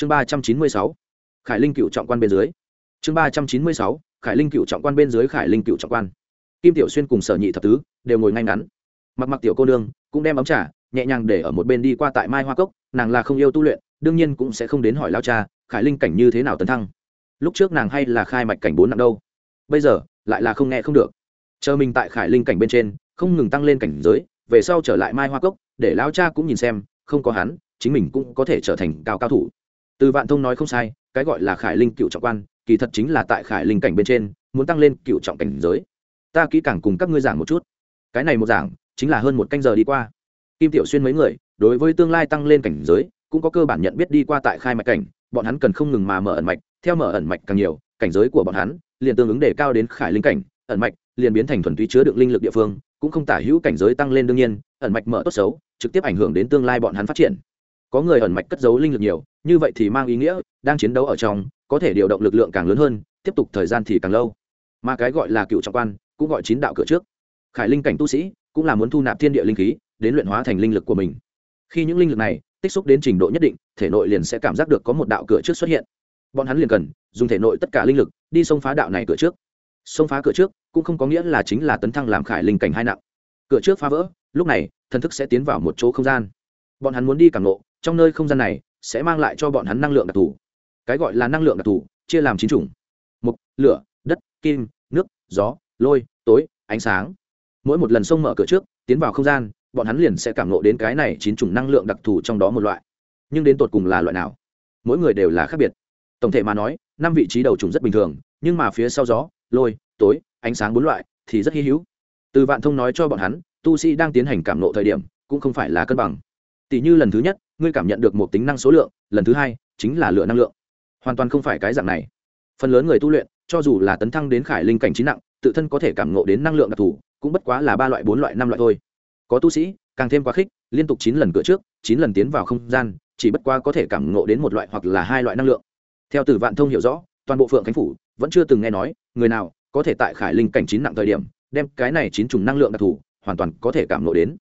chương ba trăm chín mươi sáu, khải linh cựu trọng quan bên dưới. Chương ba trăm chín mươi sáu, khải linh cựu trọng quan bên dưới khải linh cựu trọng quan. Kim tiểu xuyên cùng sở nhị thập tứ đều ngồi ngay ngắn. Mặc mặc tiểu cô nương cũng đem ấm trà, nhẹ nhàng để ở một bên đi qua tại mai hoa cốc, nàng là không yêu tu luyện, đương nhiên cũng sẽ không đến hỏi lao cha, khải linh cảnh như thế nào tấn thăng. Lúc trước nàng hay là khai mạch cảnh bốn nặng đâu, bây giờ lại là không nghe không được. Chờ mình tại khải linh cảnh bên trên, không ngừng tăng lên cảnh giới, về sau trở lại mai hoa cốc, để lao cha cũng nhìn xem, không có hắn, chính mình cũng có thể trở thành cao cao thủ từ vạn thông nói không sai, cái gọi là khải linh cựu trọng quan, kỳ thật chính là tại khải linh cảnh bên trên, muốn tăng lên cựu trọng cảnh giới. Ta kỹ càng cùng các ngươi giảng một chút. Cái này một giảng, chính là hơn một canh giờ đi qua. Kim tiểu xuyên mấy người, đối với tương lai tăng lên cảnh giới, cũng có cơ bản nhận biết đi qua tại khai mạch cảnh, bọn hắn cần không ngừng mà mở ẩn mạch, theo mở ẩn mạch càng nhiều, cảnh giới của bọn hắn liền tương ứng đề cao đến khải linh cảnh, ẩn mạch liền biến thành thuần túy chứa đựng linh lực địa phương, cũng không tả hữu cảnh giới tăng lên đương nhiên, ẩn mạch mở tốt xấu, trực tiếp ảnh hưởng đến tương lai bọn hắn phát triển có người ẩn mạch cất giấu linh lực nhiều, như vậy thì mang ý nghĩa, đang chiến đấu ở trong, có thể điều động lực lượng càng lớn hơn, tiếp tục thời gian thì càng lâu. Mà cái gọi là cựu trọng quan, cũng gọi chín đạo cửa trước. Khải linh cảnh tu sĩ, cũng là muốn thu nạp thiên địa linh khí, đến luyện hóa thành linh lực của mình. Khi những linh lực này, tích xúc đến trình độ nhất định, thể nội liền sẽ cảm giác được có một đạo cửa trước xuất hiện. Bọn hắn liền cần, dùng thể nội tất cả linh lực, đi xông phá đạo này cửa trước. Xông phá cửa trước, cũng không có nghĩa là chính là tấn thăng làm khải linh cảnh hai nặng. Cửa trước phá vỡ, lúc này, thần thức sẽ tiến vào một chỗ không gian. Bọn hắn muốn đi càng nộ trong nơi không gian này sẽ mang lại cho bọn hắn năng lượng đặc thù. Cái gọi là năng lượng đặc thù, chia làm chín chủng. Mục, lửa, đất, kim, nước, gió, lôi, tối, ánh sáng. Mỗi một lần sông mở cửa trước, tiến vào không gian, bọn hắn liền sẽ cảm lộ đến cái này chín chủng năng lượng đặc thù trong đó một loại. Nhưng đến tột cùng là loại nào? Mỗi người đều là khác biệt. Tổng thể mà nói, năm vị trí đầu chủng rất bình thường, nhưng mà phía sau gió, lôi, tối, ánh sáng bốn loại thì rất hy hữu. Từ vạn thông nói cho bọn hắn, tu sĩ đang tiến hành cảm lộ thời điểm cũng không phải là cân bằng tỷ như lần thứ nhất, ngươi cảm nhận được một tính năng số lượng, lần thứ hai, chính là lựa năng lượng. Hoàn toàn không phải cái dạng này. Phần lớn người tu luyện, cho dù là tấn thăng đến khải linh cảnh trí nặng, tự thân có thể cảm ngộ đến năng lượng đặc thù, cũng bất quá là ba loại, bốn loại, năm loại thôi. Có tu sĩ, càng thêm quá khích, liên tục chín lần cửa trước, chín lần tiến vào không gian, chỉ bất quá có thể cảm ngộ đến một loại hoặc là hai loại năng lượng. Theo từ vạn thông hiểu rõ, toàn bộ phượng khánh phủ vẫn chưa từng nghe nói, người nào có thể tại khải linh cảnh chín nặng thời điểm, đem cái này chín trùng năng lượng đặc thù hoàn toàn có thể cảm ngộ đến.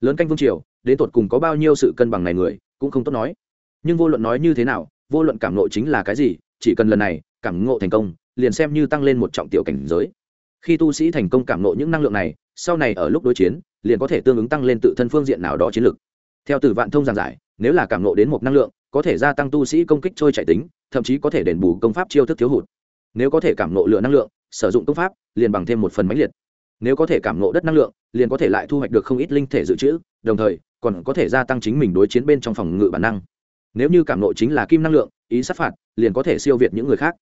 Lớn canh vương triều đến tột cùng có bao nhiêu sự cân bằng này người, cũng không tốt nói. Nhưng vô luận nói như thế nào, vô luận cảm ngộ chính là cái gì, chỉ cần lần này, cảm ngộ thành công, liền xem như tăng lên một trọng tiểu cảnh giới. Khi tu sĩ thành công cảm ngộ những năng lượng này, sau này ở lúc đối chiến, liền có thể tương ứng tăng lên tự thân phương diện nào đó chiến lược theo từ vạn thông giảng giải, nếu là cảm ngộ đến một năng lượng, có thể gia tăng tu sĩ công kích trôi chạy tính, thậm chí có thể đền bù công pháp chiêu thức thiếu hụt. Nếu có thể cảm ngộ lựa năng lượng, sử dụng công pháp, liền bằng thêm một phần mãnh liệt. Nếu có thể cảm ngộ đất năng lượng, liền có thể lại thu hoạch được không ít linh thể dự trữ, đồng thời còn có thể gia tăng chính mình đối chiến bên trong phòng ngự bản năng. Nếu như cảm nộ chính là kim năng lượng, ý sát phạt, liền có thể siêu việt những người khác.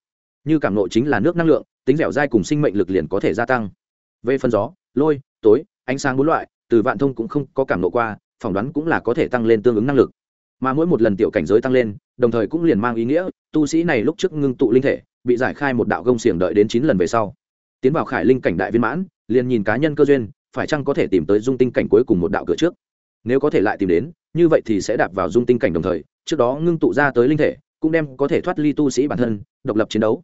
Như cảm nộ chính là nước năng lượng, tính dẻo dai cùng sinh mệnh lực liền có thể gia tăng. Về phân gió, lôi, tối, ánh sáng bốn loại, từ vạn thông cũng không có cảm ngộ qua, phỏng đoán cũng là có thể tăng lên tương ứng năng lực. Mà mỗi một lần tiểu cảnh giới tăng lên, đồng thời cũng liền mang ý nghĩa, tu sĩ này lúc trước ngưng tụ linh thể, bị giải khai một đạo gông xiềng đợi đến chín lần về sau. Tiến vào khải linh cảnh đại viên mãn, liền nhìn cá nhân cơ duyên, phải chăng có thể tìm tới dung tinh cảnh cuối cùng một đạo cửa trước? Nếu có thể lại tìm đến, như vậy thì sẽ đạp vào dung tinh cảnh đồng thời, trước đó ngưng tụ ra tới linh thể, cũng đem có thể thoát ly tu sĩ bản thân, độc lập chiến đấu.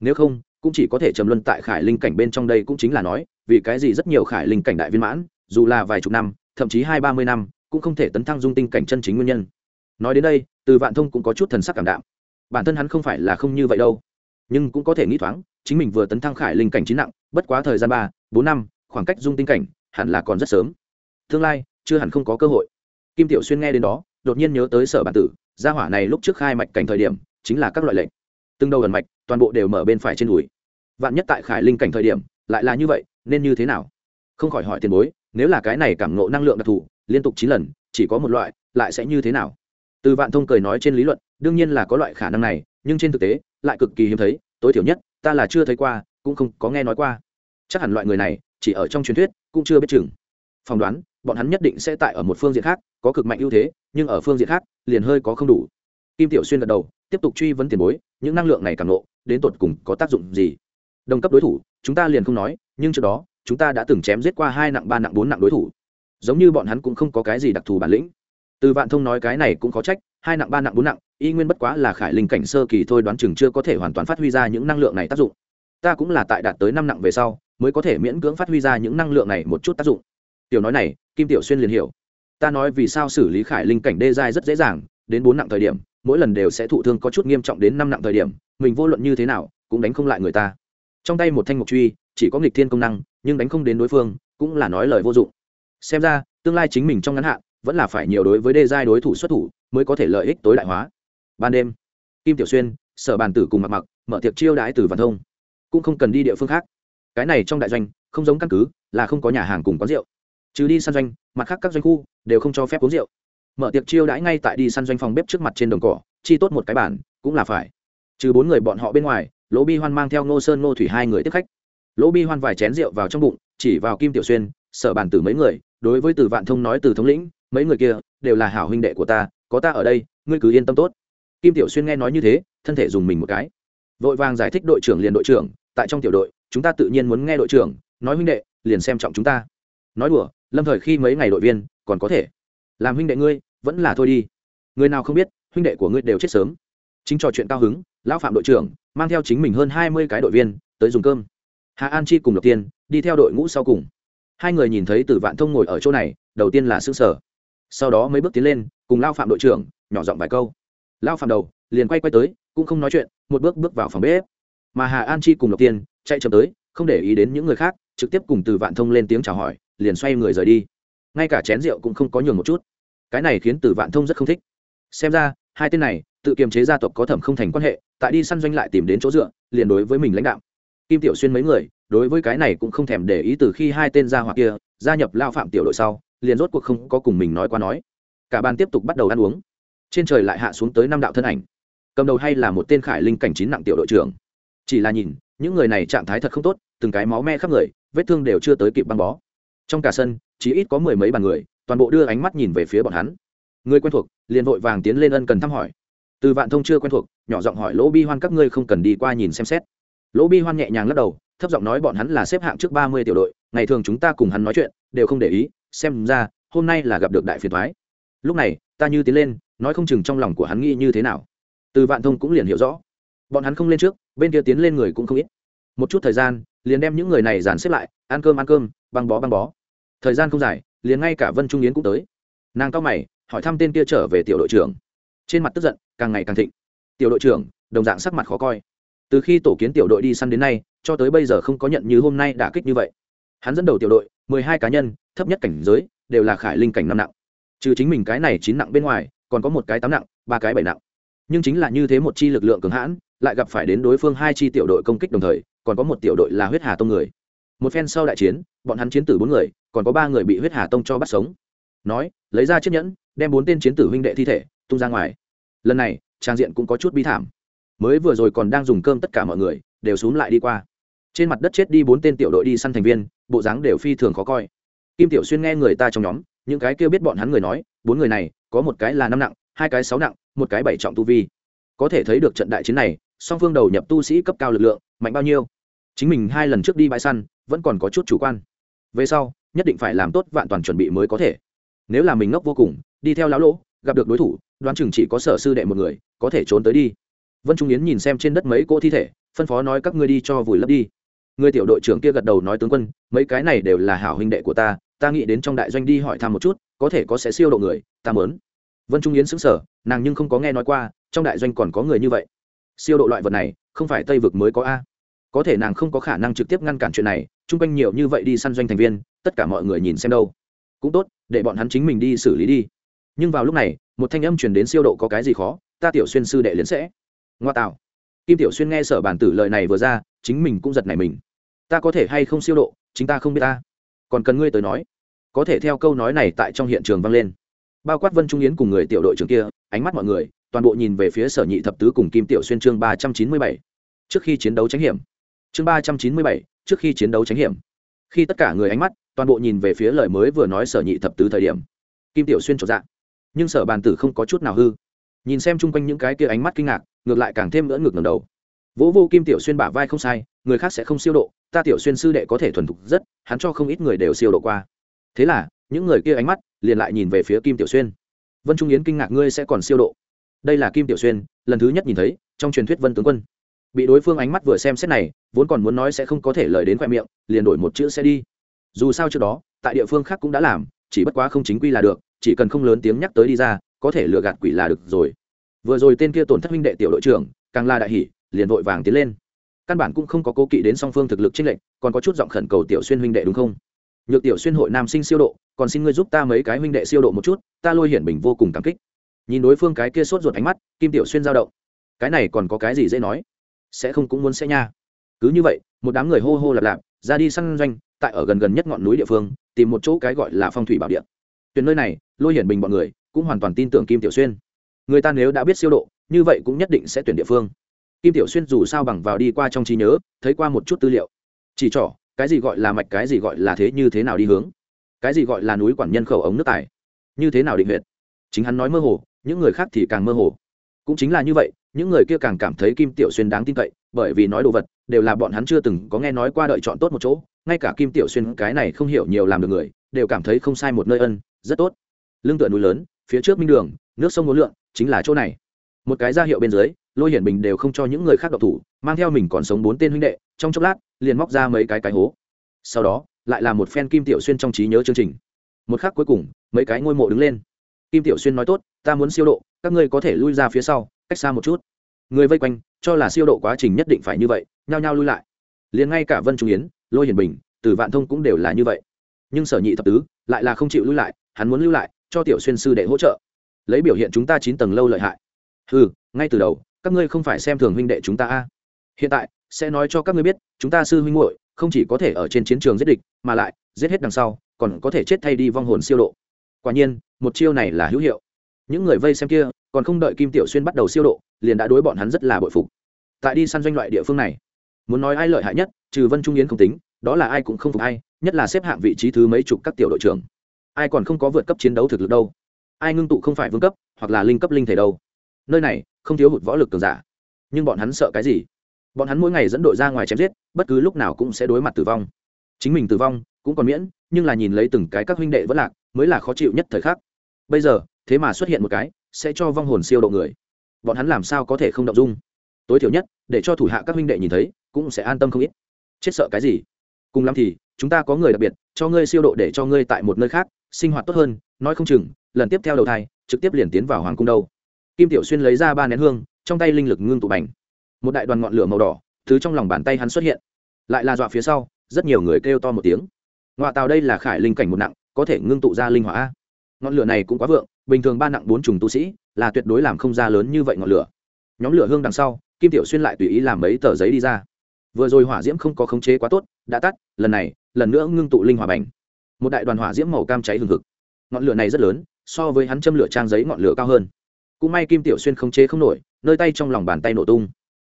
Nếu không, cũng chỉ có thể trầm luân tại khải linh cảnh bên trong đây cũng chính là nói, vì cái gì rất nhiều khải linh cảnh đại viên mãn, dù là vài chục năm, thậm chí hai ba mươi năm, cũng không thể tấn thăng dung tinh cảnh chân chính nguyên nhân. Nói đến đây, từ vạn thông cũng có chút thần sắc cảm đạm. Bản thân hắn không phải là không như vậy đâu. Nhưng cũng có thể nghĩ thoáng, chính mình vừa tấn thăng khải linh cảnh chín nặng, bất quá thời gian ba, bốn năm, khoảng cách dung tinh cảnh hẳn là còn rất sớm. Tương lai chưa hẳn không có cơ hội. Kim tiểu xuyên nghe đến đó, đột nhiên nhớ tới sở bản tử, gia hỏa này lúc trước khai mạch cảnh thời điểm, chính là các loại lệnh. Từng đầu gần mạch, toàn bộ đều mở bên phải trên đùi. Vạn nhất tại khải linh cảnh thời điểm, lại là như vậy, nên như thế nào? Không khỏi hỏi tiền bối, nếu là cái này cảm ngộ năng lượng đặc thù, liên tục chín lần, chỉ có một loại, lại sẽ như thế nào? Từ vạn thông cười nói trên lý luận, đương nhiên là có loại khả năng này, nhưng trên thực tế, lại cực kỳ hiếm thấy, tối thiểu nhất, ta là chưa thấy qua, cũng không có nghe nói qua. Chắc hẳn loại người này, chỉ ở trong truyền thuyết, cũng chưa biết chừng phỏng đoán bọn hắn nhất định sẽ tại ở một phương diện khác có cực mạnh ưu thế nhưng ở phương diện khác liền hơi có không đủ. Kim tiểu xuyên gật đầu tiếp tục truy vấn tiền bối những năng lượng này càng lộ, đến tột cùng có tác dụng gì? Đồng cấp đối thủ chúng ta liền không nói nhưng trước đó chúng ta đã từng chém giết qua hai nặng ba nặng bốn nặng đối thủ. Giống như bọn hắn cũng không có cái gì đặc thù bản lĩnh. Từ vạn thông nói cái này cũng có trách hai nặng ba nặng bốn nặng y nguyên bất quá là khải linh cảnh sơ kỳ thôi đoán chừng chưa có thể hoàn toàn phát huy ra những năng lượng này tác dụng. Ta cũng là tại đạt tới năm nặng về sau mới có thể miễn cưỡng phát huy ra những năng lượng này một chút tác dụng tiểu nói này, kim tiểu xuyên liền hiểu. Ta nói vì sao xử lý khải linh cảnh đê giai rất dễ dàng, đến bốn nặng thời điểm, mỗi lần đều sẽ thụ thương có chút nghiêm trọng đến năm nặng thời điểm, mình vô luận như thế nào, cũng đánh không lại người ta. Trong tay một thanh mục truy, chỉ có nghịch thiên công năng, nhưng đánh không đến đối phương, cũng là nói lời vô dụng. Xem ra, tương lai chính mình trong ngắn hạn, vẫn là phải nhiều đối với đê giai đối thủ xuất thủ, mới có thể lợi ích tối đại hóa. Ban đêm, kim tiểu xuyên, sở bàn tử cùng mặc mặc, mở tiệc chiêu đãi từ văn thông. Cũng không cần đi địa phương khác. Cái này trong đại doanh, không giống căn cứ, là không có nhà hàng cùng quán rượu trừ đi săn doanh, mặt khác các doanh khu đều không cho phép uống rượu. Mở tiệc chiêu đãi ngay tại đi săn doanh phòng bếp trước mặt trên đồng cỏ, chi tốt một cái bản cũng là phải. Trừ bốn người bọn họ bên ngoài, lỗ bi hoan mang theo ngô sơn ngô thủy hai người tiếp khách. Lỗ bi hoan vài chén rượu vào trong bụng, chỉ vào kim tiểu xuyên sở bàn tử mấy người, đối với từ vạn thông nói từ thống lĩnh, mấy người kia đều là hảo huynh đệ của ta, có ta ở đây, ngươi cứ yên tâm tốt. Kim tiểu xuyên nghe nói như thế, thân thể dùng mình một cái. Vội vàng giải thích đội trưởng liền đội trưởng, tại trong tiểu đội, chúng ta tự nhiên muốn nghe đội trưởng, nói huynh đệ, liền xem trọng chúng ta. Nói đùa lâm thời khi mấy ngày đội viên còn có thể. Làm huynh đệ ngươi, vẫn là thôi đi. Người nào không biết, huynh đệ của ngươi đều chết sớm. Chính trò chuyện cao hứng, lão phạm đội trưởng mang theo chính mình hơn hai mươi cái đội viên tới dùng cơm. Hà an chi cùng lộc tiên đi theo đội ngũ sau cùng. Hai người nhìn thấy từ vạn thông ngồi ở chỗ này, đầu tiên là s ư ơ n g sở sau đó mấy bước tiến lên, cùng lao phạm đội trưởng nhỏ giọng vài câu. Lao phạm đầu liền quay quay tới, cũng không nói chuyện, một bước bước vào phòng bếp. Mà hà an chi cùng lộc tiên chạy chậm tới, không để ý đến những người khác, trực tiếp cùng từ vạn thông lên tiếng chào hỏi liền xoay người rời đi. Ngay cả chén rượu cũng không có nhường một chút. Cái này khiến Tử vạn thông rất không thích. Xem ra, hai tên này, tự kiềm chế gia tộc có thẩm không thành quan hệ, tại đi săn doanh lại tìm đến chỗ dựa, liền đối với mình lãnh đạo. Kim tiểu xuyên mấy người, đối với cái này cũng không thèm để ý từ khi hai tên gia hoặc kia gia nhập lao phạm tiểu đội sau, liền rốt cuộc không có cùng mình nói qua nói. Cả ban tiếp tục bắt đầu ăn uống. Trên trời lại hạ xuống tới năm đạo thân ảnh. Cầm đầu hay là một tên khải linh cảnh chín nặng tiểu đội trưởng? Chỉ là nhìn, những người này trạng thái thật không tốt, từng cái máu me khắp người, vết thương đều chưa tới kịp băng bó trong cả sân, chỉ ít có mười mấy bàn người, toàn bộ đưa ánh mắt nhìn về phía bọn hắn. Người quen thuộc liền vội vàng tiến lên ân cần thăm hỏi. Từ vạn thông chưa quen thuộc, nhỏ giọng hỏi, lỗ bi hoan, các ngươi không cần đi qua nhìn xem xét. Lỗ bi hoan nhẹ nhàng lắc đầu, thấp giọng nói, bọn hắn là xếp hạng trước ba mươi tiểu đội, ngày thường chúng ta cùng hắn nói chuyện, đều không để ý, xem ra, hôm nay là gặp được đại phiền thoái lúc này, ta như tiến lên, nói không chừng trong lòng của hắn nghĩ như thế nào. Từ vạn thông cũng liền hiểu rõ. Bọn hắn không lên trước, bên kia tiến lên người cũng không ít. Một chút thời gian, liền đem những người này dàn xếp lại, ăn cơm ăn cơm, băng bó băng bó thời gian không dài, liền ngay cả vân trung yến cũng tới. Nàng cao mày, hỏi thăm tên kia trở về tiểu đội trưởng. Trên mặt tức giận, càng ngày càng thịnh. Tiểu đội trưởng, đồng dạng sắc mặt khó coi. Từ khi tổ kiến tiểu đội đi săn đến nay, cho tới bây giờ không có nhận như hôm nay đả kích như vậy. Hắn dẫn đầu tiểu đội, mười hai cá nhân, thấp nhất cảnh giới, đều là khải linh cảnh năm nặng. Trừ chính mình cái này chín nặng bên ngoài, còn có một cái tám nặng, ba cái bảy nặng. Nhưng chính là như thế một chi lực lượng cường hãn, lại gặp phải đến đối phương hai chi tiểu đội công kích đồng thời, còn có một tiểu đội là huyết hà tông người. Một phen sau đại chiến, bọn hắn chiến tử bốn người còn có ba người bị huyết hà tông cho bắt sống. Nói, lấy ra chiếc nhẫn, đem bốn tên chiến tử huynh đệ thi thể tung ra ngoài. Lần này, trang diện cũng có chút bi thảm. Mới vừa rồi còn đang dùng cơm tất cả mọi người, đều x u ố n g lại đi qua. Trên mặt đất chết đi bốn tên tiểu đội đi săn thành viên, bộ dáng đều phi thường khó coi. Kim tiểu xuyên nghe người ta trong nhóm, những cái kêu biết bọn hắn người nói, bốn người này, có một cái là năm nặng, hai cái sáu nặng, một cái bảy trọng tu vi. Có thể thấy được trận đại chiến này, song phương đầu nhập tu sĩ cấp cao lực lượng, mạnh bao nhiêu. Chính mình hai lần trước đi bãi săn, vẫn còn có chút chủ quan. Về sau nhất định phải làm tốt vạn toàn chuẩn bị mới có thể. Nếu là mình ngốc vô cùng, đi theo lão lỗ, gặp được đối thủ, đoán chừng chỉ có sở sư đệ một người, có thể trốn tới đi. Vân trung yến nhìn xem trên đất mấy cỗ thi thể, phân phó nói các ngươi đi cho vùi lấp đi. Người tiểu đội trưởng kia gật đầu nói tướng quân, mấy cái này đều là hảo huynh đệ của ta ta nghĩ đến trong đại doanh đi hỏi thăm một chút, có thể có sẽ siêu độ người, ta mớn vân trung yến xứng sở nàng nhưng không có nghe nói qua, trong đại doanh còn có người như vậy. Siêu độ loại vật này, không phải tây vực mới có a có thể nàng không có khả năng trực tiếp ngăn cản chuyện này, chung quanh nhiều như vậy đi săn doanh thành viên, tất cả mọi người nhìn xem đâu. Cũng tốt, để bọn hắn chính mình đi xử lý đi. Nhưng vào lúc này, một thanh âm truyền đến siêu độ có cái gì khó, ta tiểu xuyên sư đệ liễn sẽ. Ngoa tạo. Kim tiểu xuyên nghe sở bản tử lời này vừa ra, chính mình cũng giật này mình. Ta có thể hay không siêu độ, chính ta không biết ta. Còn cần ngươi tới nói. Có thể theo câu nói này tại trong hiện trường vang lên. Bao quát vân trung yến cùng người tiểu đội trưởng kia, ánh mắt mọi người, toàn bộ nhìn về phía sở nhị thập tứ cùng kim tiểu xuyên chương ba trăm chín mươi bảy. Trước khi chiến đấu tránh hiểm chương ba trăm chín mươi bảy, trước khi chiến đấu tránh hiểm. Khi tất cả người ánh mắt, toàn bộ nhìn về phía lời mới vừa nói sở nhị thập tứ thời điểm. Kim tiểu xuyên trọn dạng nhưng sở bàn tử không có chút nào hư. Nhìn xem chung quanh những cái kia ánh mắt kinh ngạc, ngược lại càng thêm ngỡ ngược ngầm đầu. Vỗ vô kim tiểu xuyên bả vai không sai, người khác sẽ không siêu độ, ta tiểu xuyên sư đệ có thể thuần thục rất, hắn cho không ít người đều siêu độ qua. Thế là, những người kia ánh mắt liền lại nhìn về phía kim tiểu xuyên. Vân trung yến kinh ngạc ngươi sẽ còn siêu độ. Đây là kim tiểu xuyên, lần thứ nhất nhìn thấy trong truyền thuyết vân tướng quân bị đối phương ánh mắt vừa xem xét này, vốn còn muốn nói sẽ không có thể lời đến khoe miệng, liền đổi một chữ sẽ đi. Dù sao trước đó, tại địa phương khác cũng đã làm, chỉ bất quá không chính quy là được, chỉ cần không lớn tiếng nhắc tới đi ra, có thể lừa gạt quỷ là được rồi. Vừa rồi tên kia tổn thất huynh đệ tiểu đội trưởng, càng la đại hỉ, liền vội vàng tiến lên. Căn bản cũng không có cố kỵ đến song phương thực lực trinh lệnh còn có chút giọng khẩn cầu tiểu xuyên huynh đệ đúng không? Nhược tiểu xuyên hội nam sinh siêu độ, còn xin ngươi giúp ta mấy cái huynh đệ siêu độ một chút, ta lôi hiển bình vô cùng cảm kích. Nhìn đối phương cái kia sốt ruột ánh mắt, kim tiểu xuyên giao động. Cái này còn có cái gì dễ nói? Sẽ không cũng muốn sẽ nha. Cứ như vậy, một đám người hô hô lạp lạp, ra đi săn doanh, tại ở gần gần nhất ngọn núi địa phương, tìm một chỗ cái gọi là phong thủy bảo địa. Tuyển nơi này, lôi hiển bình bọn người cũng hoàn toàn tin tưởng kim tiểu xuyên. Người ta nếu đã biết siêu độ, như vậy cũng nhất định sẽ tuyển địa phương. Kim tiểu xuyên dù sao bằng vào đi qua trong trí nhớ, thấy qua một chút tư liệu. Chỉ trỏ, cái gì gọi là mạch, cái gì gọi là thế như thế nào đi hướng? Cái gì gọi là núi quản nhân khẩu ống nước tài? Như thế nào định huyện chính hắn nói mơ hồ, những người khác thì càng mơ hồ. Cũng chính là như vậy những người kia càng cảm thấy kim tiểu xuyên đáng tin cậy, bởi vì nói đồ vật, đều là bọn hắn chưa từng có nghe nói qua đợi chọn tốt một chỗ, ngay cả kim tiểu xuyên cái này không hiểu nhiều làm được người, đều cảm thấy không sai một nơi ân, rất tốt. Lưng tựa núi lớn, phía trước minh đường, nước sông ngố lượn chính là chỗ này. Một cái ra hiệu bên dưới, lôi hiển bình đều không cho những người khác độc thủ, mang theo mình còn sống bốn tên huynh đệ, trong chốc lát, liền móc ra mấy cái cái hố. Sau đó, lại là một phen kim tiểu xuyên trong trí nhớ chương trình. Một khắc cuối cùng, mấy cái ngôi mộ đứng lên. Kim tiểu xuyên nói tốt, ta muốn siêu độ, các ngươi có thể lui ra phía sau cách xa một chút. Người vây quanh, cho là siêu độ quá trình nhất định phải như vậy, nhao nhao lui lại. Liền ngay cả vân trung yến, lôi hiển bình, từ vạn thông cũng đều là như vậy. Nhưng sở nhị thập tứ lại là không chịu lui lại, hắn muốn lưu lại, cho tiểu xuyên sư đệ hỗ trợ. Lấy biểu hiện chúng ta chín tầng lâu lợi hại. Ừ ngay từ đầu, các ngươi không phải xem thường huynh đệ chúng ta a. Hiện tại, sẽ nói cho các ngươi biết, chúng ta sư huynh muội không chỉ có thể ở trên chiến trường giết địch, mà lại, giết hết đằng sau, còn có thể chết thay đi vong hồn siêu độ. Quả nhiên, một chiêu này là hữu hiệu. Những người vây xem kia còn không đợi kim tiểu xuyên bắt đầu siêu độ, liền đã đối bọn hắn rất là bội phục. Tại đi săn doanh loại địa phương này, muốn nói ai lợi hại nhất, trừ vân trung yến không tính, đó là ai cũng không phục ai, nhất là xếp hạng vị trí thứ mấy chục các tiểu đội trưởng. Ai còn không có vượt cấp chiến đấu thực lực đâu. Ai ngưng tụ không phải vương cấp, hoặc là linh cấp linh thể đâu. Nơi này, không thiếu hụt võ lực cường giả. Nhưng bọn hắn sợ cái gì? Bọn hắn mỗi ngày dẫn đội ra ngoài chém giết, bất cứ lúc nào cũng sẽ đối mặt tử vong. Chính mình tử vong cũng còn miễn, nhưng là nhìn lấy từng cái các huynh đệ vẫn lạc, mới là khó chịu nhất thời khắc. Bây giờ, thế mà xuất hiện một cái sẽ cho vong hồn siêu độ người. Bọn hắn làm sao có thể không động dung? Tối thiểu nhất, để cho thủ hạ các huynh đệ nhìn thấy, cũng sẽ an tâm không ít. Chết sợ cái gì? Cùng lắm thì, chúng ta có người đặc biệt, cho ngươi siêu độ để cho ngươi tại một nơi khác, sinh hoạt tốt hơn, nói không chừng, lần tiếp theo đầu thai, trực tiếp liền tiến vào hoàng cung đâu. Kim tiểu xuyên lấy ra ba nén hương, trong tay linh lực ngưng tụ bành. Một đại đoàn ngọn lửa màu đỏ, thứ trong lòng bàn tay hắn xuất hiện. Lại là dọa phía sau, rất nhiều người kêu to một tiếng. Ngoại tàu đây là khải linh cảnh một nặng, có thể ngưng tụ ra linh hỏa ngọn lửa này cũng quá vượng bình thường ba nặng bốn trùng tu sĩ, là tuyệt đối làm không ra lớn như vậy ngọn lửa. Nhóm lửa hương đằng sau, kim tiểu xuyên lại tùy ý làm mấy tờ giấy đi ra. Vừa rồi hỏa diễm không có khống chế quá tốt, đã tắt, lần này, lần nữa ngưng tụ linh hỏa bành. Một đại đoàn hỏa diễm màu cam cháy hừng hực. Ngọn lửa này rất lớn, so với hắn châm lửa trang giấy ngọn lửa cao hơn. Cũng may kim tiểu xuyên khống chế không nổi, nơi tay trong lòng bàn tay nổ tung.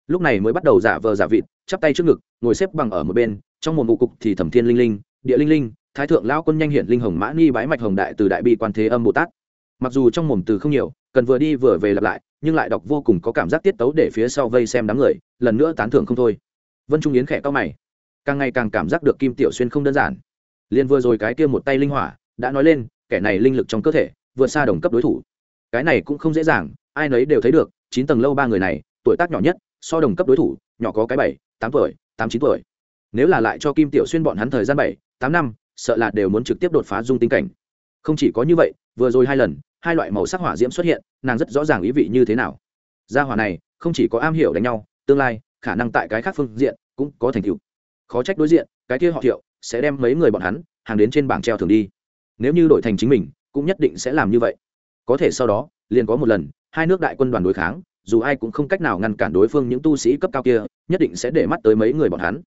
Lúc này mới bắt đầu giả vờ giả vịt, chắp tay trước ngực, ngồi xếp bằng ở một bên, trong một mụ cục thì thẩm thiên linh linh, địa linh linh, thái thượng lão quân nhanh hiện linh hồng mã ni bái mạch hồng đại từ đại bi quan thế âm bồ tát mặc dù trong mồm từ không nhiều, cần vừa đi vừa về lặp lại, nhưng lại đọc vô cùng có cảm giác tiết tấu để phía sau vây xem đám người, lần nữa tán thưởng không thôi. Vân trung yến khẽ to mày. Càng ngày càng cảm giác được kim tiểu xuyên không đơn giản. Liền vừa rồi cái kia một tay linh hỏa, đã nói lên, kẻ này linh lực trong cơ thể, vượt xa đồng cấp đối thủ. Cái này cũng không dễ dàng, ai nấy đều thấy được, chín tầng lâu ba người này, tuổi tác nhỏ nhất, so đồng cấp đối thủ, nhỏ có cái bảy, tám tuổi, tám chín tuổi. Nếu là lại cho kim tiểu xuyên bọn hắn thời gian bảy, tám năm, sợ là đều muốn trực tiếp đột phá dung tinh cảnh không chỉ có như vậy, vừa rồi hai lần, hai loại màu sắc hỏa diễm xuất hiện, nàng rất rõ ràng ý vị như thế nào. Gia hỏa này, không chỉ có am hiểu đánh nhau, tương lai, khả năng tại cái khác phương diện cũng có thành tựu. Khó trách đối diện, cái kia họ thiệu sẽ đem mấy người bọn hắn, hàng đến trên bảng treo thường đi. Nếu như đổi thành chính mình, cũng nhất định sẽ làm như vậy. Có thể sau đó, liền có một lần, hai nước đại quân đoàn đối kháng, dù ai cũng không cách nào ngăn cản đối phương những tu sĩ cấp cao kia, nhất định sẽ để mắt tới mấy người bọn hắn.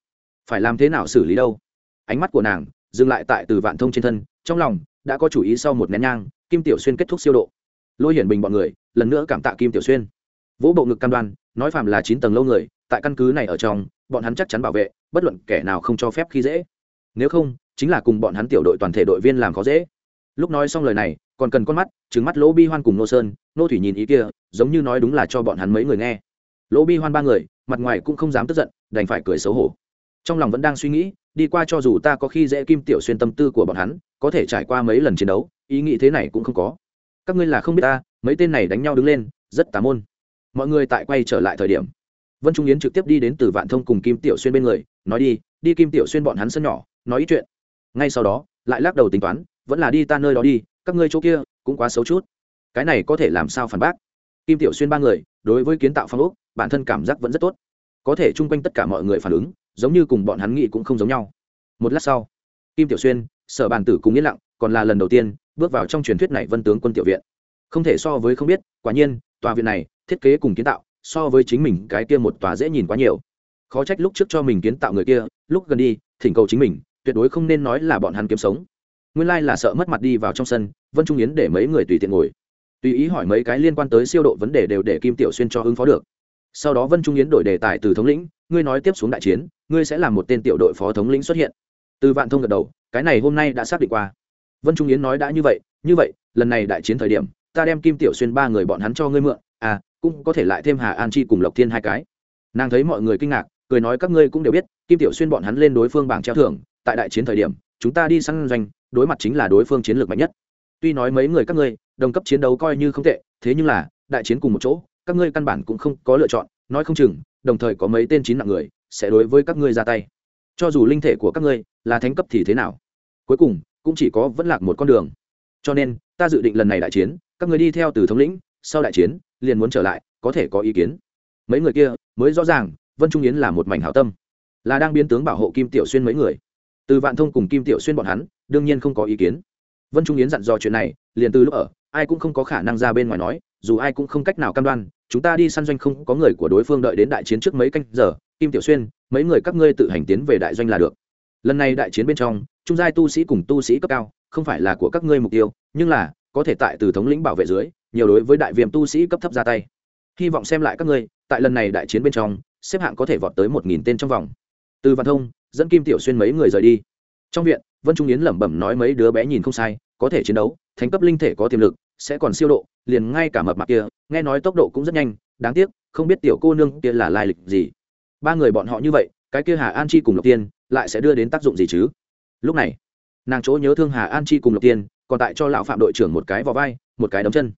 Phải làm thế nào xử lý đâu? Ánh mắt của nàng dừng lại tại từ vạn thông trên thân, trong lòng đã có chủ ý sau một nén nhang, kim tiểu xuyên kết thúc siêu độ. Lôi hiển bình bọn người, lần nữa cảm tạ kim tiểu xuyên. Vỗ bộ ngực cam đoan, nói phàm là chín tầng lâu người, tại căn cứ này ở trong, bọn hắn chắc chắn bảo vệ, bất luận kẻ nào không cho phép khi dễ. Nếu không, chính là cùng bọn hắn tiểu đội toàn thể đội viên làm khó dễ. Lúc nói xong lời này, còn cần con mắt trứng mắt lỗ bi hoan cùng nô sơn, nô thủy nhìn ý kia, giống như nói đúng là cho bọn hắn mấy người nghe. Lỗ bi hoan ba người, mặt ngoài cũng không dám tức giận, đành phải cười xấu hổ. Trong lòng vẫn đang suy nghĩ đi qua cho dù ta có khi dễ kim tiểu xuyên tâm tư của bọn hắn, có thể trải qua mấy lần chiến đấu, ý nghĩ thế này cũng không có. Các ngươi là không biết ta, mấy tên này đánh nhau đứng lên, rất tà môn. Mọi người tại quay trở lại thời điểm, vân trung yến trực tiếp đi đến từ vạn thông cùng kim tiểu xuyên bên người, nói đi đi kim tiểu xuyên bọn hắn sân nhỏ, nói ý chuyện. Ngay sau đó, lại lắc đầu tính toán, vẫn là đi ta nơi đó đi, các ngươi chỗ kia cũng quá xấu chút. Cái này có thể làm sao phản bác? Kim tiểu xuyên ba người, đối với kiến tạo phong ốc, bản thân cảm giác vẫn rất tốt. Có thể chung quanh tất cả mọi người phản ứng giống như cùng bọn hắn nghĩ cũng không giống nhau. Một lát sau, kim tiểu xuyên, sở bàn tử cùng yên lặng còn là lần đầu tiên bước vào trong truyền thuyết này vân tướng quân tiểu viện. Không thể so với không biết, quả nhiên, tòa viện này, thiết kế cùng kiến tạo, so với chính mình cái kia một tòa dễ nhìn quá nhiều. Khó trách lúc trước cho mình kiến tạo người kia, lúc gần đi, thỉnh cầu chính mình, tuyệt đối không nên nói là bọn hắn kiếm sống. Nguyên lai là sợ mất mặt đi vào trong sân, vân trung yến để mấy người tùy tiện ngồi. Tùy ý hỏi mấy cái liên quan tới siêu độ vấn đề đều để kim tiểu xuyên cho ứng phó được. Sau đó vân trung yến đổi đề tài từ thống lĩnh ngươi nói tiếp xuống đại chiến, ngươi sẽ là một tên tiểu đội phó thống lĩnh xuất hiện. Từ vạn thông gật đầu, cái này hôm nay đã xác định qua. Vân trung yến nói đã như vậy như vậy, lần này đại chiến thời điểm, ta đem kim tiểu xuyên ba người bọn hắn cho ngươi mượn à cũng có thể lại thêm hà an chi cùng lộc thiên hai cái. Nàng thấy mọi người kinh ngạc, cười nói các ngươi cũng đều biết, kim tiểu xuyên bọn hắn lên đối phương bảng treo thưởng, tại đại chiến thời điểm, chúng ta đi săn doanh, đối mặt chính là đối phương chiến lược mạnh nhất. Tuy nói mấy người các ngươi, đồng cấp chiến đấu coi như không tệ, thế nhưng là, đại chiến cùng một chỗ, các ngươi căn bản cũng không có lựa chọn, nói không chừng đồng thời có mấy tên chín nặng người sẽ đối với các ngươi ra tay. Cho dù linh thể của các ngươi là thánh cấp thì thế nào? Cuối cùng, cũng chỉ có vẫn lạc một con đường. Cho nên, ta dự định lần này đại chiến, các ngươi đi theo từ thống lĩnh, sau đại chiến, liền muốn trở lại, có thể có ý kiến. Mấy người kia mới rõ ràng, vân trung yến là một mảnh hảo tâm, là đang biến tướng bảo hộ kim tiểu xuyên mấy người. Từ vạn thông cùng kim tiểu xuyên bọn hắn, đương nhiên không có ý kiến. Vân trung yến dặn dò chuyện này, liền từ lúc ở, ai cũng không có khả năng ra bên ngoài nói dù ai cũng không cách nào cam đoan, chúng ta đi săn doanh không có người của đối phương đợi đến đại chiến trước mấy canh giờ, kim tiểu xuyên, mấy người các ngươi tự hành tiến về đại doanh là được. Lần này đại chiến bên trong, trung giai tu sĩ cùng tu sĩ cấp cao, không phải là của các ngươi mục tiêu, nhưng là, có thể tại từ thống lĩnh bảo vệ dưới, nhiều đối với đại viêm tu sĩ cấp thấp ra tay. Hy vọng xem lại các ngươi, tại lần này đại chiến bên trong, xếp hạng có thể vọt tới một nghìn tên trong vòng. Từ văn thông, dẫn kim tiểu xuyên mấy người rời đi. Trong viện, vân trung yến lẩm bẩm nói mấy đứa bé nhìn không sai, có thể chiến đấu thành cấp linh thể có tiềm lực sẽ còn siêu độ, liền ngay cả mập mạc kia, nghe nói tốc độ cũng rất nhanh, đáng tiếc, không biết tiểu cô nương kia là lai lịch gì. Ba người bọn họ như vậy, cái kia hà an chi cùng lộc tiên, lại sẽ đưa đến tác dụng gì chứ? Lúc này, nàng chỗ nhớ thương hà an chi cùng lộc tiên, còn tại cho lão phạm đội trưởng một cái vào vai, một cái đấm chân.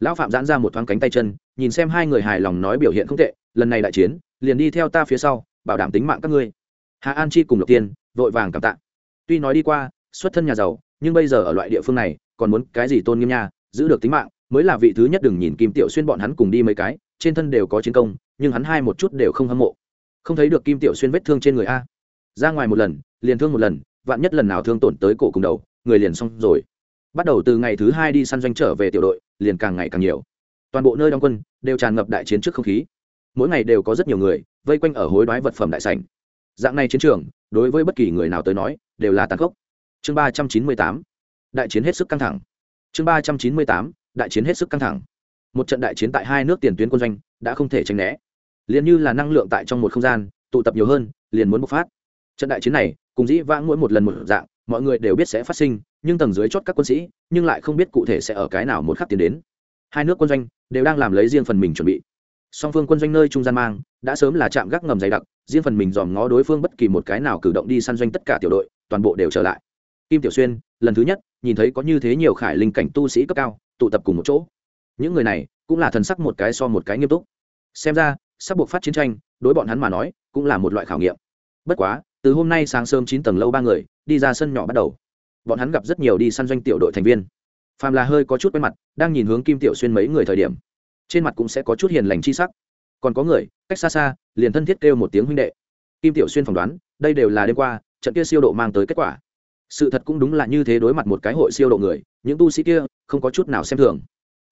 Lão phạm giãn ra một thoáng cánh tay chân, nhìn xem hai người hài lòng nói biểu hiện không tệ, lần này đại chiến, liền đi theo ta phía sau, bảo đảm tính mạng các ngươi. Hà an chi cùng lộc tiên, vội vàng cảm tạ. Tuy nói đi qua, xuất thân nhà giàu, nhưng bây giờ ở loại địa phương này, còn muốn cái gì tôn nghiêm nha giữ được tính mạng, mới là vị thứ nhất đừng nhìn kim tiểu xuyên bọn hắn cùng đi mấy cái, trên thân đều có chiến công, nhưng hắn hai một chút đều không hâm mộ. Không thấy được kim tiểu xuyên vết thương trên người a. Ra ngoài một lần, liền thương một lần, vạn nhất lần nào thương tổn tới cổ cùng đầu, người liền xong rồi. Bắt đầu từ ngày thứ hai đi săn doanh trở về tiểu đội, liền càng ngày càng nhiều. Toàn bộ nơi đóng quân, đều tràn ngập đại chiến trước không khí. Mỗi ngày đều có rất nhiều người, vây quanh ở hối đoái vật phẩm đại sảnh. Dạng này chiến trường, đối với bất kỳ người nào tới nói, đều là tàn khốc. Chương ba trăm chín mươi tám. Đại chiến hết sức căng thẳng chương ba trăm chín mươi tám, đại chiến hết sức căng thẳng. Một trận đại chiến tại hai nước tiền tuyến quân doanh đã không thể tránh né. Liền như là năng lượng tại trong một không gian, tụ tập nhiều hơn, liền muốn bộc phát. Trận đại chiến này, cùng dĩ vãng mỗi một lần một dạng, mọi người đều biết sẽ phát sinh, nhưng tầng dưới chót các quân sĩ, nhưng lại không biết cụ thể sẽ ở cái nào một khắc tiến đến. Hai nước quân doanh đều đang làm lấy riêng phần mình chuẩn bị. Song phương quân doanh nơi trung gian mang, đã sớm là chạm gác ngầm dày đặc, riêng phần mình dòm ngó đối phương bất kỳ một cái nào cử động đi săn doanh tất cả tiểu đội, toàn bộ đều trở lại kim tiểu xuyên, lần thứ nhất, nhìn thấy có như thế nhiều khải linh cảnh tu sĩ cấp cao, tụ tập cùng một chỗ. Những người này cũng là thần sắc một cái so một cái nghiêm túc. Xem ra, sắp buộc phát chiến tranh, đối bọn hắn mà nói, cũng là một loại khảo nghiệm. Bất quá, từ hôm nay sáng sớm chín tầng lâu ba người, đi ra sân nhỏ bắt đầu. Bọn hắn gặp rất nhiều đi săn doanh tiểu đội thành viên. Phàm là hơi có chút quen mặt, đang nhìn hướng kim tiểu xuyên mấy người thời điểm, trên mặt cũng sẽ có chút hiền lành chi sắc. Còn có người, cách xa xa, liền thân thiết kêu một tiếng huynh đệ. Kim tiểu xuyên phỏng đoán, đây đều là đêm qua, trận kia siêu độ mang tới kết quả sự thật cũng đúng là như thế đối mặt một cái hội siêu độ người, những tu sĩ kia không có chút nào xem thường.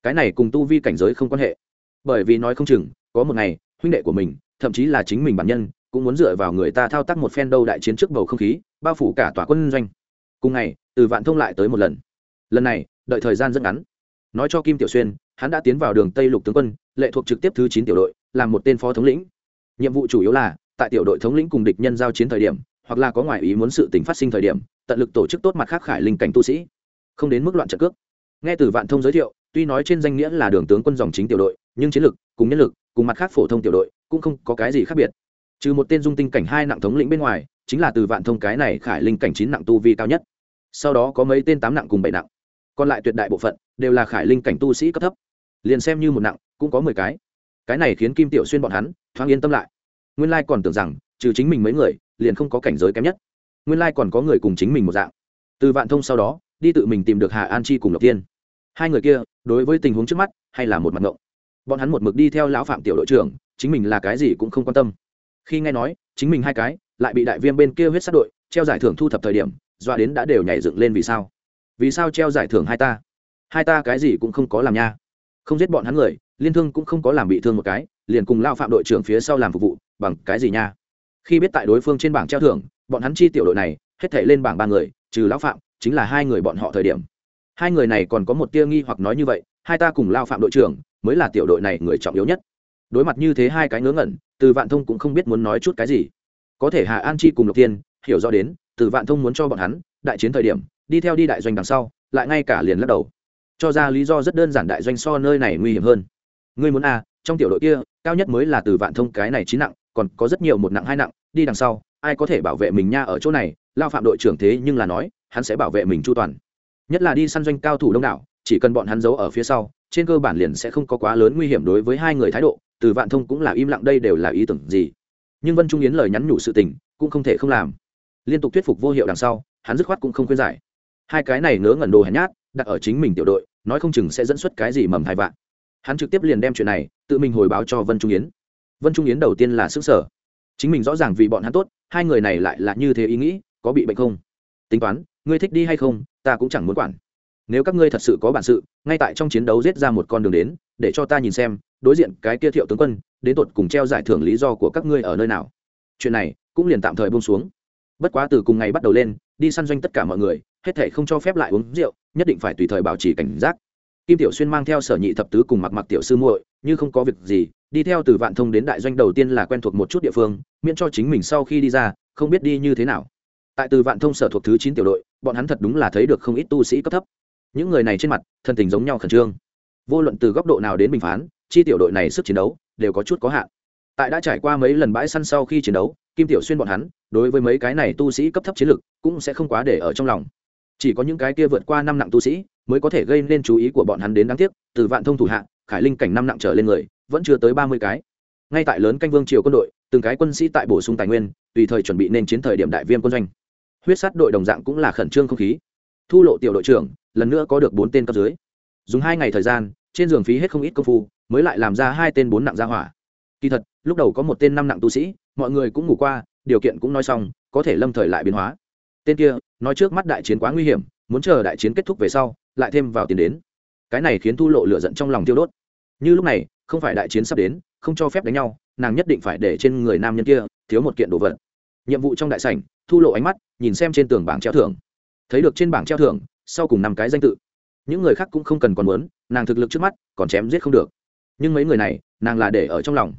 Cái này cùng tu vi cảnh giới không quan hệ. Bởi vì nói không chừng, có một ngày, huynh đệ của mình, thậm chí là chính mình bản nhân, cũng muốn dựa vào người ta thao tác một phen đâu đại chiến trước bầu không khí, bao phủ cả tòa quân doanh. Cùng ngày, từ vạn thông lại tới một lần. Lần này, đợi thời gian rất ngắn. Nói cho kim tiểu xuyên, hắn đã tiến vào đường tây lục tướng quân, lệ thuộc trực tiếp thứ chín tiểu đội, làm một tên phó thống lĩnh. Nhiệm vụ chủ yếu là, tại tiểu đội thống lĩnh cùng địch nhân giao chiến thời điểm, hoặc là có ngoại ý muốn sự tình phát sinh thời điểm tận lực tổ chức tốt mặt khác khải linh cảnh tu sĩ. Không đến mức loạn trận cước. Nghe từ vạn thông giới thiệu, tuy nói trên danh nghĩa là đường tướng quân dòng chính tiểu đội, nhưng chiến lực, cùng nhân lực, cùng mặt khác phổ thông tiểu đội, cũng không có cái gì khác biệt. Trừ một tên dung tinh cảnh hai nặng thống lĩnh bên ngoài, chính là từ vạn thông cái này khải linh cảnh chín nặng tu vi cao nhất. Sau đó có mấy tên tám nặng cùng bảy nặng. Còn lại tuyệt đại bộ phận đều là khải linh cảnh tu sĩ cấp thấp. Liền xem như một nặng, cũng có mười cái. Cái này khiến kim tiểu xuyên bọn hắn thoáng yên tâm lại. Nguyên lai còn tưởng rằng, trừ chính mình mấy người, liền không có cảnh giới kém nhất nguyên lai còn có người cùng chính mình một dạng. Từ vạn thông sau đó, đi tự mình tìm được hà an chi cùng lộc tiên hai người kia, đối với tình huống trước mắt, hay là một mặt ngộng. Bọn hắn một mực đi theo lão phạm tiểu đội trưởng, chính mình là cái gì cũng không quan tâm. Khi nghe nói, chính mình hai cái, lại bị đại viêm bên kia huyết sát đội, treo giải thưởng thu thập thời điểm, dọa đến đã đều nhảy dựng lên vì sao. Vì sao treo giải thưởng hai ta? Hai ta cái gì cũng không có làm nha. Không giết bọn hắn người, liên thương cũng không có làm bị thương một cái, liền cùng lao phạm đội trưởng phía sau làm phục vụ, bằng cái gì nha? Khi biết tại đối phương trên bảng treo thưởng bọn hắn chi tiểu đội này, hết thể lên bảng ba người, trừ lão phạm, chính là hai người bọn họ thời điểm. Hai người này còn có một tia nghi hoặc nói như vậy, hai ta cùng lao phạm đội trưởng, mới là tiểu đội này người trọng yếu nhất. Đối mặt như thế hai cái ngớ ngẩn, từ vạn thông cũng không biết muốn nói chút cái gì. Có thể hà an chi cùng lộc tiên, hiểu rõ đến, từ vạn thông muốn cho bọn hắn, đại chiến thời điểm, đi theo đi đại doanh đằng sau, lại ngay cả liền lắc đầu. Cho ra lý do rất đơn giản đại doanh so nơi này nguy hiểm hơn. Ngươi muốn a trong tiểu đội kia, cao nhất mới là từ vạn thông cái này chín nặng, còn có rất nhiều một nặng hai nặng, đi đằng sau ai có thể bảo vệ mình nha ở chỗ này, lao phạm đội trưởng thế nhưng là nói, hắn sẽ bảo vệ mình chu toàn. Nhất là đi săn doanh cao thủ đông đảo, chỉ cần bọn hắn giấu ở phía sau, trên cơ bản liền sẽ không có quá lớn nguy hiểm đối với hai người thái độ, từ vạn thông cũng là im lặng đây đều là ý tưởng gì. Nhưng vân trung yến lời nhắn nhủ sự tình, cũng không thể không làm. Liên tục thuyết phục vô hiệu đằng sau, hắn dứt khoát cũng không khuyên giải. Hai cái này ngớ ngẩn đồ hèn nhát, đặt ở chính mình tiểu đội, nói không chừng sẽ dẫn xuất cái gì mầm thai vạn. Hắn trực tiếp liền đem chuyện này, tự mình hồi báo cho vân trung yến. Vân trung yến đầu tiên là xứ sở chính mình rõ ràng vì bọn hắn tốt, hai người này lại là như thế ý nghĩ, có bị bệnh không? Tính toán, ngươi thích đi hay không, ta cũng chẳng muốn quản. Nếu các ngươi thật sự có bản sự, ngay tại trong chiến đấu giết ra một con đường đến, để cho ta nhìn xem, đối diện cái kia thiệu tướng quân, đến tột cùng treo giải thưởng lý do của các ngươi ở nơi nào. Chuyện này, cũng liền tạm thời buông xuống. Bất quá từ cùng ngày bắt đầu lên, đi săn doanh tất cả mọi người, hết thể không cho phép lại uống rượu, nhất định phải tùy thời bảo trì cảnh giác. Kim tiểu xuyên mang theo sở nhị thập tứ cùng mặc mặc tiểu sư muội, như không có việc gì đi theo từ vạn thông đến đại doanh đầu tiên là quen thuộc một chút địa phương, miễn cho chính mình sau khi đi ra, không biết đi như thế nào. Tại từ vạn thông sở thuộc thứ chín tiểu đội, bọn hắn thật đúng là thấy được không ít tu sĩ cấp thấp. Những người này trên mặt, thân tình giống nhau khẩn trương. Vô luận từ góc độ nào đến bình phán, chi tiểu đội này sức chiến đấu đều có chút có hạn. Tại đã trải qua mấy lần bãi săn sau khi chiến đấu, kim tiểu xuyên bọn hắn, đối với mấy cái này tu sĩ cấp thấp chiến lực, cũng sẽ không quá để ở trong lòng. Chỉ có những cái kia vượt qua năm nặng tu sĩ, mới có thể gây nên chú ý của bọn hắn đến đáng tiếc, từ vạn thông thủ hạ, khải linh cảnh năm nặng trở lên người vẫn chưa tới ba mươi cái. Ngay tại lớn canh vương triều quân đội, từng cái quân sĩ tại bổ sung tài nguyên, tùy thời chuẩn bị nên chiến thời điểm đại viêm quân doanh. Huyết sát đội đồng dạng cũng là khẩn trương không khí. Thu lộ tiểu đội trưởng, lần nữa có được bốn tên cấp dưới. Dùng hai ngày thời gian, trên giường phí hết không ít công phu, mới lại làm ra hai tên bốn nặng gia hỏa. Kỳ thật, lúc đầu có một tên năm nặng tu sĩ, mọi người cũng ngủ qua, điều kiện cũng nói xong, có thể lâm thời lại biến hóa. Tên kia, nói trước mắt đại chiến quá nguy hiểm, muốn chờ đại chiến kết thúc về sau, lại thêm vào tiền đến. Cái này khiến thu lộ lửa giận trong lòng tiêu đốt. Như lúc này không phải đại chiến sắp đến, không cho phép đánh nhau, nàng nhất định phải để trên người nam nhân kia thiếu một kiện đồ vật. Nhiệm vụ trong đại sảnh, thu lộ ánh mắt, nhìn xem trên tường bảng treo thưởng. Thấy được trên bảng treo thưởng, sau cùng năm cái danh tự. Những người khác cũng không cần còn muốn, nàng thực lực trước mắt còn chém giết không được. Nhưng mấy người này, nàng là để ở trong lòng.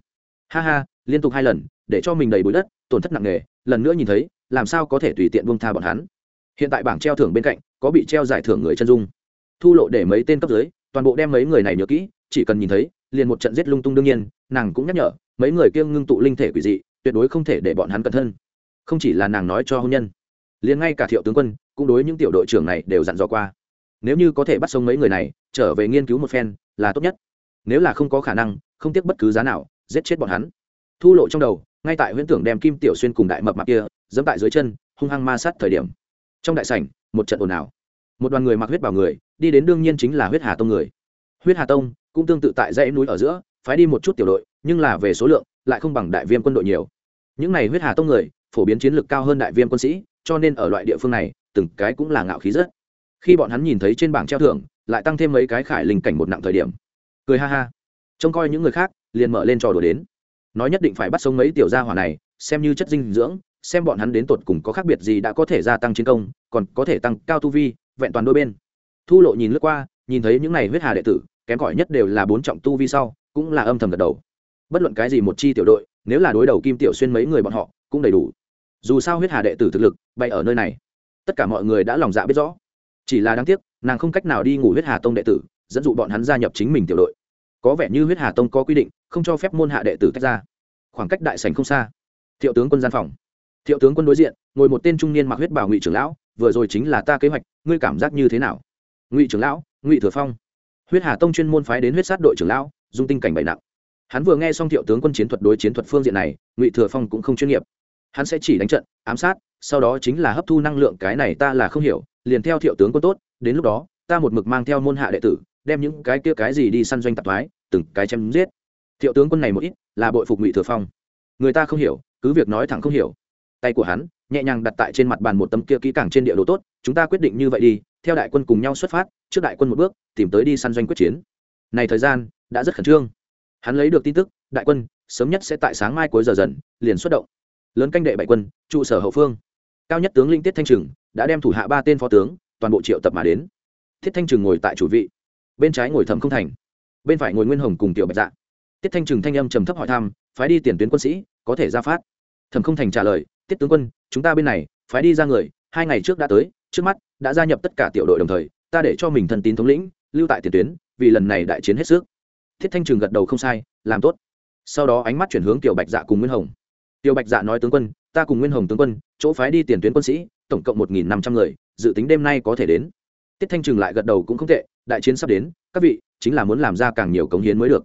Ha ha, liên tục hai lần, để cho mình đầy bụi đất, tổn thất nặng nề, lần nữa nhìn thấy, làm sao có thể tùy tiện buông tha bọn hắn. Hiện tại bảng treo thưởng bên cạnh, có bị treo giải thưởng người chân dung. Thu lộ để mấy tên cấp dưới, toàn bộ đem mấy người này nhớ kỹ, chỉ cần nhìn thấy liền một trận giết lung tung đương nhiên, nàng cũng nhắc nhở, mấy người kia ngưng tụ linh thể quỷ dị, tuyệt đối không thể để bọn hắn cẩn thân. Không chỉ là nàng nói cho hôn nhân, liền ngay cả thiệu tướng quân, cũng đối những tiểu đội trưởng này đều dặn dò qua. Nếu như có thể bắt sống mấy người này, trở về nghiên cứu một phen là tốt nhất. Nếu là không có khả năng, không tiếc bất cứ giá nào, giết chết bọn hắn. Thu lộ trong đầu, ngay tại huyễn tưởng đem kim tiểu xuyên cùng đại mập mạp kia dẫm tại dưới chân, hung hăng ma sát thời điểm. Trong đại sảnh, một trận ồn ào. Một đoàn người mặc huyết bảo người, đi đến đương nhiên chính là huyết hà tông người huyết hà tông cũng tương tự tại dãy núi ở giữa, phái đi một chút tiểu đội, nhưng là về số lượng lại không bằng đại viêm quân đội nhiều. Những này huyết hà tông người, phổ biến chiến lược cao hơn đại viêm quân sĩ, cho nên ở loại địa phương này, từng cái cũng là ngạo khí rất. Khi bọn hắn nhìn thấy trên bảng treo thưởng, lại tăng thêm mấy cái khải linh cảnh một nặng thời điểm. Cười ha ha. Trông coi những người khác, liền mở lên trò đùa đến. Nói nhất định phải bắt sống mấy tiểu gia hỏa này, xem như chất dinh dưỡng, xem bọn hắn đến tột cùng có khác biệt gì đã có thể gia tăng chiến công, còn có thể tăng cao tu vi, vẹn toàn đôi bên. Thu lộ nhìn lướt qua, nhìn thấy những này huyết hà đệ tử kém cỏi nhất đều là bốn trọng tu vi sau, cũng là âm thầm gật đầu. Bất luận cái gì một chi tiểu đội, nếu là đối đầu kim tiểu xuyên mấy người bọn họ, cũng đầy đủ. Dù sao huyết hà đệ tử thực lực, bay ở nơi này, tất cả mọi người đã lòng dạ biết rõ. Chỉ là đáng tiếc, nàng không cách nào đi ngủ huyết hà tông đệ tử, dẫn dụ bọn hắn gia nhập chính mình tiểu đội. Có vẻ như huyết hà tông có quy định, không cho phép môn hạ đệ tử tách ra. Khoảng cách đại sành không xa. Thiệu tướng quân gian phòng. Thiệu tướng quân đối diện, ngồi một tên trung niên mặc huyết bảo ngụy trưởng lão, vừa rồi chính là ta kế hoạch, ngươi cảm giác như thế nào? Ngụy trưởng lão, ngụy thừa phong huyết hà tông chuyên môn phái đến huyết sát đội trưởng lão, dung tinh cảnh bậy nặng. Hắn vừa nghe xong thiệu tướng quân chiến thuật đối chiến thuật phương diện này, ngụy thừa phong cũng không chuyên nghiệp. Hắn sẽ chỉ đánh trận, ám sát, sau đó chính là hấp thu năng lượng, cái này ta là không hiểu, liền theo thiệu tướng quân tốt, đến lúc đó, ta một mực mang theo môn hạ đệ tử, đem những cái kia cái gì đi săn doanh tạp thoái, từng cái chém giết. Thiệu tướng quân này một ít, là bội phục ngụy thừa phong. Người ta không hiểu, cứ việc nói thẳng không hiểu. Tay của hắn nhẹ nhàng đặt tại trên mặt bàn một tấm kia kỹ càng trên địa đồ tốt, chúng ta quyết định như vậy đi, theo đại quân cùng nhau xuất phát, trước đại quân một bước, tìm tới đi săn doanh quyết chiến. Này thời gian, đã rất khẩn trương. Hắn lấy được tin tức, đại quân, sớm nhất sẽ tại sáng mai cuối giờ dần, liền xuất động. Lớn canh đệ bảy quân, trụ sở hậu phương. Cao nhất tướng linh tiết thanh trừng đã đem thủ hạ ba tên phó tướng, toàn bộ triệu tập mà đến. Thiết thanh trừng ngồi tại chủ vị. Bên trái ngồi thẩm không thành, bên phải ngồi nguyên hồng cùng tiểu bạch dạ. Tiết thanh trừng thanh âm trầm thấp hỏi thăm, phái đi tiền tuyến quân sĩ, có thể ra phát? Thẩm không thành trả lời tiết tướng quân, chúng ta bên này, phái đi ra người, hai ngày trước đã tới, trước mắt, đã gia nhập tất cả tiểu đội đồng thời, ta để cho mình thân tín thống lĩnh, lưu tại tiền tuyến, vì lần này đại chiến hết sức. Thiết thanh trường gật đầu không sai, làm tốt. Sau đó ánh mắt chuyển hướng tiểu bạch dạ cùng nguyên hồng. Tiểu bạch dạ nói tướng quân, ta cùng nguyên hồng tướng quân, chỗ phái đi tiền tuyến quân sĩ, tổng cộng một nghìn năm trăm người, dự tính đêm nay có thể đến. Tiết thanh trường lại gật đầu cũng không tệ, đại chiến sắp đến, các vị, chính là muốn làm ra càng nhiều cống hiến mới được.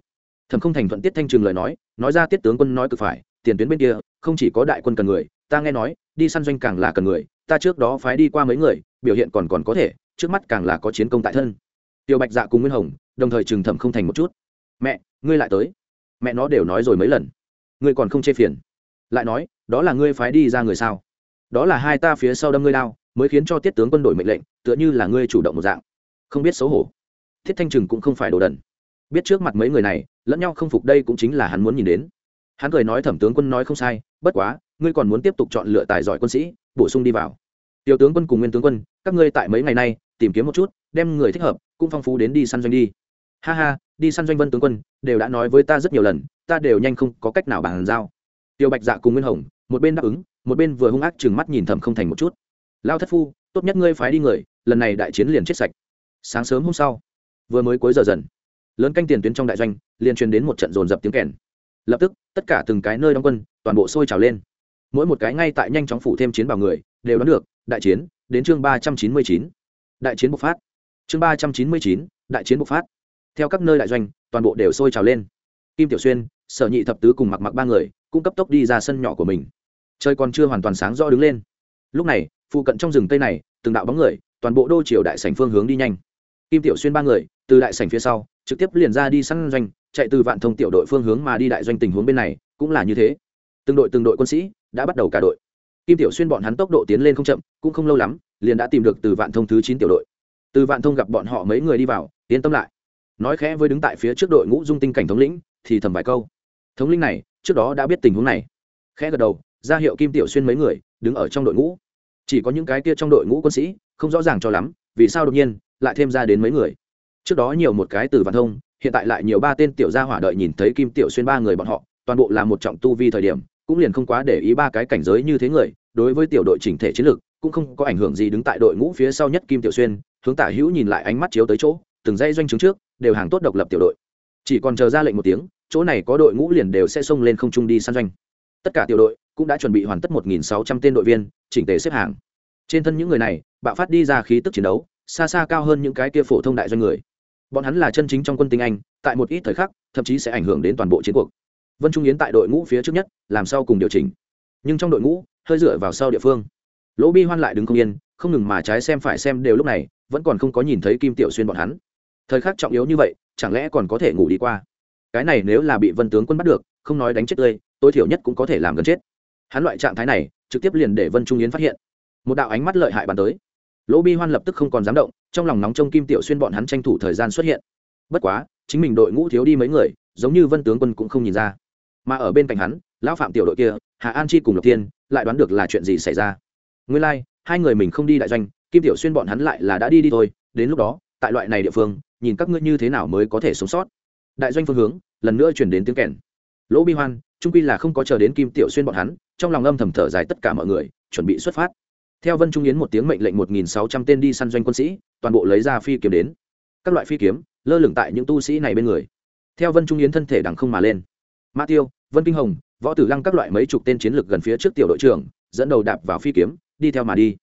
Thẩm không thành thuận tiết thanh trường lời nói nói ra tiết tướng quân nói cực phải, tiền tuyến bên kia, không chỉ có đại quân cần người ta nghe nói, đi săn doanh càng là cần người, ta trước đó phái đi qua mấy người, biểu hiện còn còn có thể, trước mắt càng là có chiến công tại thân. Tiêu bạch dạ cùng nguyên hồng, đồng thời trừng thẩm không thành một chút. Mẹ, ngươi lại tới. Mẹ nó đều nói rồi mấy lần. Ngươi còn không chê phiền. Lại nói, đó là ngươi phái đi ra người sao? Đó là hai ta phía sau đâm ngươi lao mới khiến cho tiết tướng quân đội mệnh lệnh, tựa như là ngươi chủ động một dạng. Không biết xấu hổ. Thiết thanh trừng cũng không phải đồ đần. Biết trước mặt mấy người này, lẫn nhau không phục đây cũng chính là hắn muốn nhìn đến. Hắn cười nói thẩm tướng quân nói không sai, bất quá ngươi còn muốn tiếp tục chọn lựa tài giỏi quân sĩ, bổ sung đi vào. Tiểu tướng quân cùng nguyên tướng quân, các ngươi tại mấy ngày nay, tìm kiếm một chút, đem người thích hợp, cũng phong phú đến đi săn doanh đi. Ha ha, đi săn doanh vân tướng quân, đều đã nói với ta rất nhiều lần, ta đều nhanh không có cách nào bàn giao. Tiêu bạch dạ cùng nguyên hồng, một bên đáp ứng, một bên vừa hung ác chừng mắt nhìn thầm không thành một chút. Lao thất phu, tốt nhất ngươi phái đi người, lần này đại chiến liền chết sạch. Sáng sớm hôm sau, vừa mới cuối giờ dần, lớn canh tiền tuyến trong đại doanh, liền truyền đến một trận dồn dập tiếng kèn. Lập tức, tất cả từng cái nơi đóng quân, toàn bộ sôi trào lên mỗi một cái ngay tại nhanh chóng phủ thêm chiến bào người, đều đoán được, đại chiến, đến chương ba trăm chín mươi chín. Đại chiến bộc phát. Chương ba trăm chín mươi chín, đại chiến bộc phát. Theo các nơi đại doanh, toàn bộ đều sôi trào lên. Kim tiểu xuyên, sở nhị thập tứ cùng mặc mặc ba người, cũng cấp tốc đi ra sân nhỏ của mình. Trời còn chưa hoàn toàn sáng rõ đứng lên. Lúc này, phụ cận trong rừng tây này, từng đạo bóng người, toàn bộ đô triều đại sảnh phương hướng đi nhanh. Kim tiểu xuyên ba người, từ đại sảnh phía sau, trực tiếp liền ra đi săn doanh, chạy từ vạn thông tiểu đội phương hướng mà đi đại doanh tình huống bên này, cũng là như thế. Từng đội từng đội quân sĩ đã bắt đầu cả đội. Kim tiểu xuyên bọn hắn tốc độ tiến lên không chậm, cũng không lâu lắm, liền đã tìm được từ vạn thông thứ chín tiểu đội. Từ vạn thông gặp bọn họ mấy người đi vào, yên tâm lại. Nói khẽ với đứng tại phía trước đội ngũ dung tinh cảnh thống lĩnh, thì thầm vài câu. Thống lĩnh này, trước đó đã biết tình huống này. Khẽ gật đầu, ra hiệu kim tiểu xuyên mấy người, đứng ở trong đội ngũ. Chỉ có những cái kia trong đội ngũ quân sĩ, không rõ ràng cho lắm, vì sao đột nhiên, lại thêm ra đến mấy người. Trước đó nhiều một cái từ vạn thông, hiện tại lại nhiều ba tên tiểu gia hỏa đợi nhìn thấy kim tiểu xuyên ba người bọn họ, toàn bộ là một trọng tu vi thời điểm cũng liền không quá để ý ba cái cảnh giới như thế người, đối với tiểu đội chỉnh thể chiến lược, cũng không có ảnh hưởng gì đứng tại đội ngũ phía sau nhất kim tiểu xuyên, hướng tả hữu nhìn lại ánh mắt chiếu tới chỗ, từng dây doanh chứng trước, đều hàng tốt độc lập tiểu đội. Chỉ còn chờ ra lệnh một tiếng, chỗ này có đội ngũ liền đều sẽ xông lên không trung đi săn doanh. Tất cả tiểu đội cũng đã chuẩn bị hoàn tất một nghìn sáu trăm tên đội viên, chỉnh tề xếp hàng. Trên thân những người này, bạo phát đi ra khí tức chiến đấu, xa xa cao hơn những cái kia phổ thông đại doanh người. Bọn hắn là chân chính trong quân tinh anh, tại một ít thời khắc, thậm chí sẽ ảnh hưởng đến toàn bộ chiến cuộc vân trung yến tại đội ngũ phía trước nhất, làm sau cùng điều chỉnh. Nhưng trong đội ngũ, hơi dựa vào sau địa phương. Lỗ bi hoan lại đứng không yên, không ngừng mà trái xem phải xem đều lúc này, vẫn còn không có nhìn thấy kim tiểu xuyên bọn hắn. Thời khắc trọng yếu như vậy, chẳng lẽ còn có thể ngủ đi qua? Cái này nếu là bị vân tướng quân bắt được, không nói đánh chết tươi, tối thiểu nhất cũng có thể làm gần chết. Hắn loại trạng thái này, trực tiếp liền để vân trung yến phát hiện. Một đạo ánh mắt lợi hại bàn tới. Lỗ bi hoan lập tức không còn dám động, trong lòng nóng trong kim tiểu xuyên bọn hắn tranh thủ thời gian xuất hiện. Bất quá, chính mình đội ngũ thiếu đi mấy người, giống như vân tướng quân cũng không nhìn ra mà ở bên cạnh hắn lão phạm tiểu đội kia hà an chi cùng lộc thiên lại đoán được là chuyện gì xảy ra. Nguyên lai、like, hai người mình không đi đại doanh kim tiểu xuyên bọn hắn lại là đã đi đi thôi đến lúc đó tại loại này địa phương nhìn các ngươi như thế nào mới có thể sống sót. Đại doanh phương hướng lần nữa chuyển đến tiếng kèn. Lỗ bi hoan trung quy là không có chờ đến kim tiểu xuyên bọn hắn trong lòng âm thầm thở dài tất cả mọi người chuẩn bị xuất phát. Theo vân trung yến một tiếng mệnh lệnh một nghìn sáu trăm tên đi săn doanh quân sĩ toàn bộ lấy ra phi kiếm đến. Các loại phi kiếm lơ lửng tại những tu sĩ này bên người. Theo vân trung yến thân thể đằng không mà lên mã tiêu, vân kinh hồng, võ tử lăng các loại mấy chục tên chiến lược gần phía trước tiểu đội trưởng, dẫn đầu đạp vào phi kiếm, đi theo mà đi.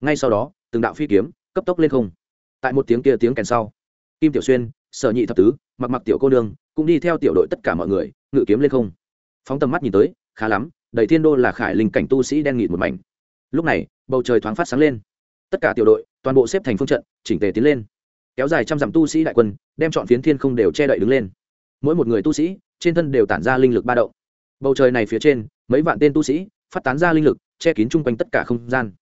Ngay sau đó, từng đạo phi kiếm cấp tốc lên không. Tại một tiếng kia tiếng kèn sau, kim tiểu xuyên, sở nhị thập tứ, mặc mặc tiểu cô nương cũng đi theo tiểu đội tất cả mọi người, ngự kiếm lên không. Phóng tầm mắt nhìn tới, khá lắm, đầy thiên đô là khải linh cảnh tu sĩ đen nghịt một mảnh. Lúc này, bầu trời thoáng phát sáng lên. Tất cả tiểu đội, toàn bộ xếp thành phương trận, chỉnh tề tiến lên. Kéo dài trăm dặm tu sĩ đại quân, đem chọn phiến thiên không đều che đậy đứng lên. Mỗi một người tu sĩ trên thân đều tản ra linh lực ba động. Bầu trời này phía trên, mấy vạn tên tu sĩ phát tán ra linh lực, che kín chung quanh tất cả không gian.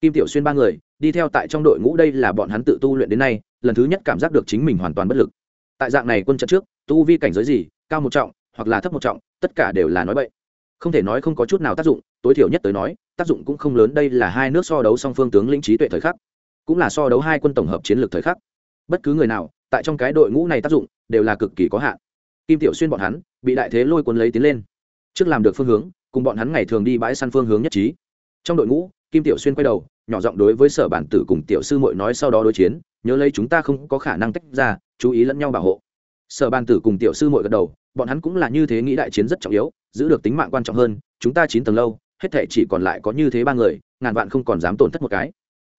Kim tiểu xuyên ba người đi theo tại trong đội ngũ đây là bọn hắn tự tu luyện đến nay, lần thứ nhất cảm giác được chính mình hoàn toàn bất lực. Tại dạng này quân trận trước, tu vi cảnh giới gì, cao một trọng hoặc là thấp một trọng, tất cả đều là nói bậy. Không thể nói không có chút nào tác dụng, tối thiểu nhất tới nói, tác dụng cũng không lớn đây là hai nước so đấu song phương tướng lĩnh trí tuệ thời khắc, cũng là so đấu hai quân tổng hợp chiến lược thời khắc. Bất cứ người nào, tại trong cái đội ngũ này tác dụng đều là cực kỳ có hạn kim tiểu xuyên bọn hắn bị đại thế lôi cuốn lấy tiến lên. Trước làm được phương hướng, cùng bọn hắn ngày thường đi bãi săn phương hướng nhất trí. Trong đội ngũ, kim tiểu xuyên quay đầu, nhỏ giọng đối với sở bản tử cùng tiểu sư muội nói sau đó đối chiến, nhớ lấy chúng ta không có khả năng tách ra, chú ý lẫn nhau bảo hộ. Sở bản tử cùng tiểu sư muội gật đầu, bọn hắn cũng là như thế nghĩ đại chiến rất trọng yếu, giữ được tính mạng quan trọng hơn, chúng ta chín tầng lâu, hết thể chỉ còn lại có như thế ba người, ngàn vạn không còn dám tổn thất một cái.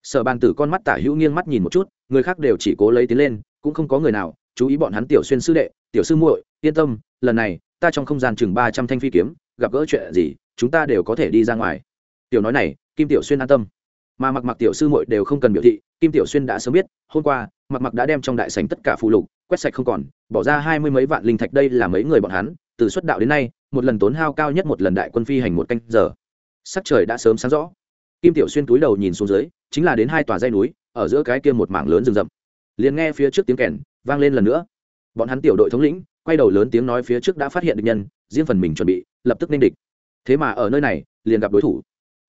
Sở bàn tử con mắt tả hữu nghiêng mắt nhìn một chút, người khác đều chỉ cố lấy tiến lên, cũng không có người nào chú ý bọn hắn tiểu xuyên sư đệ tiểu sư muội, yên tâm, lần này, ta trong không gian chừng ba trăm thanh phi kiếm, gặp gỡ chuyện gì, chúng ta đều có thể đi ra ngoài. Tiểu nói này, kim tiểu xuyên an tâm. Mà mặc mặc tiểu sư muội đều không cần biểu thị, kim tiểu xuyên đã sớm biết, hôm qua, mặc mặc đã đem trong đại sảnh tất cả phụ lục, quét sạch không còn, bỏ ra hai mươi mấy vạn linh thạch đây là mấy người bọn hắn, từ xuất đạo đến nay, một lần tốn hao cao nhất một lần đại quân phi hành một canh giờ. Sắc trời đã sớm sáng rõ. Kim tiểu xuyên túi đầu nhìn xuống dưới, chính là đến hai tòa dây núi, ở giữa cái kia một mảng lớn rừng rậm. Liền nghe phía trước tiếng kèn, vang lên lần nữa bọn hắn tiểu đội thống lĩnh, quay đầu lớn tiếng nói phía trước đã phát hiện địch nhân, riêng phần mình chuẩn bị, lập tức nên địch. Thế mà ở nơi này, liền gặp đối thủ.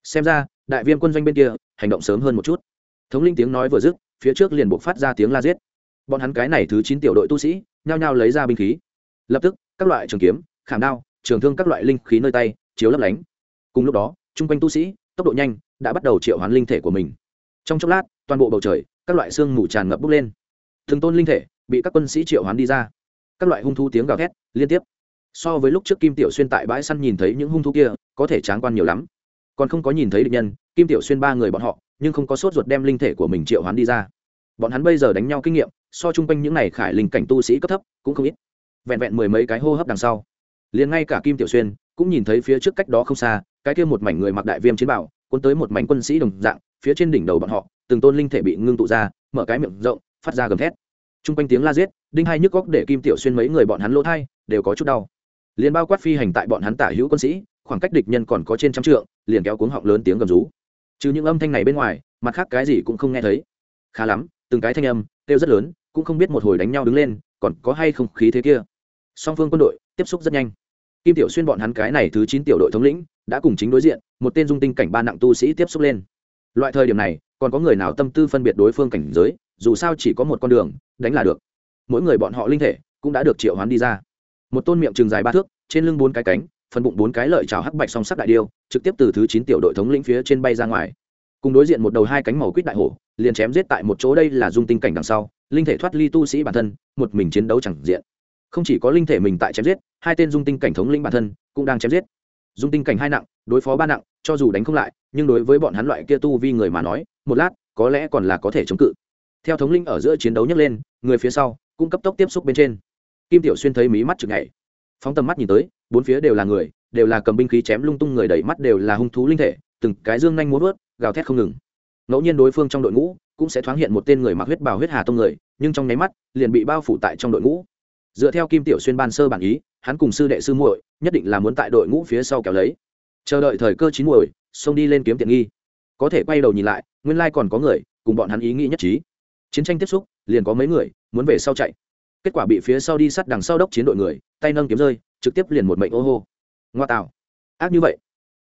Xem ra, đại viêm quân doanh bên kia, hành động sớm hơn một chút. Thống linh tiếng nói vừa dứt, phía trước liền buộc phát ra tiếng la giết. Bọn hắn cái này thứ chín tiểu đội tu sĩ, nhao nhao lấy ra binh khí. Lập tức, các loại trường kiếm, khảm đao, trường thương các loại linh khí nơi tay, chiếu lấp lánh. Cùng lúc đó, chung quanh tu sĩ, tốc độ nhanh, đã bắt đầu triệu hoán linh thể của mình. Trong chốc lát, toàn bộ bầu trời, các loại xương mù tràn ngập bốc lên. Thường tôn linh thể bị các quân sĩ triệu hoán đi ra. Các loại hung thu tiếng gào thét, liên tiếp. So với lúc trước kim tiểu xuyên tại bãi săn nhìn thấy những hung thú kia, có thể tráng quan nhiều lắm. Còn không có nhìn thấy địch nhân, kim tiểu xuyên ba người bọn họ, nhưng không có sốt ruột đem linh thể của mình triệu hoán đi ra. Bọn hắn bây giờ đánh nhau kinh nghiệm, so chung quanh những n à y khải linh cảnh tu sĩ cấp thấp, cũng không ít. Vẹn vẹn mười mấy cái hô hấp đằng sau. Liền ngay cả kim tiểu xuyên, cũng nhìn thấy phía trước cách đó không xa, cái kia một mảnh người mặc đại viêm chiến bảo, cuốn tới một mảnh quân sĩ đồng dạng, phía trên đỉnh đầu bọn họ, từng tôn linh thể bị ngưng tụ ra, mở cái miệng rộng, phát ra gầm thét t r u n g quanh tiếng la giết, đinh hai nhức góc để kim tiểu xuyên mấy người bọn hắn lỗ thai, đều có chút đau. Liền bao quát phi hành tại bọn hắn tả hữu quân sĩ, khoảng cách địch nhân còn có trên trăm trượng, liền kéo cuống họng lớn tiếng gầm rú. Trừ những âm thanh này bên ngoài, mặt khác cái gì cũng không nghe thấy. Khá lắm, từng cái thanh âm, kêu rất lớn, cũng không biết một hồi đánh nhau đứng lên, còn có hay không khí thế kia. Song phương quân đội, tiếp xúc rất nhanh. Kim tiểu xuyên bọn hắn cái này thứ chín tiểu đội thống lĩnh, đã cùng chính đối diện, một tên dung tinh cảnh ba nặng tu sĩ tiếp xúc lên. Loại thời điểm này, còn có người nào tâm tư phân biệt đối phương cảnh giới? Dù sao chỉ có một con đường, đánh là được. Mỗi người bọn họ linh thể cũng đã được triệu hoán đi ra. Một tôn miệng trường dài ba thước, trên lưng bốn cái cánh, phần bụng bốn cái lợi trào hắc bạch song sắc đại điêu, trực tiếp từ thứ chín tiểu đội thống lĩnh phía trên bay ra ngoài. Cùng đối diện một đầu hai cánh màu quýt đại hổ, liền chém giết tại một chỗ đây là dung tinh cảnh đằng sau, linh thể thoát ly tu sĩ bản thân, một mình chiến đấu chẳng diện. Không chỉ có linh thể mình tại chém giết, hai tên dung tinh cảnh thống lĩnh bản thân cũng đang chém giết. Dung tinh cảnh hai nặng, đối phó ba nặng, cho dù đánh không lại, nhưng đối với bọn hắn loại kia tu vi người mà nói, một lát, có lẽ còn là có thể chống cự theo thống linh ở giữa chiến đấu nhấc lên người phía sau cũng cấp tốc tiếp xúc bên trên. Kim tiểu xuyên thấy mí mắt chực nhảy, phóng tầm mắt nhìn tới bốn phía đều là người đều là cầm binh khí chém lung tung người đẩy mắt đều là hung thú linh thể từng cái dương nhanh muốn vớt gào thét không ngừng. Ngẫu nhiên đối phương trong đội ngũ cũng sẽ thoáng hiện một tên người mặc huyết bào huyết hà tông người nhưng trong nháy mắt liền bị bao phủ tại trong đội ngũ. Dựa theo kim tiểu xuyên ban sơ bản ý hắn cùng sư đệ sư muội nhất định là muốn tại đội ngũ phía sau kéo lấy. Chờ đợi thời cơ chín muội xông đi lên kiếm tiện nghi. Có thể quay đầu nhìn lại nguyên lai còn có người cùng bọn hắn ý nghĩ nhất trí chiến tranh tiếp xúc, liền có mấy người muốn về sau chạy. Kết quả bị phía sau đi sát đằng sau đốc chiến đội người, tay nâng kiếm rơi, trực tiếp liền một mệnh ô hô. Ngoa tạo. Ác như vậy.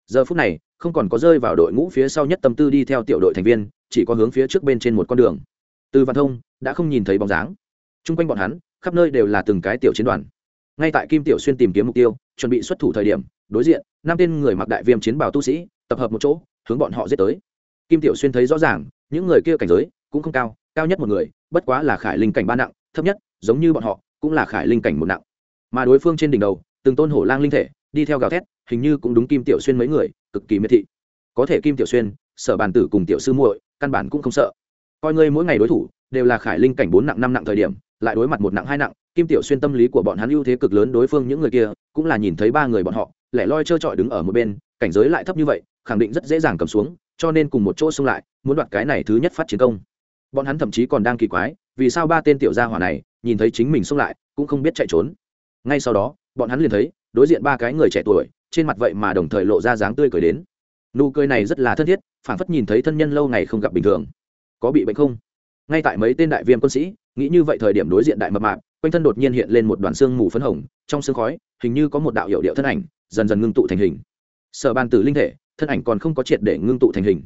Giờ phút này, không còn có rơi vào đội ngũ phía sau nhất tâm tư đi theo tiểu đội thành viên, chỉ có hướng phía trước bên trên một con đường. Từ văn thông đã không nhìn thấy bóng dáng. Chung quanh bọn hắn, khắp nơi đều là từng cái tiểu chiến đoàn. Ngay tại kim tiểu xuyên tìm kiếm mục tiêu, chuẩn bị xuất thủ thời điểm, đối diện, năm tên người mặc đại viêm chiến bào tu sĩ, tập hợp một chỗ, hướng bọn họ giết tới. Kim tiểu xuyên thấy rõ ràng, những người kia cảnh giới cũng không cao cao nhất một người, bất quá là khải linh cảnh ba nặng, thấp nhất, giống như bọn họ, cũng là khải linh cảnh một nặng. Mà đối phương trên đỉnh đầu, từng tôn hổ lang linh thể, đi theo gào thét, hình như cũng đúng kim tiểu xuyên mấy người, cực kỳ miệt thị. Có thể kim tiểu xuyên, sở bàn tử cùng tiểu sư muội, căn bản cũng không sợ. Coi ngươi mỗi ngày đối thủ, đều là khải linh cảnh bốn nặng năm nặng thời điểm, lại đối mặt một nặng hai nặng, kim tiểu xuyên tâm lý của bọn hắn ưu thế cực lớn đối phương những người kia, cũng là nhìn thấy ba người bọn họ, lẻ loi trơ trọi đứng ở một bên, cảnh giới lại thấp như vậy, khẳng định rất dễ dàng cầm xuống, cho nên cùng một chỗ xung lại, muốn đoạt cái này thứ nhất phát chiến công bọn hắn thậm chí còn đang kỳ quái, vì sao ba tên tiểu gia hỏa này, nhìn thấy chính mình xông lại, cũng không biết chạy trốn. Ngay sau đó, bọn hắn liền thấy, đối diện ba cái người trẻ tuổi, trên mặt vậy mà đồng thời lộ ra dáng tươi cười đến. Nụ cười này rất là thân thiết, phảng phất nhìn thấy thân nhân lâu ngày không gặp bình thường. Có bị bệnh không? Ngay tại mấy tên đại viêm quân sĩ, nghĩ như vậy thời điểm đối diện đại mập mạp, quanh thân đột nhiên hiện lên một đoàn xương mù phấn hồng, trong xương khói, hình như có một đạo hiệu điệu thân ảnh, dần dần ngưng tụ thành hình. Sở bàn tử linh thể, thân ảnh còn không có triệt để ngưng tụ thành hình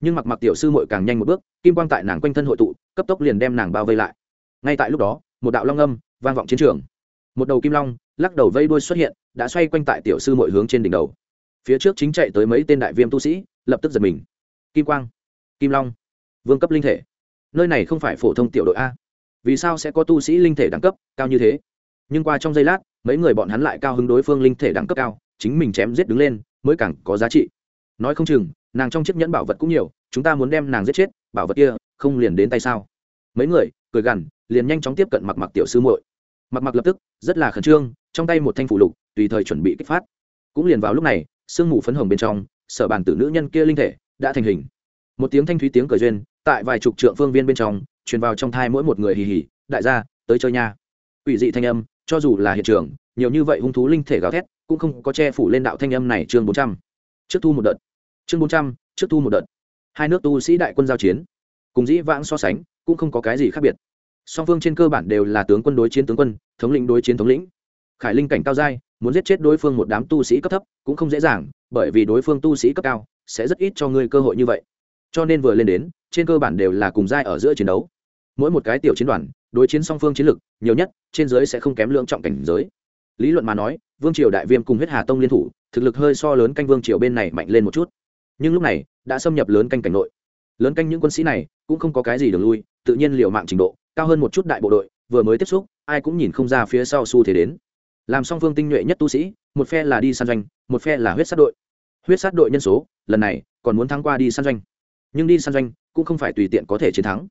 nhưng mặc mặc tiểu sư mội càng nhanh một bước, kim quang tại nàng quanh thân hội tụ, cấp tốc liền đem nàng bao vây lại. Ngay tại lúc đó, một đạo long âm vang vọng chiến trường. Một đầu kim long lắc đầu vây đuôi xuất hiện, đã xoay quanh tại tiểu sư mội hướng trên đỉnh đầu. Phía trước chính chạy tới mấy tên đại viêm tu sĩ, lập tức giật mình. Kim quang, kim long, vương cấp linh thể. Nơi này không phải phổ thông tiểu đội a. Vì sao sẽ có tu sĩ linh thể đẳng cấp cao như thế? Nhưng qua trong giây lát, mấy người bọn hắn lại cao hứng đối phương linh thể đẳng cấp cao, chính mình chém giết đứng lên, mới càng có giá trị. Nói không chừng nàng trong chiếc nhẫn bảo vật cũng nhiều, chúng ta muốn đem nàng giết chết, bảo vật kia không liền đến tay sao? Mấy người, cười gằn, liền nhanh chóng tiếp cận mặc mặc tiểu sư muội. Mặc mặc lập tức, rất là khẩn trương, trong tay một thanh phủ lục, tùy thời chuẩn bị kích phát. Cũng liền vào lúc này, sương mù phấn hồng bên trong, sở bàn tử nữ nhân kia linh thể đã thành hình. Một tiếng thanh thúy tiếng cười duyên, tại vài chục trượng phương viên bên trong, truyền vào trong thai mỗi một người hì hì, đại gia, tới chơi nha. Ủy dị thanh âm, cho dù là hiện trường, nhiều như vậy hung thú linh thể gào thét, cũng không có che phủ lên đạo thanh âm này chương bốn trăm. Trước thu một đợt chương bốn trăm, trước thu một đợt. Hai nước tu sĩ đại quân giao chiến. Cùng dĩ vãng so sánh, cũng không có cái gì khác biệt. Song phương trên cơ bản đều là tướng quân đối chiến tướng quân, thống lĩnh đối chiến thống lĩnh. Khải linh cảnh cao giai, muốn giết chết đối phương một đám tu sĩ cấp thấp cũng không dễ dàng, bởi vì đối phương tu sĩ cấp cao sẽ rất ít cho ngươi cơ hội như vậy. Cho nên vừa lên đến, trên cơ bản đều là cùng giai ở giữa chiến đấu. Mỗi một cái tiểu chiến đoàn, đối chiến song phương chiến lực nhiều nhất, trên giới sẽ không kém lượng trọng cảnh giới. Lý luận mà nói, vương triều đại viêm cùng huyết hà tông liên thủ, thực lực hơi so lớn canh vương triều bên này mạnh lên một chút nhưng lúc này, đã xâm nhập lớn canh cảnh nội. Lớn canh những quân sĩ này cũng không có cái gì đường lui, tự nhiên liều mạng trình độ, cao hơn một chút đại bộ đội, vừa mới tiếp xúc, ai cũng nhìn không ra phía sau xu thế đến. Làm song phương tinh nhuệ nhất tu sĩ, một phe là đi săn doanh, một phe là huyết sát đội. Huyết sát đội nhân số, lần này còn muốn thắng qua đi săn doanh. Nhưng đi săn doanh cũng không phải tùy tiện có thể chiến thắng.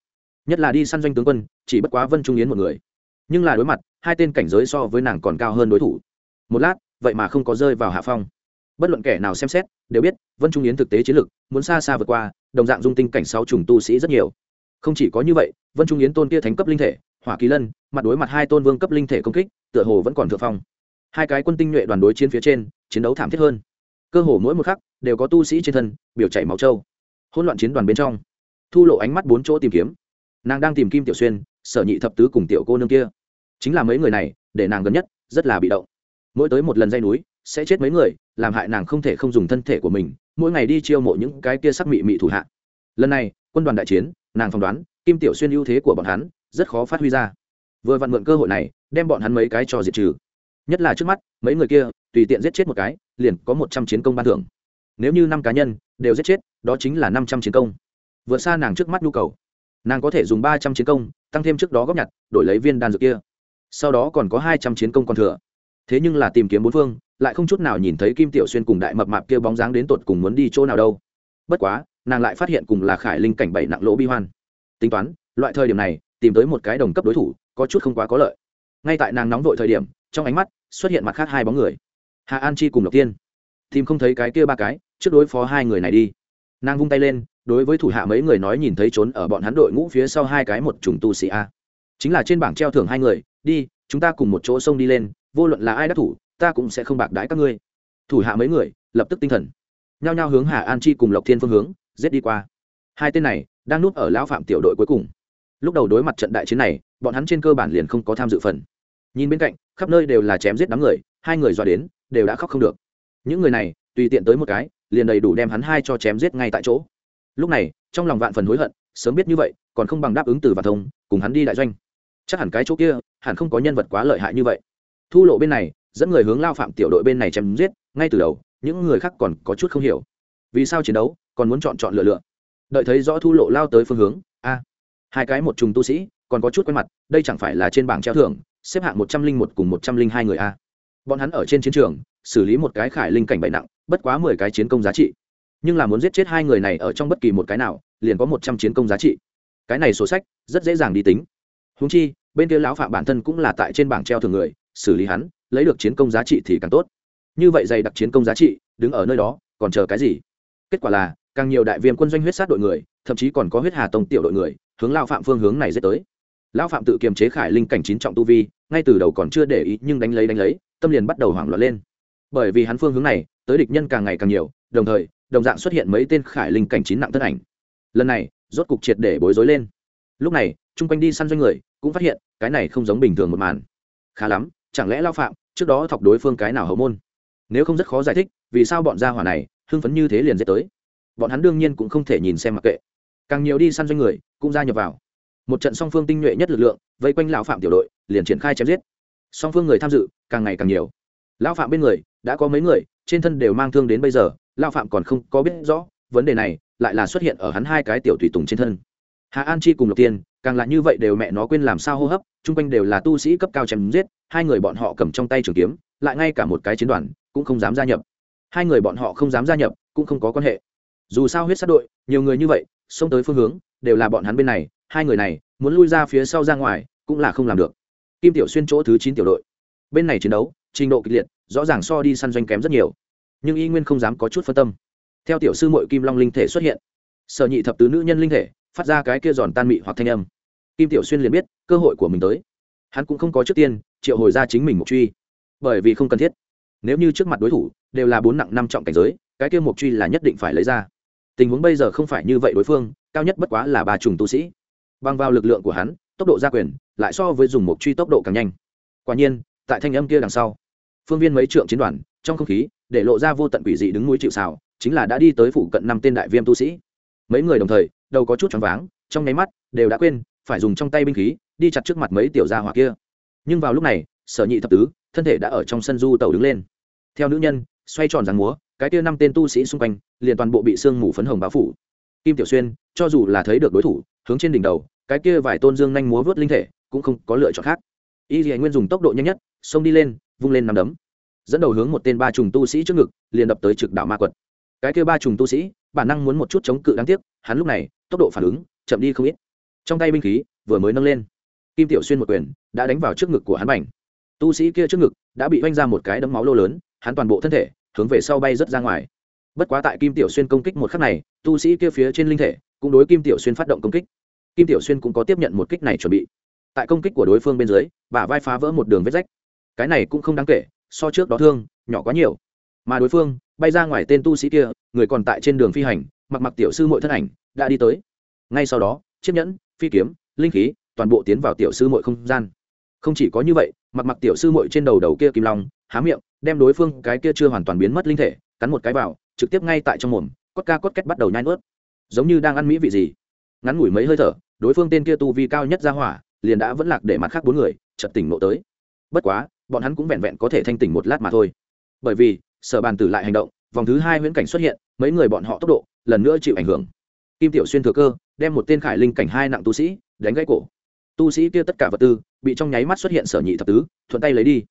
Nhất là đi săn doanh tướng quân, chỉ bất quá vân trung yến một người. Nhưng là đối mặt, hai tên cảnh giới so với nàng còn cao hơn đối thủ. Một lát, vậy mà không có rơi vào hạ phong bất luận kẻ nào xem xét đều biết vân trung yến thực tế chiến lược, muốn xa xa vượt qua đồng dạng dung tinh cảnh sáu trùng tu sĩ rất nhiều. Không chỉ có như vậy vân trung yến tôn kia thánh cấp linh thể hỏa kỳ lân mặt đối mặt hai tôn vương cấp linh thể công kích tựa hồ vẫn còn thượng phong. Hai cái quân tinh nhuệ đoàn đối chiến phía trên chiến đấu thảm thiết hơn. Cơ hồ mỗi một khắc đều có tu sĩ trên thân biểu chảy máu trâu. Hỗn loạn chiến đoàn bên trong thu lộ ánh mắt bốn chỗ tìm kiếm. Nàng đang tìm kim tiểu xuyên sở nhị thập tứ cùng tiểu cô nương kia. Chính là mấy người này để nàng gần nhất rất là bị động. Mỗi tới một lần dây núi sẽ chết mấy người, làm hại nàng không thể không dùng thân thể của mình, mỗi ngày đi chiêu mộ những cái kia sắc mị mị thủ hạ. Lần này, quân đoàn đại chiến, nàng phỏng đoán, kim tiểu xuyên ưu thế của bọn hắn, rất khó phát huy ra. Vừa vặn mượn cơ hội này, đem bọn hắn mấy cái cho diệt trừ. Nhất là trước mắt, mấy người kia, tùy tiện giết chết một cái, liền có một trăm chiến công ban thưởng. Nếu như năm cá nhân đều giết chết, đó chính là năm trăm chiến công. Vượt xa nàng trước mắt nhu cầu. Nàng có thể dùng ba trăm chiến công, tăng thêm trước đó góp nhặt, đổi lấy viên đan dược kia. Sau đó còn có hai trăm chiến công còn thừa. Thế nhưng là tìm kiếm bốn phương lại không chút nào nhìn thấy kim tiểu xuyên cùng đại mập mạp kia bóng dáng đến tột cùng muốn đi chỗ nào đâu. Bất quá, nàng lại phát hiện cùng là khải linh cảnh bảy nặng lỗ bi hoan. Tính toán, loại thời điểm này, tìm tới một cái đồng cấp đối thủ, có chút không quá có lợi. Ngay tại nàng nóng vội thời điểm, trong ánh mắt xuất hiện mặt khác hai bóng người. Hà an chi cùng lộc tiên tìm không thấy cái kia ba cái, trước đối phó hai người này đi. Nàng vung tay lên, đối với thủ hạ mấy người nói nhìn thấy trốn ở bọn hắn đội ngũ phía sau hai cái một trùng tu sĩ a. Chính là trên bảng treo thưởng hai người, đi, chúng ta cùng một chỗ xông đi lên, vô luận là ai đắc thủ ta cũng sẽ không bạc đái các ngươi. Thủ hạ mấy người, lập tức tinh thần. Nhao nhao hướng hà an chi cùng lộc thiên phương hướng, giết đi qua. Hai tên này, đang núp ở lão phạm tiểu đội cuối cùng. Lúc đầu đối mặt trận đại chiến này, bọn hắn trên cơ bản liền không có tham dự phần. Nhìn bên cạnh, khắp nơi đều là chém giết đám người, hai người dọa đến, đều đã khóc không được. Những người này, tùy tiện tới một cái, liền đầy đủ đem hắn hai cho chém giết ngay tại chỗ. Lúc này, trong lòng vạn phần hối hận, sớm biết như vậy, còn không bằng đáp ứng từ và thông, cùng hắn đi đại doanh. Chắc hẳn cái chỗ kia, hẳn không có nhân vật quá lợi hại như vậy. Thu lộ bên này dẫn người hướng lao phạm tiểu đội bên này chém giết, ngay từ đầu, những người khác còn có chút không hiểu. Vì sao chiến đấu, còn muốn chọn chọn lựa lựa? Đợi thấy rõ thu lộ lao tới phương hướng, a, hai cái một trùng tu sĩ, còn có chút quen mặt, đây chẳng phải là trên bảng treo thưởng, xếp hạng một trăm linh một cùng một trăm linh hai người a. Bọn hắn ở trên chiến trường, xử lý một cái khải linh cảnh bệnh nặng, bất quá mười cái chiến công giá trị. Nhưng là muốn giết chết hai người này ở trong bất kỳ một cái nào, liền có một trăm chiến công giá trị. Cái này sổ sách, rất dễ dàng đi tính. Húng chi, bên kia lão phạm bản thân cũng là tại trên bảng treo thường người, xử lý hắn lấy được chiến công giá trị thì càng tốt. Như vậy dày đặc chiến công giá trị, đứng ở nơi đó, còn chờ cái gì? Kết quả là, càng nhiều đại viêm quân doanh huyết sát đội người, thậm chí còn có huyết hà tông tiểu đội người, hướng lao phạm phương hướng này dễ tới. Lao phạm tự kiềm chế khải linh cảnh chín trọng tu vi, ngay từ đầu còn chưa để ý, nhưng đánh lấy đánh lấy, tâm liền bắt đầu hoảng loạn lên. Bởi vì hắn phương hướng này, tới địch nhân càng ngày càng nhiều, đồng thời, đồng dạng xuất hiện mấy tên khải linh cảnh chín nặng thân ảnh. Lần này, rốt cục triệt để bối rối lên. Lúc này, chung quanh đi săn doanh người, cũng phát hiện, cái này không giống bình thường một màn. Khá lắm chẳng lẽ lao phạm, trước đó thọc đối phương cái nào hậu môn? Nếu không rất khó giải thích, vì sao bọn gia hỏa này hưng phấn như thế liền dễ tới? Bọn hắn đương nhiên cũng không thể nhìn xem mặc kệ. Càng nhiều đi săn doanh người, cũng gia nhập vào. Một trận song phương tinh nhuệ nhất lực lượng, vây quanh lão phạm tiểu đội, liền triển khai chém giết. Song phương người tham dự, càng ngày càng nhiều. Lão phạm bên người, đã có mấy người, trên thân đều mang thương đến bây giờ, lão phạm còn không có biết rõ, vấn đề này lại là xuất hiện ở hắn hai cái tiểu tùy tùng trên thân. Hà an chi cùng lộc tiên càng là như vậy đều mẹ nó quên làm sao hô hấp, chung quanh đều là tu sĩ cấp cao chém giết, hai người bọn họ cầm trong tay trường kiếm, lại ngay cả một cái chiến đoàn cũng không dám gia nhập. Hai người bọn họ không dám gia nhập, cũng không có quan hệ. Dù sao huyết sát đội, nhiều người như vậy, xông tới phương hướng, đều là bọn hắn bên này, hai người này, muốn lui ra phía sau ra ngoài, cũng là không làm được. Kim tiểu xuyên chỗ thứ chín tiểu đội. Bên này chiến đấu, trình độ kịch liệt, rõ ràng so đi săn doanh kém rất nhiều. Nhưng y nguyên không dám có chút phân tâm. Theo tiểu sư mội kim long linh thể xuất hiện, sở nhị thập tứ nữ nhân linh thể, phát ra cái kia giòn tan mị hoặc thanh âm kim tiểu xuyên liền biết cơ hội của mình tới. Hắn cũng không có trước tiên triệu hồi ra chính mình mục truy, bởi vì không cần thiết. Nếu như trước mặt đối thủ đều là bốn nặng năm trọng cảnh giới, cái kia mục truy là nhất định phải lấy ra. Tình huống bây giờ không phải như vậy đối phương, cao nhất bất quá là ba trùng tu sĩ. Bằng vào lực lượng của hắn, tốc độ gia quyền lại so với dùng mục truy tốc độ càng nhanh. Quả nhiên, tại thanh âm kia đằng sau, phương viên mấy trượng chiến đoàn trong không khí để lộ ra vô tận quỷ dị đứng núi chịu xào chính là đã đi tới phủ cận năm tên đại viêm tu sĩ. Mấy người đồng thời, đầu có chút choáng váng, trong nháy mắt đều đã quên phải dùng trong tay binh khí, đi chặt trước mặt mấy tiểu gia hỏa kia. Nhưng vào lúc này, sở nhị thập tứ, thân thể đã ở trong sân du tàu đứng lên. Theo nữ nhân, xoay tròn ràng múa, cái kia năm tên tu sĩ xung quanh, liền toàn bộ bị sương mù phấn hồng bao phủ. Kim tiểu xuyên, cho dù là thấy được đối thủ, hướng trên đỉnh đầu, cái kia vài tôn dương nhanh múa vớt linh thể, cũng không có lựa chọn khác. Y dì nguyên dùng tốc độ nhanh nhất, xông đi lên, vung lên nằm đấm. Dẫn đầu hướng một tên ba trùng tu sĩ trước ngực, liền đập tới trực đạo ma quật. Cái kia ba trùng tu sĩ, bản năng muốn một chút chống cự đáng tiếc, hắn lúc này, tốc độ phản ứng, chậm đi không ít trong tay binh khí, vừa mới nâng lên. Kim tiểu xuyên một quyền đã đánh vào trước ngực của hắn mảnh tu sĩ kia trước ngực đã bị oanh ra một cái đấm máu lô lớn, hắn toàn bộ thân thể hướng về sau bay rớt ra ngoài. Bất quá tại kim tiểu xuyên công kích một khắc này, tu sĩ kia phía trên linh thể cũng đối kim tiểu xuyên phát động công kích. Kim tiểu xuyên cũng có tiếp nhận một kích này chuẩn bị. Tại công kích của đối phương bên dưới, bả vai phá vỡ một đường vết rách. Cái này cũng không đáng kể, so trước đó thương, nhỏ quá nhiều. Mà đối phương bay ra ngoài tên tu sĩ kia, người còn tại trên đường phi hành, mặc mặc tiểu sư mội thân ảnh, đã đi tới. Ngay sau đó, chiếc nhẫn phi kiếm, linh khí, toàn bộ tiến vào tiểu sư mội không gian. Không chỉ có như vậy mặc mặc tiểu sư mội trên đầu đầu kia kim long, há miệng, đem đối phương cái kia chưa hoàn toàn biến mất linh thể, cắn một cái vào, trực tiếp ngay tại trong mồm, cốt ca cốt kết bắt đầu nhai nuốt. Giống như đang ăn mỹ vị gì. Ngắn ngủi mấy hơi thở, đối phương tên kia tu vi cao nhất ra hỏa, liền đã vẫn lạc để mặt khác bốn người chật tỉnh nộ tới. Bất quá, bọn hắn cũng vẹn vẹn có thể thanh tỉnh một lát mà thôi. Bởi vì, sở bàn tử lại hành động, vòng thứ hai huyễn cảnh xuất hiện, mấy người bọn họ tốc độ, lần nữa chịu ảnh hưởng. Kim tiểu xuyên thừa cơ đem một tên khải linh cảnh hai nặng tu sĩ đánh gãy cổ. Tu sĩ kia tất cả vật tư bị trong nháy mắt xuất hiện sở nhị thập tứ, thuận tay lấy đi.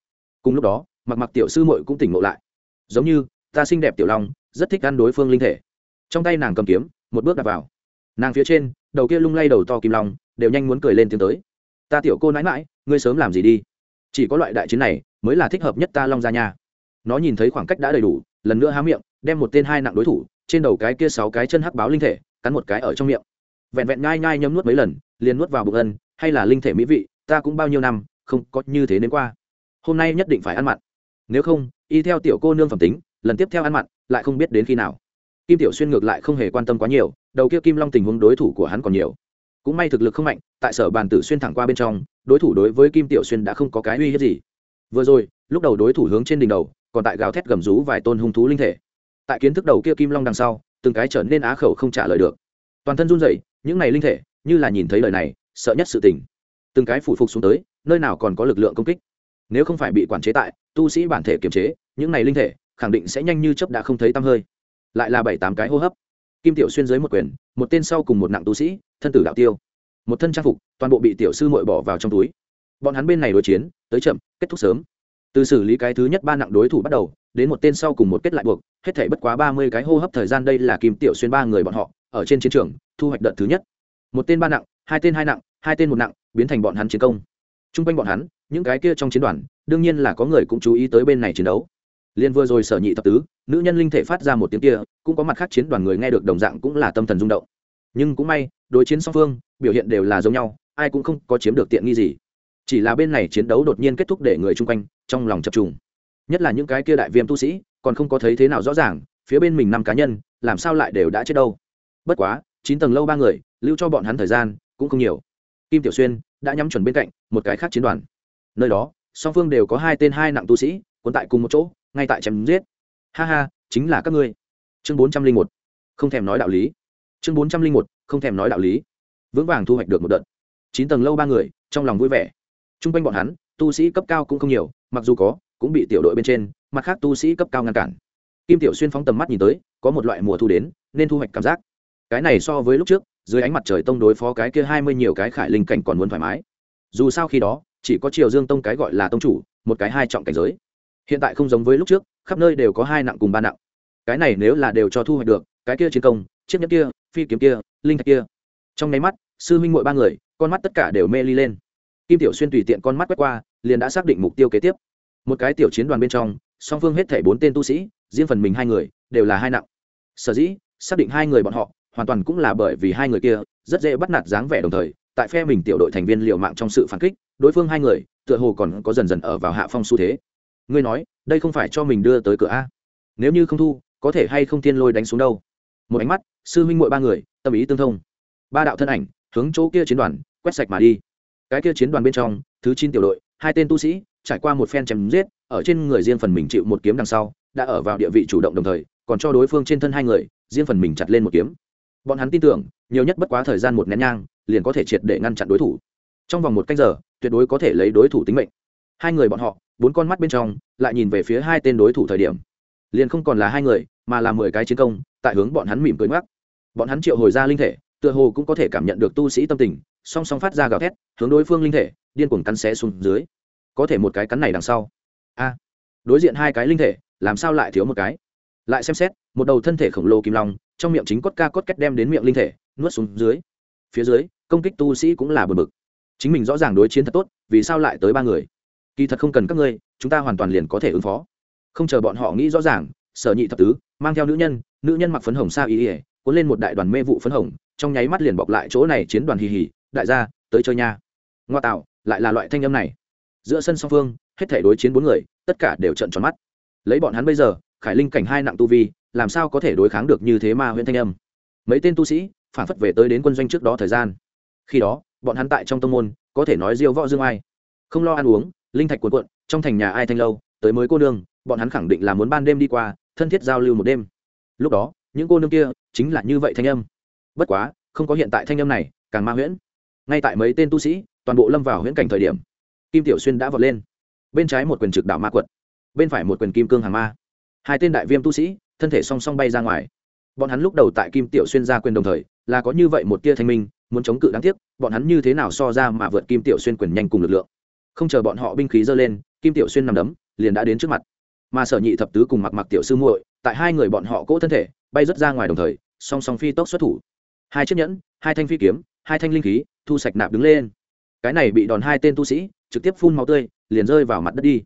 Cùng lúc đó, mặc mặc tiểu sư mội cũng tỉnh ngộ lại. Giống như, ta xinh đẹp tiểu long, rất thích ăn đối phương linh thể. Trong tay nàng cầm kiếm, một bước đặt vào. Nàng phía trên, đầu kia lung lay đầu to kim long, đều nhanh muốn cười lên tiếng tới. Ta tiểu cô nãi mãi ngươi sớm làm gì đi? Chỉ có loại đại chiến này, mới là thích hợp nhất ta long ra nhà nó nhìn thấy khoảng cách đã đầy đủ, lần nữa há miệng, đem một tên hai nặng đối thủ, trên đầu cái kia sáu cái chân hắc báo linh thể, cắn một cái ở trong miệng vẹn vẹn nhai nhai nhấm nuốt mấy lần, liền nuốt vào bụng ân, hay là linh thể mỹ vị, ta cũng bao nhiêu năm, không có như thế đến qua. Hôm nay nhất định phải ăn mặn. Nếu không, y theo tiểu cô nương phẩm tính, lần tiếp theo ăn mặn, lại không biết đến khi nào. Kim tiểu xuyên ngược lại không hề quan tâm quá nhiều, đầu kia kim long tình huống đối thủ của hắn còn nhiều. Cũng may thực lực không mạnh, tại sở bàn tử xuyên thẳng qua bên trong, đối thủ đối với kim tiểu xuyên đã không có cái uy hiếp gì. Vừa rồi, lúc đầu đối thủ hướng trên đỉnh đầu, còn tại gào thét gầm rú vài tôn hung thú linh thể. Tại kiến thức đầu kia kim long đằng sau, từng cái trở nên á khẩu không trả lời được. Toàn thân run rẩy những này linh thể, như là nhìn thấy lời này, sợ nhất sự tình. Từng cái phủ phục xuống tới, nơi nào còn có lực lượng công kích. Nếu không phải bị quản chế tại, tu sĩ bản thể kiềm chế, những này linh thể, khẳng định sẽ nhanh như chấp đã không thấy tăm hơi. Lại là bảy tám cái hô hấp. Kim tiểu xuyên dưới một quyền, một tên sau cùng một nặng tu sĩ, thân tử đạo tiêu. Một thân trang phục, toàn bộ bị tiểu sư mội bỏ vào trong túi. Bọn hắn bên này đối chiến, tới chậm, kết thúc sớm. Từ xử lý cái thứ nhất ba nặng đối thủ bắt đầu, đến một tên sau cùng một kết lại buộc, hết thể bất quá ba mươi cái hô hấp thời gian đây là kim tiểu xuyên ba người bọn họ ở trên chiến trường, thu hoạch đợt thứ nhất. Một tên ba nặng, hai tên hai nặng, hai tên một nặng, biến thành bọn hắn chiến công. T r u n g quanh bọn hắn, những cái kia trong chiến đoàn, đương nhiên là có người cũng chú ý tới bên này chiến đấu. Liên vừa rồi sở nhị thập tứ, nữ nhân linh thể phát ra một tiếng kia, cũng có mặt khác chiến đoàn người nghe được đồng dạng cũng là tâm thần rung động. Nhưng cũng may, đối chiến song phương, biểu hiện đều là giống nhau, ai cũng không có chiếm được tiện nghi gì. Chỉ là bên này chiến đấu đột nhiên kết thúc để người chung quanh, trong lòng chập trùng. Nhất là những cái kia đại viêm tu sĩ, còn không có thấy thế nào rõ ràng, phía bên mình năm cá nhân, làm sao lại đều đã chết đâu bất quá, chín tầng lâu ba người, lưu cho bọn hắn thời gian, cũng không nhiều. Kim tiểu xuyên đã nhắm chuẩn bên cạnh một cái khác chiến đoàn. Nơi đó, song phương đều có hai tên hai nặng tu sĩ, cuốn tại cùng một chỗ, ngay tại chém giết. Ha ha, chính là các ngươi. Chương bốn trăm linh một. Không thèm nói đạo lý. Chương bốn trăm linh một. Không thèm nói đạo lý. Vững vàng thu hoạch được một đợt. Chín tầng lâu ba người, trong lòng vui vẻ. T r u n g quanh bọn hắn, tu sĩ cấp cao cũng không nhiều, mặc dù có, cũng bị tiểu đội bên trên, mặt khác tu sĩ cấp cao ngăn cản. Kim tiểu xuyên phóng tầm mắt nhìn tới, có một loại mùa thu đến, nên thu hoạch cảm giác cái này so với lúc trước, dưới ánh mặt trời tông đối phó cái kia hai mươi nhiều cái khải linh cảnh còn muốn thoải mái. Dù sao khi đó, chỉ có triều dương tông cái gọi là tông chủ, một cái hai trọng cảnh giới. Hiện tại không giống với lúc trước, khắp nơi đều có hai nặng cùng ba nặng. Cái này nếu là đều cho thu hoạch được, cái kia chiến công, chiếc nhẫn kia, phi kiếm kia, linh thạch kia. Trong nháy mắt, sư huynh mội ba người, con mắt tất cả đều mê ly lên. Kim tiểu xuyên tùy tiện con mắt quét qua, liền đã xác định mục tiêu kế tiếp. Một cái tiểu chiến đoàn bên trong, song phương hết thảy bốn tên tu sĩ, riêng phần mình hai người, đều là hai nặng. Sở dĩ, xác định hai người bọn họ hoàn toàn cũng là bởi vì hai người kia rất dễ bắt nạt dáng vẻ đồng thời, tại phe mình tiểu đội thành viên liều mạng trong sự phản kích, đối phương hai người, tựa hồ còn có dần dần ở vào hạ phong xu thế. Ngươi nói, đây không phải cho mình đưa tới cửa a? Nếu như không thu, có thể hay không thiên lôi đánh xuống đâu? Một ánh mắt, sư huynh mội ba người, tâm ý tương thông. Ba đạo thân ảnh, hướng chỗ kia chiến đoàn, quét sạch mà đi. Cái kia chiến đoàn bên trong, thứ chín tiểu đội, hai tên tu sĩ, trải qua một phen chém giết, ở trên người riêng phần mình chịu một kiếm đằng sau, đã ở vào địa vị chủ động đồng thời, còn cho đối phương trên thân hai người, riêng phần mình chặt lên một kiếm bọn hắn tin tưởng, nhiều nhất bất quá thời gian một nén nhang, liền có thể triệt để ngăn chặn đối thủ. Trong vòng một canh giờ, tuyệt đối có thể lấy đối thủ tính mệnh. Hai người bọn họ, bốn con mắt bên trong, lại nhìn về phía hai tên đối thủ thời điểm. Liền không còn là hai người, mà là mười cái chiến công, tại hướng bọn hắn mỉm cười mắc bọn hắn triệu hồi ra linh thể, tựa hồ cũng có thể cảm nhận được tu sĩ tâm tình, song song phát ra gào thét, hướng đối phương linh thể, điên cuồng cắn xé xuống dưới. Có thể một cái cắn này đằng sau. A, đối diện hai cái linh thể, làm sao lại thiếu một cái? Lại xem xét, một đầu thân thể khổng lồ kim long, trong miệng chính cốt ca cốt cách đem đến miệng linh thể, nuốt xuống dưới. Phía dưới, công kích tu sĩ cũng là bờ bực. Chính mình rõ ràng đối chiến thật tốt, vì sao lại tới ba người? Kỳ thật không cần các ngươi, chúng ta hoàn toàn liền có thể ứng phó. Không chờ bọn họ nghĩ rõ ràng, sở nhị thập tứ, mang theo nữ nhân nữ nhân mặc phấn hồng sa ý ỉa cuốn lên một đại đoàn mê vụ phấn hồng, trong nháy mắt liền bọc lại chỗ này chiến đoàn hì hì, đại gia, tới chơi nha. Ngoa tạo, lại là loại thanh âm này. Giữa sân song phương, hết thể đối chiến bốn người, tất cả đều trận tròn mắt. Lấy bọn hắn bây giờ khải linh cảnh hai nặng tu vi, làm sao có thể đối kháng được như thế ma huyện thanh âm? Mấy tên tu sĩ phản phất về tới đến quân doanh trước đó thời gian. Khi đó, bọn hắn tại trong tông môn, có thể nói diêu võ dương ai. Không lo ăn uống, linh thạch cuộn cuộn, trong thành nhà ai thanh lâu, tới mới cô nương, bọn hắn khẳng định là muốn ban đêm đi qua, thân thiết giao lưu một đêm. Lúc đó, những cô nương kia chính là như vậy thanh âm. Bất quá, không có hiện tại thanh âm này, càng ma huyễn. Ngay tại mấy tên tu sĩ, toàn bộ lâm vào huyễn cảnh thời điểm, kim tiểu xuyên đã vọt lên. Bên trái một quyền trực đảo ma quật, bên phải một quyền kim cương hàng ma hai tên đại viêm tu sĩ, thân thể song song bay ra ngoài. Bọn hắn lúc đầu tại kim tiểu xuyên ra quyền đồng thời, là có như vậy một tia thanh minh, muốn chống cự đáng tiếc, bọn hắn như thế nào so ra mà vượt kim tiểu xuyên quyền nhanh cùng lực lượng. Không chờ bọn họ binh khí dơ lên, kim tiểu xuyên nằm đấm, liền đã đến trước mặt. Mà sở nhị thập tứ cùng mặc mặc tiểu sư muội, tại hai người bọn họ cỗ thân thể, bay rớt ra ngoài đồng thời, song song phi tốc xuất thủ. Hai chiếc nhẫn, hai thanh phi kiếm, hai thanh linh khí, thu sạch nạp đứng lên. Cái này bị đòn hai tên tu sĩ, trực tiếp phun máu tươi, liền rơi vào mặt đất đi.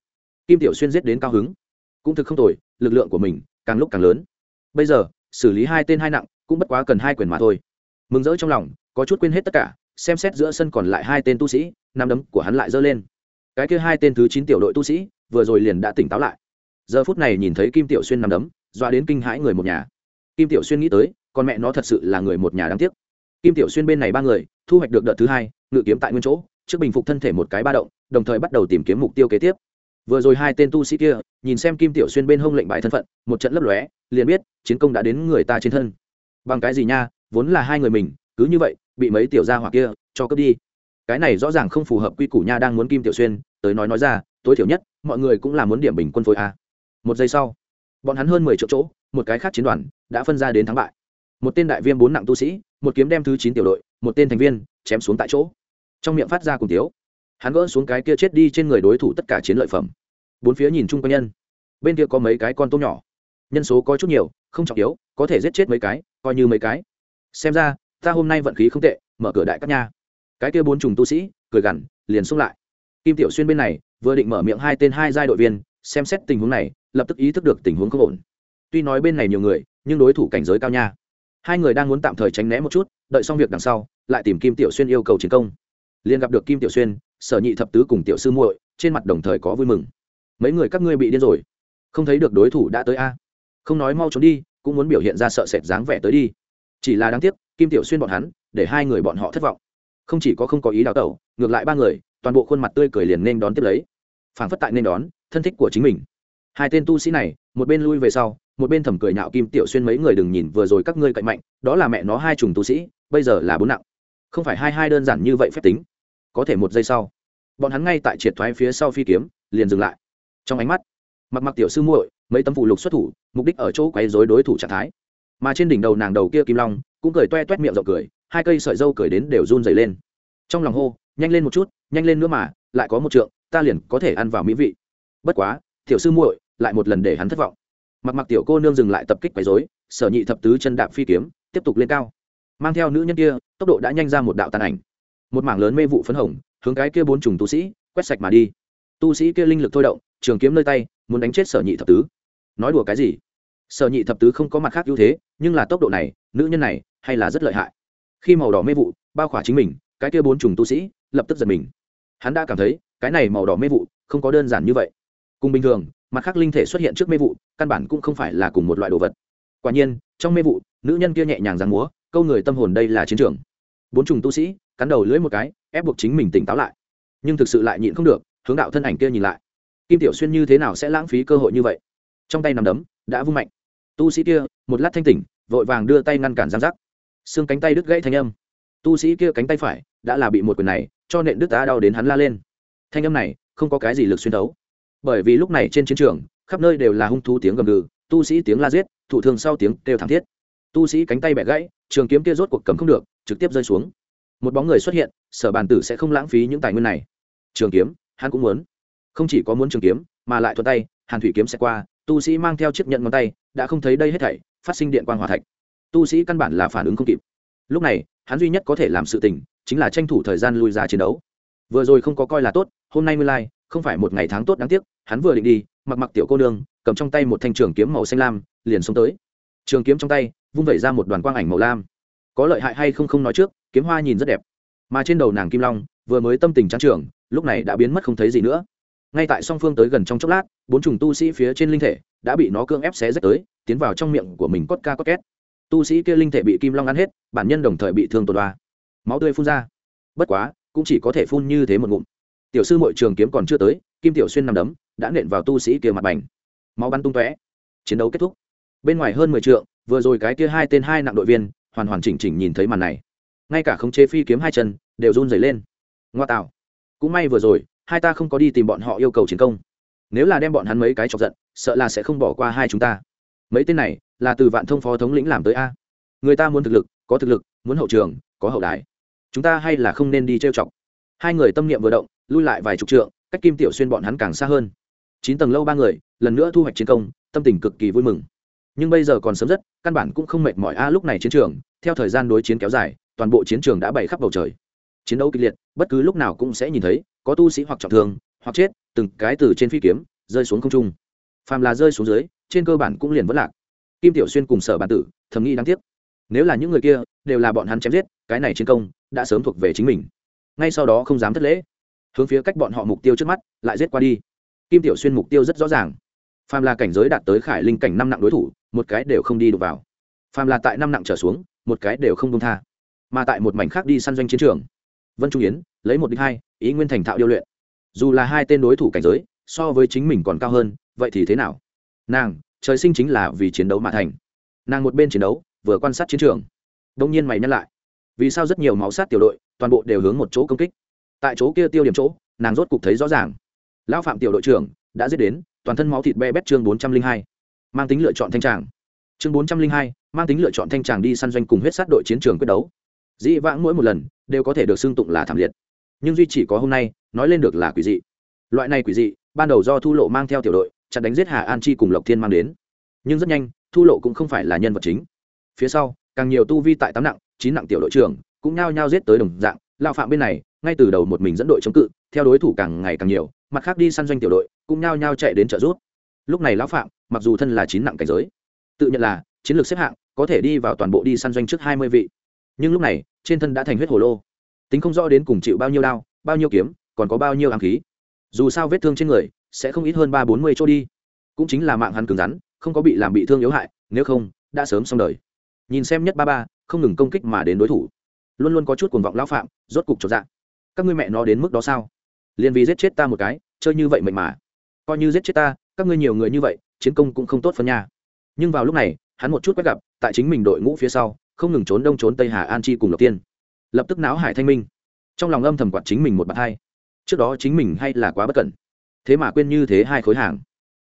Kim tiểu xuyên giết đến cao hứng. Cũng thực không tồi lực lượng của mình càng lúc càng lớn. Bây giờ, xử lý hai tên hai nặng cũng bất quá cần hai quyền mà thôi. Mừng rỡ trong lòng, có chút quên hết tất cả, xem xét giữa sân còn lại hai tên tu sĩ năm đấm của hắn lại giơ lên. Cái kia hai tên thứ chín tiểu đội tu sĩ, vừa rồi liền đã tỉnh táo lại. Giờ phút này nhìn thấy kim tiểu xuyên nằm đấm doa đến kinh hãi người một nhà. Kim tiểu xuyên nghĩ tới, con mẹ nó thật sự là người một nhà đáng tiếc. Kim tiểu xuyên bên này ba người, thu hoạch được đợt thứ hai, ngự kiếm tại nguyên chỗ, trước bình phục thân thể một cái ba động, đồng thời bắt đầu tìm kiếm mục tiêu kế tiếp vừa rồi hai tên tu sĩ kia, nhìn xem kim tiểu xuyên bên hông lệnh bài thân phận, một trận lấp lóe, liền biết, chiến công đã đến người ta trên thân. Bằng cái gì nha, vốn là hai người mình, cứ như vậy, bị mấy tiểu gia hỏa kia cho cướp đi. Cái này rõ ràng không phù hợp quy củ nha đang muốn kim tiểu xuyên, tới nói nói ra, tối thiểu nhất, mọi người cũng là muốn điểm bình quân phối a. Một giây sau, bọn hắn hơn mười triệu chỗ, một cái khác chiến đoàn đã phân ra đến thắng bại. Một tên đại viên bốn nặng tu sĩ, một kiếm đem thứ chín tiểu đội, một tên thành viên chém xuống tại chỗ. Trong miệng phát ra cùng tiếu hắn gỡ xuống cái kia chết đi trên người đối thủ tất cả chiến lợi phẩm. Bốn phía nhìn chung quanh nhân. Bên kia có mấy cái con tôm nhỏ. Nhân số có chút nhiều, không trọng yếu, có thể giết chết mấy cái, coi như mấy cái. Xem ra, ta hôm nay vận khí không tệ, mở cửa đại các nha. Cái kia bốn trùng tu sĩ, cười gằn, liền xung lại. Kim tiểu xuyên bên này, vừa định mở miệng hai tên hai giai đội viên, xem xét tình huống này, lập tức ý thức được tình huống không ổn. Tuy nói bên này nhiều người, nhưng đối thủ cảnh giới cao nha. Hai người đang muốn tạm thời tránh né một chút, đợi xong việc đằng sau, lại tìm kim tiểu xuyên yêu cầu chiến công. Liền gặp được kim tiểu xuyên sở nhị thập tứ cùng tiểu sư muội, trên mặt đồng thời có vui mừng. Mấy người các ngươi bị điên rồi. Không thấy được đối thủ đã tới a. Không nói mau trốn đi, cũng muốn biểu hiện ra sợ sệt dáng vẻ tới đi. Chỉ là đáng tiếc, kim tiểu xuyên bọn hắn, để hai người bọn họ thất vọng. Không chỉ có không có ý đào tẩu, ngược lại ba người, toàn bộ khuôn mặt tươi cười liền nên đón tiếp lấy. Phảng phất tại nên đón, thân thích của chính mình. Hai tên tu sĩ này, một bên lui về sau, một bên thầm cười nhạo kim tiểu xuyên mấy người đừng nhìn vừa rồi các ngươi cạnh mạnh, đó là mẹ nó hai trùng tu sĩ, bây giờ là bốn nặng. Không phải hai hai đơn giản như vậy phép tính có thể một giây sau, bọn hắn ngay tại triệt thoái phía sau phi kiếm, liền dừng lại. Trong ánh mắt, mặc mặc tiểu sư muội, mấy tấm phụ lục xuất thủ, mục đích ở chỗ quấy rối đối thủ trạng thái. Mà trên đỉnh đầu nàng đầu kia kim long, cũng cười toe toét miệng rộng cười, hai cây sợi dâu cười đến đều run dày lên. Trong lòng hô, nhanh lên một chút, nhanh lên nữa mà, lại có một trượng, ta liền có thể ăn vào mỹ vị. Bất quá, tiểu sư muội, lại một lần để hắn thất vọng. Mặc mặc tiểu cô nương dừng lại tập kích quấy rối, sở nhị thập tứ chân đạp phi kiếm, tiếp tục lên cao. Mang theo nữ nhân kia, tốc độ đã nhanh ra một đạo tàn ảnh một mảng lớn mê vụ phấn hồng, hướng cái kia bốn trùng tu sĩ quét sạch mà đi. Tu sĩ kia linh lực thôi động, trường kiếm nơi tay, muốn đánh chết sở nhị thập tứ. Nói đùa cái gì? Sở nhị thập tứ không có mặt khác ưu thế, nhưng là tốc độ này, nữ nhân này hay là rất lợi hại. Khi màu đỏ mê vụ bao khỏa chính mình, cái kia bốn trùng tu sĩ lập tức giật mình. Hắn đã cảm thấy, cái này màu đỏ mê vụ không có đơn giản như vậy. Cùng bình thường, mặt khác linh thể xuất hiện trước mê vụ, căn bản cũng không phải là cùng một loại đồ vật. Quả nhiên, trong mê vụ, nữ nhân kia nhẹ nhàng giáng múa, câu người tâm hồn đây là chiến trường bốn trùng tu sĩ, cắn đầu lưỡi một cái, ép buộc chính mình tỉnh táo lại. Nhưng thực sự lại nhịn không được, hướng đạo thân ảnh kia nhìn lại. Kim tiểu xuyên như thế nào sẽ lãng phí cơ hội như vậy? Trong tay nằm đấm, đã vung mạnh. Tu sĩ kia, một lát thanh tỉnh, vội vàng đưa tay ngăn cản giang giác. Xương cánh tay đứt gãy thanh âm. Tu sĩ kia cánh tay phải, đã là bị một quyền này, cho nện đứt đá đau đến hắn la lên. Thanh âm này, không có cái gì lực xuyên đấu. bởi vì lúc này trên chiến trường, khắp nơi đều là hung thú tiếng gầm gừ, tu sĩ tiếng la giết thủ thường sau tiếng kêu thảm thiết. Tu sĩ cánh tay bẻ gãy, trường kiếm kia rốt cuộc cầm không được trực tiếp rơi xuống. Một bóng người xuất hiện, sở bàn tử sẽ không lãng phí những tài nguyên này. Trường kiếm, hắn cũng muốn. Không chỉ có muốn trường kiếm, mà lại thuận tay, hàn thủy kiếm sẽ qua, tu sĩ mang theo chiếc nhận ngón tay, đã không thấy đây hết thảy, phát sinh điện quan hòa thạch. Tu sĩ căn bản là phản ứng không kịp. Lúc này, hắn duy nhất có thể làm sự tình, chính là tranh thủ thời gian lui ra chiến đấu. Vừa rồi không có coi là tốt, hôm nay mới lai, không phải một ngày tháng tốt đáng tiếc, hắn vừa định đi, mặc mặc tiểu cô nương, cầm trong tay một thanh trường kiếm màu xanh lam, liền xông tới. Trường kiếm trong tay, vung vẩy ra một đoàn quang ảnh màu lam có lợi hại hay không không nói trước, kiếm hoa nhìn rất đẹp. Mà trên đầu nàng kim long, vừa mới tâm tình trang trưởng lúc này đã biến mất không thấy gì nữa. Ngay tại song phương tới gần trong chốc lát, bốn trùng tu sĩ phía trên linh thể đã bị nó cưỡng ép xé rách tới, tiến vào trong miệng của mình cốt ca cốt két. Tu sĩ kia linh thể bị kim long ăn hết, bản nhân đồng thời bị thương tột đoa máu tươi phun ra. Bất quá, cũng chỉ có thể phun như thế một ngụm. Tiểu sư mội trường kiếm còn chưa tới, kim tiểu xuyên nằm đấm, đã nện vào tu sĩ kia mặt bành. Máu bắn tung tóe. Chiến đấu kết thúc. Bên ngoài hơn mười t vừa rồi cái kia hai tên hai nặng đội viên hoàn hoàn chỉnh chỉnh nhìn thấy màn này. Ngay cả khống chế phi kiếm hai chân đều run dày lên. Ngoa tạo. Cũng may vừa rồi, hai ta không có đi tìm bọn họ yêu cầu chiến công. Nếu là đem bọn hắn mấy cái chọc giận, sợ là sẽ không bỏ qua hai chúng ta. Mấy tên này là từ vạn thông phó thống lĩnh làm tới a. Người ta muốn thực lực, có thực lực, muốn hậu trường, có hậu đài. Chúng ta hay là không nên đi trêu chọc. Hai người tâm niệm vừa động, lui lại vài chục trượng, cách kim tiểu xuyên bọn hắn càng xa hơn. Chín tầng lâu ba người, lần nữa thu hoạch chiến công, tâm tình cực kỳ vui mừng nhưng bây giờ còn sớm rất, căn bản cũng không mệt mỏi. A, lúc này chiến trường, theo thời gian đối chiến kéo dài, toàn bộ chiến trường đã bày khắp bầu trời. Chiến đấu kịch liệt, bất cứ lúc nào cũng sẽ nhìn thấy, có tu sĩ hoặc trọng thương, hoặc chết, từng cái từ trên phi kiếm, rơi xuống không trung. Phàm là rơi xuống dưới, trên cơ bản cũng liền vất lạc. Kim tiểu xuyên cùng sở bản tử, thầm nghĩ đáng tiếc. Nếu là những người kia, đều là bọn hắn chém giết, cái này chiến công, đã sớm thuộc về chính mình. Ngay sau đó không dám thất lễ. Hướng phía cách bọn họ mục tiêu trước mắt, lại giết qua đi. Kim tiểu xuyên mục tiêu rất rõ ràng. Phàm là cảnh giới đạt tới khải linh cảnh năm nặng đối thủ một cái đều không đi được vào. Phàm là tại năm nặng trở xuống, một cái đều không công tha. Mà tại một mảnh khác đi săn doanh chiến trường, vân trung yến lấy một đích hai, ý nguyên thành thạo điêu luyện. Dù là hai tên đối thủ cảnh giới, so với chính mình còn cao hơn, vậy thì thế nào? Nàng, trời sinh chính là vì chiến đấu mà thành. Nàng một bên chiến đấu, vừa quan sát chiến trường. Đông nhiên mày nhắc lại. Vì sao rất nhiều máu sát tiểu đội, toàn bộ đều hướng một chỗ công kích? Tại chỗ kia tiêu điểm chỗ, nàng rốt cục thấy rõ ràng. Lão phạm tiểu đội trưởng đã giết đến, toàn thân máu thịt be bét chương bốn trăm linh hai mang tính lựa chọn thanh tràng. Chương bốn trăm linh hai, mang tính lựa chọn thanh tràng đi săn doanh cùng huyết sát đội chiến trường quyết đấu. Dĩ vãng mỗi một lần đều có thể được xưng tụng là thảm liệt. Nhưng duy chỉ có hôm nay, nói lên được là quỷ dị. Loại này quỷ dị, ban đầu do thu lộ mang theo tiểu đội, chặn đánh giết hà an chi cùng lộc thiên mang đến. Nhưng rất nhanh, thu lộ cũng không phải là nhân vật chính. Phía sau, càng nhiều tu vi tại tám nặng, chín nặng tiểu đội trưởng cũng nhao nhao giết tới đồng dạng. Lao phạm bên này, ngay từ đầu một mình dẫn đội chống cự, theo đối thủ càng ngày càng nhiều, mặt khác đi săn doanh tiểu đội cũng nhao nhao chạy đến trợ rút lúc này lão phạm mặc dù thân là chín nặng cảnh giới, tự nhận là chiến lược xếp hạng có thể đi vào toàn bộ đi săn doanh trước hai mươi vị. Nhưng lúc này, trên thân đã thành huyết hồ lô. Tính không rõ đến cùng chịu bao nhiêu đao, bao nhiêu kiếm, còn có bao nhiêu ám khí. Dù sao vết thương trên người sẽ không ít hơn ba bốn mươi chỗ đi. Cũng chính là mạng hắn cứng rắn, không có bị làm bị thương yếu hại, nếu không, đã sớm xong đời. Nhìn xem nhất ba ba, không ngừng công kích mà đến đối thủ. Luôn luôn có chút cuồng vọng lão phạm, rốt cục trọn dạng các ngươi mẹ nó đến mức đó sao? Liền vì giết chết ta một cái, chơi như vậy mệnh mà. Coi như giết chết ta, các ngươi nhiều người như vậy chiến công cũng không tốt phân nha. Nhưng vào lúc này, hắn một chút quét gặp, tại chính mình đội ngũ phía sau, không ngừng trốn đông trốn tây hà an chi cùng lộc tiên. Lập tức não hải thanh minh. Trong lòng âm thầm quạt chính mình một bàn hai. Trước đó chính mình hay là quá bất cẩn. Thế mà quên như thế hai khối hàng.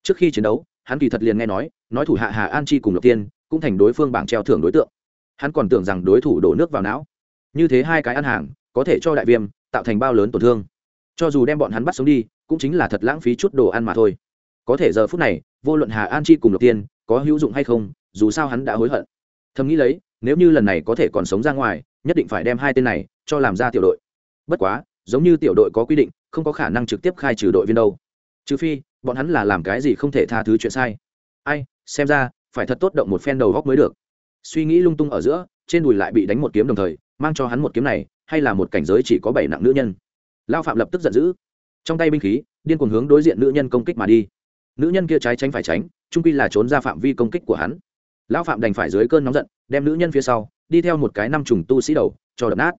Trước khi chiến đấu, hắn kỳ thật liền nghe nói nói thủ hạ hà an chi cùng lộc tiên, cũng thành đối phương bảng treo thưởng đối tượng. Hắn còn tưởng rằng đối thủ đổ nước vào não. Như thế hai cái ăn hàng, có thể cho đại viêm, tạo thành bao lớn tổn thương. Cho dù đem bọn hắn bắt sống đi, cũng chính là thật lãng phí chút đồ ăn mà thôi có thể giờ phút này, vô luận hà an chi cùng lộc tiên có hữu dụng hay không, dù sao hắn đã hối hận. Thầm nghĩ lấy, nếu như lần này có thể còn sống ra ngoài, nhất định phải đem hai tên này cho làm ra tiểu đội. Bất quá, giống như tiểu đội có quy định, không có khả năng trực tiếp khai trừ đội viên đâu. Trừ phi, bọn hắn là làm cái gì không thể tha thứ chuyện sai. Ai, xem ra, phải thật tốt động một phen đầu góc mới được. Suy nghĩ lung tung ở giữa, trên đùi lại bị đánh một kiếm đồng thời, mang cho hắn một kiếm này, hay là một cảnh giới chỉ có bảy nặng nữ nhân. Lao phạm lập tức giận dữ. Trong tay binh khí, điên cuồng hướng đối diện nữ nhân công kích mà đi nữ nhân kia trái tránh phải tránh, trung quy là trốn ra phạm vi công kích của hắn. Lão phạm đành phải dưới cơn nóng giận, đem nữ nhân phía sau, đi theo một cái năm trùng tu sĩ đầu, cho đập nát.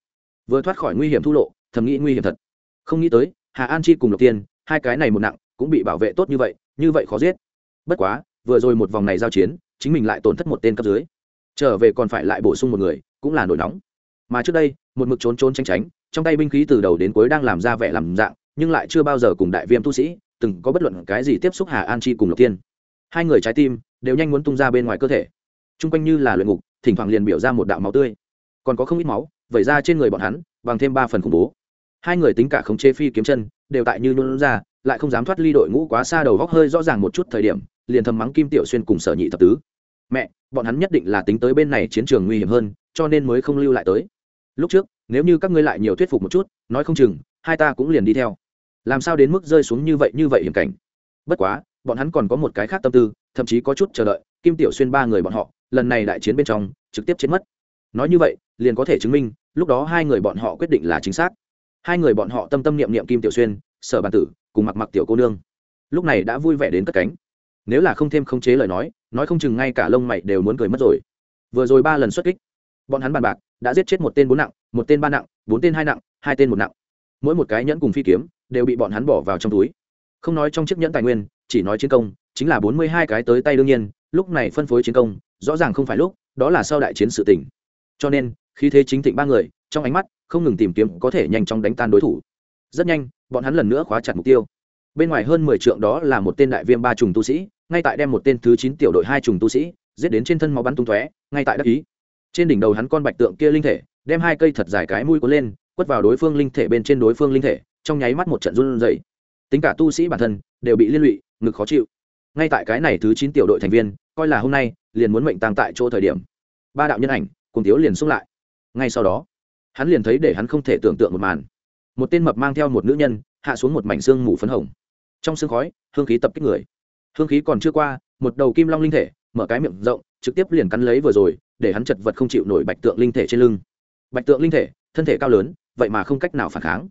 Vừa thoát khỏi nguy hiểm thu lộ, thầm nghĩ nguy hiểm thật. Không nghĩ tới, hà an chi cùng lộc tiên, hai cái này một nặng, cũng bị bảo vệ tốt như vậy như vậy khó giết. Bất quá, vừa rồi một vòng này giao chiến, chính mình lại tổn thất một tên cấp dưới. Trở về còn phải lại bổ sung một người, cũng là nổi nóng. Mà trước đây, một mực trốn trốn tránh tránh, trong tay binh khí từ đầu đến cuối đang làm ra vẻ làm dạng, nhưng lại chưa bao giờ cùng đại viêm tu sĩ từng có bất luận cái gì tiếp xúc hà an chi cùng lộc tiên hai người trái tim đều nhanh muốn tung ra bên ngoài cơ thể. T r u n g quanh như là luyện ngục, thỉnh thoảng liền biểu ra một đạo máu tươi. Còn có không ít máu vẩy ra trên người bọn hắn, bằng thêm ba phần khủng bố. Hai người tính cả khống chế phi kiếm chân, đều tại như luôn ra, lại không dám thoát ly đội ngũ quá xa đầu góc hơi rõ ràng một chút thời điểm, liền thầm mắng kim tiểu xuyên cùng sở nhị thập tứ. Mẹ, bọn hắn nhất định là tính tới bên này chiến trường nguy hiểm hơn, cho nên mới không lưu lại tới. Lúc trước, nếu như các ngươi lại nhiều thuyết phục một chút, nói không chừng, hai ta cũng liền đi theo làm sao đến mức rơi xuống như vậy như vậy hiểm cảnh? Bất quá, bọn hắn còn có một cái khác tâm tư, thậm chí có chút chờ đợi, kim tiểu xuyên ba người bọn họ, lần này đại chiến bên trong, trực tiếp chết mất. Nói như vậy, liền có thể chứng minh, lúc đó hai người bọn họ quyết định là chính xác. Hai người bọn họ tâm tâm niệm niệm kim tiểu xuyên, sở bàn tử, cùng mặc mặc tiểu cô nương. Lúc này đã vui vẻ đến cất cánh. Nếu là không thêm khống chế lời nói nói không chừng ngay cả lông mày đều muốn cười mất rồi. Vừa rồi ba lần xuất kích, bọn hắn bàn bạc, đã giết chết một tên bốn nặng, một tên ba nặng, bốn tên hai nặng, hai tên một nặng. Mỗi một cái nhẫn cùng phi kiếm đều bị bọn hắn bỏ vào trong túi. Không nói trong chiếc nhẫn tài nguyên, chỉ nói chiến công, chính là bốn mươi hai cái tới tay đương nhiên, lúc này phân phối chiến công, rõ ràng không phải lúc, đó là sau đại chiến sự tỉnh cho nên khi thế chính thịnh ba người, trong ánh mắt, không ngừng tìm kiếm có thể nhanh chóng đánh tan đối thủ. Rất nhanh, bọn hắn lần nữa khóa chặt mục tiêu. Bên ngoài hơn mười trượng đó là một tên đại viêm ba trùng tu sĩ, ngay tại đem một tên thứ chín tiểu đội hai trùng tu sĩ, giết đến trên thân máu bắn tung tóe, ngay tại đắc ý. Trên đỉnh đầu hắn con bạch tượng kia linh thể, đem hai cây thật dài cái mũi cuốn lên, quất vào đối phương linh thể bên trên đối phương linh thể trong nháy mắt một trận run rẩy. Tính cả tu sĩ bản thân đều bị liên lụy, ngực khó chịu. Ngay tại cái này thứ chín tiểu đội thành viên, coi là hôm nay, liền muốn mệnh tang tại chỗ thời điểm. Ba đạo nhân ảnh cùng thiếu liền xuống lại. Ngay sau đó, hắn liền thấy để hắn không thể tưởng tượng một màn. Một tên mập mang theo một nữ nhân, hạ xuống một mảnh xương mù phấn hồng. Trong xương khói, hương khí tập kích người. Hương khí còn chưa qua, một đầu kim long linh thể mở cái miệng rộng, trực tiếp liền cắn lấy vừa rồi, để hắn chật vật không chịu nổi bạch tượng linh thể trên lưng. Bạch tượng linh thể, thân thể cao lớn, vậy mà không cách nào phản kháng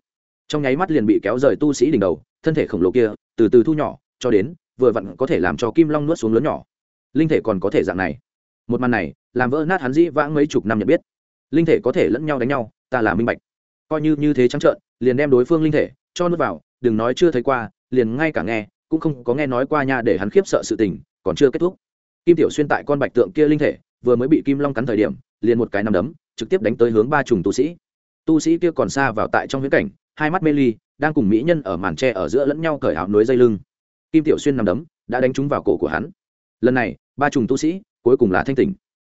trong nháy mắt liền bị kéo rời tu sĩ đỉnh đầu, thân thể khổng lồ kia, từ từ thu nhỏ, cho đến, vừa vặn có thể làm cho kim long nuốt xuống lớn nhỏ. Linh thể còn có thể dạng này. Một màn này, làm vỡ nát hắn dĩ vãng mấy chục năm nhận biết. Linh thể có thể lẫn nhau đánh nhau, ta là minh bạch. Coi như như thế trắng trợn, liền đem đối phương linh thể cho nuốt vào, đừng nói chưa thấy qua, liền ngay cả nghe, cũng không có nghe nói qua nha để hắn khiếp sợ sự tình, còn chưa kết thúc. Kim tiểu xuyên tại con bạch tượng kia linh thể, vừa mới bị kim long cắn thời điểm, liền một cái nằm đấm, trực tiếp đánh tới hướng ba trùng tu sĩ. Tu sĩ kia còn xa vào tại trong viễn cảnh hai mắt mê ly, đang cùng mỹ nhân ở màn tre ở giữa lẫn nhau cởi áo núi dây lưng. Kim tiểu xuyên nằm đấm, đã đánh trúng vào cổ của hắn. Lần này, ba trùng tu sĩ, cuối cùng là thanh tỉnh.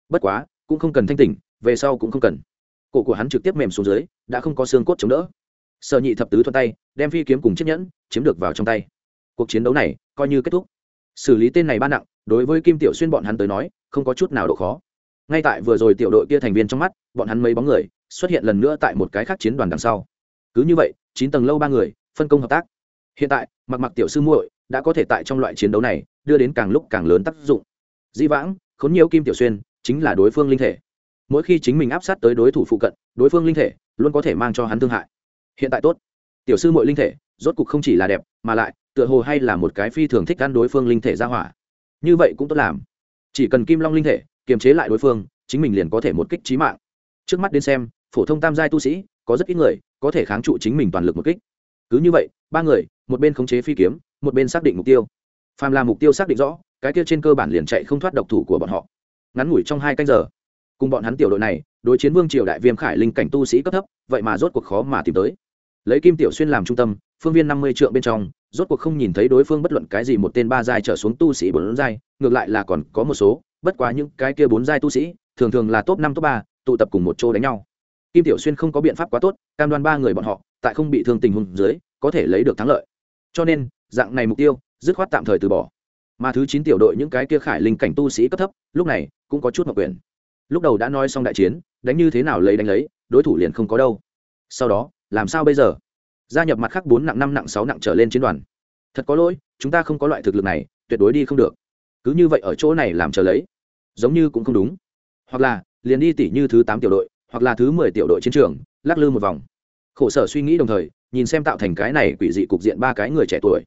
Bất quá, cũng không cần thanh tỉnh, về sau cũng không cần. Cổ của hắn trực tiếp mềm xuống dưới, đã không có xương cốt chống đỡ. Sợ nhị thập tứ thuận tay, đem phi kiếm cùng chiếc nhẫn, chiếm được vào trong tay. Cuộc chiến đấu này, coi như kết thúc. Xử lý tên này ba nặng, đối với kim tiểu xuyên bọn hắn tới nói, không có chút nào độ khó. Ngay tại vừa rồi tiểu đội kia thành viên trong mắt, bọn hắn mấy bóng người, xuất hiện lần nữa tại một cái khác chiến đoàn đằng sau cứ như vậy, chín tầng lâu ba người, phân công hợp tác. Hiện tại, mặc mặc tiểu sư muội đã có thể tại trong loại chiến đấu này đưa đến càng lúc càng lớn tác dụng. Di vãng, khốn nhiều kim tiểu xuyên, chính là đối phương linh thể. Mỗi khi chính mình áp sát tới đối thủ phụ cận, đối phương linh thể luôn có thể mang cho hắn thương hại. Hiện tại tốt. Tiểu sư muội linh thể, rốt cục không chỉ là đẹp, mà lại, tựa hồ hay là một cái phi thường thích ăn đối phương linh thể ra hỏa. Như vậy cũng tốt làm. Chỉ cần kim long linh thể kiềm chế lại đối phương, chính mình liền có thể một kích trí mạng. Trước mắt đến xem, phổ thông tam giai tu sĩ có rất ít người có thể kháng trụ chính mình toàn lực một kích. Cứ như vậy, ba người, một bên khống chế phi kiếm, một bên xác định mục tiêu. Phàm là mục tiêu xác định rõ, cái kia trên cơ bản liền chạy không thoát độc thủ của bọn họ. Ngắn ngủi trong hai canh giờ, cùng bọn hắn tiểu đội này, đối chiến vương triều đại viêm khải linh cảnh tu sĩ cấp thấp, vậy mà rốt cuộc khó mà tìm tới. Lấy kim tiểu xuyên làm trung tâm, phương viên năm mươi triệu bên trong, rốt cuộc không nhìn thấy đối phương bất luận cái gì một tên ba giai trở xuống tu sĩ bốn giai, ngược lại là còn có một số, bất quá những cái kia bốn giai tu sĩ, thường thường là top năm, top ba, tụ tập cùng một chỗ đánh nhau kim tiểu xuyên không có biện pháp quá tốt, cam đoan ba người bọn họ, tại không bị thương tình huống dưới, có thể lấy được thắng lợi. Cho nên, dạng này mục tiêu, dứt khoát tạm thời từ bỏ. Mà thứ chín tiểu đội những cái kia khải linh cảnh tu sĩ cấp thấp, lúc này, cũng có chút mặc quyền. Lúc đầu đã nói xong đại chiến, đánh như thế nào lấy đánh lấy, đối thủ liền không có đâu. Sau đó, làm sao bây giờ? Gia nhập mặt khác bốn nặng năm nặng sáu nặng trở lên chiến đoàn. Thật có lỗi, chúng ta không có loại thực lực này, tuyệt đối đi không được. Cứ như vậy ở chỗ này làm chờ lấy. Giống như cũng không đúng. Hoặc là, liền đi tỉ như thứ tám tiểu đội hoặc là thứ mười tiểu đội chiến trường, lắc lư một vòng. Khổ sở suy nghĩ đồng thời, nhìn xem tạo thành cái này quỷ dị cục diện ba cái người trẻ tuổi.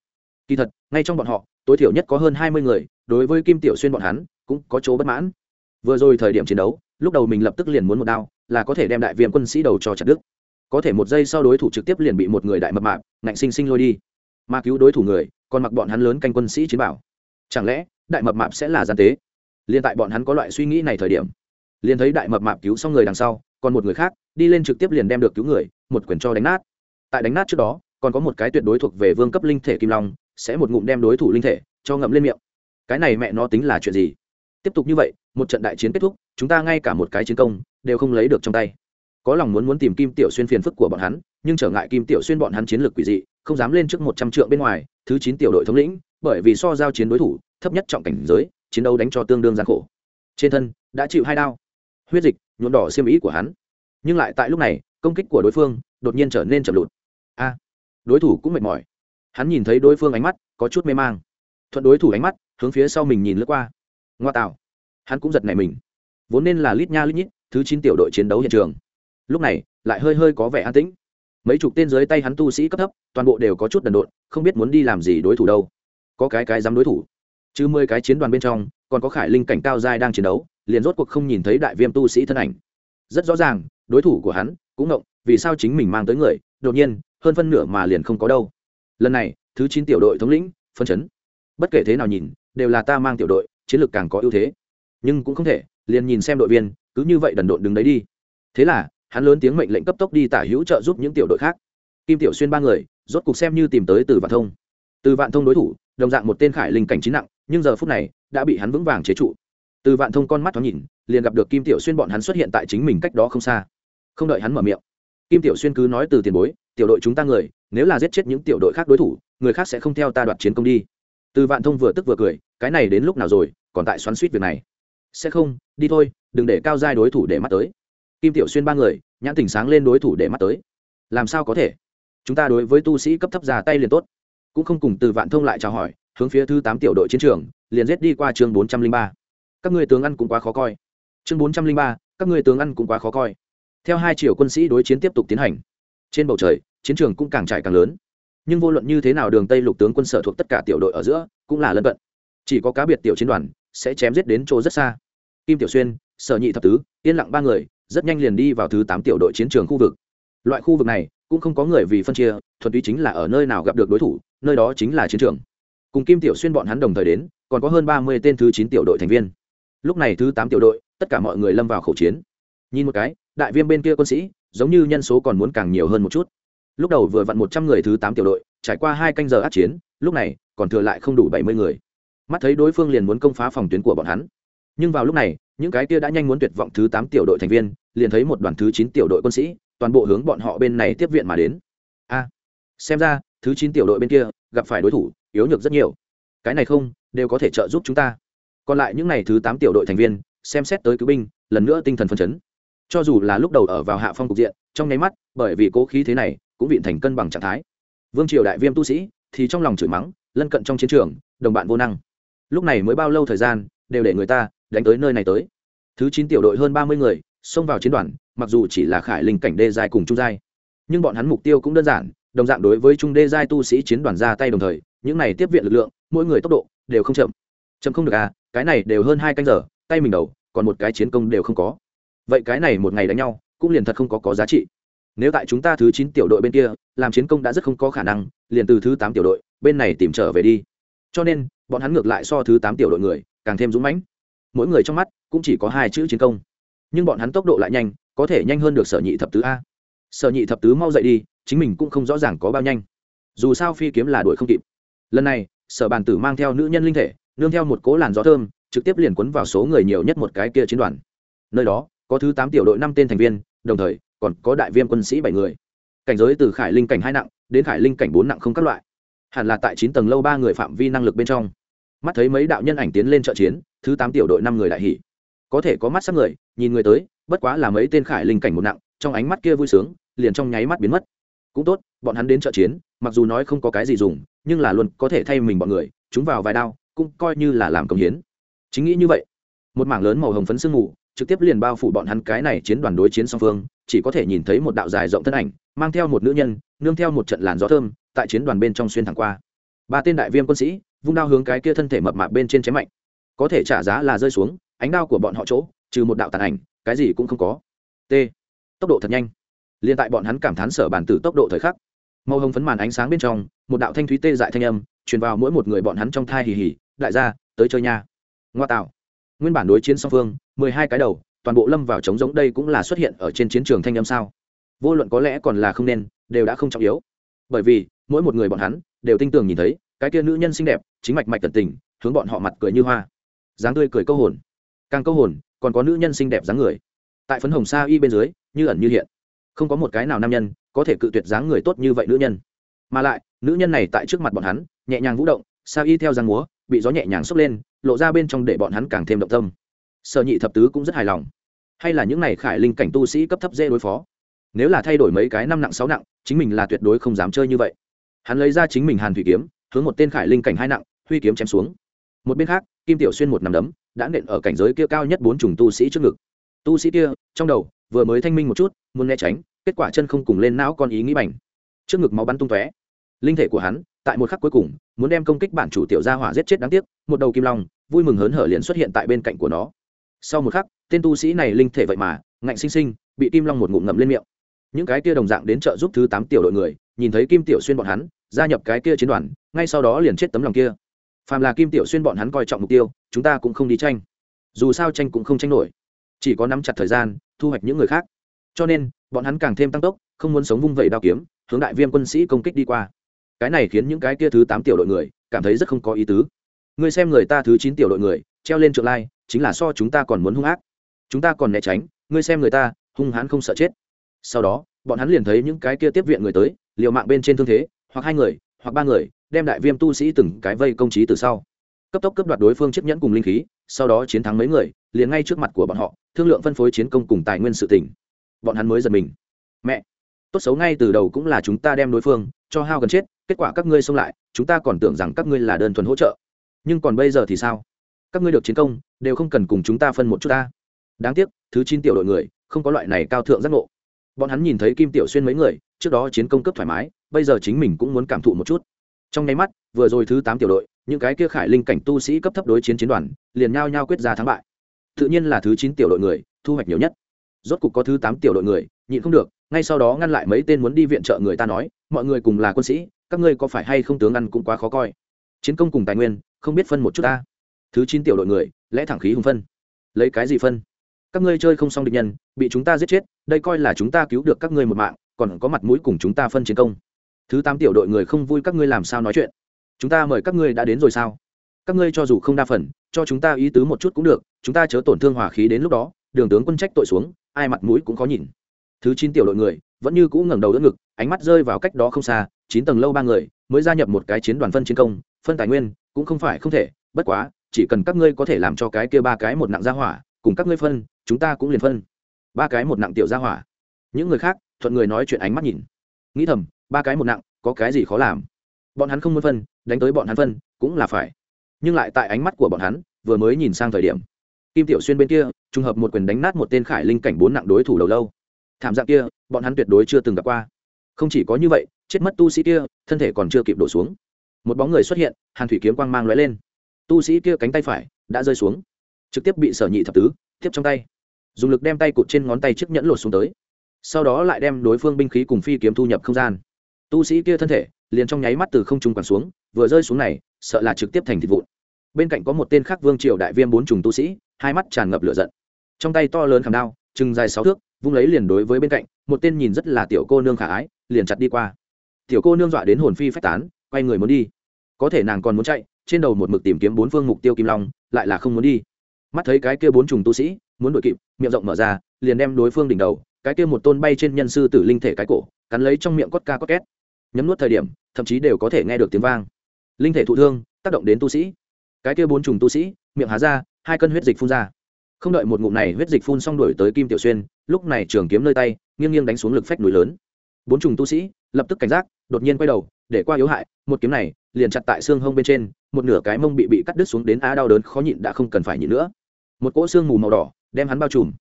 Kỳ thật, ngay trong bọn họ, tối thiểu nhất có hơn hai mươi người, đối với kim tiểu xuyên bọn hắn, cũng có chỗ bất mãn. Vừa rồi thời điểm chiến đấu, lúc đầu mình lập tức liền muốn một đao, là có thể đem đại viêm quân sĩ đầu cho chặt đức có thể một giây sau đối thủ trực tiếp liền bị một người đại mập mạp, ngạnh sinh sinh lôi đi. Mà cứu đối thủ người, còn mặc bọn hắn lớn canh quân sĩ chiến bảo. Chẳng lẽ, đại mập mạp sẽ là gian tế? Liền tại bọn hắn có loại suy nghĩ này thời điểm liền thấy đại mập mạp cứu xong người đằng sau, còn một người khác, đi lên trực tiếp liền đem được cứu người, một quyền cho đánh nát. Tại đánh nát trước đó, còn có một cái tuyệt đối thuộc về vương cấp linh thể kim long, sẽ một ngụm đem đối thủ linh thể cho ngậm lên miệng. Cái này mẹ nó tính là chuyện gì? Tiếp tục như vậy, một trận đại chiến kết thúc, chúng ta ngay cả một cái chiến công đều không lấy được trong tay. Có lòng muốn muốn tìm kim tiểu xuyên phiền phức của bọn hắn, nhưng trở ngại kim tiểu xuyên bọn hắn chiến lược quỷ dị, không dám lên trước một trăm trượng bên ngoài, thứ chín tiểu đội thống lĩnh, bởi vì so giao chiến đối thủ, thấp nhất trọng cảnh giới, chiến đấu đánh cho tương đương gian khổ. Trên thân, đã chịu hai đao huyết dịch, nhuộm đỏ xiêm ý của hắn. Nhưng lại tại lúc này, công kích của đối phương đột nhiên trở nên chậm lụt. A, đối thủ cũng mệt mỏi. Hắn nhìn thấy đối phương ánh mắt có chút mê mang. Thuận đối thủ ánh mắt, hướng phía sau mình nhìn lướt qua. Ngoa tạo. Hắn cũng giật nảy mình. Vốn nên là lít nha lít nhít, thứ chín tiểu đội chiến đấu hiện trường. Lúc này, lại hơi hơi có vẻ an tĩnh. Mấy chục tên dưới tay hắn tu sĩ cấp thấp, toàn bộ đều có chút đần độn, không biết muốn đi làm gì đối thủ đâu. Có cái cái dám đối thủ. Chứ mười cái chiến đoàn bên trong, còn có khải linh cảnh cao giai đang chiến đấu liền rốt cuộc không nhìn thấy đại viêm tu sĩ thân ảnh. Rất rõ ràng, đối thủ của hắn cũng ngộng, vì sao chính mình mang tới người, đột nhiên, hơn phân nửa mà liền không có đâu. Lần này, thứ chín tiểu đội thống lĩnh, phân chấn. Bất kể thế nào nhìn, đều là ta mang tiểu đội, chiến lược càng có ưu thế. Nhưng cũng không thể, liền nhìn xem đội viên, cứ như vậy đần độn đứng đấy đi. Thế là, hắn lớn tiếng mệnh lệnh cấp tốc đi tả hữu trợ giúp những tiểu đội khác. Kim tiểu xuyên ba người, rốt cục xem như tìm tới từ vạn thông. Từ vạn thông đối thủ, đồng dạng một tên khải linh cảnh trí nặng, nhưng giờ phút này, đã bị hắn vững vàng chế trụ từ vạn thông con mắt thoáng nhìn, liền gặp được kim tiểu xuyên bọn hắn xuất hiện tại chính mình cách đó không xa. Không đợi hắn mở miệng, kim tiểu xuyên cứ nói từ tiền bối, tiểu đội chúng ta người, nếu là giết chết những tiểu đội khác đối thủ, người khác sẽ không theo ta đoạt chiến công đi. Từ vạn thông vừa tức vừa cười, cái này đến lúc nào rồi, còn tại xoắn suýt việc này? Sẽ không, đi thôi, đừng để cao giai đối thủ để mắt tới. Kim tiểu xuyên ba người, nhãn tỉnh sáng lên đối thủ để mắt tới. Làm sao có thể? Chúng ta đối với tu sĩ cấp thấp già tay liền tốt. Cũng không cùng từ vạn thông lại chào hỏi, hướng phía thứ tám tiểu đội chiến trường, liền giết đi qua chương bốn trăm linh ba các ngươi tướng ăn cũng quá khó coi. Chương bốn trăm linh ba, các ngươi tướng ăn cũng quá khó coi. Theo hai triệu quân sĩ đối chiến tiếp tục tiến hành. Trên bầu trời, chiến trường cũng càng trải càng lớn. Nhưng vô luận như thế nào đường tây lục tướng quân sở thuộc tất cả tiểu đội ở giữa, cũng là lân cận. Chỉ có cá biệt tiểu chiến đoàn sẽ chém giết đến chỗ rất xa. Kim tiểu xuyên, sở nhị thập tứ, yên lặng ba người, rất nhanh liền đi vào thứ tám tiểu đội chiến trường khu vực. Loại khu vực này, cũng không có người vì phân chia, thuần túy chính là ở nơi nào gặp được đối thủ, nơi đó chính là chiến trường. Cùng kim tiểu xuyên bọn hắn đồng thời đến, còn có hơn ba mươi tên thứ chín tiểu đội thành viên lúc này thứ tám tiểu đội, tất cả mọi người lâm vào khẩu chiến. Nhìn một cái, đại viêm bên kia quân sĩ, giống như nhân số còn muốn càng nhiều hơn một chút. Lúc đầu vừa vặn một trăm người thứ tám tiểu đội, trải qua hai canh giờ át chiến, lúc này, còn thừa lại không đủ bảy mươi người. Mắt thấy đối phương liền muốn công phá phòng tuyến của bọn hắn. Nhưng vào lúc này, những cái kia đã nhanh muốn tuyệt vọng thứ tám tiểu đội thành viên, liền thấy một đoàn thứ chín tiểu đội quân sĩ, toàn bộ hướng bọn họ bên này tiếp viện mà đến. A, xem ra, thứ chín tiểu đội bên kia, gặp phải đối thủ, yếu nhược rất nhiều. Cái này không, đều có thể trợ giúp chúng ta còn lại những n à y thứ tám tiểu đội thành viên, xem xét tới cứu binh, lần nữa tinh thần phân chấn. Cho dù là lúc đầu ở vào hạ phong cục diện, trong nháy mắt, bởi vì cố khí thế này, cũng vịn thành cân bằng trạng thái. Vương triều đại viêm tu sĩ, thì trong lòng chửi mắng, lân cận trong chiến trường, đồng bạn vô năng. Lúc này mới bao lâu thời gian, đều để người ta đánh tới nơi này tới. Thứ chín tiểu đội hơn ba mươi người, xông vào chiến đoàn, mặc dù chỉ là khải linh cảnh đê dài cùng trung giai. Nhưng bọn hắn mục tiêu cũng đơn giản, đồng dạng đối với trung đê giai tu sĩ chiến đoàn ra tay đồng thời, những này tiếp viện lực lượng, mỗi người tốc độ đều không chậm. Chậm không được à cái này đều hơn hai canh giờ, tay mình đầu, còn một cái chiến công đều không có. Vậy cái này một ngày đánh nhau, cũng liền thật không có có giá trị. Nếu tại chúng ta thứ chín tiểu đội bên kia, làm chiến công đã rất không có khả năng, liền từ thứ tám tiểu đội, bên này tìm trở về đi. Cho nên, bọn hắn ngược lại so thứ tám tiểu đội người, càng thêm dũng mãnh. Mỗi người trong mắt cũng chỉ có hai chữ chiến công. Nhưng bọn hắn tốc độ lại nhanh, có thể nhanh hơn được sở nhị thập tứ a. Sở nhị thập tứ mau dậy đi, chính mình cũng không rõ ràng có bao nhanh. Dù sao phi kiếm là đuổi không kịp. Lần này, sở bàn tử mang theo nữ nhân linh thể nương theo một cố làn gió thơm, trực tiếp liền cuốn vào số người nhiều nhất một cái kia chiến đoàn. Nơi đó, có thứ tám tiểu đội năm tên thành viên, đồng thời, còn có đại viên quân sĩ bảy người. Cảnh giới từ khải linh cảnh hai nặng, đến khải linh cảnh bốn nặng không các loại. Hẳn là tại chín tầng lâu ba người phạm vi năng lực bên trong. Mắt thấy mấy đạo nhân ảnh tiến lên trợ chiến, thứ tám tiểu đội năm người đại hỷ có thể có mắt sắc người, nhìn người tới, bất quá là mấy tên khải linh cảnh một nặng, trong ánh mắt kia vui sướng, liền trong nháy mắt biến mất. Cũng tốt, bọn hắn đến trợ chiến, mặc dù nói không có cái gì dùng, nhưng là luôn có thể thay mình bọn người, chúng vào vài đao cũng coi như là làm công hiến. Chính nghĩ như vậy, một mảng lớn màu hồng phấn sương mù trực tiếp liền bao phủ bọn hắn cái này chiến đoàn đối chiến song phương, chỉ có thể nhìn thấy một đạo dài rộng thân ảnh, mang theo một nữ nhân, nương theo một trận làn gió thơm, tại chiến đoàn bên trong xuyên thẳng qua. Ba tên đại viên quân sĩ vung đao hướng cái kia thân thể mập mạp bên trên chém mạnh. Có thể trả giá là rơi xuống, ánh đao của bọn họ chỗ, trừ một đạo tàn ảnh, cái gì cũng không có. T. Tốc độ thật nhanh. Liền tại bọn hắn cảm thán sở bản tử tốc độ thời khắc, màu hồng phấn màn ánh sáng bên trong, một đạo thanh thúy tê dại thanh âm truyền vào mỗi một người bọn hắn trong thai hì hì đại gia, tới chơi nha. Ngoa tạo. Nguyên bản đối chiến song phương, mười hai cái đầu, toàn bộ lâm vào trống giống đây cũng là xuất hiện ở trên chiến trường thanh âm sao. Vô luận có lẽ còn là không nên, đều đã không trọng yếu. Bởi vì, mỗi một người bọn hắn, đều tinh tường nhìn thấy, cái kia nữ nhân xinh đẹp, chính mạch mạch tận tình, hướng bọn họ mặt cười như hoa. Dáng tươi cười câu hồn. Càng câu hồn, còn có nữ nhân xinh đẹp dáng người. Tại phấn hồng sa y bên dưới, như ẩn như hiện. Không có một cái nào nam nhân có thể cự tuyệt dáng người tốt như vậy nữ nhân. Mà lại, nữ nhân này tại trước mặt bọn hắn, nhẹ nhàng vũ động, sa y theo dáng múa bị gió nhẹ nhàng xốc lên, lộ ra bên trong để bọn hắn càng thêm động tâm. Sở nhị thập tứ cũng rất hài lòng. Hay là những n à y khải linh cảnh tu sĩ cấp thấp dễ đối phó. Nếu là thay đổi mấy cái năm nặng sáu nặng, chính mình là tuyệt đối không dám chơi như vậy. Hắn lấy ra chính mình hàn thủy kiếm, hướng một tên khải linh cảnh hai nặng, huy kiếm chém xuống. Một bên khác, kim tiểu xuyên một nằm đấm, đã nện ở cảnh giới kia cao nhất bốn trùng tu sĩ trước ngực. Tu sĩ kia, trong đầu, vừa mới thanh minh một chút, muốn né tránh, kết quả chân không cùng lên não con ý nghĩ bành. Trước ngực máu bắn tung tóe. Linh thể của hắn tại một khắc cuối cùng, muốn đem công kích bản chủ tiểu gia hỏa giết chết đáng tiếc, một đầu kim long, vui mừng hớn hở liền xuất hiện tại bên cạnh của nó. Sau một khắc, tên tu sĩ này linh thể vậy mà, ngạnh sinh sinh, bị kim long một ngụm ngậm lên miệng. Những cái kia đồng dạng đến trợ giúp thứ tám tiểu đội người, nhìn thấy kim tiểu xuyên bọn hắn, gia nhập cái kia chiến đoàn, ngay sau đó liền chết tấm lòng kia. Phàm là kim tiểu xuyên bọn hắn coi trọng mục tiêu, chúng ta cũng không đi tranh. Dù sao tranh cũng không tranh nổi. Chỉ có nắm chặt thời gian, thu hoạch những người khác. Cho nên, bọn hắn càng thêm tăng tốc, không muốn sống vung vẩy đao kiếm, hướng đại viêm quân sĩ công kích đi qua cái này khiến những cái kia thứ tám tiểu đội người cảm thấy rất không có ý tứ. Người xem người ta thứ chín tiểu đội người, treo lên trượng lai, chính là so chúng ta còn muốn hung ác. Chúng ta còn né tránh người xem người ta, hung hãn không sợ chết. Sau đó, bọn hắn liền thấy những cái kia tiếp viện người tới, liều mạng bên trên thương thế, hoặc hai người, hoặc ba người, đem đại viêm tu sĩ từng cái vây công trí từ sau. Cấp tốc cấp đoạt đối phương chiếc nhẫn cùng linh khí, sau đó chiến thắng mấy người, liền ngay trước mặt của bọn họ, thương lượng phân phối chiến công cùng tài nguyên sự tỉnh bọn hắn mới giật mình. Mẹ, tốt xấu ngay từ đầu cũng là chúng ta đem đối phương cho hao gần chết kết quả các ngươi xông lại, chúng ta còn tưởng rằng các ngươi là đơn thuần hỗ trợ. Nhưng còn bây giờ thì sao? Các ngươi được chiến công, đều không cần cùng chúng ta phân một chút ta. Đáng tiếc, thứ chín tiểu đội người, không có loại này cao thượng giác ngộ. Bọn hắn nhìn thấy kim tiểu xuyên mấy người, trước đó chiến công cấp thoải mái, bây giờ chính mình cũng muốn cảm thụ một chút. Trong nháy mắt, vừa rồi thứ tám tiểu đội, những cái kia khải linh cảnh tu sĩ cấp thấp đối chiến chiến đoàn, liền nhao nhao quyết ra thắng bại. Tự nhiên là thứ chín tiểu đội người, thu hoạch nhiều nhất. Rốt cục có thứ tám tiểu đội người, nhịn không được, ngay sau đó ngăn lại mấy tên muốn đi viện trợ người ta nói mọi người cùng là quân sĩ, các ngươi có phải hay không tướng ăn cũng quá khó coi. Chiến công cùng tài nguyên, không biết phân một chút ta. Thứ chín tiểu đội người, lẽ thẳng khí hùng phân. Lấy cái gì phân? Các ngươi chơi không xong địch nhân, bị chúng ta giết chết, đây coi là chúng ta cứu được các ngươi một mạng, còn có mặt mũi cùng chúng ta phân chiến công. Thứ tám tiểu đội người không vui các ngươi làm sao nói chuyện? Chúng ta mời các ngươi đã đến rồi sao? Các ngươi cho dù không đa phần, cho chúng ta ý tứ một chút cũng được, chúng ta chớ tổn thương hòa khí đến lúc đó, đường tướng quân trách tội xuống, ai mặt mũi cũng khó nhìn. Thứ chín tiểu đội người vẫn như cũ ngẩng đầu đỡ ngực, ánh mắt rơi vào cách đó không xa, chín tầng lâu ba người, mới gia nhập một cái chiến đoàn phân chiến công, phân tài nguyên, cũng không phải không thể, bất quá, chỉ cần các ngươi có thể làm cho cái kia ba cái một nặng gia hỏa, cùng các ngươi phân, chúng ta cũng liền phân. Ba cái một nặng tiểu gia hỏa. Những người khác, thuận người nói chuyện ánh mắt nhìn. Nghĩ thầm, ba cái một nặng, có cái gì khó làm? Bọn hắn không muốn phân, đánh tới bọn hắn phân, cũng là phải. Nhưng lại tại ánh mắt của bọn hắn, vừa mới nhìn sang thời điểm. Kim tiểu xuyên bên kia, trùng hợp một quyền đánh nát một tên khải linh cảnh bốn nặng đối thủ đầu lâu thảm dạng kia, bọn hắn tuyệt đối chưa từng gặp qua. Không chỉ có như vậy, chết mất tu sĩ kia, thân thể còn chưa kịp đổ xuống. Một bóng người xuất hiện, hàn thủy kiếm quang mang lóe lên. Tu sĩ kia cánh tay phải đã rơi xuống, trực tiếp bị sở nhị thập tứ tiếp trong tay. Dùng lực đem tay cụt trên ngón tay chiếc nhẫn lột xuống tới. Sau đó lại đem đối phương binh khí cùng phi kiếm thu nhập không gian. Tu sĩ kia thân thể liền trong nháy mắt từ không trung quẳng xuống, vừa rơi xuống này, sợ là trực tiếp thành thịt vụn. Bên cạnh có một tên khác vương triều đại viêm bốn trùng tu sĩ, hai mắt tràn ngập lửa giận. Trong tay to lớn khảm đao, chừng dài sáu thước vung lấy liền đối với bên cạnh, một tên nhìn rất là tiểu cô nương khả ái, liền chặt đi qua. Tiểu cô nương dọa đến hồn phi phách tán, quay người muốn đi. Có thể nàng còn muốn chạy, trên đầu một mực tìm kiếm bốn phương mục tiêu kim long, lại là không muốn đi. Mắt thấy cái kia bốn trùng tu sĩ, muốn đuổi kịp, miệng rộng mở ra, liền đem đối phương đỉnh đầu, cái kia một tôn bay trên nhân sư tử linh thể cái cổ, cắn lấy trong miệng cốt ca cốt két. Nhấm nuốt thời điểm, thậm chí đều có thể nghe được tiếng vang. Linh thể thụ thương, tác động đến tu sĩ. Cái kia bốn trùng tu sĩ, miệng há ra, hai cân huyết dịch phun ra không đợi một ngụm này huyết dịch phun xong đuổi tới kim tiểu xuyên, lúc này trường kiếm nơi tay, nghiêng nghiêng đánh xuống lực phách núi lớn. Bốn trùng tu sĩ, lập tức cảnh giác, đột nhiên quay đầu, để qua yếu hại, một kiếm này, liền chặt tại xương hông bên trên, một nửa cái mông bị bị cắt đứt xuống đến á đau đớn khó nhịn đã không cần phải nhịn nữa. Một cỗ xương mù màu đỏ, đem hắn bao trùm.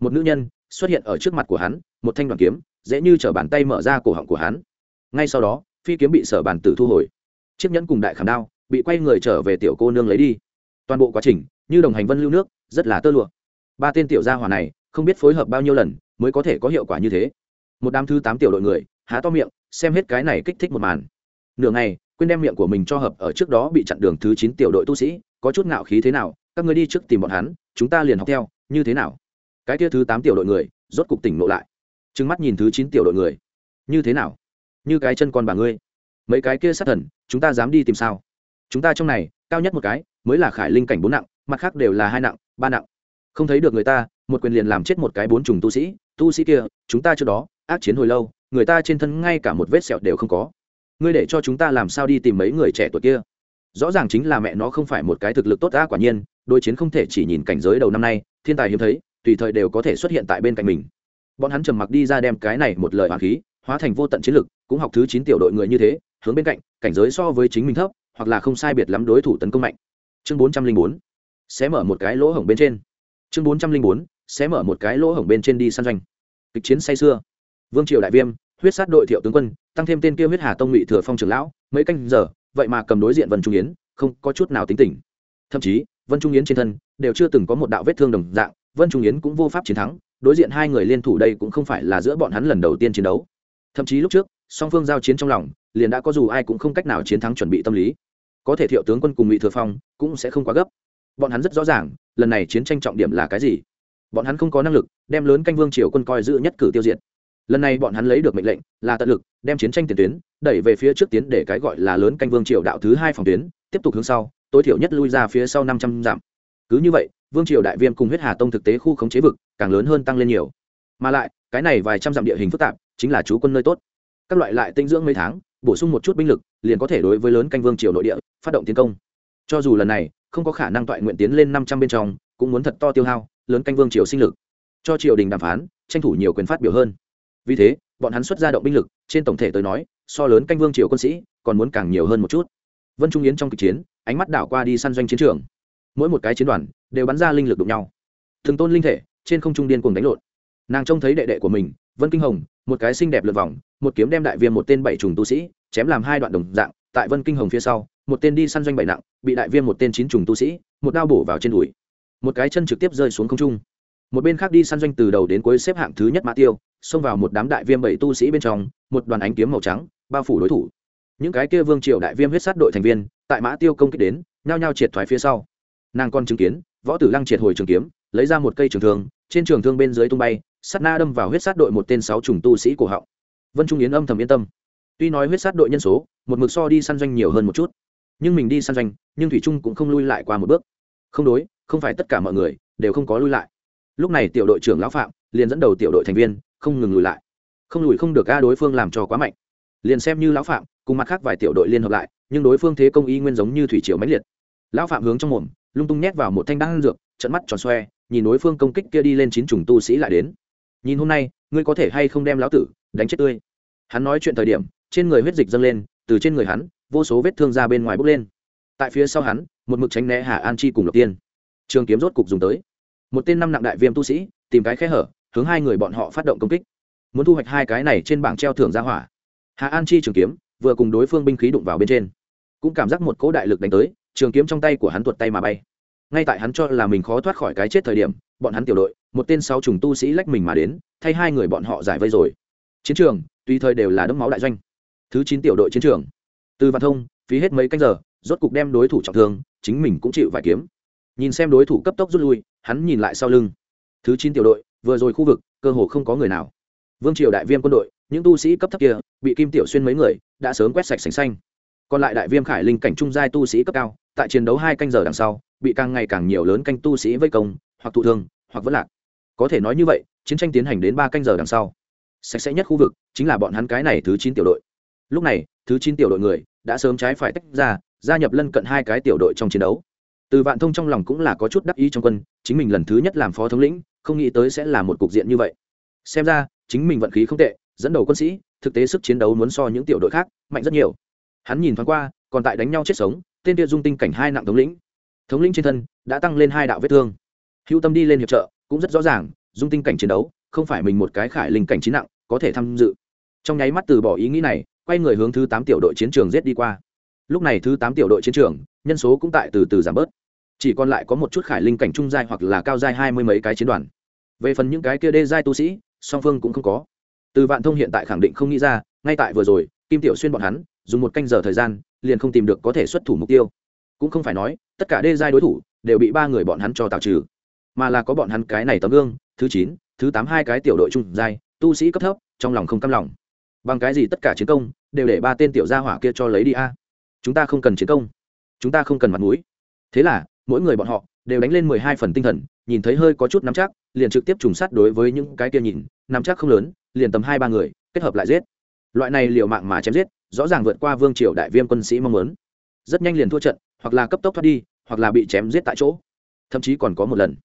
Một nữ nhân, xuất hiện ở trước mặt của hắn, một thanh đoàn kiếm, dễ như t bàn tay mở ra cổ họng của hắn. Ngay sau đó, phi kiếm bị sở bàn tử thu hồi. Chiếc nhẫn cùng đại khảm đao, bị quay người trở về tiểu cô nương lấy đi. Toàn bộ quá trình, như đồng hành vân lưu nước rất là tơ lụa. Ba tên tiểu gia hỏa này, không biết phối hợp bao nhiêu lần mới có thể có hiệu quả như thế. Một đám thứ tám tiểu đội người, há to miệng, xem hết cái này kích thích một màn. Nửa ngày, quên đem miệng của mình cho hợp ở trước đó bị chặn đường thứ chín tiểu đội tu sĩ, có chút ngạo khí thế nào, các người đi trước tìm bọn hắn, chúng ta liền học theo, như thế nào? Cái kia thứ tám tiểu đội người, rốt cục tỉnh ngộ lại. Trừng mắt nhìn thứ chín tiểu đội người. Như thế nào? Như cái chân con bà ngươi. Mấy cái kia sát thần, chúng ta dám đi tìm sao? Chúng ta trong này, cao nhất một cái, mới là khải linh cảnh bốn nặng, mặt khác đều là hai nặng ba nặng. Không thấy được người ta, một quyền liền làm chết một cái bốn trùng tu sĩ. Tu sĩ kia, chúng ta trước đó, ác chiến hồi lâu, người ta trên thân ngay cả một vết sẹo đều không có. Ngươi để cho chúng ta làm sao đi tìm mấy người trẻ tuổi kia? Rõ ràng chính là mẹ nó không phải một cái thực lực tốt đã quả nhiên đôi chiến không thể chỉ nhìn cảnh giới đầu năm nay, thiên tài hiếm thấy, tùy thời đều có thể xuất hiện tại bên cạnh mình. Bọn hắn trầm mặc đi ra đem cái này một lời hoàn khí, hóa thành vô tận chiến lực, cũng học thứ chín tiểu đội người như thế, hướng bên cạnh, cảnh giới so với chính mình thấp, hoặc là không sai biệt lắm đối thủ tấn công mạnh. Chương bốn trăm linh bốn sẽ mở một cái lỗ hổng bên trên. Chương bốn trăm linh bốn sẽ mở một cái lỗ hổng bên trên đi săn doanh. Kịch chiến say xưa vương triều đại viêm, huyết sát đội thiệu tướng quân, tăng thêm tên kia huyết hà tông ngụy thừa phong trưởng lão, mấy canh giờ, vậy mà cầm đối diện vân trung yến, không có chút nào tính tình. Thậm chí, vân trung yến trên thân, đều chưa từng có một đạo vết thương đồng dạng, vân trung yến cũng vô pháp chiến thắng, đối diện hai người liên thủ đây cũng không phải là giữa bọn hắn lần đầu tiên chiến đấu. Thậm chí lúc trước, song phương giao chiến trong lòng, liền đã có dù ai cũng không cách nào chiến thắng chuẩn bị tâm lý. Có thể thiệu tướng quân cùng ngụy thừa phong cũng sẽ không quá gấp bọn hắn rất rõ ràng, lần này chiến tranh trọng điểm là cái gì. Bọn hắn không có năng lực đem lớn canh vương triều quân coi giữ nhất cử tiêu diệt. Lần này bọn hắn lấy được mệnh lệnh là tận lực đem chiến tranh tiền tuyến đẩy về phía trước tiến để cái gọi là lớn canh vương triều đạo thứ hai phòng tuyến, tiếp tục hướng sau, tối thiểu nhất lui ra phía sau năm trăm dặm. Cứ như vậy, vương triều đại viêm cùng huyết hà tông thực tế khu khống chế vực càng lớn hơn tăng lên nhiều. Mà lại, cái này vài trăm dặm địa hình phức tạp, chính là chú quân nơi tốt. Các loại lại tinh dưỡng mấy tháng, bổ sung một chút binh lực, liền có thể đối với lớn canh vương triều nội địa phát động tiến công. Cho dù lần này không có khả năng toại nguyện tiến lên năm trăm bên trong, cũng muốn thật to tiêu hao, lớn canh vương triều sinh lực. Cho triều đình đàm phán, tranh thủ nhiều quyền phát biểu hơn. Vì thế, bọn hắn xuất ra động binh lực, trên tổng thể tới nói, so lớn canh vương triều quân sĩ, còn muốn càng nhiều hơn một chút. Vân trung yến trong kịch chiến, ánh mắt đảo qua đi săn doanh chiến trường. Mỗi một cái chiến đoàn, đều bắn ra linh lực đụng nhau. Thường tôn linh thể, trên không trung điên cùng đánh lộn. Nàng trông thấy đệ đệ của mình, vân kinh hồng, một cái xinh đẹp lượt vòng, một kiếm đem đại viêm một tên bảy trùng tu sĩ, chém làm hai đoạn đồng dạng tại vân kinh hồng phía sau, một tên đi săn doanh bảy nặng, bị đại viêm một tên chín trùng tu sĩ, một đao bổ vào trên đùi. Một cái chân trực tiếp rơi xuống không trung. Một bên khác đi săn doanh từ đầu đến cuối xếp hạng thứ nhất mã tiêu, xông vào một đám đại viêm bảy tu sĩ bên trong, một đoàn ánh kiếm màu trắng, bao phủ đối thủ. Những cái kia vương triều đại viêm huyết sát đội thành viên, tại mã tiêu công kích đến, nhao nhao triệt thoái phía sau. Nàng con chứng kiến, võ tử lăng triệt hồi trường kiếm, lấy ra một cây trường thương, trên trường thương bên dưới tung bay sắt na đâm vào huyết sát đội một tên sáu trùng tu sĩ cổ họng. Vân trung yến âm thầm yên tâm tuy nói huyết sát đội nhân số, một mực so đi săn doanh nhiều hơn một chút, nhưng mình đi săn doanh, nhưng thủy trung cũng không lui lại qua một bước. Không đối, không phải tất cả mọi người đều không có lui lại. Lúc này tiểu đội trưởng lão phạm liền dẫn đầu tiểu đội thành viên, không ngừng lùi lại. Không lùi không được a đối phương làm cho quá mạnh. Liền xem như lão phạm, cùng mặt khác vài tiểu đội liên hợp lại, nhưng đối phương thế công y nguyên giống như thủy triều mãnh liệt. Lão phạm hướng trong mồm, lung tung nhét vào một thanh đan dược trận mắt tròn xoe, nhìn đối phương công kích kia đi lên chín trùng tu sĩ lại đến. Nhìn hôm nay, ngươi có thể hay không đem lão tử đánh chết tươi? Hắn nói chuyện thời điểm trên người huyết dịch dâng lên, từ trên người hắn, vô số vết thương ra bên ngoài bốc lên. Tại phía sau hắn, một mực tránh né hà an chi cùng lộc tiên. Trường kiếm rốt cục dùng tới. Một tên năm nặng đại viêm tu sĩ, tìm cái khe hở, hướng hai người bọn họ phát động công kích. Muốn thu hoạch hai cái này trên bảng treo thưởng ra hỏa. Hà an chi trường kiếm, vừa cùng đối phương binh khí đụng vào bên trên. Cũng cảm giác một cỗ đại lực đánh tới, trường kiếm trong tay của hắn tuột tay mà bay. Ngay tại hắn cho là mình khó thoát khỏi cái chết thời điểm, bọn hắn tiểu đội, một tên sáu trùng tu sĩ lách mình mà đến, thay hai người bọn họ giải vây rồi. Chiến trường, tùy thời đều là đấm máu đại doanh thứ chín tiểu đội chiến trường. Từ văn thông, phí hết mấy canh giờ, rốt cục đem đối thủ trọng thương, chính mình cũng chịu vài kiếm. Nhìn xem đối thủ cấp tốc rút lui, hắn nhìn lại sau lưng. Thứ chín tiểu đội, vừa rồi khu vực, cơ hồ không có người nào. Vương triều đại viêm quân đội, những tu sĩ cấp thấp kia, bị kim tiểu xuyên mấy người, đã sớm quét sạch sành xanh. Còn lại đại viêm khải linh cảnh trung giai tu sĩ cấp cao, tại chiến đấu hai canh giờ đằng sau, bị càng ngày càng nhiều lớn canh tu sĩ vây công, hoặc thụ thương, hoặc vẫn lạc. Có thể nói như vậy, chiến tranh tiến hành đến ba canh giờ đằng sau. Sạch sẽ nhất khu vực, chính là bọn hắn cái này thứ chín tiểu đội lúc này, thứ chín tiểu đội người đã sớm trái phải tách ra, gia nhập lân cận hai cái tiểu đội trong chiến đấu. Từ vạn thông trong lòng cũng là có chút đắc ý trong quân, chính mình lần thứ nhất làm phó thống lĩnh, không nghĩ tới sẽ là một cục diện như vậy. Xem ra, chính mình vận khí không tệ, dẫn đầu quân sĩ, thực tế sức chiến đấu muốn so những tiểu đội khác mạnh rất nhiều. Hắn nhìn thoáng qua, còn tại đánh nhau chết sống, tên kia dung tinh cảnh hai nặng thống lĩnh. Thống lĩnh trên thân đã tăng lên hai đạo vết thương. Hữu tâm đi lên hiệp trợ, cũng rất rõ ràng, dung tinh cảnh chiến đấu, không phải mình một cái khải linh cảnh trí nặng, có thể tham dự. Trong nháy mắt từ bỏ ý nghĩ này quay người hướng thứ tám tiểu đội chiến trường giết đi qua. Lúc này thứ tám tiểu đội chiến trường, nhân số cũng tại từ từ giảm bớt. Chỉ còn lại có một chút khải linh cảnh trung giai hoặc là cao giai hai mươi mấy cái chiến đoàn. Về phần những cái kia đê giai tu sĩ, song phương cũng không có. Từ vạn thông hiện tại khẳng định không nghĩ ra, ngay tại vừa rồi, kim tiểu xuyên bọn hắn, dùng một canh giờ thời gian, liền không tìm được có thể xuất thủ mục tiêu. Cũng không phải nói, tất cả đê giai đối thủ đều bị ba người bọn hắn cho tạo trừ. Mà là có bọn hắn cái này tấm gương, thứ chín, thứ tám hai cái tiểu đội trung giai, tu sĩ cấp thấp, trong lòng không căm lòng bằng cái gì tất cả chiến công đều để ba tên tiểu gia hỏa kia cho lấy đi a? Chúng ta không cần chiến công. Chúng ta không cần mặt mũi. Thế là, mỗi người bọn họ đều đánh lên mười hai phần tinh thần, nhìn thấy hơi có chút nắm chắc, liền trực tiếp trùng sát đối với những cái kia nhìn, nắm chắc không lớn, liền tầm hai ba người, kết hợp lại giết. Loại này liều mạng mà chém giết, rõ ràng vượt qua vương triều đại viêm quân sĩ mong muốn. Rất nhanh liền thua trận, hoặc là cấp tốc thoát đi, hoặc là bị chém giết tại chỗ. Thậm chí còn có một lần.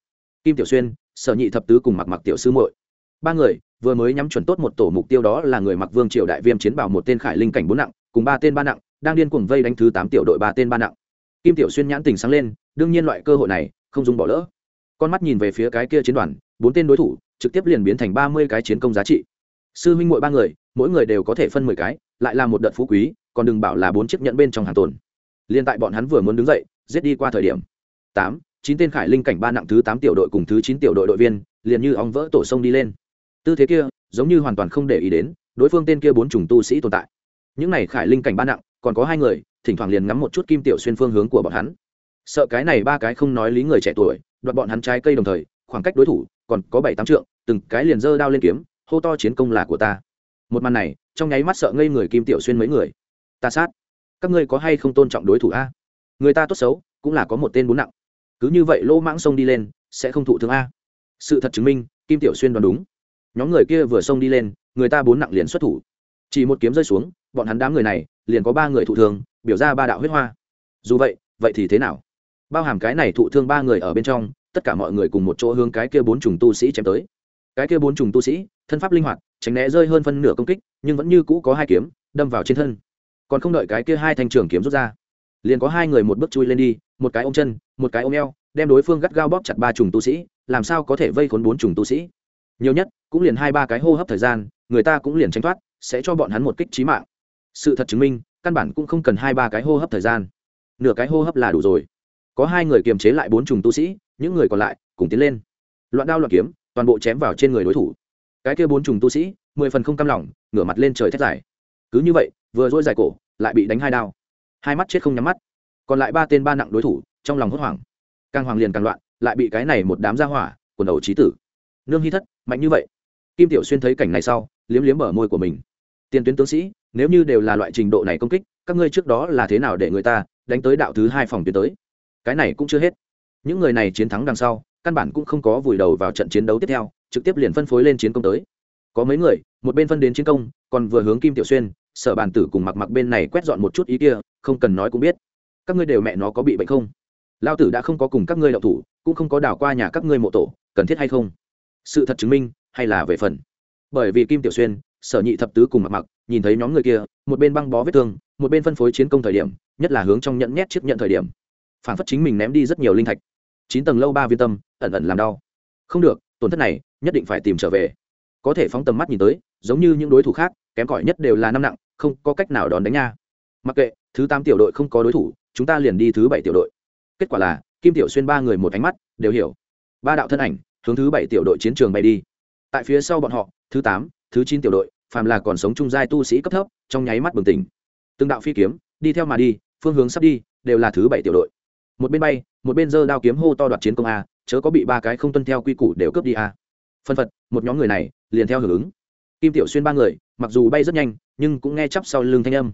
Kim tiểu xuyên, sở nhị thập tứ cùng mặc mặc tiểu sư muội. Ba người vừa mới nhắm chuẩn tốt một tổ mục tiêu đó là người mặc vương triều đại viêm chiến bảo một tên khải linh cảnh bốn nặng, cùng ba tên ba nặng, đang điên cuồng vây đánh thứ tám tiểu đội ba tên ba nặng. Kim tiểu xuyên nhãn tình sáng lên, đương nhiên loại cơ hội này, không dùng bỏ lỡ. Con mắt nhìn về phía cái kia chiến đoàn, bốn tên đối thủ, trực tiếp liền biến thành ba mươi cái chiến công giá trị. Sư huynh mỗi ba người, mỗi người đều có thể phân mười cái, lại là một đợt phú quý, còn đừng bảo là bốn chiếc nhẫn bên trong hàng tồn. Liên tại bọn hắn vừa muốn đứng dậy, giết đi qua thời điểm. Tám, chín tên khải linh cảnh ba nặng thứ tám tiểu đội cùng thứ chín tiểu đội đội viên, liền như ong vỡ tổ sông đi lên tư thế kia, giống như hoàn toàn không để ý đến, đối phương tên kia bốn trùng tu sĩ tồn tại. Những này khải linh cảnh ba nặng, còn có hai người, thỉnh thoảng liền ngắm một chút kim tiểu xuyên phương hướng của bọn hắn. Sợ cái này ba cái không nói lý người trẻ tuổi, đoạt bọn hắn trái cây đồng thời, khoảng cách đối thủ, còn có bảy tám trượng, từng cái liền giơ đao lên kiếm, hô to chiến công là của ta. Một màn này, trong nháy mắt sợ ngây người kim tiểu xuyên mấy người. Ta sát. Các ngươi có hay không tôn trọng đối thủ a? Người ta tốt xấu, cũng là có một tên bốn nặng. Cứ như vậy lỗ mãng sông đi lên, sẽ không thụ thương a. Sự thật chứng minh, kim tiểu xuyên đoán đúng nhóm người kia vừa xông đi lên, người ta bốn nặng liền xuất thủ. Chỉ một kiếm rơi xuống, bọn hắn đám người này liền có ba người thụ thương, biểu ra ba đạo huyết hoa. Dù vậy vậy thì thế nào? Bao hàm cái này thụ thương ba người ở bên trong, tất cả mọi người cùng một chỗ hướng cái kia bốn trùng tu sĩ chém tới. Cái kia bốn trùng tu sĩ, thân pháp linh hoạt, tránh né rơi hơn phân nửa công kích, nhưng vẫn như cũ có hai kiếm, đâm vào trên thân. Còn không đợi cái kia hai thanh trường kiếm rút ra, liền có hai người một bước chui lên đi, một cái ôm chân, một cái ôm eo, đem đối phương gắt gao bóp chặt ba trùng tu sĩ, làm sao có thể vây khốn bốn trùng tu sĩ? Nhiều nhất, cũng liền hai ba cái hô hấp thời gian, người ta cũng liền tránh thoát, sẽ cho bọn hắn một kích trí mạng. Sự thật chứng minh, căn bản cũng không cần hai ba cái hô hấp thời gian. Nửa cái hô hấp là đủ rồi. Có hai người kiềm chế lại bốn trùng tu sĩ, những người còn lại cùng tiến lên. Loạn đao loạn kiếm, toàn bộ chém vào trên người đối thủ. Cái kia bốn trùng tu sĩ, mười phần không cam lòng, ngửa mặt lên trời thét dài. Cứ như vậy, vừa dỗi dài cổ, lại bị đánh hai đao. Hai mắt chết không nhắm mắt. Còn lại ba tên ba nặng đối thủ, trong lòng hốt hoảng. Càng hoàng liền càng loạn, lại bị cái này một đám ra hỏa, quần đầu trí tử. Nương hy thất mạnh như vậy, kim tiểu xuyên thấy cảnh này sau, liếm liếm bờ môi của mình. Tiền tuyến tướng sĩ, nếu như đều là loại trình độ này công kích, các ngươi trước đó là thế nào để người ta đánh tới đạo thứ hai phòng tuyến tới? Cái này cũng chưa hết. Những người này chiến thắng đằng sau, căn bản cũng không có vùi đầu vào trận chiến đấu tiếp theo, trực tiếp liền phân phối lên chiến công tới. Có mấy người, một bên phân đến chiến công, còn vừa hướng kim tiểu xuyên, sở bàn tử cùng mặc mặc bên này quét dọn một chút ý kia, không cần nói cũng biết. Các ngươi đều mẹ nó có bị bệnh không? Lao tử đã không có cùng các ngươi đậu thủ, cũng không có đảo qua nhà các ngươi mộ tổ, cần thiết hay không? Sự thật chứng minh hay là về phần? Bởi vì kim tiểu xuyên, sở nhị thập tứ cùng mặc mặc, nhìn thấy nhóm người kia, một bên băng bó vết thương, một bên phân phối chiến công thời điểm, nhất là hướng trong nhận nhét chiếc nhận thời điểm. Phản phất chính mình ném đi rất nhiều linh thạch. Chín tầng lâu ba viên tâm, ẩn ẩn làm đau. Không được, tổn thất này nhất định phải tìm trở về. Có thể phóng tầm mắt nhìn tới, giống như những đối thủ khác, kém cỏi nhất đều là năm nặng, không có cách nào đón đánh nha. Mặc kệ, thứ tám tiểu đội không có đối thủ, chúng ta liền đi thứ bảy tiểu đội. Kết quả là, kim tiểu xuyên ba người một ánh mắt, đều hiểu. Ba đạo thân ảnh hướng thứ bảy tiểu đội chiến trường bay đi. Tại phía sau bọn họ, thứ tám, thứ chín tiểu đội, phàm là còn sống trung giai tu sĩ cấp thấp, trong nháy mắt bừng tỉnh. Từng đạo phi kiếm, đi theo mà đi, phương hướng sắp đi, đều là thứ bảy tiểu đội. Một bên bay, một bên giơ đao kiếm hô to đoạt chiến công a, chớ có bị ba cái không tuân theo quy củ đều cướp đi a. Phân phật, một nhóm người này, liền theo hưởng ứng. Kim tiểu xuyên ba người, mặc dù bay rất nhanh, nhưng cũng nghe chắp sau lưng thanh âm.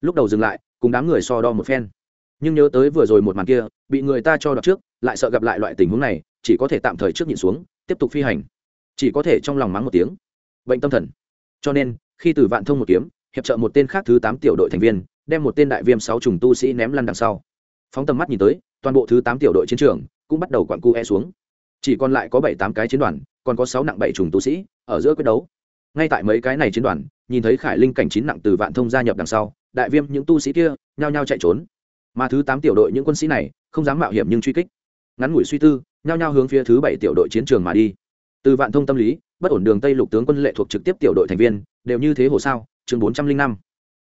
Lúc đầu dừng lại, cùng đám người so đo một phen. Nhưng nhớ tới vừa rồi một màn kia, bị người ta cho đoạt trước, lại sợ gặp lại loại tình huống này chỉ có thể tạm thời trước nhịn xuống, tiếp tục phi hành. Chỉ có thể trong lòng mắng một tiếng. Bệnh tâm thần. Cho nên, khi từ vạn thông một kiếm, hiệp trợ một tên khác thứ tám tiểu đội thành viên, đem một tên đại viêm sáu trùng tu sĩ ném lăn đằng sau. Phóng tầm mắt nhìn tới, toàn bộ thứ tám tiểu đội chiến trường cũng bắt đầu quặn cu e xuống. Chỉ còn lại có bảy tám cái chiến đoàn, còn có sáu nặng bảy trùng tu sĩ ở giữa quyết đấu. Ngay tại mấy cái này chiến đoàn, nhìn thấy khải linh cảnh chín nặng từ vạn thông gia nhập đằng sau, đại viêm những tu sĩ kia nhao nhao chạy trốn. Mà thứ tám tiểu đội những quân sĩ này không dám mạo hiểm nhưng truy kích. Ngắn ngủi suy tư nhao nhao hướng phía thứ bảy tiểu đội chiến trường mà đi. Từ vạn thông tâm lý, bất ổn đường tây lục tướng quân lệ thuộc trực tiếp tiểu đội thành viên, đều như thế hồ sao? Chương bốn trăm linh năm.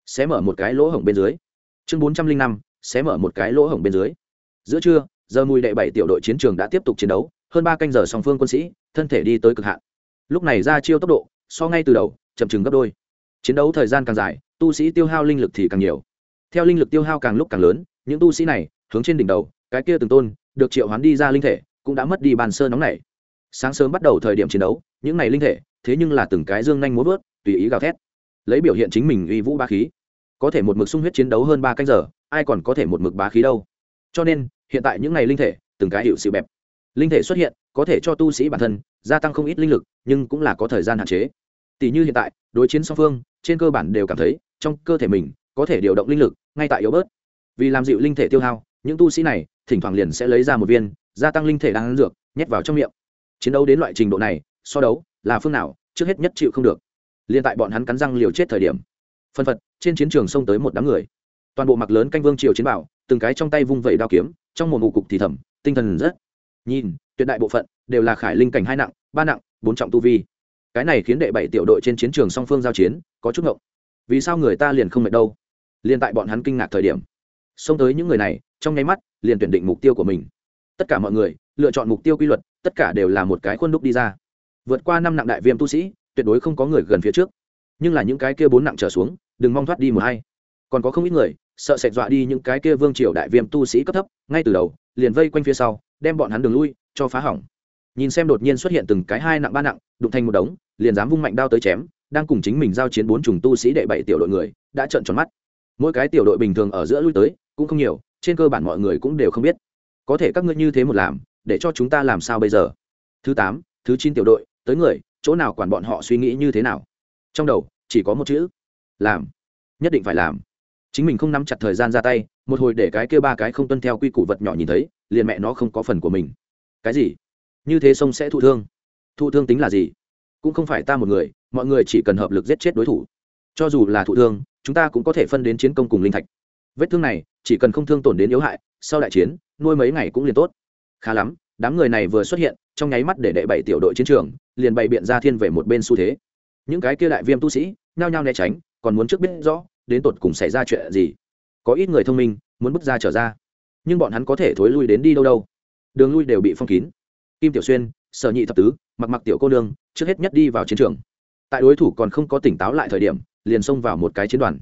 Sẽ mở một cái lỗ hổng bên dưới. Chương bốn trăm linh năm. Sẽ mở một cái lỗ hổng bên dưới. Giữa trưa, giờ mùi đệ bảy tiểu đội chiến trường đã tiếp tục chiến đấu, hơn ba canh giờ song phương quân sĩ, thân thể đi tới cực hạn. Lúc này ra chiêu tốc độ, so ngay từ đầu, chậm chừng gấp đôi. Chiến đấu thời gian càng dài, tu sĩ tiêu hao linh lực thì càng nhiều. Theo linh lực tiêu hao càng lúc càng lớn, những tu sĩ này, hướng trên đỉnh đầu, cái kia từng tôn, được triệu hoán đi ra linh thể cũng đã mất đi bàn sơ nóng này. Sáng sớm bắt đầu thời điểm chiến đấu, những này linh thể, thế nhưng là từng cái dương nhanh muốn vớt, tùy ý gào thét. Lấy biểu hiện chính mình uy vũ ba khí. Có thể một mực sung huyết chiến đấu hơn ba canh giờ, ai còn có thể một mực bá khí đâu. Cho nên, hiện tại những ngày linh thể, từng cái hiệu sự bẹp. Linh thể xuất hiện, có thể cho tu sĩ bản thân gia tăng không ít linh lực, nhưng cũng là có thời gian hạn chế. Tỷ như hiện tại, đối chiến song phương, trên cơ bản đều cảm thấy, trong cơ thể mình có thể điều động linh lực, ngay tại yếu bớt. Vì làm dịu linh thể tiêu hao, những tu sĩ này, thỉnh thoảng liền sẽ lấy ra một viên gia tăng linh thể đang ăn dược, nhét vào trong miệng. Chiến đấu đến loại trình độ này, so đấu là phương nào, trước hết nhất chịu không được. Liền tại bọn hắn cắn răng liều chết thời điểm, phân phật, trên chiến trường xông tới một đám người. Toàn bộ mặc lớn canh vương triều chiến bảo, từng cái trong tay vung vẩy đao kiếm, trong một ngụ cục thì thầm, tinh thần rất. Nhìn, tuyệt đại bộ phận đều là khải linh cảnh hai nặng, ba nặng, bốn trọng tu vi. Cái này khiến đệ bảy tiểu đội trên chiến trường song phương giao chiến, có chút ngộng. Vì sao người ta liền không mệt đâu? Liền tại bọn hắn kinh ngạc thời điểm, xông tới những người này, trong nháy mắt, liền tuyển định mục tiêu của mình tất cả mọi người lựa chọn mục tiêu quy luật, tất cả đều là một cái khuôn đúc đi ra. Vượt qua năm nặng đại viêm tu sĩ, tuyệt đối không có người gần phía trước. Nhưng là những cái kia bốn nặng trở xuống, đừng mong thoát đi một hay còn có không ít người, sợ sệt dọa đi những cái kia vương triều đại viêm tu sĩ cấp thấp, ngay từ đầu, liền vây quanh phía sau, đem bọn hắn đường lui, cho phá hỏng. Nhìn xem đột nhiên xuất hiện từng cái hai nặng ba nặng, đụng thành một đống, liền dám vung mạnh đao tới chém, đang cùng chính mình giao chiến bốn trùng tu sĩ đệ bảy tiểu đội người, đã trợn tròn mắt. Mỗi cái tiểu đội bình thường ở giữa lui tới, cũng không nhiều, trên cơ bản mọi người cũng đều không biết có thể các ngươi như thế một làm, để cho chúng ta làm sao bây giờ? Thứ tám, thứ chín tiểu đội, tới người, chỗ nào quản bọn họ suy nghĩ như thế nào? Trong đầu, chỉ có một chữ, làm. Nhất định phải làm. Chính mình không nắm chặt thời gian ra tay, một hồi để cái kêu ba cái không tuân theo quy củ vật nhỏ nhìn thấy, liền mẹ nó không có phần của mình. Cái gì? Như thế sông sẽ thụ thương. Thụ thương tính là gì? Cũng không phải ta một người, mọi người chỉ cần hợp lực giết chết đối thủ. Cho dù là thụ thương, chúng ta cũng có thể phân đến chiến công cùng linh thạch vết thương này, chỉ cần không thương tổn đến yếu hại, sau đại chiến, nuôi mấy ngày cũng liền tốt. Khá lắm, đám người này vừa xuất hiện, trong nháy mắt để đệ bảy tiểu đội chiến trường, liền bày biện ra thiên về một bên xu thế. Những cái kia đại viêm tu sĩ, nhao nhao né tránh, còn muốn trước biết rõ, đến tột cùng xảy ra chuyện gì. Có ít người thông minh, muốn bước ra trở ra. Nhưng bọn hắn có thể thối lui đến đi đâu đâu. Đường lui đều bị phong kín. Kim tiểu xuyên, sở nhị thập tứ, mặc mặc tiểu cô nương, trước hết nhất đi vào chiến trường. Tại đối thủ còn không có tỉnh táo lại thời điểm, liền xông vào một cái chiến đoàn.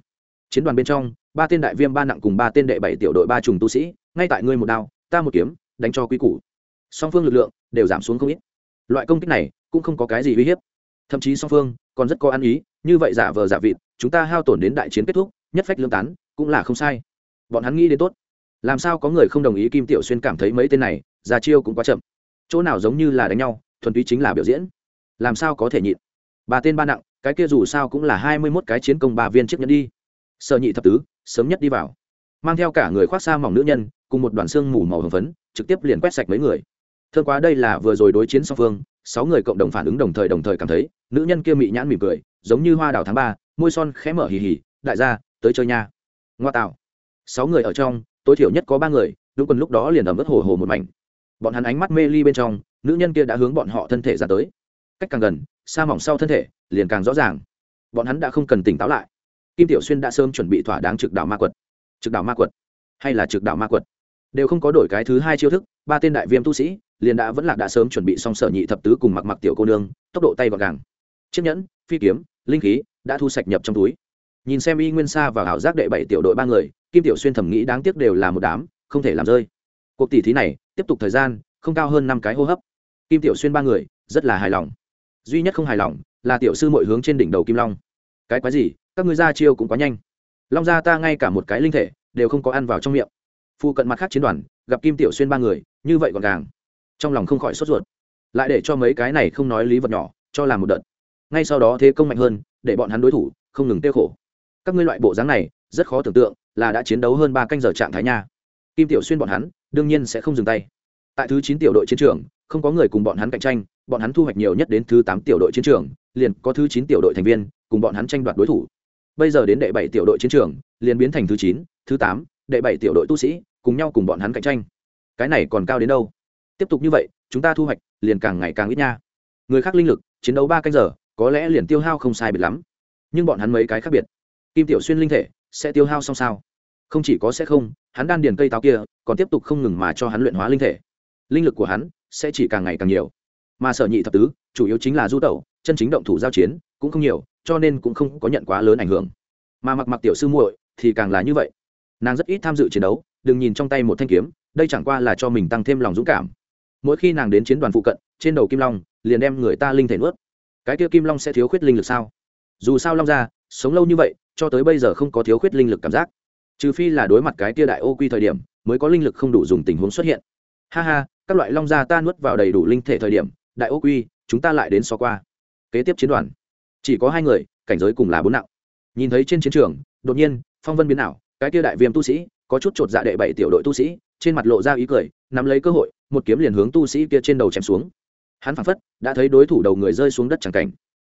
Chiến đoàn bên trong ba tên đại viêm ba nặng cùng ba tên đệ bảy tiểu đội ba trùng tu sĩ, ngay tại ngươi một đao, ta một kiếm, đánh cho quý củ. Song phương lực lượng đều giảm xuống không ít. Loại công kích này cũng không có cái gì uy hiếp. Thậm chí song phương còn rất có ăn ý, như vậy giả vờ giả vịt, chúng ta hao tổn đến đại chiến kết thúc, nhất phách lương tán, cũng là không sai. Bọn hắn nghĩ đến tốt. Làm sao có người không đồng ý kim tiểu xuyên cảm thấy mấy tên này, ra chiêu cũng quá chậm. Chỗ nào giống như là đánh nhau, thuần túy chính là biểu diễn. Làm sao có thể nhịn? Ba tên ba nặng, cái kia dù sao cũng là hai mươi mốt cái chiến công ba viên chiếc nhẫn đi sợ nhị thập tứ, sớm nhất đi vào. Mang theo cả người khoác xa mỏng nữ nhân, cùng một đoàn xương mù màu hồng phấn, trực tiếp liền quét sạch mấy người. Thương quá đây là vừa rồi đối chiến song phương, sáu người cộng đồng phản ứng đồng thời đồng thời cảm thấy, nữ nhân kia mị nhãn mỉm cười, giống như hoa đào tháng ba, môi son khẽ mở hì hì, đại gia, tới chơi nha. Ngoa tạo. Sáu người ở trong, tối thiểu nhất có ba người, đúng quần lúc đó liền ẩm ướt hồ hồ một mảnh. Bọn hắn ánh mắt mê ly bên trong, nữ nhân kia đã hướng bọn họ thân thể ra tới. Cách càng gần xa mỏng sau thân thể liền càng rõ ràng. Bọn hắn đã không cần tỉnh táo lại kim tiểu xuyên đã sớm chuẩn bị thỏa đáng trực đảo ma quật. Trực đảo ma quật? Hay là trực đảo ma quật? Đều không có đổi cái thứ hai chiêu thức, ba tên đại viêm tu sĩ, liền đã vẫn là đã sớm chuẩn bị xong sở nhị thập tứ cùng mặc mặc tiểu cô nương, tốc độ tay gọn gàng. Chiếc nhẫn, phi kiếm, linh khí đã thu sạch nhập trong túi. Nhìn xem y nguyên sa và ảo giác đệ bảy tiểu đội ba người, kim tiểu xuyên thẩm nghĩ đáng tiếc đều là một đám, không thể làm rơi. Cuộc tỷ thí này, tiếp tục thời gian, không cao hơn năm cái hô hấp. Kim tiểu xuyên ba người, rất là hài lòng. Duy nhất không hài lòng là tiểu sư mội hướng trên đỉnh đầu kim long. Cái quái gì? Các ngươi ra chiêu cũng quá nhanh. Long ra ta ngay cả một cái linh thể đều không có ăn vào trong miệng. Phu cận mặt khác chiến đoàn, gặp kim tiểu xuyên ba người, như vậy gọn gàng. Trong lòng không khỏi sốt ruột. Lại để cho mấy cái này không nói lý vật nhỏ, cho làm một đợt. Ngay sau đó thế công mạnh hơn, để bọn hắn đối thủ không ngừng tiêu khổ. Các ngươi loại bộ dáng này, rất khó tưởng tượng là đã chiến đấu hơn ba canh giờ trạng thái nha. Kim tiểu xuyên bọn hắn, đương nhiên sẽ không dừng tay. Tại thứ chín tiểu đội chiến trường, không có người cùng bọn hắn cạnh tranh, bọn hắn thu hoạch nhiều nhất đến thứ tám tiểu đội chiến trường, liền có thứ chín tiểu đội thành viên cùng bọn hắn tranh đoạt đối thủ bây giờ đến đệ bảy tiểu đội chiến trường, liền biến thành thứ chín, thứ tám, đệ bảy tiểu đội tu sĩ, cùng nhau cùng bọn hắn cạnh tranh. Cái này còn cao đến đâu? Tiếp tục như vậy, chúng ta thu hoạch liền càng ngày càng ít nha. Người khác linh lực, chiến đấu ba canh giờ, có lẽ liền tiêu hao không sai biệt lắm. Nhưng bọn hắn mấy cái khác biệt. Kim tiểu xuyên linh thể sẽ tiêu hao xong sao? Không chỉ có sẽ không, hắn đan điền cây táo kia còn tiếp tục không ngừng mà cho hắn luyện hóa linh thể. Linh lực của hắn sẽ chỉ càng ngày càng nhiều. Mà sở nhị thập tứ, chủ yếu chính là du tẩu, chân chính động thủ giao chiến, cũng không nhiều cho nên cũng không có nhận quá lớn ảnh hưởng. Mà mặc mặc tiểu sư muội thì càng là như vậy. Nàng rất ít tham dự chiến đấu, đừng nhìn trong tay một thanh kiếm, đây chẳng qua là cho mình tăng thêm lòng dũng cảm. Mỗi khi nàng đến chiến đoàn phụ cận, trên đầu kim long liền đem người ta linh thể nuốt. Cái kia kim long sẽ thiếu khuyết linh lực sao? Dù sao long ra sống lâu như vậy, cho tới bây giờ không có thiếu khuyết linh lực cảm giác. Trừ phi là đối mặt cái kia đại ô quy thời điểm, mới có linh lực không đủ dùng tình huống xuất hiện. Ha ha, các loại long gia ta nuốt vào đầy đủ linh thể thời điểm, đại ô quy, chúng ta lại đến so qua. Kế tiếp chiến đoàn chỉ có hai người, cảnh giới cùng là bốn nặng. Nhìn thấy trên chiến trường, đột nhiên, phong vân biến ảo, cái kia đại viêm tu sĩ, có chút chột dạ đệ bảy tiểu đội tu sĩ, trên mặt lộ ra ý cười, nắm lấy cơ hội, một kiếm liền hướng tu sĩ kia trên đầu chém xuống. Hắn phảng phất đã thấy đối thủ đầu người rơi xuống đất chẳng cảnh.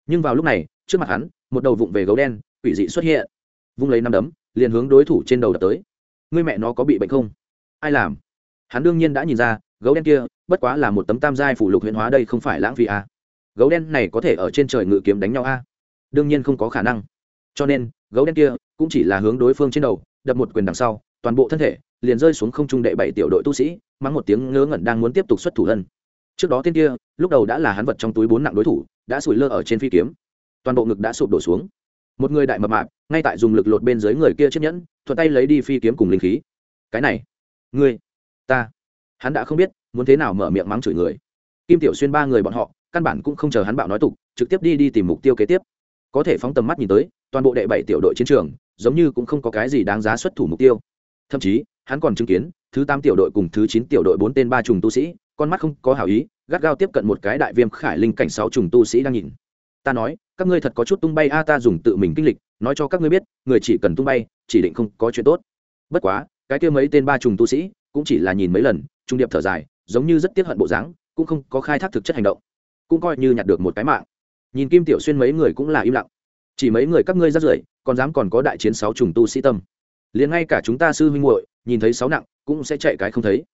Nhưng vào lúc này, trước mặt hắn, một đầu vụng về gấu đen, quỷ dị xuất hiện. Vung lấy năm đấm, liền hướng đối thủ trên đầu đập tới. Ngươi mẹ nó có bị bệnh không? Ai làm? Hắn đương nhiên đã nhìn ra, gấu đen kia, bất quá là một tấm tam giai phủ lục huyền hóa đây không phải lãng phí à gấu đen này có thể ở trên trời ngự kiếm đánh nhau a? À? đương nhiên không có khả năng. Cho nên, gấu đen kia cũng chỉ là hướng đối phương trên đầu, đập một quyền đằng sau, toàn bộ thân thể liền rơi xuống không trung đệ bảy tiểu đội tu sĩ, mắng một tiếng ngớ ngẩn đang muốn tiếp tục xuất thủ thân trước đó tên kia, lúc đầu đã là hắn vật trong túi bốn nặng đối thủ, đã sủi lơ ở trên phi kiếm. Toàn bộ ngực đã sụp đổ xuống. Một người đại mập mạp, ngay tại dùng lực lột bên dưới người kia chiếc nhẫn, thuận tay lấy đi phi kiếm cùng linh khí. Cái này, ngươi, ta. Hắn đã không biết, muốn thế nào mở miệng mắng chửi người. Kim tiểu xuyên ba người bọn họ căn bản cũng không chờ hắn bạo nói tục, trực tiếp đi đi tìm mục tiêu kế tiếp. Có thể phóng tầm mắt nhìn tới, toàn bộ đệ bảy tiểu đội chiến trường, giống như cũng không có cái gì đáng giá xuất thủ mục tiêu. Thậm chí, hắn còn chứng kiến, thứ tám tiểu đội cùng thứ chín tiểu đội bốn tên ba trùng tu sĩ, con mắt không có hảo ý, gắt gao tiếp cận một cái đại viêm khải linh cảnh sáu trùng tu sĩ đang nhìn. Ta nói, các ngươi thật có chút tung bay a, ta dùng tự mình kinh lịch, nói cho các ngươi biết, người chỉ cần tung bay, chỉ định không có chuyện tốt. Bất quá, cái kia mấy tên ba trùng tu sĩ, cũng chỉ là nhìn mấy lần, trung điệp thở dài, giống như rất tiếc hận bộ dáng, cũng không có khai thác thực chất hành động cũng coi như nhặt được một cái mạng. Nhìn kim tiểu xuyên mấy người cũng là im lặng. Chỉ mấy người các ngươi ra rưởi, còn dám còn có đại chiến sáu trùng tu sĩ tâm. Liền ngay cả chúng ta sư huynh muội, nhìn thấy sáu nặng, cũng sẽ chạy cái không thấy.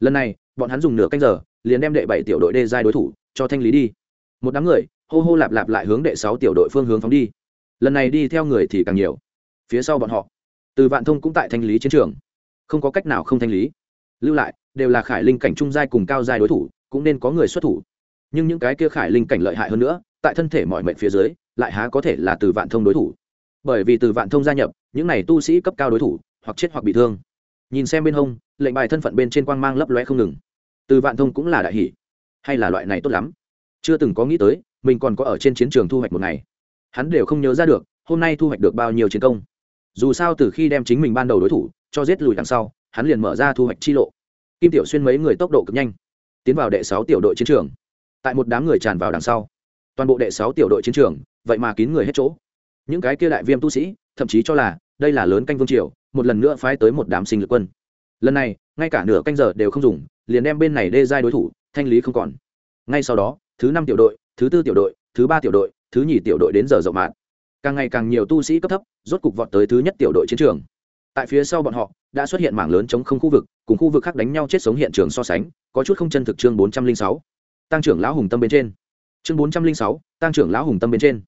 Lần này, bọn hắn dùng nửa canh giờ, liền đem đệ bảy tiểu đội đê giai đối thủ, cho thanh lý đi. Một đám người, hô hô lạp lạp lại hướng đệ sáu tiểu đội phương hướng phóng đi. Lần này đi theo người thì càng nhiều. Phía sau bọn họ, từ vạn thông cũng tại thanh lý chiến trường. Không có cách nào không thanh lý. Lưu lại, đều là khải linh cảnh trung giai cùng cao giai đối thủ, cũng nên có người xuất thủ nhưng những cái kia khải linh cảnh lợi hại hơn nữa, tại thân thể mọi mệnh phía dưới, lại há có thể là từ vạn thông đối thủ. Bởi vì từ vạn thông gia nhập, những này tu sĩ cấp cao đối thủ, hoặc chết hoặc bị thương. Nhìn xem bên hông, lệnh bài thân phận bên trên quang mang lấp loe không ngừng. Từ vạn thông cũng là đại hỷ hay là loại này tốt lắm? Chưa từng có nghĩ tới, mình còn có ở trên chiến trường thu hoạch một ngày. Hắn đều không nhớ ra được, hôm nay thu hoạch được bao nhiêu chiến công. Dù sao từ khi đem chính mình ban đầu đối thủ, cho giết lùi đằng sau, hắn liền mở ra thu hoạch chi lộ. Kim tiểu xuyên mấy người tốc độ cực nhanh, tiến vào đệ sáu tiểu đội chiến trường tại một đám người tràn vào đằng sau. Toàn bộ đệ sáu tiểu đội chiến trường, vậy mà kín người hết chỗ. Những cái kia đại viêm tu sĩ, thậm chí cho là đây là lớn canh vương triều, một lần nữa phái tới một đám sinh lực quân. Lần này, ngay cả nửa canh giờ đều không dùng, liền đem bên này đê giai đối thủ, thanh lý không còn. Ngay sau đó, thứ năm tiểu đội, thứ tư tiểu đội, thứ ba tiểu đội, thứ nhì tiểu đội đến giờ rộng mạn càng ngày càng nhiều tu sĩ cấp thấp, rốt cục vọt tới thứ nhất tiểu đội chiến trường. Tại phía sau bọn họ, đã xuất hiện mảng lớn chống không khu vực, cùng khu vực khác đánh nhau chết sống hiện trường so sánh, có chút không chân thực chương bốn trăm linh sáu tăng trưởng lão hùng tâm bên trên. Chương bốn trăm linh sáu, tăng trưởng lão hùng tâm bên trên.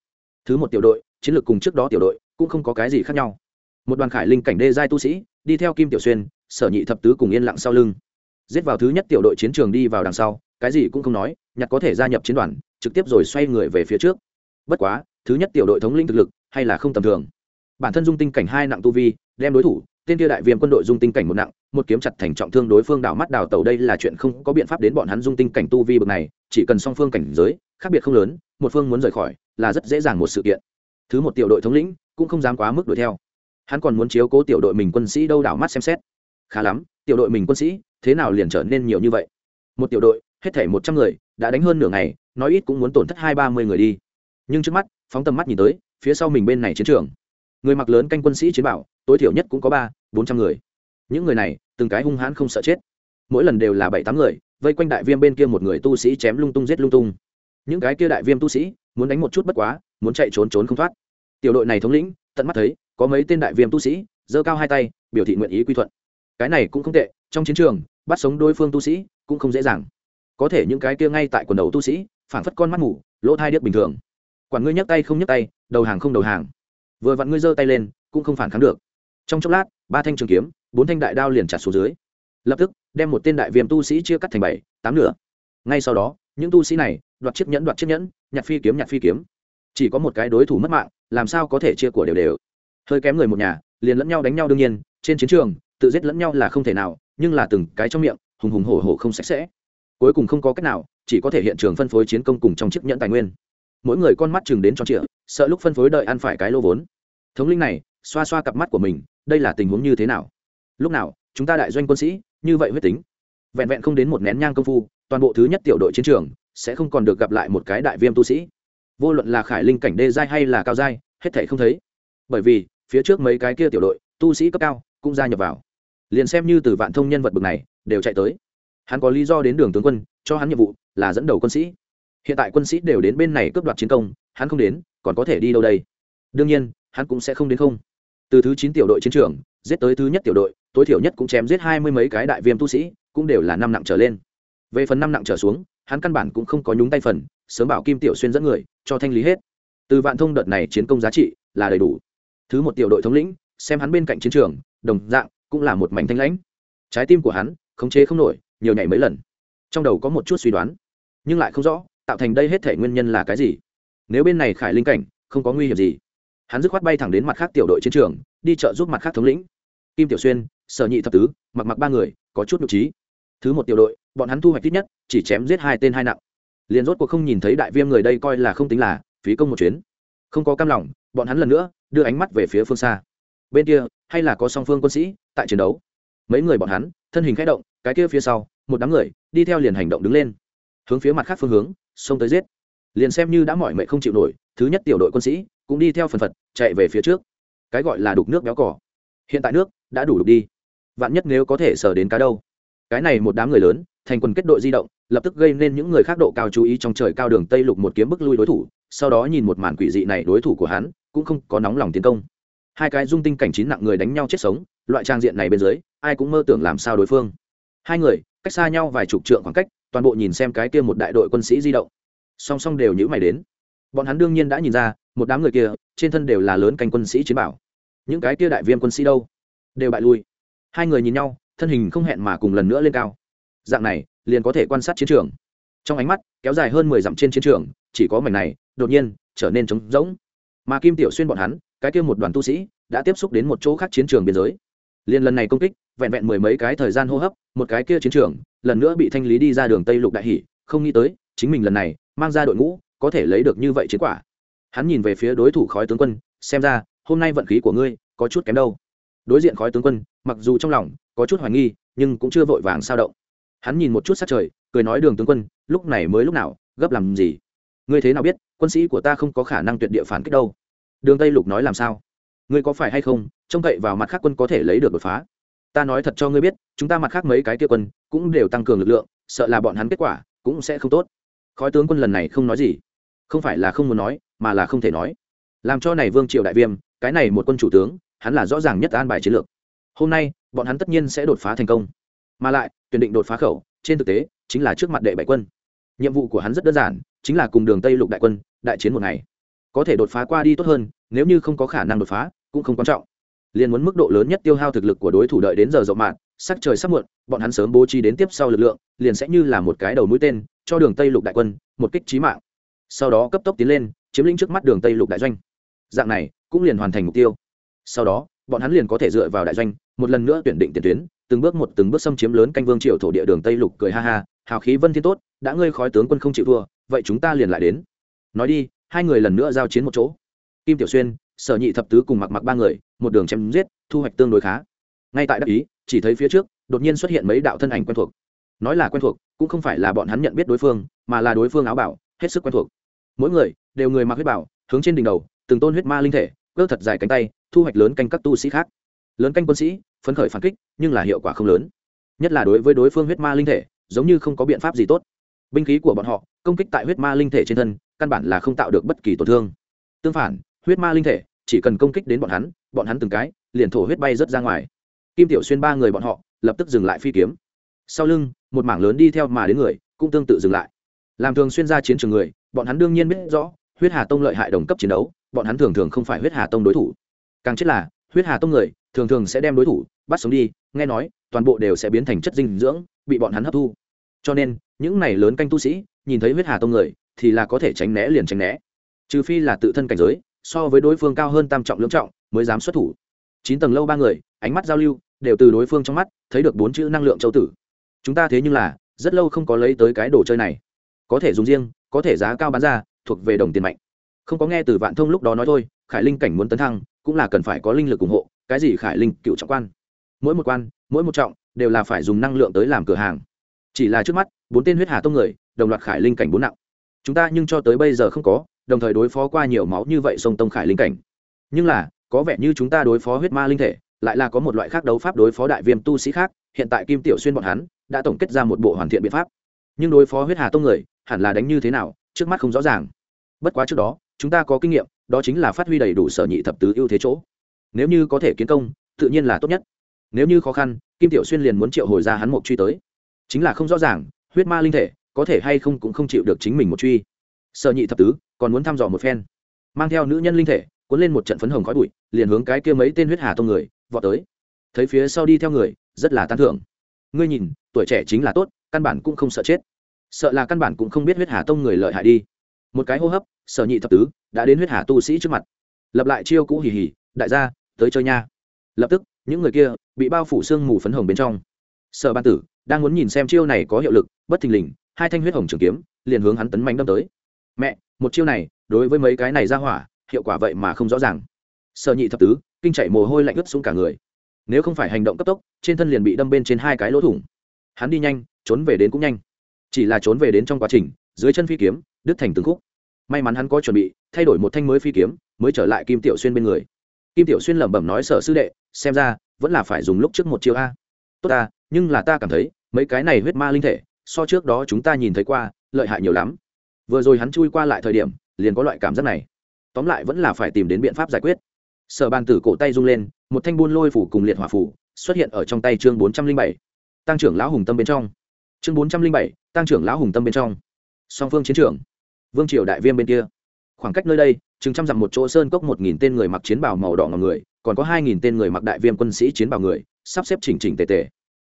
Thứ một tiểu đội, chiến lược cùng trước đó tiểu đội, cũng không có cái gì khác nhau. Một đoàn khải linh cảnh đê giai tu sĩ, đi theo kim tiểu xuyên, sở nhị thập tứ cùng yên lặng sau lưng. Giết vào thứ nhất tiểu đội chiến trường đi vào đằng sau, cái gì cũng không nói, nhặt có thể gia nhập chiến đoàn, trực tiếp rồi xoay người về phía trước. Bất quá, thứ nhất tiểu đội thống linh thực lực, hay là không tầm thường. Bản thân dung tinh cảnh hai nặng tu vi, đem đối thủ, tên kia đại viêm quân đội dung tinh cảnh một nặng một kiếm chặt thành trọng thương đối phương đảo mắt đảo tàu đây là chuyện không có biện pháp đến bọn hắn dung tinh cảnh tu vi bậc này, chỉ cần song phương cảnh giới, khác biệt không lớn, một phương muốn rời khỏi, là rất dễ dàng một sự kiện. Thứ một tiểu đội thống lĩnh cũng không dám quá mức đuổi theo. Hắn còn muốn chiếu cố tiểu đội mình quân sĩ đâu đảo mắt xem xét. Khá lắm, tiểu đội mình quân sĩ, thế nào liền trở nên nhiều như vậy? Một tiểu đội, hết thể một trăm người, đã đánh hơn nửa ngày, nói ít cũng muốn tổn thất hai ba mươi người đi. Nhưng trước mắt, phóng tầm mắt nhìn tới, phía sau mình bên này chiến trường. Người mặc lớn canh quân sĩ chiến bảo, tối thiểu nhất cũng có ba, bốn trăm người những người này, từng cái hung hãn không sợ chết. Mỗi lần đều là bảy tám người, vây quanh đại viêm bên kia một người tu sĩ chém lung tung giết lung tung. Những cái kia đại viêm tu sĩ, muốn đánh một chút bất quá, muốn chạy trốn trốn không thoát. Tiểu đội này thống lĩnh, tận mắt thấy, có mấy tên đại viêm tu sĩ, giơ cao hai tay, biểu thị nguyện ý quy thuận. Cái này cũng không tệ, trong chiến trường, bắt sống đối phương tu sĩ, cũng không dễ dàng. Có thể những cái kia ngay tại quần đầu tu sĩ phản phất con mắt mù, lỗ thai điếc bình thường. Quản ngươi nhấc tay không nhấc tay, đầu hàng không đầu hàng. Vừa vặn ngươi giơ tay lên, cũng không phản kháng được. Trong chốc lát, ba thanh trường kiếm bốn thanh đại đao liền chặt xuống dưới. Lập tức, đem một tên đại viêm tu sĩ chia cắt thành bảy, tám nửa. Ngay sau đó, những tu sĩ này, đoạt chiếc nhẫn, đoạt chiếc nhẫn, nhặt phi kiếm, nhặt phi kiếm. Chỉ có một cái đối thủ mất mạng, làm sao có thể chia của đều đều. Hơi kém người một nhà, liền lẫn nhau đánh nhau đương nhiên, trên chiến trường, tự giết lẫn nhau là không thể nào, nhưng là từng cái trong miệng, hùng hùng hổ hổ không sạch sẽ. Cuối cùng không có cách nào, chỉ có thể hiện trường phân phối chiến công cùng trong chiếc nhẫn tài nguyên. Mỗi người con mắt chừng đến cho trịa, sợ lúc phân phối đợi ăn phải cái lô vốn. Thống linh này, xoa xoa cặp mắt của mình, đây là tình huống như thế nào? Lúc nào, chúng ta đại doanh quân sĩ, như vậy huyết tính. Vẹn vẹn không đến một nén nhang công phu, toàn bộ thứ nhất tiểu đội chiến trường sẽ không còn được gặp lại một cái đại viêm tu sĩ. Vô luận là khải linh cảnh đê giai hay là cao giai, hết thể không thấy. Bởi vì, phía trước mấy cái kia tiểu đội, tu sĩ cấp cao cũng gia nhập vào. Liền xem như từ vạn thông nhân vật bực này, đều chạy tới. Hắn có lý do đến đường tướng quân, cho hắn nhiệm vụ là dẫn đầu quân sĩ. Hiện tại quân sĩ đều đến bên này cướp đoạt chiến công, hắn không đến, còn có thể đi đâu đây? Đương nhiên, hắn cũng sẽ không đến không. Từ thứ chín tiểu đội chiến trường giết tới thứ nhất tiểu đội, tối thiểu nhất cũng chém giết hai mươi mấy cái đại viêm tu sĩ, cũng đều là năm nặng trở lên. Về phần năm nặng trở xuống, hắn căn bản cũng không có nhúng tay phần, sớm bảo kim tiểu xuyên dẫn người, cho thanh lý hết. Từ vạn thông đợt này chiến công giá trị là đầy đủ. Thứ một tiểu đội thống lĩnh, xem hắn bên cạnh chiến trường, đồng dạng, cũng là một mảnh thanh lãnh. Trái tim của hắn, khống chế không nổi, nhiều nhảy mấy lần. Trong đầu có một chút suy đoán, nhưng lại không rõ, tạo thành đây hết thể nguyên nhân là cái gì. Nếu bên này khải linh cảnh, không có nguy hiểm gì. Hắn dứt khoát bay thẳng đến mặt khác tiểu đội chiến trường, đi chợ giúp mặt khác thống lĩnh kim tiểu xuyên, sở nhị thập tứ, mặc mặc ba người, có chút nhục trí. Thứ một tiểu đội, bọn hắn thu hoạch ít nhất, chỉ chém giết hai tên hai nặng. Liền rốt cuộc không nhìn thấy đại viêm người đây coi là không tính là, phí công một chuyến. Không có cam lòng, bọn hắn lần nữa đưa ánh mắt về phía phương xa. Bên kia, hay là có song phương quân sĩ tại chiến đấu. Mấy người bọn hắn, thân hình k h ẽ động, cái kia phía sau, một đám người, đi theo liền hành động đứng lên. Hướng phía mặt khác phương hướng, xông tới giết. Liền xem như đã mỏi mệt không chịu nổi, thứ nhất tiểu đội quân sĩ cũng đi theo phần phật, chạy về phía trước. Cái gọi là đục nước béo cỏ hiện tại nước đã đủ đục đi. Vạn nhất nếu có thể sờ đến cá đâu. Cái này một đám người lớn, thành quần kết đội di động, lập tức gây nên những người khác độ cao chú ý trong trời cao đường tây lục một kiếm bức lui đối thủ, sau đó nhìn một màn quỷ dị này đối thủ của hắn, cũng không có nóng lòng tiến công. Hai cái dung tinh cảnh chín nặng người đánh nhau chết sống, loại trang diện này bên dưới, ai cũng mơ tưởng làm sao đối phương. Hai người, cách xa nhau vài chục trượng khoảng cách, toàn bộ nhìn xem cái kia một đại đội quân sĩ di động. Song song đều nhữ mày đến. Bọn hắn đương nhiên đã nhìn ra, một đám người kia, trên thân đều là lớn canh quân sĩ chiến bảo những cái kia đại viêm quân sĩ đâu? Đều bại lui. Hai người nhìn nhau, thân hình không hẹn mà cùng lần nữa lên cao. Dạng này, liền có thể quan sát chiến trường. Trong ánh mắt, kéo dài hơn mười dặm trên chiến trường, chỉ có mảnh này, đột nhiên, trở nên trống rỗng. Mà kim tiểu xuyên bọn hắn, cái kia một đoàn tu sĩ, đã tiếp xúc đến một chỗ khác chiến trường biên giới. Liền lần này công kích, vẹn vẹn mười mấy cái thời gian hô hấp, một cái kia chiến trường, lần nữa bị thanh lý đi ra đường tây lục đại hỷ, không nghĩ tới, chính mình lần này, mang ra đội ngũ, có thể lấy được như vậy chiến quả. Hắn nhìn về phía đối thủ khói tướng quân, xem ra hôm nay vận khí của ngươi có chút kém đâu. Đối diện khói tướng quân, mặc dù trong lòng có chút hoài nghi, nhưng cũng chưa vội vàng sao động. Hắn nhìn một chút sát trời, cười nói đường tướng quân, lúc này mới lúc nào, gấp làm gì? Ngươi thế nào biết, quân sĩ của ta không có khả năng tuyệt địa phản kích đâu. Đường tây lục nói làm sao? Ngươi có phải hay không, trông cậy vào mặt khác quân có thể lấy được đột phá? Ta nói thật cho ngươi biết, chúng ta mặt khác mấy cái kia quân cũng đều tăng cường lực lượng, sợ là bọn hắn kết quả cũng sẽ không tốt. Khói tướng quân lần này không nói gì. Không phải là không muốn nói, mà là không thể nói. Làm cho này vương triều đại viêm cái này một quân chủ tướng hắn là rõ ràng nhất an bài chiến lược. Hôm nay bọn hắn tất nhiên sẽ đột phá thành công. Mà lại tuyển định đột phá khẩu trên thực tế chính là trước mặt đệ bảy quân. Nhiệm vụ của hắn rất đơn giản chính là cùng đường tây lục đại quân đại chiến một ngày. Có thể đột phá qua đi tốt hơn nếu như không có khả năng đột phá cũng không quan trọng. Liền muốn mức độ lớn nhất tiêu hao thực lực của đối thủ đợi đến giờ rộng mạn, sắc trời sắp muộn bọn hắn sớm bố trí đến tiếp sau lực lượng liền sẽ như là một cái đầu mũi tên cho đường tây lục đại quân một kích trí mạng. Sau đó cấp tốc tiến lên chiếm lĩnh trước mắt đường tây lục đại doanh dạng này, cũng liền hoàn thành mục tiêu. Sau đó, bọn hắn liền có thể dựa vào đại doanh, một lần nữa tuyển định tiền tuyến, từng bước một từng bước xâm chiếm lớn canh vương triều thổ địa đường tây lục cười ha ha, hào khí vân thiên tốt, đã ngươi khói tướng quân không chịu thua, vậy chúng ta liền lại đến. Nói đi, hai người lần nữa giao chiến một chỗ. Kim tiểu xuyên, sở nhị thập tứ cùng mặc mặc ba người, một đường chém giết, thu hoạch tương đối khá. Ngay tại đắc ý, chỉ thấy phía trước, đột nhiên xuất hiện mấy đạo thân ảnh quen thuộc. Nói là quen thuộc, cũng không phải là bọn hắn nhận biết đối phương, mà là đối phương áo bảo, hết sức quen thuộc. Mỗi người đều người mặc huyết bảo, hướng trên đỉnh đầu từng tôn huyết ma linh thể, cơ thật dài cánh tay, thu hoạch lớn canh các tu sĩ khác. Lớn canh quân sĩ, phấn khởi phản kích, nhưng là hiệu quả không lớn. Nhất là đối với đối phương huyết ma linh thể, giống như không có biện pháp gì tốt. Binh khí của bọn họ, công kích tại huyết ma linh thể trên thân, căn bản là không tạo được bất kỳ tổn thương. Tương phản, huyết ma linh thể, chỉ cần công kích đến bọn hắn bọn hắn từng cái, liền thổ huyết bay rớt ra ngoài. Kim tiểu xuyên ba người bọn họ, lập tức dừng lại phi kiếm. Sau lưng, một mảng lớn đi theo mà đến người, cũng tương tự dừng lại. Làm thường xuyên ra chiến trường người, bọn hắn đương nhiên biết rõ, huyết hà tông lợi hại đồng cấp chiến đấu bọn hắn thường thường không phải huyết hà tông đối thủ. Càng chết là, huyết hà tông người thường thường sẽ đem đối thủ bắt sống đi, nghe nói, toàn bộ đều sẽ biến thành chất dinh dưỡng, bị bọn hắn hấp thu. Cho nên, những này lớn canh tu sĩ, nhìn thấy huyết hà tông người, thì là có thể tránh né liền tránh né. Trừ phi là tự thân cảnh giới, so với đối phương cao hơn tam trọng lưỡng trọng, mới dám xuất thủ. Chín tầng lâu ba người, ánh mắt giao lưu, đều từ đối phương trong mắt, thấy được bốn chữ năng lượng châu tử. Chúng ta thế nhưng là, rất lâu không có lấy tới cái đồ chơi này. Có thể dùng riêng, có thể giá cao bán ra, thuộc về đồng tiền mạnh không có nghe từ vạn thông lúc đó nói thôi, khải linh cảnh muốn tấn thăng, cũng là cần phải có linh lực ủng hộ, cái gì khải linh, cựu trọng quan? Mỗi một quan, mỗi một trọng, đều là phải dùng năng lượng tới làm cửa hàng. Chỉ là trước mắt, bốn tên huyết hà tông người, đồng loạt khải linh cảnh bốn nặng. Chúng ta nhưng cho tới bây giờ không có, đồng thời đối phó qua nhiều máu như vậy sông tông khải linh cảnh. Nhưng là, có vẻ như chúng ta đối phó huyết ma linh thể, lại là có một loại khác đấu pháp đối phó đại viêm tu sĩ khác, hiện tại kim tiểu xuyên bọn hắn, đã tổng kết ra một bộ hoàn thiện biện pháp. Nhưng đối phó huyết hà tông người, hẳn là đánh như thế nào, trước mắt không rõ ràng. Bất quá trước đó chúng ta có kinh nghiệm, đó chính là phát huy đầy đủ sở nhị thập tứ ưu thế chỗ. Nếu như có thể kiến công, tự nhiên là tốt nhất. Nếu như khó khăn, kim tiểu xuyên liền muốn triệu hồi ra hắn một truy tới. Chính là không rõ ràng, huyết ma linh thể, có thể hay không cũng không chịu được chính mình một truy. Sở nhị thập tứ, còn muốn thăm dò một phen. Mang theo nữ nhân linh thể, cuốn lên một trận phấn hồng khói bụi, liền hướng cái kia mấy tên huyết hà tông người, vọt tới. Thấy phía sau đi theo người, rất là tán thưởng. Ngươi nhìn, tuổi trẻ chính là tốt, căn bản cũng không sợ chết. Sợ là căn bản cũng không biết huyết hà tông người lợi hại đi một cái hô hấp, sở nhị thập tứ, đã đến huyết hà tu sĩ trước mặt. Lập lại chiêu cũ hì hì, đại gia, tới chơi nha. Lập tức, những người kia bị bao phủ sương mù phấn hồng bên trong. Sở ban tử, đang muốn nhìn xem chiêu này có hiệu lực, bất thình lình, hai thanh huyết hồng trường kiếm liền hướng hắn tấn mạnh đâm tới. Mẹ, một chiêu này, đối với mấy cái này ra hỏa, hiệu quả vậy mà không rõ ràng. Sở nhị thập tứ, kinh chạy mồ hôi lạnh ướt xuống cả người. Nếu không phải hành động cấp tốc, trên thân liền bị đâm bên trên hai cái lỗ thủng. Hắn đi nhanh, trốn về đến cũng nhanh. Chỉ là trốn về đến trong quá trình, dưới chân phi kiếm đứt thành từng khúc. May mắn hắn có chuẩn bị, thay đổi một thanh mới phi kiếm, mới trở lại kim tiểu xuyên bên người. Kim tiểu xuyên lẩm bẩm nói, sở sư đệ, xem ra, vẫn là phải dùng lúc trước một chiêu a. Tốt ta, nhưng là ta cảm thấy, mấy cái này huyết ma linh thể, so trước đó chúng ta nhìn thấy qua, lợi hại nhiều lắm. Vừa rồi hắn chui qua lại thời điểm, liền có loại cảm giác này. Tóm lại vẫn là phải tìm đến biện pháp giải quyết. Sở bàn tử cổ tay rung lên, một thanh buôn lôi phủ cùng liệt hỏa phủ xuất hiện ở trong tay chương bốn trăm linh bảy. Tăng trưởng lão hùng tâm bên trong. Chương bốn trăm linh bảy, tăng trưởng lão hùng tâm bên trong. Song phương chiến trường vương triều đại viêm bên kia. Khoảng cách nơi đây, chừng trăm dặm một chỗ sơn cốc một nghìn tên người mặc chiến bào màu đỏ ngọc người, còn có hai nghìn tên người mặc đại viêm quân sĩ chiến bào người, sắp xếp chỉnh chỉnh tề tề.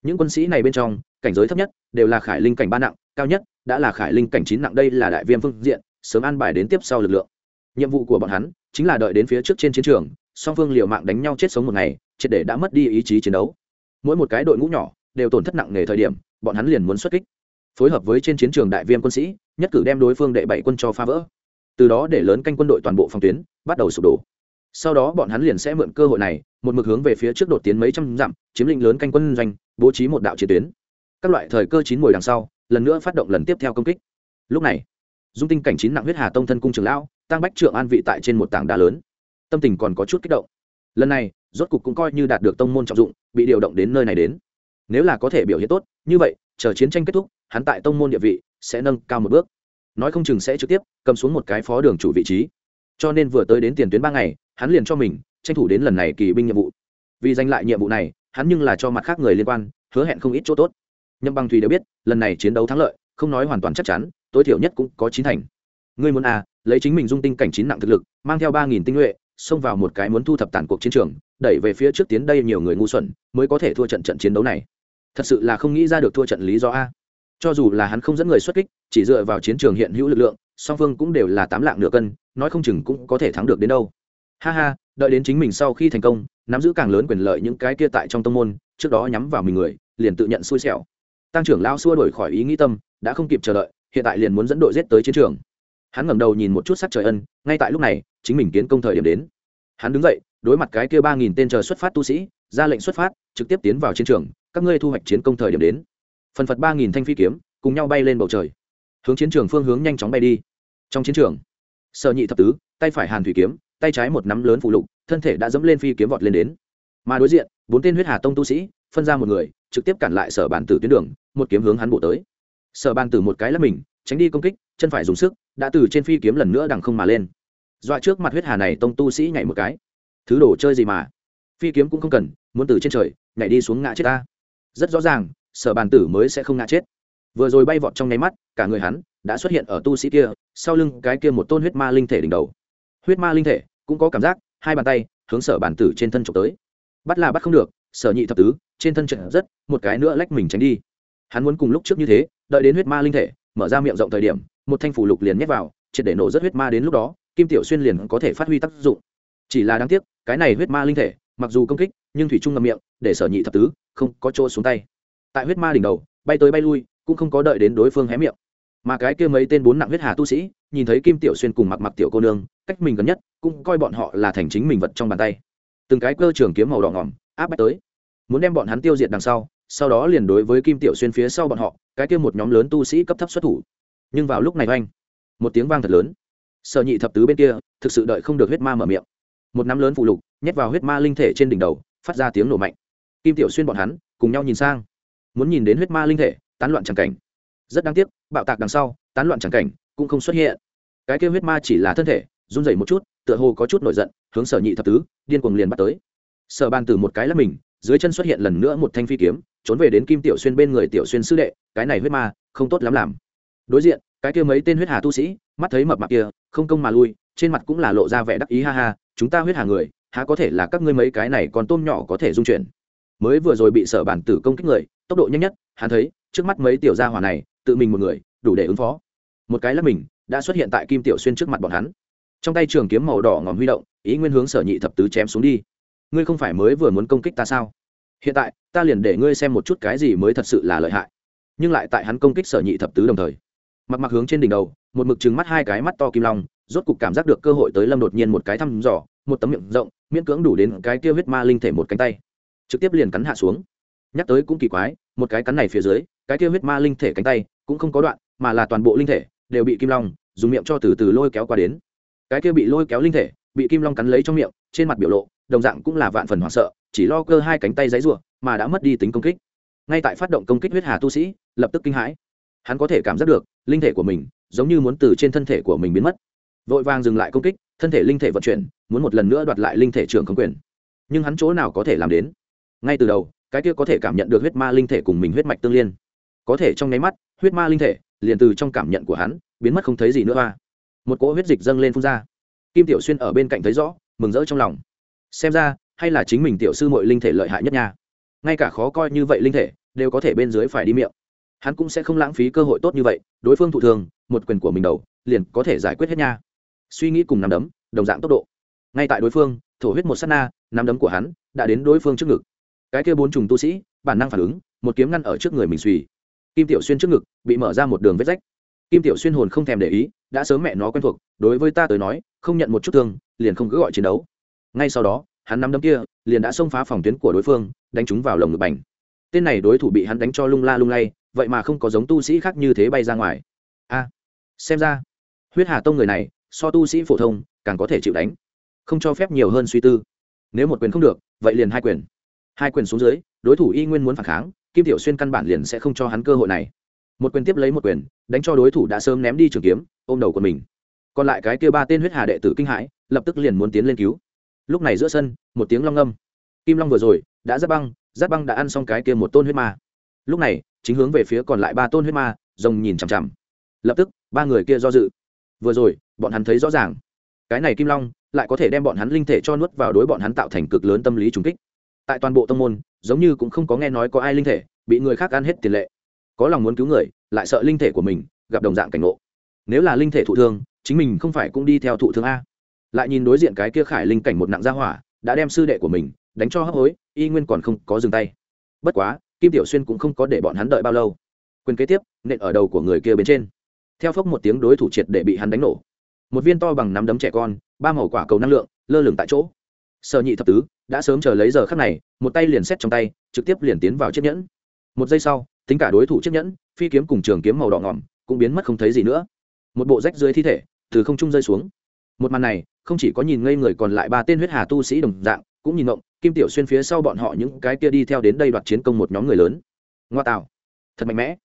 Những quân sĩ này bên trong, cảnh giới thấp nhất đều là khải linh cảnh ba nặng, cao nhất đã là khải linh cảnh chín nặng, đây là đại viêm phương diện, sớm an bài đến tiếp sau lực lượng. Nhiệm vụ của bọn hắn chính là đợi đến phía trước trên chiến trường, song phương liều mạng đánh nhau chết sống một ngày, triệt để đã mất đi ý chí chiến đấu. Mỗi một cái đội ngũ nhỏ đều tổn thất nặng nề thời điểm, bọn hắn liền muốn xuất kích. Phối hợp với trên chiến trường đại viêm quân sĩ nhất cử đem đối phương đệ bảy quân cho phá vỡ. Từ đó để lớn canh quân đội toàn bộ phòng tuyến bắt đầu sụp đổ. Sau đó bọn hắn liền sẽ mượn cơ hội này, một mực hướng về phía trước đột tiến mấy trăm dặm, chiếm lĩnh lớn canh quân doanh, bố trí một đạo chiến tuyến. Các loại thời cơ chín mùi đằng sau, lần nữa phát động lần tiếp theo công kích. Lúc này, dung tinh cảnh chín nặng huyết hà tông thân cung trường lão, tăng bách trượng an vị tại trên một tảng đá lớn. Tâm tình còn có chút kích động. Lần này, rốt cục cũng coi như đạt được tông môn trọng dụng, bị điều động đến nơi này đến. Nếu là có thể biểu hiện tốt, như vậy, chờ chiến tranh kết thúc, hắn tại tông môn địa vị sẽ nâng cao một bước. Nói không chừng sẽ trực tiếp cầm xuống một cái phó đường chủ vị trí. Cho nên vừa tới đến tiền tuyến ba ngày, hắn liền cho mình tranh thủ đến lần này kỳ binh nhiệm vụ. Vì giành lại nhiệm vụ này, hắn nhưng là cho mặt khác người liên quan, hứa hẹn không ít chỗ tốt. Nhâm bằng thùy đều biết, lần này chiến đấu thắng lợi, không nói hoàn toàn chắc chắn, tối thiểu nhất cũng có chín thành. Ngươi muốn à lấy chính mình dung tinh cảnh chín nặng thực lực, mang theo ba nghìn tinh nhuệ, xông vào một cái muốn thu thập tàn cuộc chiến trường, đẩy về phía trước tiến đây nhiều người ngu xuẩn, mới có thể thua trận trận chiến đấu này. Thật sự là không nghĩ ra được thua trận lý do a cho dù là hắn không dẫn người xuất kích, chỉ dựa vào chiến trường hiện hữu lực lượng, song phương cũng đều là tám lạng nửa cân, nói không chừng cũng có thể thắng được đến đâu. Ha ha, đợi đến chính mình sau khi thành công, nắm giữ càng lớn quyền lợi những cái kia tại trong tông môn, trước đó nhắm vào mình người, liền tự nhận xui xẻo. Tăng trưởng lao xua đổi khỏi ý nghĩ tâm, đã không kịp chờ đợi, hiện tại liền muốn dẫn đội giết tới chiến trường. Hắn ngẩng đầu nhìn một chút sắc trời ân, ngay tại lúc này, chính mình kiến công thời điểm đến. Hắn đứng dậy, đối mặt cái kia ba nghìn tên chờ xuất phát tu sĩ, ra lệnh xuất phát, trực tiếp tiến vào chiến trường, các ngươi thu hoạch chiến công thời điểm đến phần phật ba nghìn thanh phi kiếm, cùng nhau bay lên bầu trời. Hướng chiến trường phương hướng nhanh chóng bay đi. Trong chiến trường, sợ nhị thập tứ, tay phải hàn thủy kiếm, tay trái một nắm lớn phụ lục, thân thể đã dẫm lên phi kiếm vọt lên đến. Mà đối diện, bốn tên huyết hà tông tu sĩ, phân ra một người, trực tiếp cản lại sở bản tử tuyến đường, một kiếm hướng hắn bộ tới. Sở bàn tử một cái lắp mình, tránh đi công kích, chân phải dùng sức, đã từ trên phi kiếm lần nữa đằng không mà lên. Dọa trước mặt huyết hà này tông tu sĩ nhảy một cái. Thứ đồ chơi gì mà? Phi kiếm cũng không cần, muốn từ trên trời, nhảy đi xuống ngã chết ta. Rất rõ ràng sở bàn tử mới sẽ không ngã chết. Vừa rồi bay vọt trong nháy mắt, cả người hắn đã xuất hiện ở tu sĩ kia, sau lưng cái kia một tôn huyết ma linh thể đỉnh đầu. Huyết ma linh thể cũng có cảm giác, hai bàn tay hướng sở bàn tử trên thân trộm tới. Bắt là bắt không được, sở nhị thập tứ, trên thân trận rất, một cái nữa lách mình tránh đi. Hắn muốn cùng lúc trước như thế, đợi đến huyết ma linh thể, mở ra miệng rộng thời điểm, một thanh phủ lục liền nhét vào, triệt để nổ rất huyết ma đến lúc đó, kim tiểu xuyên liền có thể phát huy tác dụng. Chỉ là đáng tiếc, cái này huyết ma linh thể, mặc dù công kích, nhưng thủy trung ngậm miệng, để sở nhị thập tứ không có chỗ xuống tay tại huyết ma đỉnh đầu, bay tới bay lui, cũng không có đợi đến đối phương hé miệng. Mà cái kia mấy tên bốn nặng huyết hà tu sĩ, nhìn thấy kim tiểu xuyên cùng mặc mặc tiểu cô nương, cách mình gần nhất, cũng coi bọn họ là thành chính mình vật trong bàn tay. Từng cái cơ trường kiếm màu đỏ ngỏm, áp bách tới. Muốn đem bọn hắn tiêu diệt đằng sau sau đó liền đối với kim tiểu xuyên phía sau bọn họ, cái kia một nhóm lớn tu sĩ cấp thấp xuất thủ. Nhưng vào lúc này oanh, một tiếng vang thật lớn. Sợ nhị thập tứ bên kia, thực sự đợi không được huyết ma mở miệng. Một nắm lớn phụ lục, nhét vào huyết ma linh thể trên đỉnh đầu, phát ra tiếng nổ mạnh. Kim tiểu xuyên bọn hắn, cùng nhau nhìn sang muốn nhìn đến huyết ma linh thể tán loạn tràng cảnh. Rất đáng tiếc, bạo tạc đằng sau, tán loạn tràng cảnh cũng không xuất hiện. Cái kêu huyết ma chỉ là thân thể, run rẩy một chút, tựa hồ có chút nổi giận, hướng sở nhị thập tứ, điên cuồng liền bắt tới. Sở ban từ một cái là mình, dưới chân xuất hiện lần nữa một thanh phi kiếm, trốn về đến kim tiểu xuyên bên người tiểu xuyên sư đệ, cái này huyết ma không tốt lắm làm. Đối diện, cái kia mấy tên huyết hà tu sĩ, mắt thấy mập mạp kia, không công mà lui, trên mặt cũng là lộ ra vẻ đắc ý ha ha, chúng ta huyết hà người, há có thể là các ngươi mấy cái này còn tôm nhỏ có thể dung chuyển? Mới vừa rồi bị sở bản tử công kích người, tốc độ nhanh nhất, hắn thấy, trước mắt mấy tiểu gia hỏa này, tự mình một người, đủ để ứng phó. Một cái là mình, đã xuất hiện tại kim tiểu xuyên trước mặt bọn hắn. Trong tay trường kiếm màu đỏ ngòm huy động, ý nguyên hướng sở nhị thập tứ chém xuống đi. Ngươi không phải mới vừa muốn công kích ta sao? Hiện tại, ta liền để ngươi xem một chút cái gì mới thật sự là lợi hại. Nhưng lại tại hắn công kích sở nhị thập tứ đồng thời, mặc mặc hướng trên đỉnh đầu, một mực trừng mắt hai cái mắt to kim long, rốt cục cảm giác được cơ hội tới lâm đột nhiên một cái thăm dò, một tấm miệng rộng, miễn cưỡng đủ đến cái kia huyết ma linh thể một cánh tay trực tiếp liền cắn hạ xuống. Nhắc tới cũng kỳ quái, một cái cắn này phía dưới, cái kia huyết ma linh thể cánh tay cũng không có đoạn, mà là toàn bộ linh thể đều bị kim long dùng miệng cho từ từ lôi kéo qua đến. Cái kia bị lôi kéo linh thể, bị kim long cắn lấy trong miệng, trên mặt biểu lộ, đồng dạng cũng là vạn phần hoảng sợ, chỉ lo cơ hai cánh tay giấy rủa mà đã mất đi tính công kích. Ngay tại phát động công kích huyết hà tu sĩ, lập tức kinh hãi. Hắn có thể cảm giác được, linh thể của mình giống như muốn từ trên thân thể của mình biến mất. Vội vàng dừng lại công kích, thân thể linh thể vận chuyển, muốn một lần nữa đoạt lại linh thể trưởng không quyền. Nhưng hắn chỗ nào có thể làm đến? Ngay từ đầu, cái kia có thể cảm nhận được huyết ma linh thể cùng mình huyết mạch tương liên. Có thể trong nháy mắt, huyết ma linh thể liền từ trong cảm nhận của hắn biến mất không thấy gì nữa hoa một cỗ huyết dịch dâng lên phun ra. Kim tiểu xuyên ở bên cạnh thấy rõ, mừng rỡ trong lòng. Xem ra, hay là chính mình tiểu sư mọi linh thể lợi hại nhất nha. Ngay cả khó coi như vậy linh thể đều có thể bên dưới phải đi miệng. Hắn cũng sẽ không lãng phí cơ hội tốt như vậy, đối phương thụ thường, một quyền của mình đầu liền có thể giải quyết hết nha. Suy nghĩ cùng nắm đấm, đồng dạng tốc độ. Ngay tại đối phương, thổ huyết một s á t na, nắm đấm của hắn đã đến đối phương trước ngực cái kia bốn trùng tu sĩ, bản năng phản ứng, một kiếm ngăn ở trước người mình suy. Kim tiểu xuyên trước ngực, bị mở ra một đường vết rách. Kim tiểu xuyên hồn không thèm để ý, đã sớm mẹ nó quen thuộc, đối với ta tới nói, không nhận một chút thương, liền không cứ gọi chiến đấu. Ngay sau đó, hắn nắm đấm kia, liền đã xông phá phòng tuyến của đối phương, đánh chúng vào lồng ngực bành. Tên này đối thủ bị hắn đánh cho lung la lung lay, vậy mà không có giống tu sĩ khác như thế bay ra ngoài. A, xem ra, huyết hà tông người này, so tu sĩ phổ thông, càng có thể chịu đánh. Không cho phép nhiều hơn suy tư. Nếu một quyền không được, vậy liền hai quyền hai quyền xuống dưới, đối thủ y nguyên muốn phản kháng, kim tiểu xuyên căn bản liền sẽ không cho hắn cơ hội này. Một quyền tiếp lấy một quyền, đánh cho đối thủ đã sớm ném đi trường kiếm, ôm đầu của mình. Còn lại cái kia ba tên huyết hà đệ tử kinh hãi, lập tức liền muốn tiến lên cứu. Lúc này giữa sân, một tiếng long âm kim long vừa rồi, đã giáp băng giáp băng đã ăn xong cái kia một tôn huyết ma. Lúc này, chính hướng về phía còn lại ba tôn huyết ma, rồng nhìn chằm chằm. Lập tức, ba người kia do dự. Vừa rồi, bọn hắn thấy rõ ràng. Cái này kim long, lại có thể đem bọn hắn linh thể cho nuốt vào đối bọn hắn tạo thành cực lớn tâm lý trùng kích tại toàn bộ tông môn, giống như cũng không có nghe nói có ai linh thể, bị người khác ăn hết tiền lệ. Có lòng muốn cứu người, lại sợ linh thể của mình, gặp đồng dạng cảnh ngộ. Nếu là linh thể thụ thương, chính mình không phải cũng đi theo thụ thương a. Lại nhìn đối diện cái kia khải linh cảnh một nặng gia hỏa, đã đem sư đệ của mình đánh cho hấp hối, y nguyên còn không có dừng tay. Bất quá, kim tiểu xuyên cũng không có để bọn hắn đợi bao lâu. Quyền kế tiếp, nện ở đầu của người kia bên trên. Theo phốc một tiếng đối thủ triệt để bị hắn đánh nổ. Một viên to bằng nắm đấm trẻ con, ba màu quả cầu năng lượng, lơ lửng tại chỗ. Sợ nhị thập tứ đã sớm chờ lấy giờ khắc này, một tay liền xét trong tay, trực tiếp liền tiến vào chiếc nhẫn. Một giây sau, tính cả đối thủ chiếc nhẫn, phi kiếm cùng trường kiếm màu đỏ ngỏm, cũng biến mất không thấy gì nữa. Một bộ rách dưới thi thể, từ không trung rơi xuống. Một màn này, không chỉ có nhìn ngây người còn lại ba tên huyết hà tu sĩ đồng dạng, cũng nhìn ngộng, kim tiểu xuyên phía sau bọn họ những cái kia đi theo đến đây đoạt chiến công một nhóm người lớn. Ngoa tạo. Thật mạnh mẽ.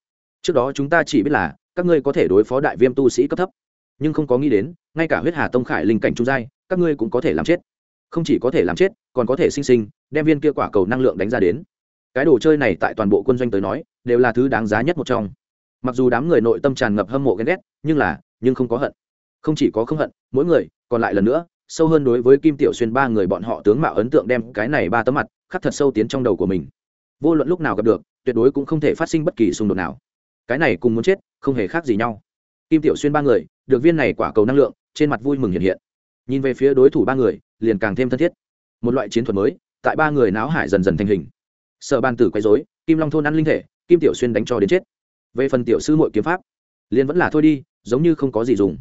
Trước đó chúng ta chỉ biết là, các ngươi có thể đối phó đại viêm tu sĩ cấp thấp. Nhưng không có nghĩ đến, ngay cả huyết hà tông khải linh cảnh trung giai, các ngươi cũng có thể làm chết không chỉ có thể làm chết, còn có thể sinh sinh, đem viên kia quả cầu năng lượng đánh ra đến. Cái đồ chơi này tại toàn bộ quân doanh tới nói, đều là thứ đáng giá nhất một trong. Mặc dù đám người nội tâm tràn ngập hâm mộ ghen ghét, nhưng là, nhưng không có hận. Không chỉ có không hận, mỗi người, còn lại lần nữa, sâu hơn đối với kim tiểu xuyên ba người bọn họ tướng mạo ấn tượng đem cái này ba tấm mặt, khắc thật sâu tiến trong đầu của mình. Vô luận lúc nào gặp được, tuyệt đối cũng không thể phát sinh bất kỳ xung đột nào. Cái này cùng muốn chết, không hề khác gì nhau. Kim tiểu xuyên ba người, được viên này quả cầu năng lượng, trên mặt vui mừng hiện hiện. Nhìn về phía đối thủ ba người liền càng thêm thân thiết. Một loại chiến thuật mới, tại ba người náo hải dần dần thành hình. Sợ ban tử quấy dối kim long thôn ăn linh thể, kim tiểu xuyên đánh cho đến chết. Về phần tiểu sư mội kiếm pháp, liền vẫn là thôi đi, giống như không có gì dùng.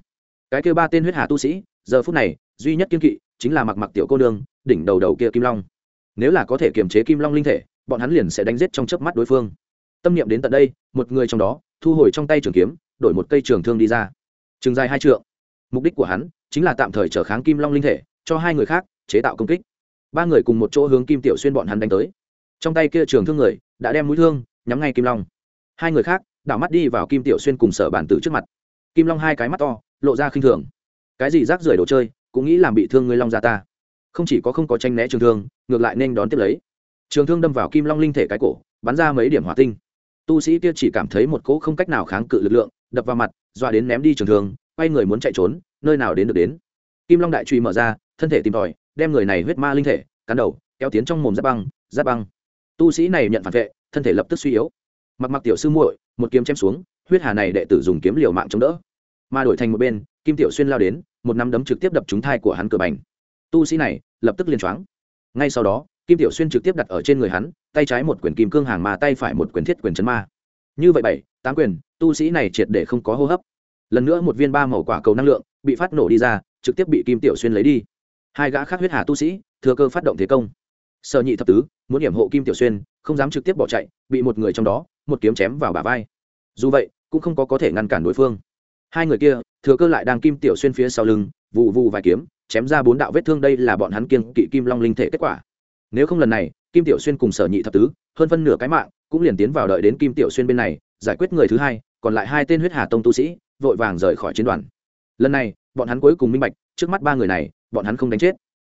Cái kêu ba tên huyết hà tu sĩ, giờ phút này, duy nhất kiên kỵ chính là mặc mặc tiểu cô đường đỉnh đầu đầu kia kim long. Nếu là có thể kiềm chế kim long linh thể, bọn hắn liền sẽ đánh giết trong chớp mắt đối phương. Tâm niệm đến tận đây, một người trong đó, thu hồi trong tay trường kiếm, đổi một cây trường thương đi ra. Trường dài hai trượng. Mục đích của hắn chính là tạm thời trở kháng kim long linh thể cho hai người khác chế tạo công kích. Ba người cùng một chỗ hướng kim tiểu xuyên bọn hắn đánh tới. Trong tay kia trường thương người đã đem mũi thương nhắm ngay kim long. Hai người khác đảo mắt đi vào kim tiểu xuyên cùng sở bản tử trước mặt. Kim long hai cái mắt to, lộ ra khinh thường. Cái gì rác rưởi đồ chơi, cũng nghĩ làm bị thương người long ra ta. Không chỉ có không có tranh né trường thương, ngược lại nên đón tiếp lấy. Trường thương đâm vào kim long linh thể cái cổ, bắn ra mấy điểm hỏa tinh. Tu sĩ kia chỉ cảm thấy một cỗ không cách nào kháng cự lực lượng, đập vào mặt, dọa đến ném đi trường thương, quay người muốn chạy trốn, nơi nào đến được đến. Kim long đại truy mở ra thân thể tìm tòi, đem người này huyết ma linh thể, cắn đầu, kéo tiến trong mồm giáp băng giáp băng. Tu sĩ này nhận phản vệ, thân thể lập tức suy yếu. Mặc mặc tiểu sư muội, một kiếm chém xuống, huyết hà này đệ tử dùng kiếm liều mạng chống đỡ. Mà đổi thành một bên, kim tiểu xuyên lao đến, một nắm đấm trực tiếp đập trúng thai của hắn cửa bành. Tu sĩ này, lập tức liên choáng. Ngay sau đó, kim tiểu xuyên trực tiếp đặt ở trên người hắn, tay trái một quyển kim cương hàng mà tay phải một quyển thiết quyền chấn ma. Như vậy bảy, tám quyền, tu sĩ này triệt để không có hô hấp. Lần nữa một viên ba màu quả cầu năng lượng, bị phát nổ đi ra, trực tiếp bị kim tiểu xuyên lấy đi hai gã khác huyết hà tu sĩ, thừa cơ phát động thế công. Sở nhị thập tứ, muốn điểm hộ kim tiểu xuyên, không dám trực tiếp bỏ chạy, bị một người trong đó, một kiếm chém vào bả vai. Dù vậy, cũng không có có thể ngăn cản đối phương. Hai người kia, thừa cơ lại đang kim tiểu xuyên phía sau lưng vụ vụ vài kiếm, chém ra bốn đạo vết thương đây là bọn hắn kiên kỵ kim long linh thể kết quả. Nếu không lần này, kim tiểu xuyên cùng sở nhị thập tứ, hơn phân nửa cái mạng, cũng liền tiến vào đợi đến kim tiểu xuyên bên này, giải quyết người thứ hai, còn lại hai tên huyết hà tông tu sĩ, vội vàng rời khỏi chiến đoàn. Lần này, bọn hắn cuối cùng minh bạch, trước mắt ba người này bọn hắn không đánh chết.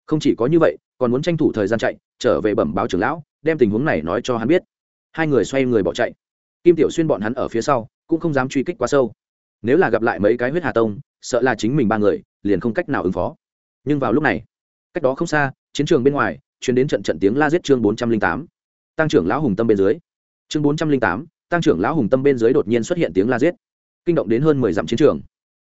Không chỉ có như vậy, còn muốn tranh thủ thời gian chạy, trở về bẩm báo trưởng lão, đem tình huống này nói cho hắn biết. Hai người xoay người bỏ chạy. Kim tiểu xuyên bọn hắn ở phía sau, cũng không dám truy kích quá sâu. Nếu là gặp lại mấy cái huyết hà tông, sợ là chính mình ba người, liền không cách nào ứng phó. Nhưng vào lúc này, cách đó không xa, chiến trường bên ngoài chuyến đến trận trận tiếng la giết chương bốn trăm linh tám. Tăng trưởng lão hùng tâm bên dưới. Chương bốn trăm linh tám, tăng trưởng lão hùng tâm bên dưới đột nhiên xuất hiện tiếng la giết. Kinh động đến hơn mười dặm chiến trường.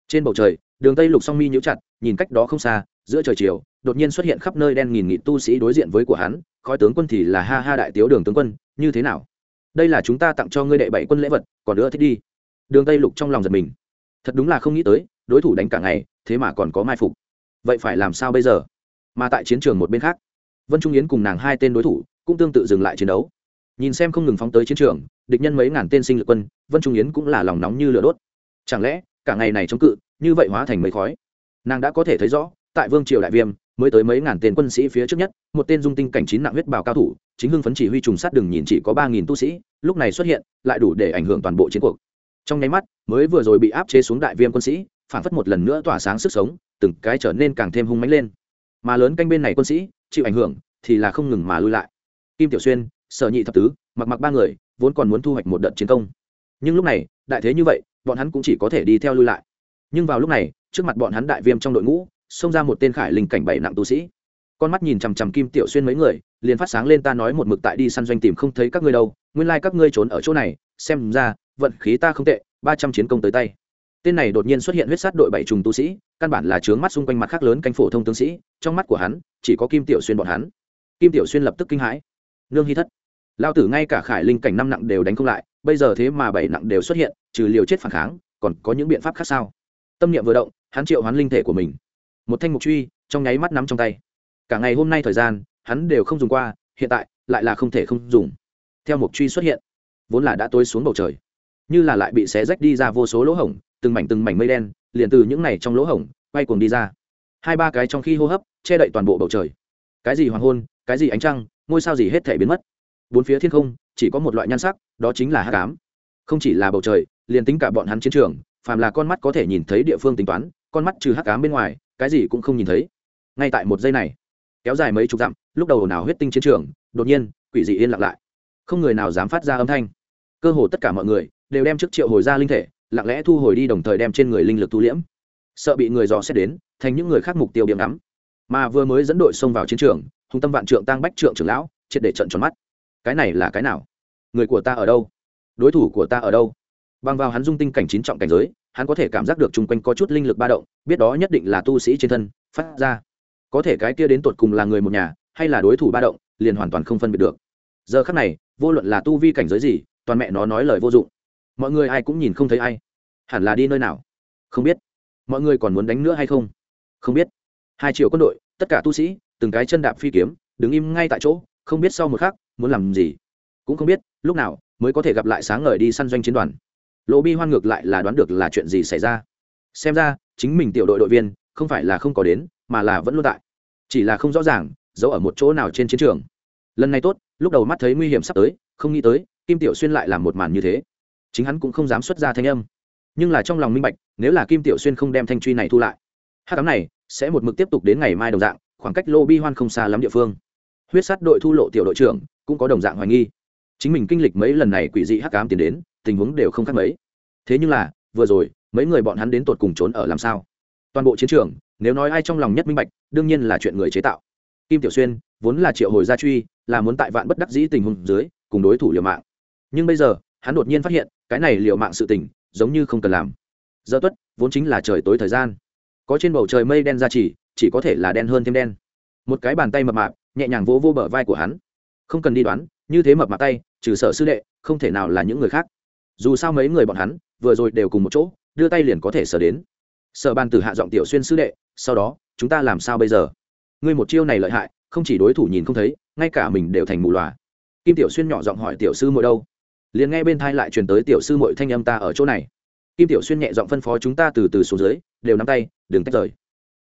Trên bầu trời, đường tây lục song mi nhũ chặt, nhìn cách đó không xa giữa trời chiều, đột nhiên xuất hiện khắp nơi đen nghìn nghị tu sĩ đối diện với của hắn, khói tướng quân thì là ha ha đại tiếu đường tướng quân, như thế nào? Đây là chúng ta tặng cho ngươi đệ bảy quân lễ vật, còn nữa thích đi. Đường tây lục trong lòng giật mình. Thật đúng là không nghĩ tới, đối thủ đánh cả ngày, thế mà còn có mai phục. Vậy phải làm sao bây giờ? Mà tại chiến trường một bên khác, vân trung yến cùng nàng hai tên đối thủ cũng tương tự dừng lại chiến đấu. Nhìn xem không ngừng phóng tới chiến trường, địch nhân mấy ngàn tên sinh lực quân, vân trung yến cũng là lòng nóng như lửa đốt. Chẳng lẽ, cả ngày này chống cự, như vậy hóa thành mấy khói? Nàng đã có thể thấy rõ tại vương triều đại viêm, mới tới mấy ngàn tên quân sĩ phía trước nhất, một tên dung tinh cảnh chín nặng huyết bào cao thủ, chính hưng phấn chỉ huy trùng sát đường nhìn chỉ có ba nghìn tu sĩ, lúc này xuất hiện, lại đủ để ảnh hưởng toàn bộ chiến cuộc. Trong nháy mắt, mới vừa rồi bị áp chế xuống đại viêm quân sĩ, phản phất một lần nữa tỏa sáng sức sống, từng cái trở nên càng thêm hung mánh lên. Mà lớn canh bên này quân sĩ, chịu ảnh hưởng, thì là không ngừng mà lui lại. Kim tiểu xuyên, sở nhị thập tứ, mặc mặc ba người, vốn còn muốn thu hoạch một đợt chiến công. Nhưng lúc này, đại thế như vậy, bọn hắn cũng chỉ có thể đi theo lui lại. Nhưng vào lúc này, trước mặt bọn hắn đại viêm trong đội ngũ xông ra một tên khải linh cảnh bảy nặng tu sĩ. Con mắt nhìn chằm chằm kim tiểu xuyên mấy người, liền phát sáng lên ta nói một mực tại đi săn doanh tìm không thấy các ngươi đâu, nguyên lai các ngươi trốn ở chỗ này, xem ra, vận khí ta không tệ, ba trăm chiến công tới tay. Tên này đột nhiên xuất hiện huyết sát đội bảy trùng tu sĩ, căn bản là trướng mắt xung quanh mặt khác lớn canh phổ thông tướng sĩ, trong mắt của hắn, chỉ có kim tiểu xuyên bọn hắn. Kim tiểu xuyên lập tức kinh hãi. Nương hy thất. Lao tử ngay cả khải linh cảnh năm nặng đều đánh không lại, bây giờ thế mà bảy nặng đều xuất hiện, trừ liều chết phản kháng, còn có những biện pháp khác sao? Tâm niệm vừa động, hắn triệu hoán linh thể của mình một thanh mục truy, trong nháy mắt nắm trong tay. Cả ngày hôm nay thời gian, hắn đều không dùng qua, hiện tại, lại là không thể không dùng. Theo mục truy xuất hiện, vốn là đã tối xuống bầu trời. Như là lại bị xé rách đi ra vô số lỗ hổng, từng mảnh từng mảnh mây đen, liền từ những này trong lỗ hổng bay cuồng đi ra. Hai ba cái trong khi hô hấp, che đậy toàn bộ bầu trời. Cái gì hoàng hôn, cái gì ánh trăng, ngôi sao gì hết thể biến mất. Bốn phía thiên không, chỉ có một loại nhan sắc, đó chính là hát cám không chỉ là bầu trời, liền tính cả bọn hắn chiến trường, phàm là con mắt có thể nhìn thấy địa phương tính toán, con mắt trừ hắc cám bên ngoài cái gì cũng không nhìn thấy. Ngay tại một giây này, kéo dài mấy chục dặm, lúc đầu nào huyết tinh chiến trường, đột nhiên, quỷ dị yên lặng lại. Không người nào dám phát ra âm thanh. Cơ hồ tất cả mọi người đều đem trước triệu hồi ra linh thể, lặng lẽ thu hồi đi đồng thời đem trên người linh lực thu liễm. Sợ bị người dò xét đến, thành những người khác mục tiêu điểm ngắm. Mà vừa mới dẫn đội xông vào chiến trường, hùng tâm vạn trượng tăng bách trượng trưởng lão, triệt để trận tròn mắt. Cái này là cái nào? Người của ta ở đâu? Đối thủ của ta ở đâu? Bằng vào hắn dung tinh cảnh chín trọng cảnh giới hắn có thể cảm giác được chung quanh có chút linh lực ba động, biết đó nhất định là tu sĩ trên thân, phát ra. Có thể cái kia đến tột cùng là người một nhà, hay là đối thủ ba động, liền hoàn toàn không phân biệt được. Giờ khắc này, vô luận là tu vi cảnh giới gì, toàn mẹ nó nói lời vô dụng. Mọi người ai cũng nhìn không thấy ai. Hẳn là đi nơi nào? Không biết. Mọi người còn muốn đánh nữa hay không? Không biết. Hai triệu quân đội, tất cả tu sĩ, từng cái chân đạp phi kiếm, đứng im ngay tại chỗ, không biết sau một khắc, muốn làm gì. Cũng không biết, lúc nào mới có thể gặp lại sáng ngời đi săn doanh chiến đoàn lỗ bi hoan ngược lại là đoán được là chuyện gì xảy ra. Xem ra, chính mình tiểu đội đội viên, không phải là không có đến, mà là vẫn luôn tại. Chỉ là không rõ ràng, giấu ở một chỗ nào trên chiến trường. Lần này tốt, lúc đầu mắt thấy nguy hiểm sắp tới, không nghĩ tới, kim tiểu xuyên lại làm một màn như thế. Chính hắn cũng không dám xuất ra thanh âm. Nhưng là trong lòng minh bạch, nếu là kim tiểu xuyên không đem thanh truy này thu lại, hát cám này sẽ một mực tiếp tục đến ngày mai đồng dạng, khoảng cách lô bi hoan không xa lắm địa phương. Huyết sát đội thu lộ tiểu đội trưởng, cũng có đồng dạng hoài nghi. Chính mình kinh lịch mấy lần này quỷ dị hắc cám tiến đến tình huống đều không khác mấy. Thế nhưng là, vừa rồi, mấy người bọn hắn đến tột cùng trốn ở làm sao? Toàn bộ chiến trường, nếu nói ai trong lòng nhất minh bạch, đương nhiên là chuyện người chế tạo. Kim tiểu xuyên, vốn là triệu hồi gia truy, là muốn tại vạn bất đắc dĩ tình huống dưới, cùng đối thủ liều mạng. Nhưng bây giờ, hắn đột nhiên phát hiện, cái này liều mạng sự tình, giống như không cần làm. Giờ tuất, vốn chính là trời tối thời gian. Có trên bầu trời mây đen ra chỉ chỉ có thể là đen hơn thêm đen. Một cái bàn tay mập mạp, nhẹ nhàng vỗ vô bờ vai của hắn. Không cần đi đoán, như thế mập mạp tay, trừ sở sư đệ, không thể nào là những người khác dù sao mấy người bọn hắn vừa rồi đều cùng một chỗ, đưa tay liền có thể sở đến. Sở ban tử hạ giọng tiểu xuyên sư đệ, sau đó, chúng ta làm sao bây giờ? Ngươi một chiêu này lợi hại, không chỉ đối thủ nhìn không thấy, ngay cả mình đều thành mù loà. Kim tiểu xuyên nhỏ giọng hỏi tiểu sư Mội đâu? Liền nghe bên thai lại truyền tới tiểu sư Mội thanh âm ta ở chỗ này. Kim tiểu xuyên nhẹ giọng phân phó chúng ta từ từ xuống dưới, đều nắm tay, đừng tách rời.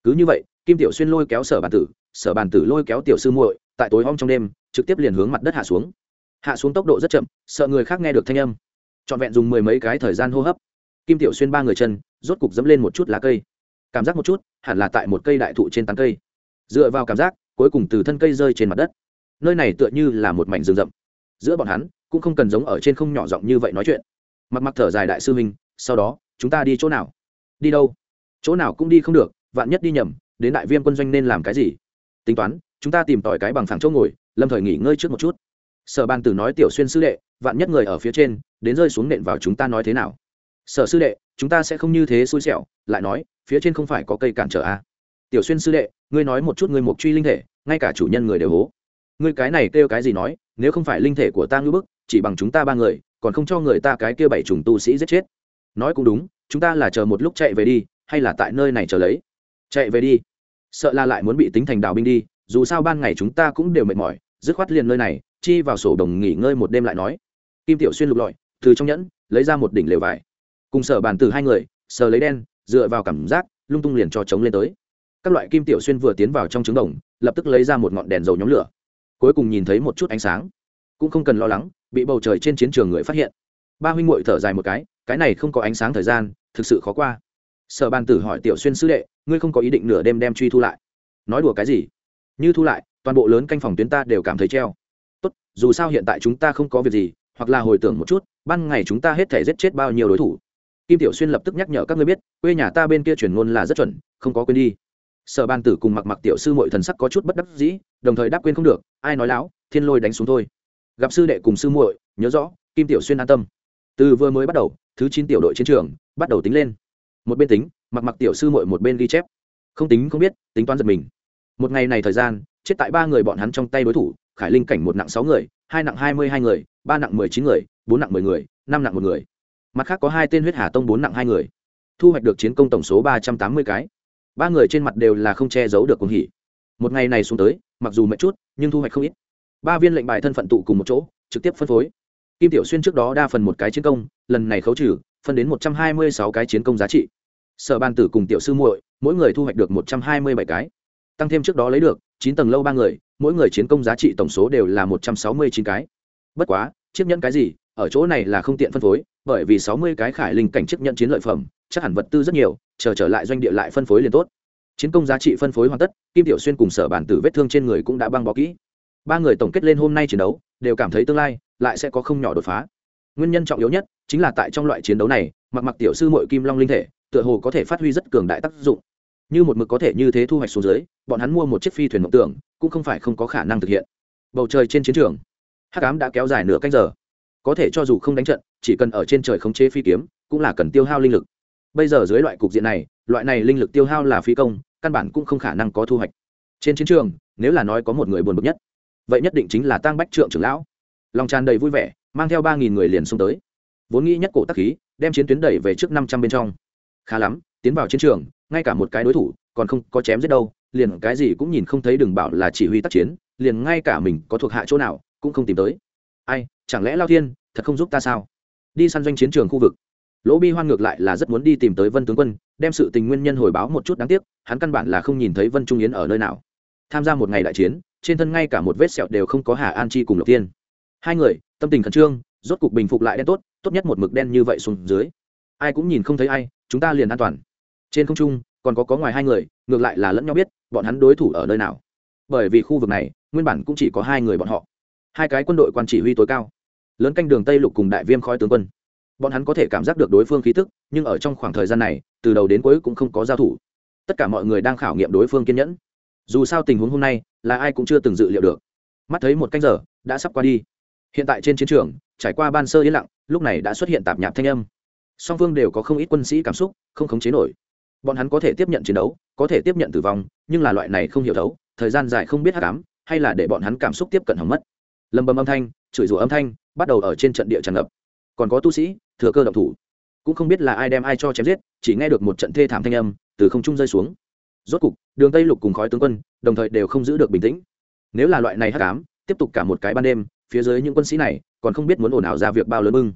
Cứ như vậy, kim tiểu xuyên lôi kéo sở bàn tử, sở bàn tử lôi kéo tiểu sư muội, tại tối om trong đêm, trực tiếp liền hướng mặt đất hạ xuống. Hạ xuống tốc độ rất chậm, sợ người khác nghe được thanh âm trọn vẹn dùng mười mấy cái thời gian hô hấp. Kim tiểu xuyên ba người chân, rốt cục dẫm lên một chút lá cây. Cảm giác một chút, hẳn là tại một cây đại thụ trên tán cây. Dựa vào cảm giác, cuối cùng từ thân cây rơi trên mặt đất. Nơi này tựa như là một mảnh rừng rậm. Giữa bọn hắn, cũng không cần giống ở trên không nhỏ giọng như vậy nói chuyện. Mặc mặc thở dài đại sư huynh, sau đó, chúng ta đi chỗ nào? Đi đâu? Chỗ nào cũng đi không được, vạn nhất đi nhầm, đến đại viêm quân doanh nên làm cái gì? Tính toán, chúng ta tìm tỏi cái bằng phẳng chỗ ngồi, lâm thời nghỉ ngơi trước một chút. Sở ban tử nói tiểu xuyên sư đệ, vạn nhất người ở phía trên đến rơi xuống nện vào chúng ta nói thế nào? Sở sư đệ, chúng ta sẽ không như thế xui xẻo, lại nói, phía trên không phải có cây cản trở à. tiểu xuyên sư đệ, ngươi nói một chút ngươi mục truy linh thể, ngay cả chủ nhân người đều hố. Ngươi cái này kêu cái gì nói, nếu không phải linh thể của ta ngưỡng bức, chỉ bằng chúng ta ba người, còn không cho người ta cái kia bảy trùng tu sĩ giết chết. Nói cũng đúng, chúng ta là chờ một lúc chạy về đi, hay là tại nơi này chờ lấy? Chạy về đi. Sợ là lại muốn bị tính thành đào binh đi, dù sao ban ngày chúng ta cũng đều mệt mỏi, dứt khoát liền nơi này, chi vào sổ đồng nghỉ ngơi một đêm lại nói. Kim tiểu xuyên lục lọi từ trong nhẫn, lấy ra một đỉnh lều vải. Cùng sở bàn từ hai người, sờ lấy đen, dựa vào cảm giác, lung tung liền cho chống lên tới. Các loại kim tiểu xuyên vừa tiến vào trong trứng đồng, lập tức lấy ra một ngọn đèn dầu nhóm lửa. Cuối cùng nhìn thấy một chút ánh sáng. Cũng không cần lo lắng, bị bầu trời trên chiến trường người phát hiện. Ba huynh ngội thở dài một cái cái này không có ánh sáng thời gian, thực sự khó qua. Sở bàn tử hỏi tiểu xuyên sư đệ, ngươi không có ý định nửa đêm đem truy thu lại? Nói đùa cái gì? Như thu lại, toàn bộ lớn canh phòng tuyến ta đều cảm thấy treo. Tốt, dù sao hiện tại chúng ta không có việc gì hoặc là hồi tưởng một chút, ban ngày chúng ta hết thể giết chết bao nhiêu đối thủ. Kim tiểu xuyên lập tức nhắc nhở các ngươi biết, quê nhà ta bên kia chuyển ngôn là rất chuẩn, không có quên đi. Sở ban tử cùng mặc mặc tiểu sư mội thần sắc có chút bất đắc dĩ, đồng thời đáp quên không được, ai nói láo, thiên lôi đánh xuống thôi. Gặp sư đệ cùng sư muội, nhớ rõ, kim tiểu xuyên an tâm. Từ vừa mới bắt đầu, thứ chín tiểu đội chiến trường bắt đầu tính lên. Một bên tính, mặc mặc tiểu sư muội một bên ghi chép. Không tính không biết, tính toán giật mình. Một ngày này thời gian, chết tại ba người bọn hắn trong tay đối thủ khải linh cảnh một nặng sáu người, hai nặng hai mươi hai người, ba nặng mười chín người, bốn nặng mười người, năm nặng một người. Mặt khác có hai tên huyết hà tông bốn nặng hai người. Thu hoạch được chiến công tổng số ba trăm tám mươi cái. Ba người trên mặt đều là không che giấu được cuồng hỉ. Một ngày này xuống tới, mặc dù mệt chút, nhưng thu hoạch không ít. Ba viên lệnh bài thân phận tụ cùng một chỗ, trực tiếp phân phối. Kim tiểu xuyên trước đó đa phần một cái chiến công, lần này khấu trừ, phân đến một trăm hai mươi sáu cái chiến công giá trị. Sở ban tử cùng tiểu sư muội, mỗi người thu hoạch được một trăm hai mươi bảy cái tăng thêm trước đó lấy được, chín tầng lâu ba người, mỗi người chiến công giá trị tổng số đều là một trăm sáu mươi chín cái. Bất quá, chiếc nhẫn cái gì, ở chỗ này là không tiện phân phối, bởi vì sáu mươi cái khải linh cảnh chiếc nhẫn chiến lợi phẩm, chắc hẳn vật tư rất nhiều, chờ trở lại doanh địa lại phân phối liền tốt. Chiến công giá trị phân phối hoàn tất, kim tiểu xuyên cùng sở bản tử vết thương trên người cũng đã băng bó kỹ. Ba người tổng kết lên hôm nay chiến đấu, đều cảm thấy tương lai lại sẽ có không nhỏ đột phá. Nguyên nhân trọng yếu nhất chính là tại trong loại chiến đấu này, mặc mặc tiểu sư mội kim long linh thể, tựa hồ có thể phát huy rất cường đại tác dụng như một mực có thể như thế thu hoạch xuống dưới, bọn hắn mua một chiếc phi thuyền mộng tưởng, cũng không phải không có khả năng thực hiện. Bầu trời trên chiến trường, hắc ám đã kéo dài nửa canh giờ. Có thể cho dù không đánh trận, chỉ cần ở trên trời khống chế phi kiếm, cũng là cần tiêu hao linh lực. Bây giờ dưới loại cục diện này, loại này linh lực tiêu hao là phi công, căn bản cũng không khả năng có thu hoạch. Trên chiến trường, nếu là nói có một người buồn bực nhất, vậy nhất định chính là tăng bách trượng trưởng lão. Lòng tràn đầy vui vẻ, mang theo ba nghìn người liền xông tới. Vốn nghĩ nhất cổ tắc khí, đem chiến tuyến đẩy về trước năm trăm bên trong. Khá lắm, tiến vào chiến trường ngay cả một cái đối thủ còn không có chém giết đâu, liền cái gì cũng nhìn không thấy đừng bảo là chỉ huy tác chiến, liền ngay cả mình có thuộc hạ chỗ nào cũng không tìm tới. Ai, chẳng lẽ lao thiên thật không giúp ta sao? Đi săn doanh chiến trường khu vực. Lỗ bi hoan ngược lại là rất muốn đi tìm tới vân tướng quân, đem sự tình nguyên nhân hồi báo một chút đáng tiếc, hắn căn bản là không nhìn thấy vân trung yến ở nơi nào. Tham gia một ngày đại chiến, trên thân ngay cả một vết sẹo đều không có hà an chi cùng lộc tiên hai người, tâm tình khẩn trương, rốt cục bình phục lại đen tốt tốt nhất một mực đen như vậy xuống dưới. Ai cũng nhìn không thấy ai, chúng ta liền an toàn trên không trung, còn có có ngoài hai người, ngược lại là lẫn nhau biết bọn hắn đối thủ ở nơi nào. Bởi vì khu vực này, nguyên bản cũng chỉ có hai người bọn họ. Hai cái quân đội quan chỉ huy tối cao. Lớn canh đường tây lục cùng đại viêm khói tướng quân. Bọn hắn có thể cảm giác được đối phương khí tức, nhưng ở trong khoảng thời gian này, từ đầu đến cuối cũng không có giao thủ. Tất cả mọi người đang khảo nghiệm đối phương kiên nhẫn. Dù sao tình huống hôm nay, là ai cũng chưa từng dự liệu được. Mắt thấy một canh giờ, đã sắp qua đi. Hiện tại trên chiến trường, trải qua ban sơ yên lặng, lúc này đã xuất hiện tạp nhạp thanh âm. Song phương đều có không ít quân sĩ cảm xúc, không khống chế nổi bọn hắn có thể tiếp nhận chiến đấu, có thể tiếp nhận tử vong, nhưng là loại này không hiểu thấu, thời gian dài không biết hát cám, hay là để bọn hắn cảm xúc tiếp cận hỏng mất. Lầm bầm âm thanh, chửi rủa âm thanh, bắt đầu ở trên trận địa tràn ngập. Còn có tu sĩ, thừa cơ động thủ. Cũng không biết là ai đem ai cho chém giết, chỉ nghe được một trận thê thảm thanh âm, từ không trung rơi xuống. Rốt cục, đường tây lục cùng khói tướng quân, đồng thời đều không giữ được bình tĩnh. Nếu là loại này hát cám, tiếp tục cả một cái ban đêm, phía dưới những quân sĩ này còn không biết muốn ồn ào ra việc bao lớn bưng.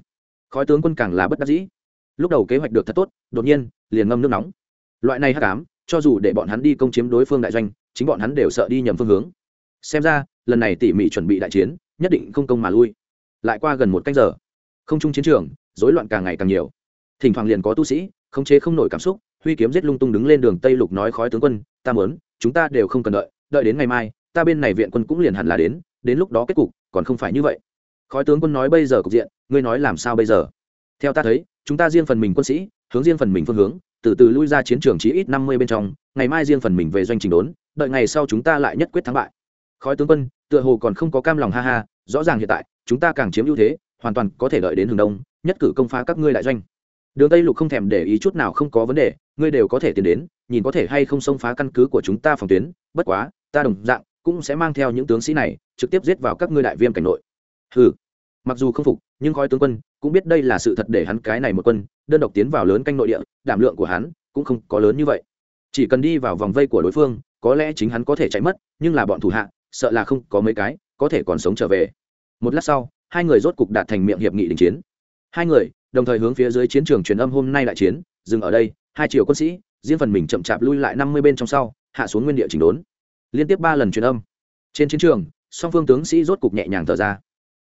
Khói tướng quân càng là bất đắc dĩ. Lúc đầu kế hoạch được thật tốt, đột nhiên, liền ngâm nước nóng loại này hắc ám, cho dù để bọn hắn đi công chiếm đối phương đại doanh, chính bọn hắn đều sợ đi nhầm phương hướng. Xem ra, lần này tỉ mỉ chuẩn bị đại chiến, nhất định không công mà lui. Lại qua gần một canh giờ, không chung chiến trường, rối loạn càng ngày càng nhiều. Thỉnh thoảng liền có tu sĩ, khống chế không nổi cảm xúc, huy kiếm giết lung tung đứng lên đường tây lục nói khói tướng quân, ta muốn, chúng ta đều không cần đợi đợi đến ngày mai, ta bên này viện quân cũng liền hẳn là đến đến lúc đó kết cục còn không phải như vậy. Khói tướng quân nói bây giờ cục diện, ngươi nói làm sao bây giờ? Theo ta thấy, chúng ta riêng phần mình quân sĩ, hướng riêng phần mình phương hướng từ từ lui ra chiến trường chí ít năm mươi bên trong, ngày mai riêng phần mình về doanh trình đốn, đợi ngày sau chúng ta lại nhất quyết thắng bại. Khói tướng quân, tựa hồ còn không có cam lòng ha ha, rõ ràng hiện tại, chúng ta càng chiếm ưu thế, hoàn toàn có thể đợi đến hướng đông, nhất cử công phá các ngươi đại doanh. Đường tây lục không thèm để ý chút nào không có vấn đề, ngươi đều có thể tiến đến, nhìn có thể hay không xông phá căn cứ của chúng ta phòng tuyến, bất quá, ta đồng dạng cũng sẽ mang theo những tướng sĩ này, trực tiếp giết vào các ngươi đại viêm cảnh nội. Hừ. Mặc dù không phục, nhưng khói tướng quân cũng biết đây là sự thật để hắn cái này một quân đơn độc tiến vào lớn canh nội địa, đảm lượng của hắn cũng không có lớn như vậy. Chỉ cần đi vào vòng vây của đối phương, có lẽ chính hắn có thể chạy mất, nhưng là bọn thủ hạ, sợ là không có mấy cái, có thể còn sống trở về. Một lát sau, hai người rốt cục đạt thành miệng hiệp nghị đình chiến. Hai người, đồng thời hướng phía dưới chiến trường truyền âm hôm nay đại chiến, dừng ở đây, hai triệu quân sĩ, riêng phần mình chậm chạp lui lại năm mươi bên trong sau, hạ xuống nguyên địa chỉnh đốn. Liên tiếp ba lần truyền âm. Trên chiến trường, song phương tướng sĩ rốt cục nhẹ nhàng thở ra.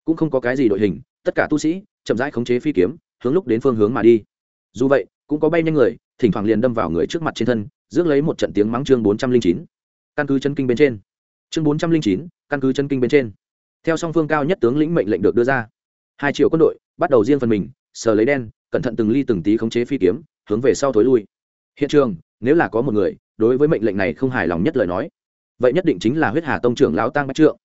Cũng không có cái gì đội hình, tất cả tu sĩ chậm rãi khống chế phi kiếm hướng lúc đến phương hướng mà đi. Dù vậy, cũng có bay nhanh người, thỉnh thoảng liền đâm vào người trước mặt trên thân, rước lấy một trận tiếng mắng chương bốn trăm linh chín. Căn cứ chân kinh bên trên. Chương bốn trăm linh chín, căn cứ chân kinh bên trên. Theo song phương cao nhất tướng lĩnh mệnh lệnh được đưa ra. Hai triệu quân đội, bắt đầu riêng phần mình, sờ lấy đen, cẩn thận từng ly từng tí khống chế phi kiếm, hướng về sau thối lui. Hiện trường, nếu là có một người, đối với mệnh lệnh này không hài lòng nhất lời nói, vậy nhất định chính là huyết hà tông trưởng lão tăng bách trượng.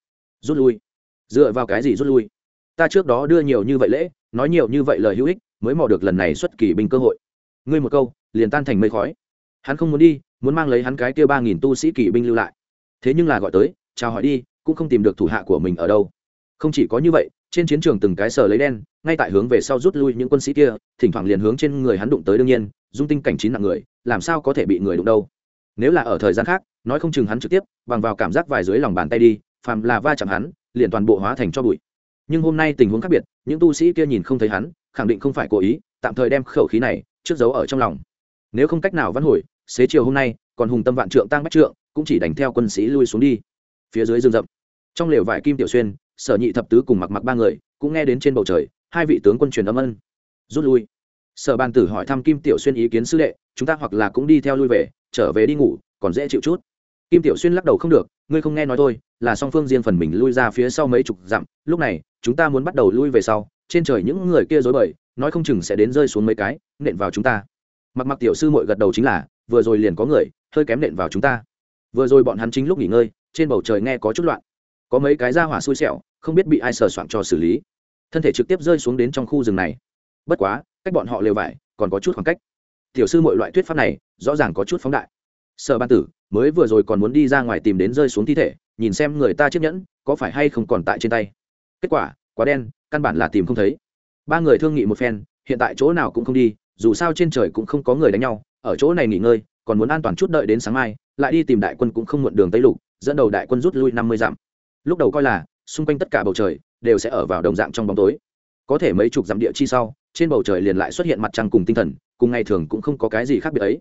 Rút lui. Dựa vào cái gì rút lui? Ta trước đó đưa nhiều như vậy lễ nói nhiều như vậy lời hữu ích mới mò được lần này xuất kỳ binh cơ hội. Ngươi một câu, liền tan thành mây khói. Hắn không muốn đi, muốn mang lấy hắn cái kia ba nghìn tu sĩ kỳ binh lưu lại. Thế nhưng là gọi tới, chào hỏi đi, cũng không tìm được thủ hạ của mình ở đâu. Không chỉ có như vậy, trên chiến trường từng cái sờ lấy đen, ngay tại hướng về sau rút lui những quân sĩ kia, thỉnh thoảng liền hướng trên người hắn đụng tới đương nhiên, dung tinh cảnh chín nặng người, làm sao có thể bị người đụng đâu. Nếu là ở thời gian khác, nói không chừng hắn trực tiếp bằng vào cảm giác vài dưới lòng bàn tay đi, phàm là va chạm hắn, liền toàn bộ hóa thành cho bụi nhưng hôm nay tình huống khác biệt, những tu sĩ kia nhìn không thấy hắn, khẳng định không phải cố ý, tạm thời đem khẩu khí này trước giấu ở trong lòng. Nếu không cách nào văn hồi, xế chiều hôm nay, còn hùng tâm vạn trượng tăng bách trượng, cũng chỉ đánh theo quân sĩ lui xuống đi. Phía dưới rừng rậm, trong lều vải kim tiểu xuyên, sở nhị thập tứ cùng mặc mặc ba người, cũng nghe đến trên bầu trời, hai vị tướng quân truyền âm ân. Rút lui. Sở ban tử hỏi thăm kim tiểu xuyên ý kiến sư đệ, chúng ta hoặc là cũng đi theo lui về, trở về đi ngủ, còn dễ chịu chút. Kim tiểu xuyên lắc đầu không được, ngươi không nghe nói thôi là song phương riêng phần mình lui ra phía sau mấy chục dặm. Lúc này, chúng ta muốn bắt đầu lui về sau, trên trời những người kia dối bời, nói không chừng sẽ đến rơi xuống mấy cái, nện vào chúng ta. Mặc mặc tiểu sư mội gật đầu chính là, vừa rồi liền có người, hơi kém nện vào chúng ta. Vừa rồi bọn hắn chính lúc nghỉ ngơi, trên bầu trời nghe có chút loạn. Có mấy cái ra hỏa xui xẻo, không biết bị ai sờ soạn cho xử lý. Thân thể trực tiếp rơi xuống đến trong khu rừng này. Bất quá, cách bọn họ lều vải, còn có chút khoảng cách. Tiểu sư mọi loại thuyết pháp này, rõ ràng có chút phóng đại. Sở ban tử, mới vừa rồi còn muốn đi ra ngoài tìm đến rơi xuống thi thể nhìn xem người ta chiếc nhẫn, có phải hay không còn tại trên tay. Kết quả, quá đen, căn bản là tìm không thấy. Ba người thương nghị một phen, hiện tại chỗ nào cũng không đi, dù sao trên trời cũng không có người đánh nhau, ở chỗ này nghỉ ngơi, còn muốn an toàn chút đợi đến sáng mai, lại đi tìm đại quân cũng không muộn đường tây lục, dẫn đầu đại quân rút lui năm mươi dặm. Lúc đầu coi là, xung quanh tất cả bầu trời, đều sẽ ở vào đồng dạng trong bóng tối. Có thể mấy chục dặm địa chi sau, trên bầu trời liền lại xuất hiện mặt trăng cùng tinh thần, cùng ngày thường cũng không có cái gì khác biệt ấy.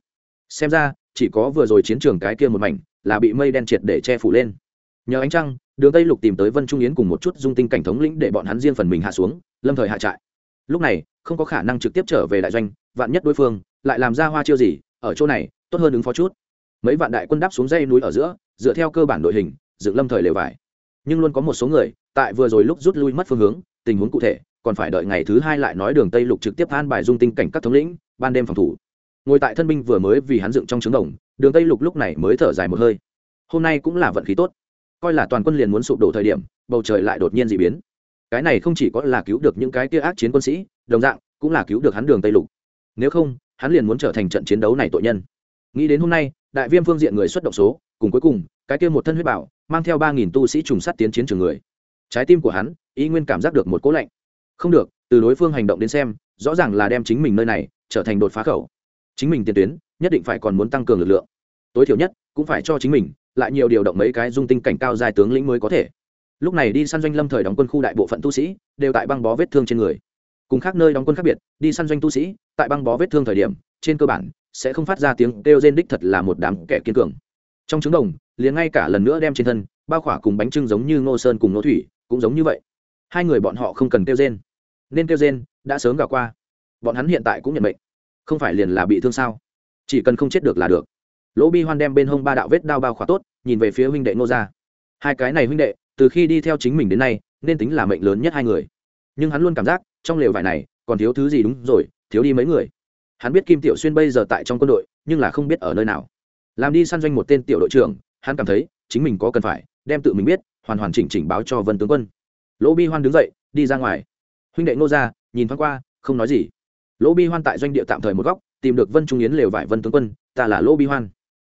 Xem ra, chỉ có vừa rồi chiến trường cái kia một mảnh, là bị mây đen triệt để che phủ lên nhờ ánh trăng, đường tây lục tìm tới vân trung yến cùng một chút dung tinh cảnh thống lĩnh để bọn hắn riêng phần mình hạ xuống, lâm thời hạ trại. Lúc này, không có khả năng trực tiếp trở về đại doanh, vạn nhất đối phương lại làm ra hoa chiêu gì, ở chỗ này, tốt hơn ứng phó chút. Mấy vạn đại quân đáp xuống dây núi ở giữa, dựa theo cơ bản đội hình, dựng lâm thời lều vải. Nhưng luôn có một số người, tại vừa rồi lúc rút lui mất phương hướng, tình huống cụ thể, còn phải đợi ngày thứ hai lại nói đường tây lục trực tiếp an bài dung tinh cảnh các thống lĩnh, ban đêm phòng thủ. Ngồi tại thân binh vừa mới vì hắn dựng trong trứng đồng, đường tây lục lúc này mới thở dài một hơi. Hôm nay cũng là vận khí tốt coi là toàn quân liền muốn sụp đổ thời điểm, bầu trời lại đột nhiên d ị biến. Cái này không chỉ có là cứu được những cái kia ác chiến quân sĩ, đồng dạng, cũng là cứu được hắn đường tây lục. Nếu không, hắn liền muốn trở thành trận chiến đấu này tội nhân. Nghĩ đến hôm nay, đại viêm phương diện người xuất động số, cùng cuối cùng, cái kia một thân huyết bảo, mang theo ba nghìn tu sĩ trùng sát tiến chiến trường người. Trái tim của hắn, y nguyên cảm giác được một cố lạnh. Không được, từ đối phương hành động đến xem, rõ ràng là đem chính mình nơi này trở thành đột phá khẩu. Chính mình tiền tuyến, nhất định phải còn muốn tăng cường lực lượng. Tối thiểu nhất, cũng phải cho chính mình lại nhiều điều động mấy cái dung tinh cảnh cao dài tướng lĩnh mới có thể. Lúc này đi săn doanh lâm thời đóng quân khu đại bộ phận tu sĩ đều tại băng bó vết thương trên người. Cùng khác nơi đóng quân khác biệt, đi săn doanh tu sĩ tại băng bó vết thương thời điểm, trên cơ bản sẽ không phát ra tiếng kêu rên đích thật là một đám kẻ kiên cường. Trong trứng đồng, liền ngay cả lần nữa đem trên thân, bao khỏa cùng bánh trưng giống như ngô sơn cùng nô thủy, cũng giống như vậy. Hai người bọn họ không cần kêu rên. Nên kêu rên, đã sớm gà qua. Bọn hắn hiện tại cũng nhận mệnh. Không phải liền là bị thương sao? Chỉ cần không chết được là được lỗ bi hoan đem bên hông ba đạo vết đao bao khỏa tốt, nhìn về phía huynh đệ ngô gia. Hai cái này huynh đệ, từ khi đi theo chính mình đến nay, nên tính là mệnh lớn nhất hai người. Nhưng hắn luôn cảm giác, trong lều vải này, còn thiếu thứ gì đúng rồi, thiếu đi mấy người. Hắn biết kim tiểu xuyên bây giờ tại trong quân đội, nhưng là không biết ở nơi nào. Làm đi săn doanh một tên tiểu đội trưởng, hắn cảm thấy, chính mình có cần phải, đem tự mình biết, hoàn hoàn chỉnh chỉnh báo cho vân tướng quân. Lỗ bi hoan đứng dậy, đi ra ngoài. Huynh đệ ngô ra nhìn thoáng qua, không nói gì. Lỗ bi hoan tại doanh địa tạm thời một góc, tìm được vân trung yến lều vải vân tướng quân, ta là lỗ bi hoan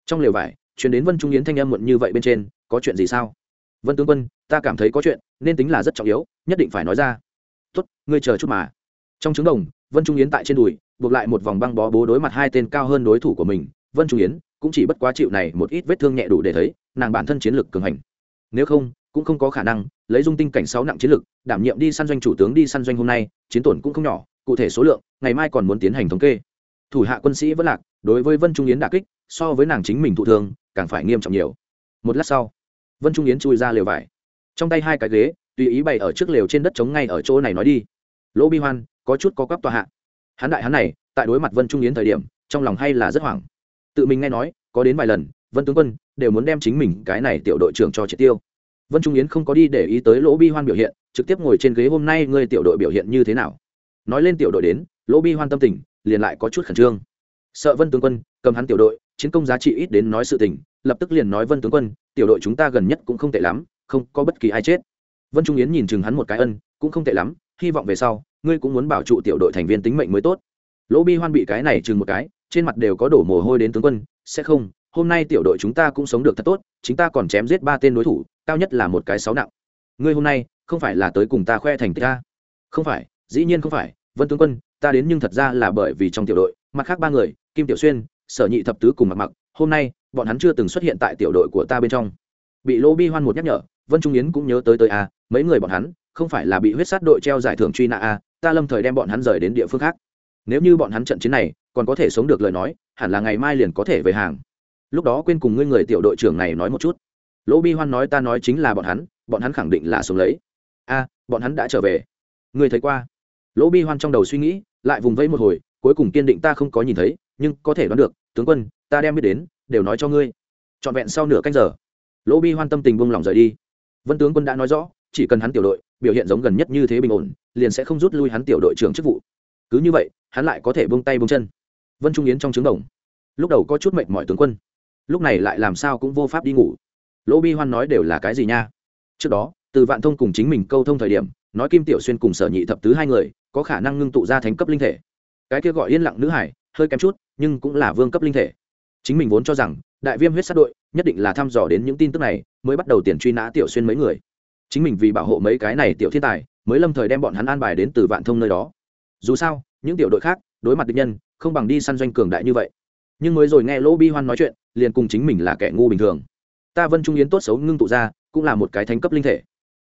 trong lều vải chuyển đến vân trung yến thanh âm muộn như vậy bên trên, có chuyện gì sao? Vân tướng quân, ta cảm thấy có chuyện, nên tính là rất trọng yếu, nhất định phải nói ra. Tốt, ngươi chờ chút mà. Trong trứng đồng, vân trung yến tại trên đùi, buộc lại một vòng băng bó bố đối mặt hai tên cao hơn đối thủ của mình. Vân trung yến, cũng chỉ bất quá chịu này một ít vết thương nhẹ đủ để thấy, nàng bản thân chiến lược cường hành. Nếu không, cũng không có khả năng, lấy dung tinh cảnh sáu nặng chiến lược đảm nhiệm đi săn doanh chủ tướng đi săn doanh hôm nay, chiến tổn cũng không nhỏ, cụ thể số lượng, ngày mai còn muốn tiến hành thống kê. Thủ hạ quân sĩ vẫn lạc đối với vân trung yến đà kích, so với nàng chính mình thụ thương, càng phải nghiêm trọng nhiều. Một lát sau, vân trung yến chui ra lều vải. Trong tay hai cái ghế, tùy ý bày ở trước lều trên đất trống ngay ở chỗ này nói đi. Lỗ bi hoan, có chút có quắp tòa hạ. Hắn đại hắn này, tại đối mặt vân trung yến thời điểm, trong lòng hay là rất hoảng. Tự mình nghe nói, có đến vài lần, vân tướng quân đều muốn đem chính mình cái này tiểu đội trưởng cho triệt tiêu. Vân trung yến không có đi để ý tới lỗ bi hoan biểu hiện, trực tiếp ngồi trên ghế hôm nay ngươi tiểu đội biểu hiện như thế nào. Nói lên tiểu đội đến, lỗ bi hoan tâm tình, liền lại có chút khẩn trương sợ vân tướng quân, cầm hắn tiểu đội, chiến công giá trị ít đến nói sự tình, lập tức liền nói vân tướng quân, tiểu đội chúng ta gần nhất cũng không tệ lắm, không có bất kỳ ai chết. Vân trung yến nhìn chừng hắn một cái ân, cũng không tệ lắm, hy vọng về sau, ngươi cũng muốn bảo trụ tiểu đội thành viên tính mệnh mới tốt. Lỗ bi hoan bị cái này chừng một cái, trên mặt đều có đổ mồ hôi đến tướng quân, sẽ không, hôm nay tiểu đội chúng ta cũng sống được thật tốt, chính ta còn chém giết ba tên đối thủ, cao nhất là một cái sáu nặng. Ngươi hôm nay, không phải là tới cùng ta khoe thành tích ta? Không phải, dĩ nhiên không phải, vân tướng quân, ta đến nhưng thật ra là bởi vì trong tiểu đội, mặt khác ba người kim tiểu xuyên sở nhị thập tứ cùng mặc mặc hôm nay bọn hắn chưa từng xuất hiện tại tiểu đội của ta bên trong. Bị lỗ bi hoan một nhắc nhở vân trung yến cũng nhớ tới tới a à, mấy người bọn hắn không phải là bị huyết sát đội treo giải thưởng truy nã a à, ta lâm thời đem bọn hắn rời đến địa phương khác. Nếu như bọn hắn trận chiến này còn có thể sống được lời nói hẳn là ngày mai liền có thể về hàng. Lúc đó quên cùng ngươi người tiểu đội trưởng này nói một chút. Lỗ bi hoan nói ta nói chính là bọn hắn bọn hắn khẳng định là sống lấy. A bọn hắn đã trở về. Ngươi thấy qua? Lỗ bi hoan trong đầu suy nghĩ lại vùng vẫy một hồi cuối cùng kiên định ta không có nhìn thấy nhưng có thể đoán được, tướng quân, ta đem biết đến, đều nói cho ngươi. Trọn vẹn sau nửa canh giờ, lỗ bi hoan tâm tình buông lỏng rời đi. Vân tướng quân đã nói rõ, chỉ cần hắn tiểu đội biểu hiện giống gần nhất như thế bình ổn, liền sẽ không rút lui hắn tiểu đội trưởng chức vụ. Cứ như vậy, hắn lại có thể buông tay buông chân. Vân trung yến trong trứng đồng. Lúc đầu có chút mệt mỏi tướng quân, lúc này lại làm sao cũng vô pháp đi ngủ. Lỗ bi hoan nói đều là cái gì nha? Trước đó, từ vạn thông cùng chính mình câu thông thời điểm, nói kim tiểu xuyên cùng sở nhị thập tứ hai người có khả năng ngưng tụ ra thành cấp linh thể. Cái kia gọi yên lặng nữ hải hơi kém chút, nhưng cũng là vương cấp linh thể. Chính mình vốn cho rằng, đại viêm huyết sát đội nhất định là thăm dò đến những tin tức này, mới bắt đầu tiền truy nã tiểu xuyên mấy người. Chính mình vì bảo hộ mấy cái này tiểu thiên tài, mới lâm thời đem bọn hắn an bài đến từ vạn thông nơi đó. Dù sao, những tiểu đội khác, đối mặt địch nhân, không bằng đi săn doanh cường đại như vậy. Nhưng mới rồi nghe lỗ bi hoan nói chuyện, liền cùng chính mình là kẻ ngu bình thường. Ta vân trung yến tốt xấu ngưng tụ ra, cũng là một cái thánh cấp linh thể.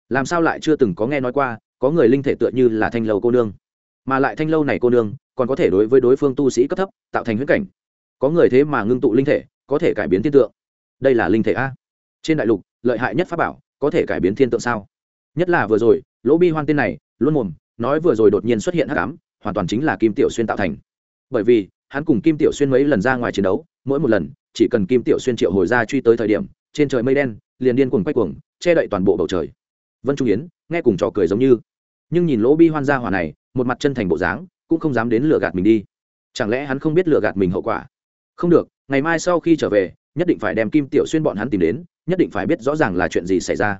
Làm sao lại chưa từng có nghe nói qua, có người linh thể tựa như là thanh lầu cô nương mà lại thanh lâu này cô nương còn có thể đối với đối phương tu sĩ cấp thấp tạo thành huyết cảnh. Có người thế mà ngưng tụ linh thể, có thể cải biến thiên tượng. Đây là linh thể a. Trên đại lục, lợi hại nhất pháp bảo, có thể cải biến thiên tượng sao? Nhất là vừa rồi, lỗ bi hoan tên này, luôn mồm, nói vừa rồi đột nhiên xuất hiện hắc ám, hoàn toàn chính là kim tiểu xuyên tạo thành. Bởi vì, hắn cùng kim tiểu xuyên mấy lần ra ngoài chiến đấu, mỗi một lần, chỉ cần kim tiểu xuyên triệu hồi ra truy tới thời điểm, trên trời mây đen, liền điên cuồng quay cuồng, che đậy toàn bộ bầu trời. Vân trung yến, nghe cùng trò cười giống như. Nhưng nhìn lỗ bi hoan gia hỏa này một mặt chân thành bộ dáng, cũng không dám đến lừa gạt mình đi. Chẳng lẽ hắn không biết lừa gạt mình hậu quả? Không được, ngày mai sau khi trở về, nhất định phải đem kim tiểu xuyên bọn hắn tìm đến, nhất định phải biết rõ ràng là chuyện gì xảy ra.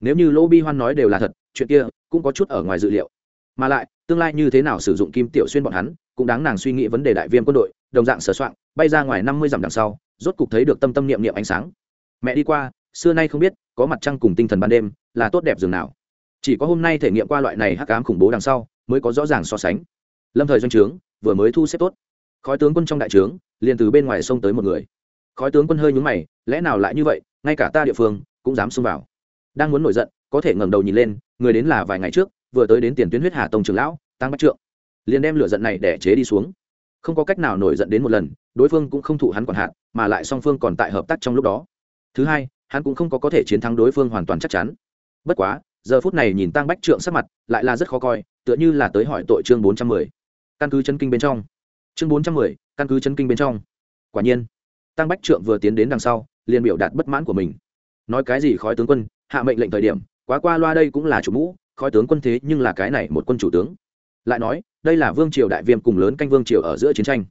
Nếu như lỗ bi hoan nói đều là thật, chuyện kia cũng có chút ở ngoài dự liệu. Mà lại, tương lai như thế nào sử dụng kim tiểu xuyên bọn hắn, cũng đáng nàng suy nghĩ vấn đề đại viêm quân đội, đồng dạng sửa soạn, bay ra ngoài năm mươi dặm đằng sau, rốt cục thấy được tâm tâm niệm niệm ánh sáng. Mẹ đi qua, xưa nay không biết, có mặt trăng cùng tinh thần ban đêm, là tốt đẹp dường nào chỉ có hôm nay thể nghiệm qua loại này hắc ám khủng bố đằng sau, mới có rõ ràng so sánh. Lâm thời doanh trướng, vừa mới thu xếp tốt. Khói tướng quân trong đại trướng, liền từ bên ngoài xông tới một người. Khói tướng quân hơi nhúng mày, lẽ nào lại như vậy, ngay cả ta địa phương, cũng dám xông vào. Đang muốn nổi giận, có thể ngẩng đầu nhìn lên, người đến là vài ngày trước, vừa tới đến tiền tuyến huyết hà tông trường lão tăng bắt trượng. Liền đem lửa giận này để chế đi xuống. Không có cách nào nổi giận đến một lần, đối phương cũng không thụ hắn quản hạn mà lại song phương còn tại hợp tác trong lúc đó. Thứ hai, hắn cũng không có có thể chiến thắng đối phương hoàn toàn chắc chắn. Bất quá giờ phút này nhìn tăng bách trượng sắc mặt, lại là rất khó coi, tựa như là tới hỏi tội chương bốn trăm mười. Căn cứ chân kinh bên trong. Chương bốn trăm mười, căn cứ chân kinh bên trong. Quả nhiên tăng bách trượng vừa tiến đến đằng sau, liền biểu đạt bất mãn của mình. Nói cái gì khói tướng quân, hạ mệnh lệnh thời điểm, quá qua loa đây cũng là chủ mũ, khói tướng quân thế nhưng là cái này một quân chủ tướng. Lại nói, đây là vương triều đại viêm cùng lớn canh vương triều ở giữa chiến tranh.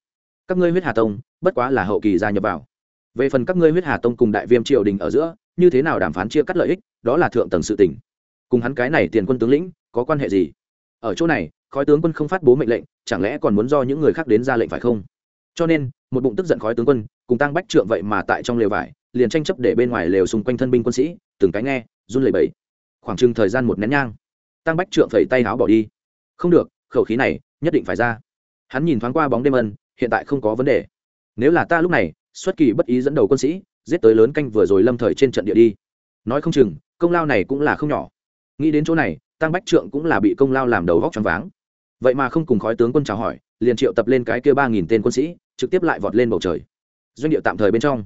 Các ngươi huyết hà tông, bất quá là hậu kỳ gia nhập vào. Về phần các ngươi huyết hà tông cùng đại viêm triều đình ở giữa, như thế nào đàm phán chia cắt lợi ích, đó là thượng tầng sự tỉnh cùng hắn cái này tiền quân tướng lĩnh, có quan hệ gì? Ở chỗ này, khói tướng quân không phát bố mệnh lệnh, chẳng lẽ còn muốn do những người khác đến ra lệnh phải không? Cho nên, một bụng tức giận khói tướng quân, cùng tăng bách trượng vậy mà tại trong lều vải, liền tranh chấp để bên ngoài lều xung quanh thân binh quân sĩ, từng cái nghe, run lẩy bẩy. Khoảng chừng thời gian một nén nhang tăng bách trượng phẩy tay áo bỏ đi. Không được, khẩu khí này, nhất định phải ra. Hắn nhìn thoáng qua bóng đêm ân, hiện tại không có vấn đề. Nếu là ta lúc này, xuất kỳ bất ý dẫn đầu quân sĩ, giết tới lớn canh vừa rồi lâm thời trên trận địa đi. Nói không chừng, công lao này cũng là không nhỏ nghĩ đến chỗ này, tăng bách trượng cũng là bị công lao làm đầu vóc choáng váng. Vậy mà không cùng khói tướng quân chào hỏi, liền triệu tập lên cái kia ba nghìn tên quân sĩ, trực tiếp lại vọt lên bầu trời. Doanh địa tạm thời bên trong.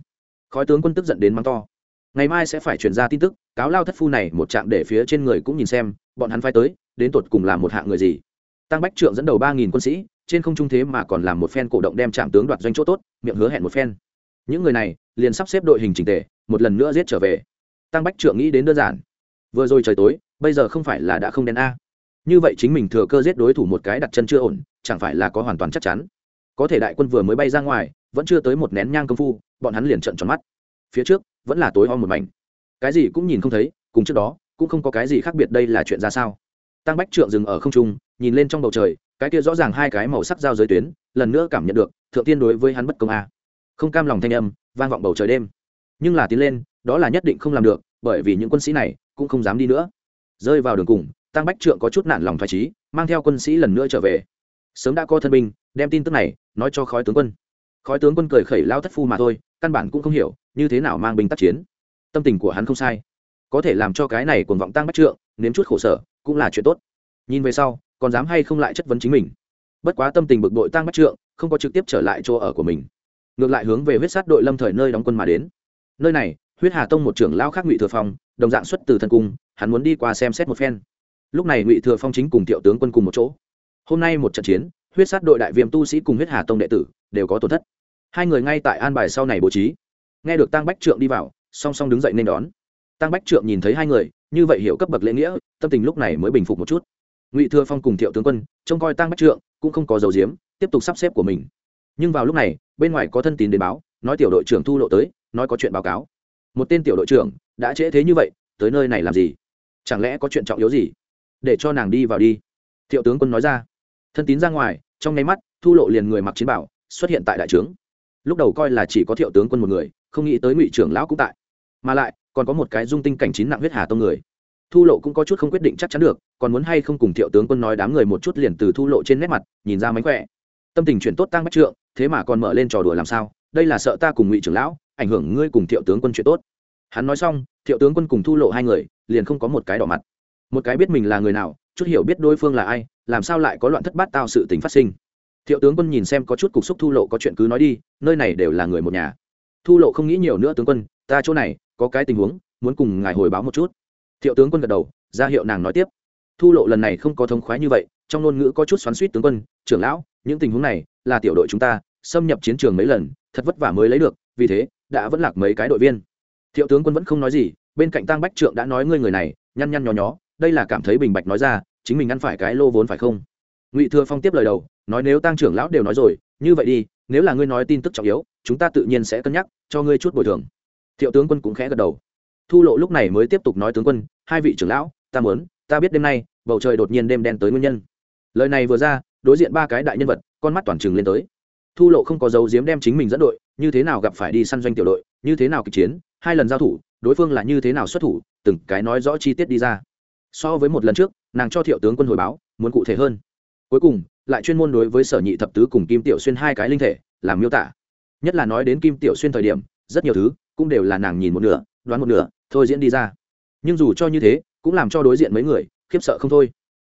Khói tướng quân tức giận đến mắng to. Ngày mai sẽ phải chuyển ra tin tức, cáo lao thất phu này một chạm để phía trên người cũng nhìn xem, bọn hắn phai tới, đến tột cùng là một hạng người gì? Tăng bách trượng dẫn đầu ba nghìn quân sĩ, trên không trung thế mà còn làm một phen cổ động đem trạm tướng đoạt doanh chỗ tốt, miệng hứa hẹn một phen. Những người này, liền sắp xếp đội hình trình tề, một lần nữa giết trở về. Tăng bách trượng nghĩ đến đơn giản. Vừa rồi trời tối bây giờ không phải là đã không đen a. Như vậy chính mình thừa cơ giết đối thủ một cái đặt chân chưa ổn, chẳng phải là có hoàn toàn chắc chắn. Có thể đại quân vừa mới bay ra ngoài, vẫn chưa tới một nén nhang công phu, bọn hắn liền trận tròn mắt. Phía trước, vẫn là tối om một mảnh. Cái gì cũng nhìn không thấy, cùng trước đó, cũng không có cái gì khác biệt đây là chuyện ra sao. Tăng bách trượng dừng ở không trung, nhìn lên trong bầu trời, cái kia rõ ràng hai cái màu sắc giao giới tuyến, lần nữa cảm nhận được, thượng tiên đối với hắn bất công a. Không cam lòng thanh âm, vang vọng bầu trời đêm. Nhưng là tiến lên, đó là nhất định không làm được, bởi vì những quân sĩ này cũng không dám đi nữa rơi vào đường cùng, tăng bách trượng có chút nản lòng thoải trí mang theo quân sĩ lần nữa trở về. Sớm đã có thân binh, đem tin tức này nói cho khói tướng quân. Khói tướng quân cười khẩy lao thất phu mà thôi, căn bản cũng không hiểu, như thế nào mang binh tác chiến. Tâm tình của hắn không sai. Có thể làm cho cái này cuồng vọng tăng bách trượng, nếm chút khổ sở, cũng là chuyện tốt. Nhìn về sau, còn dám hay không lại chất vấn chính mình. Bất quá tâm tình bực bội tăng bách trượng, không có trực tiếp trở lại chỗ ở của mình. Ngược lại hướng về huyết sát đội lâm thời nơi đóng quân mà đến. Nơi này huyết hà tông một trưởng lao khác ngụy thừa phong, đồng dạng xuất từ thần cung, hắn muốn đi qua xem xét một phen. Lúc này ngụy thừa phong chính cùng tiểu tướng quân cùng một chỗ. Hôm nay một trận chiến, huyết sát đội đại viêm tu sĩ cùng huyết hà tông đệ tử đều có tổn thất. Hai người ngay tại an bài sau này bố trí. Nghe được tăng bách trượng đi vào, song song đứng dậy nên đón. Tăng bách trượng nhìn thấy hai người, như vậy hiểu cấp bậc lễ nghĩa, tâm tình lúc này mới bình phục một chút. Ngụy thừa phong cùng thiệu tướng quân, trông coi tăng bách trượng, cũng không có dầu diếm, tiếp tục sắp xếp của mình. Nhưng vào lúc này, bên ngoài có thân tín đến báo, nói tiểu đội trưởng thu lộ tới, nói có chuyện báo cáo một tên tiểu đội trưởng, đã trễ thế như vậy, tới nơi này làm gì? Chẳng lẽ có chuyện trọng yếu gì? Để cho nàng đi vào đi. Thiệu tướng quân nói ra. Thân tín ra ngoài, trong nháy mắt, thu lộ liền người mặc chiến bảo, xuất hiện tại đại trướng. Lúc đầu coi là chỉ có thiệu tướng quân một người, không nghĩ tới ngụy trưởng lão cũng tại. Mà lại, còn có một cái dung tinh cảnh chín nặng huyết hà tông người. Thu lộ cũng có chút không quyết định chắc chắn được, còn muốn hay không cùng thiệu tướng quân nói đám người một chút liền từ thu lộ trên nét mặt, nhìn ra mánh khỏe. Tâm tình chuyển tốt tăng bách trượng, thế mà còn mở lên trò đùa làm sao? Đây là sợ ta cùng ngụy trưởng lão ảnh hưởng ngươi cùng thiệu tướng quân chuyện tốt. Hắn nói xong, thiệu tướng quân cùng thu lộ hai người, liền không có một cái đỏ mặt. Một cái biết mình là người nào, chút hiểu biết đối phương là ai, làm sao lại có loạn thất bát tao sự tình phát sinh. Thiệu tướng quân nhìn xem có chút cục xúc thu lộ có chuyện cứ nói đi, nơi này đều là người một nhà. Thu lộ không nghĩ nhiều nữa tướng quân, ta chỗ này, có cái tình huống, muốn cùng ngài hồi báo một chút. Thiệu tướng quân gật đầu, ra hiệu nàng nói tiếp. Thu lộ lần này không có thống khoái như vậy, trong ngôn ngữ có chút xoắn suýt tướng quân, trưởng lão, những tình huống này là tiểu đội chúng ta, xâm nhập chiến trường mấy lần, thật vất vả mới lấy được, vì thế đã vẫn lạc mấy cái đội viên. Thiệu tướng quân vẫn không nói gì, bên cạnh tăng bách trượng đã nói ngươi người này, nhăn nhăn nhó nhó, đây là cảm thấy bình bạch nói ra, chính mình ăn phải cái lô vốn phải không? Ngụy thừa phong tiếp lời đầu, nói nếu tăng trưởng lão đều nói rồi, như vậy đi, nếu là ngươi nói tin tức trọng yếu, chúng ta tự nhiên sẽ cân nhắc, cho ngươi chút bồi thường. Thiệu tướng quân cũng khẽ gật đầu. Thu lộ lúc này mới tiếp tục nói tướng quân, hai vị trưởng lão, ta muốn, ta biết đêm nay, bầu trời đột nhiên đêm đen tới nguyên nhân. Lời này vừa ra, đối diện ba cái đại nhân vật, con mắt toàn trừng lên tới. Thu lộ không có dấu diếm đem chính mình dẫn đội như thế nào gặp phải đi săn doanh tiểu đội, như thế nào kịch chiến, hai lần giao thủ, đối phương là như thế nào xuất thủ, từng cái nói rõ chi tiết đi ra. So với một lần trước, nàng cho thiệu tướng quân hồi báo, muốn cụ thể hơn. Cuối cùng, lại chuyên môn đối với sở nhị thập tứ cùng kim tiểu xuyên hai cái linh thể, làm miêu tả. Nhất là nói đến kim tiểu xuyên thời điểm, rất nhiều thứ cũng đều là nàng nhìn một nửa, đoán một nửa, thôi diễn đi ra. Nhưng dù cho như thế, cũng làm cho đối diện mấy người, khiếp sợ không thôi.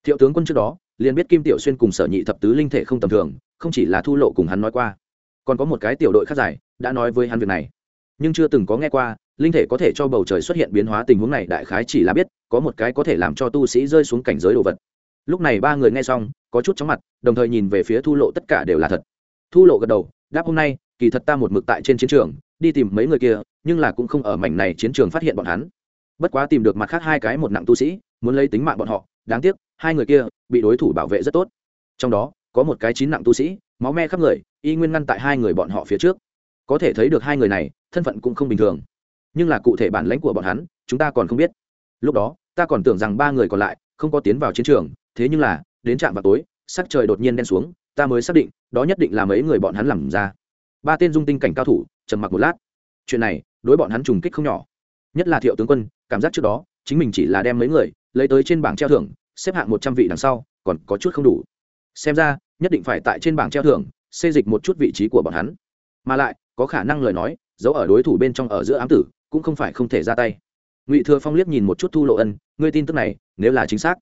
Thiệu tướng quân trước đó, liền biết kim tiểu xuyên cùng sở nhị thập tứ linh thể không tầm thường, không chỉ là thu lộ cùng hắn nói qua còn có một cái tiểu đội khác giải, đã nói với hắn việc này. Nhưng chưa từng có nghe qua, linh thể có thể cho bầu trời xuất hiện biến hóa tình huống này đại khái chỉ là biết, có một cái có thể làm cho tu sĩ rơi xuống cảnh giới đồ vật. Lúc này ba người nghe xong, có chút chóng mặt, đồng thời nhìn về phía thu lộ tất cả đều là thật. Thu lộ gật đầu, đáp hôm nay, kỳ thật ta một mực tại trên chiến trường, đi tìm mấy người kia, nhưng là cũng không ở mảnh này chiến trường phát hiện bọn hắn. Bất quá tìm được mặt khác hai cái một nặng tu sĩ, muốn lấy tính mạng bọn họ, đáng tiếc, hai người kia bị đối thủ bảo vệ rất tốt. Trong đó, có một cái chín nặng tu sĩ máu me khắp người, y nguyên ngăn tại hai người bọn họ phía trước. Có thể thấy được hai người này, thân phận cũng không bình thường. Nhưng là cụ thể bản lãnh của bọn hắn, chúng ta còn không biết. Lúc đó, ta còn tưởng rằng ba người còn lại không có tiến vào chiến trường, thế nhưng là, đến trạm vào tối, sắc trời đột nhiên đen xuống, ta mới xác định, đó nhất định là mấy người bọn hắn làm ra. Ba tên dung tinh cảnh cao thủ, trầm mặc một lát. Chuyện này, đối bọn hắn trùng kích không nhỏ. Nhất là thiệu tướng quân, cảm giác trước đó, chính mình chỉ là đem mấy người lấy tới trên bảng treo thưởng, xếp hạng một trăm vị đằng sau, còn có chút không đủ. Xem ra nhất định phải tại trên bảng treo thưởng, xê dịch một chút vị trí của bọn hắn. Mà lại, có khả năng lời nói, giấu ở đối thủ bên trong ở giữa ám tử, cũng không phải không thể ra tay. Ngụy thừa phong liếc nhìn một chút thu lộ ân, ngươi tin tức này, nếu là chính xác.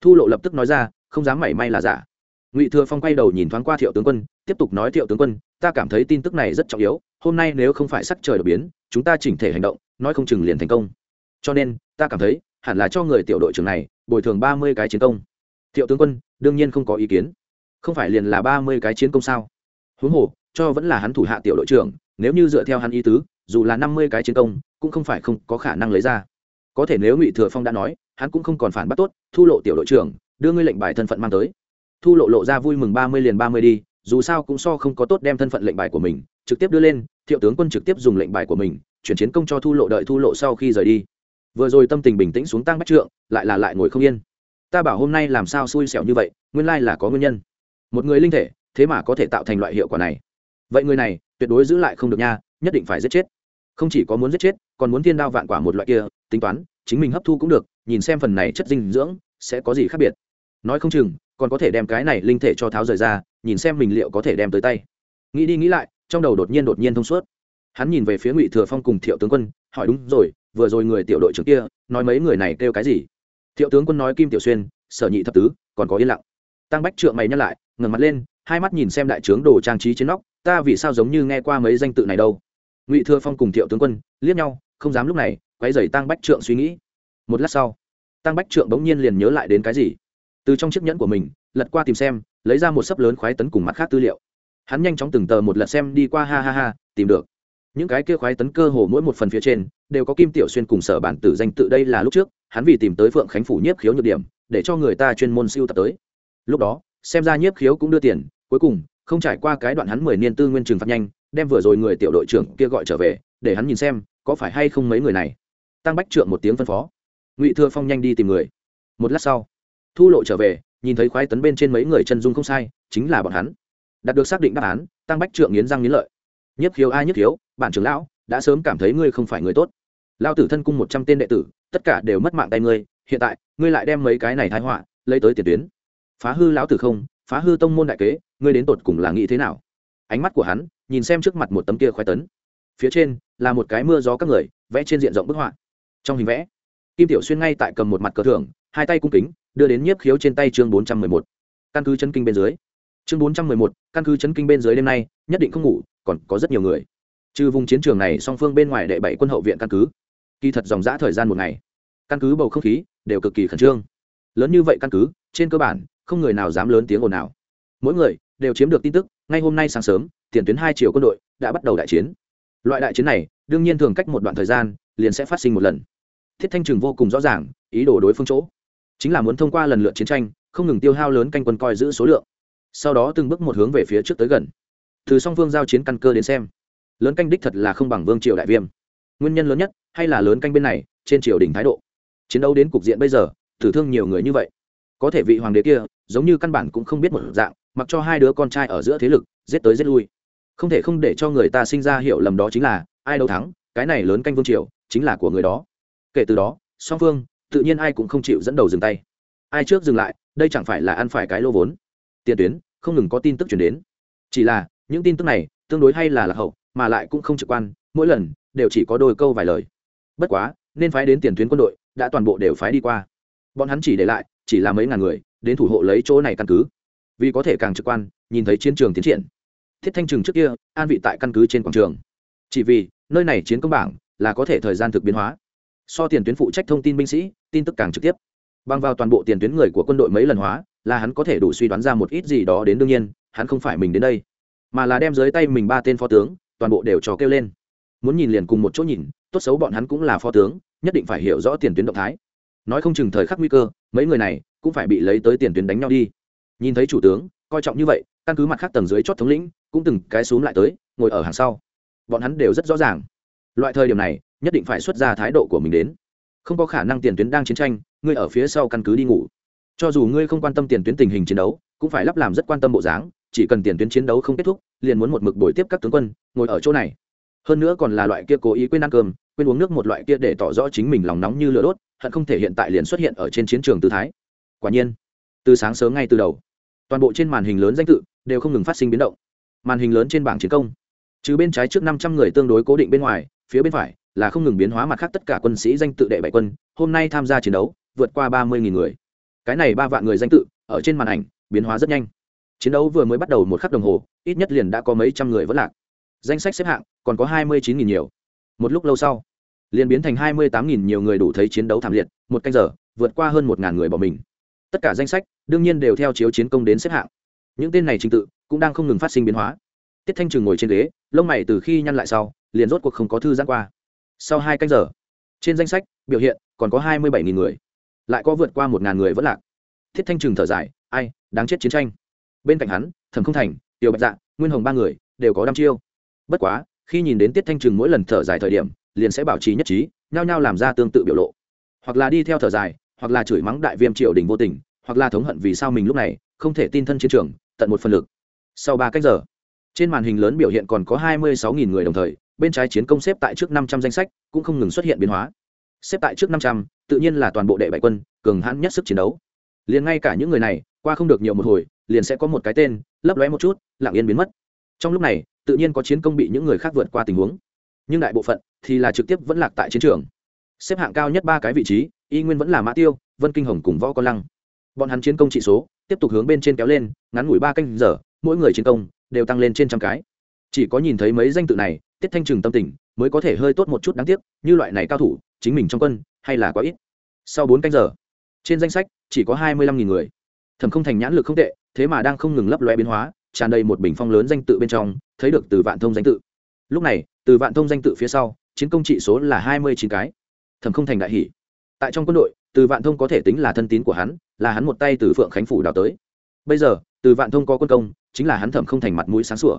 Thu lộ lập tức nói ra, không dám mảy may là giả. Ngụy thừa phong quay đầu nhìn thoáng qua thiệu tướng quân, tiếp tục nói, thiệu tướng quân, ta cảm thấy tin tức này rất trọng yếu, hôm nay nếu không phải sắc trời đột biến, chúng ta chỉnh thể hành động, nói không chừng liền thành công. Cho nên, ta cảm thấy, hẳn là cho người tiểu đội trưởng này bồi thường ba mươi cái chiến công. Thiệu tướng quân, đương nhiên không có ý kiến không phải liền là ba mươi cái chiến công sao? Huống hồ, cho vẫn là hắn thủ hạ tiểu đội trưởng, nếu như dựa theo hắn ý tứ, dù là năm mươi cái chiến công, cũng không phải không có khả năng lấy ra. Có thể nếu ngụy thừa phong đã nói, hắn cũng không còn phản bắt tốt, thu lộ tiểu đội trưởng, đưa ngươi lệnh bài thân phận mang tới. Thu lộ lộ ra vui mừng ba mươi liền ba mươi đi, dù sao cũng so không có tốt đem thân phận lệnh bài của mình, trực tiếp đưa lên, thiệu tướng quân trực tiếp dùng lệnh bài của mình, chuyển chiến công cho thu lộ đợi thu lộ sau khi rời đi. Vừa rồi tâm tình bình tĩnh xuống tăng bách trượng, lại là lại ngồi không yên. Ta bảo hôm nay làm sao xui xẻo như vậy, nguyên lai là có nguyên nhân một người linh thể, thế mà có thể tạo thành loại hiệu quả này. Vậy người này, tuyệt đối giữ lại không được nha, nhất định phải giết chết. Không chỉ có muốn giết chết, còn muốn thiên đao vạn quả một loại kia, tính toán, chính mình hấp thu cũng được, nhìn xem phần này chất dinh dưỡng, sẽ có gì khác biệt. Nói không chừng, còn có thể đem cái này linh thể cho tháo rời ra, nhìn xem mình liệu có thể đem tới tay. Nghĩ đi nghĩ lại, trong đầu đột nhiên đột nhiên thông suốt. Hắn nhìn về phía ngụy thừa phong cùng thiệu tướng quân, hỏi đúng rồi, vừa rồi người tiểu đội trưởng kia, nói mấy người này kêu cái gì? Thiệu tướng quân nói kim tiểu xuyên, sở nhị thập tứ, còn có yên lặng tăng bách trượng mày nhắc lại, ngẩng mặt lên, hai mắt nhìn xem đại trướng đồ trang trí trên nóc, ta vì sao giống như nghe qua mấy danh tự này đâu? Ngụy thừa phong cùng thiệu tướng quân liếc nhau, không dám lúc này quay dày tăng bách trượng suy nghĩ. Một lát sau, tăng bách trượng bỗng nhiên liền nhớ lại đến cái gì? Từ trong chiếc nhẫn của mình, lật qua tìm xem, lấy ra một sấp lớn khoái tấn cùng mặt khác tư liệu. Hắn nhanh chóng từng tờ một lật xem đi qua, ha ha ha, tìm được. Những cái kia khoái tấn cơ hồ mỗi một phần phía trên, đều có kim tiểu xuyên cùng sở bản tử danh tự, đây là lúc trước, hắn vì tìm tới phượng khánh phủ nhiếp khiếu nhược điểm, để cho người ta chuyên môn siêu tập tới lúc đó, xem ra nhiếp khiếu cũng đưa tiền, cuối cùng, không trải qua cái đoạn hắn mười niên tư nguyên trừng phạt nhanh, đem vừa rồi người tiểu đội trưởng kia gọi trở về, để hắn nhìn xem, có phải hay không mấy người này. Tăng bách trượng một tiếng phân phó. Ngụy thừa phong nhanh đi tìm người. Một lát sau, thu lộ trở về, nhìn thấy khoái tấn bên trên mấy người chân dung không sai, chính là bọn hắn. Đạt được xác định đáp án, tăng bách trượng nghiến răng nghiến lợi. Nhất khiếu ai nhất khiếu, bản trưởng lão, đã sớm cảm thấy ngươi không phải người tốt. Lao tử thân cung một trăm tên đệ tử, tất cả đều mất mạng tay ngươi, hiện tại, ngươi lại đem mấy cái này thái họa, lấy tới tiền tuyến phá hư lão tử không, phá hư tông môn đại kế, ngươi đến tột cùng là nghĩ thế nào? Ánh mắt của hắn nhìn xem trước mặt một tấm kia khoái tấn. Phía trên là một cái mưa gió các người, vẽ trên diện rộng bức họa. Trong hình vẽ, kim tiểu xuyên ngay tại cầm một mặt cờ thưởng, hai tay cung kính, đưa đến nhiếp khiếu trên tay chương bốn trăm mười một. Căn cứ chân kinh bên dưới, chương bốn trăm mười một, căn cứ chân kinh bên dưới đêm nay, nhất định không ngủ, còn có rất nhiều người. Trừ vùng chiến trường này, song phương bên ngoài đệ bảy quân hậu viện căn cứ. Kỳ thật dòng dã thời gian một ngày, căn cứ bầu không khí đều cực kỳ khẩn trương lớn như vậy căn cứ, trên cơ bản, không người nào dám lớn tiếng ồn nào mỗi người đều chiếm được tin tức, ngay hôm nay sáng sớm, tiền tuyến hai chiều quân đội đã bắt đầu đại chiến. Loại đại chiến này, đương nhiên thường cách một đoạn thời gian, liền sẽ phát sinh một lần. Thiết thanh trừng vô cùng rõ ràng, ý đồ đối phương chỗ. Chính là muốn thông qua lần lượt chiến tranh, không ngừng tiêu hao lớn canh quân coi giữ số lượng. Sau đó từng bước một hướng về phía trước tới gần. Từ song phương giao chiến căn cơ đến xem, lớn canh đích thật là không bằng vương triều đại viêm. Nguyên nhân lớn nhất hay là lớn canh bên này, trên triều đình thái độ. Chiến đấu đến cục diện bây giờ tử thương nhiều người như vậy. Có thể vị hoàng đế kia, giống như căn bản cũng không biết một dạng, mặc cho hai đứa con trai ở giữa thế lực, giết tới giết lui. Không thể không để cho người ta sinh ra hiểu lầm đó chính là, ai đấu thắng, cái này lớn canh vương triều, chính là của người đó. Kể từ đó, song phương, tự nhiên ai cũng không chịu dẫn đầu dừng tay. Ai trước dừng lại, đây chẳng phải là ăn phải cái lô vốn. Tiền tuyến, không ngừng có tin tức chuyển đến. Chỉ là, những tin tức này, tương đối hay là lạc hậu, mà lại cũng không trực quan, mỗi lần, đều chỉ có đôi câu vài lời. Bất quá, nên phái đến tiền tuyến quân đội, đã toàn bộ đều phái đi qua bọn hắn chỉ để lại, chỉ là mấy ngàn người, đến thủ hộ lấy chỗ này căn cứ. Vì có thể càng trực quan, nhìn thấy chiến trường tiến triển. Thiết thanh trừng trước kia, an vị tại căn cứ trên quảng trường. Chỉ vì, nơi này chiến công bảng, là có thể thời gian thực biến hóa. So tiền tuyến phụ trách thông tin binh sĩ, tin tức càng trực tiếp. Bằng vào toàn bộ tiền tuyến người của quân đội mấy lần hóa, là hắn có thể đủ suy đoán ra một ít gì đó đến đương nhiên, hắn không phải mình đến đây. Mà là đem dưới tay mình ba tên phó tướng, toàn bộ đều trò kêu lên. Muốn nhìn liền cùng một chỗ nhìn, tốt xấu bọn hắn cũng là phó tướng, nhất định phải hiểu rõ tiền tuyến động thái nói không chừng thời khắc nguy cơ, mấy người này cũng phải bị lấy tới tiền tuyến đánh nhau đi. Nhìn thấy chủ tướng, coi trọng như vậy, căn cứ mặt khác tầng dưới chót thống lĩnh, cũng từng cái xuống lại tới, ngồi ở hàng sau. Bọn hắn đều rất rõ ràng. Loại thời điểm này, nhất định phải xuất ra thái độ của mình đến. Không có khả năng tiền tuyến đang chiến tranh, ngươi ở phía sau căn cứ đi ngủ. Cho dù ngươi không quan tâm tiền tuyến tình hình chiến đấu, cũng phải lắp làm rất quan tâm bộ dáng, chỉ cần tiền tuyến chiến đấu không kết thúc, liền muốn một mực bồi tiếp các tướng quân, ngồi ở chỗ này. Hơn nữa còn là loại kia cố ý quên ăn cơm quên uống nước một loại kia để tỏ rõ chính mình lòng nóng như lửa đốt, hận không thể hiện tại liền xuất hiện ở trên chiến trường tư thái. Quả nhiên, từ sáng sớm ngay từ đầu, toàn bộ trên màn hình lớn danh tự đều không ngừng phát sinh biến động. Màn hình lớn trên bảng chiến công, trừ bên trái trước năm trăm người tương đối cố định bên ngoài, phía bên phải là không ngừng biến hóa mặt khác tất cả quân sĩ danh tự đệ bảy quân, hôm nay tham gia chiến đấu vượt qua ba mươi người. Cái này ba vạn người danh tự ở trên màn ảnh biến hóa rất nhanh. Chiến đấu vừa mới bắt đầu một khắc đồng hồ, ít nhất liền đã có mấy trăm người vẫn lạc. Danh sách xếp hạng còn có hai mươi chín nhiều một lúc lâu sau, liền biến thành hai mươi tám nghìn nhiều người đủ thấy chiến đấu thảm liệt, một canh giờ, vượt qua hơn một ngàn người bỏ mình. Tất cả danh sách, đương nhiên đều theo chiếu chiến công đến xếp hạng. Những tên này trình tự cũng đang không ngừng phát sinh biến hóa. Tiết thanh trừng ngồi trên ghế, lông mày từ khi nhăn lại sau, liền rốt cuộc không có thư giãn qua. Sau hai canh giờ, trên danh sách, biểu hiện còn có hai mươi bảy nghìn người, lại có vượt qua một ngàn người vẫn lạc. Thiết thanh trừng thở dài, ai, đáng chết chiến tranh. Bên cạnh hắn, thẩm không thành, tiểu bạch dạ nguyên hồng ba người đều có đăm chiêu. Bất quá khi nhìn đến tiết thanh trừng mỗi lần thở dài thời điểm, liền sẽ bảo trì nhất trí, nhao nhao làm ra tương tự biểu lộ. Hoặc là đi theo thở dài, hoặc là chửi mắng đại viêm triều đình vô tình, hoặc là thống hận vì sao mình lúc này không thể tin thân chiến trường, tận một phần lực. Sau ba cách giờ, trên màn hình lớn biểu hiện còn có hai mươi sáu người đồng thời, bên trái chiến công xếp tại trước năm trăm danh sách cũng không ngừng xuất hiện biến hóa. Xếp tại trước năm trăm, tự nhiên là toàn bộ đệ bảy quân, cường hãn nhất sức chiến đấu. Liền ngay cả những người này, qua không được nhiều một hồi, liền sẽ có một cái tên, lấp lóe một chút, lặng yên biến mất. Trong lúc này tự nhiên có chiến công bị những người khác vượt qua tình huống. Nhưng đại bộ phận thì là trực tiếp vẫn lạc tại chiến trường. Xếp hạng cao nhất ba cái vị trí, y nguyên vẫn là mã tiêu, vân kinh hồng cùng võ con lăng. Bọn hắn chiến công trị số tiếp tục hướng bên trên kéo lên, ngắn ngủi ba canh giờ, mỗi người chiến công đều tăng lên trên trăm cái. Chỉ có nhìn thấy mấy danh tự này, tiết thanh trừng tâm tình mới có thể hơi tốt một chút đáng tiếc, như loại này cao thủ, chính mình trong quân hay là quá ít. Sau bốn canh giờ, trên danh sách chỉ có hai mươi lăm nghìn người. Thẩm không thành nhãn lực không tệ, thế mà đang không ngừng lấp loe biến hóa tràn đầy một bình phong lớn danh tự bên trong, thấy được từ vạn thông danh tự. Lúc này, từ vạn thông danh tự phía sau, chiến công trị số là hai mươi chín cái. Thẩm không thành đại hỷ tại trong quân đội, từ vạn thông có thể tính là thân tín của hắn, là hắn một tay từ phượng khánh phủ đào tới. Bây giờ, từ vạn thông có quân công, chính là hắn thẩm không thành mặt mũi sáng sủa.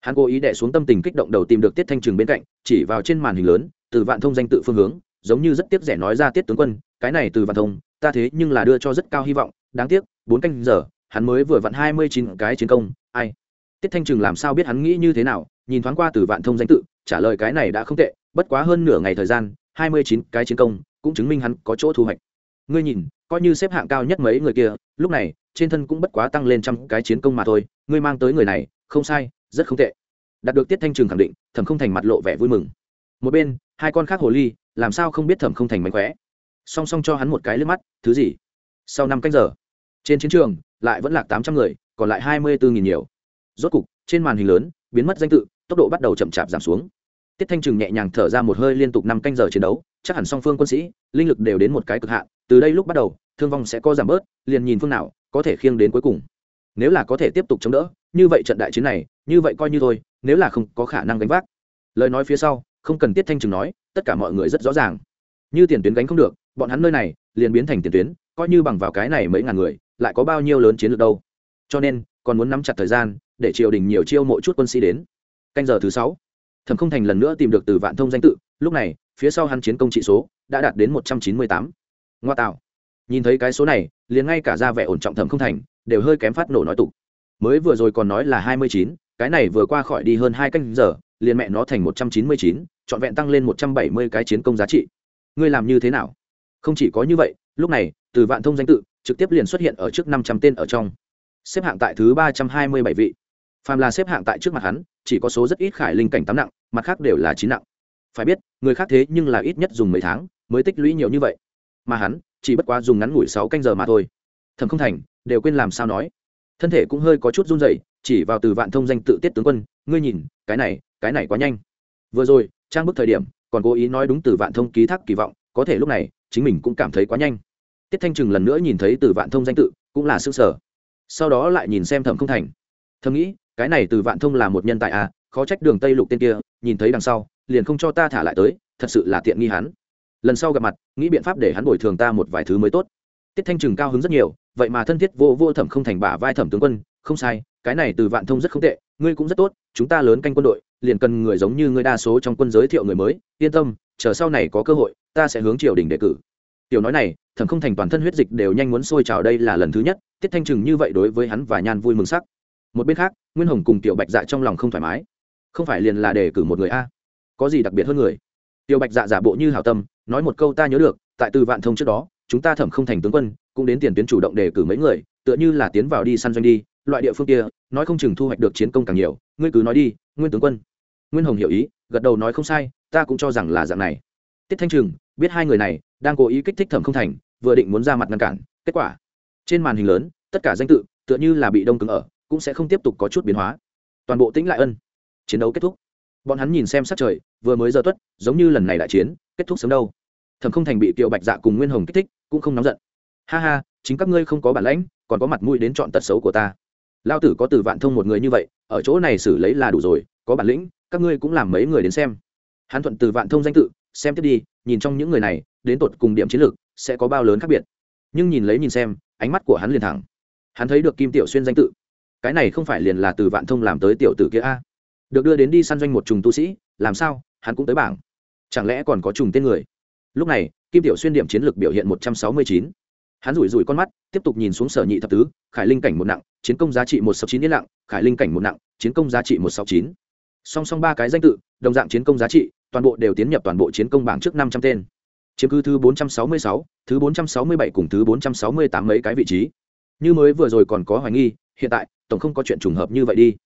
Hắn cố ý đẻ xuống tâm tình kích động đầu tìm được tiết thanh trường bên cạnh, chỉ vào trên màn hình lớn, từ vạn thông danh tự phương hướng, giống như rất tiếc rẻ nói ra tiết tướng quân, cái này từ vạn thông, ta thế nhưng là đưa cho rất cao hy vọng, đáng tiếc, bốn canh giờ, hắn mới vừa vặn hai mươi chín cái chiến công ai? Tiết thanh trừng làm sao biết hắn nghĩ như thế nào? Nhìn thoáng qua từ vạn thông danh tự, trả lời cái này đã không tệ, bất quá hơn nửa ngày thời gian, hai mươi chín cái chiến công cũng chứng minh hắn có chỗ thu hoạch. Ngươi nhìn, coi như xếp hạng cao nhất mấy người kia, lúc này, trên thân cũng bất quá tăng lên trăm cái chiến công mà thôi, ngươi mang tới người này, không sai, rất không tệ. Đạt được tiết thanh trường khẳng định, thẩm không thành mặt lộ vẻ vui mừng. Một bên, hai con khác hồ ly, làm sao không biết thẩm không thành mánh khóe? Song song cho hắn một cái lướt mắt, thứ gì? Sau năm canh giờ, trên chiến trường, lại vẫn là tám trăm người còn lại hai mươi bốn nghìn nhiều. Rốt cục, trên màn hình lớn, biến mất danh tự, tốc độ bắt đầu chậm chạp giảm xuống. Tiết thanh trừng nhẹ nhàng thở ra một hơi liên tục năm canh giờ chiến đấu, chắc hẳn song phương quân sĩ, linh lực đều đến một cái cực hạn, từ đây lúc bắt đầu, thương vong sẽ có giảm bớt, liền nhìn phương nào có thể khiêng đến cuối cùng. Nếu là có thể tiếp tục chống đỡ, như vậy trận đại chiến này, như vậy coi như thôi, nếu là không có khả năng gánh vác. Lời nói phía sau, không cần tiết thanh trừng nói, tất cả mọi người rất rõ ràng. Như tiền tuyến gánh không được, bọn hắn nơi này liền biến thành tiền tuyến, coi như bằng vào cái này mấy ngàn người, lại có bao nhiêu lớn chiến lược đâu cho nên, còn muốn nắm chặt thời gian, để triều đình nhiều chiêu mỗi chút quân sĩ đến. Canh giờ thứ sáu, thẩm không thành lần nữa tìm được từ vạn thông danh tự, lúc này, phía sau hắn chiến công trị số đã đạt đến một trăm chín mươi tám. Ngoa tạo. Nhìn thấy cái số này, liền ngay cả ra vẻ ổn trọng thẩm không thành đều hơi kém phát nổ nói tục. Mới vừa rồi còn nói là hai mươi chín, cái này vừa qua khỏi đi hơn hai canh giờ, liền mẹ nó thành một trăm chín mươi chín, trọn vẹn tăng lên một trăm bảy mươi cái chiến công giá trị. Ngươi làm như thế nào? Không chỉ có như vậy, lúc này, từ vạn thông danh tự trực tiếp liền xuất hiện ở trước năm trăm tên ở trong xếp hạng tại thứ ba trăm hai mươi bảy vị. Phàm là xếp hạng tại trước mặt hắn, chỉ có số rất ít khải linh cảnh tám nặng, mặt khác đều là chín nặng. Phải biết, người khác thế nhưng là ít nhất dùng mấy tháng mới tích lũy nhiều như vậy. Mà hắn, chỉ bất quá dùng ngắn ngủi sáu canh giờ mà thôi. Thầm không thành, đều quên làm sao nói. Thân thể cũng hơi có chút run rẩy, chỉ vào từ vạn thông danh tự tiết tướng quân, ngươi nhìn, cái này cái này quá nhanh. Vừa rồi, trang bức thời điểm, còn cố ý nói đúng từ vạn thông ký thác kỳ vọng, có thể lúc này, chính mình cũng cảm thấy quá nhanh. Tiết thanh trừng lần nữa nhìn thấy từ vạn thông danh tự, cũng là s ư ơ n g sở sau đó lại nhìn xem thẩm không thành. Thầm nghĩ, cái này từ vạn thông là một nhân tài à khó trách đường tây lục tên kia, nhìn thấy đằng sau, liền không cho ta thả lại tới, thật sự là tiện nghi hắn. Lần sau gặp mặt, nghĩ biện pháp để hắn bồi thường ta một vài thứ mới tốt. Tiết thanh trừng cao hứng rất nhiều, vậy mà thân thiết vô vô thẩm không thành bả vai thẩm tướng quân, không sai, cái này từ vạn thông rất không tệ, ngươi cũng rất tốt, chúng ta lớn canh quân đội, liền cần người giống như ngươi đa số trong quân giới thiệu người mới, yên tâm, chờ sau này có cơ hội, ta sẽ hướng triều đình đề cử. Tiểu nói này, thẩm không thành toàn thân huyết dịch đều nhanh muốn sôi trào đây là lần thứ nhất tiết thanh trừng như vậy đối với hắn và nhan vui mừng sắc. Một bên khác, nguyên hồng cùng tiểu bạch dạ trong lòng không thoải mái. Không phải liền là để cử một người a? Có gì đặc biệt hơn người? Tiểu bạch dạ giả bộ như hảo tâm, nói một câu ta nhớ được, tại từ vạn thông trước đó, chúng ta thẩm không thành tướng quân, cũng đến tiền tuyến chủ động đề cử mấy người, tựa như là tiến vào đi săn doanh đi, loại địa phương kia, nói không chừng thu hoạch được chiến công càng nhiều, ngươi cứ nói đi, nguyên tướng quân. Nguyên hồng hiểu ý, gật đầu nói không sai, ta cũng cho rằng là dạng này. Tiết thanh trừng, biết hai người này đang cố ý kích thích thẩm không thành, vừa định muốn ra mặt ngăn cản, kết quả trên màn hình lớn, tất cả danh tự, tựa như là bị đông cứng ở, cũng sẽ không tiếp tục có chút biến hóa. Toàn bộ tĩnh lại ân. Chiến đấu kết thúc. Bọn hắn nhìn xem sát trời, vừa mới giờ tuất, giống như lần này đại chiến, kết thúc sớm đâu. Thẩm không thành bị kiệu bạch dạ cùng nguyên hồng kích thích, cũng không nóng giận. Ha ha, chính các ngươi không có bản lãnh, còn có mặt mũi đến chọn tật xấu của ta. Lao tử có từ vạn thông một người như vậy, ở chỗ này xử lấy là đủ rồi, có bản lĩnh, các ngươi cũng làm mấy người đến xem. Hắn thuận từ vạn thông danh tự, xem tiếp đi, nhìn trong những người này, đến tột cùng điểm chiến lược, sẽ có bao lớn khác biệt. Nhưng nhìn lấy nhìn xem ánh mắt của hắn liền thẳng. Hắn thấy được kim tiểu xuyên danh tự. Cái này không phải liền là từ vạn thông làm tới tiểu tử kia a? Được đưa đến đi săn doanh một trùng tu sĩ, làm sao? Hắn cũng tới bảng. Chẳng lẽ còn có trùng tên người? Lúc này, kim tiểu xuyên điểm chiến lược biểu hiện một trăm sáu mươi chín. Hắn rủi rủi con mắt, tiếp tục nhìn xuống sở nhị thập tứ, khải linh cảnh một nặng, chiến công giá trị một sáu chín yên lặng, khải linh cảnh một nặng, chiến công giá trị một sáu chín. Song song ba cái danh tự, đồng dạng chiến công giá trị, toàn bộ đều tiến nhập toàn bộ chiến công bảng trước năm trăm tên chiếm cứ thứ bốn trăm sáu mươi sáu, thứ bốn trăm sáu mươi bảy cùng thứ bốn trăm sáu mươi tám mấy cái vị trí. Như mới vừa rồi còn có hoài nghi, hiện tại, tổng không có chuyện trùng hợp như vậy đi.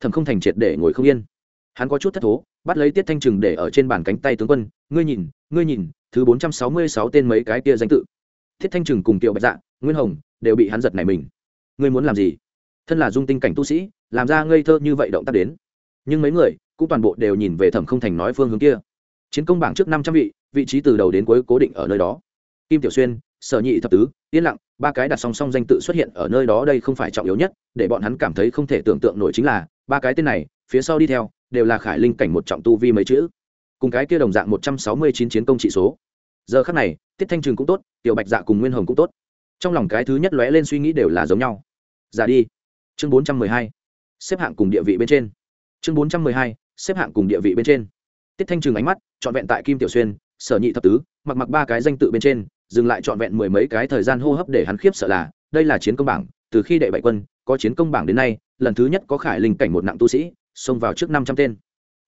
Thẩm không thành triệt để ngồi không yên. Hắn có chút thất thố, bắt lấy tiết thanh trừng để ở trên bàn cánh tay tướng quân, ngươi nhìn ngươi nhìn, thứ bốn trăm sáu mươi sáu tên mấy cái kia danh tự. Thiết thanh trừng cùng Kiều bạch dạ nguyên hồng đều bị hắn giật này mình. Ngươi muốn làm gì? Thân là dung tinh cảnh tu sĩ, làm ra ngây thơ như vậy động tác đến. Nhưng mấy người cũng toàn bộ đều nhìn về thẩm không thành nói phương hướng kia chiến công bảng trước năm trăm vị vị trí từ đầu đến cuối cố định ở nơi đó. Kim tiểu xuyên, sở nhị thập tứ, yên lặng, ba cái đặt song song danh tự xuất hiện ở nơi đó đây không phải trọng yếu nhất, để bọn hắn cảm thấy không thể tưởng tượng nổi chính là, ba cái tên này, phía sau đi theo, đều là khải linh cảnh một trọng tu vi mấy chữ. Cùng cái kia đồng dạng một trăm sáu mươi chín chiến công trị số. Giờ khắc này, tiết thanh trường cũng tốt, tiểu bạch dạ cùng nguyên hồng cũng tốt. Trong lòng cái thứ nhất lóe lên suy nghĩ đều là giống nhau. Giả đi. Chương bốn trăm mười hai. Xếp hạng cùng địa vị bên trên. Chương bốn trăm mười hai. Xếp hạng cùng địa vị bên trên tiết thanh trường ánh mắt, trọn vẹn tại kim tiểu xuyên, sở nhị thập tứ, mặc mặc ba cái danh tự bên trên, dừng lại trọn vẹn mười mấy cái thời gian hô hấp để hắn khiếp sợ là, đây là chiến công bảng, từ khi đệ bảy quân, có chiến công bảng đến nay, lần thứ nhất có khải linh cảnh một nặng tu sĩ, xông vào trước năm trăm tên.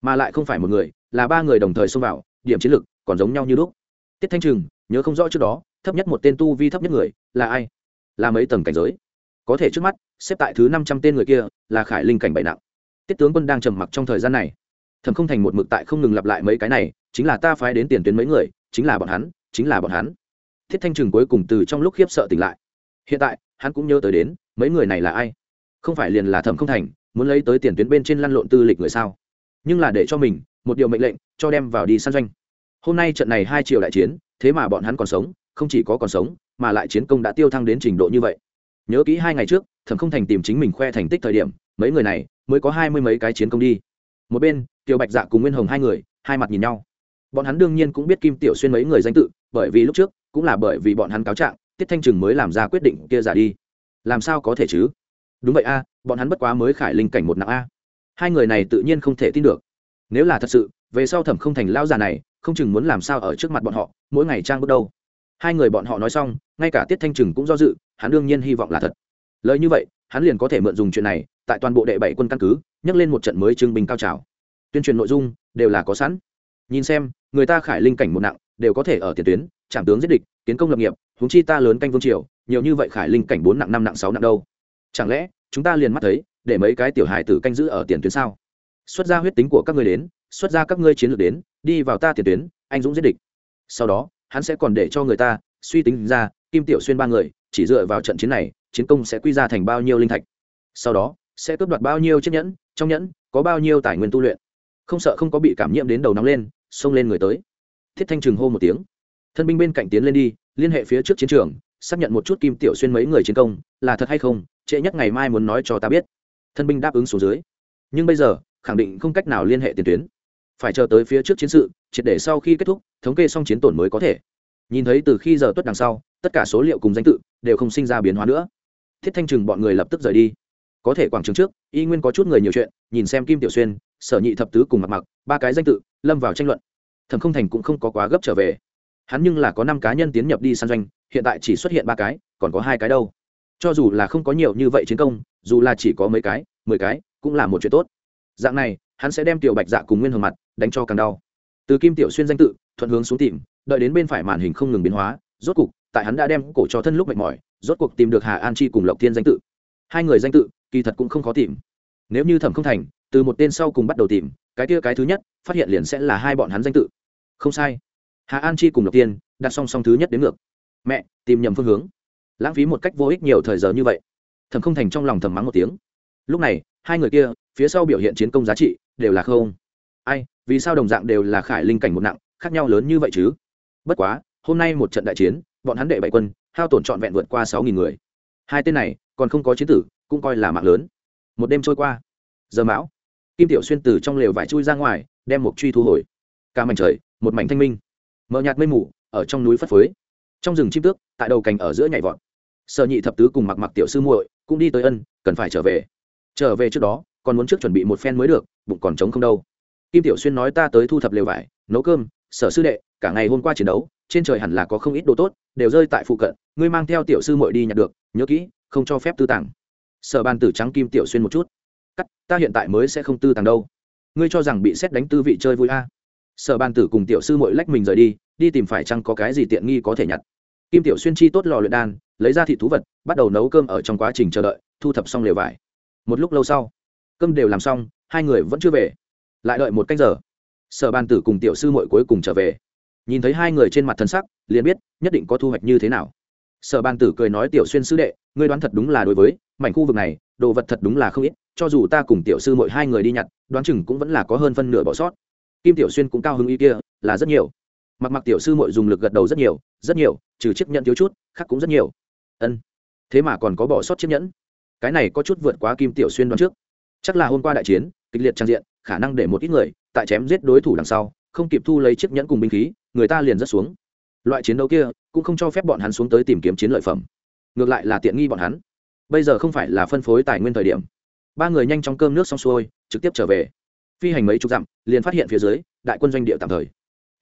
Mà lại không phải một người, là ba người đồng thời xông vào, điểm chiến lược còn giống nhau như lúc. Tiết thanh trừng, nhớ không rõ trước đó, thấp nhất một tên tu vi thấp nhất người, là ai? Là mấy tầng cảnh giới? Có thể trước mắt, xếp tại thứ năm trăm tên người kia, là khải linh cảnh bảy nặng. Tiết tướng quân đang trầm mặc trong thời gian này thầm không thành một mực tại không ngừng lặp lại mấy cái này, chính là ta phái đến tiền tuyến mấy người, chính là bọn hắn, chính là bọn hắn. Thiết thanh trừng cuối cùng từ trong lúc khiếp sợ tỉnh lại. Hiện tại, hắn cũng nhớ tới đến, mấy người này là ai? Không phải liền là thẩm không thành, muốn lấy tới tiền tuyến bên trên lăn lộn tư lịch người sao? Nhưng là để cho mình, một điều mệnh lệnh, cho đem vào đi săn doanh. Hôm nay trận này hai triệu đại chiến, thế mà bọn hắn còn sống, không chỉ có còn sống, mà lại chiến công đã tiêu thăng đến trình độ như vậy. Nhớ kỹ hai ngày trước, thẩm không thành tìm chính mình khoe thành tích thời điểm, mấy người này mới có hai mươi mấy cái chiến công đi. Một bên tiểu bạch dạ cùng nguyên hồng hai người, hai mặt nhìn nhau. Bọn hắn đương nhiên cũng biết kim tiểu xuyên mấy người danh tự, bởi vì lúc trước, cũng là bởi vì bọn hắn cáo trạng, tiết thanh trừng mới làm ra quyết định kia giả đi. Làm sao có thể chứ? Đúng vậy a, bọn hắn bất quá mới khải linh cảnh một nặng a. Hai người này tự nhiên không thể tin được. Nếu là thật sự, về sau thẩm không thành lao già này, không chừng muốn làm sao ở trước mặt bọn họ, mỗi ngày trang bước đâu. Hai người bọn họ nói xong, ngay cả tiết thanh trừng cũng do dự, hắn đương nhiên hy vọng là thật. Lời như vậy, hắn liền có thể mượn dùng chuyện này, tại toàn bộ đệ bảy quân căn cứ nhắc lên một trận mới trưng binh cao trào tuyên truyền nội dung đều là có sẵn. Nhìn xem, người ta khải linh cảnh một nặng, đều có thể ở tiền tuyến trảm tướng giết địch tiến công lập nghiệp húng chi ta lớn canh vương triều, nhiều như vậy khải linh cảnh bốn nặng, năm nặng, sáu nặng đâu. Chẳng lẽ, chúng ta liền mắt thấy, để mấy cái tiểu hài tử canh giữ ở tiền tuyến sao? Xuất ra huyết tính của các ngươi đến, xuất ra các ngươi chiến lược đến, đi vào ta tiền tuyến, anh dũng giết địch. Sau đó, hắn sẽ còn để cho người ta suy tính ra, kim tiểu xuyên ba người, chỉ dựa vào trận chiến này, chiến công sẽ quy ra thành bao nhiêu linh thạch. Sau đó, sẽ cướp đoạt bao nhiêu chiếc nhẫn, trong nhẫn, có bao nhiêu tài nguyên tu luyện không sợ không có bị cảm nhiễm đến đầu nóng lên, xông lên người tới. Thiết thanh trừng hô một tiếng. Thân binh bên cạnh tiến lên đi, liên hệ phía trước chiến trường, xác nhận một chút kim tiểu xuyên mấy người chiến công, là thật hay không, trễ nhất ngày mai muốn nói cho ta biết. Thân binh đáp ứng xuống dưới. Nhưng bây giờ, khẳng định không cách nào liên hệ tiền tuyến. Phải chờ tới phía trước chiến sự, triệt để sau khi kết thúc, thống kê xong chiến tổn mới có thể. Nhìn thấy từ khi giờ tuất đằng sau, tất cả số liệu cùng danh tự đều không sinh ra biến hóa nữa. Thiết thanh trừng bọn người lập tức rời đi. Có thể quảng trường trước, y nguyên có chút người nhiều chuyện, nhìn xem kim tiểu xuyên sở nhị thập tứ cùng mặc mặc, ba cái danh tự, lâm vào tranh luận. Thẩm không thành cũng không có quá gấp trở về. Hắn nhưng là có năm cá nhân tiến nhập đi săn doanh, hiện tại chỉ xuất hiện ba cái, còn có hai cái đâu. Cho dù là không có nhiều như vậy chiến công, dù là chỉ có mấy cái, mười cái, cũng là một chuyện tốt. Dạng này, hắn sẽ đem tiểu bạch dạ cùng nguyên hồng mặt đánh cho càng đau. Từ kim tiểu xuyên danh tự, thuận hướng xuống tìm, đợi đến bên phải màn hình không ngừng biến hóa, rốt cục, tại hắn đã đem cổ cho thân lúc mệt mỏi, rốt cuộc tìm được hà an chi cùng lộc thiên danh tự. Hai người danh tự, kỳ thật cũng không khó tìm. Nếu như thẩm không thành từ một tên sau cùng bắt đầu tìm, cái kia cái thứ nhất, phát hiện liền sẽ là hai bọn hắn danh tự. Không sai. Hà an chi cùng lộc tiên, đặt song song thứ nhất đến ngược. Mẹ, tìm nhầm phương hướng. Lãng phí một cách vô ích nhiều thời giờ như vậy. Thầm không thành trong lòng thầm mắng một tiếng. Lúc này, hai người kia, phía sau biểu hiện chiến công giá trị, đều là không. Ai, vì sao đồng dạng đều là khải linh cảnh một nặng, khác nhau lớn như vậy chứ? Bất quá, hôm nay một trận đại chiến, bọn hắn đệ bảy quân, hao tổn trọn vẹn vượt qua sáu nghìn người. Hai tên này, còn không có chiến tử, cũng coi là mạng lớn. Một đêm trôi qua. Giờ mão kim tiểu xuyên từ trong lều vải chui ra ngoài, đem một truy thu hồi. Cả mảnh trời, một mảnh thanh minh. Mờ nhạt mây mù, ở trong núi phất phới. Trong rừng chim tước, tại đầu cành ở giữa nhảy vọt. Sợ nhị thập tứ cùng mặc mặc tiểu sư muội cũng đi tới ân, cần phải trở về. Trở về trước đó, còn muốn trước chuẩn bị một phen mới được, bụng còn trống không đâu. Kim tiểu xuyên nói ta tới thu thập lều vải, nấu cơm, sở sư đệ, cả ngày hôm qua chiến đấu, trên trời hẳn là có không ít đồ tốt, đều rơi tại phụ cận, ngươi mang theo tiểu sư muội đi nhặt được, nhớ kỹ, không cho phép tư tàng. Sở ban tử trắng kim tiểu xuyên một chút cắt, ta hiện tại mới sẽ không tư tàng đâu. Ngươi cho rằng bị xét đánh tư vị chơi vui a? À. sở ban tử cùng tiểu sư muội lách mình rời đi đi tìm phải chăng có cái gì tiện nghi có thể nhặt. Kim tiểu xuyên chi tốt lò luyện đan, lấy ra thịt thú vật, bắt đầu nấu cơm ở trong quá trình chờ đợi, thu thập xong lều vải. Một lúc lâu sau, cơm đều làm xong, hai người vẫn chưa về. Lại đợi một cách giờ, sở ban tử cùng tiểu sư mội cuối cùng trở về. Nhìn thấy hai người trên mặt thân sắc, liền biết nhất định có thu hoạch như thế nào. Sở ban tử cười nói, tiểu xuyên sư đệ, ngươi đoán thật đúng là đối với, mảnh khu vực này, đồ vật thật đúng là không ít cho dù ta cùng tiểu sư mỗi hai người đi nhặt, đoán chừng cũng vẫn là có hơn phân nửa bỏ sót. Kim tiểu xuyên cũng cao hứng ý kia, là rất nhiều. Mặc mặc tiểu sư mội dùng lực gật đầu rất nhiều rất nhiều, trừ chiếc nhẫn thiếu chút, khác cũng rất nhiều. Ân, thế mà còn có bỏ sót chiếc nhẫn. Cái này có chút vượt quá kim tiểu xuyên đoán trước. Chắc là hôm qua đại chiến, kịch liệt trang diện, khả năng để một ít người, tại chém giết đối thủ đằng sau, không kịp thu lấy chiếc nhẫn cùng binh khí, người ta liền rất xuống. Loại chiến đấu kia, cũng không cho phép bọn hắn xuống tới tìm kiếm chiến lợi phẩm. Ngược lại là tiện nghi bọn hắn. Bây giờ không phải là phân phối tài nguyên thời điểm ba người nhanh chóng cơm nước xong xuôi, trực tiếp trở về. Phi hành mấy chục dặm, liền phát hiện phía dưới, đại quân doanh địa tạm thời.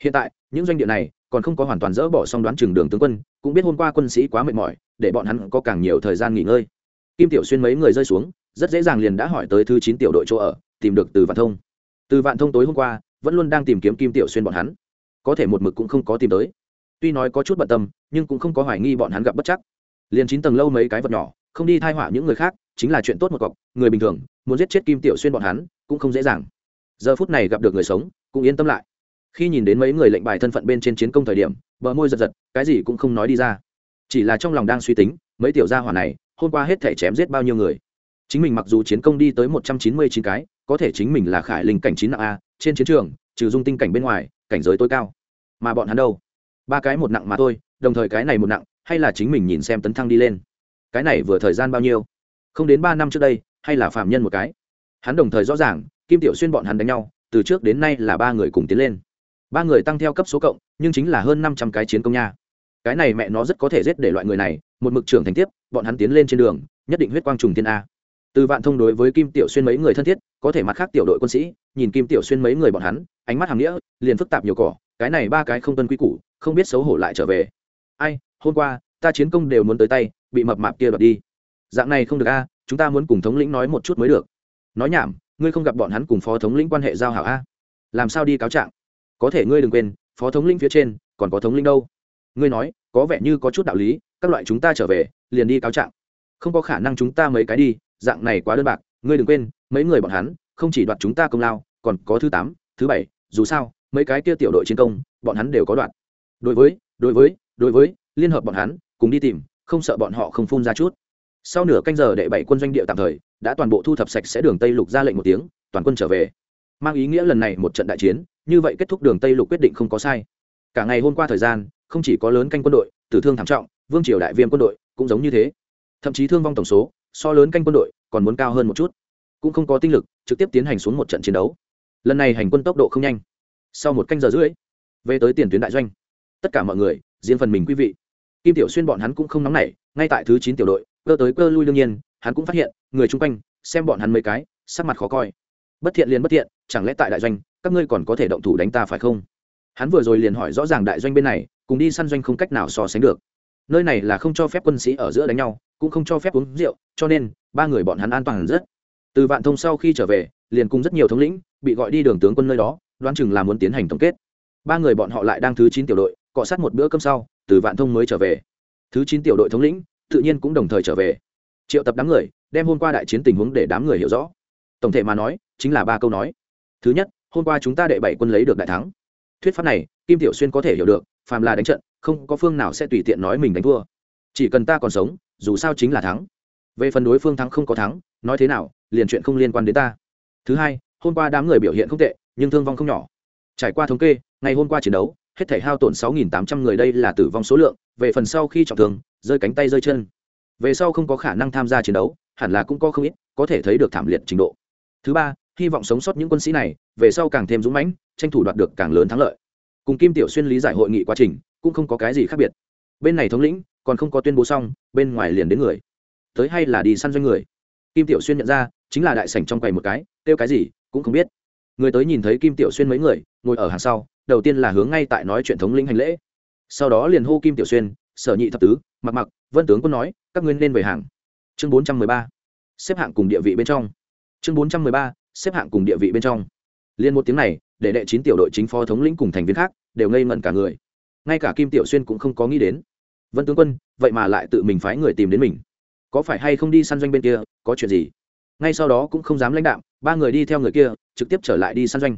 Hiện tại, những doanh địa này còn không có hoàn toàn dỡ bỏ xong đoán chừng đường tướng quân, cũng biết hôm qua quân sĩ quá mệt mỏi, để bọn hắn có càng nhiều thời gian nghỉ ngơi. Kim tiểu xuyên mấy người rơi xuống, rất dễ dàng liền đã hỏi tới thứ chín tiểu đội chỗ ở, tìm được từ vạn thông. Từ vạn thông tối hôm qua, vẫn luôn đang tìm kiếm kim tiểu xuyên bọn hắn. Có thể một mực cũng không có tìm tới. Tuy nói có chút bận tâm, nhưng cũng không có hoài nghi bọn hắn gặp bất chắc. Liền chín tầng lâu mấy cái vật nhỏ không đi thai họa những người khác, chính là chuyện tốt một cọc, người bình thường, muốn giết chết kim tiểu xuyên bọn hắn, cũng không dễ dàng. Giờ phút này gặp được người sống, cũng yên tâm lại. Khi nhìn đến mấy người lệnh bài thân phận bên trên chiến công thời điểm, bờ môi giật giật, cái gì cũng không nói đi ra. Chỉ là trong lòng đang suy tính, mấy tiểu gia hỏa này, hôm qua hết thể chém giết bao nhiêu người? Chính mình mặc dù chiến công đi tới một trăm chín mươi chín cái, có thể chính mình là khải linh cảnh chín nặng a, trên chiến trường, trừ dung tinh cảnh bên ngoài, cảnh giới tối cao. Mà bọn hắn đâu? Ba cái một nặng mà thôi, đồng thời cái này một nặng, hay là chính mình nhìn xem tấn thăng đi lên? Cái này vừa thời gian bao nhiêu? Không đến ba năm trước đây, hay là phạm nhân một cái? Hắn đồng thời rõ ràng, kim tiểu xuyên bọn hắn đánh nhau, từ trước đến nay là ba người cùng tiến lên. Ba người tăng theo cấp số cộng, nhưng chính là hơn năm trăm cái chiến công nha. Cái này mẹ nó rất có thể giết để loại người này, một mực trưởng thành tiếp, bọn hắn tiến lên trên đường, nhất định huyết quang trùng tiên a. Từ vạn thông đối với kim tiểu xuyên mấy người thân thiết, có thể mặt khác tiểu đội quân sĩ, nhìn kim tiểu xuyên mấy người bọn hắn, ánh mắt hàm nghĩa, liền phức tạp nhiều cỏ, cái này ba cái không tuân quy củ, không biết xấu hổ lại trở về. Ai, hôm qua, ta chiến công đều muốn tới tay bị mập mạp kia đoạt đi. Dạng này không được a, chúng ta muốn cùng thống lĩnh nói một chút mới được. Nói nhảm, ngươi không gặp bọn hắn cùng phó thống lĩnh quan hệ giao hảo a? Làm sao đi cáo trạng? Có thể ngươi đừng quên, phó thống lĩnh phía trên còn có thống lĩnh đâu. Ngươi nói, có vẻ như có chút đạo lý, các loại chúng ta trở về, liền đi cáo trạng. Không có khả năng chúng ta mấy cái đi, dạng này quá đơn bạc, ngươi đừng quên, mấy người bọn hắn, không chỉ đoạt chúng ta công lao, còn có thứ tám, thứ bảy, dù sao, mấy cái kia tiểu đội chiến công, bọn hắn đều có đoạt. Đối với đối với đối với, liên hợp bọn hắn, cùng đi tìm không sợ bọn họ không phun ra chút. Sau nửa canh giờ đệ bảy quân doanh địa tạm thời, đã toàn bộ thu thập sạch sẽ đường tây lục ra lệnh một tiếng, toàn quân trở về. Mang ý nghĩa lần này một trận đại chiến, như vậy kết thúc đường tây lục quyết định không có sai. Cả ngày hôm qua thời gian, không chỉ có lớn canh quân đội, tử thương thảm trọng, vương triều đại viêm quân đội cũng giống như thế. Thậm chí thương vong tổng số, so lớn canh quân đội, còn muốn cao hơn một chút. Cũng không có tinh lực, trực tiếp tiến hành xuống một trận chiến đấu. Lần này hành quân tốc độ không nhanh. Sau một canh giờ rưỡi, về tới tiền tuyến đại doanh. Tất cả mọi người, riêng phần mình quý vị kim tiểu xuyên bọn hắn cũng không nóng nảy, ngay tại thứ chín tiểu đội, cơ tới cơ lui đương nhiên, hắn cũng phát hiện, người chung quanh, xem bọn hắn mấy cái, sắc mặt khó coi. Bất thiện liền bất thiện, chẳng lẽ tại đại doanh, các ngươi còn có thể động thủ đánh ta phải không? Hắn vừa rồi liền hỏi rõ ràng đại doanh bên này, cùng đi săn doanh không cách nào so sánh được. Nơi này là không cho phép quân sĩ ở giữa đánh nhau, cũng không cho phép uống rượu, cho nên, ba người bọn hắn an toàn rất. Từ vạn thông sau khi trở về, liền cùng rất nhiều thống lĩnh, bị gọi đi đường tướng quân nơi đó, đoán chừng là muốn tiến hành tổng kết. Ba người bọn họ lại đang thứ chín tiểu đội, cọ sát một bữa cơm sau từ vạn thông mới trở về. Thứ chín tiểu đội thống lĩnh, tự nhiên cũng đồng thời trở về. Triệu tập đám người, đem hôm qua đại chiến tình huống để đám người hiểu rõ. Tổng thể mà nói, chính là ba câu nói. Thứ nhất, hôm qua chúng ta đệ bảy quân lấy được đại thắng. Thuyết pháp này, kim tiểu xuyên có thể hiểu được, phàm là đánh trận, không có phương nào sẽ tùy tiện nói mình đánh thua. Chỉ cần ta còn sống, dù sao chính là thắng. Về phần đối phương thắng không có thắng, nói thế nào, liền chuyện không liên quan đến ta. Thứ hai, hôm qua đám người biểu hiện không tệ, nhưng thương vong không nhỏ. Trải qua thống kê, ngày hôm qua chiến đấu hết thể hao tổn 6.800 người đây là tử vong số lượng, về phần sau khi trọng thương, rơi cánh tay rơi chân. Về sau không có khả năng tham gia chiến đấu, hẳn là cũng có không ít, có thể thấy được thảm liệt trình độ. Thứ ba, hy vọng sống sót những quân sĩ này, về sau càng thêm dũng mãnh, tranh thủ đoạt được càng lớn thắng lợi. Cùng kim tiểu xuyên lý giải hội nghị quá trình, cũng không có cái gì khác biệt. Bên này thống lĩnh, còn không có tuyên bố xong, bên ngoài liền đến người. Tới hay là đi săn doanh người? Kim tiểu xuyên nhận ra, chính là đại sảnh trong quầy một cái, kêu cái gì, cũng không biết. Người tới nhìn thấy kim tiểu xuyên mấy người, ngồi ở hàng sau đầu tiên là hướng ngay tại nói chuyện thống lĩnh hành lễ. Sau đó liền hô kim tiểu xuyên, sở nhị thập tứ, mặc mặc, vân tướng quân nói, các ngươi nên về hàng. Chương bốn trăm mười ba, xếp hạng cùng địa vị bên trong. Chương bốn trăm mười ba, xếp hạng cùng địa vị bên trong. Liên một tiếng này để đệ chín tiểu đội chính phó thống lĩnh cùng thành viên khác đều ngây ngẩn cả người. Ngay cả kim tiểu xuyên cũng không có nghĩ đến. Vân tướng quân, vậy mà lại tự mình phái người tìm đến mình. Có phải hay không đi săn doanh bên kia, có chuyện gì? Ngay sau đó cũng không dám lãnh đạo ba người đi theo người kia, trực tiếp trở lại đi săn doanh.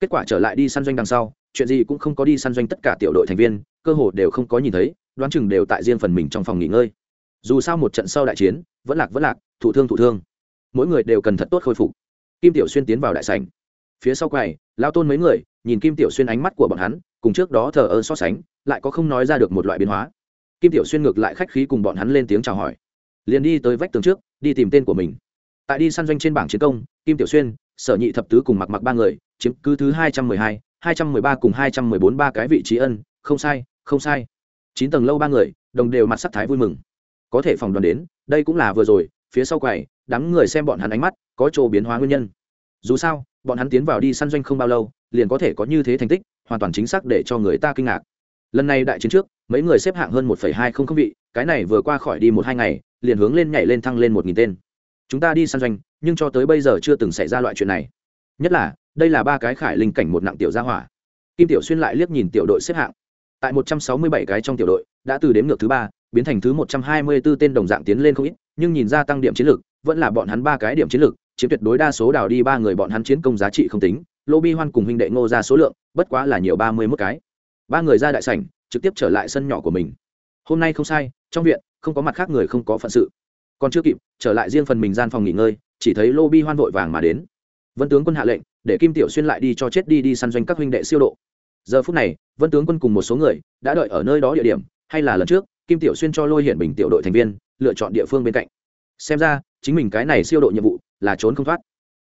Kết quả trở lại đi săn doanh đằng sau chuyện gì cũng không có đi săn doanh tất cả tiểu đội thành viên, cơ hồ đều không có nhìn thấy, đoán chừng đều tại riêng phần mình trong phòng nghỉ ngơi. Dù sao một trận sau đại chiến, vẫn lạc vẫn lạc, thụ thương thụ thương. Mỗi người đều cần thật tốt khôi phục. Kim tiểu xuyên tiến vào đại sảnh. Phía sau quầy, lao tôn mấy người, nhìn kim tiểu xuyên ánh mắt của bọn hắn, cùng trước đó thờ ơ so sánh, lại có không nói ra được một loại biến hóa. Kim tiểu xuyên ngược lại khách khí cùng bọn hắn lên tiếng chào hỏi. Liền đi tới vách tường trước, đi tìm tên của mình. Tại đi săn doanh trên bảng chiến công, kim tiểu xuyên, sở nhị thập tứ cùng mặc mặc ba người, chiếm cứ thứ hai trăm mười hai hai trăm mười ba cùng hai trăm mười bốn ba cái vị trí ân, không sai không sai. Chín tầng lâu ba người, đồng đều mặt sắc thái vui mừng. Có thể phòng đoàn đến, đây cũng là vừa rồi, phía sau quầy, đám người xem bọn hắn ánh mắt, có chỗ biến hóa nguyên nhân. Dù sao, bọn hắn tiến vào đi săn doanh không bao lâu, liền có thể có như thế thành tích, hoàn toàn chính xác để cho người ta kinh ngạc. Lần này đại chiến trước, mấy người xếp hạng hơn một hai không không vị, cái này vừa qua khỏi đi một hai ngày, liền hướng lên nhảy lên thăng lên một nghìn tên. Chúng ta đi săn doanh, nhưng cho tới bây giờ chưa từng xảy ra loại chuyện này. Nhất là đây là ba cái khải linh cảnh một nặng tiểu gia hỏa. Kim tiểu xuyên lại liếc nhìn tiểu đội xếp hạng. Tại một trăm sáu mươi bảy cái trong tiểu đội, đã từ đếm ngược thứ ba, biến thành thứ một trăm hai mươi 124 tên đồng dạng tiến lên không ít, nhưng nhìn ra tăng điểm chiến lược, vẫn là bọn hắn ba cái điểm chiến lược, chiếm tuyệt đối đa số đào đi ba người bọn hắn chiến công giá trị không tính. Lô bi hoan cùng huynh đệ ngô ra số lượng, bất quá là nhiều ba mươi mốt cái. Ba người ra đại sảnh, trực tiếp trở lại sân nhỏ của mình. Hôm nay không sai, trong viện, không có mặt khác người không có phận sự. Còn chưa kịp, trở lại riêng phần mình gian phòng nghỉ ngơi, chỉ thấy lô bi hoan vội vàng mà đến. Vân tướng quân hạ lệnh để kim tiểu xuyên lại đi cho chết đi đi săn doanh các huynh đệ siêu độ. Giờ phút này vân tướng quân cùng một số người đã đợi ở nơi đó địa điểm hay là lần trước kim tiểu xuyên cho lôi hiển bình tiểu đội thành viên lựa chọn địa phương bên cạnh. Xem ra chính mình cái này siêu độ nhiệm vụ là trốn không thoát.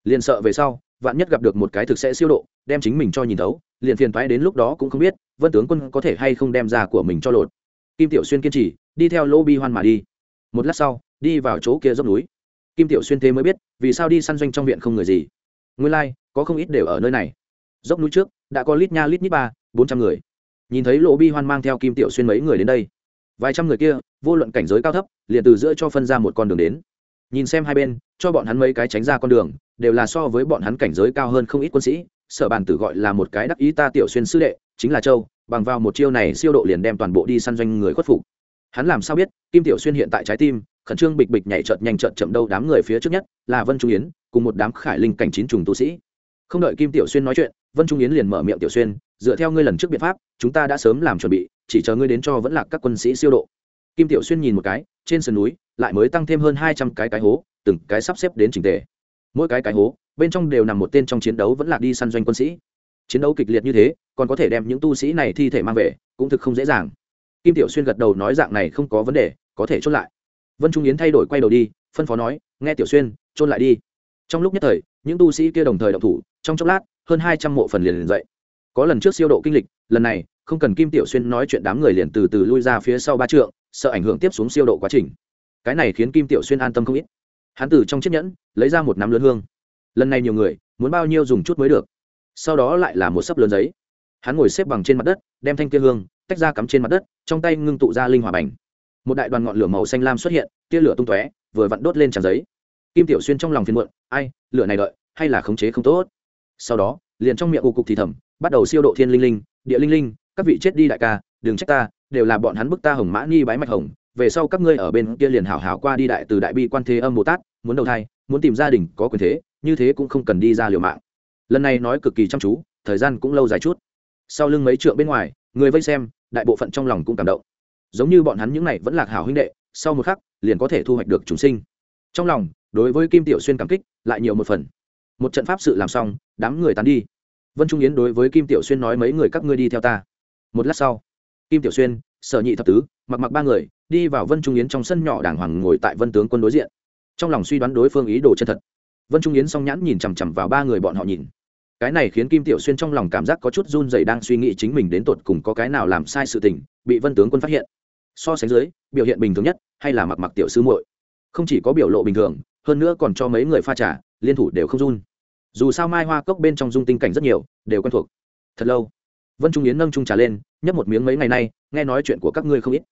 Liền sợ về sau vạn nhất gặp được một cái thực sẽ siêu độ đem chính mình cho nhìn thấu liền phiền thoái đến lúc đó cũng không biết vân tướng quân có thể hay không đem ra của mình cho lột. Kim tiểu xuyên kiên trì đi theo lô bi hoan mà đi. Một lát sau đi vào chỗ kia dốc núi. Kim tiểu xuyên thế mới biết vì sao đi săn doanh trong viện không người gì. Nguyên lai、like, có không ít đều ở nơi này. Dốc núi trước, đã có lít nha lít nhít ba, bốn trăm người. Nhìn thấy lỗ bi hoan mang theo kim tiểu xuyên mấy người đến đây, vài trăm người kia, vô luận cảnh giới cao thấp, liền từ giữa cho phân ra một con đường đến. Nhìn xem hai bên, cho bọn hắn mấy cái tránh ra con đường, đều là so với bọn hắn cảnh giới cao hơn không ít quân sĩ, sở bàn tử gọi là một cái đắc ý ta tiểu xuyên sư đệ, chính là châu, bằng vào một chiêu này siêu độ liền đem toàn bộ đi săn doanh người khuất phục. Hắn làm sao biết, kim tiểu xuyên hiện tại trái tim, khẩn trương bịch bịch nhảy trợt nhanh trợt chậm đâu đám người phía trước nhất, là vân trung yến, cùng một đám khải linh cảnh chín trùng tu sĩ không đợi kim tiểu xuyên nói chuyện, vân trung yến liền mở miệng, tiểu xuyên, dựa theo ngươi lần trước biện pháp, chúng ta đã sớm làm chuẩn bị, chỉ chờ ngươi đến cho vẫn là các quân sĩ siêu độ. Kim tiểu xuyên nhìn một cái, trên sườn núi lại mới tăng thêm hơn hai trăm cái cái hố, từng cái sắp xếp đến trình tề. Mỗi cái cái hố, bên trong đều nằm một tên trong chiến đấu vẫn là đi săn doanh quân sĩ. Chiến đấu kịch liệt như thế, còn có thể đem những tu sĩ này thi thể mang về, cũng thực không dễ dàng. Kim tiểu xuyên gật đầu nói dạng này không có vấn đề, có thể chốt lại. Vân trung yến thay đổi quay đầu đi, phân phó nói, nghe tiểu xuyên chôn lại đi. Trong lúc nhất thời, những tu sĩ kia đồng thời động thủ trong chốc lát, hơn hai trăm mộ phần liền liền dậy. Có lần trước siêu độ kinh lịch, lần này, không cần kim tiểu xuyên nói chuyện đám người liền từ từ lui ra phía sau ba trượng, sợ ảnh hưởng tiếp xuống siêu độ quá trình. Cái này khiến kim tiểu xuyên an tâm không ít. Hắn từ trong chiếc nhẫn, lấy ra một nắm lớn hương. Lần này nhiều người, muốn bao nhiêu dùng chút mới được. Sau đó lại là một sấp lớn giấy. Hắn ngồi xếp bằng trên mặt đất, đem thanh kia hương, tách ra cắm trên mặt đất, trong tay ngưng tụ ra linh hỏa bành. Một đại đoàn ngọn lửa màu xanh lam xuất hiện, tia lửa tung tóe, vừa vặn đốt lên tràn giấy. Kim tiểu xuyên trong lòng phiền muộn, ai, lửa này đợi, hay là khống chế không tốt? Sau đó, liền trong miệng ù cục thì thầm, bắt đầu siêu độ thiên linh linh, địa linh linh, các vị chết đi đại ca, đừng trách ta, đều là bọn hắn bức ta hồng mã nghi bái mạch hồng, về sau các ngươi ở bên kia liền hảo hảo qua đi đại từ đại bi quan thế âm bồ tát muốn đầu thai, muốn tìm gia đình có quyền thế, như thế cũng không cần đi ra liều mạng. Lần này nói cực kỳ chăm chú, thời gian cũng lâu dài chút. Sau lưng mấy trượng bên ngoài, người vây xem, đại bộ phận trong lòng cũng cảm động. Giống như bọn hắn những này vẫn lạc hảo huynh đệ, sau một khắc, liền có thể thu hoạch được chúng sinh. Trong lòng, đối với kim tiểu xuyên cảm kích, lại nhiều một phần một trận pháp sự làm xong, đám người tán đi. Vân trung yến đối với kim tiểu xuyên nói mấy người các ngươi đi theo ta. Một lát sau, kim tiểu xuyên, sở nhị thập tứ, mặc mặc ba người đi vào vân trung yến trong sân nhỏ đàng hoàng ngồi tại vân tướng quân đối diện. Trong lòng suy đoán đối phương ý đồ chân thật, vân trung yến song nhãn nhìn chằm chằm vào ba người bọn họ nhìn. Cái này khiến kim tiểu xuyên trong lòng cảm giác có chút run dày đang suy nghĩ chính mình đến tột cùng có cái nào làm sai sự tình, bị vân tướng quân phát hiện. So sánh dưới, biểu hiện bình thường nhất hay là mặc mặc tiểu sư muội. Không chỉ có biểu lộ bình thường, hơn nữa còn cho mấy người pha trả liên thủ đều không run dù sao mai hoa cốc bên trong dung tinh cảnh rất nhiều, đều quen thuộc. Thật lâu, vân trung yến nâng trung trà lên, nhấp một miếng mấy ngày nay, nghe nói chuyện của các ngươi không ít.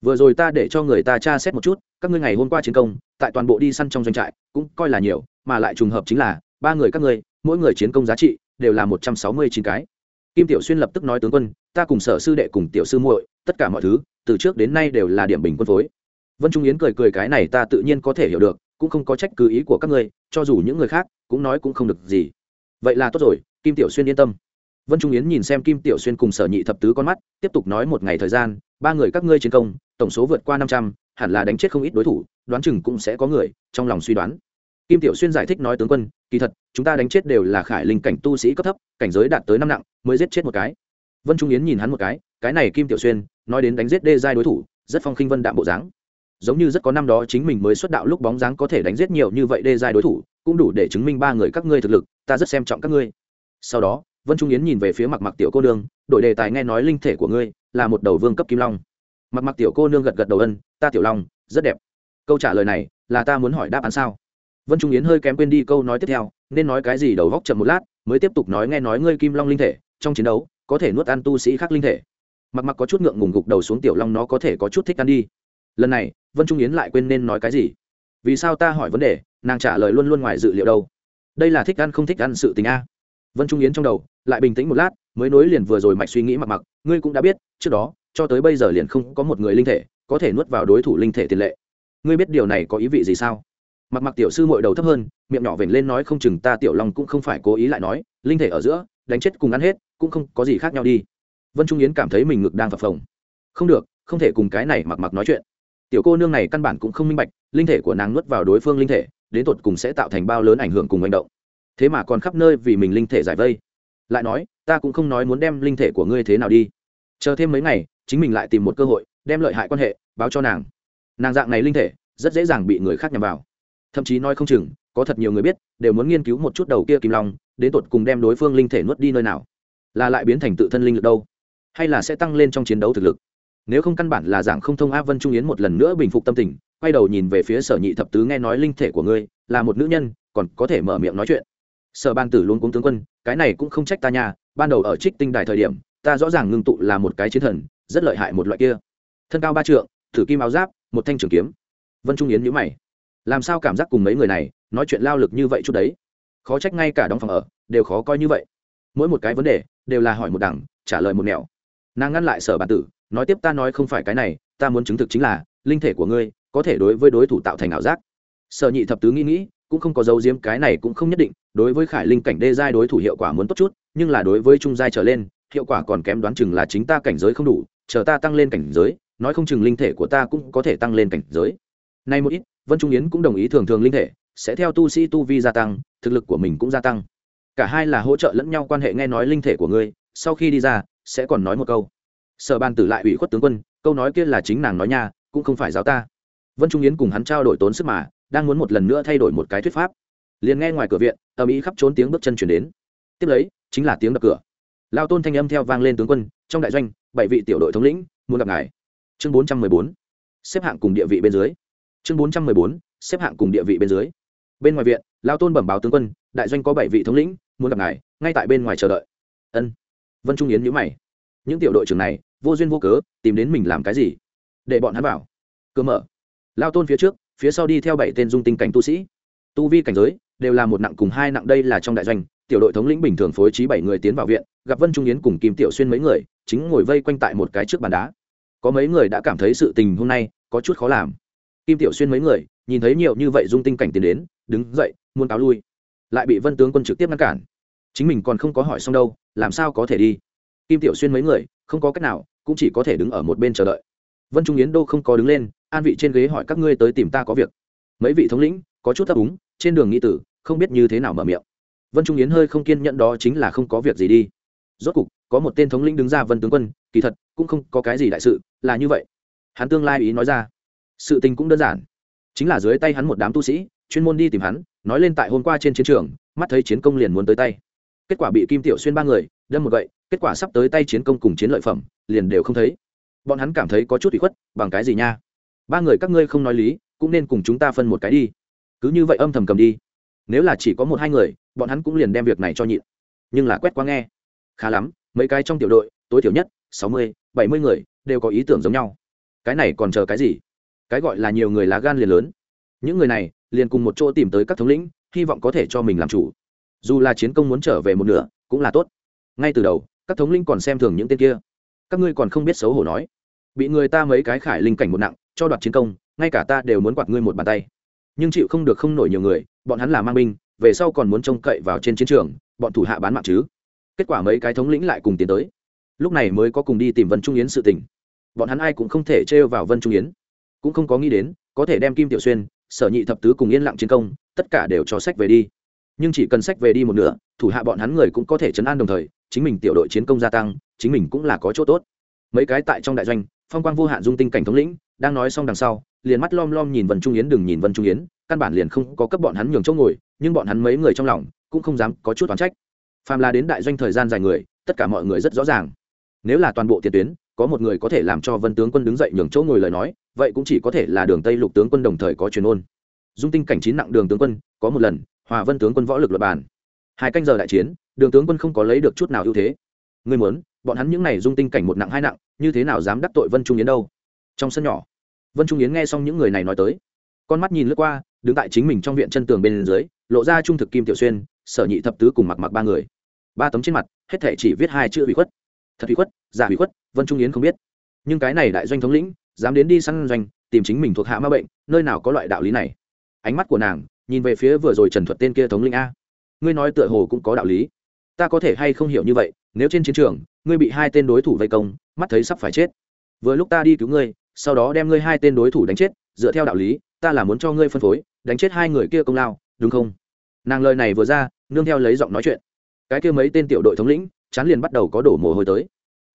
Vừa rồi ta để cho người ta tra xét một chút, các ngươi ngày hôm qua chiến công, tại toàn bộ đi săn trong doanh trại, cũng coi là nhiều, mà lại trùng hợp chính là, ba người các ngươi, mỗi người chiến công giá trị, đều là một trăm sáu mươi chín cái. Kim tiểu xuyên lập tức nói tướng quân, ta cùng sở sư đệ cùng tiểu sư muội, tất cả mọi thứ, từ trước đến nay đều là điểm bình quân phối. Vân trung yến cười cười cái này ta tự nhiên có thể hiểu được cũng không có trách cứ ý của các ngươi, cho dù những người khác cũng nói cũng không được gì. Vậy là tốt rồi, kim tiểu xuyên yên tâm. Vân trung yến nhìn xem kim tiểu xuyên cùng sở nhị thập tứ con mắt, tiếp tục nói một ngày thời gian, ba người các ngươi chiến công, tổng số vượt qua năm trăm, hẳn là đánh chết không ít đối thủ, đoán chừng cũng sẽ có người trong lòng suy đoán. Kim tiểu xuyên giải thích nói, tướng quân, kỳ thật, chúng ta đánh chết đều là khải linh cảnh tu sĩ cấp thấp, cảnh giới đạt tới năm nặng, mới giết chết một cái. Vân trung yến nhìn hắn một cái cái này kim tiểu xuyên, nói đến đánh giết đê giai đối thủ, rất phong khinh vân đạm bộ dáng giống như rất có năm đó chính mình mới xuất đạo lúc bóng dáng có thể đánh giết nhiều như vậy đê giai đối thủ, cũng đủ để chứng minh ba người các ngươi thực lực, ta rất xem trọng các ngươi. Sau đó, vân trung yến nhìn về phía mặt mặc tiểu cô nương, đổi đề tài nghe nói linh thể của ngươi là một đầu vương cấp kim long. Mặt mặc tiểu cô nương gật gật đầu ân, ta tiểu long, rất đẹp. Câu trả lời này là ta muốn hỏi đáp án sao? Vân trung yến hơi kém quên đi câu nói tiếp theo, nên nói cái gì đầu góc chậm một lát, mới tiếp tục nói nghe nói ngươi kim long linh thể, trong chiến đấu có thể nuốt ăn tu sĩ khác linh thể. Mặc mặc có chút ngượng ngùng gục đầu xuống tiểu long nó có thể có chút thích ăn đi lần này, vân trung yến lại quên nên nói cái gì? Vì sao ta hỏi vấn đề, nàng trả lời luôn luôn ngoài dự liệu đâu? Đây là thích ăn không thích ăn sự tình a. Vân trung yến trong đầu, lại bình tĩnh một lát, mới nối liền vừa rồi mạch suy nghĩ mặc mặc, ngươi cũng đã biết, trước đó, cho tới bây giờ liền không có một người linh thể, có thể nuốt vào đối thủ linh thể tiền lệ. Ngươi biết điều này có ý vị gì sao? Mặc mặc tiểu sư mội đầu thấp hơn, miệng nhỏ vểnh lên nói không chừng ta tiểu long cũng không phải cố ý lại nói, linh thể ở giữa, đánh chết cùng ăn hết, cũng không có gì khác nhau đi. Vân trung yến cảm thấy mình ngực đang phập phồng. Không được, không thể cùng cái này mặc mặc nói chuyện tiểu cô nương này căn bản cũng không minh bạch, linh thể của nàng nuốt vào đối phương linh thể, đến tột cùng sẽ tạo thành bao lớn ảnh hưởng cùng hành động. Thế mà còn khắp nơi vì mình linh thể giải vây. Lại nói, ta cũng không nói muốn đem linh thể của ngươi thế nào đi. Chờ thêm mấy ngày, chính mình lại tìm một cơ hội, đem lợi hại quan hệ, báo cho nàng. Nàng dạng này linh thể, rất dễ dàng bị người khác nhằm vào. Thậm chí nói không chừng, có thật nhiều người biết, đều muốn nghiên cứu một chút đầu kia kim long, đến tột cùng đem đối phương linh thể nuốt đi nơi nào. Là lại biến thành tự thân linh lực đâu? Hay là sẽ tăng lên trong chiến đấu thực lực? Nếu không căn bản là giảng không thông a vân trung yến một lần nữa bình phục tâm tình, quay đầu nhìn về phía sở nhị thập tứ nghe nói linh thể của ngươi, là một nữ nhân, còn có thể mở miệng nói chuyện. Sở ban tử luôn cúng tướng quân, cái này cũng không trách ta nha, ban đầu ở trích tinh đài thời điểm, ta rõ ràng ngưng tụ là một cái chiến thần, rất lợi hại một loại kia. Thân cao ba trượng, thử kim áo giáp, một thanh trường kiếm. Vân trung yến nhữ mày. Làm sao cảm giác cùng mấy người này, nói chuyện lao lực như vậy chút đấy? Khó trách ngay cả đóng phòng ở, đều khó coi như vậy. Mỗi một cái vấn đề, đều là hỏi một đằng, trả lời một nẻo. Nàng ngăn lại sở bản tử nói tiếp ta nói không phải cái này, ta muốn chứng thực chính là, linh thể của ngươi có thể đối với đối thủ tạo thành ảo giác. Sở nhị thập tứ nghĩ nghĩ, cũng không có dấu diếm cái này cũng không nhất định, đối với khải linh cảnh đê giai đối thủ hiệu quả muốn tốt chút, nhưng là đối với trung giai trở lên, hiệu quả còn kém đoán chừng là chính ta cảnh giới không đủ, chờ ta tăng lên cảnh giới, nói không chừng linh thể của ta cũng có thể tăng lên cảnh giới. Nay một ít, vân trung yến cũng đồng ý thường thường linh thể, sẽ theo tu sĩ tu vi gia tăng, thực lực của mình cũng gia tăng. Cả hai là hỗ trợ lẫn nhau quan hệ nghe nói linh thể của ngươi, sau khi đi ra, sẽ còn nói một câu sở ban tử lại ủy khuất tướng quân, câu nói kia là chính nàng nói nha, cũng không phải giáo ta. Vân trung yến cùng hắn trao đổi tốn sức mà, đang muốn một lần nữa thay đổi một cái thuyết pháp. Liền nghe ngoài cửa viện ầm ĩ khắp trốn tiếng bước chân chuyển đến. Tiếp lấy, chính là tiếng đập cửa. Lao tôn thanh âm theo vang lên tướng quân, trong đại doanh, bảy vị tiểu đội thống lĩnh, muốn gặp ngài. Chương bốn trăm mười bốn, xếp hạng cùng địa vị bên dưới. Chương bốn trăm mười bốn, xếp hạng cùng địa vị bên dưới. Bên ngoài viện, lao tôn bẩm báo tướng quân, đại doanh có bảy vị thống lĩnh, muốn gặp ngài, ngay tại bên ngoài chờ đợi. Ân. Vân trung yến nhữ mày. Những tiểu đội trưởng này vô duyên vô cớ tìm đến mình làm cái gì? Để bọn hắn bảo, cơ mở. Lao tôn phía trước phía sau đi theo bảy tên dung tinh cảnh tu sĩ. Tu vi cảnh giới đều là một nặng cùng hai nặng đây là trong đại doanh tiểu đội thống lĩnh bình thường phối trí bảy người tiến vào viện gặp vân trung yến cùng kim tiểu xuyên mấy người chính ngồi vây quanh tại một cái trước bàn đá. Có mấy người đã cảm thấy sự tình hôm nay có chút khó làm. Kim tiểu xuyên mấy người nhìn thấy nhiều như vậy dung tinh cảnh tiến đến đứng dậy muốn cáo lui. Lại bị vân tướng quân trực tiếp ngăn cản. Chính mình còn không có hỏi xong đâu làm sao có thể đi? Kim tiểu xuyên mấy người không có cách nào, cũng chỉ có thể đứng ở một bên chờ đợi. Vân trung yến đô không có đứng lên, an vị trên ghế hỏi các ngươi tới tìm ta có việc. Mấy vị thống lĩnh, có chút thấp úng, trên đường nghĩ tử, không biết như thế nào mở miệng. Vân trung yến hơi không kiên nhẫn đó chính là không có việc gì đi. Rốt cục, có một tên thống lĩnh đứng ra vân tướng quân, kỳ thật, cũng không có cái gì đại sự, là như vậy. Hắn tương lai ý nói ra. Sự tình cũng đơn giản. Chính là dưới tay hắn một đám tu sĩ, chuyên môn đi tìm hắn, nói lên tại hôm qua trên chiến trường, mắt thấy chiến công liền muốn tới tay. Kết quả bị kim tiểu xuyên ba người, đâm một gậy kết quả sắp tới tay chiến công cùng chiến lợi phẩm, liền đều không thấy. Bọn hắn cảm thấy có chút bị khuất, bằng cái gì nha? Ba người các ngươi không nói lý, cũng nên cùng chúng ta phân một cái đi. Cứ như vậy âm thầm cầm đi. Nếu là chỉ có một hai người, bọn hắn cũng liền đem việc này cho nhịn. Nhưng là quét qua nghe. Khá lắm, mấy cái trong tiểu đội, tối thiểu nhất, sáu mươi, bảy mươi người, đều có ý tưởng giống nhau. Cái này còn chờ cái gì? Cái gọi là nhiều người lá gan liền lớn. Những người này, liền cùng một chỗ tìm tới các thống lĩnh, hy vọng có thể cho mình làm chủ. Dù là chiến công muốn trở về một nửa, cũng là tốt. Ngay từ đầu các thống linh còn xem thường những tên kia. Các ngươi còn không biết xấu hổ nói. Bị người ta mấy cái khải linh cảnh một nặng, cho đoạt chiến công, ngay cả ta đều muốn quạt ngươi một bàn tay. Nhưng chịu không được không nổi nhiều người, bọn hắn là mang binh, về sau còn muốn trông cậy vào trên chiến trường, bọn thủ hạ bán mạng chứ. Kết quả mấy cái thống lĩnh lại cùng tiến tới. Lúc này mới có cùng đi tìm vân trung yến sự tình. Bọn hắn ai cũng không thể trêu vào vân trung yến. Cũng không có nghĩ đến, có thể đem kim tiểu xuyên, sở nhị thập tứ cùng yên lặng chiến công, tất cả đều cho sách về đi. Nhưng chỉ cần sách về đi một nửa, thủ hạ bọn hắn người cũng có thể chấn an đồng thời chính mình tiểu đội chiến công gia tăng, chính mình cũng là có chỗ tốt. Mấy cái tại trong đại doanh, phong quang vô hạn dung tinh cảnh thống lĩnh, đang nói xong đằng sau, liền mắt lom lom nhìn vân trung yến, đừng nhìn vân trung yến, căn bản liền không có cấp bọn hắn nhường chỗ ngồi, nhưng bọn hắn mấy người trong lòng cũng không dám có chút toán trách. Phàm là đến đại doanh thời gian dài người, tất cả mọi người rất rõ ràng. Nếu là toàn bộ tiền tuyến, có một người có thể làm cho vân tướng quân đứng dậy nhường chỗ ngồi lời nói, vậy cũng chỉ có thể là đường tây lục tướng quân đồng thời có truyền ôn. Dung tinh cảnh chín nặng đường tướng quân, có một lần, hòa vân tướng quân võ lực luật bàn hai canh giờ đại chiến, đường tướng quân không có lấy được chút nào ưu thế. Ngươi muốn, bọn hắn những này dung tinh cảnh một nặng hai nặng, như thế nào dám đắc tội vân trung yến đâu? Trong sân nhỏ, vân trung yến nghe xong những người này nói tới, con mắt nhìn lướt qua, đứng tại chính mình trong viện chân tường bên dưới, lộ ra trung thực kim tiểu xuyên, sở nhị thập tứ cùng mặc mặc ba người. Ba tấm trên mặt, hết thể chỉ viết hai chữ bị khuất thật bị khuất, giả bị khuất, vân trung yến không biết. Nhưng cái này đại doanh thống lĩnh, dám đến đi săn doanh, tìm chính mình thuộc hạ ma bệnh, nơi nào có loại đạo lý này? Ánh mắt của nàng, nhìn về phía vừa rồi trần thuật tên kia thống lĩnh a ngươi nói tựa hồ cũng có đạo lý. Ta có thể hay không hiểu như vậy, nếu trên chiến trường, ngươi bị hai tên đối thủ vây công, mắt thấy sắp phải chết. Vừa lúc ta đi cứu ngươi, sau đó đem ngươi hai tên đối thủ đánh chết, dựa theo đạo lý, ta là muốn cho ngươi phân phối, đánh chết hai người kia công lao, đúng không? Nàng lời này vừa ra, nương theo lấy giọng nói chuyện. Cái kia mấy tên tiểu đội thống lĩnh, chán liền bắt đầu có đổ mồ hôi tới.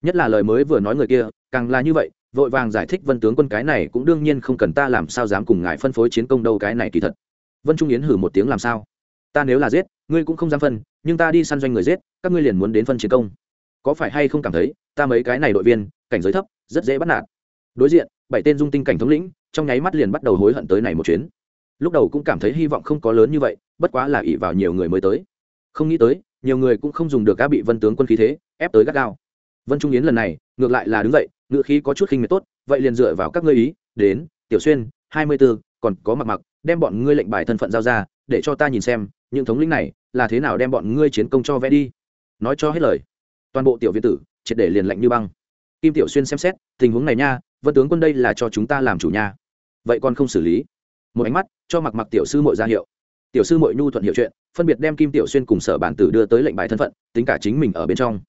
Nhất là lời mới vừa nói người kia, càng là như vậy, vội vàng giải thích vân tướng quân cái này cũng đương nhiên không cần ta làm sao dám cùng ngài phân phối chiến công đâu cái này kỳ thật. Vân trung yến hử một tiếng làm sao? Ta nếu là giết, ngươi cũng không dám phân, nhưng ta đi săn doanh người giết, các ngươi liền muốn đến phân chiến công. Có phải hay không cảm thấy, ta mấy cái này đội viên, cảnh giới thấp, rất dễ bắt nạt. Đối diện, bảy tên dung tinh cảnh thống lĩnh, trong nháy mắt liền bắt đầu hối hận tới này một chuyến. Lúc đầu cũng cảm thấy hy vọng không có lớn như vậy, bất quá là ỷ vào nhiều người mới tới. Không nghĩ tới, nhiều người cũng không dùng được các bị vân tướng quân khí thế, ép tới gắt gao. Vân trung yến lần này, ngược lại là đứng dậy ngự khí có chút khinh miệt tốt, vậy liền dựa vào các ngươi ý, đến, tiểu xuyên, hai mươi b ố còn có mặc mặc đem bọn ngươi lệnh bài thân phận giao ra để cho ta nhìn xem, những thống lĩnh này là thế nào đem bọn ngươi chiến công cho vẽ đi. Nói cho hết lời, toàn bộ tiểu viên tử, triệt để liền lạnh như băng. Kim tiểu xuyên xem xét, tình huống này nha, vân tướng quân đây là cho chúng ta làm chủ nha. Vậy còn không xử lý? Một ánh mắt cho mặc mặc tiểu sư mội ra hiệu. Tiểu sư mội nhu thuận hiệu chuyện, phân biệt đem kim tiểu xuyên cùng sở bản tử đưa tới lệnh bài thân phận, tính cả chính mình ở bên trong.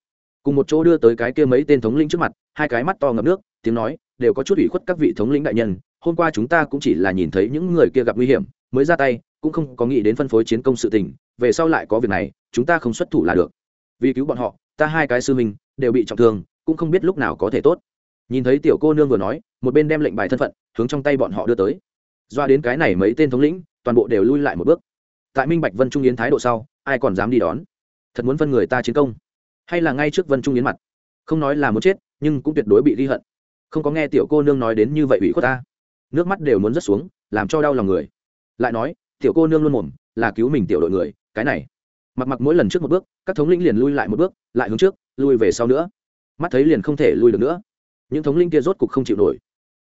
Cùng một chỗ đưa tới cái kia mấy tên thống lĩnh trước mặt, hai cái mắt to ngập nước, tiếng nói đều có chút ủy khuất các vị thống lĩnh đại nhân, hôm qua chúng ta cũng chỉ là nhìn thấy những người kia gặp nguy hiểm, mới ra tay cũng không có nghĩ đến phân phối chiến công sự tình, về sau lại có việc này, chúng ta không xuất thủ là được. Vì cứu bọn họ, ta hai cái sư mình đều bị trọng thương, cũng không biết lúc nào có thể tốt. Nhìn thấy tiểu cô nương vừa nói, một bên đem lệnh bài thân phận, hướng trong tay bọn họ đưa tới. Doa đến cái này mấy tên thống lĩnh, toàn bộ đều lui lại một bước. Tại minh bạch vân trung yến thái độ sau, ai còn dám đi đón? Thật muốn phân người ta chiến công. Hay là ngay trước vân trung yến mặt? Không nói là muốn chết, nhưng cũng tuyệt đối bị ghi hận. Không có nghe tiểu cô nương nói đến như vậy ủy khuất ta. Nước mắt đều muốn rớt xuống, làm cho đau lòng người. Lại nói tiểu cô nương luôn mồm là cứu mình tiểu đội người cái này. Mặc mặc mỗi lần trước một bước các thống lĩnh liền lui lại một bước lại hướng trước lui về sau nữa. Mắt thấy liền không thể lui được nữa. Những thống linh kia rốt cục không chịu nổi.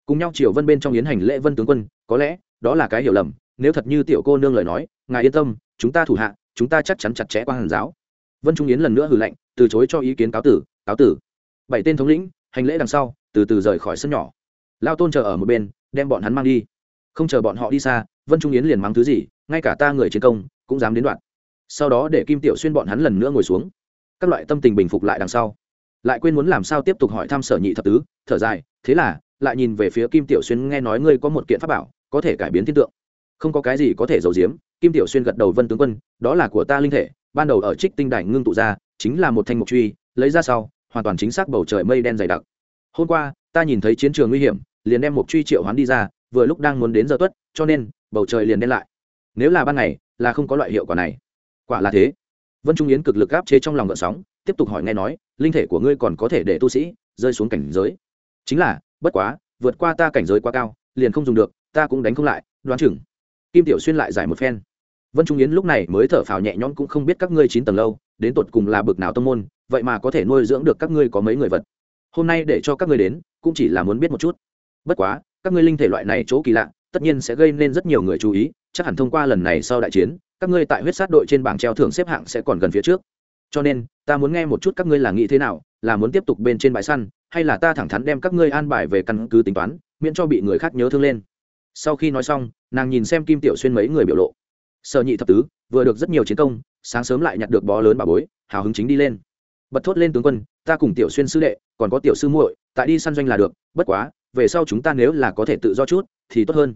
Cùng nhau chiều vân bên trong yến hành lễ vân tướng quân có lẽ đó là cái hiểu lầm nếu thật như tiểu cô nương lời nói ngài yên tâm chúng ta thủ hạ chúng ta chắc chắn chặt chẽ qua hàn giáo. Vân trung yến lần nữa hử lạnh, từ chối cho ý kiến cáo tử cáo tử. Bảy tên thống lĩnh hành lễ đằng sau từ từ rời khỏi sân nhỏ. Lao tôn chờ ở một bên đem bọn hắn mang đi không chờ bọn họ đi xa, vân trung yến liền mắng thứ gì, ngay cả ta người chiến công cũng dám đến đoạn. Sau đó để kim tiểu xuyên bọn hắn lần nữa ngồi xuống. Các loại tâm tình bình phục lại đằng sau. Lại quên muốn làm sao tiếp tục hỏi thăm sở nhị thập tứ, thở dài, thế là, lại nhìn về phía kim tiểu xuyên nghe nói ngươi có một kiện pháp bảo, có thể cải biến thiên tượng. Không có cái gì có thể giấu giếm, kim tiểu xuyên gật đầu vân tướng quân, đó là của ta linh thể, ban đầu ở trích tinh đài ngưng tụ ra, chính là một thanh mục truy, lấy ra sau, hoàn toàn chính xác bầu trời mây đen dày đặc. Hôm qua, ta nhìn thấy chiến trường nguy hiểm, liền đem mục truy triệu hoán đi ra vừa lúc đang muốn đến giờ tuất, cho nên, bầu trời liền đen lại. Nếu là ban ngày, là không có loại hiệu quả này. Quả là thế. Vân trung yến cực lực áp chế trong lòng gợn sóng, tiếp tục hỏi nghe nói, linh thể của ngươi còn có thể để tu sĩ rơi xuống cảnh giới? Chính là, bất quá, vượt qua ta cảnh giới quá cao, liền không dùng được, ta cũng đánh không lại, đoán chừng. Kim tiểu xuyên lại giải một phen. Vân trung yến lúc này mới thở phào nhẹ nhõm cũng không biết các ngươi chín tầng lâu, đến tột cùng là bực nào tông môn, vậy mà có thể nuôi dưỡng được các ngươi có mấy người vật. Hôm nay để cho các ngươi đến, cũng chỉ là muốn biết một chút. Bất quá các ngươi linh thể loại này chỗ kỳ lạ, tất nhiên sẽ gây nên rất nhiều người chú ý, chắc hẳn thông qua lần này sau đại chiến, các ngươi tại huyết sát đội trên bảng treo thưởng xếp hạng sẽ còn gần phía trước. Cho nên, ta muốn nghe một chút các ngươi là nghĩ thế nào, là muốn tiếp tục bên trên bãi săn, hay là ta thẳng thắn đem các ngươi an bài về căn cứ tính toán, miễn cho bị người khác nhớ thương lên. Sau khi nói xong, nàng nhìn xem kim tiểu xuyên mấy người biểu lộ. Sở nhị thập tứ, vừa được rất nhiều chiến công, sáng sớm lại nhặt được bó lớn bà bối, hào hứng chính đi lên. Bật thốt lên tướng quân, ta cùng tiểu xuyên sư đệ, còn có tiểu sư muội, tại đi săn doanh là được, bất quá về sau chúng ta nếu là có thể tự do chút, thì tốt hơn.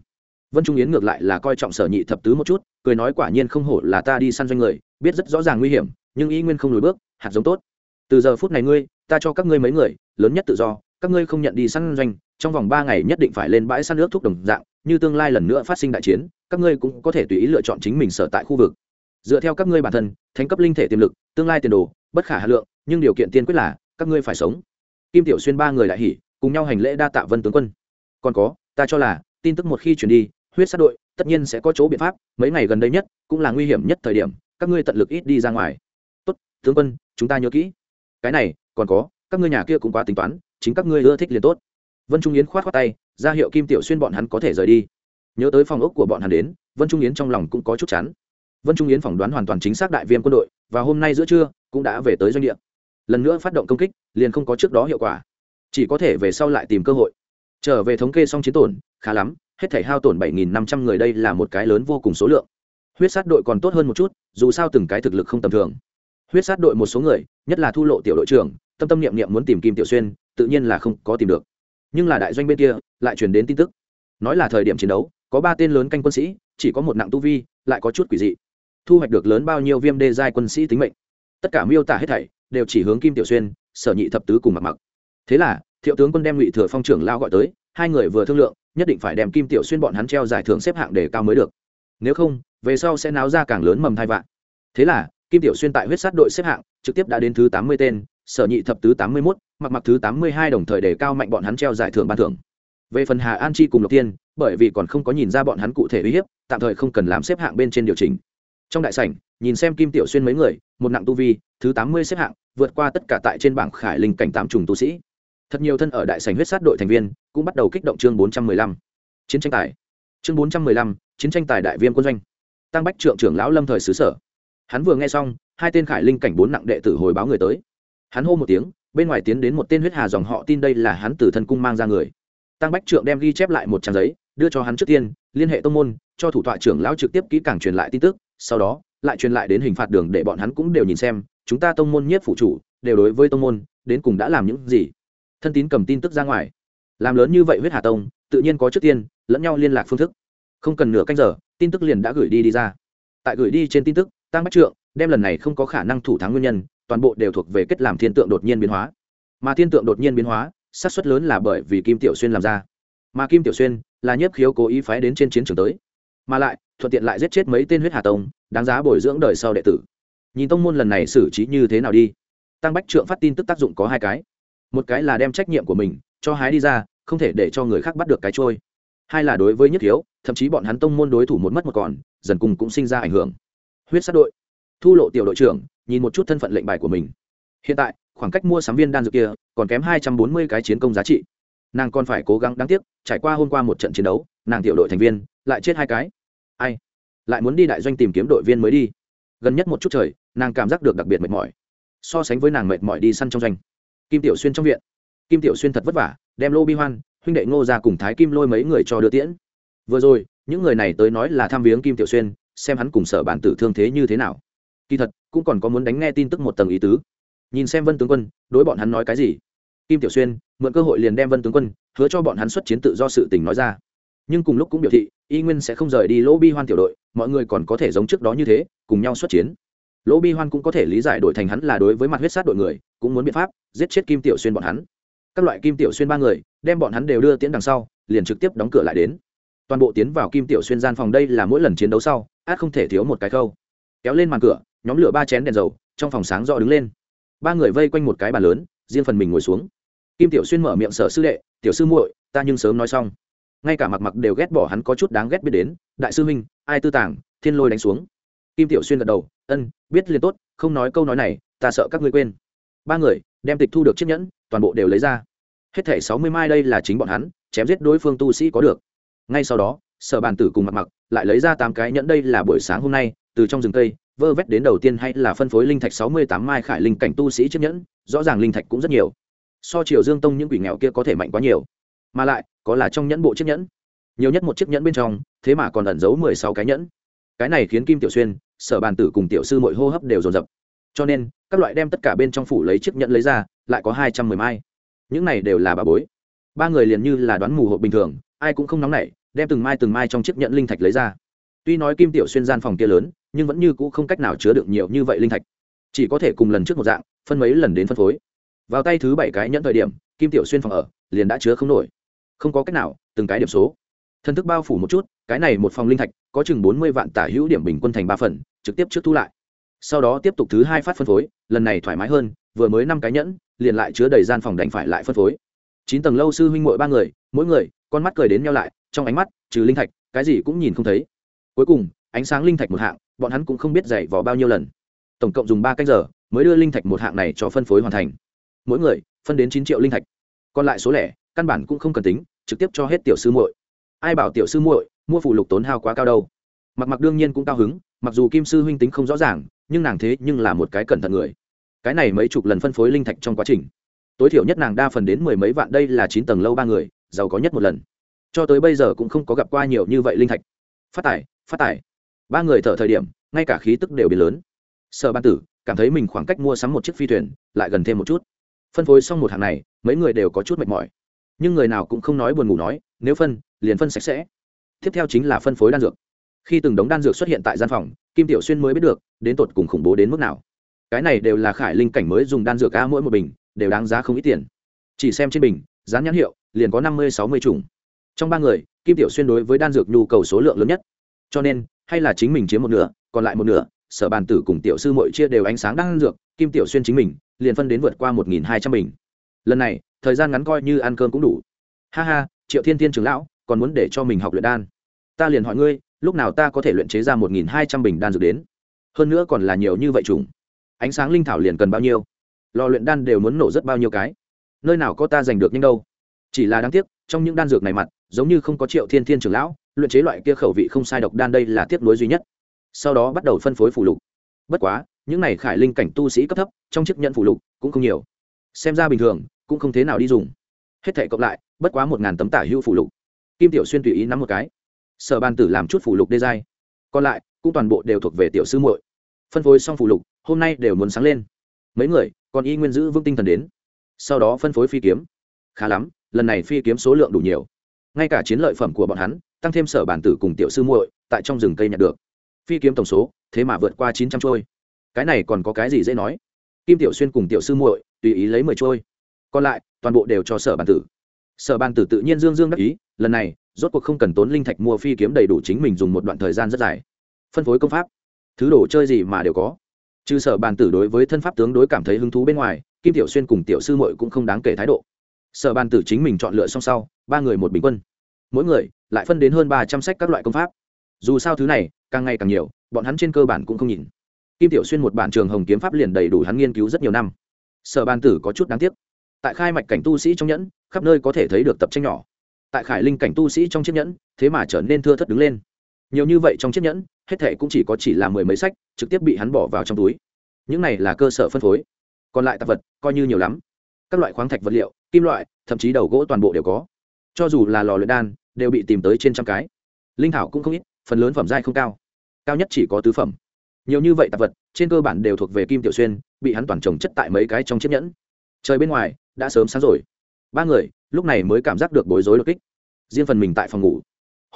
Vân trung yến ngược lại là coi trọng sở nhị thập tứ một chút, cười nói quả nhiên không hổ là ta đi săn doanh người, biết rất rõ ràng nguy hiểm, nhưng y nguyên không lùi bước, hạt giống tốt. Từ giờ phút này ngươi, ta cho các ngươi mấy người, lớn nhất tự do, các ngươi không nhận đi săn doanh, trong vòng ba ngày nhất định phải lên bãi săn nước thuốc đồng dạng, như tương lai lần nữa phát sinh đại chiến, các ngươi cũng có thể tùy ý lựa chọn chính mình sở tại khu vực. Dựa theo các ngươi bản thân, thánh cấp linh thể tiềm lực, tương lai tiền đồ, bất khả hà lượng, nhưng điều kiện tiên quyết là, các ngươi phải sống. Kim tiểu xuyên ba người lại hỉ cùng nhau hành lễ đa tạ vân tướng quân. Còn có, ta cho là, tin tức một khi chuyển đi, huyết sát đội tất nhiên sẽ có chỗ biện pháp, mấy ngày gần đây nhất cũng là nguy hiểm nhất thời điểm, các ngươi tận lực ít đi ra ngoài. Tốt, tướng quân, chúng ta nhớ kỹ. Cái này, còn có, các ngươi nhà kia cũng quá tính toán, chính các ngươi ưa thích liền tốt. Vân trung yến khoát khoát tay, ra hiệu kim tiểu xuyên bọn hắn có thể rời đi. Nhớ tới phòng ốc của bọn hắn đến, vân trung yến trong lòng cũng có chút chán. Vân trung yến phỏng đoán hoàn toàn chính xác đại viêm quân đội, và hôm nay giữa trưa, cũng đã về tới doanh địa. Lần nữa phát động công kích, liền không có trước đó hiệu quả chỉ có thể về sau lại tìm cơ hội. Trở về thống kê xong chiến tổn, khá lắm, hết thể hao tổn bảy nghìn năm trăm người đây là một cái lớn vô cùng số lượng. Huyết sát đội còn tốt hơn một chút, dù sao từng cái thực lực không tầm thường. Huyết sát đội một số người, nhất là thu lộ tiểu đội trưởng, tâm tâm niệm niệm muốn tìm kim tiểu xuyên, tự nhiên là không có tìm được. Nhưng là đại doanh bên kia, lại truyền đến tin tức. Nói là thời điểm chiến đấu, có ba tên lớn canh quân sĩ, chỉ có một nặng tu vi, lại có chút quỷ dị. Thu hoạch được lớn bao nhiêu viêm đê giai quân sĩ tính mệnh. Tất cả miêu tả hết thảy, đều chỉ hướng kim tiểu xuyên, sở nhị thập tứ cùng mặc mặc thế là, thiệu tướng quân đem ngụy thừa phong trưởng lao gọi tới, hai người vừa thương lượng, nhất định phải đem kim tiểu xuyên bọn hắn treo giải thưởng xếp hạng để cao mới được. Nếu không, về sau sẽ náo ra càng lớn mầm thai vạn. Thế là, kim tiểu xuyên tại huyết sát đội xếp hạng, trực tiếp đã đến thứ tám mươi tên, sở nhị thập tứ tám mươi mốt, mặc mặc thứ tám mươi hai đồng thời để cao mạnh bọn hắn treo giải thưởng ban thưởng. Về phần hà an chi cùng lộc tiên bởi vì còn không có nhìn ra bọn hắn cụ thể uy hiếp, tạm thời không cần làm xếp hạng bên trên điều chỉnh. Trong đại sảnh, nhìn xem kim tiểu xuyên mấy người, một nặng tu vi, thứ tám mươi xếp hạng, vượt qua tất cả tại trên bảng khải linh cảnh tám trùng tu sĩ thật nhiều thân ở đại sảnh huyết sát đội thành viên cũng bắt đầu kích động chương bốn trăm mười lăm. Chiến tranh tài. Chương bốn trăm mười lăm, chiến tranh tài đại viêm quân doanh. Tăng bách trượng trưởng lão lâm thời xứ sở. Hắn vừa nghe xong, hai tên khải linh cảnh bốn nặng đệ tử hồi báo người tới. Hắn hô một tiếng, bên ngoài tiến đến một tên huyết hà dòng họ tin đây là hắn từ thân cung mang ra người. Tăng bách trượng đem ghi chép lại một trang giấy, đưa cho hắn trước tiên, liên hệ tông môn, cho thủ tọa trưởng lão trực tiếp kỹ càng truyền lại tin tức, sau đó, lại truyền lại đến hình phạt đường để bọn hắn cũng đều nhìn xem, chúng ta tông môn nhất phụ chủ, đều đối với tông môn, đến cùng đã làm những gì? Thân tín cầm tin tức ra ngoài. Làm lớn như vậy huyết hà tông, tự nhiên có trước tiên, lẫn nhau liên lạc phương thức. Không cần nửa canh giờ, tin tức liền đã gửi đi đi ra. Tại gửi đi trên tin tức tăng bách trượng đem lần này không có khả năng thủ thắng nguyên nhân, toàn bộ đều thuộc về kết làm thiên tượng đột nhiên biến hóa. Mà thiên tượng đột nhiên biến hóa, xác suất lớn là bởi vì kim tiểu xuyên làm ra. Mà kim tiểu xuyên là nhiếp khiếu cố ý phái đến trên chiến trường tới. Mà lại, thuận tiện lại giết chết mấy tên huyết hà tông, đáng giá bồi dưỡng đời sau đệ tử. Nhìn tông môn lần này xử trí như thế nào đi. Tăng bách trượng phát tin tức tác dụng có hai cái một cái là đem trách nhiệm của mình cho hái đi ra, không thể để cho người khác bắt được cái trôi. Hai là đối với nhất thiếu thậm chí bọn hắn tông môn đối thủ một mất một còn, dần cùng cũng sinh ra ảnh hưởng. Huyết sát đội. Thu lộ tiểu đội trưởng, nhìn một chút thân phận lệnh bài của mình. Hiện tại, khoảng cách mua sắm viên đan dược kia, còn kém hai trăm bốn mươi cái chiến công giá trị. Nàng còn phải cố gắng đáng tiếc, trải qua hôm qua một trận chiến đấu, nàng tiểu đội thành viên, lại chết hai cái. Ai? Lại muốn đi đại doanh tìm kiếm đội viên mới đi. Gần nhất một chút trời, nàng cảm giác được đặc biệt mệt mỏi. So sánh với nàng mệt mỏi đi săn trong doanh kim tiểu xuyên trong viện. Kim tiểu xuyên thật vất vả, đem lô bi hoan, huynh đệ ngô ra cùng thái kim lôi mấy người cho đưa tiễn. Vừa rồi, những người này tới nói là thăm viếng kim tiểu xuyên, xem hắn cùng sở bản tử thương thế như thế nào. Kỳ thật, cũng còn có muốn đánh nghe tin tức một tầng ý tứ. Nhìn xem vân tướng quân, đối bọn hắn nói cái gì? Kim tiểu xuyên, mượn cơ hội liền đem vân tướng quân, hứa cho bọn hắn xuất chiến tự do sự tình nói ra. Nhưng cùng lúc cũng biểu thị, y nguyên sẽ không rời đi lỗ bi hoan tiểu đội, mọi người còn có thể giống trước đó như thế, cùng nhau xuất chiến lỗ bi hoan cũng có thể lý giải đổi thành hắn là đối với mặt huyết sát đội người, cũng muốn biện pháp giết chết kim tiểu xuyên bọn hắn. Các loại kim tiểu xuyên ba người, đem bọn hắn đều đưa tiễn đằng sau, liền trực tiếp đóng cửa lại đến. Toàn bộ tiến vào kim tiểu xuyên gian phòng đây là mỗi lần chiến đấu sau, át không thể thiếu một cái khâu. Kéo lên màn cửa, nhóm lửa ba chén đèn dầu, trong phòng sáng rõ đứng lên. Ba người vây quanh một cái bàn lớn, riêng phần mình ngồi xuống. Kim tiểu xuyên mở miệng sở sư đệ, tiểu sư muội, ta nhưng sớm nói xong. Ngay cả mặc mặc đều ghét bỏ hắn có chút đáng ghét biết đến, đại sư huynh, ai tư tàng, thiên lôi đánh xuống kim tiểu xuyên gật đầu, ân, biết liền tốt, không nói câu nói này, ta sợ các ngươi quên. Ba người đem tịch thu được chiếc nhẫn, toàn bộ đều lấy ra. Hết thảy sáu mươi mai đây là chính bọn hắn, chém giết đối phương tu sĩ có được. Ngay sau đó, sở bàn tử cùng mặc mặc lại lấy ra tám cái nhẫn đây là buổi sáng hôm nay, từ trong rừng cây, vơ vét đến đầu tiên hay là phân phối linh thạch sáu mươi tám mai khải linh cảnh tu sĩ chiếc nhẫn, rõ ràng linh thạch cũng rất nhiều. So triều dương tông những quỷ nghèo kia có thể mạnh quá nhiều. Mà lại, có là trong nhẫn bộ chiếc nhẫn. Nhiều nhất một chiếc nhẫn bên trong, thế mà còn ẩn giấu mười sáu cái nhẫn cái này khiến kim tiểu xuyên, sở bàn tử cùng tiểu sư mọi hô hấp đều dồn dập. Cho nên, các loại đem tất cả bên trong phủ lấy chiếc nhẫn lấy ra, lại có hai trăm mười mai. Những này đều là bà bối. Ba người liền như là đoán mù hộp bình thường, ai cũng không nóng nảy, đem từng mai từng mai trong chiếc nhẫn linh thạch lấy ra. Tuy nói kim tiểu xuyên gian phòng kia lớn, nhưng vẫn như cũ không cách nào chứa được nhiều như vậy linh thạch. Chỉ có thể cùng lần trước một dạng, phân mấy lần đến phân phối. Vào tay thứ bảy cái nhẫn thời điểm, kim tiểu xuyên phòng ở, liền đã chứa không nổi. Không có cách nào, từng cái điểm số thân thức bao phủ một chút, cái này một phòng linh thạch, có chừng bốn mươi vạn tả hữu điểm bình quân thành ba phần, trực tiếp trước thu lại. Sau đó tiếp tục thứ hai phát phân phối, lần này thoải mái hơn, vừa mới năm cái nhẫn, liền lại chứa đầy gian phòng đành phải lại phân phối. Chín tầng lâu sư huynh mội ba người, mỗi người, con mắt cười đến nhau lại, trong ánh mắt, trừ linh thạch, cái gì cũng nhìn không thấy. Cuối cùng, ánh sáng linh thạch một hạng, bọn hắn cũng không biết dày vỏ bao nhiêu lần. Tổng cộng dùng ba canh giờ, mới đưa linh thạch một hạng này cho phân phối hoàn thành. Mỗi người, phân đến chín triệu linh thạch. Còn lại số lẻ, căn bản cũng không cần tính, trực tiếp cho hết tiểu sư muội ai bảo tiểu sư muội, mua phụ lục tốn hao quá cao đâu. Mặc mặc đương nhiên cũng cao hứng, mặc dù kim sư huynh tính không rõ ràng, nhưng nàng thế nhưng là một cái cẩn thận người. Cái này mấy chục lần phân phối linh thạch trong quá trình. Tối thiểu nhất nàng đa phần đến mười mấy vạn, đây là chín tầng lâu ba người, giàu có nhất một lần. Cho tới bây giờ cũng không có gặp qua nhiều như vậy linh thạch. Phát tải phát tải ba người thở thời điểm, ngay cả khí tức đều biến lớn. Sợ ban tử, cảm thấy mình khoảng cách mua sắm một chiếc phi thuyền, lại gần thêm một chút. Phân phối xong một hàng này, mấy người đều có chút mệt mỏi. Nhưng người nào cũng không nói buồn ngủ nói, nếu phân liền phân sạch sẽ. Tiếp theo chính là phân phối đan dược. Khi từng đống đan dược xuất hiện tại gian phòng, kim tiểu xuyên mới biết được, đến tột cùng khủng bố đến mức nào. Cái này đều là khải linh cảnh mới dùng đan dược a mỗi một bình, đều đáng giá không ít tiền. Chỉ xem trên bình, dán nhãn hiệu, liền có năm mươi, sáu mươi chủng. Trong ba người, kim tiểu xuyên đối với đan dược nhu cầu số lượng lớn nhất. Cho nên, hay là chính mình chiếm một nửa, còn lại một nửa, sở bàn tử cùng tiểu sư mội chia đều ánh sáng đan dược, kim tiểu xuyên chính mình, liền phân đến vượt qua một nghìn hai trăm bình. Lần này, thời gian ngắn coi như ăn cơm cũng đủ. Ha ha, triệu thiên thiên trưởng lão còn muốn để cho mình học luyện đan. Ta liền hỏi ngươi, lúc nào ta có thể luyện chế ra một nghìn hai trăm bình đan dược đến? Hơn nữa còn là nhiều như vậy trùng ánh sáng linh thảo liền cần bao nhiêu? Lò luyện đan đều muốn nổ rất bao nhiêu cái? Nơi nào có ta giành được nhanh đâu? Chỉ là đáng tiếc, trong những đan dược này mặt, giống như không có triệu thiên thiên trưởng lão, luyện chế loại kia khẩu vị không sai độc đan đây là tiếc nối duy nhất. Sau đó bắt đầu phân phối phụ lục. Bất quá, những này khải linh cảnh tu sĩ cấp thấp, trong chức nhận phụ lục cũng không nhiều. Xem ra bình thường, cũng không thế nào đi dùng. Hết thể cộng lại, bất quá một ngàn tấm tả hữu phụ lục kim tiểu xuyên tùy ý nắm một cái. Sở ban tử làm chút phụ lục đê giai. Còn lại, cũng toàn bộ đều thuộc về tiểu sư muội. Phân phối xong phụ lục, hôm nay đều muốn sáng lên. Mấy người, còn y nguyên giữ vững tinh thần đến. Sau đó phân phối phi kiếm. Khá lắm, lần này phi kiếm số lượng đủ nhiều. Ngay cả chiến lợi phẩm của bọn hắn, tăng thêm sở bản tử cùng tiểu sư muội, tại trong rừng cây nhặt được. Phi kiếm tổng số, thế mà vượt qua chín trăm trôi. Cái này còn có cái gì dễ nói? Kim tiểu xuyên cùng tiểu sư muội, tùy ý lấy mười trôi. Còn lại, toàn bộ đều cho sở bản tử sở bàn tử tự nhiên dương dương đắc ý, lần này, rốt cuộc không cần tốn linh thạch mua phi kiếm đầy đủ chính mình dùng một đoạn thời gian rất dài. Phân phối công pháp, thứ đồ chơi gì mà đều có. Trừ sở bàn tử đối với thân pháp tướng đối cảm thấy hứng thú bên ngoài, kim tiểu xuyên cùng tiểu sư mội cũng không đáng kể thái độ. Sở bàn tử chính mình chọn lựa xong sau, ba người một bình quân. Mỗi người lại phân đến hơn ba trăm sách các loại công pháp. Dù sao thứ này, càng ngày càng nhiều, bọn hắn trên cơ bản cũng không nhìn. Kim tiểu xuyên một bản trường hồng kiếm pháp liền đầy đủ hắn nghiên cứu rất nhiều năm. Sở bàn tử có chút đáng tiếc. Tại khai mạch cảnh tu sĩ trong nhẫn khắp nơi có thể thấy được tập tranh nhỏ. Tại khải linh cảnh tu sĩ trong chiếc nhẫn, thế mà trở nên thưa thất đứng lên. Nhiều như vậy trong chiếc nhẫn, hết thệ cũng chỉ có chỉ là mười mấy sách, trực tiếp bị hắn bỏ vào trong túi. Những này là cơ sở phân phối. Còn lại tạp vật, coi như nhiều lắm. Các loại khoáng thạch vật liệu, kim loại, thậm chí đầu gỗ toàn bộ đều có. Cho dù là lò luyện đan, đều bị tìm tới trên trăm cái. Linh thảo cũng không ít, phần lớn phẩm giai không cao. Cao nhất chỉ có tứ phẩm. Nhiều như vậy tạp vật, trên cơ bản đều thuộc về kim tiểu xuyên, bị hắn toàn trồng chất tại mấy cái trong chiếc nhẫn. Trời bên ngoài, đã sớm sáng rồi ba người, lúc này mới cảm giác được bối rối đột kích. Riêng phần mình tại phòng ngủ.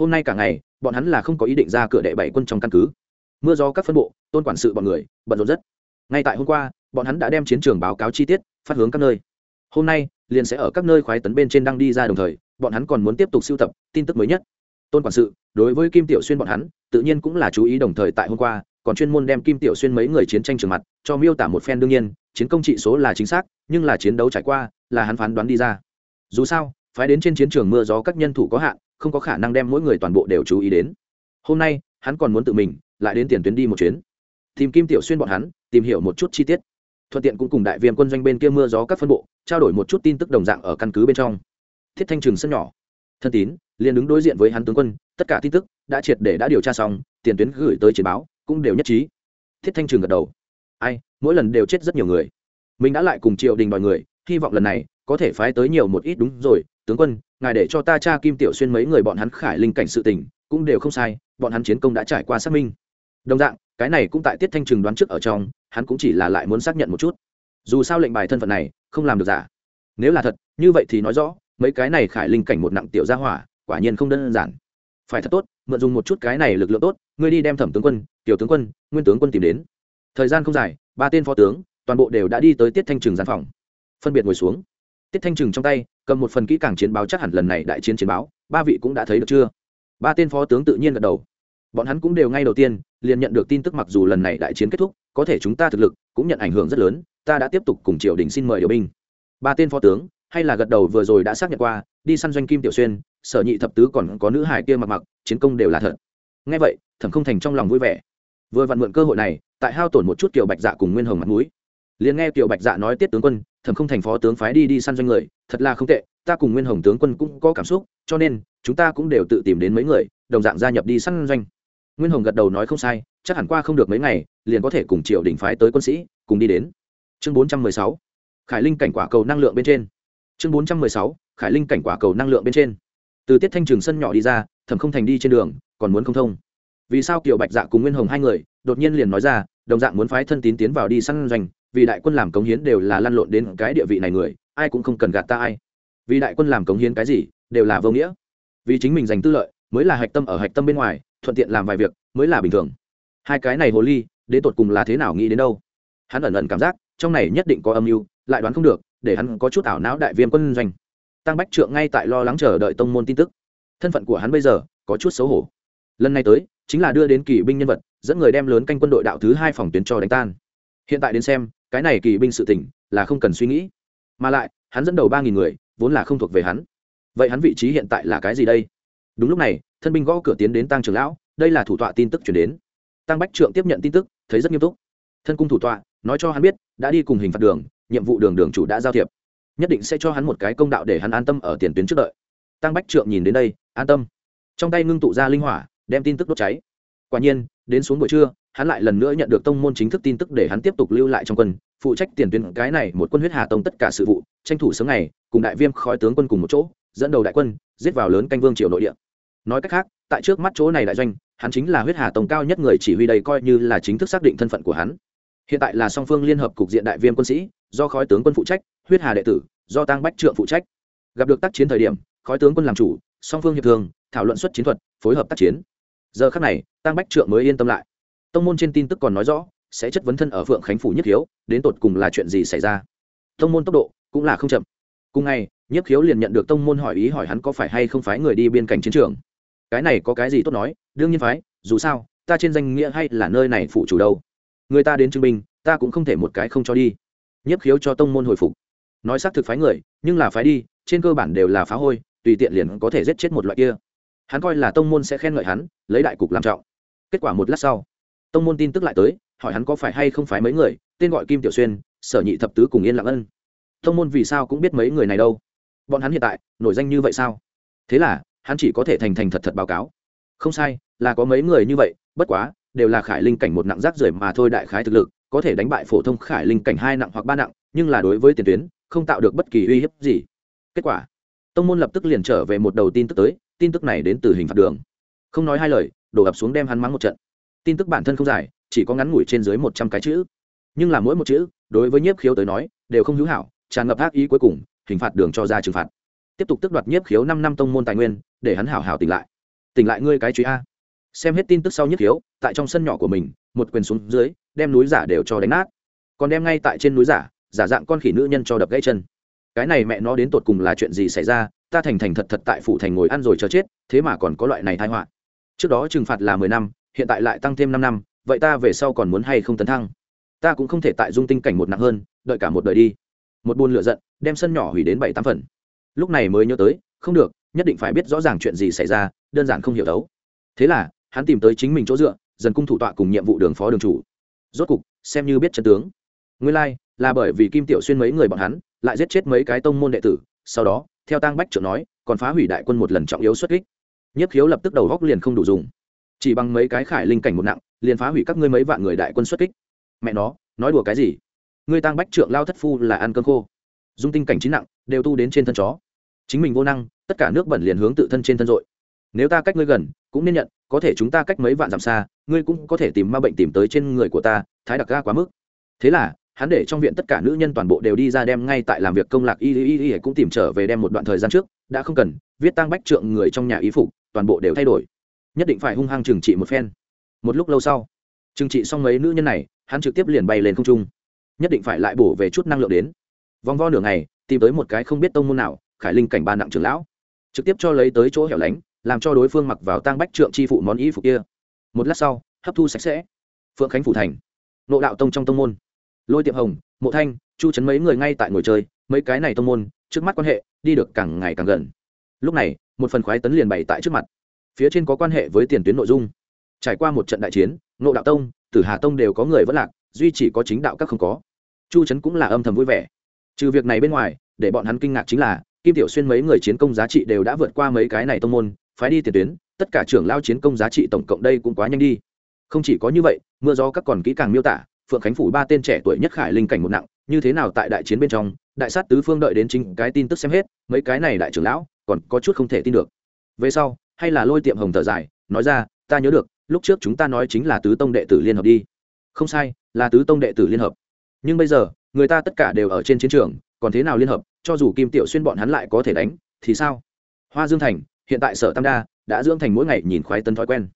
Hôm nay cả ngày, bọn hắn là không có ý định ra cửa đệ bảy quân trong căn cứ. Mưa gió các phân bộ, tôn quản sự bọn người, bận rộn rất. Ngay tại hôm qua, bọn hắn đã đem chiến trường báo cáo chi tiết, phát hướng các nơi. Hôm nay, liền sẽ ở các nơi khoái tấn bên trên đang đi ra đồng thời, bọn hắn còn muốn tiếp tục sưu tập, tin tức mới nhất. Tôn quản sự, đối với kim tiểu xuyên bọn hắn, tự nhiên cũng là chú ý đồng thời tại hôm qua, còn chuyên môn đem kim tiểu xuyên mấy người chiến tranh trường mặt, cho miêu tả một phen đương nhiên, chiến công trị số là chính xác, nhưng là chiến đấu trải qua, là hắn phán đoán đi ra dù sao, phái đến trên chiến trường mưa gió các nhân thủ có hạn, không có khả năng đem mỗi người toàn bộ đều chú ý đến. Hôm nay, hắn còn muốn tự mình, lại đến tiền tuyến đi một chuyến. Tìm kim tiểu xuyên bọn hắn, tìm hiểu một chút chi tiết. Thuận tiện cũng cùng đại Viên quân doanh bên kia mưa gió các phân bộ, trao đổi một chút tin tức đồng dạng ở căn cứ bên trong. Thiết thanh trường sân nhỏ. Thân tín, liền đứng đối diện với hắn tướng quân, tất cả tin tức đã triệt để đã điều tra xong, tiền tuyến gửi tới chiến báo, cũng đều nhất trí. Thiết thanh trường gật đầu. Ai, mỗi lần đều chết rất nhiều người. Mình đã lại cùng triều đình đòi người, hy vọng lần này có thể phái tới nhiều một ít đúng rồi, tướng quân, ngài để cho ta cha kim tiểu xuyên mấy người bọn hắn khải linh cảnh sự tình, cũng đều không sai, bọn hắn chiến công đã trải qua xác minh. Đồng dạng, cái này cũng tại tiết thanh trừng đoán trước ở trong, hắn cũng chỉ là lại muốn xác nhận một chút. Dù sao lệnh bài thân phận này, không làm được giả. Nếu là thật, như vậy thì nói rõ, mấy cái này khải linh cảnh một nặng tiểu gia hỏa, quả nhiên không đơn giản. Phải thật tốt, mượn dùng một chút cái này lực lượng tốt, ngươi đi đem thẩm tướng quân, tiểu tướng quân, nguyên tướng quân tìm đến. Thời gian không dài, ba tên phó tướng, toàn bộ đều đã đi tới tiết thanh trừng gian phòng. Phân biệt ngồi xuống tiết thanh trừng trong tay, cầm một phần kỹ càng chiến báo chắc hẳn lần này đại chiến chiến báo, ba vị cũng đã thấy được chưa? Ba tên phó tướng tự nhiên gật đầu. Bọn hắn cũng đều ngay đầu tiên, liền nhận được tin tức mặc dù lần này đại chiến kết thúc, có thể chúng ta thực lực cũng nhận ảnh hưởng rất lớn, ta đã tiếp tục cùng triều đình xin mời điều binh. Ba tên phó tướng, hay là gật đầu vừa rồi đã xác nhận qua, đi săn doanh kim tiểu xuyên, sở nhị thập tứ còn có nữ hải kia mặc mặc, chiến công đều là thật. Ngay vậy, thẩm không thành trong lòng vui vẻ. Vừa vặn mượn cơ hội này, tại hao tổn một chút kiểu bạch dạ cùng nguyên hồng mặt mũi liền nghe tiểu bạch dạ nói tiết tướng quân, thẩm không thành phó tướng phái đi đi săn doanh người, thật là không tệ, ta cùng nguyên hồng tướng quân cũng có cảm xúc, cho nên, chúng ta cũng đều tự tìm đến mấy người, đồng dạng gia nhập đi săn doanh. Nguyên hồng gật đầu nói không sai, chắc hẳn qua không được mấy ngày, liền có thể cùng triều đình phái tới quân sĩ, cùng đi đến. Chương bốn trăm mười sáu, khải linh cảnh quả cầu năng lượng bên trên. Chương bốn trăm mười sáu, khải linh cảnh quả cầu năng lượng bên trên. Từ tiết thanh trường sân nhỏ đi ra, thẩm không thành đi trên đường, còn muốn không thông. Vì sao kiều bạch dạ cùng nguyên hồng hai người, đột nhiên liền nói ra, đồng dạng muốn phái thân tín tiến vào đi săn doanh vì đại quân làm cống hiến đều là lăn lộn đến cái địa vị này người, ai cũng không cần gạt ta ai. Vì đại quân làm cống hiến cái gì, đều là vô nghĩa. Vì chính mình giành tư lợi, mới là hạch tâm ở hạch tâm bên ngoài, thuận tiện làm vài việc, mới là bình thường. Hai cái này hồ ly, đến tột cùng là thế nào nghĩ đến đâu? Hắn ẩn ẩn cảm giác, trong này nhất định có âm mưu, lại đoán không được, để hắn có chút ảo não đại viêm quân doanh. Tăng bách trượng ngay tại lo lắng chờ đợi tông môn tin tức. Thân phận của hắn bây giờ, có chút xấu hổ. Lần này tới, chính là đưa đến kỳ binh nhân vật, dẫn người đem lớn canh quân đội đạo thứ hai phòng tuyến cho đánh tan. Hiện tại đến xem cái này kỳ binh sự tỉnh là không cần suy nghĩ. Mà lại, hắn dẫn đầu ba nghìn người, vốn là không thuộc về hắn. Vậy hắn vị trí hiện tại là cái gì đây? Đúng lúc này, thân binh gõ cửa tiến đến tăng trưởng lão, đây là thủ tọa tin tức chuyển đến. Tăng bách trượng tiếp nhận tin tức, thấy rất nghiêm túc. Thân cung thủ tọa, nói cho hắn biết, đã đi cùng hình phạt đường, nhiệm vụ đường đường chủ đã giao thiệp. Nhất định sẽ cho hắn một cái công đạo để hắn an tâm ở tiền tuyến trước đợi. Tăng bách trượng nhìn đến đây, an tâm. Trong tay ngưng tụ ra linh hỏa, đem tin tức đốt cháy. Quả nhiên, đến xuống buổi trưa hắn lại lần nữa nhận được tông môn chính thức tin tức để hắn tiếp tục lưu lại trong quân, phụ trách tiền tuyến cái này một quân huyết hà tông tất cả sự vụ, tranh thủ sớm ngày, cùng đại viêm khói tướng quân cùng một chỗ, dẫn đầu đại quân, giết vào lớn canh vương triều nội địa. Nói cách khác, tại trước mắt chỗ này đại doanh, hắn chính là huyết hà tông cao nhất người chỉ huy đây coi như là chính thức xác định thân phận của hắn. Hiện tại là song phương liên hợp cục diện đại viêm quân sĩ, do khói tướng quân phụ trách, huyết hà đệ tử, do tăng bách trượng phụ trách. Gặp được tác chiến thời điểm, khói tướng quân làm chủ, song phương hiệp thường thảo luận xuất chiến thuật, phối hợp tác chiến. Giờ khắc này tăng bách trượng mới yên tâm lại tông môn trên tin tức còn nói rõ, sẽ chất vấn thân ở phượng khánh phủ nhất khiếu, đến tột cùng là chuyện gì xảy ra. Tông môn tốc độ cũng là không chậm. Cùng ngày, nhất khiếu liền nhận được tông môn hỏi ý hỏi hắn có phải hay không phái người đi biên cảnh chiến trường. Cái này có cái gì tốt nói, đương nhiên phái, dù sao, ta trên danh nghĩa hay là nơi này phụ chủ đâu. Người ta đến chứng minh, ta cũng không thể một cái không cho đi. Nhất khiếu cho tông môn hồi phục. Nói xác thực phái người, nhưng là phái đi, trên cơ bản đều là phá hôi, tùy tiện liền có thể giết chết một loại kia. Hắn coi là tông môn sẽ khen ngợi hắn, lấy đại cục làm trọng. Kết quả một lát sau tông môn tin tức lại tới, hỏi hắn có phải hay không phải mấy người, tên gọi kim tiểu xuyên, sở nhị thập tứ cùng yên lặng ân. Tông môn vì sao cũng biết mấy người này đâu? Bọn hắn hiện tại, nổi danh như vậy sao? Thế là, hắn chỉ có thể thành thành thật thật báo cáo. Không sai, là có mấy người như vậy, bất quá, đều là khải linh cảnh một nặng rác rưởi mà thôi đại khái thực lực, có thể đánh bại phổ thông khải linh cảnh hai nặng hoặc ba nặng, nhưng là đối với tiền tuyến, không tạo được bất kỳ uy hiếp gì. Kết quả, tông môn lập tức liền trở về một đầu tin tức tới, tin tức này đến từ hình phạt đường. Không nói hai lời, đổ ập xuống đem hắn mắng một trận tin tức bản thân không dài, chỉ có ngắn ngủi trên dưới một trăm cái chữ. Nhưng là mỗi một chữ, đối với nhiếp khiếu tới nói, đều không hữu hảo, tràn ngập ác ý cuối cùng, hình phạt đường cho ra trừng phạt. Tiếp tục tước đoạt nhiếp khiếu năm năm tông môn tài nguyên, để hắn hảo hảo tỉnh lại. Tỉnh lại ngươi cái truy a. Xem hết tin tức sau nhiếp khiếu, tại trong sân nhỏ của mình, một quyền xuống dưới, đem núi giả đều cho đánh nát. Còn đem ngay tại trên núi giả giả dạng con khỉ nữ nhân cho đập gãy chân. Cái này mẹ nó đến tột cùng là chuyện gì xảy ra, ta thành thành thật thật tại phủ thành ngồi ăn rồi chờ chết, thế mà còn có loại này thai họa. Trước đó trừng phạt là mười năm hiện tại lại tăng thêm năm năm, vậy ta về sau còn muốn hay không tấn thăng? Ta cũng không thể tại dung tinh cảnh một nặng hơn, đợi cả một đời đi. Một buồn lựa giận, đem sân nhỏ hủy đến bảy tám phần. Lúc này mới nhớ tới, không được, nhất định phải biết rõ ràng chuyện gì xảy ra, đơn giản không hiểu đấu. Thế là, hắn tìm tới chính mình chỗ dựa, dần cung thủ tọa cùng nhiệm vụ đường phó đường chủ. Rốt cục, xem như biết chân tướng. Nguyên lai, là bởi vì kim tiểu xuyên mấy người bọn hắn, lại giết chết mấy cái tông môn đệ tử, sau đó, theo tăng bách trưởng nói, còn phá hủy đại quân một lần trọng yếu xuất kích. Nhất khiếu lập tức đầu góc liền không đủ dùng chỉ bằng mấy cái khải linh cảnh một nặng, liền phá hủy các ngươi mấy vạn người đại quân xuất kích. Mẹ nó, nói đùa cái gì? Ngươi tăng bách trượng lao thất phu là ăn cơm khô. Dung tinh cảnh chín nặng, đều tu đến trên thân chó. Chính mình vô năng, tất cả nước bẩn liền hướng tự thân trên thân dội. Nếu ta cách ngươi gần, cũng nên nhận, có thể chúng ta cách mấy vạn dặm xa, ngươi cũng có thể tìm ma bệnh tìm tới trên người của ta, thái đặc ga quá mức. Thế là, hắn để trong viện tất cả nữ nhân toàn bộ đều đi ra đem ngay tại làm việc công lạc y y y cũng tìm trở về đem một đoạn thời gian trước, đã không cần, viết tăng bách trượng người trong nhà ý phục, toàn bộ đều thay đổi nhất định phải hung hăng trừng trị một phen. Một lúc lâu sau, trừng trị xong mấy nữ nhân này, hắn trực tiếp liền bay lên không trung. Nhất định phải lại bổ về chút năng lượng đến. Vòng vo nửa ngày, tìm tới một cái không biết tông môn nào, khải linh cảnh ba nặng trưởng lão. Trực tiếp cho lấy tới chỗ hẻo lánh, làm cho đối phương mặc vào tang bách trượng chi phụ món y phục kia. Một lát sau, hấp thu sạch sẽ. Phượng khánh phủ thành. Nộ đạo tông trong tông môn. Lôi tiệm hồng, mộ thanh, chu chấn mấy người ngay tại ngồi chơi, mấy cái này tông môn, trước mắt quan hệ, đi được càng ngày càng gần. Lúc này, một phần khoái tấn liền bày tại trước mặt phía trên có quan hệ với tiền tuyến nội dung. Trải qua một trận đại chiến nộ đạo tông, tử hà tông đều có người vẫn lạc, duy chỉ có chính đạo các không có. Chu trấn cũng là âm thầm vui vẻ. Trừ việc này bên ngoài, để bọn hắn kinh ngạc chính là, kim tiểu xuyên mấy người chiến công giá trị đều đã vượt qua mấy cái này tông môn, phái đi tiền tuyến, tất cả trưởng lao chiến công giá trị tổng cộng đây cũng quá nhanh đi. Không chỉ có như vậy, mưa gió các còn kỹ càng miêu tả, phượng khánh phủ ba tên trẻ tuổi nhất khải linh cảnh một nặng, như thế nào tại đại chiến bên trong, đại sát tứ phương đợi đến chính cái tin tức xem hết, mấy cái này đại trưởng lão, còn có chút không thể tin được. Về sau hay là lôi tiệm hồng thở dài, nói ra, ta nhớ được, lúc trước chúng ta nói chính là tứ tông đệ tử liên hợp đi. Không sai, là tứ tông đệ tử liên hợp. Nhưng bây giờ, người ta tất cả đều ở trên chiến trường, còn thế nào liên hợp, cho dù kim tiểu xuyên bọn hắn lại có thể đánh, thì sao? Hoa dương thành, hiện tại sở tam đa đã dưỡng thành mỗi ngày nhìn khoái tân thói quen.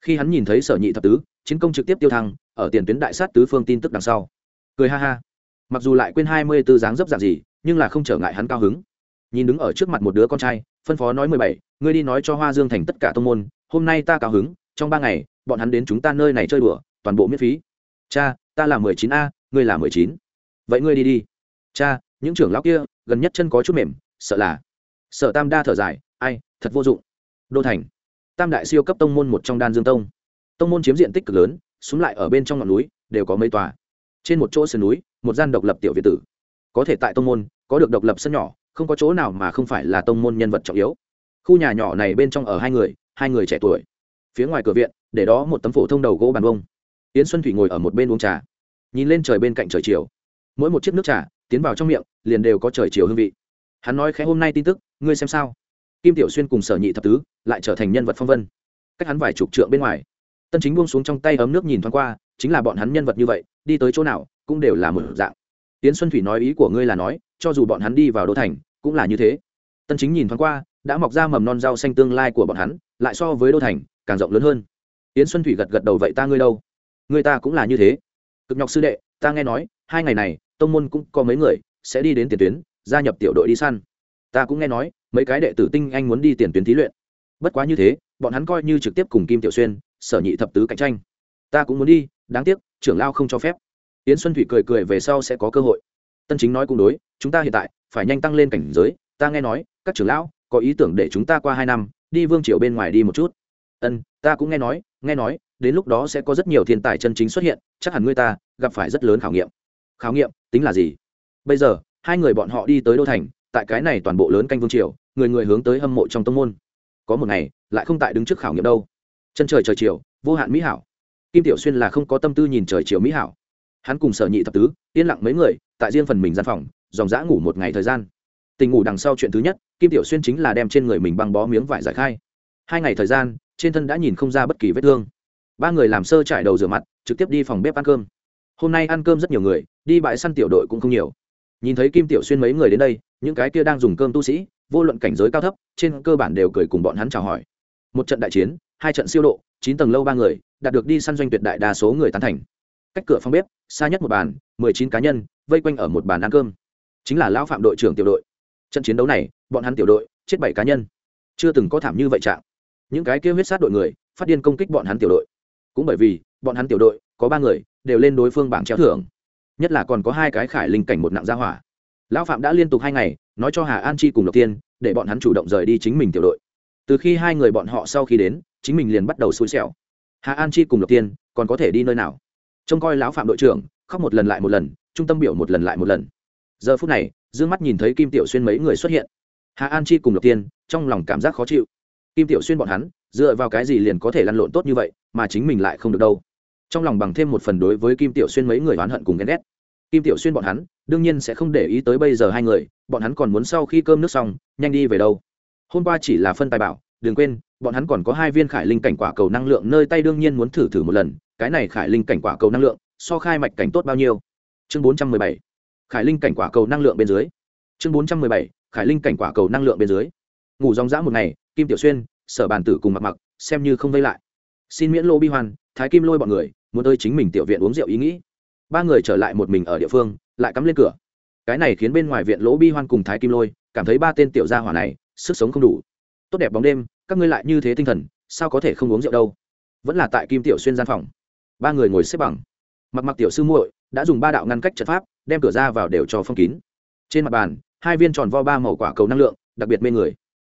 Khi hắn nhìn thấy sở nhị thập tứ, chiến công trực tiếp tiêu thăng, ở tiền tuyến đại sát tứ phương tin tức đằng sau. Cười ha ha. Mặc dù lại quên hai mươi tư dáng dấp dạng gì, nhưng là không trở ngại hắn cao hứng. Nhìn đứng ở trước mặt một đứa con trai phân phó nói mười bảy, ngươi đi nói cho hoa dương thành tất cả tông môn, hôm nay ta cao hứng, trong ba ngày, bọn hắn đến chúng ta nơi này chơi đùa, toàn bộ miễn phí. Cha, ta là mười chín a, ngươi là mười chín. Vậy ngươi đi đi. Cha, những trưởng lão kia, gần nhất chân có chút mềm, sợ là. Sợ tam đa thở dài, ai, thật vô dụng. Đô thành. Tam đại siêu cấp tông môn một trong đan dương tông. Tông môn chiếm diện tích cực lớn xuống lại ở bên trong ngọn núi, đều có mấy tòa. Trên một chỗ sườn núi, một gian độc lập tiểu việt tử. Có thể tại tông môn, có được độc lập sân nhỏ không có chỗ nào mà không phải là tông môn nhân vật trọng yếu. Khu nhà nhỏ này bên trong ở hai người hai người trẻ tuổi. Phía ngoài cửa viện, để đó một tấm phổ thông đầu gỗ bàn bông yến xuân thủy ngồi ở một bên uống trà. Nhìn lên trời bên cạnh trời chiều. Mỗi một chiếc nước trà, tiến vào trong miệng, liền đều có trời chiều hương vị. Hắn nói khẽ hôm nay tin tức, ngươi xem sao? Kim tiểu xuyên cùng sở nhị thập tứ, lại trở thành nhân vật phong vân. Cách hắn vài chục trượng bên ngoài. Tân chính buông xuống trong tay ấm nước nhìn thoáng qua, chính là bọn hắn nhân vật như vậy, đi tới chỗ nào, cũng đều là một dạng tiến xuân thủy nói ý của ngươi là nói, cho dù bọn hắn đi vào đô thành, cũng là như thế. Tân chính nhìn thoáng qua, đã mọc ra mầm non rau xanh tương lai của bọn hắn, lại so với đô thành, càng rộng lớn hơn. Tiến xuân thủy gật gật đầu, vậy ta ngươi đâu? Người ta cũng là như thế. Cực nhọc sư đệ, ta nghe nói, hai ngày này, tông môn cũng có mấy người sẽ đi đến tiền tuyến, gia nhập tiểu đội đi săn. Ta cũng nghe nói, mấy cái đệ tử tinh anh muốn đi tiền tuyến thí luyện. Bất quá như thế, bọn hắn coi như trực tiếp cùng kim tiểu xuyên, sở nhị thập tứ cạnh tranh. Ta cũng muốn đi, đáng tiếc, trưởng lao không cho phép yến xuân thủy cười cười về sau sẽ có cơ hội. Tân chính nói cũng đối, chúng ta hiện tại phải nhanh tăng lên cảnh giới, ta nghe nói, các trưởng lão có ý tưởng để chúng ta qua hai năm, đi vương triều bên ngoài đi một chút. Ân, ta cũng nghe nói nghe nói, đến lúc đó sẽ có rất nhiều thiên tài chân chính xuất hiện, chắc hẳn ngươi ta gặp phải rất lớn khảo nghiệm. Khảo nghiệm, tính là gì? Bây giờ, hai người bọn họ đi tới đô thành, tại cái này toàn bộ lớn canh vương triều, người người hướng tới hâm mộ trong tông môn. Có một ngày, lại không tại đứng trước khảo nghiệm đâu. Chân trời trời chiều, vô hạn mỹ hảo. Kim tiểu xuyên là không có tâm tư nhìn trời chiều mỹ hảo hắn cùng sở nhị thập tứ, yên lặng mấy người, tại riêng phần mình gian phòng, dòng dã ngủ một ngày thời gian. Tình ngủ đằng sau chuyện thứ nhất, kim tiểu xuyên chính là đem trên người mình băng bó miếng vải giải khai. Hai ngày thời gian, trên thân đã nhìn không ra bất kỳ vết thương. Ba người làm sơ trải đầu rửa mặt, trực tiếp đi phòng bếp ăn cơm. Hôm nay ăn cơm rất nhiều người, đi bãi săn tiểu đội cũng không nhiều. Nhìn thấy kim tiểu xuyên mấy người đến đây, những cái kia đang dùng cơm tu sĩ, vô luận cảnh giới cao thấp, trên cơ bản đều cười cùng bọn hắn chào hỏi. Một trận đại chiến, hai trận siêu độ, chín tầng lâu ba người, đạt được đi săn doanh tuyệt đại đa số người tán thành cách cửa phòng bếp, xa nhất một bàn, mười chín cá nhân, vây quanh ở một bàn ăn cơm. Chính là lão phạm đội trưởng tiểu đội. Trận chiến đấu này, bọn hắn tiểu đội, chết bảy cá nhân. Chưa từng có thảm như vậy trạng. Những cái kia huyết sát đội người, phát điên công kích bọn hắn tiểu đội. Cũng bởi vì, bọn hắn tiểu đội, có ba người, đều lên đối phương bảng treo thưởng. Nhất là còn có hai cái khải linh cảnh một nặng gia hỏa. Lão phạm đã liên tục hai ngày, nói cho hà an chi cùng lộc tiên để bọn hắn chủ động rời đi chính mình tiểu đội. Từ khi hai người bọn họ sau khi đến, chính mình liền bắt đầu xui xẻo. Hà an chi cùng lộc tiên còn có thể đi nơi nào? Trông coi lão phạm đội trưởng, khóc một lần lại một lần, trung tâm biểu một lần lại một lần. Giờ phút này d ư ơ n g mắt nhìn thấy kim tiểu xuyên mấy người xuất hiện. Hà an chi cùng lộc tiên, trong lòng cảm giác khó chịu. Kim tiểu xuyên bọn hắn, dựa vào cái gì liền có thể lăn lộn tốt như vậy, mà chính mình lại không được đâu. Trong lòng bằng thêm một phần đối với kim tiểu xuyên mấy người oán hận cùng ghen ghét. Kim tiểu xuyên bọn hắn, đương nhiên sẽ không để ý tới bây giờ hai người, bọn hắn còn muốn sau khi cơm nước xong, nhanh đi về đâu. Hôm qua chỉ là phân tài bảo, đừng quên, bọn hắn còn có hai viên khải linh cảnh quả cầu năng lượng, nơi tay đương nhiên muốn thử thử một lần cái này khải linh cảnh quả cầu năng lượng so khai mạch cảnh tốt bao nhiêu? Chương bốn trăm mười bảy. Khải linh cảnh quả cầu năng lượng bên dưới. Chương bốn trăm mười bảy. Khải linh cảnh quả cầu năng lượng bên dưới. Ngủ dòng dã một ngày, kim tiểu xuyên, sở bàn tử cùng mặc mặc xem như không vây lại. Xin miễn lô bi hoan, thái kim lôi bọn người, muốn tới chính mình tiểu viện uống rượu ý nghĩ. Ba người trở lại một mình ở địa phương, lại cắm lên cửa. Cái này khiến bên ngoài viện lỗ bi hoan cùng thái kim lôi cảm thấy ba tên tiểu gia hỏa này sức sống không đủ. Tốt đẹp bóng đêm, các ngươi lại như thế tinh thần, sao có thể không uống rượu đâu? Vẫn là tại kim tiểu xuyên gian phòng ba người ngồi xếp bằng. Mặc mặc tiểu sư muội đã dùng ba đạo ngăn cách trận pháp, đem cửa ra vào đều cho phong kín. Trên mặt bàn, hai viên tròn vo ba màu quả cầu năng lượng, đặc biệt mê người.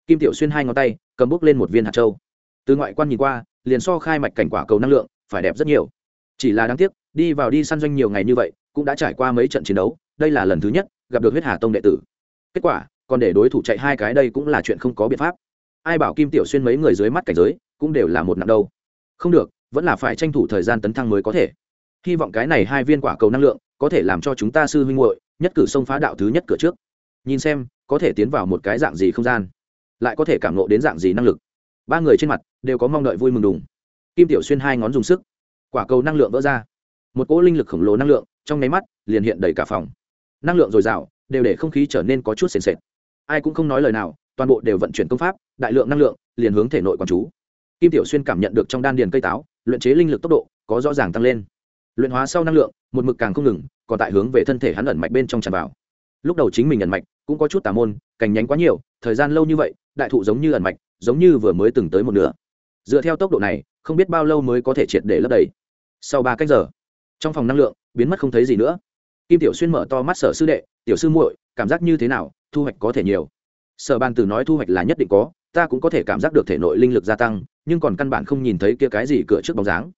Kim tiểu xuyên hai ngón tay, cầm bút lên một viên hạt châu. Từ ngoại quan nhìn qua, liền so khai mạch cảnh quả cầu năng lượng phải đẹp rất nhiều. Chỉ là đáng tiếc, đi vào đi săn doanh nhiều ngày như vậy, cũng đã trải qua mấy trận chiến đấu, đây là lần thứ nhất gặp được huyết hà tông đệ tử. Kết quả, còn để đối thủ chạy hai cái đây cũng là chuyện không có biện pháp. Ai bảo kim tiểu xuyên mấy người dưới mắt cảnh giới cũng đều là một nặng đâu. Không được vẫn là phải tranh thủ thời gian tấn thăng mới có thể. Hy vọng cái này hai viên quả cầu năng lượng có thể làm cho chúng ta sư huynh muội nhất cử xông phá đạo thứ nhất cửa trước. Nhìn xem, có thể tiến vào một cái dạng gì không gian, lại có thể cảm nộ đến dạng gì năng lực. Ba người trên mặt đều có mong đợi vui mừng đùng. Kim tiểu xuyên hai ngón dùng sức, quả cầu năng lượng vỡ ra. Một cỗ linh lực khổng lồ năng lượng trong nháy mắt liền hiện đầy cả phòng. Năng lượng dồi dào, đều để không khí trở nên có chút sền sệt. Ai cũng không nói lời nào, toàn bộ đều vận chuyển công pháp, đại lượng năng lượng liền hướng thể nội quán chú kim tiểu xuyên cảm nhận được trong đan điền cây táo, luyện chế linh lực tốc độ có rõ ràng tăng lên. Luyện hóa sau năng lượng, một mực càng không ngừng, còn tại hướng về thân thể hắn ẩn mạch bên trong tràn vào. Lúc đầu chính mình ẩn mạch cũng có chút tà môn, cành nhánh quá nhiều, thời gian lâu như vậy, đại thụ giống như ẩn mạch, giống như vừa mới từng tới một nửa. Dựa theo tốc độ này, không biết bao lâu mới có thể triệt để lấp đầy. Sau ba cách giờ, trong phòng năng lượng biến mất không thấy gì nữa. Kim tiểu xuyên mở to mắt sở sư đệ, tiểu sư muội, cảm giác như thế nào? Thu hoạch có thể nhiều. Sở ban tử nói thu hoạch là nhất định có ta cũng có thể cảm giác được thể nội linh lực gia tăng, nhưng còn căn bản không nhìn thấy kia cái gì cửa trước bóng dáng.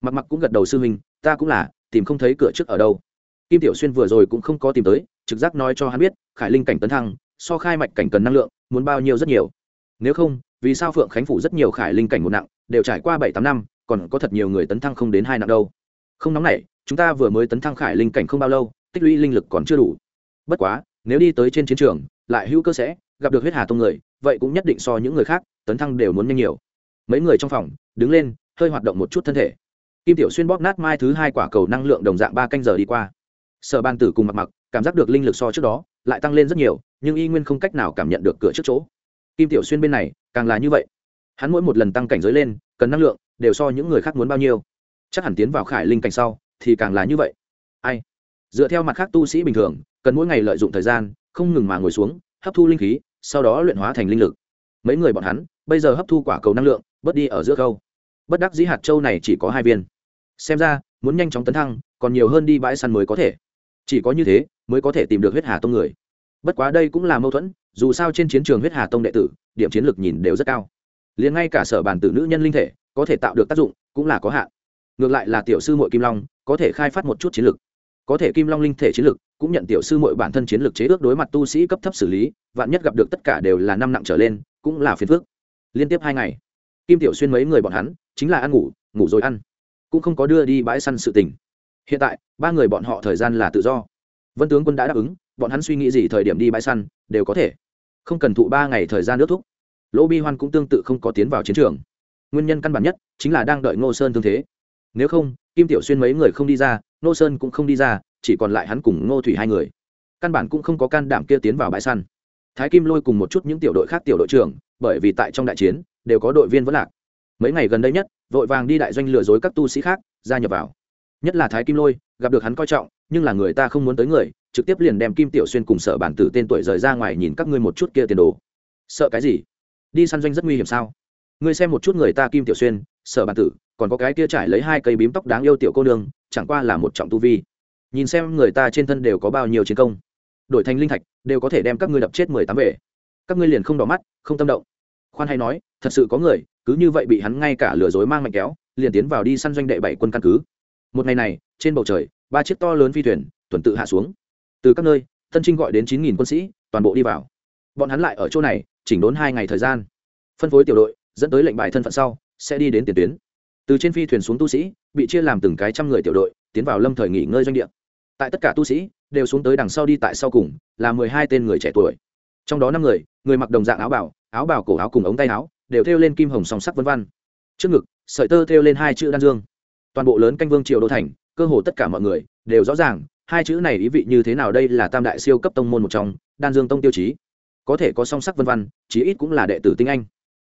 Mặc mặc cũng gật đầu sư huynh, ta cũng là, tìm không thấy cửa trước ở đâu. Kim tiểu xuyên vừa rồi cũng không có tìm tới, trực giác nói cho hắn biết, khải linh cảnh tấn thăng, so khai mạch cảnh cần năng lượng, muốn bao nhiêu rất nhiều. Nếu không, vì sao phượng khánh phủ rất nhiều khải linh cảnh một nặng, đều trải qua bảy tám năm, còn có thật nhiều người tấn thăng không đến hai nặng đâu? Không nóng này chúng ta vừa mới tấn thăng khải linh cảnh không bao lâu, tích lũy linh lực còn chưa đủ. Bất quá, nếu đi tới trên chiến trường, lại hữu cơ sẽ, gặp được huyết hà tông người vậy cũng nhất định so những người khác, tấn thăng đều muốn nhanh nhiều. Mấy người trong phòng, đứng lên, hơi hoạt động một chút thân thể. Kim tiểu xuyên bóp nát mai thứ hai quả cầu năng lượng đồng dạng ba canh giờ đi qua. Sở ban tử cùng mặc mặc cảm giác được linh lực so trước đó, lại tăng lên rất nhiều, nhưng y nguyên không cách nào cảm nhận được cửa trước chỗ. Kim tiểu xuyên bên này, càng là như vậy. Hắn mỗi một lần tăng cảnh giới lên, cần năng lượng, đều so những người khác muốn bao nhiêu. Chắc hẳn tiến vào khải linh cảnh sau, thì càng là như vậy. Ai? Dựa theo mặt khác tu sĩ bình thường, cần mỗi ngày lợi dụng thời gian, không ngừng mà ngồi xuống, hấp thu linh khí sau đó luyện hóa thành linh lực. Mấy người bọn hắn, bây giờ hấp thu quả cầu năng lượng, bớt đi ở giữa câu bất đắc dĩ hạt châu này chỉ có hai viên. Xem ra, muốn nhanh chóng tấn thăng, còn nhiều hơn đi bãi săn mới có thể. Chỉ có như thế, mới có thể tìm được huyết hà tông người. Bất quá đây cũng là mâu thuẫn, dù sao trên chiến trường huyết hà tông đệ tử, điểm chiến lược nhìn đều rất cao. Liền ngay cả sở bản tử nữ nhân linh thể, có thể tạo được tác dụng, cũng là có hạn. Ngược lại là tiểu sư mội kim long, có thể khai phát một chút chiến lược. Có thể kim long linh thể chiến lược cũng nhận tiểu sư muội bản thân chiến lược chế ước đối mặt tu sĩ cấp thấp xử lý, vạn nhất gặp được tất cả đều là năm nặng trở lên, cũng là phiền phức. Liên tiếp hai ngày, kim tiểu xuyên mấy người bọn hắn chính là ăn ngủ ngủ rồi ăn, cũng không có đưa đi bãi săn sự tình. Hiện tại, ba người bọn họ thời gian là tự do. Vân tướng quân đã đáp ứng, bọn hắn suy nghĩ gì thời điểm đi bãi săn, đều có thể. Không cần thụ ba ngày thời gian nước thúc. Lỗ bi hoan cũng tương tự không có tiến vào chiến trường. Nguyên nhân căn bản nhất chính là đang đợi ngô sơn thương thế. Nếu không, kim tiểu xuyên mấy người không đi ra, ngô sơn cũng không đi ra chỉ còn lại hắn cùng ngô thủy hai người. Căn bản cũng không có can đảm kia tiến vào bãi săn. Thái kim lôi cùng một chút những tiểu đội khác tiểu đội trưởng, bởi vì tại trong đại chiến, đều có đội viên vẫn lạc. Mấy ngày gần đây nhất, vội vàng đi đại doanh lừa dối các tu sĩ khác, gia nhập vào. Nhất là thái kim lôi, gặp được hắn coi trọng, nhưng là người ta không muốn tới người, trực tiếp liền đem kim tiểu xuyên cùng sở bản tử tên tuổi rời ra ngoài nhìn các ngươi một chút kia tiền đồ. Sợ cái gì? Đi săn doanh rất nguy hiểm sao? Ngươi xem một chút người ta kim tiểu xuyên, sở bản tử, còn có cái kia trải lấy hai cây bím tóc đáng yêu tiểu cô nương, chẳng qua là một trọng tu vi nhìn xem người ta trên thân đều có bao nhiêu chiến công. Đổi thành linh thạch, đều có thể đem các ngươi đập chết mười tám về. Các ngươi liền không đỏ mắt, không tâm động. Khoan hay nói, thật sự có người, cứ như vậy bị hắn ngay cả lừa dối mang mạnh kéo, liền tiến vào đi săn doanh đệ bảy quân căn cứ. Một ngày này, trên bầu trời, ba chiếc to lớn phi thuyền, tuần tự hạ xuống. Từ các nơi tân trinh gọi đến chín nghìn quân sĩ, toàn bộ đi vào. Bọn hắn lại ở chỗ này, chỉnh đốn hai ngày thời gian. Phân phối tiểu đội, dẫn tới lệnh bài thân phận sau, sẽ đi đến tiền tuyến. Từ trên phi thuyền xuống tu sĩ, bị chia làm từng cái trăm người tiểu đội, tiến vào lâm thời nghỉ ngơi doanh địa tại tất cả tu sĩ đều xuống tới đằng sau đi tại sau cùng, là mười hai tên người trẻ tuổi. Trong đó năm người người mặc đồng dạng áo bảo áo bảo cổ áo cùng ống tay áo, đều thêu lên kim hồng song sắc vân văn trước ngực, sợi tơ thêu lên hai chữ đan dương. Toàn bộ lớn canh vương triều đô thành, cơ hồ tất cả mọi người đều rõ ràng, hai chữ này ý vị như thế nào đây là tam đại siêu cấp tông môn một trong, đan dương tông tiêu chí. Có thể có song sắc vân văn chí ít cũng là đệ tử tinh anh.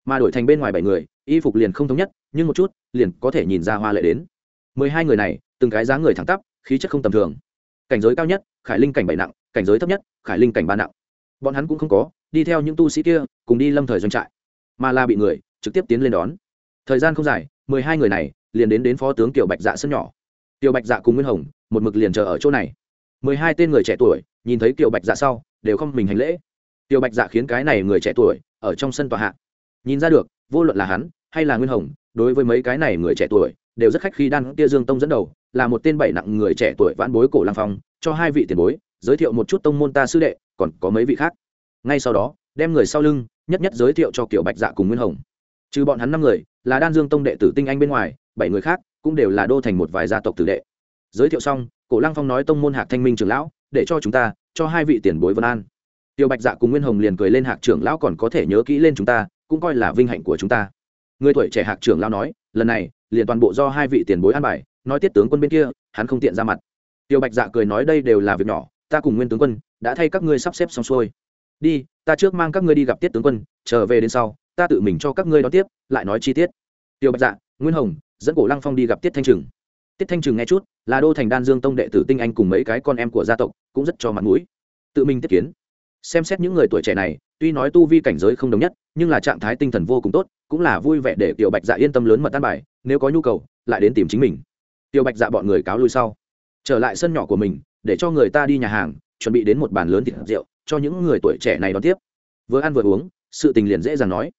Mà đổi thành bên ngoài bảy người, y phục liền không thống nhất, nhưng một chút, liền có thể nhìn ra hoa lệ đến. Mười hai người này, từng cái dáng người thẳng tắp, khí chất không tầm thường cảnh giới cao nhất, khải linh cảnh bảy nặng, cảnh giới thấp nhất, khải linh cảnh ba nặng. Bọn hắn cũng không có, đi theo những tu sĩ kia, cùng đi lâm thời doanh trại, mà là bị người trực tiếp tiến lên đón. Thời gian không dài, mười hai người này liền đến đến phó tướng tiểu bạch dạ sân nhỏ. Tiểu bạch dạ cùng nguyên hồng, một mực liền chờ ở chỗ này. Mười hai tên người trẻ tuổi, nhìn thấy tiểu bạch dạ sau, đều không mình hành lễ. Tiểu bạch dạ khiến cái này người trẻ tuổi ở trong sân tòa hạ. Nhìn ra được, vô luận là hắn hay là nguyên hồng, đối với mấy cái này người trẻ tuổi đều rất khách khi đan tia dương tông dẫn đầu, là một tên bảy nặng người trẻ tuổi vãn bối cổ lang phong, cho hai vị tiền bối, giới thiệu một chút tông môn ta sư đệ, còn có mấy vị khác. Ngay sau đó, đem người sau lưng, nhất nhất giới thiệu cho kiểu bạch dạ cùng nguyên hồng. Trừ bọn hắn năm người, là đan dương tông đệ tử tinh anh bên ngoài, bảy người khác cũng đều là đô thành một vài gia tộc tử đệ. Giới thiệu xong, cổ lăng phong nói tông môn hạc thanh minh trưởng lão, để cho chúng ta, cho hai vị tiền bối vân an. Tiêu bạch dạ cùng nguyên hồng liền cười lên hạc trưởng lão còn có thể nhớ kỹ lên chúng ta, cũng coi là vinh hạnh của chúng ta. Người tuổi trẻ hạc trưởng lão nói, lần này liền toàn bộ do hai vị tiền bối an bài, nói tiết tướng quân bên kia, hắn không tiện ra mặt. Tiêu bạch dạ cười nói, đây đều là việc nhỏ, ta cùng nguyên tướng quân đã thay các ngươi sắp xếp xong xuôi. Đi, ta trước mang các ngươi đi gặp tiết tướng quân trở về đến sau, ta tự mình cho các ngươi đón tiếp, lại nói chi tiết. Tiêu bạch dạ nguyên hồng, dẫn cổ lăng phong đi gặp tiết thanh trừng. Tiết thanh trừng nghe chút, là đô thành đan dương tông đệ tử tinh anh cùng mấy cái con em của gia tộc, cũng rất cho mặt mũi. Tự mình tiếp kiến. Xem xét những người tuổi trẻ này, tuy nói tu vi cảnh giới không đồng nhất nhưng là trạng thái tinh thần vô cùng tốt, cũng là vui vẻ để tiểu bạch dạ yên tâm lớn mật tan bài, nếu có nhu cầu, lại đến tìm chính mình. Tiểu bạch dạ bọn người cáo lui sau. Trở lại sân nhỏ của mình, để cho người ta đi nhà hàng, chuẩn bị đến một bàn lớn thịt rượu, cho những người tuổi trẻ này đón tiếp. Vừa ăn vừa uống, sự tình liền dễ dàng nói.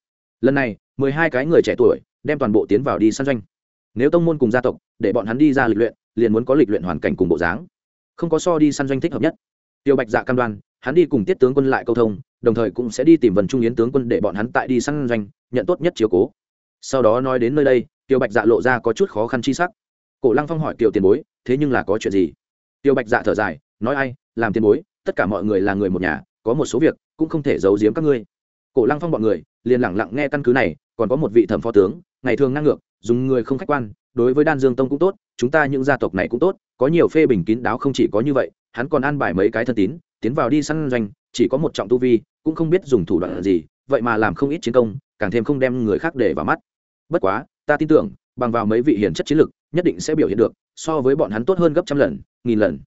Lần này, mười hai cái người trẻ tuổi, đem toàn bộ tiến vào đi săn doanh. Nếu tông môn cùng gia tộc, để bọn hắn đi ra lịch luyện, liền muốn có lịch luyện hoàn cảnh cùng bộ dáng. Không có so đi săn doanh thích hợp nhất. Tiêu bạch dạ cam đoan hắn đi cùng tiết tướng quân lại câu thông, đồng thời cũng sẽ đi tìm vần trung yến tướng quân để bọn hắn tại đi săn doanh, nhận tốt nhất chiếu cố. Sau đó nói đến nơi đây, tiêu bạch dạ lộ ra có chút khó khăn chi sắc. Cổ lăng phong hỏi tiểu tiền bối, thế nhưng là có chuyện gì? Tiêu bạch dạ thở dài, nói ai, làm tiền bối, tất cả mọi người là người một nhà, có một số việc cũng không thể giấu giếm các ngươi. Cổ lăng phong bọn người liền lẳng lặng nghe căn cứ này, còn có một vị thẩm phó tướng, ngày thường năng ngược, dùng người không khách quan, đối với đan dương tông cũng tốt, chúng ta những gia tộc này cũng tốt, có nhiều phê bình kín đáo không chỉ có như vậy, hắn còn an bài mấy cái thân tín tiến vào đi săn doanh, chỉ có một trọng tu vi, cũng không biết dùng thủ đoạn gì, vậy mà làm không ít chiến công, càng thêm không đem người khác để vào mắt. Bất quá, ta tin tưởng, bằng vào mấy vị hiền chất chiến lực, nhất định sẽ biểu hiện được, so với bọn hắn tốt hơn gấp trăm lần, nghìn lần.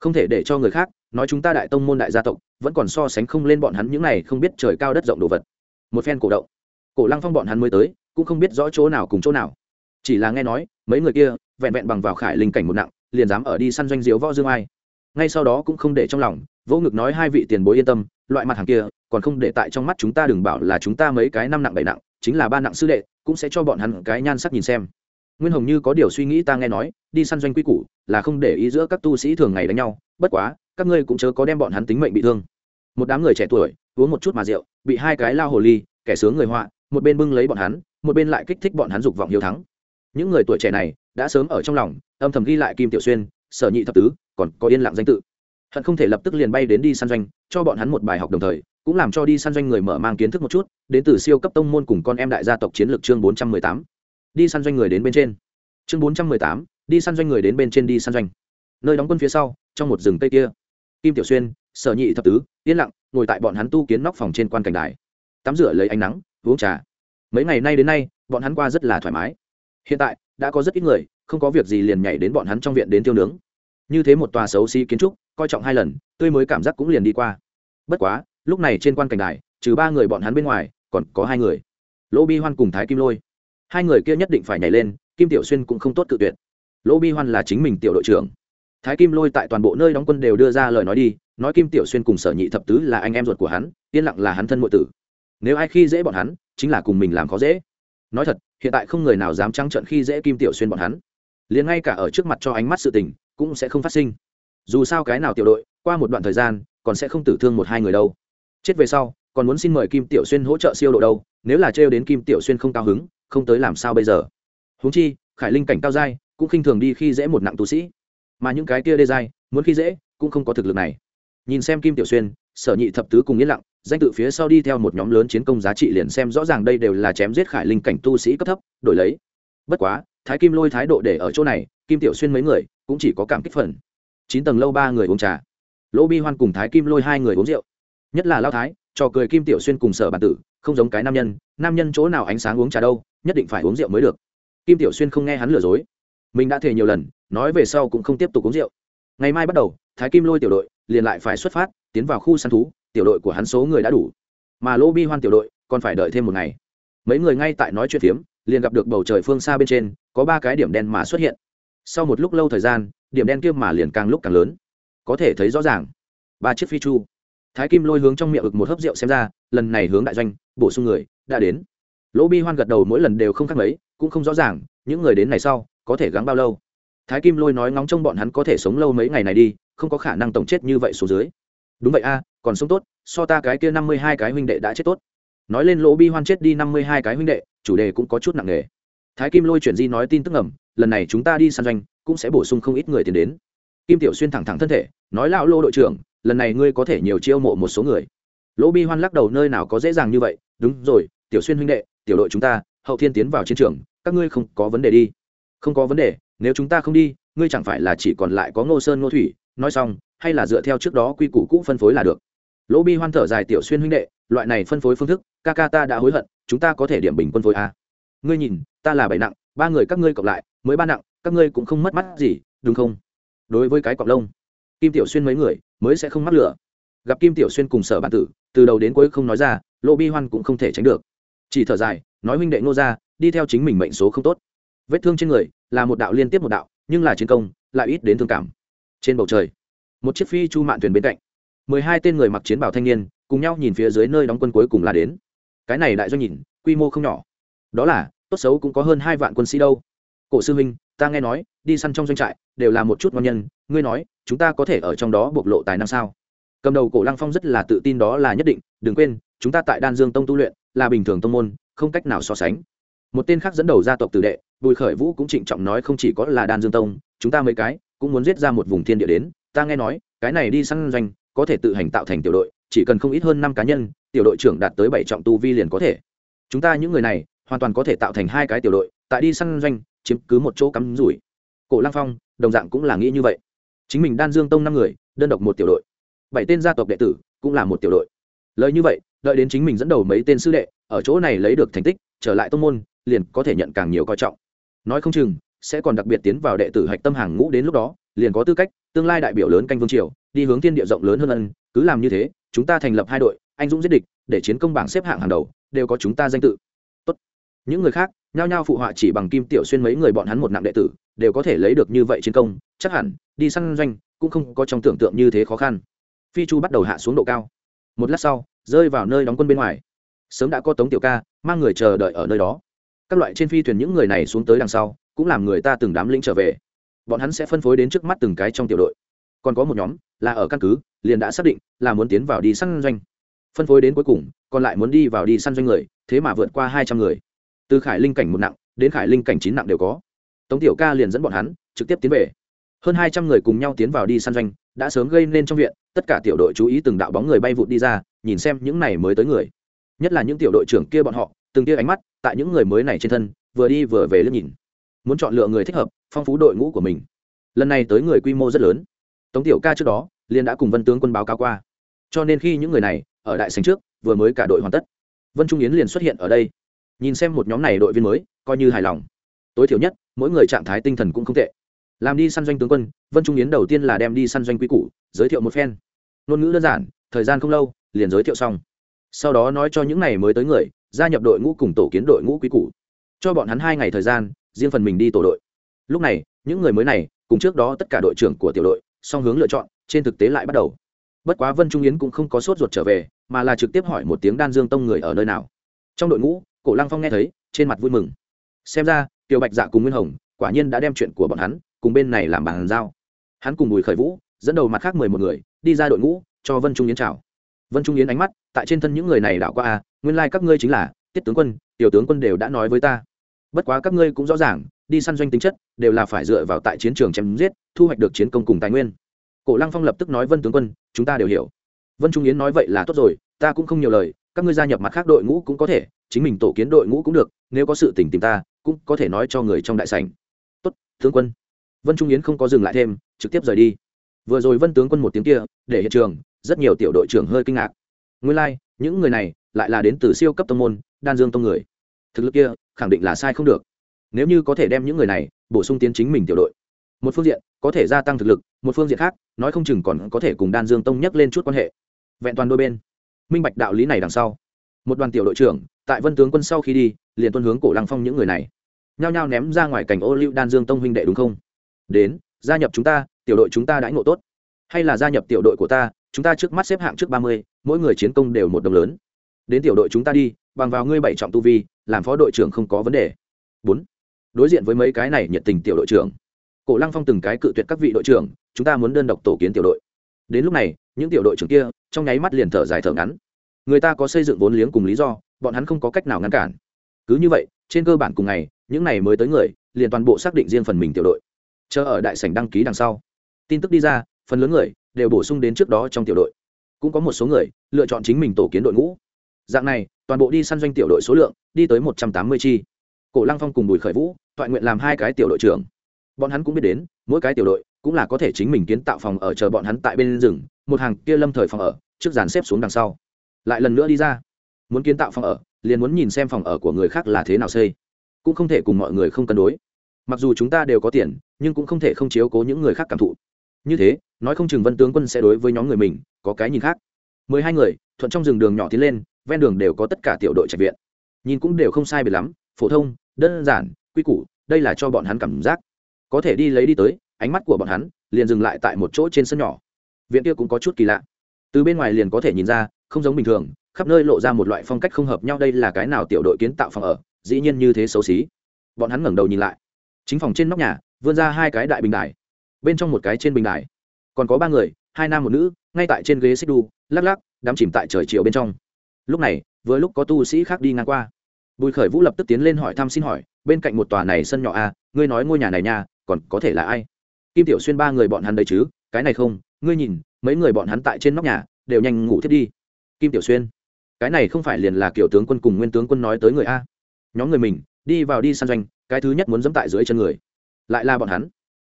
Không thể để cho người khác, nói chúng ta đại tông môn đại gia tộc, vẫn còn so sánh không lên bọn hắn những này không biết trời cao đất rộng đồ vật. Một phen cổ động. Cổ lăng phong bọn hắn mới tới, cũng không biết rõ chỗ nào cùng chỗ nào. Chỉ là nghe nói, mấy người kia, vẹn vẹn bằng vào khải linh cảnh một nặng, liền dám ở đi săn doanh diếu võ dương ai ngay sau đó cũng không để trong lòng, vỗ ngực nói hai vị tiền bối yên tâm, loại mặt hàng kia, còn không để tại trong mắt chúng ta đừng bảo là chúng ta mấy cái năm nặng bảy nặng, chính là ba nặng sư đệ, cũng sẽ cho bọn hắn cái nhan sắc nhìn xem. Nguyên hồng như có điều suy nghĩ ta nghe nói, đi săn doanh quy củ, là không để ý giữa các tu sĩ thường ngày đánh nhau, bất quá, các ngươi cũng chớ có đem bọn hắn tính mệnh bị thương. Một đám người trẻ tuổi, uống một chút mà rượu, bị hai cái lao hồ ly, kẻ sướng người họa, một bên bưng lấy bọn hắn, một bên lại kích thích bọn hắn dục vọng hiếu thắng. Những người tuổi trẻ này, đã sớm ở trong lòng, âm thầm ghi lại kim tiểu xuyên sở nhị thập tứ, còn có yên lặng danh tự. Hận không thể lập tức liền bay đến đi săn doanh, cho bọn hắn một bài học đồng thời, cũng làm cho đi săn doanh người mở mang kiến thức một chút, đến từ siêu cấp tông môn cùng con em đại gia tộc chiến lược chương bốn trăm mười tám. Đi săn doanh người đến bên trên. Chương bốn trăm mười tám, đi săn doanh người đến bên trên đi săn doanh. Nơi đóng quân phía sau, trong một rừng cây kia. Kim tiểu xuyên, sở nhị thập tứ, yên lặng, ngồi tại bọn hắn tu kiến nóc phòng trên quan cảnh đài. Tắm rửa lấy ánh nắng, uống trà. Mấy ngày nay đến nay, bọn hắn qua rất là thoải mái hiện tại, đã có rất ít người, không có việc gì liền nhảy đến bọn hắn trong viện đến tiêu nướng. Như thế một tòa xấu xí kiến trúc, coi trọng hai lần, tươi mới cảm giác cũng liền đi qua. Bất quá, lúc này trên quan cảnh đài, trừ ba người bọn hắn bên ngoài, còn có hai người. Lỗ bi hoan cùng thái kim lôi. Hai người kia nhất định phải nhảy lên, kim tiểu xuyên cũng không tốt cự tuyệt. Lỗ bi hoan là chính mình tiểu đội trưởng. Thái kim lôi tại toàn bộ nơi đóng quân đều đưa ra lời nói đi, nói kim tiểu xuyên cùng sở nhị thập tứ là anh em ruột của hắn, yên lặng là hắn thân ngội tử. Nếu ai khi dễ bọn hắn, chính là cùng mình làm khó dễ. Nói thật hiện tại không người nào dám trắng trợn khi dễ kim tiểu xuyên bọn hắn. Liền ngay cả ở trước mặt cho ánh mắt sự tình, cũng sẽ không phát sinh. Dù sao cái nào tiểu đội, qua một đoạn thời gian, còn sẽ không tử thương một hai người đâu. Chết về sau, còn muốn xin mời kim tiểu xuyên hỗ trợ siêu độ đâu, nếu là trêu đến kim tiểu xuyên không cao hứng, không tới làm sao bây giờ? Huống chi, khải linh cảnh cao dai cũng khinh thường đi khi dễ một nặng tu sĩ. Mà những cái kia đê dai muốn khi dễ, cũng không có thực lực này. Nhìn xem kim tiểu xuyên, sở nhị thập tứ cùng yên lặng danh tự phía sau đi theo một nhóm lớn chiến công giá trị liền xem rõ ràng đây đều là chém giết khải linh cảnh tu sĩ cấp thấp, đổi lấy. Bất quá, thái kim lôi thái độ để ở chỗ này, kim tiểu xuyên mấy người cũng chỉ có cảm kích phần. Chín tầng lâu ba người uống trà. Lỗ bi hoan cùng thái kim lôi hai người uống rượu. Nhất là lao thái trò cười kim tiểu xuyên cùng sở bản tử, không giống cái nam nhân nam nhân chỗ nào ánh sáng uống trà đâu, nhất định phải uống rượu mới được. Kim tiểu xuyên không nghe hắn lừa dối. Mình đã thề nhiều lần, nói về sau cũng không tiếp tục uống rượu. Ngày mai bắt đầu, thái kim lôi tiểu đội liền lại phải xuất phát, tiến vào khu săn thú tiểu đội của hắn số người đã đủ. Mà lô bi hoan tiểu đội còn phải đợi thêm một ngày. Mấy người ngay tại nói chuyện phiếm, liền gặp được bầu trời phương xa bên trên, có ba cái điểm đen mà xuất hiện. Sau một lúc lâu thời gian, điểm đen kia mà liền càng lúc càng lớn. Có thể thấy rõ ràng, ba chiếc phi chu. Thái kim lôi hướng trong miệng ực một hớp rượu xem ra, lần này hướng đại doanh, bổ sung người, đã đến. Lỗ bi hoan gật đầu mỗi lần đều không khác mấy, cũng không rõ ràng, những người đến này sau, có thể gắng bao lâu. Thái kim lôi nói ngóng trông bọn hắn có thể sống lâu mấy ngày này đi, không có khả năng tổng chết như vậy số dưới. Đúng vậy a còn sống tốt, so ta cái kia năm mươi hai cái huynh đệ đã chết tốt. Nói lên lỗ bi hoan chết đi năm mươi hai cái huynh đệ, chủ đề cũng có chút nặng nề. Thái kim lôi chuyển di nói tin tức ngầm, lần này chúng ta đi săn doanh, cũng sẽ bổ sung không ít người tiền đến. Kim tiểu xuyên thẳng thẳng thân thể, nói lão lô đội trưởng, lần này ngươi có thể nhiều chiêu mộ một số người. Lỗ bi hoan lắc đầu nơi nào có dễ dàng như vậy, đúng rồi, tiểu xuyên huynh đệ, tiểu đội chúng ta, hậu thiên tiến vào chiến trường, các ngươi không có vấn đề đi. Không có vấn đề, nếu chúng ta không đi, ngươi chẳng phải là chỉ còn lại có ngô sơn ngô thủy, nói xong, hay là dựa theo trước đó quy củ cũ phân phối là được lỗ bi hoan thở dài, tiểu xuyên huynh đệ, loại này phân phối phương thức, ca ca ta đã hối hận, chúng ta có thể điểm bình quân phối a. Ngươi nhìn, ta là bảy nặng, ba người các ngươi cộng lại, mới ba nặng, các ngươi cũng không mất mắt gì, đúng không? Đối với cái cọc lông, kim tiểu xuyên mấy người mới sẽ không mắc lửa. Gặp kim tiểu xuyên cùng sở bản tử, từ đầu đến cuối không nói ra, lỗ bi hoan cũng không thể tránh được. Chỉ thở dài, nói huynh đệ ngô ra, đi theo chính mình mệnh số không tốt. Vết thương trên người là một đạo liên tiếp một đạo, nhưng là chiến công lại ít đến thương cảm. Trên bầu trời, một chiếc phi chu mạn thuyền bên cạnh mười hai tên người mặc chiến bảo thanh niên, cùng nhau nhìn phía dưới nơi đóng quân cuối cùng là đến. Cái này đại doanh nhìn, quy mô không nhỏ. Đó là, tốt xấu cũng có hơn hai vạn quân sĩ đâu. Cổ sư huynh, ta nghe nói, đi săn trong doanh trại, đều là một chút ngon nhân. Ngươi nói, chúng ta có thể ở trong đó bộc lộ tài năng sao? Cầm đầu cổ lăng phong rất là tự tin đó là nhất định, đừng quên, chúng ta tại đan dương tông tu luyện, là bình thường tông môn, không cách nào so sánh. Một tên khác dẫn đầu gia tộc tử đệ, bùi khởi vũ cũng trịnh trọng nói không chỉ có là đan dương tông, chúng ta mấy cái, cũng muốn giết ra một vùng thiên địa đến. Ta nghe nói, cái này đi săn doanh có thể tự hành tạo thành tiểu đội, chỉ cần không ít hơn năm cá nhân, tiểu đội trưởng đạt tới bảy trọng tu vi liền có thể. Chúng ta những người này, hoàn toàn có thể tạo thành hai cái tiểu đội, tại đi săn doanh, chiếm cứ một chỗ cắm rủi. Cổ lăng phong, đồng dạng cũng là nghĩ như vậy. Chính mình đan dương tông năm người, đơn độc một tiểu đội. Bảy tên gia tộc đệ tử, cũng là một tiểu đội. Lời như vậy, đợi đến chính mình dẫn đầu mấy tên sư đệ, ở chỗ này lấy được thành tích, trở lại tông môn, liền có thể nhận càng nhiều coi trọng. Nói không chừng, sẽ còn đặc biệt tiến vào đệ tử hạch tâm hàng ngũ đến lúc đó, liền có tư cách, tương lai đại biểu lớn canh vương triều đi hướng thiên địa rộng lớn hơn ân, cứ làm như thế, chúng ta thành lập hai đội, anh dũng giết địch, để chiến công bảng xếp hạng hàng đầu, đều có chúng ta danh tự. Tốt. những người khác, nhao nhao phụ họa chỉ bằng kim tiểu xuyên mấy người bọn hắn một nặng đệ tử, đều có thể lấy được như vậy chiến công, chắc hẳn, đi săn doanh, cũng không có trong tưởng tượng như thế khó khăn. Phi chu bắt đầu hạ xuống độ cao. Một lát sau, rơi vào nơi đóng quân bên ngoài. Sớm đã có tống tiểu ca, mang người chờ đợi ở nơi đó. Các loại trên phi thuyền những người này xuống tới đằng sau, cũng làm người ta từng đám lĩnh trở về. Bọn hắn sẽ phân phối đến trước mắt từng cái trong tiểu đội còn có một nhóm, là ở căn cứ, liền đã xác định là muốn tiến vào đi săn doanh. Phân phối đến cuối cùng, còn lại muốn đi vào đi săn doanh người, thế mà vượt qua hai trăm người. Từ khải linh cảnh một nặng, đến khải linh cảnh chín nặng đều có. Tống tiểu ca liền dẫn bọn hắn trực tiếp tiến về. Hơn hai trăm người cùng nhau tiến vào đi săn doanh, đã sớm gây nên trong viện, tất cả tiểu đội chú ý từng đạo bóng người bay vụt đi ra, nhìn xem những này mới tới người. Nhất là những tiểu đội trưởng kia bọn họ, từng kia ánh mắt tại những người mới này trên thân, vừa đi vừa về lớp nhìn. Muốn chọn lựa người thích hợp, phong phú đội ngũ của mình. Lần này tới người quy mô rất lớn tống tiểu ca trước đó liên đã cùng vân tướng quân báo cáo qua. Cho nên khi những người này, ở đại sành trước, vừa mới cả đội hoàn tất, vân trung yến liền xuất hiện ở đây. Nhìn xem một nhóm này đội viên mới, coi như hài lòng. Tối thiểu nhất, mỗi người trạng thái tinh thần cũng không tệ. Làm đi săn doanh tướng quân, vân trung yến đầu tiên là đem đi săn doanh quy củ, giới thiệu một phen. Ngôn ngữ đơn giản, thời gian không lâu, liền giới thiệu xong. Sau đó nói cho những ngày mới tới người, gia nhập đội ngũ cùng tổ kiến đội ngũ quý củ. Cho bọn hắn hai ngày thời gian, riêng phần mình đi tổ đội. Lúc này, những người mới này, cùng trước đó tất cả đội trưởng của tiểu đội song hướng lựa chọn, trên thực tế lại bắt đầu. Bất quá vân trung yến cũng không có sốt ruột trở về, mà là trực tiếp hỏi một tiếng đan dương tông người ở nơi nào. Trong đội ngũ, cổ lăng phong nghe thấy, trên mặt vui mừng. Xem ra, tiểu bạch dạ cùng nguyên hồng, quả nhiên đã đem chuyện của bọn hắn, cùng bên này làm bàn giao. Hắn cùng bùi khởi vũ, dẫn đầu mặt khác mười một người, đi ra đội ngũ, cho vân trung yến chào. Vân trung yến ánh mắt, tại trên thân những người này đảo qua a nguyên lai、like、các ngươi chính là, tiết tướng quân, tiểu tướng quân đều đã nói với ta. Bất quá các ngươi cũng rõ ràng đi săn doanh tính chất đều là phải dựa vào tại chiến trường chém giết thu hoạch được chiến công cùng tài nguyên. Cổ lăng phong lập tức nói vân tướng quân chúng ta đều hiểu. Vân trung yến nói vậy là tốt rồi ta cũng không nhiều lời các ngươi gia nhập mặt khác đội ngũ cũng có thể chính mình tổ kiến đội ngũ cũng được nếu có sự tình tìm ta cũng có thể nói cho người trong đại sảnh. Tốt tướng quân. Vân trung yến không có dừng lại thêm trực tiếp rời đi. Vừa rồi vân tướng quân một tiếng kia để hiện trường rất nhiều tiểu đội trưởng hơi kinh ngạc. Nguyên lai、like, những người này lại là đến từ siêu cấp tông môn đan dương tông người. Thực lực kia khẳng định là sai không được nếu như có thể đem những người này bổ sung tiến chính mình tiểu đội, một phương diện có thể gia tăng thực lực, một phương diện khác, nói không chừng còn có thể cùng đan dương tông nhắc lên chút quan hệ. Vẹn toàn đôi bên, minh bạch đạo lý này đằng sau, một đoàn tiểu đội trưởng tại vân tướng quân sau khi đi, liền tuân hướng cổ lăng phong những người này. Nhao nhao ném ra ngoài cảnh ô liu đan dương tông huynh đệ đúng không? Đến, gia nhập chúng ta, tiểu đội chúng ta đãi ngộ tốt. Hay là gia nhập tiểu đội của ta, chúng ta trước mắt xếp hạng trước ba mươi, mỗi người chiến công đều một đồng lớn. Đến tiểu đội chúng ta đi, bằng vào ngươi bảy trọng tu vi, làm phó đội trưởng không có vấn đề. Bốn đối diện với mấy cái này nhiệt tình tiểu đội trưởng. Cổ lăng phong từng cái cự tuyệt các vị đội trưởng, chúng ta muốn đơn độc tổ kiến tiểu đội. Đến lúc này, những tiểu đội trưởng kia trong nháy mắt liền thở dài thở ngắn. Người ta có xây dựng vốn liếng cùng lý do, bọn hắn không có cách nào ngăn cản. Cứ như vậy, trên cơ bản cùng ngày, những này mới tới người, liền toàn bộ xác định riêng phần mình tiểu đội. Chờ ở đại sảnh đăng ký đằng sau, tin tức đi ra, phần lớn người đều bổ sung đến trước đó trong tiểu đội. Cũng có một số người lựa chọn chính mình tổ kiến đội ngũ. Dạng này, toàn bộ đi săn doanh tiểu đội số lượng đi tới một trăm tám mươi chi cổ lăng phong cùng bùi khởi vũ, toại nguyện làm hai cái tiểu đội trưởng. Bọn hắn cũng biết đến, mỗi cái tiểu đội cũng là có thể chính mình kiến tạo phòng ở chờ bọn hắn tại bên rừng, một hàng kia lâm thời phòng ở, trước dàn xếp xuống đằng sau. Lại lần nữa đi ra. Muốn kiến tạo phòng ở, liền muốn nhìn xem phòng ở của người khác là thế nào xây. Cũng không thể cùng mọi người không cân đối. Mặc dù chúng ta đều có tiền, nhưng cũng không thể không chiếu cố những người khác cảm thụ. Như thế, nói không chừng vân tướng quân sẽ đối với nhóm người mình có cái nhìn khác. Mười hai người, thuận trong rừng đường nhỏ tiến lên, ven đường đều có tất cả tiểu đội trạch viện. Nhìn cũng đều không sai biệt lắm phổ thông, đơn giản, quy củ, đây là cho bọn hắn cảm giác. Có thể đi lấy đi tới, ánh mắt của bọn hắn liền dừng lại tại một chỗ trên sân nhỏ. Viện kia cũng có chút kỳ lạ. Từ bên ngoài liền có thể nhìn ra, không giống bình thường, khắp nơi lộ ra một loại phong cách không hợp nhau đây là cái nào tiểu đội kiến tạo phòng ở, dĩ nhiên như thế xấu xí. Bọn hắn ngẩng đầu nhìn lại. Chính phòng trên nóc nhà, vươn ra hai cái đại bình đài. Bên trong một cái trên bình đài. Còn có ba người, hai nam một nữ, ngay tại trên ghế xích đu, lắc lắc, đắm chìm tại trời chiều bên trong. Lúc này, vừa lúc có tu sĩ khác đi ngang qua bùi khởi vũ lập tức tiến lên hỏi thăm xin hỏi bên cạnh một tòa này sân nhỏ a à, ngươi nói ngôi nhà này nha còn có thể là ai? Kim tiểu xuyên ba người bọn hắn đấy chứ cái này không ngươi nhìn mấy người bọn hắn tại trên nóc nhà đều nhanh ngủ thiết đi. Kim tiểu xuyên cái này không phải liền là kiểu tướng quân cùng nguyên tướng quân nói tới người a? Nhóm người mình đi vào đi săn doanh cái thứ nhất muốn dẫm tại dưới chân người. Lại là bọn hắn.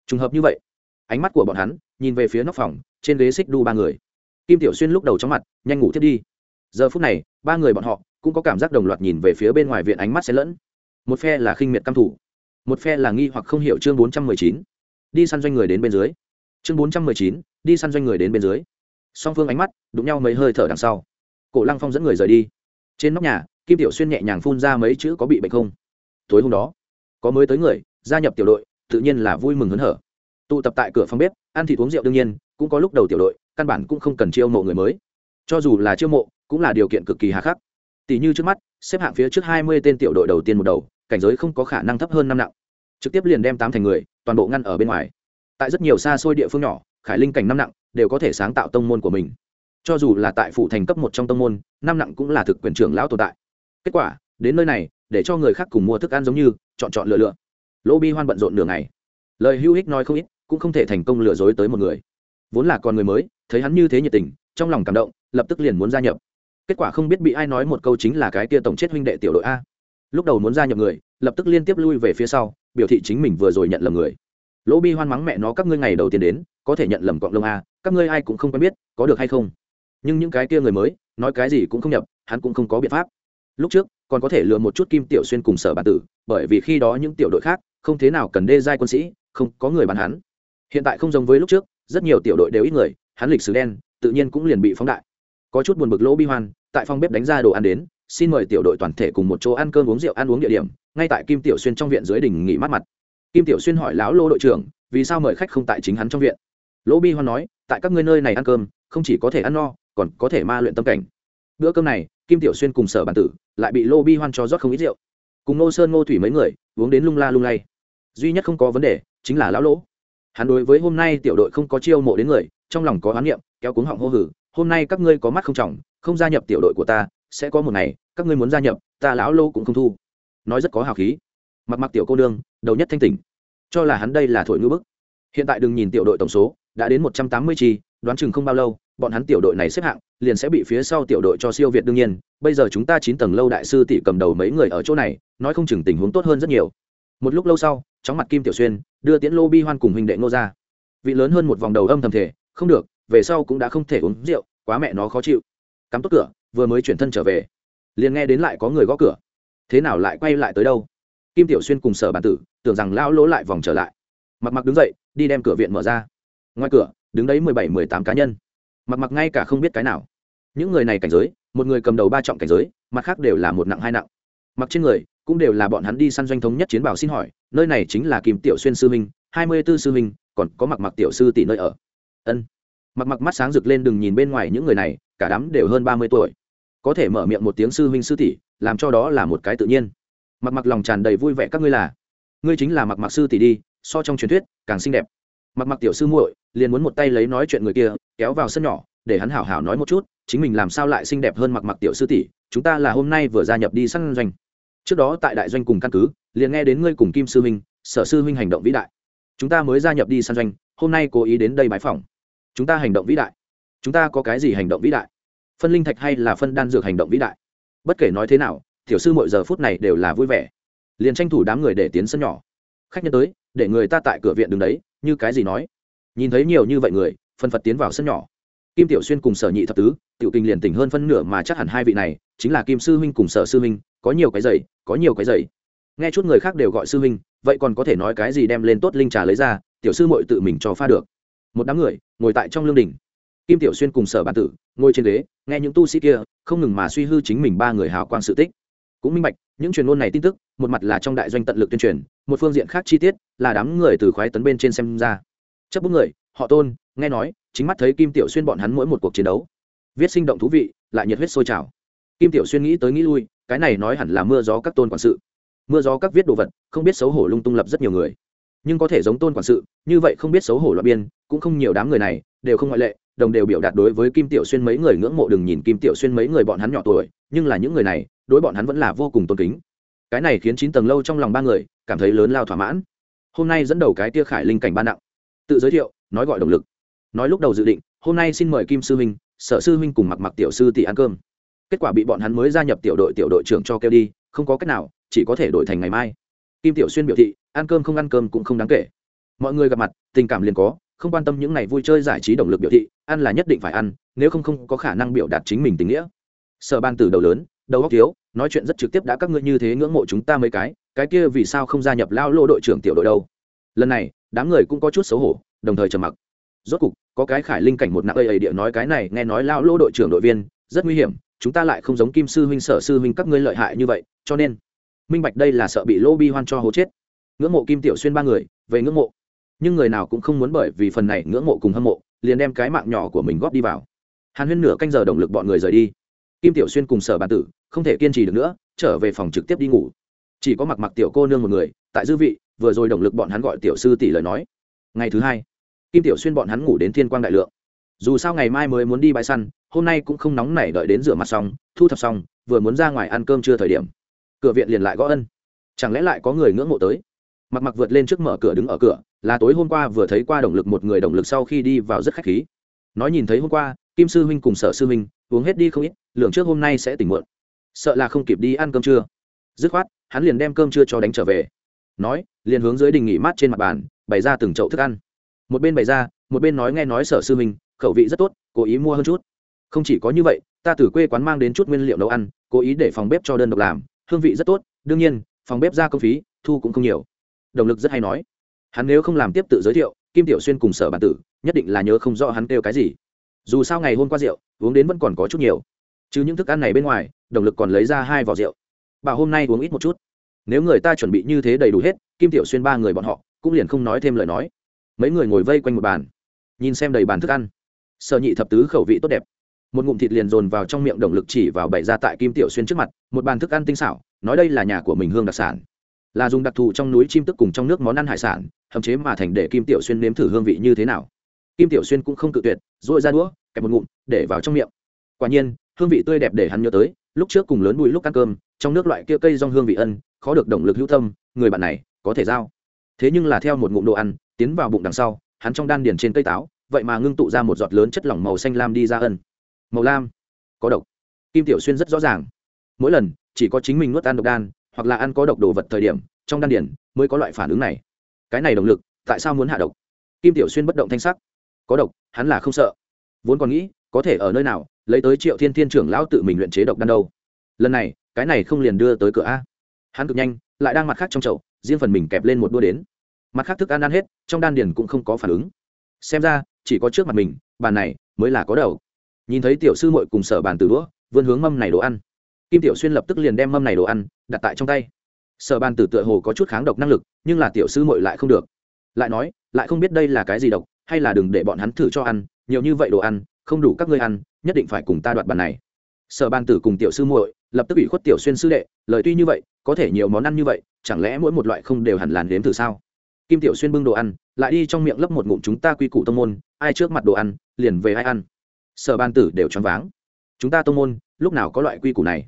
Trùng hợp như vậy ánh mắt của bọn hắn nhìn về phía nóc phòng trên ghế xích đu ba người. Kim tiểu xuyên lúc đầu trong mặt nhanh ngủ thiết đi. Giờ phút này ba người bọn họ cũng có cảm giác đồng loạt nhìn về phía bên ngoài viện ánh mắt xen lẫn. Một phe là khinh miệt căm thủ, một phe là nghi hoặc không hiểu chương bốn trăm mười chín. Đi săn doanh người đến bên dưới. Chương bốn trăm mười chín, đi săn doanh người đến bên dưới. Song phương ánh mắt đụng nhau mấy hơi thở đằng sau. Cổ lăng phong dẫn người rời đi. Trên nóc nhà, kim tiểu xuyên nhẹ nhàng phun ra mấy chữ có bị bệnh không? Tối hôm đó, có mới tới người, gia nhập tiểu đội, tự nhiên là vui mừng hớn hở. Tụ tập tại cửa phòng bếp, ăn thịt uống rượu đương nhiên, cũng có lúc đầu tiểu đội, căn bản cũng không cần chiêu mộ người mới. Cho dù là chiêu mộ, cũng là điều kiện cực kỳ hà khắc tỷ như trước mắt, xếp hạng phía trước hai mươi tên tiểu đội đầu tiên một đầu, cảnh giới không có khả năng thấp hơn năm nặng. Trực tiếp liền đem tám thành người, toàn bộ ngăn ở bên ngoài. Tại rất nhiều xa xôi địa phương nhỏ, khải linh cảnh năm nặng đều có thể sáng tạo tông môn của mình. Cho dù là tại phủ thành cấp một trong tông môn, năm nặng cũng là thực quyền trưởng lão tồn tại. Kết quả, đến nơi này, để cho người khác cùng mua thức ăn giống như, chọn chọn lựa lựa. Lỗ bi hoan bận rộn nửa ngày. Lời hữu hích nói không ít, cũng không thể thành công lừa dối tới một người. Vốn là con người mới, thấy hắn như thế nhiệt tình, trong lòng cảm động, lập tức liền muốn gia nhập kết quả không biết bị ai nói một câu chính là cái tia tổng chết huynh đệ tiểu đội a. Lúc đầu muốn gia nhập người, lập tức liên tiếp lui về phía sau, biểu thị chính mình vừa rồi nhận lầm người. Lỗ bi hoan mắng mẹ nó các ngươi ngày đầu tiên đến, có thể nhận lầm cọng lông a, các ngươi ai cũng không quen biết, có được hay không? Nhưng những cái kia người mới, nói cái gì cũng không nhập, hắn cũng không có biện pháp. Lúc trước, còn có thể lừa một chút kim tiểu xuyên cùng sở bản tử, bởi vì khi đó những tiểu đội khác, không thế nào cần đê giai quân sĩ, không có người bắn hắn. Hiện tại không giống với lúc trước, rất nhiều tiểu đội đều ít người, hắn lịch sử đen, tự nhiên cũng liền bị phóng đại có chút buồn bực lỗ bi hoan, tại phòng bếp đánh ra đồ ăn đến, xin mời tiểu đội toàn thể cùng một chỗ ăn cơm uống rượu, ăn uống địa điểm, ngay tại kim tiểu xuyên trong viện dưới đình nghỉ mát mặt. Kim tiểu xuyên hỏi lão lô đội trưởng, vì sao mời khách không tại chính hắn trong viện? Lỗ bi hoan nói, tại các ngươi nơi này ăn cơm, không chỉ có thể ăn no, còn có thể ma luyện tâm cảnh. Bữa cơm này, kim tiểu xuyên cùng sở bản tử lại bị lô bi hoan cho rót không ít rượu. Cùng ngô sơn ngô thủy mấy người, uống đến lung la lung lay. Duy nhất không có vấn đề, chính là lão lỗ. Hắn đối với hôm nay tiểu đội không có chiêu mộ đến người, trong lòng có oán niệm, kéo cuống họng hô hử hôm nay các ngươi có mắt không trọng, không gia nhập tiểu đội của ta, sẽ có một ngày, các ngươi muốn gia nhập, ta lão lô cũng không thu. Nói rất có hào khí. Mặc mặc tiểu cô nương, đầu nhất thanh tỉnh. Cho là hắn đây là thổi ngữ bức. Hiện tại đừng nhìn tiểu đội tổng số, đã đến một trăm tám mươi chi, đoán chừng không bao lâu, bọn hắn tiểu đội này xếp hạng, liền sẽ bị phía sau tiểu đội cho siêu việt đương nhiên. Bây giờ chúng ta chín tầng lâu đại sư tỷ cầm đầu mấy người ở chỗ này, nói không chừng tình huống tốt hơn rất nhiều. Một lúc lâu sau, chóng mặt kim tiểu xuyên, đưa tiễn lô bi hoan cùng huynh đệ ngô ra. Vị lớn hơn một vòng đầu âm thầm thể, không được về sau cũng đã không thể uống rượu, quá mẹ nó khó chịu. Cắm tốt cửa, vừa mới chuyển thân trở về. Liền nghe đến lại có người gõ cửa. Thế nào lại quay lại tới đâu? Kim tiểu xuyên cùng sở bản tử, tưởng rằng lão lỗ lại vòng trở lại. Mặc mặc đứng dậy, đi đem cửa viện mở ra. Ngoài cửa, đứng đấy mười bảy, mười tám cá nhân. Mặc mặc ngay cả không biết cái nào. Những người này cảnh giới, một người cầm đầu ba trọng cảnh giới, mặt khác đều là một nặng, hai nặng. Mặc trên người, cũng đều là bọn hắn đi săn doanh thống nhất chiến bảo xin hỏi, nơi này chính là kim tiểu xuyên sư minh hai mươi b ố sư minh còn có mặc mặc tiểu sư tỷ nơi ở. Ân mặc mặc mắt sáng rực lên đừng nhìn bên ngoài những người này, cả đám đều hơn ba mươi tuổi. Có thể mở miệng một tiếng sư huynh sư tỷ, làm cho đó là một cái tự nhiên. Mặc mặc lòng tràn đầy vui vẻ các ngươi là. Ngươi chính là mặc mặc sư tỷ đi, so trong truyền thuyết, càng xinh đẹp. Mặc mặc tiểu sư muội, liền muốn một tay lấy nói chuyện người kia, kéo vào sân nhỏ, để hắn hảo hảo nói một chút, chính mình làm sao lại xinh đẹp hơn mặc mặc tiểu sư tỷ, chúng ta là hôm nay vừa gia nhập đi săn doanh. Trước đó tại đại doanh cùng căn cứ, liền nghe đến ngươi cùng kim sư huynh, sở sư huynh hành động vĩ đại. Chúng ta mới gia nhập đi săn doanh, hôm nay cố ý đến đây bãi phòng chúng ta hành động vĩ đại. Chúng ta có cái gì hành động vĩ đại? Phân linh thạch hay là phân đan dược hành động vĩ đại? Bất kể nói thế nào, tiểu sư mỗi giờ phút này đều là vui vẻ. Liền tranh thủ đám người để tiến sân nhỏ. Khách nhân tới, để người ta tại cửa viện đứng đấy, như cái gì nói? Nhìn thấy nhiều như vậy người, phân phật tiến vào sân nhỏ. Kim tiểu xuyên cùng sở nhị thập tứ, tiểu kinh liền tỉnh hơn phân nửa mà chắc hẳn hai vị này, chính là kim sư huynh cùng sở sư huynh, có nhiều cái giày có nhiều cái giày nghe chút người khác đều gọi sư huynh, vậy còn có thể nói cái gì đem lên tốt linh trà lấy ra, tiểu sư mội tự mình cho pha được. Một đám người ngồi tại trong lương đình. Kim tiểu xuyên cùng sở bản tử ngồi trên ghế, nghe những tu sĩ kia không ngừng mà suy hư chính mình ba người hào quang sự tích. Cũng minh bạch, những truyền ngôn này tin tức, một mặt là trong đại doanh tận lực tuyên truyền, một phương diện khác chi tiết là đám người từ khoái tấn bên trên xem ra. Chấp bút người, họ tôn, nghe nói, chính mắt thấy kim tiểu xuyên bọn hắn mỗi một cuộc chiến đấu. Viết sinh động thú vị, lại nhiệt huyết sôi trào. Kim tiểu xuyên nghĩ tới nghĩ lui, cái này nói hẳn là mưa gió các tôn quản sự. Mưa gió các viết đồ vật, không biết xấu hổ lung tung lập rất nhiều người nhưng có thể giống tôn quản sự, như vậy không biết xấu hổ loại biên, cũng không nhiều đám người này, đều không ngoại lệ, đồng đều biểu đạt đối với kim tiểu xuyên mấy người ngưỡng mộ đừng nhìn kim tiểu xuyên mấy người bọn hắn nhỏ tuổi, nhưng là những người này, đối bọn hắn vẫn là vô cùng tôn kính. Cái này khiến chín tầng lâu trong lòng ba người, cảm thấy lớn lao thỏa mãn. Hôm nay dẫn đầu cái tia khải linh cảnh ba nặng. Tự giới thiệu, nói gọi động lực. Nói lúc đầu dự định, hôm nay xin mời kim sư huynh, sở sư huynh cùng mặc mặc tiểu sư tỷ ăn cơm. Kết quả bị bọn hắn mới gia nhập tiểu đội tiểu đội trưởng cho kêu đi, không có cách nào, chỉ có thể đổi thành ngày mai. Kim tiểu xuyên biểu thị ăn cơm không ăn cơm cũng không đáng kể. Mọi người gặp mặt, tình cảm liền có, không quan tâm những ngày vui chơi giải trí động lực biểu thị, ăn là nhất định phải ăn, nếu không không có khả năng biểu đạt chính mình tình nghĩa. Sở ban từ đầu lớn, đầu góc thiếu, nói chuyện rất trực tiếp đã các ngươi như thế ngưỡng mộ chúng ta mấy cái cái kia vì sao không gia nhập lao lô đội trưởng tiểu đội đâu? Lần này, đám người cũng có chút xấu hổ, đồng thời trầm mặc. Rốt cục, có cái khải linh cảnh một nặng ây ây địa nói cái này, nghe nói lao lô đội trưởng đội viên, rất nguy hiểm, chúng ta lại không giống kim sư huynh sở sư huynh các ngươi lợi hại như vậy, cho nên, minh bạch đây là sợ bị lô bi hoan cho hố chết ngưỡng mộ kim tiểu xuyên ba người, về ngưỡng mộ. Nhưng người nào cũng không muốn bởi vì phần này ngưỡng mộ cùng hâm mộ, liền đem cái mạng nhỏ của mình góp đi vào. Hàn huyên nửa canh giờ động lực bọn người rời đi. Kim tiểu xuyên cùng sở Bàn tử, không thể kiên trì được nữa, trở về phòng trực tiếp đi ngủ. Chỉ có mặc mặc tiểu cô nương một người, tại dư vị, vừa rồi động lực bọn hắn gọi tiểu sư tỷ lời nói. Ngày thứ hai, kim tiểu xuyên bọn hắn ngủ đến thiên quang đại lượng. Dù sao ngày mai mới muốn đi bãi săn, hôm nay cũng không nóng nảy đợi đến rửa mặt xong, thu thập xong, vừa muốn ra ngoài ăn cơm chưa thời điểm. Cửa viện liền lại gõ ân. Chẳng lẽ lại có người ngưỡng mộ tới? Mặc mặc vượt lên trước mở cửa đứng ở cửa, là tối hôm qua vừa thấy qua động lực một người động lực sau khi đi vào rất khách khí. Nói nhìn thấy hôm qua, kim sư huynh cùng sở sư huynh, uống hết đi không ít, lượng trước hôm nay sẽ tỉnh muộn. Sợ là không kịp đi ăn cơm trưa. Dứt khoát, hắn liền đem cơm trưa cho đánh trở về. Nói, liền hướng dưới đình nghỉ mát trên mặt bàn, bày ra từng chậu thức ăn. Một bên bày ra, một bên nói nghe nói sở sư huynh, khẩu vị rất tốt, cố ý mua hơn chút. Không chỉ có như vậy, ta từ quê quán mang đến chút nguyên liệu nấu ăn, cố ý để phòng bếp cho đơn độc làm, hương vị rất tốt, đương nhiên, phòng bếp ra công phí, thu cũng không nhiều động lực rất hay nói. Hắn nếu không làm tiếp tự giới thiệu, kim tiểu xuyên cùng sở bản tử nhất định là nhớ không rõ hắn kêu cái gì. Dù sao ngày hôm qua rượu, uống đến vẫn còn có chút nhiều. Chứ những thức ăn này bên ngoài động lực còn lấy ra hai vỏ rượu. Bảo hôm nay uống ít một chút. Nếu người ta chuẩn bị như thế đầy đủ hết, kim tiểu xuyên ba người bọn họ cũng liền không nói thêm lời nói. Mấy người ngồi vây quanh một bàn, nhìn xem đầy bàn thức ăn. Sở nhị thập tứ khẩu vị tốt đẹp. Một ngụm thịt liền dồn vào trong miệng động lực chỉ vào bày ra tại kim tiểu xuyên trước mặt, một bàn thức ăn tinh xảo, nói đây là nhà của mình hương đặc sản là dùng đặc thù trong núi chim tức cùng trong nước món ăn hải sản hầm chế mà thành để kim tiểu xuyên nếm thử hương vị như thế nào. Kim tiểu xuyên cũng không cự tuyệt dội ra đũa, kẹp một ngụm, để vào trong miệng. Quả nhiên, hương vị tươi đẹp để hắn nhớ tới, lúc trước cùng lớn bùi lúc ăn cơm, trong nước loại kia cây rong hương vị ân, khó được động lực hữu tâm, người bạn này, có thể giao. Thế nhưng là theo một ngụm đồ ăn, tiến vào bụng đằng sau, hắn trong đan điền trên cây táo, vậy mà ngưng tụ ra một giọt lớn chất lỏng màu xanh lam đi ra ân. Màu lam, có độc. Kim tiểu xuyên rất rõ ràng. Mỗi lần, chỉ có chính mình nuốt ăn độc đan hoặc là ăn có độc đồ vật thời điểm, trong đan điền mới có loại phản ứng này. Cái này động lực, tại sao muốn hạ độc? Kim tiểu xuyên bất động thanh sắc. Có độc, hắn là không sợ. Vốn còn nghĩ, có thể ở nơi nào, lấy tới triệu thiên thiên trưởng lão tự mình luyện chế độc đan đâu. Lần này, cái này không liền đưa tới cửa a. Hắn cực nhanh, lại đang mặt khác trong chậu, riêng phần mình kẹp lên một đua đến. Mặt khác thức ăn ăn hết, trong đan điền cũng không có phản ứng. Xem ra, chỉ có trước mặt mình, bàn này mới là có đầu nhìn thấy tiểu sư mội cùng sở bàn từ đũa, vươn hướng mâm này đồ ăn kim tiểu xuyên lập tức liền đem mâm này đồ ăn đặt tại trong tay. Sở Ban tử tựa hồ có chút kháng độc năng lực, nhưng là tiểu sư mội lại không được. Lại nói, lại không biết đây là cái gì độc, hay là đừng để bọn hắn thử cho ăn, nhiều như vậy đồ ăn, không đủ các ngươi ăn, nhất định phải cùng ta đoạt bàn này. Sở ban tử cùng tiểu sư muội lập tức bị khuất tiểu xuyên sư đệ, lời tuy như vậy, có thể nhiều món ăn như vậy, chẳng lẽ mỗi một loại không đều hẳn làn đếm thử sao? Kim tiểu xuyên bưng đồ ăn, lại đi trong miệng lấp một ngụm chúng ta quy củ tông môn, ai trước mặt đồ ăn, liền về ai ăn. Sở ban tử đều choáng váng. Chúng ta tông môn, lúc nào có loại quy củ này?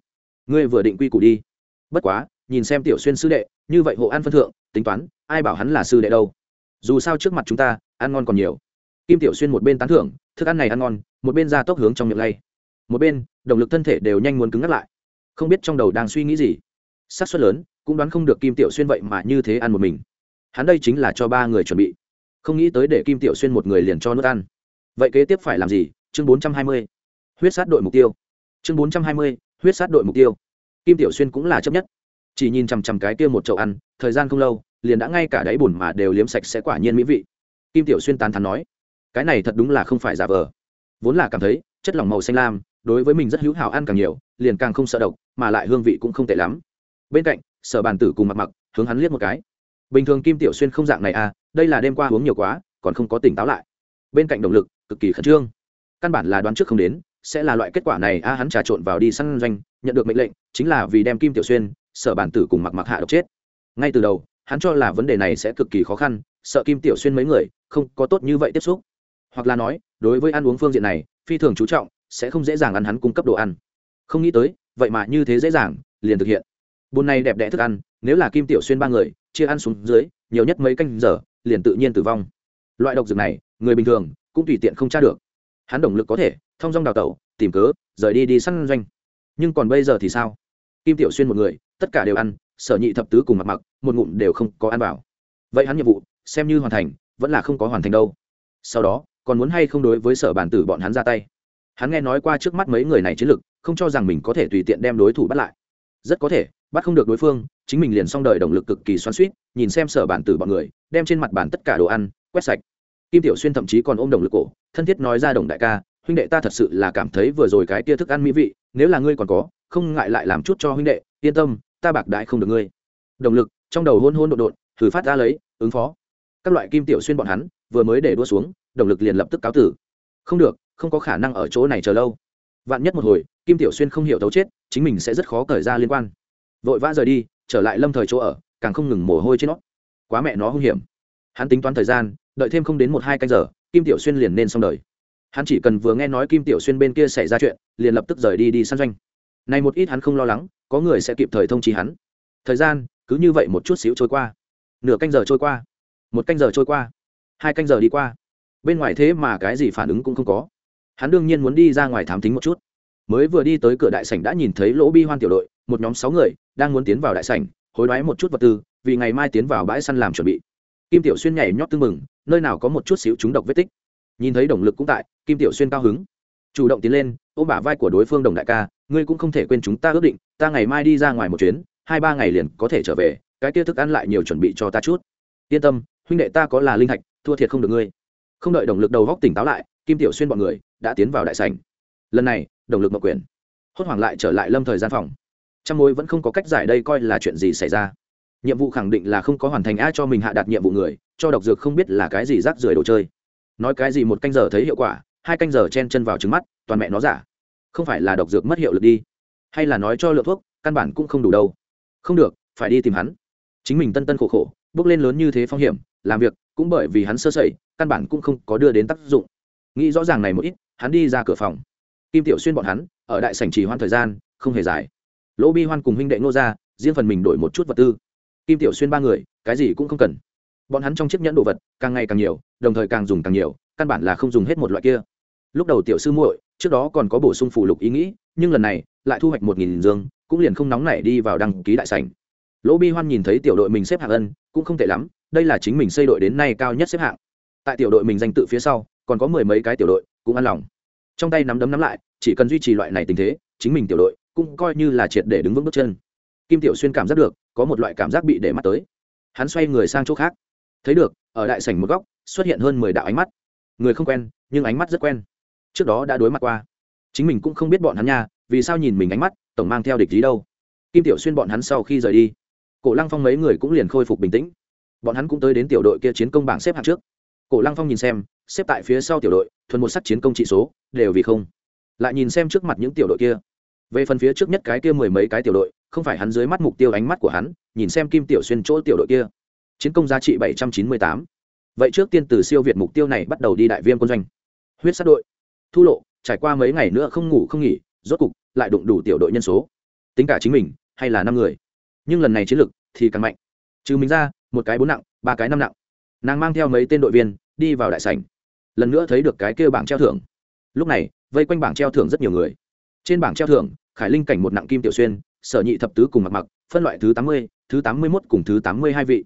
Ngươi vừa định quy củ đi. Bất quá, nhìn xem tiểu xuyên sư đệ, như vậy hộ ăn phân thượng, tính toán, ai bảo hắn là sư đệ đâu. Dù sao trước mặt chúng ta, ăn ngon còn nhiều. Kim tiểu xuyên một bên tán thưởng, thức ăn này ăn ngon, một bên ra tốc hướng trong miệng lay. Một bên, động lực thân thể đều nhanh muốn cứng ngắt lại. Không biết trong đầu đang suy nghĩ gì. Xác suất lớn, cũng đoán không được kim tiểu xuyên vậy mà như thế ăn một mình. Hắn đây chính là cho ba người chuẩn bị. Không nghĩ tới để kim tiểu xuyên một người liền cho nước ăn. Vậy kế tiếp phải làm gì? Chương bốn trăm hai mươi. Huyết sát đội mục tiêu. Chương bốn trăm hai mươi huyết sát đội mục tiêu. Kim tiểu xuyên cũng là chấp nhất. Chỉ nhìn chằm chằm cái kia một chậu ăn, thời gian không lâu, liền đã ngay cả đáy bùn mà đều liếm sạch sẽ quả nhiên mỹ vị. Kim tiểu xuyên tán thắn nói, cái này thật đúng là không phải giả vờ. Vốn là cảm thấy, chất lỏng màu xanh lam, đối với mình rất hữu hảo ăn càng nhiều, liền càng không sợ độc, mà lại hương vị cũng không tệ lắm. Bên cạnh, sở bàn tử cùng mặc mặc hướng hắn liếc một cái. Bình thường kim tiểu xuyên không dạng này à đây là đêm qua uống nhiều quá, còn không có tỉnh táo lại. Bên cạnh động lực cực kỳ khẩn trương. Căn bản là đoán trước không đến sẽ là loại kết quả này, a, hắn trà trộn vào đi săn doanh, nhận được mệnh lệnh, chính là vì đem kim tiểu xuyên, sở bản tử cùng mặc mặc hạ độc chết. Ngay từ đầu, hắn cho là vấn đề này sẽ cực kỳ khó khăn, sợ kim tiểu xuyên mấy người không có tốt như vậy tiếp xúc. Hoặc là nói, đối với ăn uống phương diện này, phi thường chú trọng, sẽ không dễ dàng ăn hắn cung cấp đồ ăn. Không nghĩ tới, vậy mà như thế dễ dàng, liền thực hiện. Bồn này đẹp đẽ thức ăn, nếu là kim tiểu xuyên ba người, chia ăn xuống dưới, nhiều nhất mấy canh giờ, liền tự nhiên tử vong. Loại độc dược này, người bình thường cũng tùy tiện không tra được. Hắn động lực có thể thông dong đào tẩu, tìm cớ, rời đi đi săn doanh. Nhưng còn bây giờ thì sao? Kim tiểu xuyên một người, tất cả đều ăn, sở nhị thập tứ cùng mặt mặc, một ngụm đều không có ăn vào. Vậy hắn nhiệm vụ, xem như hoàn thành, vẫn là không có hoàn thành đâu. Sau đó, còn muốn hay không đối với sở bản tử bọn hắn ra tay? Hắn nghe nói qua trước mắt mấy người này chiến lực, không cho rằng mình có thể tùy tiện đem đối thủ bắt lại. Rất có thể, bắt không được đối phương, chính mình liền xong đời động lực cực kỳ xoắn suýt nhìn xem sở bản tử bọn người, đem trên mặt bàn tất cả đồ ăn, quét sạch. Kim tiểu xuyên thậm chí còn ôm động lực cổ, thân thiết nói ra đồng đại ca huynh đệ ta thật sự là cảm thấy vừa rồi cái tia thức ăn mỹ vị, nếu là ngươi còn có, không ngại lại làm chút cho huynh đệ, yên tâm, ta bạc đại không được ngươi. Động lực, trong đầu hôn hôn đột đột thử phát ra lấy, ứng phó. Các loại kim tiểu xuyên bọn hắn, vừa mới để đua xuống, động lực liền lập tức cáo tử. Không được, không có khả năng ở chỗ này chờ lâu. Vạn nhất một hồi, kim tiểu xuyên không hiểu tấu chết, chính mình sẽ rất khó cởi ra liên quan. Vội vã rời đi, trở lại lâm thời chỗ ở, càng không ngừng mồ hôi trên nó. Quá mẹ nó hung hiểm. Hắn tính toán thời gian, đợi thêm không đến một hai canh giờ, kim tiểu xuyên liền nên xong đời hắn chỉ cần vừa nghe nói kim tiểu xuyên bên kia xảy ra chuyện, liền lập tức rời đi đi săn doanh. Này một ít hắn không lo lắng, có người sẽ kịp thời thông trí hắn. Thời gian, cứ như vậy một chút xíu trôi qua. Nửa canh giờ trôi qua. Một canh giờ trôi qua. Hai canh giờ đi qua. Bên ngoài thế mà cái gì phản ứng cũng không có. Hắn đương nhiên muốn đi ra ngoài thám tính một chút. Mới vừa đi tới cửa đại sảnh đã nhìn thấy lỗ bi hoan tiểu đội, một nhóm sáu người, đang muốn tiến vào đại sảnh, hối đoái một chút vật tư, vì ngày mai tiến vào bãi săn làm chuẩn bị. Kim tiểu xuyên nhảy nhót tư mừng nơi nào có một chút xíu trúng độc vết tích nhìn thấy động lực cũng tại, kim tiểu xuyên cao hứng. Chủ động tiến lên, ôm bả vai của đối phương đồng đại ca, ngươi cũng không thể quên chúng ta ước định, ta ngày mai đi ra ngoài một chuyến, hai ba ngày liền có thể trở về, cái kia thức ăn lại nhiều chuẩn bị cho ta chút. Yên tâm, huynh đệ ta có là linh hạch thua thiệt không được ngươi. Không đợi động lực đầu góc tỉnh táo lại, kim tiểu xuyên bọn người đã tiến vào đại sảnh. Lần này động lực mậu quyền hốt hoảng lại trở lại lâm thời gian phòng. Trong mối vẫn không có cách giải đây coi là chuyện gì xảy ra. Nhiệm vụ khẳng định là không có hoàn thành a cho mình hạ đặt nhiệm vụ người, cho độc dược không biết là cái gì rác rưởi đồ chơi nói cái gì một canh giờ thấy hiệu quả, hai canh giờ chen chân vào trứng mắt, toàn mẹ nó giả. Không phải là độc dược mất hiệu lực đi, hay là nói cho lượng thuốc, căn bản cũng không đủ đâu. Không được, phải đi tìm hắn. Chính mình tân tân khổ khổ, bước lên lớn như thế phong hiểm, làm việc, cũng bởi vì hắn sơ sẩy, căn bản cũng không có đưa đến tác dụng. Nghĩ rõ ràng này một ít, hắn đi ra cửa phòng. Kim tiểu xuyên bọn hắn, ở đại sảnh trì hoãn thời gian, không hề dài. Lỗ bi hoan cùng huynh đệ ngô ra riêng phần mình đổi một chút vật tư. Kim tiểu xuyên ba người, cái gì cũng không cần bọn hắn trong chiếc nhẫn đồ vật càng ngày càng nhiều, đồng thời càng dùng càng nhiều, căn bản là không dùng hết một loại kia. Lúc đầu tiểu sư muội, trước đó còn có bổ sung phụ lục ý nghĩ, nhưng lần này lại thu hoạch một nghìn dương, cũng liền không nóng nảy đi vào đăng ký đại sảnh. Lỗ bi hoan nhìn thấy tiểu đội mình xếp hạng ân, cũng không tệ lắm, đây là chính mình xây đội đến nay cao nhất xếp hạng. Tại tiểu đội mình danh tự phía sau, còn có mười mấy cái tiểu đội, cũng an lòng. Trong tay nắm đấm nắm lại, chỉ cần duy trì loại này tình thế, chính mình tiểu đội cũng coi như là triệt để đứng vững bước chân. Kim tiểu xuyên cảm giác được, có một loại cảm giác bị để mắt tới. Hắn xoay người sang chỗ khác thấy được, ở đại sảnh một góc, xuất hiện hơn mười đạo ánh mắt. Người không quen, nhưng ánh mắt rất quen. Trước đó đã đối mặt qua. Chính mình cũng không biết bọn hắn nha, vì sao nhìn mình ánh mắt, tổng mang theo địch lý đâu. Kim tiểu xuyên bọn hắn sau khi rời đi, cổ lăng phong mấy người cũng liền khôi phục bình tĩnh. Bọn hắn cũng tới đến tiểu đội kia chiến công bảng xếp hạng trước. Cổ lăng phong nhìn xem, xếp tại phía sau tiểu đội, thuần một sắc chiến công trị số, đều vì không. Lại nhìn xem trước mặt những tiểu đội kia. Về phần phía trước nhất cái kia mười mấy cái tiểu đội, không phải hắn dưới mắt mục tiêu ánh mắt của hắn, nhìn xem kim tiểu xuyên chỗ tiểu đội kia chiến công giá trị bảy trăm chín mươi tám. Vậy trước tiên từ siêu việt mục tiêu này bắt đầu đi đại viêm quân doanh. Huyết sát đội. Thu lộ, trải qua mấy ngày nữa không ngủ không nghỉ, rốt cục lại đụng đủ tiểu đội nhân số. Tính cả chính mình, hay là năm người. Nhưng lần này chiến lực thì càng mạnh. Trừ mình ra, một cái bốn nặng, ba cái năm nặng. Nàng mang theo mấy tên đội viên đi vào đại sảnh. Lần nữa thấy được cái kêu bảng treo thưởng. Lúc này, vây quanh bảng treo thưởng rất nhiều người. Trên bảng treo thưởng, khải linh cảnh một nặng kim tiểu xuyên, sở nhị thập tứ cùng mặc mặc, phân loại thứ tám mươi, thứ tám mươi mốt cùng thứ tám mươi hai vị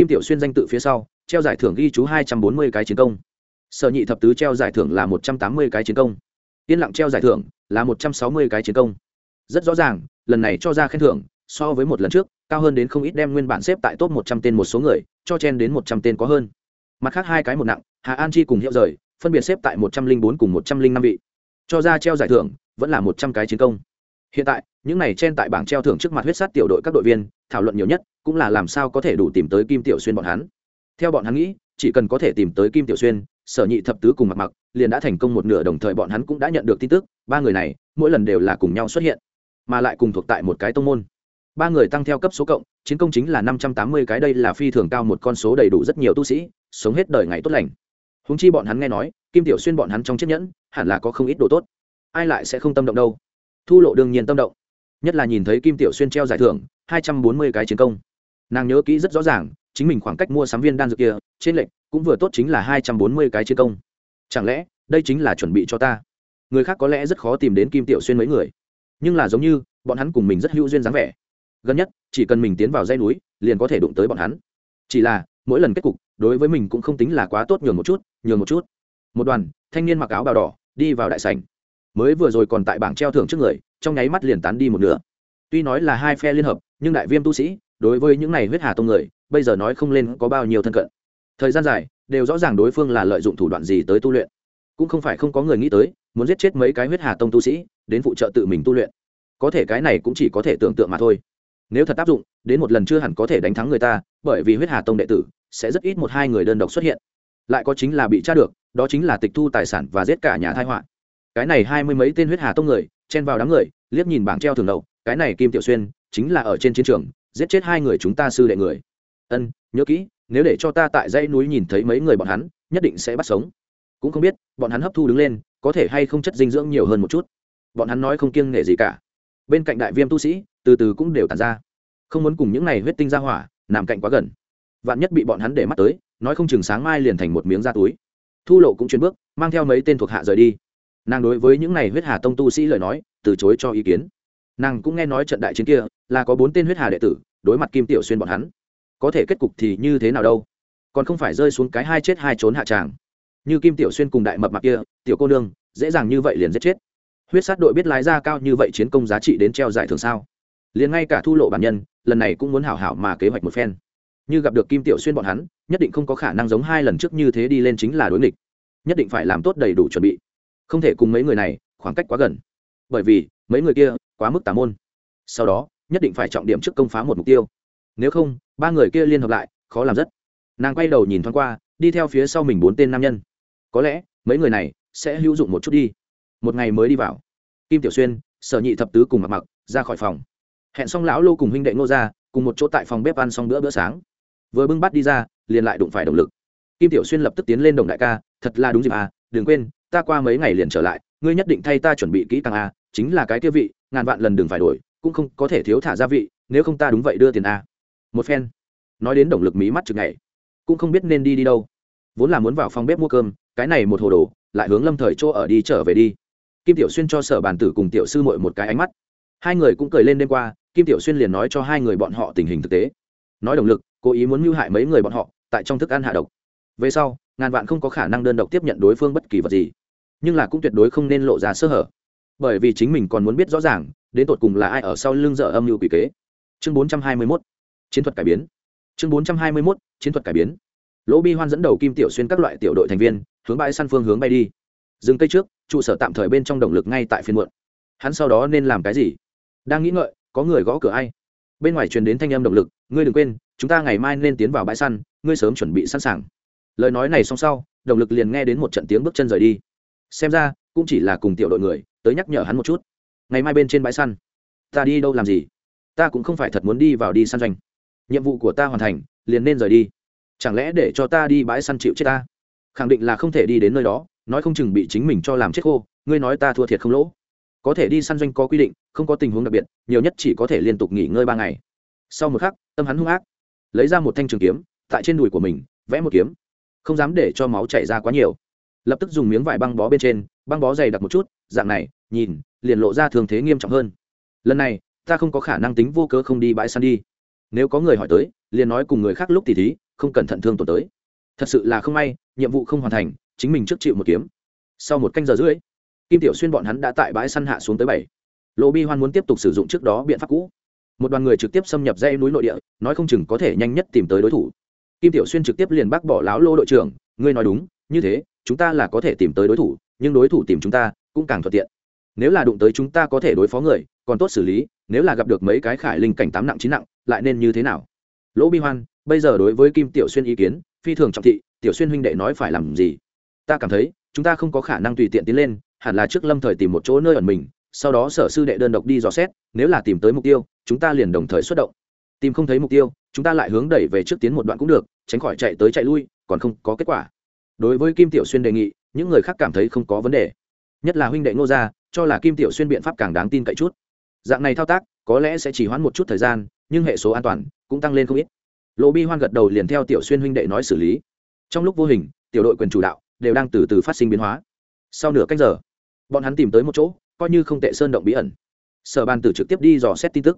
kim tiểu xuyên danh tự phía sau, treo giải thưởng ghi chú hai trăm bốn mươi cái chiến công. Sở nhị thập tứ treo giải thưởng là một trăm tám mươi cái chiến công. Yên lặng treo giải thưởng là một trăm sáu mươi cái chiến công. Rất rõ ràng, lần này cho ra khen thưởng, so với một lần trước, cao hơn đến không ít đem nguyên bản xếp tại top một trăm tên một số người, cho chen đến một trăm tên có hơn. Mặt khác hai cái một nặng, hà an chi cùng hiệu rời, phân biệt xếp tại một trăm linh bốn cùng một trăm linh năm vị. Cho ra treo giải thưởng, vẫn là một trăm cái chiến công. Hiện tại, những này chen tại bảng treo thưởng trước mặt huyết sát tiểu đội các đội viên, thảo luận nhiều nhất cũng là làm sao có thể đủ tìm tới kim tiểu xuyên bọn hắn. Theo bọn hắn nghĩ, chỉ cần có thể tìm tới kim tiểu xuyên, sở nhị thập tứ cùng mặc mặc liền đã thành công một nửa, đồng thời bọn hắn cũng đã nhận được tin tức, ba người này, mỗi lần đều là cùng nhau xuất hiện, mà lại cùng thuộc tại một cái tông môn. Ba người tăng theo cấp số cộng, chiến công chính là năm trăm tám mươi, cái đây là phi thường cao, một con số đầy đủ rất nhiều tu sĩ, sống hết đời ngày tốt lành. Húng chi bọn hắn nghe nói, kim tiểu xuyên bọn hắn trong chiếc nhẫn, hẳn là có không ít đồ tốt. Ai lại sẽ không tâm động đâu? Thu lộ đương nhiên tâm động, nhất là nhìn thấy kim tiểu xuyên treo giải thưởng, hai trăm bốn mươi cái chiến công nàng nhớ kỹ rất rõ ràng, chính mình khoảng cách mua sắm viên đan dược kia, trên lệnh cũng vừa tốt chính là hai trăm bốn mươi cái chiến công. Chẳng lẽ, đây chính là chuẩn bị cho ta? Người khác có lẽ rất khó tìm đến kim tiểu xuyên mấy người. Nhưng là giống như, bọn hắn cùng mình rất hữu duyên dáng vẻ. Gần nhất, chỉ cần mình tiến vào dây núi, liền có thể đụng tới bọn hắn. Chỉ là, mỗi lần kết cục, đối với mình cũng không tính là quá tốt nhường một chút, nhường một chút. Một đoàn, thanh niên mặc áo bào đỏ, đi vào đại sảnh. Mới vừa rồi còn tại bảng treo thưởng trước người, trong nháy mắt liền tán đi một nửa. Tuy nói là hai phe liên hợp, nhưng đại viêm tu sĩ đối với những này huyết hà tông người, bây giờ nói không lên có bao nhiêu thân cận. Thời gian dài, đều rõ ràng đối phương là lợi dụng thủ đoạn gì tới tu luyện. Cũng không phải không có người nghĩ tới, muốn giết chết mấy cái huyết hà tông tu sĩ, đến phụ trợ tự mình tu luyện. Có thể cái này cũng chỉ có thể tưởng tượng mà thôi. Nếu thật áp dụng, đến một lần chưa hẳn có thể đánh thắng người ta, bởi vì huyết hà tông đệ tử sẽ rất ít một hai người đơn độc xuất hiện. Lại có chính là bị tra được, đó chính là tịch thu tài sản và giết cả nhà thai họa. Cái này hai mươi mấy tên huyết hà tông người, chen vào đám người, liếc nhìn bảng treo thường đầu, cái này kim tiểu xuyên, chính là ở trên chiến trường giết chết hai người chúng ta sư đệ người. Ân, nhớ kỹ, nếu để cho ta tại dãy núi nhìn thấy mấy người bọn hắn, nhất định sẽ bắt sống. Cũng không biết, bọn hắn hấp thu đứng lên, có thể hay không chất dinh dưỡng nhiều hơn một chút. Bọn hắn nói không kiêng nể gì cả. Bên cạnh đại viêm tu sĩ, từ từ cũng đều tàn ra. Không muốn cùng những này huyết tinh ra hỏa, nằm cạnh quá gần. Vạn nhất bị bọn hắn để mắt tới, nói không chừng sáng mai liền thành một miếng da túi. Thu lộ cũng chuyển bước, mang theo mấy tên thuộc hạ rời đi. Nàng đối với những này huyết hà tông tu sĩ lời nói, từ chối cho ý kiến nàng cũng nghe nói trận đại chiến kia, là có bốn tên huyết hà đệ tử, đối mặt kim tiểu xuyên bọn hắn. Có thể kết cục thì như thế nào đâu? Còn không phải rơi xuống cái hai chết hai trốn hạ tràng. Như kim tiểu xuyên cùng đại mập mạc kia, tiểu cô nương, dễ dàng như vậy liền giết chết. Huyết sát đội biết lái ra cao như vậy chiến công giá trị đến treo giải thưởng sao? Liền ngay cả thu lộ bản nhân, lần này cũng muốn hảo hảo mà kế hoạch một phen. Như gặp được kim tiểu xuyên bọn hắn, nhất định không có khả năng giống hai lần trước như thế đi lên chính là đối nghịch. Nhất định phải làm tốt đầy đủ chuẩn bị. Không thể cùng mấy người này, khoảng cách quá gần. Bởi vì, mấy người kia quá mức tà môn. Sau đó, nhất định phải trọng điểm trước công phá một mục tiêu. Nếu không, ba người kia liên hợp lại, khó làm rất. Nàng quay đầu nhìn thoáng qua, đi theo phía sau mình bốn tên nam nhân. Có lẽ, mấy người này sẽ hữu dụng một chút đi. Một ngày mới đi vào. Kim tiểu xuyên, sở nhị thập tứ cùng mặc mặc, ra khỏi phòng. Hẹn xong lão lô cùng huynh đệ ngô ra cùng một chỗ tại phòng bếp ăn xong bữa bữa sáng. Vừa bưng bắt đi ra, liền lại đụng phải động lực. Kim tiểu xuyên lập tức tiến lên đồng đại ca, thật là đúng dịp à đừng quên, ta qua mấy ngày liền trở lại ngươi nhất định thay ta chuẩn bị kỹ càng a, chính là cái kia vị, ngàn vạn lần đừng phải đổi, cũng không có thể thiếu thả gia vị, nếu không ta đúng vậy đưa tiền a. Một phen. Nói đến động lực mí mắt chực ngày, cũng không biết nên đi đi đâu. Vốn là muốn vào phòng bếp mua cơm, cái này một hồ đồ, lại hướng lâm thời chỗ ở đi trở về đi. Kim tiểu xuyên cho sở bàn tử cùng tiểu sư mội một cái ánh mắt. Hai người cũng cười lên đêm qua, kim tiểu xuyên liền nói cho hai người bọn họ tình hình thực tế. Nói động lực, cố ý muốn mưu hại mấy người bọn họ, tại trong thức ăn hạ độc. Về sau, ngàn vạn không có khả năng đơn độc tiếp nhận đối phương bất kỳ vật gì nhưng là cũng tuyệt đối không nên lộ ra sơ hở. Bởi vì chính mình còn muốn biết rõ ràng, đến tột cùng là ai ở sau lưng dở âm mưu quỷ kế. Chương bốn trăm hai mươi 421 chiến thuật cải biến. Chương bốn trăm hai mươi 421 chiến thuật cải biến. Lỗ bi hoan dẫn đầu kim tiểu xuyên các loại tiểu đội thành viên, hướng bãi săn phương hướng bay đi. Dừng cây trước, trụ sở tạm thời bên trong động lực ngay tại phiên muộn. Hắn sau đó nên làm cái gì? Đang nghĩ ngợi, có người gõ cửa ai? Bên ngoài truyền đến thanh âm động lực, ngươi đừng quên, chúng ta ngày mai nên tiến vào bãi săn, ngươi sớm chuẩn bị sẵn sàng. Lời nói này xong sau, động lực liền nghe đến một trận tiếng bước chân rời đi xem ra, cũng chỉ là cùng tiểu đội người, tới nhắc nhở hắn một chút. Ngày mai bên trên bãi săn, ta đi đâu làm gì? Ta cũng không phải thật muốn đi vào đi săn doanh. Nhiệm vụ của ta hoàn thành, liền nên rời đi. Chẳng lẽ để cho ta đi bãi săn chịu chết ta? Khẳng định là không thể đi đến nơi đó, nói không chừng bị chính mình cho làm chết khô, ngươi nói ta thua thiệt không lỗ. Có thể đi săn doanh có quy định, không có tình huống đặc biệt, nhiều nhất chỉ có thể liên tục nghỉ ngơi ba ngày. Sau một khắc, tâm hắn hung ác. Lấy ra một thanh trường kiếm, tại trên đùi của mình, vẽ một kiếm. Không dám để cho máu chảy ra quá nhiều lập tức dùng miếng vải băng bó bên trên, băng bó dày đặc một chút, dạng này, nhìn, liền lộ ra thường thế nghiêm trọng hơn. Lần này, ta không có khả năng tính vô cớ không đi bãi săn đi. Nếu có người hỏi tới, liền nói cùng người khác lúc tỉ thí, không cẩn thận thương tổn tới. Thật sự là không may, nhiệm vụ không hoàn thành, chính mình trước chịu một kiếm. Sau một canh giờ rưỡi, kim tiểu xuyên bọn hắn đã tại bãi săn hạ xuống tới bảy. Lô bi hoan muốn tiếp tục sử dụng trước đó biện pháp cũ. Một đoàn người trực tiếp xâm nhập dãy núi nội địa, nói không chừng có thể nhanh nhất tìm tới đối thủ. Kim tiểu xuyên trực tiếp liền bác bỏ láo lô đội trưởng, ngươi nói đúng như thế, chúng ta là có thể tìm tới đối thủ, nhưng đối thủ tìm chúng ta cũng càng thuận tiện. Nếu là đụng tới chúng ta có thể đối phó người, còn tốt xử lý, nếu là gặp được mấy cái khải linh cảnh tám nặng chín nặng, lại nên như thế nào? Lỗ bi hoan, bây giờ đối với kim tiểu xuyên ý kiến, phi thường trọng thị, tiểu xuyên huynh đệ nói phải làm gì? Ta cảm thấy, chúng ta không có khả năng tùy tiện tiến lên, hẳn là trước lâm thời tìm một chỗ nơi ẩn mình, sau đó sở sư đệ đơn độc đi dò xét, nếu là tìm tới mục tiêu, chúng ta liền đồng thời xuất động. Tìm không thấy mục tiêu, chúng ta lại hướng đẩy về trước tiến một đoạn cũng được, tránh khỏi chạy tới chạy lui, còn không có kết quả đối với kim tiểu xuyên đề nghị, những người khác cảm thấy không có vấn đề. Nhất là huynh đệ ngô gia, cho là kim tiểu xuyên biện pháp càng đáng tin cậy chút. Dạng này thao tác, có lẽ sẽ chỉ hoãn một chút thời gian, nhưng hệ số an toàn cũng tăng lên không ít. Lộ bi hoan gật đầu liền theo tiểu xuyên huynh đệ nói xử lý. Trong lúc vô hình, tiểu đội quyền chủ đạo đều đang từ từ phát sinh biến hóa. Sau nửa cách giờ, bọn hắn tìm tới một chỗ, coi như không tệ sơn động bí ẩn. Sở bàn tử trực tiếp đi dò xét tin tức.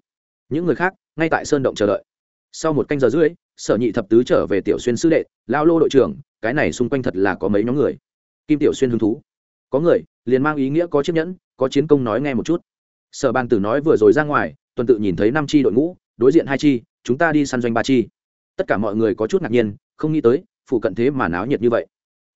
Những người khác, ngay tại sơn động chờ đợi. Sau một canh giờ rưỡi sở nhị thập tứ trở về tiểu xuyên sư đệ, lao lô đội trưởng, cái này xung quanh thật là có mấy nhóm người. Kim tiểu xuyên hứng thú. Có người, liền mang ý nghĩa có chiếc nhẫn, có chiến công nói nghe một chút. Sở bàn tử nói vừa rồi ra ngoài, tuần tự nhìn thấy năm chi đội ngũ, đối diện hai chi, chúng ta đi săn doanh ba chi. Tất cả mọi người có chút ngạc nhiên, không nghĩ tới, phụ cận thế mà náo nhiệt như vậy.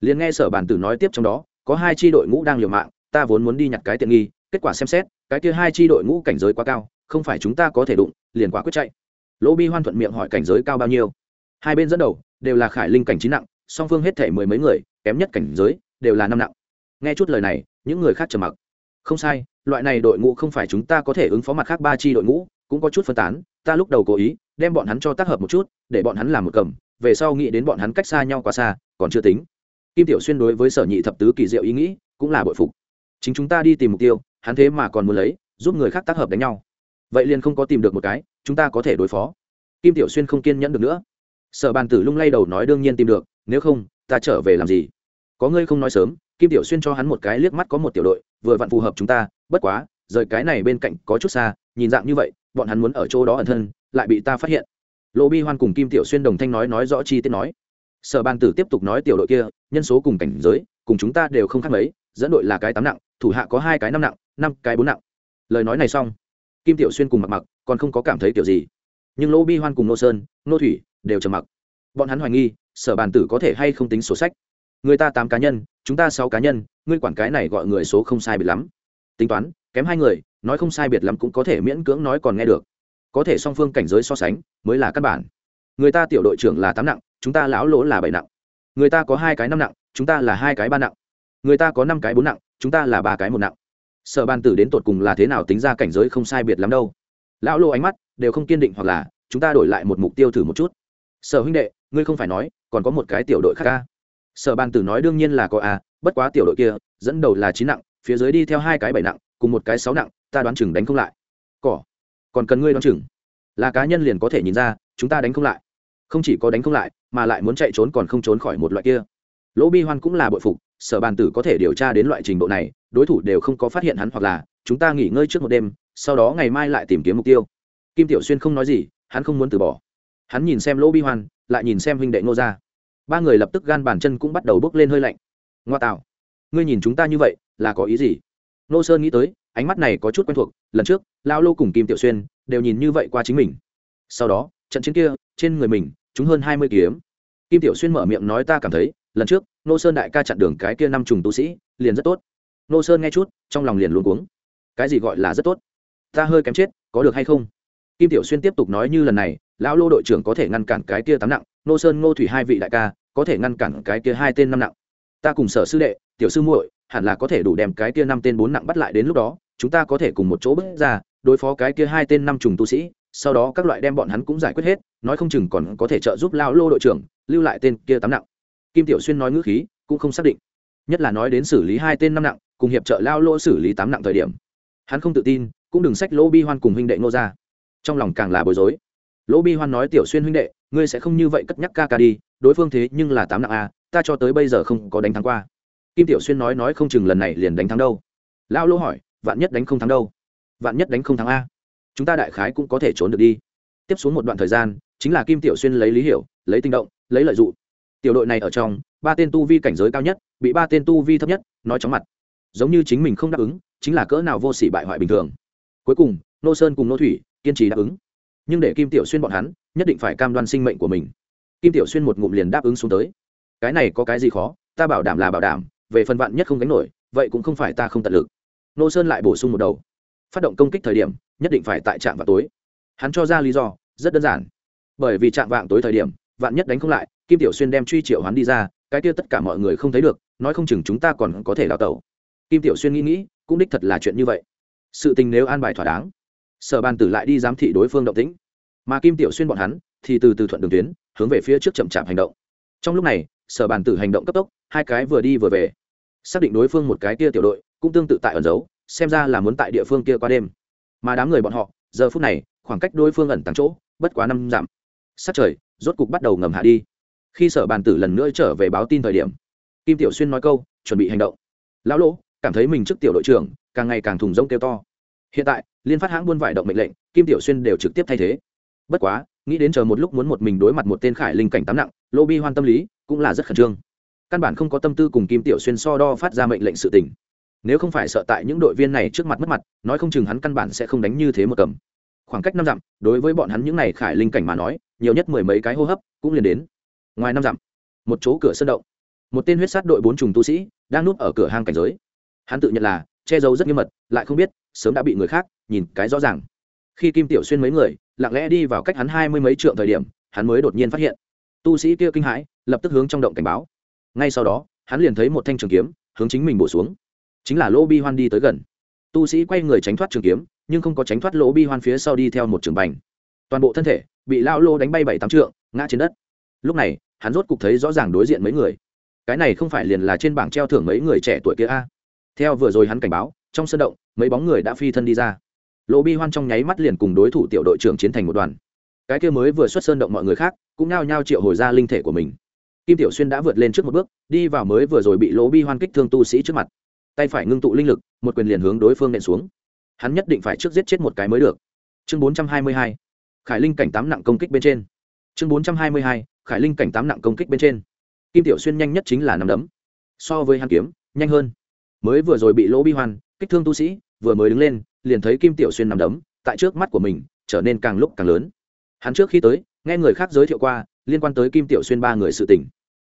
Liền nghe sở bàn tử nói tiếp trong đó, có hai chi đội ngũ đang liều mạng, ta vốn muốn đi nhặt cái tiện nghi, kết quả xem xét, cái kia hai chi đội ngũ cảnh giới quá cao, không phải chúng ta có thể đụng, liền quả quyết chạy lỗ bi hoan thuận miệng hỏi cảnh giới cao bao nhiêu? Hai bên dẫn đầu đều là khải linh cảnh trí nặng, song phương hết thể mười mấy người, kém nhất cảnh giới đều là năm nặng. Nghe chút lời này, những người khác trầm mặc. Không sai, loại này đội ngũ không phải chúng ta có thể ứng phó mặt khác ba chi đội ngũ, cũng có chút phân tán, ta lúc đầu cố ý đem bọn hắn cho tác hợp một chút, để bọn hắn làm một cầm, về sau nghĩ đến bọn hắn cách xa nhau quá xa, còn chưa tính. Kim tiểu xuyên đối với sở nhị thập tứ kỳ diệu ý nghĩ cũng là bội phục. Chính chúng ta đi tìm mục tiêu, hắn thế mà còn muốn lấy, giúp người khác tác hợp đánh nhau vậy liền không có tìm được một cái, chúng ta có thể đối phó. Kim tiểu xuyên không kiên nhẫn được nữa. Sở bàn tử lung lay đầu nói đương nhiên tìm được, nếu không, ta trở về làm gì? Có ngươi không nói sớm, kim tiểu xuyên cho hắn một cái liếc mắt có một tiểu đội, vừa vặn phù hợp chúng ta, bất quá, rời cái này bên cạnh có chút xa, nhìn dạng như vậy, bọn hắn muốn ở chỗ đó ẩn thân, lại bị ta phát hiện. Lỗ bi hoan cùng kim tiểu xuyên đồng thanh nói nói rõ chi tiết nói. Sở ban tử tiếp tục nói tiểu đội kia, nhân số cùng cảnh giới, cùng chúng ta đều không khác mấy, dẫn đội là cái tám nặng, thủ hạ có hai cái năm nặng, năm cái bốn nặng. Lời nói này xong kim tiểu xuyên cùng mặc mặc còn không có cảm thấy kiểu gì. Nhưng lỗ bi hoan cùng nô sơn, nô thủy đều trầm mặc. Bọn hắn hoài nghi, sở bàn tử có thể hay không tính sổ sách. Người ta tám cá nhân, chúng ta sáu cá nhân, ngươi quản cái này gọi người số không sai biệt lắm. Tính toán, kém hai người, nói không sai biệt lắm cũng có thể miễn cưỡng nói còn nghe được. Có thể song phương cảnh giới so sánh, mới là căn bản. Người ta tiểu đội trưởng là tám nặng, chúng ta lão lỗ là bảy nặng. Người ta có hai cái năm nặng, chúng ta là hai cái ba nặng. Người ta có năm cái bốn nặng, chúng ta là ba cái một nặng sở ban tử đến tột cùng là thế nào tính ra cảnh giới không sai biệt lắm đâu. Lão lô ánh mắt đều không kiên định hoặc là chúng ta đổi lại một mục tiêu thử một chút. Sở huynh đệ, ngươi không phải nói, còn có một cái tiểu đội khác ca sở ban tử nói đương nhiên là có à. bất quá tiểu đội kia, dẫn đầu là chín nặng, phía dưới đi theo hai cái bảy nặng, cùng một cái sáu nặng, ta đoán chừng đánh không lại. Cỏ, còn cần ngươi đoán chừng. Là cá nhân liền có thể nhìn ra, chúng ta đánh không lại. Không chỉ có đánh không lại, mà lại muốn chạy trốn còn không trốn khỏi một loại kia. Lỗ bi hoan cũng là bội phục sở bàn tử có thể điều tra đến loại trình độ này đối thủ đều không có phát hiện hắn hoặc là chúng ta nghỉ ngơi trước một đêm sau đó ngày mai lại tìm kiếm mục tiêu. Kim tiểu xuyên không nói gì hắn không muốn từ bỏ. Hắn nhìn xem lỗ bi hoan lại nhìn xem huynh đệ ngô Gia, ba người lập tức gan bàn chân cũng bắt đầu bốc lên hơi lạnh. Ngoa tạo ngươi nhìn chúng ta như vậy là có ý gì? Nô sơn nghĩ tới ánh mắt này có chút quen thuộc lần trước lao lô cùng kim tiểu xuyên đều nhìn như vậy qua chính mình. Sau đó trận chiến kia trên người mình chúng hơn hai mươi kiếm. Kim tiểu xuyên mở miệng nói ta cảm thấy lần trước nô sơn đại ca chặn đường cái kia năm trùng tu sĩ, liền rất tốt. Nô sơn nghe chút, trong lòng liền luôn cuống. Cái gì gọi là rất tốt? Ta hơi kém chết, có được hay không? Kim tiểu xuyên tiếp tục nói như lần này, lão lô đội trưởng có thể ngăn cản cái kia tám nặng, nô sơn ngô thủy hai vị đại ca, có thể ngăn cản cái kia hai tên năm nặng. Ta cùng sở sư đệ, tiểu sư muội, hẳn là có thể đủ đem cái kia năm tên bốn nặng bắt lại đến lúc đó, chúng ta có thể cùng một chỗ bước ra, đối phó cái kia hai tên năm trùng tu sĩ, sau đó các loại đem bọn hắn cũng giải quyết hết, nói không chừng còn có thể trợ giúp lao lô đội trưởng lưu lại tên kia tám nặng kim tiểu xuyên nói ngữ khí cũng không xác định, nhất là nói đến xử lý hai tên năm nặng, cùng hiệp trợ lao lô xử lý tám nặng thời điểm. Hắn không tự tin, cũng đừng sách lỗ bi hoan cùng huynh đệ ngô ra. Trong lòng càng là bối rối. Lỗ bi hoan nói, tiểu xuyên huynh đệ, ngươi sẽ không như vậy cất nhắc ca ca đi, đối phương thế nhưng là tám nặng a ta cho tới bây giờ không có đánh thắng qua. Kim tiểu xuyên nói nói không chừng lần này liền đánh thắng đâu. Lao lỗ hỏi, vạn nhất đánh không thắng đâu? Vạn nhất đánh không thắng a, chúng ta đại khái cũng có thể trốn được đi. Tiếp xuống một đoạn thời gian, chính là kim tiểu xuyên lấy lý hiểu, lấy tinh động, lấy lợi dụng tiểu đội này ở trong, ba tên tu vi cảnh giới cao nhất, bị ba tên tu vi thấp nhất nói chóng mặt. Giống như chính mình không đáp ứng, chính là cỡ nào vô s ỉ bại hoại bình thường. Cuối cùng, nô sơn cùng nô thủy kiên trì đáp ứng. Nhưng để kim tiểu xuyên bọn hắn, nhất định phải cam đoan sinh mệnh của mình. Kim tiểu xuyên một ngụm liền đáp ứng xuống tới. Cái này có cái gì khó, ta bảo đảm là bảo đảm, về phần vạn nhất không gánh nổi, vậy cũng không phải ta không tận lực. Nô sơn lại bổ sung một đầu. Phát động công kích thời điểm, nhất định phải tại trạm vào tối. Hắn cho ra lý do, rất đơn giản. Bởi vì trạm vạng tối thời điểm, vạn nhất đánh không lại kim tiểu xuyên đem truy triệu Hoán đi ra, cái kia tất cả mọi người không thấy được, nói không chừng chúng ta còn có thể đào tẩu. Kim tiểu xuyên nghĩ nghĩ, cũng đích thật là chuyện như vậy. Sự tình nếu an bài thỏa đáng, sở bàn tử lại đi giám thị đối phương động tĩnh. Mà kim tiểu xuyên bọn hắn thì từ từ thuận đường tuyến, hướng về phía trước chậm chạp hành động. Trong lúc này, sở bàn tử hành động cấp tốc, hai cái vừa đi vừa về. Xác định đối phương một cái kia tiểu đội, cũng tương tự tại ẩn giấu, xem ra là muốn tại địa phương kia qua đêm. Mà đám người bọn họ, giờ phút này, khoảng cách đối phương ẩn tàng chỗ, bất quá năm dặm. Sát trời, rốt cục bắt đầu ngầm hạ đi khi sở bàn tử lần nữa trở về báo tin thời điểm, kim tiểu xuyên nói câu, chuẩn bị hành động. Lão lỗ, cảm thấy mình trước tiểu đội trưởng, càng ngày càng thùng rông kêu to. Hiện tại, liên phát hãng buôn vải động mệnh lệnh, kim tiểu xuyên đều trực tiếp thay thế. Bất quá, nghĩ đến chờ một lúc muốn một mình đối mặt một tên khải linh cảnh tám nặng lô bi hoan tâm lý cũng là rất khẩn trương. Căn bản không có tâm tư cùng kim tiểu xuyên so đo phát ra mệnh lệnh sự tình. Nếu không phải sợ tại những đội viên này trước mặt mất mặt, nói không chừng hắn căn bản sẽ không đánh như thế một cầm. Khoảng cách năm dặm, đối với bọn hắn những n à y khải linh cảnh mà nói, nhiều nhất mười mấy cái hô hấp cũng liền đến ngoài năm dặm, một chỗ cửa sân động, một tên huyết sát đội bốn trùng tu sĩ đang núp ở cửa hang cảnh giới. Hắn tự nhận là che giấu rất nghiêm mật, lại không biết sớm đã bị người khác nhìn cái rõ ràng. Khi kim tiểu xuyên mấy người lặng lẽ đi vào cách hắn hai mươi mấy trượng thời điểm, hắn mới đột nhiên phát hiện. Tu sĩ kia kinh hãi, lập tức hướng trong động cảnh báo. Ngay sau đó, hắn liền thấy một thanh trường kiếm hướng chính mình bổ xuống. Chính là lỗ bi hoan đi tới gần. Tu sĩ quay người tránh thoát trường kiếm, nhưng không có tránh thoát lỗ bi hoan phía sau đi theo một trường bành. Toàn bộ thân thể bị lao lô đánh bay bảy tám trượng, ngã trên đất. Lúc này hắn rốt cục thấy rõ ràng đối diện mấy người. Cái này không phải liền là trên bảng treo thưởng mấy người trẻ tuổi kia a? Theo vừa rồi hắn cảnh báo, trong sân động, mấy bóng người đã phi thân đi ra. Lỗ bi hoan trong nháy mắt liền cùng đối thủ tiểu đội trưởng chiến thành một đoàn. Cái kia mới vừa xuất sơn động mọi người khác, cũng nao nhao triệu hồi ra linh thể của mình. Kim tiểu xuyên đã vượt lên trước một bước, đi vào mới vừa rồi bị lỗ bi hoan kích thương tu sĩ trước mặt. Tay phải ngưng tụ linh lực, một quyền liền hướng đối phương nện xuống. Hắn nhất định phải trước giết chết một cái mới được. Chương bốn trăm hai mươi hai, khải linh cảnh tám nặng công kích bên trên. Chương bốn trăm hai mươi hai khải linh cảnh tám nặng công kích bên trên. Kim tiểu xuyên nhanh nhất chính là nằm đấm. So với hắn kiếm, nhanh hơn. Mới vừa rồi bị lỗ bi hoan, kích thương tu sĩ, vừa mới đứng lên, liền thấy kim tiểu xuyên nằm đấm, tại trước mắt của mình, trở nên càng lúc càng lớn. Hắn trước khi tới, nghe người khác giới thiệu qua, liên quan tới kim tiểu xuyên ba người sự tình.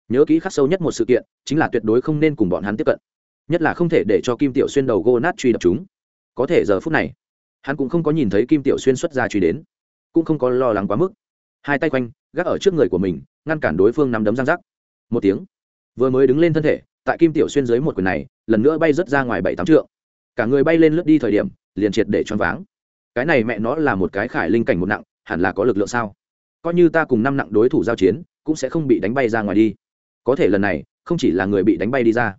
Nhớ kỹ khắc sâu nhất một sự kiện, chính là tuyệt đối không nên cùng bọn hắn tiếp cận. Nhất là không thể để cho kim tiểu xuyên đầu gô nát truy đập chúng. Có thể giờ phút này, hắn cũng không có nhìn thấy kim tiểu xuyên xuất ra truy đến. Cũng không có lo lắng quá mức. Hai tay quanh gác ở trước người của mình, ngăn cản đối phương nắm đấm răng rắc. Một tiếng, vừa mới đứng lên thân thể, tại kim tiểu xuyên dưới một quyền này, lần nữa bay rớt ra ngoài bảy tám trượng. Cả người bay lên lướt đi thời điểm, liền triệt để choáng váng. Cái này mẹ nó là một cái khải linh cảnh một nặng, hẳn là có lực lượng sao? Coi như ta cùng năm nặng đối thủ giao chiến, cũng sẽ không bị đánh bay ra ngoài đi. Có thể lần này, không chỉ là người bị đánh bay đi ra.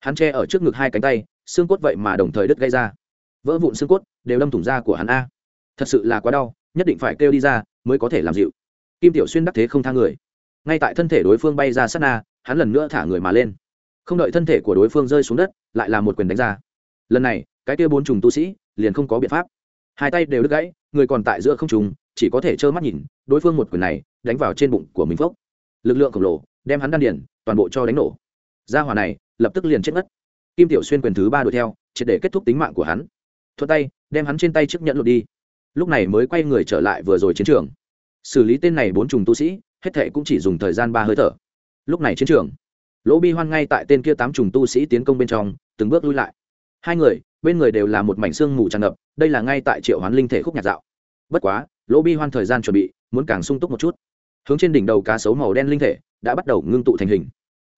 Hắn che ở trước ngực hai cánh tay, xương cốt vậy mà đồng thời đứt gây ra. Vỡ vụn xương cốt đều đâm thủng da của hắn a. Thật sự là quá đau, nhất định phải kêu đi ra, mới có thể làm dịu kim tiểu xuyên đắc thế không tha người. Ngay tại thân thể đối phương bay ra sát na, hắn lần nữa thả người mà lên. Không đợi thân thể của đối phương rơi xuống đất, lại là một quyền đánh ra. Lần này, cái kia bốn trùng tu sĩ liền không có biện pháp. Hai tay đều đứt gãy, người còn tại giữa không trùng, chỉ có thể trơ mắt nhìn, đối phương một quyền này đánh vào trên bụng của mình phốc. Lực lượng khổng lồ đem hắn đan điền, toàn bộ cho đánh nổ. Gia hỏa này lập tức liền chết ngất kim tiểu xuyên quyền thứ ba đuổi theo, triệt để kết thúc tính mạng của hắn. Thuận tay, đem hắn trên tay chiếc nhẫn lột đi. Lúc này mới quay người trở lại vừa rồi chiến trường xử lý tên này bốn trùng tu sĩ, hết thệ cũng chỉ dùng thời gian ba hơi thở. Lúc này chiến trường, lỗ bi hoan ngay tại tên kia tám trùng tu sĩ tiến công bên trong, từng bước lui lại. Hai người, bên người đều là một mảnh xương mù tràn ngập, đây là ngay tại triệu hoán linh thể khúc nhạt dạo. Bất quá, lỗ bi hoan thời gian chuẩn bị, muốn càng sung túc một chút. Hướng trên đỉnh đầu cá sấu màu đen linh thể, đã bắt đầu ngưng tụ thành hình.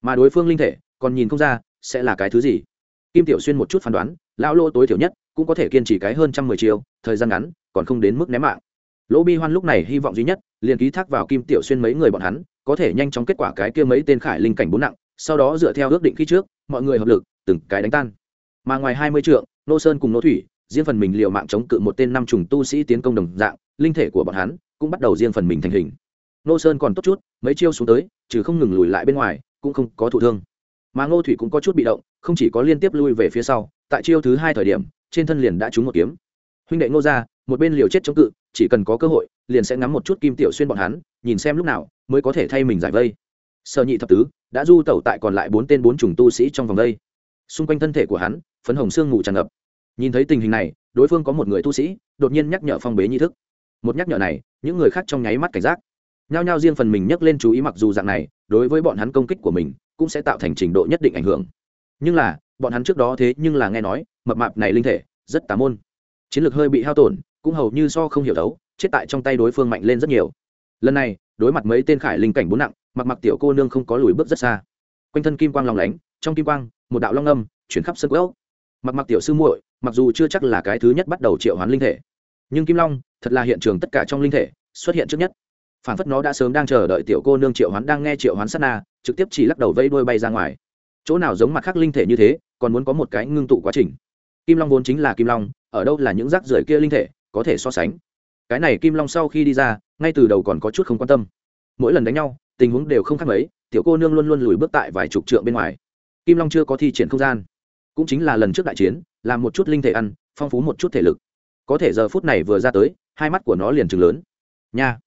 Mà đối phương linh thể, còn nhìn không ra, sẽ là cái thứ gì. Kim tiểu xuyên một chút phán đoán, lão lô tối thiểu nhất, cũng có thể kiên trì cái hơn trăm mười chiều thời gian ngắn, còn không đến mức ném mạng lỗ bi hoan lúc này hy vọng duy nhất, liền ký thác vào kim tiểu xuyên mấy người bọn hắn, có thể nhanh chóng kết quả cái kia mấy tên khải linh cảnh bốn nặng, sau đó dựa theo ước định khi trước, mọi người hợp lực, từng cái đánh tan. Mà ngoài hai mươi trượng, nô sơn cùng nô thủy, riêng phần mình liều mạng chống cự một tên năm trùng tu sĩ tiến công đồng dạng, linh thể của bọn hắn cũng bắt đầu riêng phần mình thành hình. Nô sơn còn tốt chút, mấy chiêu xuống tới, trừ không ngừng lùi lại bên ngoài, cũng không có thụ thương. Mà ngô thủy cũng có chút bị động, không chỉ có liên tiếp lui về phía sau, tại chiêu thứ hai thời điểm, trên thân liền đã trúng một kiếm. Huynh đệ ngô ra một bên liều chết chống cự, chỉ cần có cơ hội, liền sẽ ngắm một chút kim tiểu xuyên bọn hắn, nhìn xem lúc nào mới có thể thay mình giải vây. Sở nhị thập tứ đã du tẩu tại còn lại bốn tên bốn trùng tu sĩ trong vòng đây. Xung quanh thân thể của hắn, phấn hồng sương ngủ tràn ngập. Nhìn thấy tình hình này, đối phương có một người tu sĩ, đột nhiên nhắc nhở phong bế nhi thức. Một nhắc nhở này, những người khác trong nháy mắt cảnh giác. Nhao nhao riêng phần mình nhắc lên chú ý mặc dù dạng này, đối với bọn hắn công kích của mình, cũng sẽ tạo thành trình độ nhất định ảnh hưởng. Nhưng là, bọn hắn trước đó thế nhưng là nghe nói, mập mạp này linh thể, rất tà môn. Chiến lược hơi bị hao tổn cũng hầu như so không hiểu đấu, chết tại trong tay đối phương mạnh lên rất nhiều. Lần này, đối mặt mấy tên khải linh cảnh bốn nặng, mặc mặc tiểu cô nương không có lùi bước rất xa. Quanh thân kim quang lòng lánh, trong kim quang, một đạo long âm chuyển khắp sân quốc. Mặc mặc tiểu sư muội, mặc dù chưa chắc là cái thứ nhất bắt đầu triệu hoán linh thể, nhưng kim long thật là hiện trường tất cả trong linh thể xuất hiện trước nhất. Phản phất nó đã sớm đang chờ đợi tiểu cô nương triệu hoán, đang nghe triệu hoán sát na, trực tiếp chỉ lắc đầu vây đuôi bay ra ngoài. Chỗ nào giống mặt khác linh thể như thế, còn muốn có một cái ngưng tụ quá trình. Kim long vốn chính là kim long, ở đâu là những rác rưởi kia linh thể có thể so sánh. Cái này kim long sau khi đi ra, ngay từ đầu còn có chút không quan tâm. Mỗi lần đánh nhau, tình huống đều không khác mấy, tiểu cô nương luôn luôn lùi bước tại vài chục trượng bên ngoài. Kim long chưa có thi triển không gian. Cũng chính là lần trước đại chiến, làm một chút linh thể ăn, phong phú một chút thể lực. Có thể giờ phút này vừa ra tới, hai mắt của nó liền chừng lớn. Nha!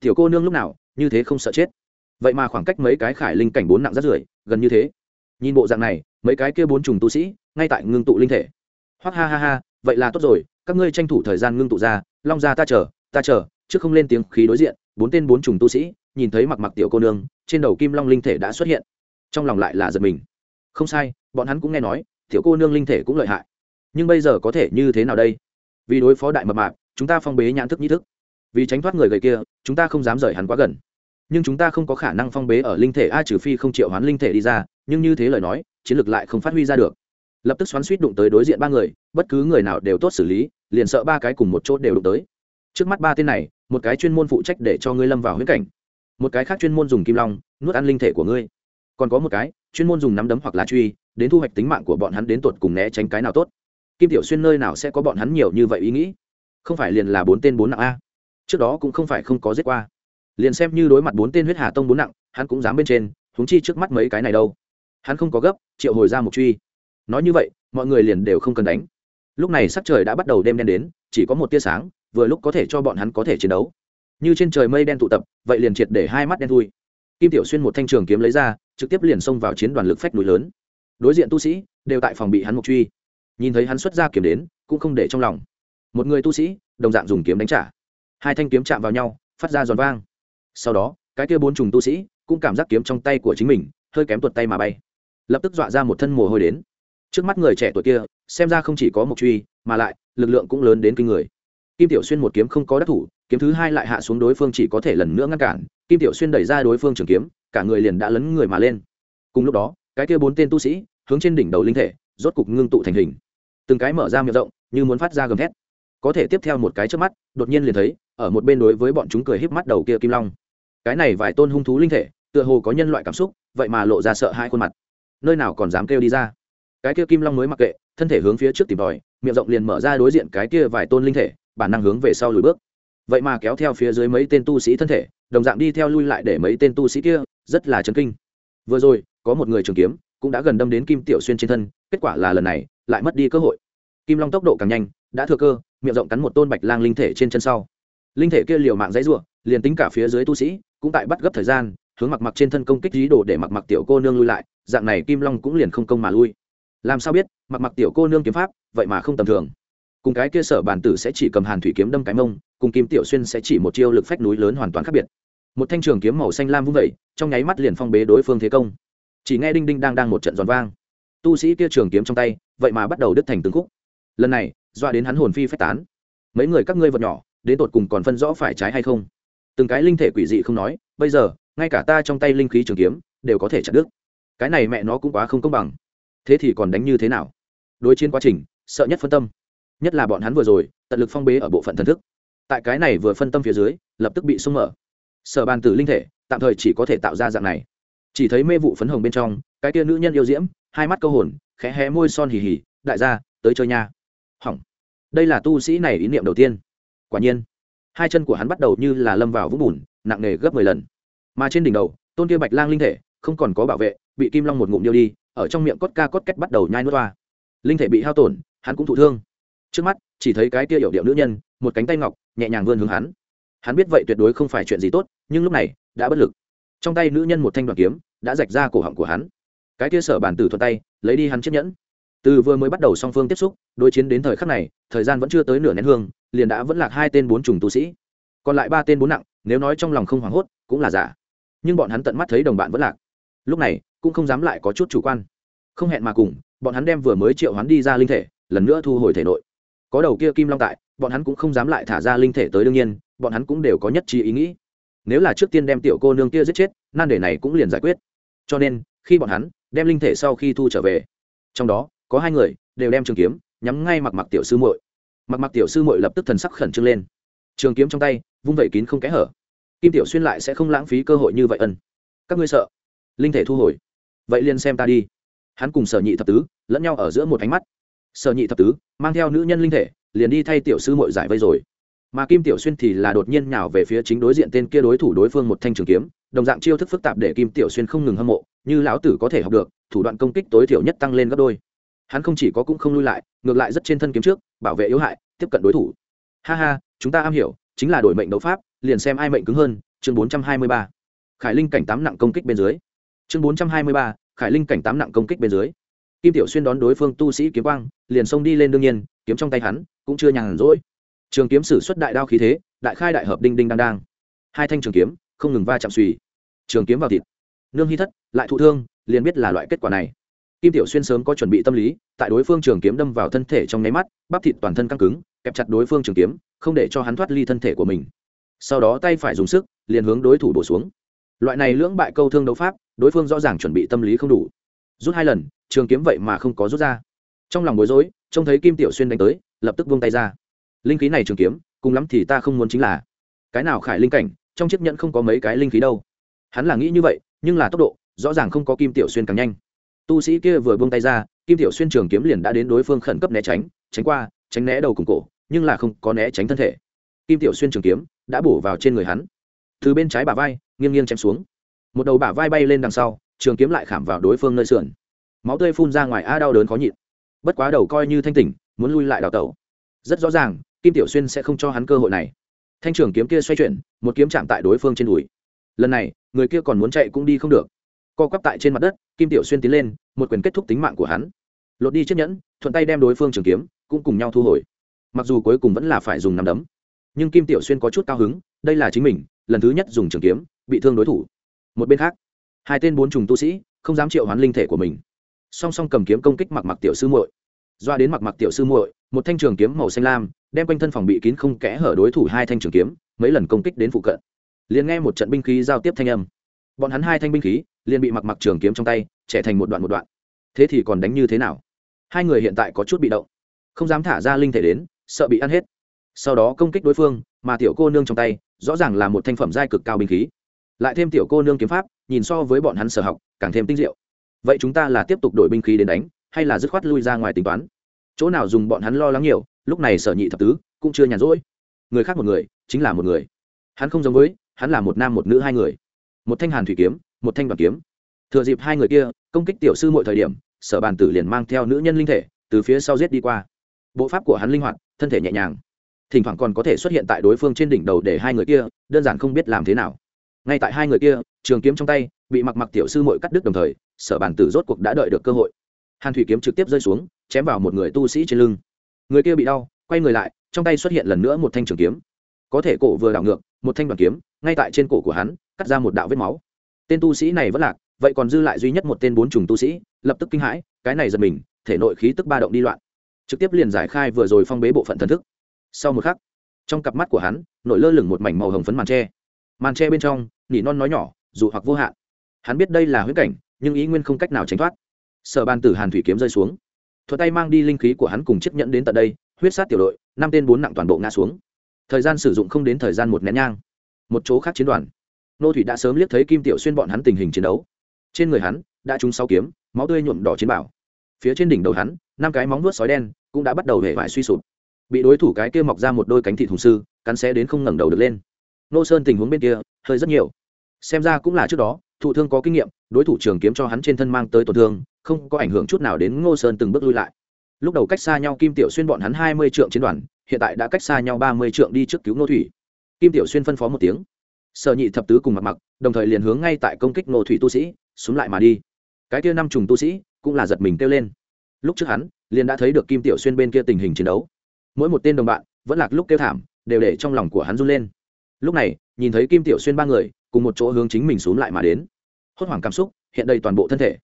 Tiểu cô nương lúc nào, như thế không sợ chết. Vậy mà khoảng cách mấy cái khải linh cảnh bốn nặng rất rưởi gần như thế. Nhìn bộ dạng này, mấy cái kia bốn trùng tu sĩ, ngay tại ngưng tụ linh thể. Hoắc ha ha ha, vậy là tốt rồi các ngươi tranh thủ thời gian ngưng tụ ra, long ra ta chờ ta chờ, chứ không lên tiếng khí đối diện, bốn tên bốn trùng tu sĩ, nhìn thấy mặc mặc tiểu cô nương, trên đầu kim long linh thể đã xuất hiện. Trong lòng lại là giật mình. Không sai, bọn hắn cũng nghe nói, tiểu cô nương linh thể cũng lợi hại. Nhưng bây giờ có thể như thế nào đây? Vì đối phó đại mập mạp, chúng ta phong bế nhãn thức nhĩ thức. Vì tránh thoát người gầy kia, chúng ta không dám rời hắn quá gần. Nhưng chúng ta không có khả năng phong bế ở linh thể, a trừ phi không triệu hoán linh thể đi ra, nhưng như thế lời nói, chiến lược lại không phát huy ra được lập tức xoắn suýt đụng tới đối diện ba người, bất cứ người nào đều tốt xử lý, liền sợ ba cái cùng một chốt đều đụng tới. Trước mắt ba tên này, một cái chuyên môn phụ trách để cho ngươi lâm vào huyết cảnh, một cái khác chuyên môn dùng kim long, nuốt ăn linh thể của ngươi. Còn có một cái, chuyên môn dùng nắm đấm hoặc là truy, đến thu hoạch tính mạng của bọn hắn đến tột cùng né tránh cái nào tốt. Kim tiểu xuyên nơi nào sẽ có bọn hắn nhiều như vậy ý nghĩ? Không phải liền là bốn tên bốn nặng a? Trước đó cũng không phải không có giết qua. Liền xem như đối mặt bốn tên huyết hà tông bốn nặng, hắn cũng dám bên trên húng chi trước mắt mấy cái này đâu. Hắn không có gấp, triệu hồi ra một truy nói như vậy, mọi người liền đều không cần đánh. Lúc này sắc trời đã bắt đầu đêm đen đến, chỉ có một tia sáng, vừa lúc có thể cho bọn hắn có thể chiến đấu. Như trên trời mây đen tụ tập, vậy liền triệt để hai mắt đen thui. Kim tiểu xuyên một thanh trường kiếm lấy ra, trực tiếp liền xông vào chiến đoàn lực phách núi lớn. Đối diện tu sĩ, đều tại phòng bị hắn mục truy. Nhìn thấy hắn xuất ra kiếm đến, cũng không để trong lòng. Một người tu sĩ, đồng dạng dùng kiếm đánh trả. Hai thanh kiếm chạm vào nhau, phát ra giòn vang. Sau đó, cái kia bốn trùng tu sĩ, cũng cảm giác kiếm trong tay của chính mình, hơi kém tuột tay mà bay. Lập tức dọa ra một thân mồ hôi đến trước mắt người trẻ tuổi kia, xem ra không chỉ có một truy, mà lại, lực lượng cũng lớn đến kinh người. Kim tiểu xuyên một kiếm không có đắc thủ, kiếm thứ hai lại hạ xuống đối phương chỉ có thể lần nữa ngăn cản. Kim tiểu xuyên đẩy ra đối phương trường kiếm, cả người liền đã lấn người mà lên. Cùng lúc đó, cái kia bốn tên tu sĩ, hướng trên đỉnh đầu linh thể, rốt cục ngưng tụ thành hình. Từng cái mở ra miệng rộng, như muốn phát ra gầm thét. Có thể tiếp theo một cái trước mắt, đột nhiên liền thấy, ở một bên đối với bọn chúng cười híp mắt đầu kia kim long. Cái này vài tôn hung thú linh thể, tựa hồ có nhân loại cảm xúc, vậy mà lộ ra sợ hai khuôn mặt. Nơi nào còn dám kêu đi ra? Cái kia kim long mới mặc kệ, thân thể hướng phía trước tìm tòi, miệng rộng liền mở ra đối diện cái kia vài tôn linh thể, bản năng hướng về sau lùi bước. Vậy mà kéo theo phía dưới mấy tên tu sĩ thân thể, đồng dạng đi theo lui lại để mấy tên tu sĩ kia, rất là chấn kinh. Vừa rồi, có một người trường kiếm, cũng đã gần đâm đến kim tiểu xuyên trên thân, kết quả là lần này, lại mất đi cơ hội. Kim long tốc độ càng nhanh, đã thừa cơ, miệng rộng cắn một tôn bạch lang linh thể trên chân sau. Linh thể kia liều mạng dãy ruộng liền tính cả phía dưới tu sĩ, cũng tại bắt gấp thời gian, hướng mặc mặc trên thân công kích dí đồ để mặc mặc tiểu cô nương lui lại, dạng này kim long cũng liền không công mà lui làm sao biết, mặc mặc tiểu cô nương kiếm pháp, vậy mà không tầm thường. Cùng cái kia sở bản tử sẽ chỉ cầm hàn thủy kiếm đâm cái mông, cùng kim tiểu xuyên sẽ chỉ một chiêu lực phách núi lớn hoàn toàn khác biệt. Một thanh trường kiếm màu xanh lam vung vẩy trong nháy mắt liền phong bế đối phương thế công. Chỉ nghe đinh đinh đang đang một trận giòn vang. Tu sĩ kia trường kiếm trong tay, vậy mà bắt đầu đứt thành từng khúc. Lần này, doa đến hắn hồn phi phách tán. Mấy người các ngươi vật nhỏ, đến tột cùng còn phân rõ phải trái hay không? Từng cái linh thể quỷ dị không nói, bây giờ, ngay cả ta trong tay linh khí trường kiếm, đều có thể chặt đứt. Cái này mẹ nó cũng quá không công bằng thế thì còn đánh như thế nào? Đối chiến quá trình, sợ nhất phân tâm. Nhất là bọn hắn vừa rồi, tận lực phong bế ở bộ phận thần thức. Tại cái này vừa phân tâm phía dưới, lập tức bị sung mở. Sở bàn tử linh thể, tạm thời chỉ có thể tạo ra dạng này. Chỉ thấy mê vụ phấn hồng bên trong, cái tia nữ nhân yêu diễm, hai mắt câu hồn, khẽ hé môi son hì hì, đại gia, tới chơi nha. Hỏng. Đây là tu sĩ này ý niệm đầu tiên. Quả nhiên, hai chân của hắn bắt đầu như là lâm vào vũng bùn, nặng nề gấp mười lần. Mà trên đỉnh đầu, tôn kia bạch lang linh thể, không còn có bảo vệ bị kim long một ngụm điêu đi, ở trong miệng cốt ca cốt cách bắt đầu nhai nuốt toa. Linh thể bị hao tổn, hắn cũng thụ thương. Trước mắt, chỉ thấy cái kia hiểu điệu nữ nhân, một cánh tay ngọc, nhẹ nhàng vươn hướng hắn. Hắn biết vậy tuyệt đối không phải chuyện gì tốt, nhưng lúc này, đã bất lực. Trong tay nữ nhân một thanh đoàn kiếm, đã rạch ra cổ họng của hắn. Cái kia sở bản tử thuận tay, lấy đi hắn chiếc nhẫn. Từ vừa mới bắt đầu song phương tiếp xúc, đối chiến đến thời khắc này, thời gian vẫn chưa tới nửa nén hương, liền đã vẫn lạc hai tên bốn trùng tu sĩ. Còn lại ba tên bốn nặng, nếu nói trong lòng không hoảng hốt, cũng là giả. Nhưng bọn hắn tận mắt thấy đồng bạn vẫn lạc. Lúc này cũng không dám lại có chút chủ quan. Không hẹn mà cùng, bọn hắn đem vừa mới triệu hắn đi ra linh thể, lần nữa thu hồi thể nội. Có đầu kia kim long tại, bọn hắn cũng không dám lại thả ra linh thể tới đương nhiên, bọn hắn cũng đều có nhất trí ý nghĩ. Nếu là trước tiên đem tiểu cô nương kia giết chết, nan đề này cũng liền giải quyết. Cho nên, khi bọn hắn đem linh thể sau khi thu trở về, trong đó, có hai người đều đem trường kiếm nhắm ngay mặc mặc tiểu sư muội. Mặc mặc tiểu sư muội lập tức thần sắc khẩn trương lên. Trường kiếm trong tay, vung vẩy kín không kẽ hở. Kim tiểu xuyên lại sẽ không lãng phí cơ hội như vậy ân. Các ngươi sợ, linh thể thu hồi vậy liền xem ta đi. Hắn cùng sở nhị thập tứ lẫn nhau ở giữa một ánh mắt. Sở nhị thập tứ mang theo nữ nhân linh thể liền đi thay tiểu sư mội giải vây rồi. Mà kim tiểu xuyên thì là đột nhiên nhào về phía chính đối diện tên kia đối thủ đối phương một thanh trường kiếm đồng dạng chiêu thức phức tạp để kim tiểu xuyên không ngừng hâm mộ như lão tử có thể học được thủ đoạn công kích tối thiểu nhất tăng lên gấp đôi. Hắn không chỉ có cũng không lui lại ngược lại rất trên thân kiếm trước bảo vệ yếu hại tiếp cận đối thủ. Ha ha chúng ta am hiểu chính là đổi mệnh đấu pháp liền xem ai mệnh cứng hơn chương 423. khải linh cảnh tám nặng công kích bên dưới. Chương 423, khải linh cảnh tám nặng công kích bên dưới. Kim tiểu xuyên đón đối phương tu sĩ kiếm quang, liền xông đi lên đương nhiên, kiếm trong tay hắn cũng chưa nhàn rỗi. Trường kiếm sử xuất đại đao khí thế, đại khai đại hợp đinh đinh đang đang hai thanh trường kiếm, không ngừng va chạm suy trường kiếm vào thịt. Nương hy thất, lại thụ thương, liền biết là loại kết quả này. Kim tiểu xuyên sớm có chuẩn bị tâm lý, tại đối phương trường kiếm đâm vào thân thể trong nháy mắt, bắp thịt toàn thân căng cứng, kẹp chặt đối phương trường kiếm, không để cho hắn thoát ly thân thể của mình. Sau đó tay phải dùng sức, liền hướng đối thủ bổ xuống. Loại này lưỡng bại câu thương đấu pháp đối phương rõ ràng chuẩn bị tâm lý không đủ. Rút hai lần, trường kiếm vậy mà không có rút ra. Trong lòng bối rối, trông thấy kim tiểu xuyên đánh tới, lập tức buông tay ra. Linh khí này trường kiếm, cùng lắm thì ta không muốn chính là. Cái nào khải linh cảnh, trong chiếc nhẫn không có mấy cái linh khí đâu. Hắn là nghĩ như vậy, nhưng là tốc độ, rõ ràng không có kim tiểu xuyên càng nhanh. Tu sĩ kia vừa buông tay ra, kim tiểu xuyên trường kiếm liền đã đến đối phương khẩn cấp né tránh tránh qua, tránh né đầu cùng cổ, nhưng là không có né tránh thân thể. Kim tiểu xuyên trường kiếm đã bổ vào trên người hắn. Từ bên trái bả vai, nghiêng nghiêng chém xuống một đầu bả vai bay lên đằng sau, trường kiếm lại khảm vào đối phương nơi sườn. Máu tươi phun ra ngoài a đau đớn khó nhịn. Bất quá đầu coi như thanh tỉnh, muốn lui lại đào tẩu. Rất rõ ràng, kim tiểu xuyên sẽ không cho hắn cơ hội này. Thanh trường kiếm kia xoay chuyển, một kiếm chạm tại đối phương trên đùi. Lần này, người kia còn muốn chạy cũng đi không được. Co quắp tại trên mặt đất, kim tiểu xuyên tiến lên, một quyền kết thúc tính mạng của hắn. Lột đi chiếc nhẫn, thuận tay đem đối phương trường kiếm, cũng cùng nhau thu hồi. Mặc dù cuối cùng vẫn là phải dùng nằm đấm, nhưng kim tiểu xuyên có chút cao hứng, đây là chính mình, lần thứ nhất dùng trường kiếm, bị thương đối thủ một bên khác, hai tên bốn trùng tu sĩ không dám triệu hoán linh thể của mình. Song song cầm kiếm công kích mặc mặc tiểu sư muội. Doa đến mặc mặc tiểu sư muội, một thanh trường kiếm màu xanh lam, đem quanh thân phòng bị kín không kẽ hở đối thủ hai thanh trường kiếm, mấy lần công kích đến phụ cận. Liền nghe một trận binh khí giao tiếp thanh âm. Bọn hắn hai thanh binh khí, liền bị mặc mặc trường kiếm trong tay trẻ thành một đoạn một đoạn. Thế thì còn đánh như thế nào? Hai người hiện tại có chút bị động. Không dám thả ra linh thể đến, sợ bị ăn hết. Sau đó công kích đối phương, mà tiểu cô nương trong tay, rõ ràng là một thanh phẩm giai cực cao binh khí lại thêm tiểu cô nương kiếm pháp, nhìn so với bọn hắn sở học, càng thêm tinh diệu. Vậy chúng ta là tiếp tục đổi binh khí đến đánh, hay là dứt khoát lui ra ngoài tính toán? Chỗ nào dùng bọn hắn lo lắng nhiều, lúc này sở nhị thập tứ cũng chưa nhàn rỗi. Người khác một người, chính là một người. Hắn không giống với, hắn là một nam một nữ hai người. Một thanh hàn thủy kiếm, một thanh đoàn kiếm. Thừa dịp hai người kia công kích tiểu sư mọi thời điểm, sở bàn tử liền mang theo nữ nhân linh thể từ phía sau giết đi qua. Bộ pháp của hắn linh hoạt, thân thể nhẹ nhàng. Thỉnh thoảng còn có thể xuất hiện tại đối phương trên đỉnh đầu để hai người kia, đơn giản không biết làm thế nào ngay tại hai người kia, trường kiếm trong tay, bị mặc mặc tiểu sư mội cắt đứt đồng thời, sở bàn tử rốt cuộc đã đợi được cơ hội. Hàn thủy kiếm trực tiếp rơi xuống, chém vào một người tu sĩ trên lưng. Người kia bị đau, quay người lại, trong tay xuất hiện lần nữa một thanh trường kiếm. Có thể cổ vừa đảo ngược, một thanh đoàn kiếm, ngay tại trên cổ của hắn, cắt ra một đạo vết máu. Tên tu sĩ này vẫn lạc, vậy còn dư lại duy nhất một tên bốn trùng tu sĩ, lập tức kinh hãi, cái này giật mình, thể nội khí tức ba động đi loạn. Trực tiếp liền giải khai vừa rồi phong bế bộ phận thần thức. Sau một khắc, trong cặp mắt của hắn, nổi lơ lửng một mảnh màu hồng phấn màn tre. Màn tre bên trong nỉ non nói nhỏ, dù hoặc vô hạn. Hắn biết đây là huyết cảnh, nhưng ý nguyên không cách nào tránh thoát. Sở ban tử hàn thủy kiếm rơi xuống. Thuật tay mang đi linh khí của hắn cùng chiếc nhẫn đến tận đây, huyết sát tiểu đội, năm tên bốn nặng toàn bộ ngã xuống. Thời gian sử dụng không đến thời gian một nén nhang. Một chỗ khác chiến đoàn. Nô thủy đã sớm liếc thấy kim tiểu xuyên bọn hắn tình hình chiến đấu. Trên người hắn, đã trúng sáu kiếm, máu tươi nhuộm đỏ chiến bảo. Phía trên đỉnh đầu hắn, năm cái móng vuốt sói đen, cũng đã bắt đầu hể vải suy sụp. Bị đối thủ cái kia mọc ra một đôi cánh thị thùng sư, cắn xé đến không ngẩng đầu được lên. Nô sơn tình huống bên kia, hơi rất nhiều xem ra cũng là trước đó, thụ thương có kinh nghiệm, đối thủ trường kiếm cho hắn trên thân mang tới tổn thương, không có ảnh hưởng chút nào đến ngô sơn từng bước lui lại. Lúc đầu cách xa nhau kim tiểu xuyên bọn hắn hai mươi trượng chiến đoàn, hiện tại đã cách xa nhau ba mươi trượng đi trước cứu Ngô thủy. Kim tiểu xuyên phân phó một tiếng. Sở nhị thập tứ cùng mặt mặc, đồng thời liền hướng ngay tại công kích Ngô thủy tu sĩ, xuống lại mà đi. Cái kia năm trùng tu sĩ, cũng là giật mình kêu lên. Lúc trước hắn, liền đã thấy được kim tiểu xuyên bên kia tình hình chiến đấu. Mỗi một tên đồng bạn, vẫn lạc lúc kêu thảm, đều để trong lòng của hắn run lên. Lúc này, nhìn thấy kim tiểu xuyên ba người cùng một chỗ hướng chính mình xuống lại mà đến. Hốt hoảng cảm xúc, hiện đầy toàn bộ thân thể.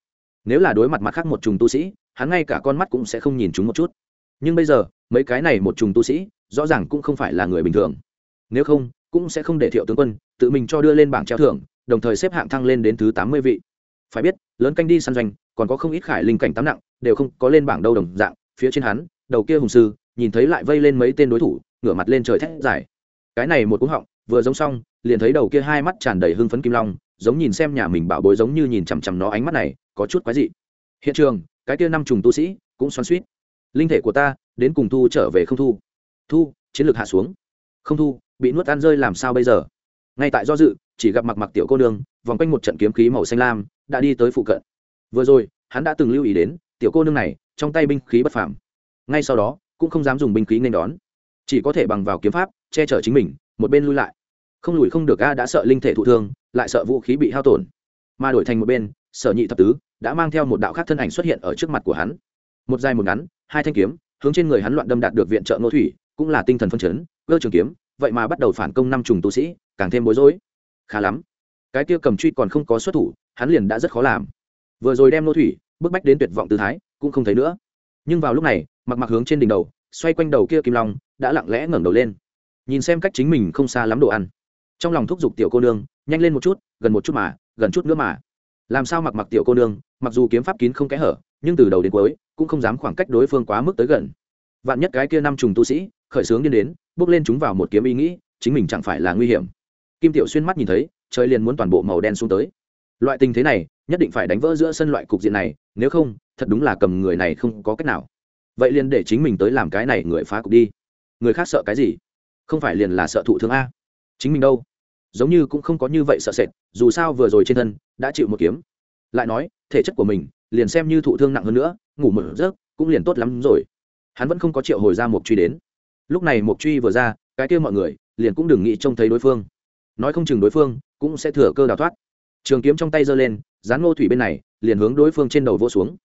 Nếu là đối mặt mặt khác một trùng tu sĩ, hắn ngay cả con mắt cũng sẽ không nhìn chúng một chút. Nhưng bây giờ, mấy cái này một trùng tu sĩ, rõ ràng cũng không phải là người bình thường. Nếu không, cũng sẽ không để thiệu tướng quân tự mình cho đưa lên bảng treo thưởng, đồng thời xếp hạng thăng lên đến thứ tám mươi vị. Phải biết, lớn canh đi săn doanh, còn có không ít khải linh cảnh tám nặng, đều không có lên bảng đâu đồng dạng, phía trên hắn, đầu kia hùng sư, nhìn thấy lại vây lên mấy tên đối thủ, ngửa mặt lên trời thét dài. Cái này một cú họng vừa giống xong, liền thấy đầu kia hai mắt tràn đầy hưng phấn kim long, giống nhìn xem nhà mình bảo bối giống như nhìn chằm chằm nó ánh mắt này, có chút quái dị. Hiện trường, cái kia năm trùng tu sĩ cũng xoắn suýt linh thể của ta, đến cùng thu trở về không thu? Thu, chiến lược hạ xuống. Không thu, bị nuốt ăn rơi làm sao bây giờ? Ngay tại do dự, chỉ gặp mặc mặc tiểu cô nương, vòng quanh một trận kiếm khí màu xanh lam, đã đi tới phụ cận. Vừa rồi, hắn đã từng lưu ý đến, tiểu cô nương này, trong tay binh khí bất phàm. Ngay sau đó, cũng không dám dùng binh khí nên đón. Chỉ có thể bằng vào kiếm pháp, che chở chính mình một bên lui lại. Không lùi không được a đã sợ linh thể thụ thương, lại sợ vũ khí bị hao tổn. Mà đổi thành một bên, sở nhị thập tứ đã mang theo một đạo khác thân ảnh xuất hiện ở trước mặt của hắn. Một dài một ngắn, hai thanh kiếm, hướng trên người hắn loạn đâm đạt được viện trợ nô thủy, cũng là tinh thần phân chấn, cơ trường kiếm, vậy mà bắt đầu phản công năm trùng tu sĩ, càng thêm bối rối. Khá lắm. Cái kia cầm truy còn không có xuất thủ, hắn liền đã rất khó làm. Vừa rồi đem nô thủy, bức bách đến tuyệt vọng tư thái, cũng không thấy nữa. Nhưng vào lúc này, mặc mặc hướng trên đỉnh đầu, xoay quanh đầu kia kim long, đã lặng lẽ ngẩng đầu lên nhìn xem cách chính mình không xa lắm đồ ăn. Trong lòng thúc giục tiểu cô nương, nhanh lên một chút, gần một chút mà, gần chút nữa mà. Làm sao mặc mặc tiểu cô nương, mặc dù kiếm pháp kín không kẽ hở, nhưng từ đầu đến cuối, cũng không dám khoảng cách đối phương quá mức tới gần. Vạn nhất cái kia năm trùng tu sĩ, khởi sướng điên đến, bước lên chúng vào một kiếm ý nghĩ, chính mình chẳng phải là nguy hiểm. Kim tiểu xuyên mắt nhìn thấy, trời liền muốn toàn bộ màu đen xuống tới. Loại tình thế này, nhất định phải đánh vỡ giữa sân loại cục diện này, nếu không, thật đúng là cầm người này không có cách nào. Vậy liền để chính mình tới làm cái này người phá cục đi. Người khác sợ cái gì? Không phải liền là sợ thụ thương a? Chính mình đâu? Giống như cũng không có như vậy sợ sệt, dù sao vừa rồi trên thân đã chịu một kiếm. Lại nói, thể chất của mình liền xem như thụ thương nặng hơn nữa, ngủ một giấc cũng liền tốt lắm rồi. Hắn vẫn không có triệu hồi ra mục truy đến. Lúc này mục truy vừa ra, cái kia mọi người liền cũng đừng nghĩ trông thấy đối phương. Nói không chừng đối phương cũng sẽ thừa cơ đào thoát. Trường kiếm trong tay giơ lên, dán ngô thủy bên này, liền hướng đối phương trên đầu vô xuống.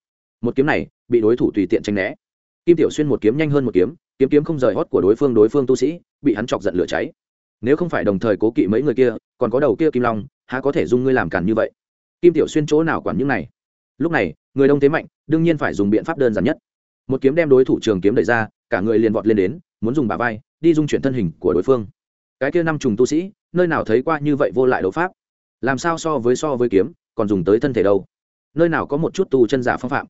Một kiếm này bị đối thủ tùy tiện tranh né. Kim tiểu xuyên một kiếm nhanh hơn một kiếm kiếm kiếm không rời hót của đối phương đối phương tu sĩ bị hắn chọc giận lửa cháy. Nếu không phải đồng thời cố kỵ mấy người kia, còn có đầu kia kim long, há có thể dung ngươi làm cản như vậy? Kim tiểu xuyên chỗ nào quản những này? Lúc này, người đông thế mạnh, đương nhiên phải dùng biện pháp đơn giản nhất. Một kiếm đem đối thủ trường kiếm đẩy ra, cả người liền vọt lên đến, muốn dùng bà vai, đi dung chuyển thân hình của đối phương. Cái kia năm trùng tu sĩ, nơi nào thấy qua như vậy vô lại đấu pháp? Làm sao so với so với kiếm, còn dùng tới thân thể đâu? Nơi nào có một chút tu chân giả phong phạm?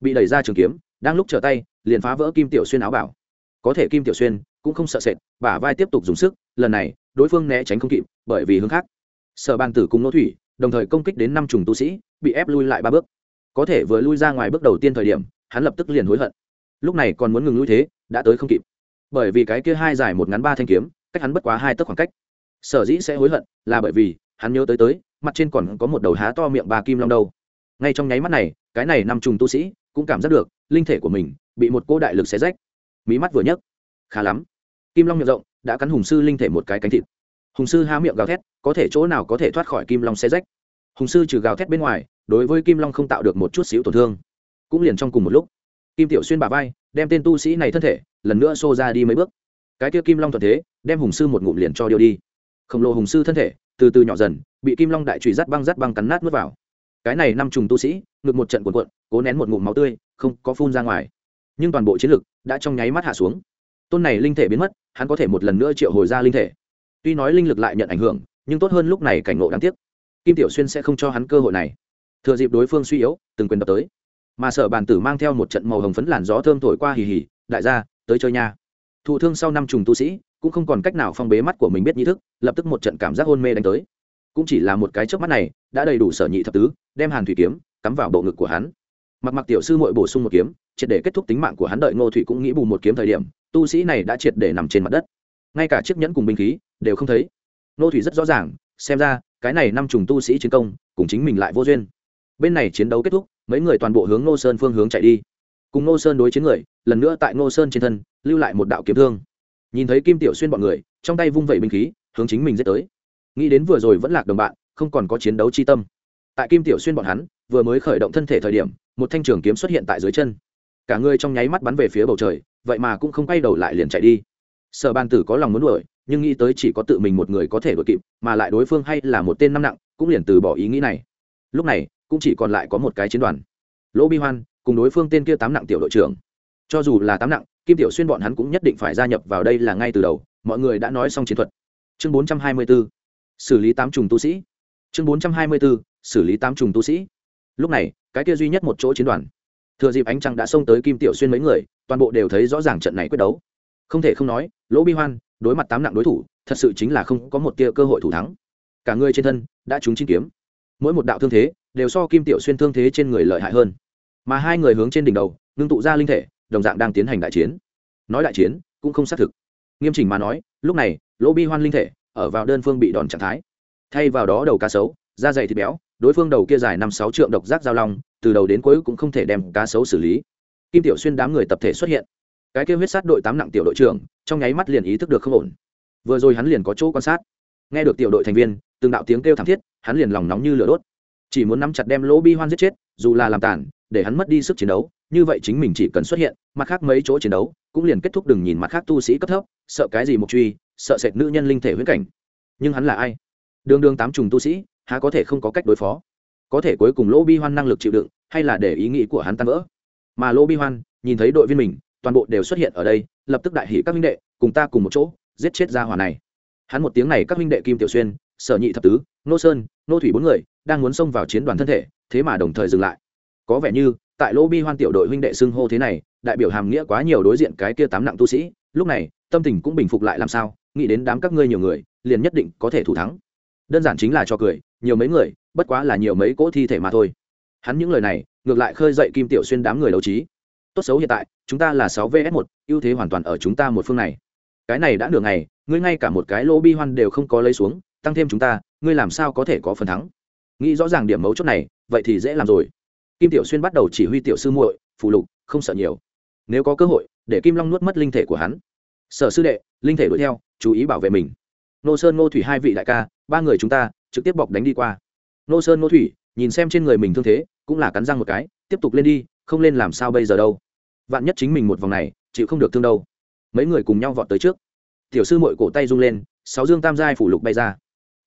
Bị đẩy ra trường kiếm, đang lúc trở tay, liền phá vỡ kim tiểu xuyên áo bảo có thể kim tiểu xuyên cũng không sợ sệt, bả vai tiếp tục dùng sức, lần này, đối phương né tránh không kịp, bởi vì hướng khác. Sở bàn tử cùng nô thủy, đồng thời công kích đến năm trùng tu sĩ, bị ép lui lại ba bước. Có thể vừa lui ra ngoài bước đầu tiên thời điểm, hắn lập tức liền hối hận. Lúc này còn muốn ngừng lui thế, đã tới không kịp. Bởi vì cái kia hai dài một ngắn ba thanh kiếm, cách hắn bất quá hai tấc khoảng cách. Sở dĩ sẽ hối hận, là bởi vì, hắn nhớ tới tới, mặt trên còn có một đầu há to miệng ba kim long đâu. Ngay trong nháy mắt này, cái này năm trùng tu sĩ cũng cảm giác được, linh thể của mình bị một cô đại lực xé rách mí mắt vừa nhấc. Khá lắm. Kim long miệng rộng, đã cắn hùng sư linh thể một cái cánh thịt. Hùng sư há miệng gào thét, có thể chỗ nào có thể thoát khỏi kim long xé rách. Hùng sư trừ gào thét bên ngoài, đối với kim long không tạo được một chút xíu tổn thương. Cũng liền trong cùng một lúc, kim tiểu xuyên bà vai, đem tên tu sĩ này thân thể, lần nữa xô ra đi mấy bước. Cái kia kim long thuận thế, đem hùng sư một ngụm liền cho điêu đi. Khổng lồ hùng sư thân thể, từ từ nhỏ dần, bị kim long đại trùy rắt băng rắt băng cắn nát n vào. Cái này năm trùng tu sĩ ngược một trận cuộn cuộn, cố nén một ngụm máu tươi, không có phun ra ngoài. Nhưng toàn bộ chiến lực đã trong nháy mắt hạ xuống. Tôn này linh thể biến mất, hắn có thể một lần nữa triệu hồi ra linh thể. Tuy nói linh lực lại nhận ảnh hưởng, nhưng tốt hơn lúc này cảnh ngộ đáng tiếc. Kim tiểu xuyên sẽ không cho hắn cơ hội này. Thừa dịp đối phương suy yếu, từng quyền đập tới. Mà sở bàn tử mang theo một trận màu hồng phấn làn gió thơm thổi qua hì hì, đại gia, tới chơi nha. Thụ thương sau năm trùng tu sĩ, cũng không còn cách nào phong bế mắt của mình biết nhị thức, lập tức một trận cảm giác hôn mê đánh tới. Cũng chỉ là một cái trước mắt này, đã đầy đủ sở nhị thập tứ, đem hàn thủy kiếm, cắm vào bộ ngực của hắn. Mặc mặc tiểu sư mội bổ sung một kiếm triệt để kết thúc tính mạng của hắn đợi ngô Thụy cũng nghĩ bù một kiếm thời điểm, tu sĩ này đã triệt để nằm trên mặt đất. Ngay cả chiếc nhẫn cùng binh khí đều không thấy. Ngô Thụy rất rõ ràng, xem ra, cái này năm trùng tu sĩ chiến công, cùng chính mình lại vô duyên. Bên này chiến đấu kết thúc, mấy người toàn bộ hướng ngô sơn phương hướng chạy đi. Cùng ngô sơn đối chiến người, lần nữa tại ngô sơn trên thân, lưu lại một đạo kiếm thương. Nhìn thấy kim tiểu xuyên bọn người, trong tay vung vẩy binh khí, hướng chính mình giết tới. Nghĩ đến vừa rồi vẫn lạc đồng bạn, không còn có chiến đấu chi tâm. Tại kim tiểu xuyên bọn hắn, vừa mới khởi động thân thể thời điểm, một thanh trường kiếm xuất hiện tại dưới chân cả người trong nháy mắt bắn về phía bầu trời, vậy mà cũng không quay đầu lại liền chạy đi. Sở ban tử có lòng muốn đuổi, nhưng nghĩ tới chỉ có tự mình một người có thể đuổi kịp, mà lại đối phương hay là một tên năm nặng, cũng liền từ bỏ ý nghĩ này. Lúc này, cũng chỉ còn lại có một cái chiến đoàn. Lỗ bi hoan, cùng đối phương tên kia tám nặng tiểu đội trưởng. Cho dù là tám nặng, kim tiểu xuyên bọn hắn cũng nhất định phải gia nhập vào đây là ngay từ đầu, mọi người đã nói xong chiến thuật. Chương bốn trăm hai mươi 424 xử lý tám trùng tu sĩ. Chương bốn trăm hai mươi 424 xử lý tám trùng tu sĩ. Lúc này, cái kia duy nhất một chỗ chiến đoàn thừa dịp ánh trăng đã xông tới kim tiểu xuyên mấy người, toàn bộ đều thấy rõ ràng trận này quyết đấu. Không thể không nói, lỗ bi hoan, đối mặt tám nặng đối thủ, thật sự chính là không có một tia cơ hội thủ thắng. Cả người trên thân đã trúng chín kiếm. Mỗi một đạo thương thế đều so kim tiểu xuyên thương thế trên người lợi hại hơn. Mà hai người hướng trên đỉnh đầu, ngưng tụ ra linh thể, đồng dạng đang tiến hành đại chiến. Nói đại chiến cũng không xác thực. Nghiêm chỉnh mà nói, lúc này, lỗ bi hoan linh thể ở vào đơn phương bị đòn trạng thái. Thay vào đó đầu cá sấu, da dày thịt béo, đối phương đầu kia dài năm sáu trượng độc giác giao long từ đầu đến cuối cũng không thể đem cá sấu xử lý. Kim tiểu xuyên đám người tập thể xuất hiện. Cái kia huyết sát đội tám nặng tiểu đội trưởng, trong nháy mắt liền ý thức được không ổn. Vừa rồi hắn liền có chỗ quan sát. Nghe được tiểu đội thành viên, từng đạo tiếng kêu thảm thiết, hắn liền lòng nóng như lửa đốt. Chỉ muốn nắm chặt đem lỗ bi hoan giết chết, dù là làm tàn, để hắn mất đi sức chiến đấu, như vậy chính mình chỉ cần xuất hiện, mặt khác mấy chỗ chiến đấu cũng liền kết thúc đừng nhìn mặt khác tu sĩ cấp thấp, sợ cái gì mục truy, sợ sệt nữ nhân linh thể huyễn cảnh. Nhưng hắn là ai? Đường đường tám trùng tu sĩ, há có thể không có cách đối phó? Có thể cuối cùng lỗ bi hoan năng lực chịu đựng hay là để ý nghĩ của hắn tan vỡ. Mà Lô bi hoan nhìn thấy đội viên mình, toàn bộ đều xuất hiện ở đây, lập tức đại hỷ các huynh đệ, cùng ta cùng một chỗ, giết chết ra hỏa này. Hắn một tiếng này các huynh đệ kim tiểu xuyên, sở nhị thập tứ, nô sơn, nô thủy bốn người, đang muốn xông vào chiến đoàn thân thể, thế mà đồng thời dừng lại. Có vẻ như, tại lô bi hoan tiểu đội huynh đệ xưng hô thế này, đại biểu hàm nghĩa quá nhiều đối diện cái kia tám nặng tu sĩ, lúc này, tâm tình cũng bình phục lại làm sao, nghĩ đến đám các ngươi nhiều người, liền nhất định có thể thủ thắng. Đơn giản chính là cho cười, nhiều mấy người, bất quá là nhiều mấy cỗ thi thể mà thôi hắn những lời này, ngược lại khơi dậy kim tiểu xuyên đám người đấu trí. Tốt xấu hiện tại, chúng ta là sáu vs một, ưu thế hoàn toàn ở chúng ta một phương này. Cái này đã nửa ngày, ngươi ngay cả một cái lô bi hoan đều không có lấy xuống, tăng thêm chúng ta, ngươi làm sao có thể có phần thắng? Nghĩ rõ ràng điểm mấu chốt này, vậy thì dễ làm rồi. Kim tiểu xuyên bắt đầu chỉ huy tiểu sư muội phụ lục, không sợ nhiều. Nếu có cơ hội, để kim long nuốt mất linh thể của hắn. Sở sư đệ, linh thể đuổi theo, chú ý bảo vệ mình. Nô sơn nô thủy hai vị đại ca, ba người chúng ta, trực tiếp bọc đánh đi qua. Nô sơn nô thủy nhìn xem trên người mình thương thế, cũng là cắn răng một cái, tiếp tục lên đi, không lên làm sao bây giờ đâu. Vạn nhất chính mình một vòng này, chịu không được thương đâu. Mấy người cùng nhau vọt tới trước. Tiểu sư mội cổ tay rung lên, sáu dương tam giai phủ lục bay ra.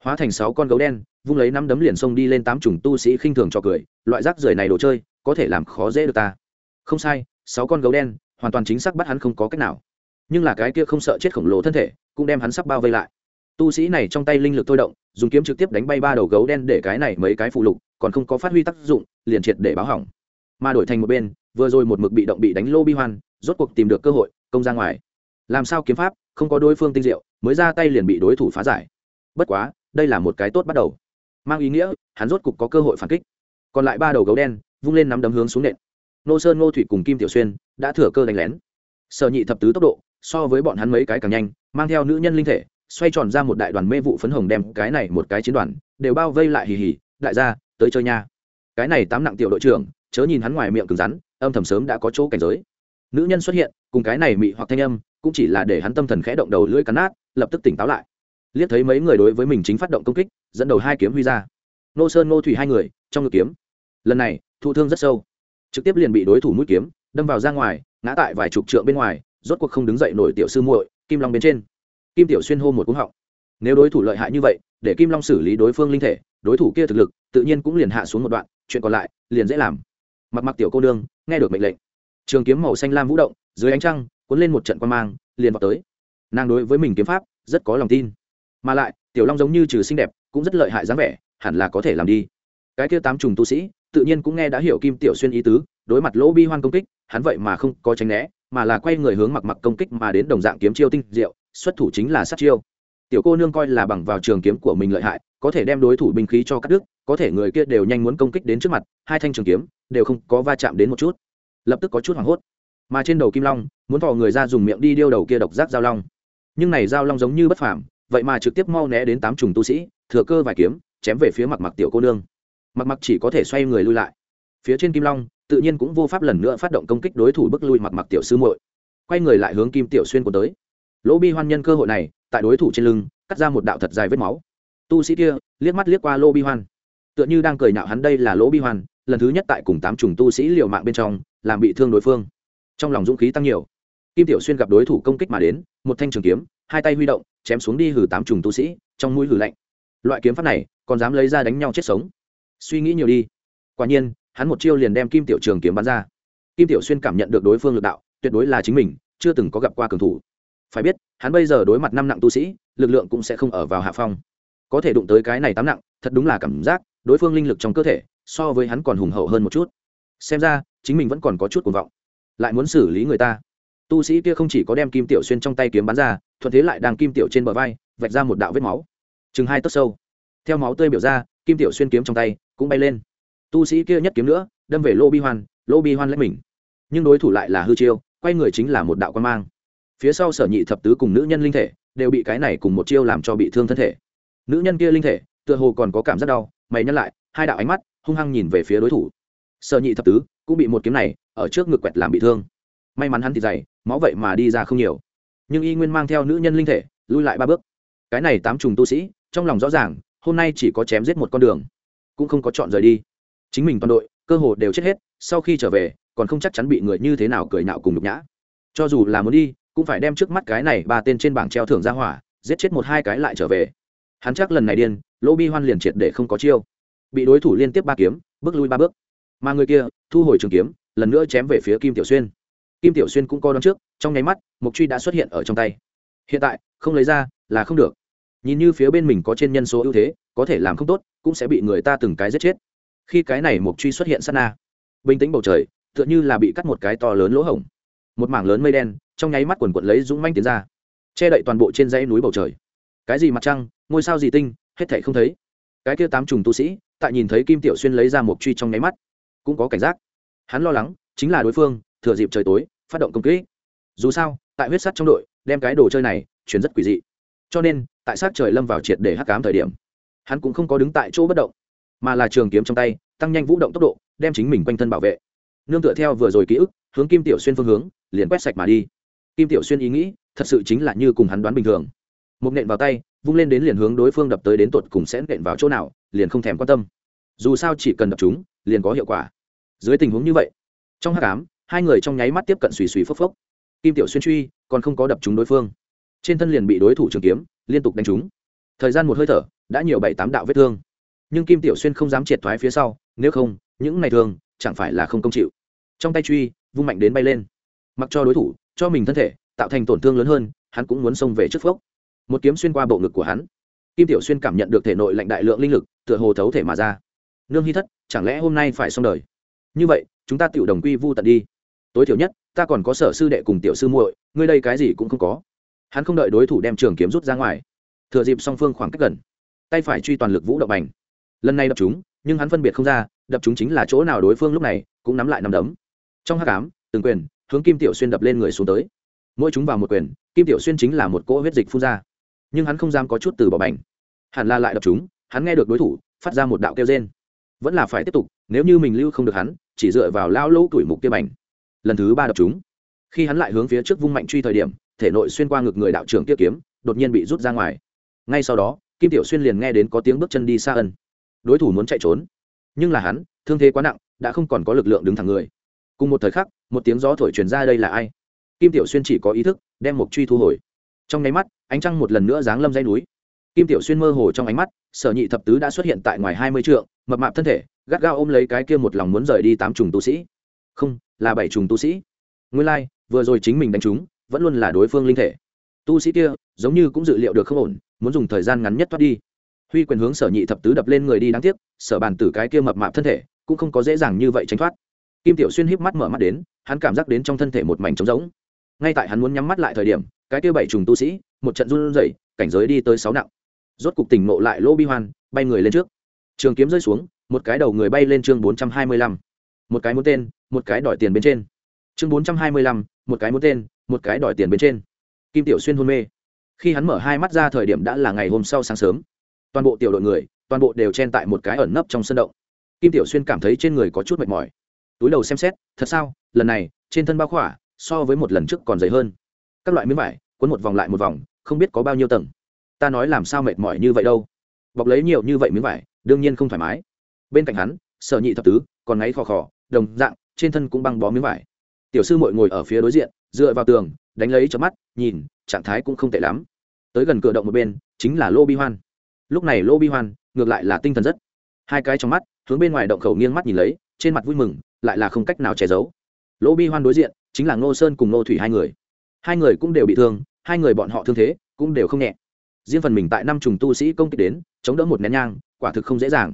Hóa thành sáu con gấu đen, vung lấy năm đấm liền xông đi lên tám chủng tu sĩ khinh thường cho cười, loại rác rưởi này đồ chơi, có thể làm khó dễ được ta. Không sai, sáu con gấu đen, hoàn toàn chính xác bắt hắn không có cách nào. Nhưng là cái kia không sợ chết khổng lồ thân thể, cũng đem hắn sắp bao vây lại. Tu sĩ này trong tay linh lực thôi động, dùng kiếm trực tiếp đánh bay ba đầu gấu đen để cái này mấy cái phụ lục còn không có phát huy tác dụng, liền triệt để báo hỏng. Mà đổi thành một bên, vừa rồi một mực bị động bị đánh lô bi hoan, rốt cuộc tìm được cơ hội, công ra ngoài. Làm sao kiếm pháp, không có đối phương tinh diệu, mới ra tay liền bị đối thủ phá giải. Bất quá, đây là một cái tốt bắt đầu. Mang ý nghĩa, hắn rốt cục có cơ hội phản kích. Còn lại ba đầu gấu đen, vung lên nắm đấm hướng xuống nện nô sơn, ngô thủy cùng kim tiểu xuyên đã thừa cơ đánh lén. Sở nhị thập tứ tốc độ, so với bọn hắn mấy cái càng nhanh, mang theo nữ nhân linh thể, xoay tròn ra một đại đoàn mê vụ phấn hồng đem cái này một cái chiến đoàn, đều bao vây lại hì hì. Đại gia tới chơi nha. Cái này tám nặng tiểu đội trưởng, chớ nhìn hắn ngoài miệng cứng rắn, âm thầm sớm đã có chỗ cảnh giới. Nữ nhân xuất hiện, cùng cái này mị hoặc thanh âm, cũng chỉ là để hắn tâm thần khẽ động đầu lưỡi cắn nát, lập tức tỉnh táo lại. Liếc thấy mấy người đối với mình chính phát động công kích, dẫn đầu hai kiếm huy ra. Nô sơn nô thủy hai người, trong ngực kiếm. Lần này, thụ thương rất sâu. Trực tiếp liền bị đối thủ mũi kiếm, đâm vào ra ngoài, ngã tại vài chục trượng bên ngoài, rốt cuộc không đứng dậy nổi tiểu sư muội, kim long bên trên. Kim tiểu xuyên hô một cúng họng. Nếu đối thủ lợi hại như vậy, để kim long xử lý đối phương linh thể đối thủ kia thực lực, tự nhiên cũng liền hạ xuống một đoạn, chuyện còn lại, liền dễ làm. Mặc mặc tiểu cô đương nghe được mệnh lệnh. Trường kiếm màu xanh lam vũ động, dưới ánh trăng, cuốn lên một trận quan mang, liền vào tới. Nàng đối với mình kiếm pháp, rất có lòng tin. Mà lại, tiểu long giống như trừ xinh đẹp, cũng rất lợi hại dáng vẻ, hẳn là có thể làm đi. Cái kia tám trùng tu sĩ, tự nhiên cũng nghe đã hiểu kim tiểu xuyên ý tứ, đối mặt lỗ bi hoan công kích, hắn vậy mà không có tránh né, mà là quay người hướng mặc mặc công kích mà đến đồng dạng kiếm chiêu tinh diệu, xuất thủ chính là sát chiêu tiểu cô nương coi là bằng vào trường kiếm của mình lợi hại, có thể đem đối thủ binh khí cho cắt đứt, có thể người kia đều nhanh muốn công kích đến trước mặt, hai thanh trường kiếm, đều không có va chạm đến một chút. Lập tức có chút hoảng hốt. Mà trên đầu kim long, muốn thò người ra dùng miệng đi điêu đầu kia độc giác giao long. Nhưng này giao long giống như bất phàm, vậy mà trực tiếp mau né đến tám trùng tu sĩ, thừa cơ vài kiếm, chém về phía mặt mặc tiểu cô nương. Mặc mặc chỉ có thể xoay người lui lại. Phía trên kim long, tự nhiên cũng vô pháp lần nữa phát động công kích đối thủ bức lui mặt mặc tiểu sư muội. Quay người lại hướng kim tiểu xuyên của tới. Lỗ bi hoan nhân cơ hội này tại đối thủ trên lưng, cắt ra một đạo thật dài vết máu. Tu sĩ kia liếc mắt liếc qua lô bi hoan. Tựa như đang cười nhạo hắn đây là lỗ bi hoan, lần thứ nhất tại cùng tám trùng tu sĩ liều mạng bên trong, làm bị thương đối phương. Trong lòng dũng khí tăng nhiều. Kim tiểu xuyên gặp đối thủ công kích mà đến, một thanh trường kiếm, hai tay huy động, chém xuống đi hử tám trùng tu sĩ, trong mũi hử lạnh. Loại kiếm pháp này, còn dám lấy ra đánh nhau chết sống. Suy nghĩ nhiều đi. Quả nhiên, hắn một chiêu liền đem kim tiểu trường kiếm bắn ra. Kim tiểu xuyên cảm nhận được đối phương lực đạo, tuyệt đối là chính mình, chưa từng có gặp qua cường thủ. Phải biết hắn bây giờ đối mặt năm nặng tu sĩ, lực lượng cũng sẽ không ở vào hạ phong. Có thể đụng tới cái này tám nặng, thật đúng là cảm giác đối phương linh lực trong cơ thể so với hắn còn hùng hậu hơn một chút. Xem ra, chính mình vẫn còn có chút cuồng vọng. Lại muốn xử lý người ta. Tu sĩ kia không chỉ có đem kim tiểu xuyên trong tay kiếm bắn ra, thuận thế lại đang kim tiểu trên bờ vai, vạch ra một đạo vết máu. Chừng hai tấc sâu. Theo máu tươi biểu ra, kim tiểu xuyên kiếm trong tay cũng bay lên. Tu sĩ kia nhất kiếm nữa, đâm về lô bi hoan, lô bi hoan lấy mình. Nhưng đối thủ lại là hư chiêu, quay người chính là một đạo quan mang phía sau sở nhị thập tứ cùng nữ nhân linh thể đều bị cái này cùng một chiêu làm cho bị thương thân thể. Nữ nhân kia linh thể, tựa hồ còn có cảm giác đau, mày nhắc lại, hai đạo ánh mắt hung hăng nhìn về phía đối thủ. Sở nhị thập tứ cũng bị một kiếm này ở trước ngực quẹt làm bị thương. May mắn hắn thì dày, máu vậy mà đi ra không nhiều. Nhưng y nguyên mang theo nữ nhân linh thể, lui lại ba bước. Cái này tám trùng tu sĩ, trong lòng rõ ràng, hôm nay chỉ có chém giết một con đường, cũng không có chọn rời đi. Chính mình toàn đội, cơ hồ đều chết hết, sau khi trở về, còn không chắc chắn bị người như thế nào cười nạo cùng nhục nhã. Cho dù là muốn đi cũng phải đem trước mắt cái này ba tên trên bảng treo thưởng ra hỏa, giết chết một hai cái lại trở về. Hắn chắc lần này điên, lỗ bi hoan liền triệt để không có chiêu. Bị đối thủ liên tiếp ba kiếm, bước lui ba bước. Mà người kia, thu hồi trường kiếm, lần nữa chém về phía kim tiểu xuyên. Kim tiểu xuyên cũng co đón trước, trong nháy mắt mục truy đã xuất hiện ở trong tay. Hiện tại, không lấy ra, là không được. Nhìn như phía bên mình có trên nhân số ưu thế, có thể làm không tốt, cũng sẽ bị người ta từng cái giết chết. Khi cái này mục truy xuất hiện sát na, bình tĩnh bầu trời, tựa như là bị cắt một cái to lớn lỗ hổng. Một mảng lớn mây đen trong nháy mắt quần quận lấy dũng manh tiến ra, che đậy toàn bộ trên dãy núi bầu trời. Cái gì mặt trăng, ngôi sao gì tinh, hết thể không thấy. Cái kia tám trùng tu sĩ, tại nhìn thấy kim tiểu xuyên lấy ra một truy trong nháy mắt, cũng có cảnh giác. Hắn lo lắng, chính là đối phương, thừa dịp trời tối, phát động công kích. Dù sao, tại huyết sắt trong đội, đem cái đồ chơi này chuyển rất quỷ dị. Cho nên, tại sát trời lâm vào triệt để hắc cám thời điểm, hắn cũng không có đứng tại chỗ bất động, mà là trường kiếm trong tay, tăng nhanh vũ động tốc độ, đem chính mình quanh thân bảo vệ. Nương tựa theo vừa rồi ký ức, hướng kim tiểu xuyên phương hướng, liền quét sạch mà đi kim tiểu xuyên ý nghĩ thật sự chính là như cùng hắn đoán bình thường. Một nện vào tay vung lên đến liền hướng đối phương đập tới đến tột cùng sẽ nện vào chỗ nào liền không thèm quan tâm. Dù sao chỉ cần đập chúng liền có hiệu quả. Dưới tình huống như vậy trong hắc ám, hai người trong nháy mắt tiếp cận suy suy phốc phốc. Kim tiểu xuyên truy còn không có đập chúng đối phương. Trên thân liền bị đối thủ trường kiếm liên tục đánh trúng thời gian một hơi thở đã nhiều bảy tám đạo vết thương. Nhưng kim tiểu xuyên không dám triệt thoái phía sau nếu không những ngày thường chẳng phải là không công chịu. Trong tay truy vung mạnh đến bay lên. Mặc cho đối thủ cho mình thân thể, tạo thành tổn thương lớn hơn, hắn cũng muốn xông về trước phốc. Một kiếm xuyên qua bộ ngực của hắn. Kim tiểu xuyên cảm nhận được thể nội lạnh đại lượng linh lực, tựa hồ thấu thể mà ra. Nương hy thất, chẳng lẽ hôm nay phải xong đời? Như vậy, chúng ta tự đồng quy vu tận đi. Tối thiểu nhất, ta còn có sở sư đệ cùng tiểu sư muội, ngươi đây cái gì cũng không có. Hắn không đợi đối thủ đem trường kiếm rút ra ngoài. Thừa dịp song phương khoảng cách gần, tay phải truy toàn lực vũ động bành lần này đập chúng, nhưng hắn phân biệt không ra, đập chúng chính là chỗ nào đối phương lúc này, cũng nắm lại nắm đấm. Trong hát cám từng quyền hướng kim tiểu xuyên đập lên người xuống tới. Mỗi chúng vào một quyền, kim tiểu xuyên chính là một cỗ huyết dịch phun ra. Nhưng hắn không dám có chút từ bỏ bành. Hẳn là lại đập chúng, hắn nghe được đối thủ, phát ra một đạo kêu trên vẫn là phải tiếp tục, nếu như mình lưu không được hắn, chỉ dựa vào lao lâu tuổi mục kia bành. Lần thứ ba đập chúng. Khi hắn lại hướng phía trước vung mạnh truy thời điểm, thể nội xuyên qua ngực người đạo trưởng kia kiếm, đột nhiên bị rút ra ngoài. Ngay sau đó, kim tiểu xuyên liền nghe đến có tiếng bước chân đi xa ân. Đối thủ muốn chạy trốn. Nhưng là hắn, thương thế quá nặng, đã không còn có lực lượng đứng thẳng người. Cùng một thời khắc một tiếng gió thổi truyền ra đây là ai? Kim tiểu xuyên chỉ có ý thức đem một truy thu hồi. Trong nháy mắt ánh trăng một lần nữa giáng lâm dây núi. Kim tiểu xuyên mơ hồ trong ánh mắt sở nhị thập tứ đã xuất hiện tại ngoài hai mươi trượng mập mạp thân thể gắt gao ôm lấy cái kia một lòng muốn rời đi tám trùng tu sĩ. Không là bảy trùng tu sĩ. Nguyên lai、like, vừa rồi chính mình đánh chúng vẫn luôn là đối phương linh thể. Tu sĩ kia giống như cũng dự liệu được không ổn muốn dùng thời gian ngắn nhất thoát đi. Huy quyền hướng sở nhị thập tứ đập lên người đi đáng tiếc sở bàn tử cái kia mập mạp thân thể cũng không có dễ dàng như vậy tránh thoát kim tiểu xuyên híp mắt mở mắt đến, hắn cảm giác đến trong thân thể một mảnh trống rỗng. Ngay tại hắn muốn nhắm mắt lại thời điểm, cái kia bảy trùng tu sĩ, một trận run rẩy, cảnh giới đi tới sáu nặng. Rốt cục tỉnh ngộ lại lỗ bi hoan, bay người lên trước. Trường kiếm rơi xuống, một cái đầu người bay lên chương bốn trăm hai mươi lăm. Một cái muốn tên, một cái đòi tiền bên trên. Chương bốn trăm hai mươi lăm, một cái muốn tên, một cái đòi tiền bên trên. Kim tiểu xuyên hôn mê. Khi hắn mở hai mắt ra thời điểm đã là ngày hôm sau sáng sớm. Toàn bộ tiểu đội người, toàn bộ đều chen tại một cái ẩn nấp trong sân động. Kim tiểu xuyên cảm thấy trên người có chút mệt mỏi túi đầu xem xét, thật sao, lần này, trên thân bao khỏa, so với một lần trước còn dày hơn. Các loại miếng vải quấn một vòng lại một vòng, không biết có bao nhiêu tầng. Ta nói làm sao mệt mỏi như vậy đâu. Bọc lấy nhiều như vậy miếng vải, đương nhiên không thoải mái. Bên cạnh hắn, sở nhị thập tứ, còn ngáy khò khò, đồng dạng, trên thân cũng băng bó miếng vải. Tiểu sư mội ngồi ở phía đối diện, dựa vào tường, đánh lấy cho mắt, nhìn, trạng thái cũng không tệ lắm. Tới gần cửa động một bên, chính là lô bi hoan. Lúc này lô bi hoan, ngược lại là tinh thần rất. Hai cái trong mắt, hướng bên ngoài động khẩu nghiêng mắt nhìn lấy trên mặt vui mừng, lại là không cách nào che giấu. Lỗ bi hoan đối diện, chính là ngô sơn cùng ngô thủy hai người. Hai người cũng đều bị thương, hai người bọn họ thương thế cũng đều không nhẹ. Riêng phần mình tại năm trùng tu sĩ công kích đến, chống đỡ một nén nhang, quả thực không dễ dàng.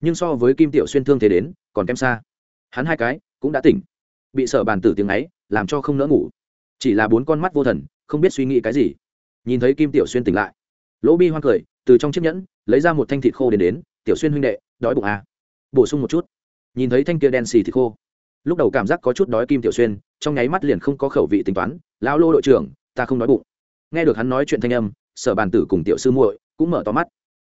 Nhưng so với kim tiểu xuyên thương thế đến, còn kém xa. Hắn hai cái cũng đã tỉnh. Bị sở bàn tử tiếng ấy, làm cho không nỡ ngủ. Chỉ là bốn con mắt vô thần, không biết suy nghĩ cái gì. Nhìn thấy kim tiểu xuyên tỉnh lại, lỗ bi hoan cười, từ trong chiếc nhẫn, lấy ra một thanh thịt khô đến đến. Tiểu xuyên huynh đệ, đói bụng à. bổ sung một chút nhìn thấy thanh kia đen xì thịt khô. Lúc đầu cảm giác có chút đói kim tiểu xuyên, trong nháy mắt liền không có khẩu vị tính toán, lão lô đội trưởng, ta không đói bụng. Nghe được hắn nói chuyện thanh âm, sở bàn tử cùng tiểu sư muội cũng mở to mắt.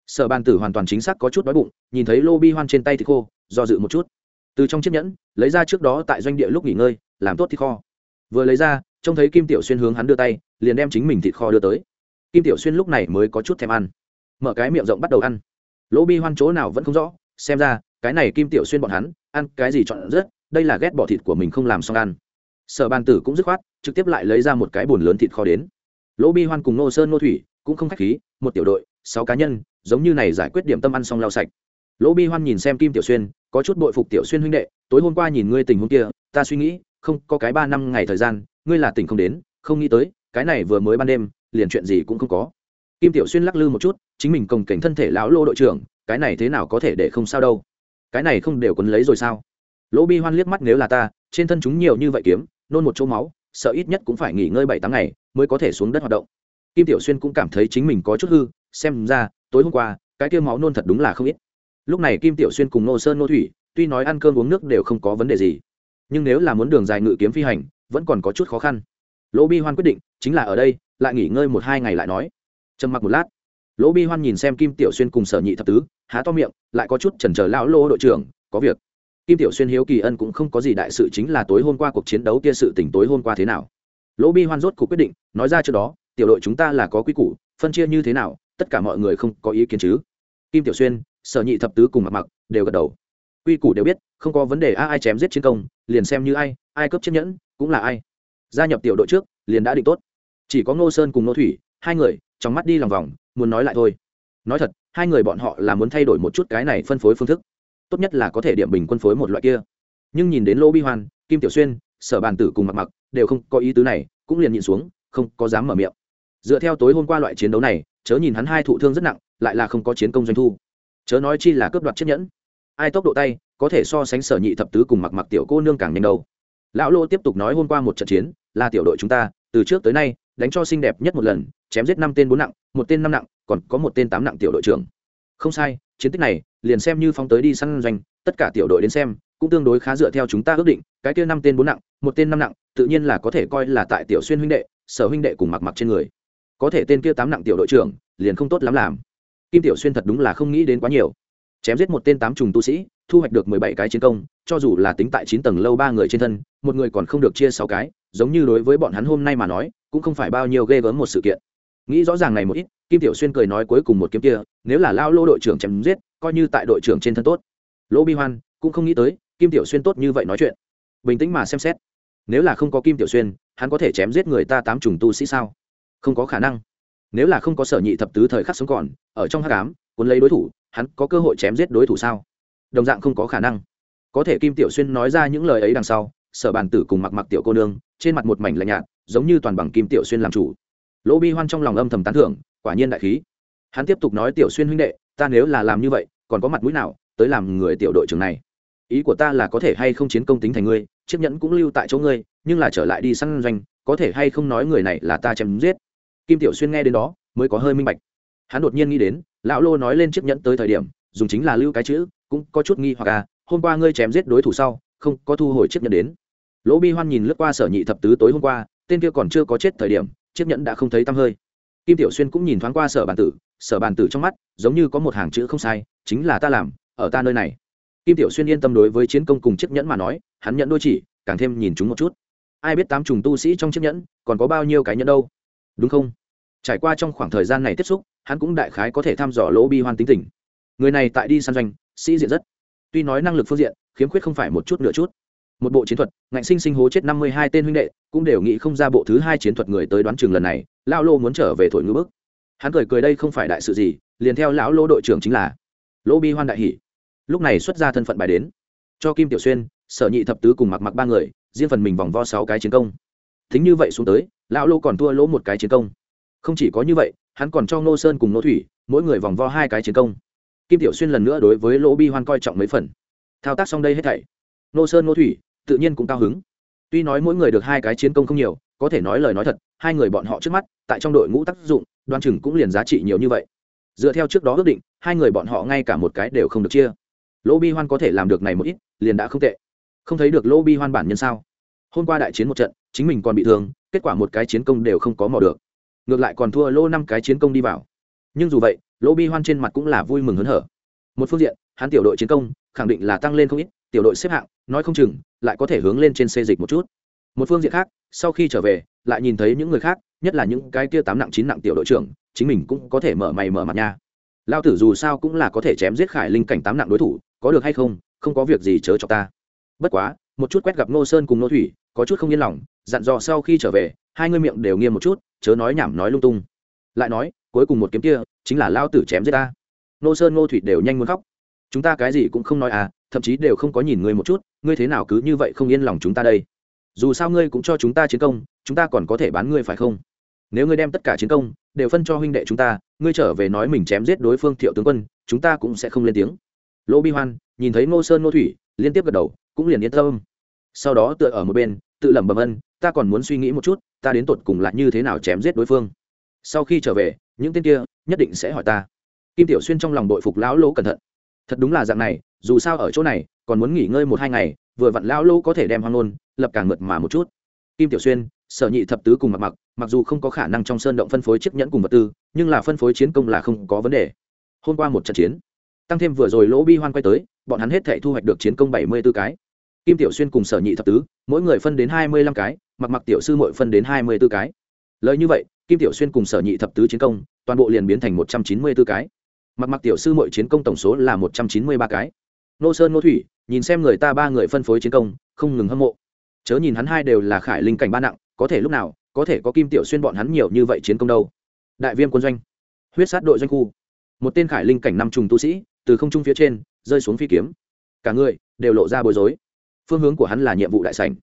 Sở bàn tử hoàn toàn chính xác có chút đói bụng, nhìn thấy lô bi hoan trên tay thịt khô, do dự một chút. Từ trong chiếc nhẫn, lấy ra trước đó tại doanh địa lúc nghỉ ngơi, làm tốt thịt kho. Vừa lấy ra, trông thấy kim tiểu xuyên hướng hắn đưa tay, liền đem chính mình thịt kho đưa tới. Kim tiểu xuyên lúc này mới có chút thèm ăn. Mở cái miệng rộng bắt đầu ăn. Lỗ bi hoan chỗ nào vẫn không rõ, xem ra cái này kim tiểu xuyên bọn hắn, ăn cái gì chọn rất, đây là ghét bỏ thịt của mình không làm xong ăn. Sở bàn tử cũng dứt khoát, trực tiếp lại lấy ra một cái bồn lớn thịt kho đến. Lỗ bi hoan cùng nô sơn nô thủy cũng không k h á c h khí, một tiểu đội, sáu cá nhân, giống như này giải quyết điểm tâm ăn xong lau sạch. Lỗ bi hoan nhìn xem kim tiểu xuyên, có chút bội phục tiểu xuyên huynh đệ, tối hôm qua nhìn ngươi tình huống kia, ta suy nghĩ, không, có cái ba năm ngày thời gian, ngươi là tỉnh không đến, không nghĩ tới, cái này vừa mới ban đêm, liền chuyện gì cũng không có. Kim tiểu xuyên lắc lư một chút, chính mình cồng cảnh thân thể lão lô đội trưởng, cái này thế nào có thể để không sao đâu cái này không đều quấn lấy rồi sao? Lỗ bi hoan liếc mắt nếu là ta, trên thân chúng nhiều như vậy kiếm, nôn một chỗ máu, sợ ít nhất cũng phải nghỉ ngơi bảy tám ngày mới có thể xuống đất hoạt động. Kim tiểu xuyên cũng cảm thấy chính mình có chút hư, xem ra, tối hôm qua, cái kia máu nôn thật đúng là không ít. Lúc này kim tiểu xuyên cùng nô sơn nô thủy, tuy nói ăn cơm uống nước đều không có vấn đề gì, nhưng nếu là muốn đường dài ngự kiếm phi hành, vẫn còn có chút khó khăn. Lỗ bi hoan quyết định, chính là ở đây, lại nghỉ ngơi một hai ngày lại nói. Trầm mặc một lát lỗ bi hoan nhìn xem kim tiểu xuyên cùng sở nhị thập tứ, há to miệng, lại có chút chần chờ lão lô đội trưởng, có việc. Kim tiểu xuyên hiếu kỳ ân cũng không có gì đại sự chính là tối hôm qua cuộc chiến đấu kia sự tỉnh tối hôm qua thế nào. Lỗ bi hoan rốt cuộc quyết định, nói ra trước đó, tiểu đội chúng ta là có quy củ, phân chia như thế nào, tất cả mọi người không có ý kiến chứ? Kim tiểu xuyên, sở nhị thập tứ cùng mặc mặc đều gật đầu. Quy củ đều biết, không có vấn đề a ai chém giết chiến công, liền xem như ai ai cướp chiếc nhẫn, cũng là ai. Gia nhập tiểu đội trước, liền đã định tốt. Chỉ có ngô sơn cùng ngô thủy, hai người, trong mắt đi lòng vòng muốn nói lại thôi. Nói thật, hai người bọn họ là muốn thay đổi một chút cái này phân phối phương thức. Tốt nhất là có thể điểm bình quân phối một loại kia. Nhưng nhìn đến lô bi hoan, kim tiểu xuyên, sở bàn tử cùng mặc mặc đều không có ý tứ này, cũng liền nhịn xuống, không có dám mở miệng. Dựa theo tối hôm qua loại chiến đấu này, chớ nhìn hắn hai thụ thương rất nặng, lại là không có chiến công doanh thu. Chớ nói chi là cướp đoạt chiếc nhẫn. Ai tốc độ tay, có thể so sánh sở nhị thập tứ cùng mặc mặc tiểu cô nương càng nhanh đầu. lão lô tiếp tục nói hôm qua một trận chiến, là tiểu đội chúng ta, từ trước tới nay, đánh cho xinh đẹp nhất một lần, chém giết năm tên bốn nặng một tên năm nặng, còn có một tên tám nặng tiểu đội trưởng. Không sai, chiến tích này, liền xem như phóng tới đi săn doanh, tất cả tiểu đội đến xem, cũng tương đối khá dựa theo chúng ta ước định, cái kia năm tên bốn nặng, một tên năm nặng, tự nhiên là có thể coi là tại tiểu xuyên huynh đệ, sở huynh đệ cùng mặc mặc trên người. Có thể tên kia tám nặng tiểu đội trưởng, liền không tốt lắm làm. Kim tiểu xuyên thật đúng là không nghĩ đến quá nhiều. Chém giết một tên tám trùng tu sĩ, thu hoạch được mười bảy cái chiến công, cho dù là tính tại chín tầng lâu ba người trên thân, một người còn không được chia sáu cái, giống như đối với bọn hắn hôm nay mà nói, cũng không phải bao nhiêu ghê gớm một sự kiện nghĩ rõ ràng này một ít, kim tiểu xuyên cười nói cuối cùng một kiếm kia, nếu là lao lô đội trưởng chém giết, coi như tại đội trưởng trên thân tốt. Lỗ bi hoan cũng không nghĩ tới, kim tiểu xuyên tốt như vậy nói chuyện. Bình tĩnh mà xem xét. Nếu là không có kim tiểu xuyên, hắn có thể chém giết người ta tám trùng tu sĩ sao? Không có khả năng. Nếu là không có sở nhị thập tứ thời khắc sống còn, ở trong hát cám cuốn lấy đối thủ, hắn có cơ hội chém giết đối thủ sao? Đồng dạng không có khả năng. Có thể kim tiểu xuyên nói ra những lời ấy đằng sau, sở bàn tử cùng mặc mặc tiểu cô nương, trên mặt một mảnh lạnh nhạt, giống như toàn bằng kim tiểu xuyên làm chủ lỗ bi hoan trong lòng âm thầm tán thưởng, quả nhiên đại khí. Hắn tiếp tục nói tiểu xuyên huynh đệ, ta nếu là làm như vậy, còn có mặt mũi nào tới làm người tiểu đội trưởng này? Ý của ta là có thể hay không chiến công tính thành ngươi, chiếc nhẫn cũng lưu tại chỗ ngươi, nhưng là trở lại đi săn doanh, có thể hay không nói người này là ta chém giết? Kim tiểu xuyên nghe đến đó, mới có hơi minh bạch. Hắn đột nhiên nghĩ đến, lão lô nói lên chiếc nhẫn tới thời điểm, dùng chính là lưu cái chữ, cũng có chút nghi hoặc à hôm qua ngươi chém giết đối thủ sau, không có thu hồi chiếc nhẫn đến. Lỗ bi hoan nhìn lướt qua sở nhị thập tứ tối hôm qua, tên kia còn chưa có chết thời điểm chiếc nhẫn đã không thấy tăm hơi. Kim tiểu xuyên cũng nhìn thoáng qua sở bàn tử, sở bàn tử trong mắt giống như có một hàng chữ không sai, chính là ta làm, ở ta nơi này. Kim tiểu xuyên yên tâm đối với chiến công cùng chiếc nhẫn mà nói, hắn nhận đôi chỉ, càng thêm nhìn chúng một chút. Ai biết tám trùng tu sĩ trong chiếc nhẫn, còn có bao nhiêu cái nhẫn đâu? Đúng không? Trải qua trong khoảng thời gian này tiếp xúc, hắn cũng đại khái có thể thăm dò lỗ bi hoan tính tình. Người này tại đi săn doanh, sĩ diện rất. Tuy nói năng lực phương diện, khiếm khuyết không phải một chút nửa chút một bộ chiến thuật, ngạnh sinh sinh hố chết năm mươi hai tên huynh đệ, cũng đều nghĩ không ra bộ thứ hai chiến thuật người tới đoán chừng lần này, lão lô muốn trở về thổi ngữ bức. Hắn cười cười đây không phải đại sự gì, liền theo lão lô đội trưởng chính là lỗ bi hoan đại hỷ. Lúc này xuất ra thân phận bài đến. Cho kim tiểu xuyên, sở nhị thập tứ cùng mặc mặc ba người, riêng phần mình vòng vo sáu cái chiến công. Thính như vậy xuống tới, lão lô còn thua lỗ một cái chiến công. Không chỉ có như vậy, hắn còn cho ngô sơn cùng ngô thủy, mỗi người vòng vo hai cái chiến công. Kim tiểu xuyên lần nữa đối với lỗ bi hoan coi trọng mấy phần. Thao tác xong đây hết thảy, ngô sơn, ngô thủy tự nhiên cũng cao hứng. Tuy nói mỗi người được hai cái chiến công không nhiều, có thể nói lời nói thật, hai người bọn họ trước mắt, tại trong đội ngũ tác dụng, đoan chừng cũng liền giá trị nhiều như vậy. Dựa theo trước đó ước định, hai người bọn họ ngay cả một cái đều không được chia. Lỗ bi hoan có thể làm được này một ít, liền đã không tệ. Không thấy được lỗ bi hoan bản nhân sao? Hôm qua đại chiến một trận, chính mình còn bị thương, kết quả một cái chiến công đều không có mò được. Ngược lại còn thua lỗ năm cái chiến công đi vào. Nhưng dù vậy lỗ bi hoan trên mặt cũng là vui mừng hớn hở. Một phương diện, hắn tiểu đội chiến công, khẳng định là tăng lên không ít tiểu đội xếp hạng, nói không chừng, lại có thể hướng lên trên xê dịch một chút. Một phương diện khác, sau khi trở về, lại nhìn thấy những người khác, nhất là những cái kia tám nặng chín nặng tiểu đội trưởng, chính mình cũng có thể mở mày mở mặt nha. Lao tử dù sao cũng là có thể chém giết khải linh cảnh tám nặng đối thủ, có được hay không không có việc gì chớ cho ta. Bất quá, một chút quét gặp ngô sơn cùng Ngô thủy, có chút không yên lòng, dặn dò sau khi trở về, hai người miệng đều nghiêm một chút, chớ nói nhảm nói lung tung. Lại nói, cuối cùng một kiếm kia, chính là lao tử chém giết ta. Ngô sơn, ngô thủy đều nhanh muốn khóc chúng ta cái gì cũng không nói à thậm chí đều không có nhìn ngươi một chút, ngươi thế nào cứ như vậy không yên lòng chúng ta đây? Dù sao ngươi cũng cho chúng ta chiến công, chúng ta còn có thể bán ngươi phải không? Nếu ngươi đem tất cả chiến công đều phân cho huynh đệ chúng ta, ngươi trở về nói mình chém giết đối phương thiệu tướng quân, chúng ta cũng sẽ không lên tiếng. Lỗ bi hoan nhìn thấy ngô sơn ngô thủy, liên tiếp gật đầu, cũng liền yên tâm. Sau đó tựa ở một bên, tự lẩm bẩm ân, ta còn muốn suy nghĩ một chút, ta đến tột cùng lại như thế nào chém giết đối phương? Sau khi trở về, những tên kia nhất định sẽ hỏi ta. Kim tiểu xuyên trong lòng đội phục lão lỗ cẩn thận thật đúng là dạng này, dù sao ở chỗ này, còn muốn nghỉ ngơi một hai ngày, vừa vặn lão lỗ có thể đem hoang nôn lập càng mượt mà một chút. Kim tiểu xuyên, sở nhị thập tứ cùng mặc mặc mặc dù không có khả năng trong sơn động phân phối chiếc nhẫn cùng vật tư, nhưng là phân phối chiến công là không có vấn đề. Hôm qua một trận chiến, tăng thêm vừa rồi lỗ bi hoan quay tới, bọn hắn hết thể thu hoạch được chiến công bảy mươi b ố cái. Kim tiểu xuyên cùng sở nhị thập tứ, mỗi người phân đến hai mươi lăm cái, mặc mặc tiểu sư mỗi phân đến hai mươi b ố cái. Lời như vậy, kim tiểu xuyên cùng sở nhị thập tứ chiến công, toàn bộ liền biến thành một trăm chín mươi b ố cái mặc mặc tiểu sư mỗi chiến công tổng số là một trăm chín mươi ba cái. Nô sơn, nô thủy, nhìn xem người ta ba người phân phối chiến công, không ngừng hâm mộ. Chớ nhìn hắn hai đều là khải linh cảnh ba nặng, có thể lúc nào, có thể có kim tiểu xuyên bọn hắn nhiều như vậy chiến công đâu. Đại viêm quân doanh, huyết sát đội doanh khu. Một tên khải linh cảnh năm trùng tu sĩ, từ không trung phía trên, rơi xuống phi kiếm. Cả người đều lộ ra bối rối. Phương hướng của hắn là nhiệm vụ đại sảnh.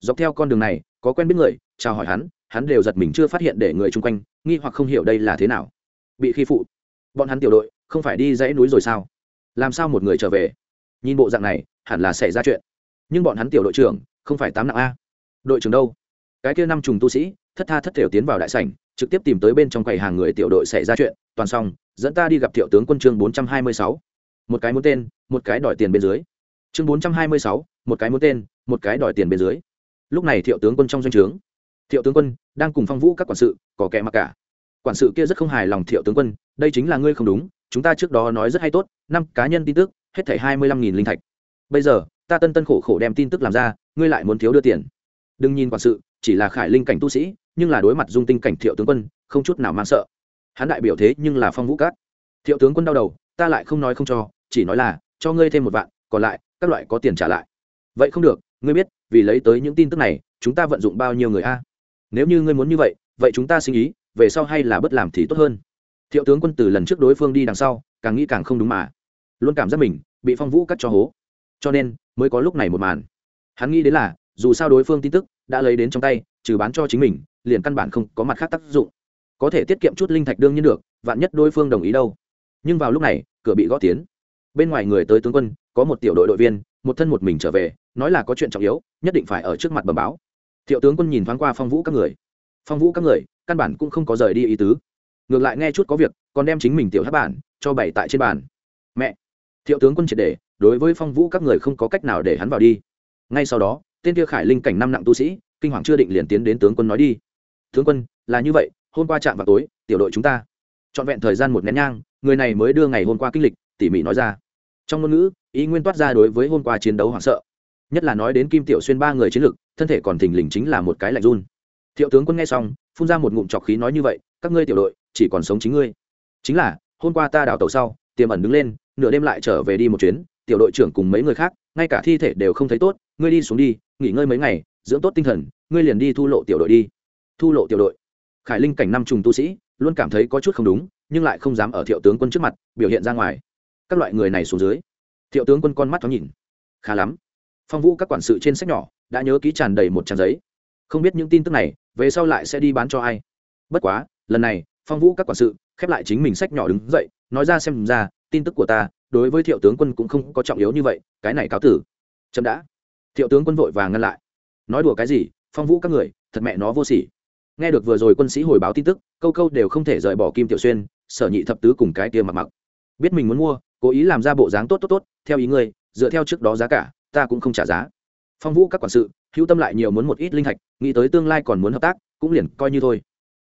Dọc theo con đường này, có quen biết người, chào hỏi hắn hắn đều giật mình chưa phát hiện để người chung quanh, nghi hoặc không hiểu đây là thế nào. Bị khi phụ, bọn hắn tiểu đội không phải đi dãy núi rồi sao? Làm sao một người trở về? Nhìn bộ dạng này, hẳn là xảy ra chuyện. Nhưng bọn hắn tiểu đội trưởng, không phải tám nặng a. Đội trưởng đâu? Cái kia năm trùng tu sĩ, thất tha thất thểu tiến vào đại sảnh, trực tiếp tìm tới bên trong quầy hàng người tiểu đội xảy ra chuyện. Toàn xong, dẫn ta đi gặp thiệu tướng quân chương bốn trăm hai mươi sáu. Một cái muốn tên, một cái đòi tiền bên dưới. Chương bốn trăm hai mươi sáu, một cái muốn tên, một cái đòi tiền bên dưới. Lúc này thiệu tướng quân trong doanh trướng. Thiệu tướng quân, đang cùng phong vũ các quản sự, có kẻ mặc cả. Quản sự kia rất không hài lòng thiệu tướng quân, đây chính là ngươi không đúng chúng ta trước đó nói rất hay tốt, năm cá nhân tin tức, hết thảy hai mươi lăm nghìn linh thạch. Bây giờ, ta tân tân khổ khổ đem tin tức làm ra, ngươi lại muốn thiếu đưa tiền. Đừng nhìn quản sự, chỉ là khải linh cảnh tu sĩ, nhưng là đối mặt dung tinh cảnh thiệu tướng quân, không chút nào mang sợ. Hắn đại biểu thế nhưng là phong vũ cát. Thiệu tướng quân đau đầu, ta lại không nói không cho, chỉ nói là, cho ngươi thêm một vạn, còn lại, các loại có tiền trả lại. Vậy không được, ngươi biết, vì lấy tới những tin tức này, chúng ta vận dụng bao nhiêu người a? Nếu như ngươi muốn như vậy vậy chúng ta suy nghĩ về sau hay là bất làm thì tốt hơn thiệu tướng quân từ lần trước đối phương đi đằng sau, càng nghĩ càng không đúng mà. Luôn cảm giác mình bị phong vũ cắt cho hố. Cho nên, mới có lúc này một màn. Hắn nghĩ đến là, dù sao đối phương tin tức đã lấy đến trong tay, trừ bán cho chính mình, liền căn bản không có mặt khác tác dụng. Có thể tiết kiệm chút linh thạch đương nhiên được, vạn nhất đối phương đồng ý đâu. Nhưng vào lúc này, cửa bị gõ tiến. Bên ngoài người tới tướng quân, có một tiểu đội đội viên, một thân một mình trở về, nói là có chuyện trọng yếu, nhất định phải ở trước mặt bẩm báo. Thiệu tướng quân nhìn thoáng qua phong vũ các người. Phong vũ các người, căn bản cũng không có rời đi ý tứ ngược lại nghe chút có việc, còn đem chính mình tiểu hát bản cho bày tại trên bàn. Mẹ, thiệu tướng quân triệt để, đối với phong vũ các người không có cách nào để hắn vào đi. Ngay sau đó, tên kia khải linh cảnh năm nặng tu sĩ, kinh hoàng chưa định liền tiến đến tướng quân nói đi. Tướng quân, là như vậy, hôm qua chạm vào tối, tiểu đội chúng ta. Trọn vẹn thời gian một nén nhang, người này mới đưa ngày hôm qua kinh lịch, tỉ mỉ nói ra. Trong ngôn ngữ, ý nguyên toát ra đối với hôm qua chiến đấu hoảng sợ. Nhất là nói đến kim tiểu xuyên ba người chiến lực, thân thể còn thình lình chính là một cái lạnh run. Thiệu tướng quân nghe xong, phun ra một ngụm trọc khí nói như vậy, các ngươi tiểu đội chỉ còn sống chính ngươi. Chính là, hôm qua ta đào tàu sau, tiềm ẩn đứng lên, nửa đêm lại trở về đi một chuyến, tiểu đội trưởng cùng mấy người khác, ngay cả thi thể đều không thấy tốt, ngươi đi xuống đi, nghỉ ngơi mấy ngày, dưỡng tốt tinh thần, ngươi liền đi thu lộ tiểu đội đi. Thu lộ tiểu đội. Khải linh cảnh năm trùng tu sĩ, luôn cảm thấy có chút không đúng, nhưng lại không dám ở thiệu tướng quân trước mặt, biểu hiện ra ngoài. Các loại người này xuống dưới. Thiệu tướng quân con mắt thoáng nhìn. Khá lắm. Phong vũ các quản sự trên sách nhỏ, đã nhớ ký tràn đầy một trang giấy. Không biết những tin tức này, về sau lại sẽ đi bán cho ai. Bất quá, lần này phong vũ các quản sự khép lại chính mình sách nhỏ đứng dậy, nói ra xem ra, tin tức của ta, đối với thiệu tướng quân cũng không có trọng yếu như vậy, cái này cáo tử. Chậm đã. Thiệu tướng quân vội vàng ngăn lại. Nói đùa cái gì, phong vũ các người, thật mẹ nó vô sỉ. Nghe được vừa rồi quân sĩ hồi báo tin tức, câu câu đều không thể rời bỏ kim tiểu xuyên, sở nhị thập tứ cùng cái kia mặc mặc. Biết mình muốn mua, cố ý làm ra bộ dáng tốt tốt tốt, theo ý ngươi, dựa theo trước đó giá cả, ta cũng không trả giá. Phong vũ các quản sự, hữu tâm lại nhiều muốn một ít linh thạch, nghĩ tới tương lai còn muốn hợp tác, cũng liền coi như thôi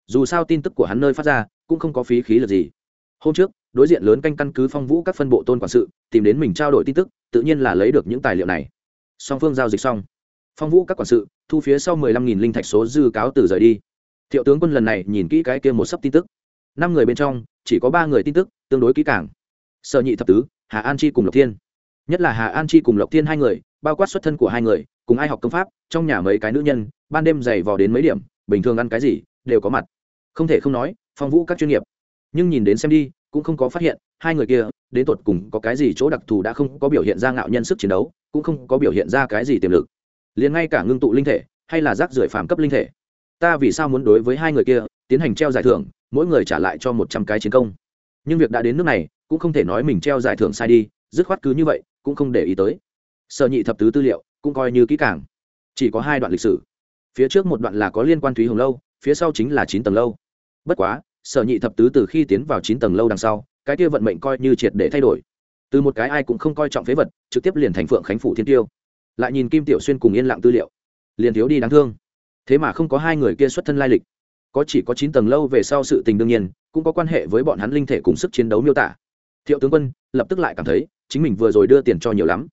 dù sao tin tức của hắn nơi phát ra, cũng không có phí khí lực gì. Hôm trước, đối diện lớn canh căn cứ phong vũ các phân bộ tôn quản sự, tìm đến mình trao đổi tin tức, tự nhiên là lấy được những tài liệu này. Song phương giao dịch xong, phong vũ các quản sự thu phía sau mười lăm nghìn linh thạch số dư cáo từ rời đi. Thiệu tướng quân lần này nhìn kỹ cái kia một sấp tin tức. Năm người bên trong, chỉ có ba người tin tức, tương đối kỹ càng. Sợ nhị thập tứ, hà an chi cùng lộc thiên. Nhất là hà an chi cùng lộc thiên hai người, bao quát xuất thân của hai người, cùng ai học công pháp, trong nhà mấy cái nữ nhân, ban đêm dày vò đến mấy điểm, bình thường ăn cái gì, đều có mặt không thể không nói, phong vũ các chuyên nghiệp. Nhưng nhìn đến xem đi, cũng không có phát hiện, hai người kia, đến tột cùng có cái gì chỗ đặc thù đã không có biểu hiện ra ngạo nhân sức chiến đấu, cũng không có biểu hiện ra cái gì tiềm lực. Liền ngay cả ngưng tụ linh thể, hay là rác rưởi phàm cấp linh thể. Ta vì sao muốn đối với hai người kia, tiến hành treo giải thưởng, mỗi người trả lại cho một trăm cái chiến công. Nhưng việc đã đến nước này, cũng không thể nói mình treo giải thưởng sai đi, dứt khoát cứ như vậy, cũng không để ý tới. Sợ nhị thập tứ tư liệu, cũng coi như kỹ càng. Chỉ có hai đoạn lịch sử. Phía trước một đoạn là có liên quan thúy hồng lâu, phía sau chính là chín tầng lâu bất quá, sở nhị thập tứ từ khi tiến vào chín tầng lâu đằng sau, cái kia vận mệnh coi như triệt để thay đổi. Từ một cái ai cũng không coi trọng phế vật, trực tiếp liền thành phượng khánh phủ thiên tiêu. Lại nhìn kim tiểu xuyên cùng yên lặng tư liệu, liền thiếu đi đáng thương. Thế mà không có hai người kia xuất thân lai lịch. Có chỉ có chín tầng lâu về sau sự tình đương nhiên, cũng có quan hệ với bọn hắn linh thể cùng sức chiến đấu miêu tả. Thiệu tướng quân, lập tức lại cảm thấy, chính mình vừa rồi đưa tiền cho nhiều lắm.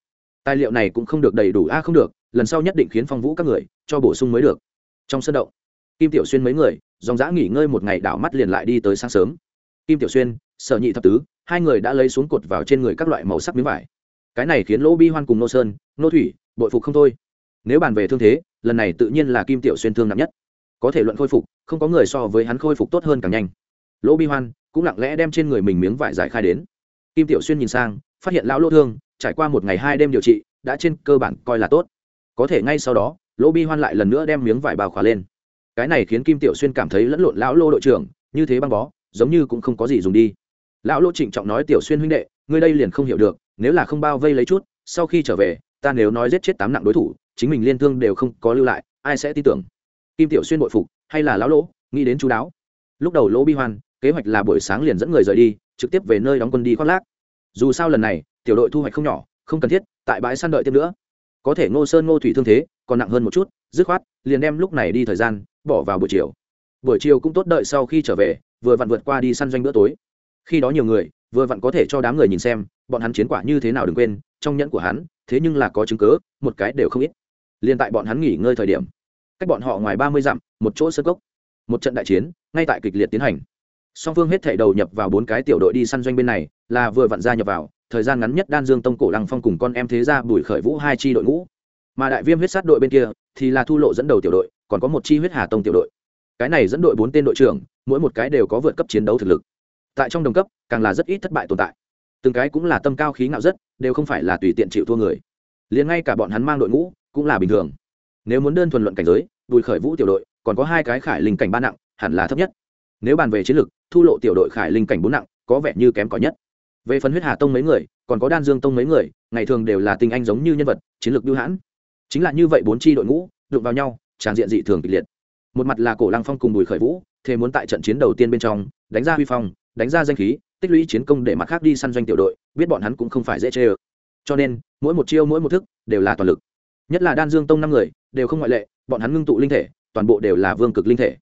Tài liệu này cũng không được đầy đủ, a, không được, lần sau nhất định khiến phong vũ các người cho bổ sung mới được. Trong sân động, kim tiểu xuyên mấy người dòng dã nghỉ ngơi một ngày đảo mắt liền lại đi tới sáng sớm. Kim tiểu xuyên, sở nhị thập tứ, hai người đã lấy xuống cột vào trên người các loại màu sắc miếng vải. Cái này khiến lỗ bi hoan cùng nô sơn, nô thủy, bội phục không thôi. Nếu bàn về thương thế, lần này tự nhiên là kim tiểu xuyên thương nặng nhất. Có thể luận khôi phục, không có người so với hắn khôi phục tốt hơn càng nhanh. Lỗ bi hoan cũng lặng lẽ đem trên người mình miếng vải giải khai đến. Kim tiểu xuyên nhìn sang, phát hiện lão lỗ thương trải qua một ngày hai đêm điều trị, đã trên cơ bản coi là tốt. Có thể ngay sau đó, lỗ bi hoan lại lần nữa đem miếng vải bào khóa lên cái này khiến kim tiểu xuyên cảm thấy lẫn lộn lão lô đội trưởng, như thế băng bó, giống như cũng không có gì dùng đi. Lão lô trịnh trọng nói, tiểu xuyên huynh đệ, ngươi đây liền không hiểu được, nếu là không bao vây lấy chút, sau khi trở về, ta nếu nói giết chết tám nặng đối thủ, chính mình liên thương đều không có lưu lại, ai sẽ tin tưởng? Kim tiểu xuyên bội phục, hay là lão lỗ nghĩ đến chú đáo. Lúc đầu lỗ bi hoan, kế hoạch là buổi sáng liền dẫn người rời đi, trực tiếp về nơi đóng quân đi khoác lác. Dù sao lần này, tiểu đội thu hoạch không nhỏ, không cần thiết, tại bãi săn đợi tiếp nữa. Có thể ngô sơn ngô thủy thương thế còn nặng hơn một chút, dứt khoát, liền đem lúc này đi thời gian, bỏ vào buổi chiều. Buổi chiều cũng tốt đợi sau khi trở về, vừa vặn vượt qua đi săn doanh bữa tối. Khi đó nhiều người, vừa vặn có thể cho đám người nhìn xem, bọn hắn chiến quả như thế nào đừng quên, trong nhẫn của hắn, thế nhưng là có chứng cớ một cái đều không ít. Liền tại bọn hắn nghỉ ngơi thời điểm, cách bọn họ ngoài ba mươi dặm, một chỗ sơ cốc, một trận đại chiến, ngay tại kịch liệt tiến hành. Song phương hết thể đầu nhập vào bốn cái tiểu đội đi săn doanh bên này, là vừa vặn ra nhập vào, thời gian ngắn nhất đan dương tông cổ lăng phong cùng con em thế ra bùi khởi vũ hai chi đội ngũ mà đại viêm huyết sát đội bên kia thì là thu lộ dẫn đầu tiểu đội, còn có một chi huyết hà tông tiểu đội. Cái này dẫn đội bốn tên đội trưởng, mỗi một cái đều có vượt cấp chiến đấu thực lực. Tại trong đồng cấp, càng là rất ít thất bại tồn tại. Từng cái cũng là tâm cao khí ngạo rất, đều không phải là tùy tiện chịu thua người. Liền ngay cả bọn hắn mang đội ngũ, cũng là bình thường. Nếu muốn đơn thuần luận cảnh giới, bùi khởi vũ tiểu đội, còn có hai cái khải linh cảnh ba nặng, hẳn là thấp nhất. Nếu bàn về chiến lược thu lộ tiểu đội khải linh cảnh bốn nặng, có vẻ như kém cỏi nhất. Về phần huyết hà tông mấy người, còn có đan dương tông mấy người, ngày thường đều là tinh anh giống như nhân vật, chiến lược bưu hãn chính là như vậy bốn chi đội ngũ đụng vào nhau, tràn diện dị thường kịch liệt. Một mặt là cổ lăng phong cùng bùi khởi vũ thế muốn tại trận chiến đầu tiên bên trong, đánh ra huy phong, đánh ra danh khí, tích lũy chiến công để mặt khác đi săn doanh tiểu đội, biết bọn hắn cũng không phải dễ chê ơ. Cho nên, mỗi một chiêu, mỗi một thức đều là toàn lực. Nhất là đan dương tông năm người, đều không ngoại lệ, bọn hắn ngưng tụ linh thể, toàn bộ đều là vương cực linh thể.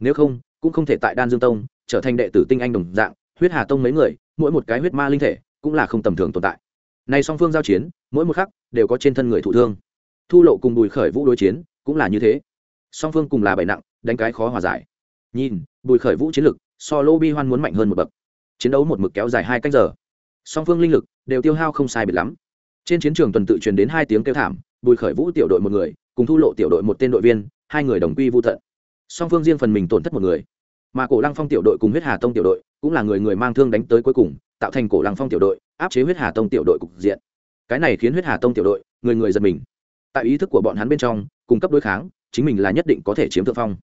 Nếu không, cũng không thể tại đan dương tông trở thành đệ tử tinh anh đồng dạng, huyết hà tông mấy người, mỗi một cái huyết ma linh thể cũng là không tầm thường tồn tại. Này song phương giao chiến, mỗi một khắc đều có trên thân người thụ thương thu lộ cùng bùi khởi vũ đối chiến cũng là như thế. Song phương cùng là bảy nặng, đánh cái khó hòa giải. Nhìn, bùi khởi vũ chiến lực, so lô bi hoan muốn mạnh hơn một bậc. Chiến đấu một mực kéo dài hai canh giờ. Song phương linh lực đều tiêu hao không sai biệt lắm. Trên chiến trường tuần tự truyền đến hai tiếng kêu thảm, bùi khởi vũ tiểu đội một người, cùng thu lộ tiểu đội một tên đội viên, hai người đồng quy vô tận. Song phương riêng phần mình tổn thất một người. Mà cổ lăng phong tiểu đội cùng huyết hà tông tiểu đội cũng là người người mang thương đánh tới cuối cùng, tạo thành cổ lăng phong tiểu đội, áp chế huyết hà tông tiểu đội cục diện. Cái này khiến huyết hà tông tiểu đội người người giật mình tại ý thức của bọn hắn bên trong, cung cấp đối kháng, chính mình là nhất định có thể chiếm thượng phong.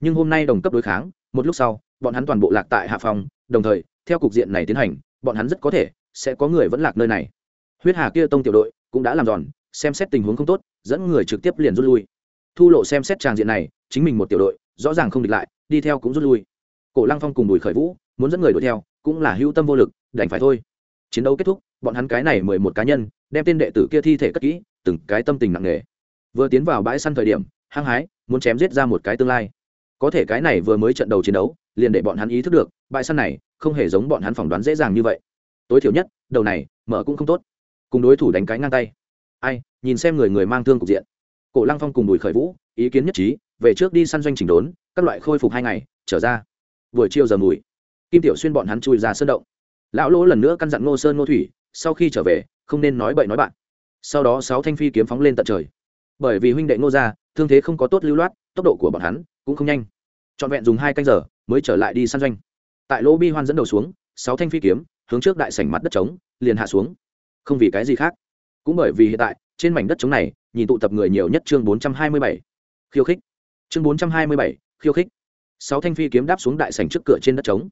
Nhưng hôm nay đồng cấp đối kháng, một lúc sau, bọn hắn toàn bộ lạc tại hạ phong, đồng thời, theo cục diện này tiến hành, bọn hắn rất có thể sẽ có người vẫn lạc nơi này. Huyết hà kia tông tiểu đội cũng đã làm giòn, xem xét tình huống không tốt, dẫn người trực tiếp liền rút lui. Thu lộ xem xét tràng diện này, chính mình một tiểu đội, rõ ràng không địch lại, đi theo cũng rút lui. Cổ lăng phong cùng đùi khởi vũ, muốn dẫn người đuổi theo, cũng là hưu tâm vô lực, đành phải thôi. Chiến đấu kết thúc bọn hắn cái này mười một cá nhân, đem tên đệ tử kia thi thể cất kỹ, từng cái tâm tình nặng nề. Vừa tiến vào bãi săn thời điểm, hăng hái, muốn chém giết ra một cái tương lai. Có thể cái này vừa mới trận đầu chiến đấu, liền để bọn hắn ý thức được, bãi săn này không hề giống bọn hắn phỏng đoán dễ dàng như vậy. Tối thiểu nhất, đầu này, mở cũng không tốt. Cùng đối thủ đánh cái ngang tay. Ai, nhìn xem người người mang thương cục diện. Cổ lăng phong cùng bùi khởi vũ, ý kiến nhất trí, về trước đi săn doanh chỉnh đốn, các loại khôi phục hai ngày, trở ra. Buổi chiều giờ mùi, kim tiểu xuyên bọn hắn chui ra sơn động. Lão lỗ lần nữa căn dặn ngô sơn ngô thủy sau khi trở về không nên nói bậy nói bạn. Sau đó sáu thanh phi kiếm phóng lên tận trời. Bởi vì huynh đệ ngô gia, thương thế không có tốt lưu loát tốc độ của bọn hắn cũng không nhanh. Trọn vẹn dùng hai canh giờ mới trở lại đi săn doanh. Tại lỗ bi hoan dẫn đầu xuống sáu thanh phi kiếm hướng trước đại sảnh mặt đất trống liền hạ xuống. Không vì cái gì khác cũng bởi vì hiện tại trên mảnh đất trống này nhìn tụ tập người nhiều nhất chương bốn trăm hai mươi bảy. Khiêu khích. Chương bốn trăm hai mươi bảy khiêu khích. Sáu thanh phi kiếm đáp xuống đại sảnh trước cửa trên đất trống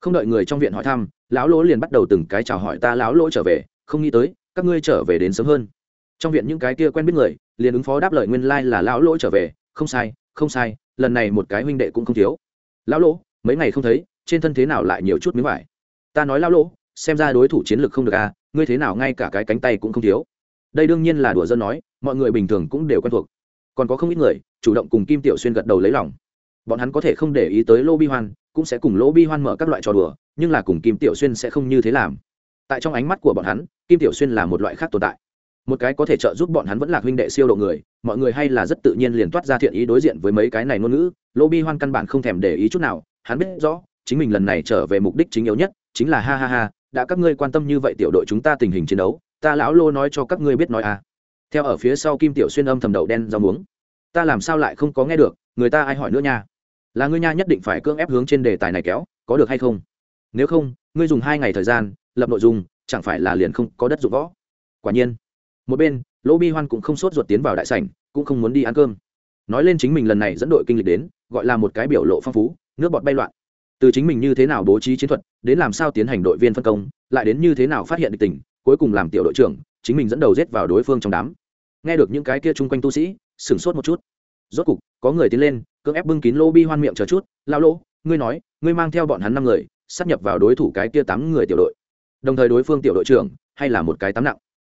không đợi người trong viện hỏi thăm, lão lỗ liền bắt đầu từng cái chào hỏi ta, lão lỗ trở về, không nghĩ tới, các ngươi trở về đến sớm hơn. Trong viện những cái kia quen biết người, liền ứng phó đáp lời nguyên lai、like、là lão lỗ trở về. Không sai không sai, lần này một cái huynh đệ cũng không thiếu. Lão lỗ, mấy ngày không thấy, trên thân thế nào lại nhiều chút miếng vải? Ta nói lão lỗ, xem ra đối thủ chiến lược không được à ngươi thế nào ngay cả cái cánh tay cũng không thiếu. Đây đương nhiên là đùa dân nói, mọi người bình thường cũng đều quen thuộc. Còn có không ít người, chủ động cùng kim tiểu xuyên gật đầu lấy lòng. Bọn hắn có thể không để ý tới lô bi hoan cũng sẽ cùng lô bi hoan mở các loại trò đùa, nhưng là cùng kim tiểu xuyên sẽ không như thế làm. Tại trong ánh mắt của bọn hắn, kim tiểu xuyên là một loại khác tồn tại. Một cái có thể trợ giúp bọn hắn vẫn là huynh đệ siêu độ người, mọi người hay là rất tự nhiên liền toát ra thiện ý đối diện với mấy cái này ngôn ngữ lô bi hoan căn bản không thèm để ý chút nào, hắn biết rõ, chính mình lần này trở về mục đích chính yếu nhất, chính là ha ha ha, đã các ngươi quan tâm như vậy tiểu đội chúng ta tình hình chiến đấu, ta lão lô nói cho các ngươi biết nói à. Theo ở phía sau kim tiểu xuyên âm thầm đậu đen rau muống. Ta làm sao lại không có nghe được, người ta ai hỏi nữa nha là ngươi nha nhất định phải cưỡng ép hướng trên đề tài này kéo, có được hay không? Nếu không, ngươi dùng hai ngày thời gian, lập nội dung, chẳng phải là liền không có đất dụng võ? Quả nhiên, một bên, lỗ bi hoan cũng không sốt ruột tiến vào đại sảnh, cũng không muốn đi ăn cơm. Nói lên chính mình lần này dẫn đội kinh lịch đến, gọi là một cái biểu lộ phong phú, nước bọt bay loạn. Từ chính mình như thế nào bố trí chiến thuật, đến làm sao tiến hành đội viên phân công, lại đến như thế nào phát hiện địch tình, cuối cùng làm tiểu đội trưởng, chính mình dẫn đầu rết vào đối phương trong đám. Nghe được những cái kia chung quanh tu sĩ, sửng sốt một chút. Rốt cục, có người tiến lên cưỡng ép bưng kín lô bi hoan miệng chờ chút lao lỗ, ngươi nói, ngươi mang theo bọn hắn năm người, sắp nhập vào đối thủ cái kia tám người tiểu đội. Đồng thời đối phương tiểu đội trưởng, hay là một cái tám nặng.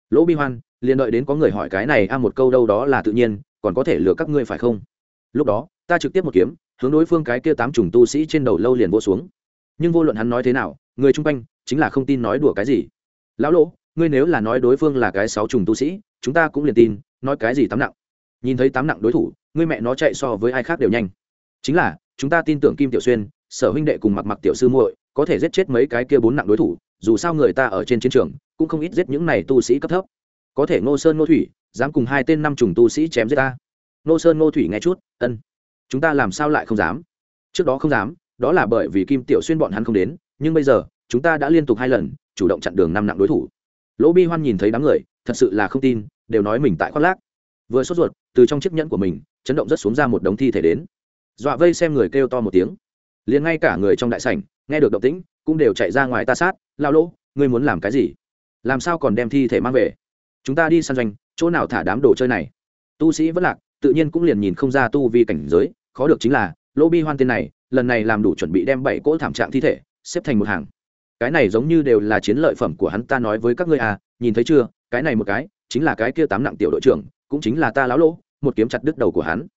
Lỗ bi hoan, liền đợi đến có người hỏi cái này a một câu đâu đó là tự nhiên, còn có thể lừa các ngươi phải không? Lúc đó, ta trực tiếp một kiếm, hướng đối phương cái kia tám trùng tu sĩ trên đầu lâu liền vô xuống. Nhưng vô luận hắn nói thế nào, người chung quanh chính là không tin nói đùa cái gì. Lão lỗ, ngươi nếu là nói đối phương là cái sáu trùng tu sĩ, chúng ta cũng liền tin, nói cái gì tám nặng nhìn thấy tám nặng đối thủ, ngươi mẹ nó chạy so với ai khác đều nhanh. Chính là, chúng ta tin tưởng kim tiểu xuyên, sở huynh đệ cùng mặc mặc tiểu sư muội, có thể giết chết mấy cái kia bốn nặng đối thủ, dù sao người ta ở trên chiến trường, cũng không ít giết những này tu sĩ cấp thấp. Có thể ngô sơn ngô thủy, dám cùng hai tên năm trùng tu sĩ chém giết ta. Ngô sơn ngô thủy nghe chút, ân, chúng ta làm sao lại không dám? Trước đó không dám, đó là bởi vì kim tiểu xuyên bọn hắn không đến, nhưng bây giờ, chúng ta đã liên tục hai lần, chủ động chặn đường năm nặng đối thủ. Lỗ bi hoan nhìn thấy đám người, thật sự là không tin, đều nói mình tại khoác lác vừa sốt ruột, từ trong chiếc nhẫn của mình, chấn động rất xuống ra một đống thi thể đến. Dọa vây xem người kêu to một tiếng. Liền ngay cả người trong đại sảnh, nghe được động tĩnh, cũng đều chạy ra ngoài ta sát, lao lỗ, ngươi muốn làm cái gì? Làm sao còn đem thi thể mang về? Chúng ta đi săn doanh, chỗ nào thả đám đồ chơi này? Tu sĩ vẫn lạc, tự nhiên cũng liền nhìn không ra tu vi cảnh giới, khó được chính là, lỗ bi hoan tên này, lần này làm đủ chuẩn bị đem bảy cỗ thảm trạng thi thể, xếp thành một hàng. Cái này giống như đều là chiến lợi phẩm của hắn ta nói với các ngươi à nhìn thấy chưa, cái này một cái, chính là cái kia tám nặng tiểu đội trưởng cũng chính là ta lão lỗ, một kiếm chặt đứt đầu của hắn.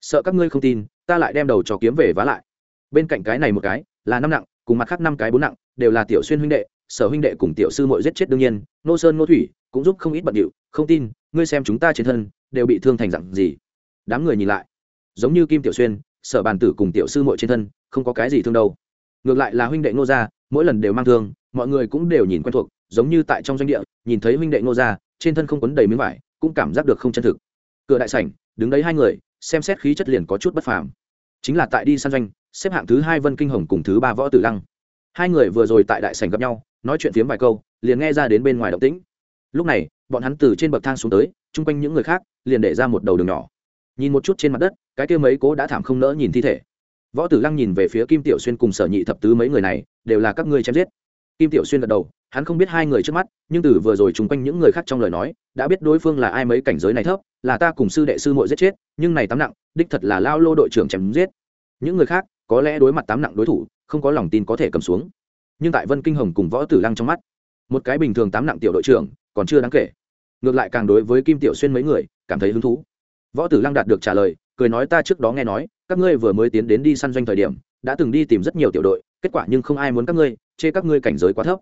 Sợ các ngươi không tin, ta lại đem đầu cho kiếm về vá lại. Bên cạnh cái này một cái, là năm nặng, cùng mặt khác năm cái bốn nặng, đều là tiểu xuyên huynh đệ, sở huynh đệ cùng tiểu sư mội giết chết đương nhiên, nô sơn nô thủy cũng giúp không ít bận điệu, không tin, ngươi xem chúng ta trên thân, đều bị thương thành dặn gì. Đám người nhìn lại, giống như kim tiểu xuyên, sở bàn tử cùng tiểu sư mội trên thân, không có cái gì thương đâu. Ngược lại là huynh đệ ngô gia, mỗi lần đều mang thương, mọi người cũng đều nhìn quen thuộc, giống như tại trong doanh địa, nhìn thấy huynh đệ ngô gia, trên thân không quấn đầy miếng vải cũng cảm giác được không chân thực. Cửa đại sảnh, đứng đấy hai người, xem xét khí chất liền có chút bất phàm. Chính là tại đi săn doanh, xếp hạng thứ hai vân kinh hồng cùng thứ ba võ tử lăng. Hai người vừa rồi tại đại sảnh gặp nhau, nói chuyện phiếm vài câu, liền nghe ra đến bên ngoài động tĩnh. Lúc này, bọn hắn từ trên bậc thang xuống tới, chung quanh những người khác, liền để ra một đầu đường nhỏ. Nhìn một chút trên mặt đất, cái kia mấy cố đã thảm không nỡ nhìn thi thể. Võ tử lăng nhìn về phía kim tiểu xuyên cùng sở nhị thập tứ mấy người này, đều là các ngươi chém giết. Kim tiểu xuyên gật đầu hắn không biết hai người trước mắt, nhưng từ vừa rồi chung quanh những người khác trong lời nói, đã biết đối phương là ai mấy cảnh giới này thấp, là ta cùng sư đệ sư muội giết chết, nhưng này tám nặng, đích thật là lao lô đội trưởng chém giết. Những người khác, có lẽ đối mặt tám nặng đối thủ, không có lòng tin có thể cầm xuống. Nhưng tại vân kinh hồng cùng võ tử lăng trong mắt, một cái bình thường tám nặng tiểu đội trưởng, còn chưa đáng kể. Ngược lại càng đối với kim tiểu xuyên mấy người, cảm thấy hứng thú. Võ tử lăng đạt được trả lời, cười nói ta trước đó nghe nói, các ngươi vừa mới tiến đến đi săn doanh thời điểm, đã từng đi tìm rất nhiều tiểu đội, kết quả nhưng không ai muốn các ngươi, chê các ngươi cảnh giới quá thấp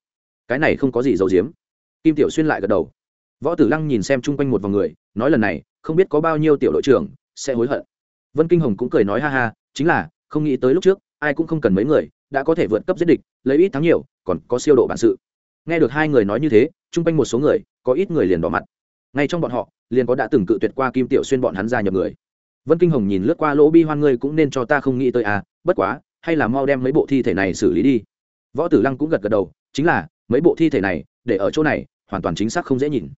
cái này không có gì giấu giếm. Kim tiểu xuyên lại gật đầu. Võ tử lăng nhìn xem chung quanh một vòng người, nói lần này, không biết có bao nhiêu tiểu đội trưởng sẽ hối hận. Vân kinh hồng cũng cười nói ha ha, chính là, không nghĩ tới lúc trước, ai cũng không cần mấy người, đã có thể vượt cấp giết địch, lấy ít thắng nhiều, còn có siêu độ bản sự. Nghe được hai người nói như thế, chung quanh một số người, có ít người liền đỏ mặt. Ngay trong bọn họ, liền có đã từng cự tuyệt qua kim tiểu xuyên bọn hắn ra nhập người. Vân kinh hồng nhìn lướt qua lỗ bi hoan ngươi cũng nên cho ta không nghĩ tới à bất quá, hay là mau đem mấy bộ thi thể này xử lý đi. Võ tử lăng cũng gật gật đầu, chính là mấy bộ thi thể này, để ở chỗ này, hoàn toàn chính xác không dễ nhìn.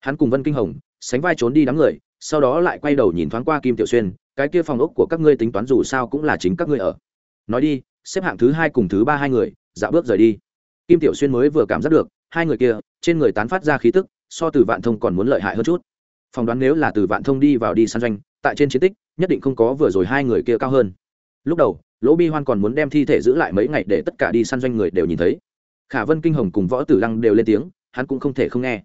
Hắn cùng vân kinh hồng, sánh vai trốn đi đám người, sau đó lại quay đầu nhìn thoáng qua kim tiểu xuyên, cái kia phòng ốc của các ngươi tính toán dù sao cũng là chính các ngươi ở. Nói đi, xếp hạng thứ hai cùng thứ ba hai người dạo bước rời đi. Kim tiểu xuyên mới vừa cảm giác được, hai người kia, trên người tán phát ra khí tức, so từ vạn thông còn muốn lợi hại hơn chút. Phỏng đoán nếu là từ vạn thông đi vào đi săn doanh, tại trên chiến tích, nhất định không có vừa rồi hai người kia cao hơn. Lúc đầu, lỗ bi hoan còn muốn đem thi thể giữ lại mấy ngày để tất cả đi săn doanh người đều nhìn thấy khả vân kinh hồng cùng võ tử lăng đều lên tiếng, hắn cũng không thể không nghe.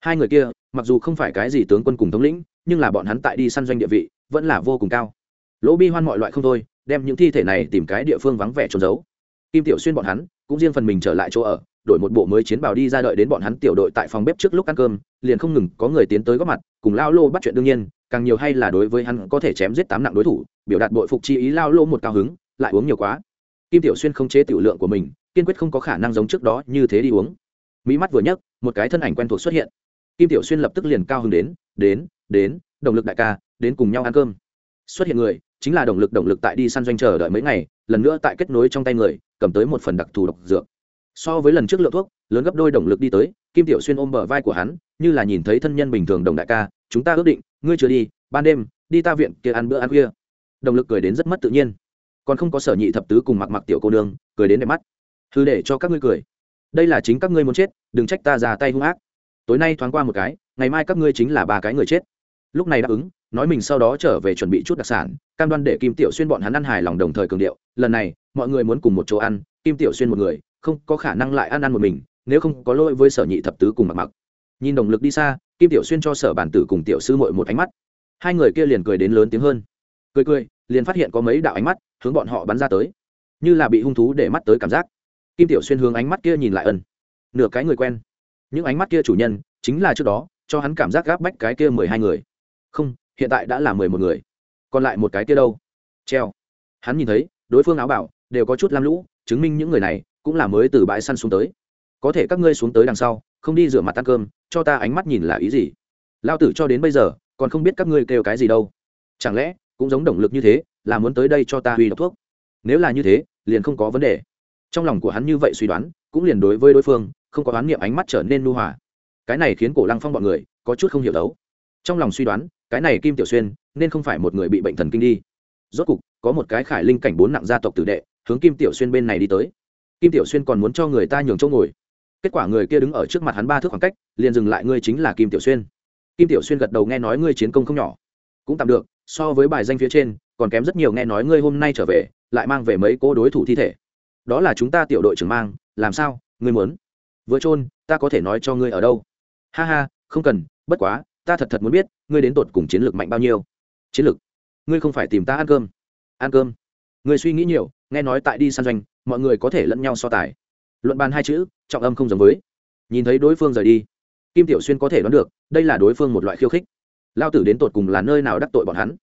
Hai người kia, mặc dù không phải cái gì tướng quân cùng thống lĩnh, nhưng là bọn hắn tại đi săn doanh địa vị, vẫn là vô cùng cao. Lỗ bi hoan mọi loại không thôi, đem những thi thể này tìm cái địa phương vắng vẻ trốn giấu. Kim tiểu xuyên bọn hắn, cũng riêng phần mình trở lại chỗ ở, đổi một bộ mới chiến bào đi ra đợi đến bọn hắn tiểu đội tại phòng bếp trước lúc ăn cơm, liền không ngừng có người tiến tới góp mặt, cùng lao lô bắt chuyện đương nhiên, càng nhiều hay là đối với hắn có thể chém giết tám nặng đối thủ, biểu đạt bội phục chi ý lao lô một cao hứng, lại uống nhiều quá kim tiểu xuyên không chế tiểu lượng của mình, kiên quyết không có khả năng giống trước đó như thế đi uống. Mỹ mắt vừa nhấc, một cái thân ảnh quen thuộc xuất hiện. Kim tiểu xuyên lập tức liền cao hứng đến đến đến, động lực đại ca, đến cùng nhau ăn cơm. Xuất hiện người, chính là động lực động lực tại đi săn doanh chờ đợi mấy ngày, lần nữa tại kết nối trong tay người, cầm tới một phần đặc thù độc dược. So với lần trước lượng thuốc, lớn gấp đôi động lực đi tới, kim tiểu xuyên ôm bờ vai của hắn, như là nhìn thấy thân nhân bình thường đồng đại ca, chúng ta ước định, ngươi chưa đi, ban đêm, đi ta viện kia ăn bữa ăn khuya. Động lực cười đến rất mất tự nhiên còn không có sở nhị thập tứ cùng mặc mặc tiểu cô nương, cười đến đẹp mắt. Thư để cho các ngươi cười. Đây là chính các ngươi muốn chết, đừng trách ta ra tay hung ác. Tối nay thoáng qua một cái, ngày mai các ngươi chính là ba cái người chết. Lúc này đáp ứng, nói mình sau đó trở về chuẩn bị chút đặc sản, cam đoan để kim tiểu xuyên bọn hắn ăn hài lòng đồng thời cường điệu. Lần này, mọi người muốn cùng một chỗ ăn, kim tiểu xuyên một người, không có khả năng lại ăn ăn một mình, nếu không có lỗi với sở nhị thập tứ cùng mặc mặc. Nhìn động lực đi xa, kim tiểu xuyên cho sở bản tử cùng tiểu sư mội một ánh mắt. Hai người kia liền cười đến lớn tiếng hơn. Cười cười liền phát hiện có mấy đạo ánh mắt hướng bọn họ bắn ra tới, như là bị hung thú để mắt tới cảm giác. Kim tiểu xuyên hướng ánh mắt kia nhìn lại ân nửa cái người quen. Những ánh mắt kia chủ nhân chính là trước đó, cho hắn cảm giác gáp bách cái kia mười hai người. Không, hiện tại đã là mười một người, còn lại một cái kia đâu? Treo. Hắn nhìn thấy, đối phương áo bảo đều có chút lam lũ, chứng minh những người này cũng là mới từ bãi săn xuống tới. Có thể các ngươi xuống tới đằng sau, không đi rửa mặt ăn cơm, cho ta ánh mắt nhìn là ý gì? Lao tử cho đến bây giờ, còn không biết các ngươi kêu cái gì đâu. Chẳng lẽ cũng giống động lực như thế, là muốn tới đây cho ta huy độc thuốc. Nếu là như thế, liền không có vấn đề. Trong lòng của hắn như vậy suy đoán, cũng liền đối với đối phương, không có oán niệm ánh mắt trở nên nu hòa. Cái này khiến cổ lăng phong bọn người, có chút không hiểu đấu. Trong lòng suy đoán, cái này kim tiểu xuyên, nên không phải một người bị bệnh thần kinh đi. Rốt cục, có một cái khải linh cảnh bốn nặng gia tộc tử đệ, hướng kim tiểu xuyên bên này đi tới. Kim tiểu xuyên còn muốn cho người ta nhường chỗ ngồi. Kết quả người kia đứng ở trước mặt hắn ba thước khoảng cách, liền dừng lại, ngươi chính là kim tiểu xuyên. Kim tiểu xuyên gật đầu nghe nói, ngươi chiến công không nhỏ cũng tạm được, so với bài danh phía trên, còn kém rất nhiều nghe nói ngươi hôm nay trở về, lại mang về mấy cô đối thủ thi thể. Đó là chúng ta tiểu đội trưởng mang, làm sao, ngươi muốn? Vừa trôn ta có thể nói cho ngươi ở đâu? Ha ha, không cần, bất quá, ta thật thật muốn biết, ngươi đến tột cùng chiến lược mạnh bao nhiêu? Chiến lược? Ngươi không phải tìm ta ăn cơm. Ăn cơm? Ngươi suy nghĩ nhiều, nghe nói tại đi săn doanh, mọi người có thể lẫn nhau so tài. Luận bàn hai chữ, trọng âm không giống với. Nhìn thấy đối phương rời đi, kim tiểu xuyên có thể đoán được, đây là đối phương một loại khiêu khích lao tử đến tột cùng là nơi nào đắc tội bọn hắn?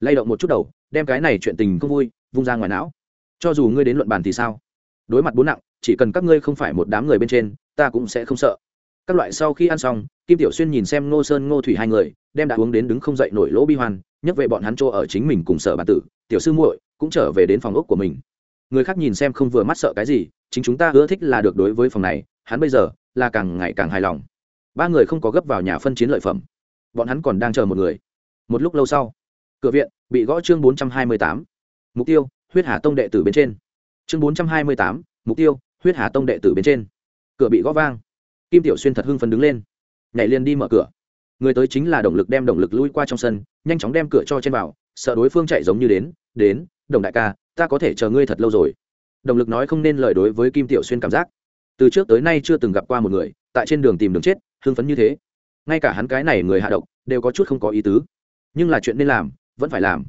Lay động một chút đầu, đem cái này chuyện tình không vui, vung ra ngoài não. Cho dù ngươi đến luận bàn thì sao? Đối mặt bốn nặng, chỉ cần các ngươi không phải một đám người bên trên, ta cũng sẽ không sợ. Các loại sau khi ăn xong, kim tiểu xuyên nhìn xem ngô sơn ngô thủy hai người, đem đã uống đến đứng không dậy nổi lỗ bi hoan, nhấc về bọn hắn chỗ ở chính mình cùng sở bản tử, tiểu sư muội cũng trở về đến phòng ốc của mình. Người khác nhìn xem không vừa mắt sợ cái gì, chính chúng ta ưa thích là được đối với phòng này, hắn bây giờ là càng ngày càng hài lòng. Ba người không có gấp vào nhà phân chiến lợi phẩm bọn hắn còn đang chờ một người. Một lúc lâu sau, cửa viện bị gõ chương bốn trăm hai mươi tám. Mục tiêu, huyết hà tông đệ tử bên trên. Chương bốn trăm hai mươi tám, mục tiêu, huyết hà tông đệ tử bên trên. Cửa bị gõ vang. Kim tiểu xuyên thật hưng phấn đứng lên. Nhảy liền đi mở cửa. Người tới chính là động lực đem động lực lui qua trong sân, nhanh chóng đem cửa cho trên vào, sợ đối phương chạy giống như đến đến, đồng đại ca, ta có thể chờ ngươi thật lâu rồi. Động lực nói không nên lời đối với kim tiểu xuyên cảm giác. Từ trước tới nay chưa từng gặp qua một người, tại trên đường tìm đường chết, hưng phấn như thế ngay cả hắn cái này người hạ độc, đều có chút không có ý tứ. Nhưng là chuyện nên làm, vẫn phải làm.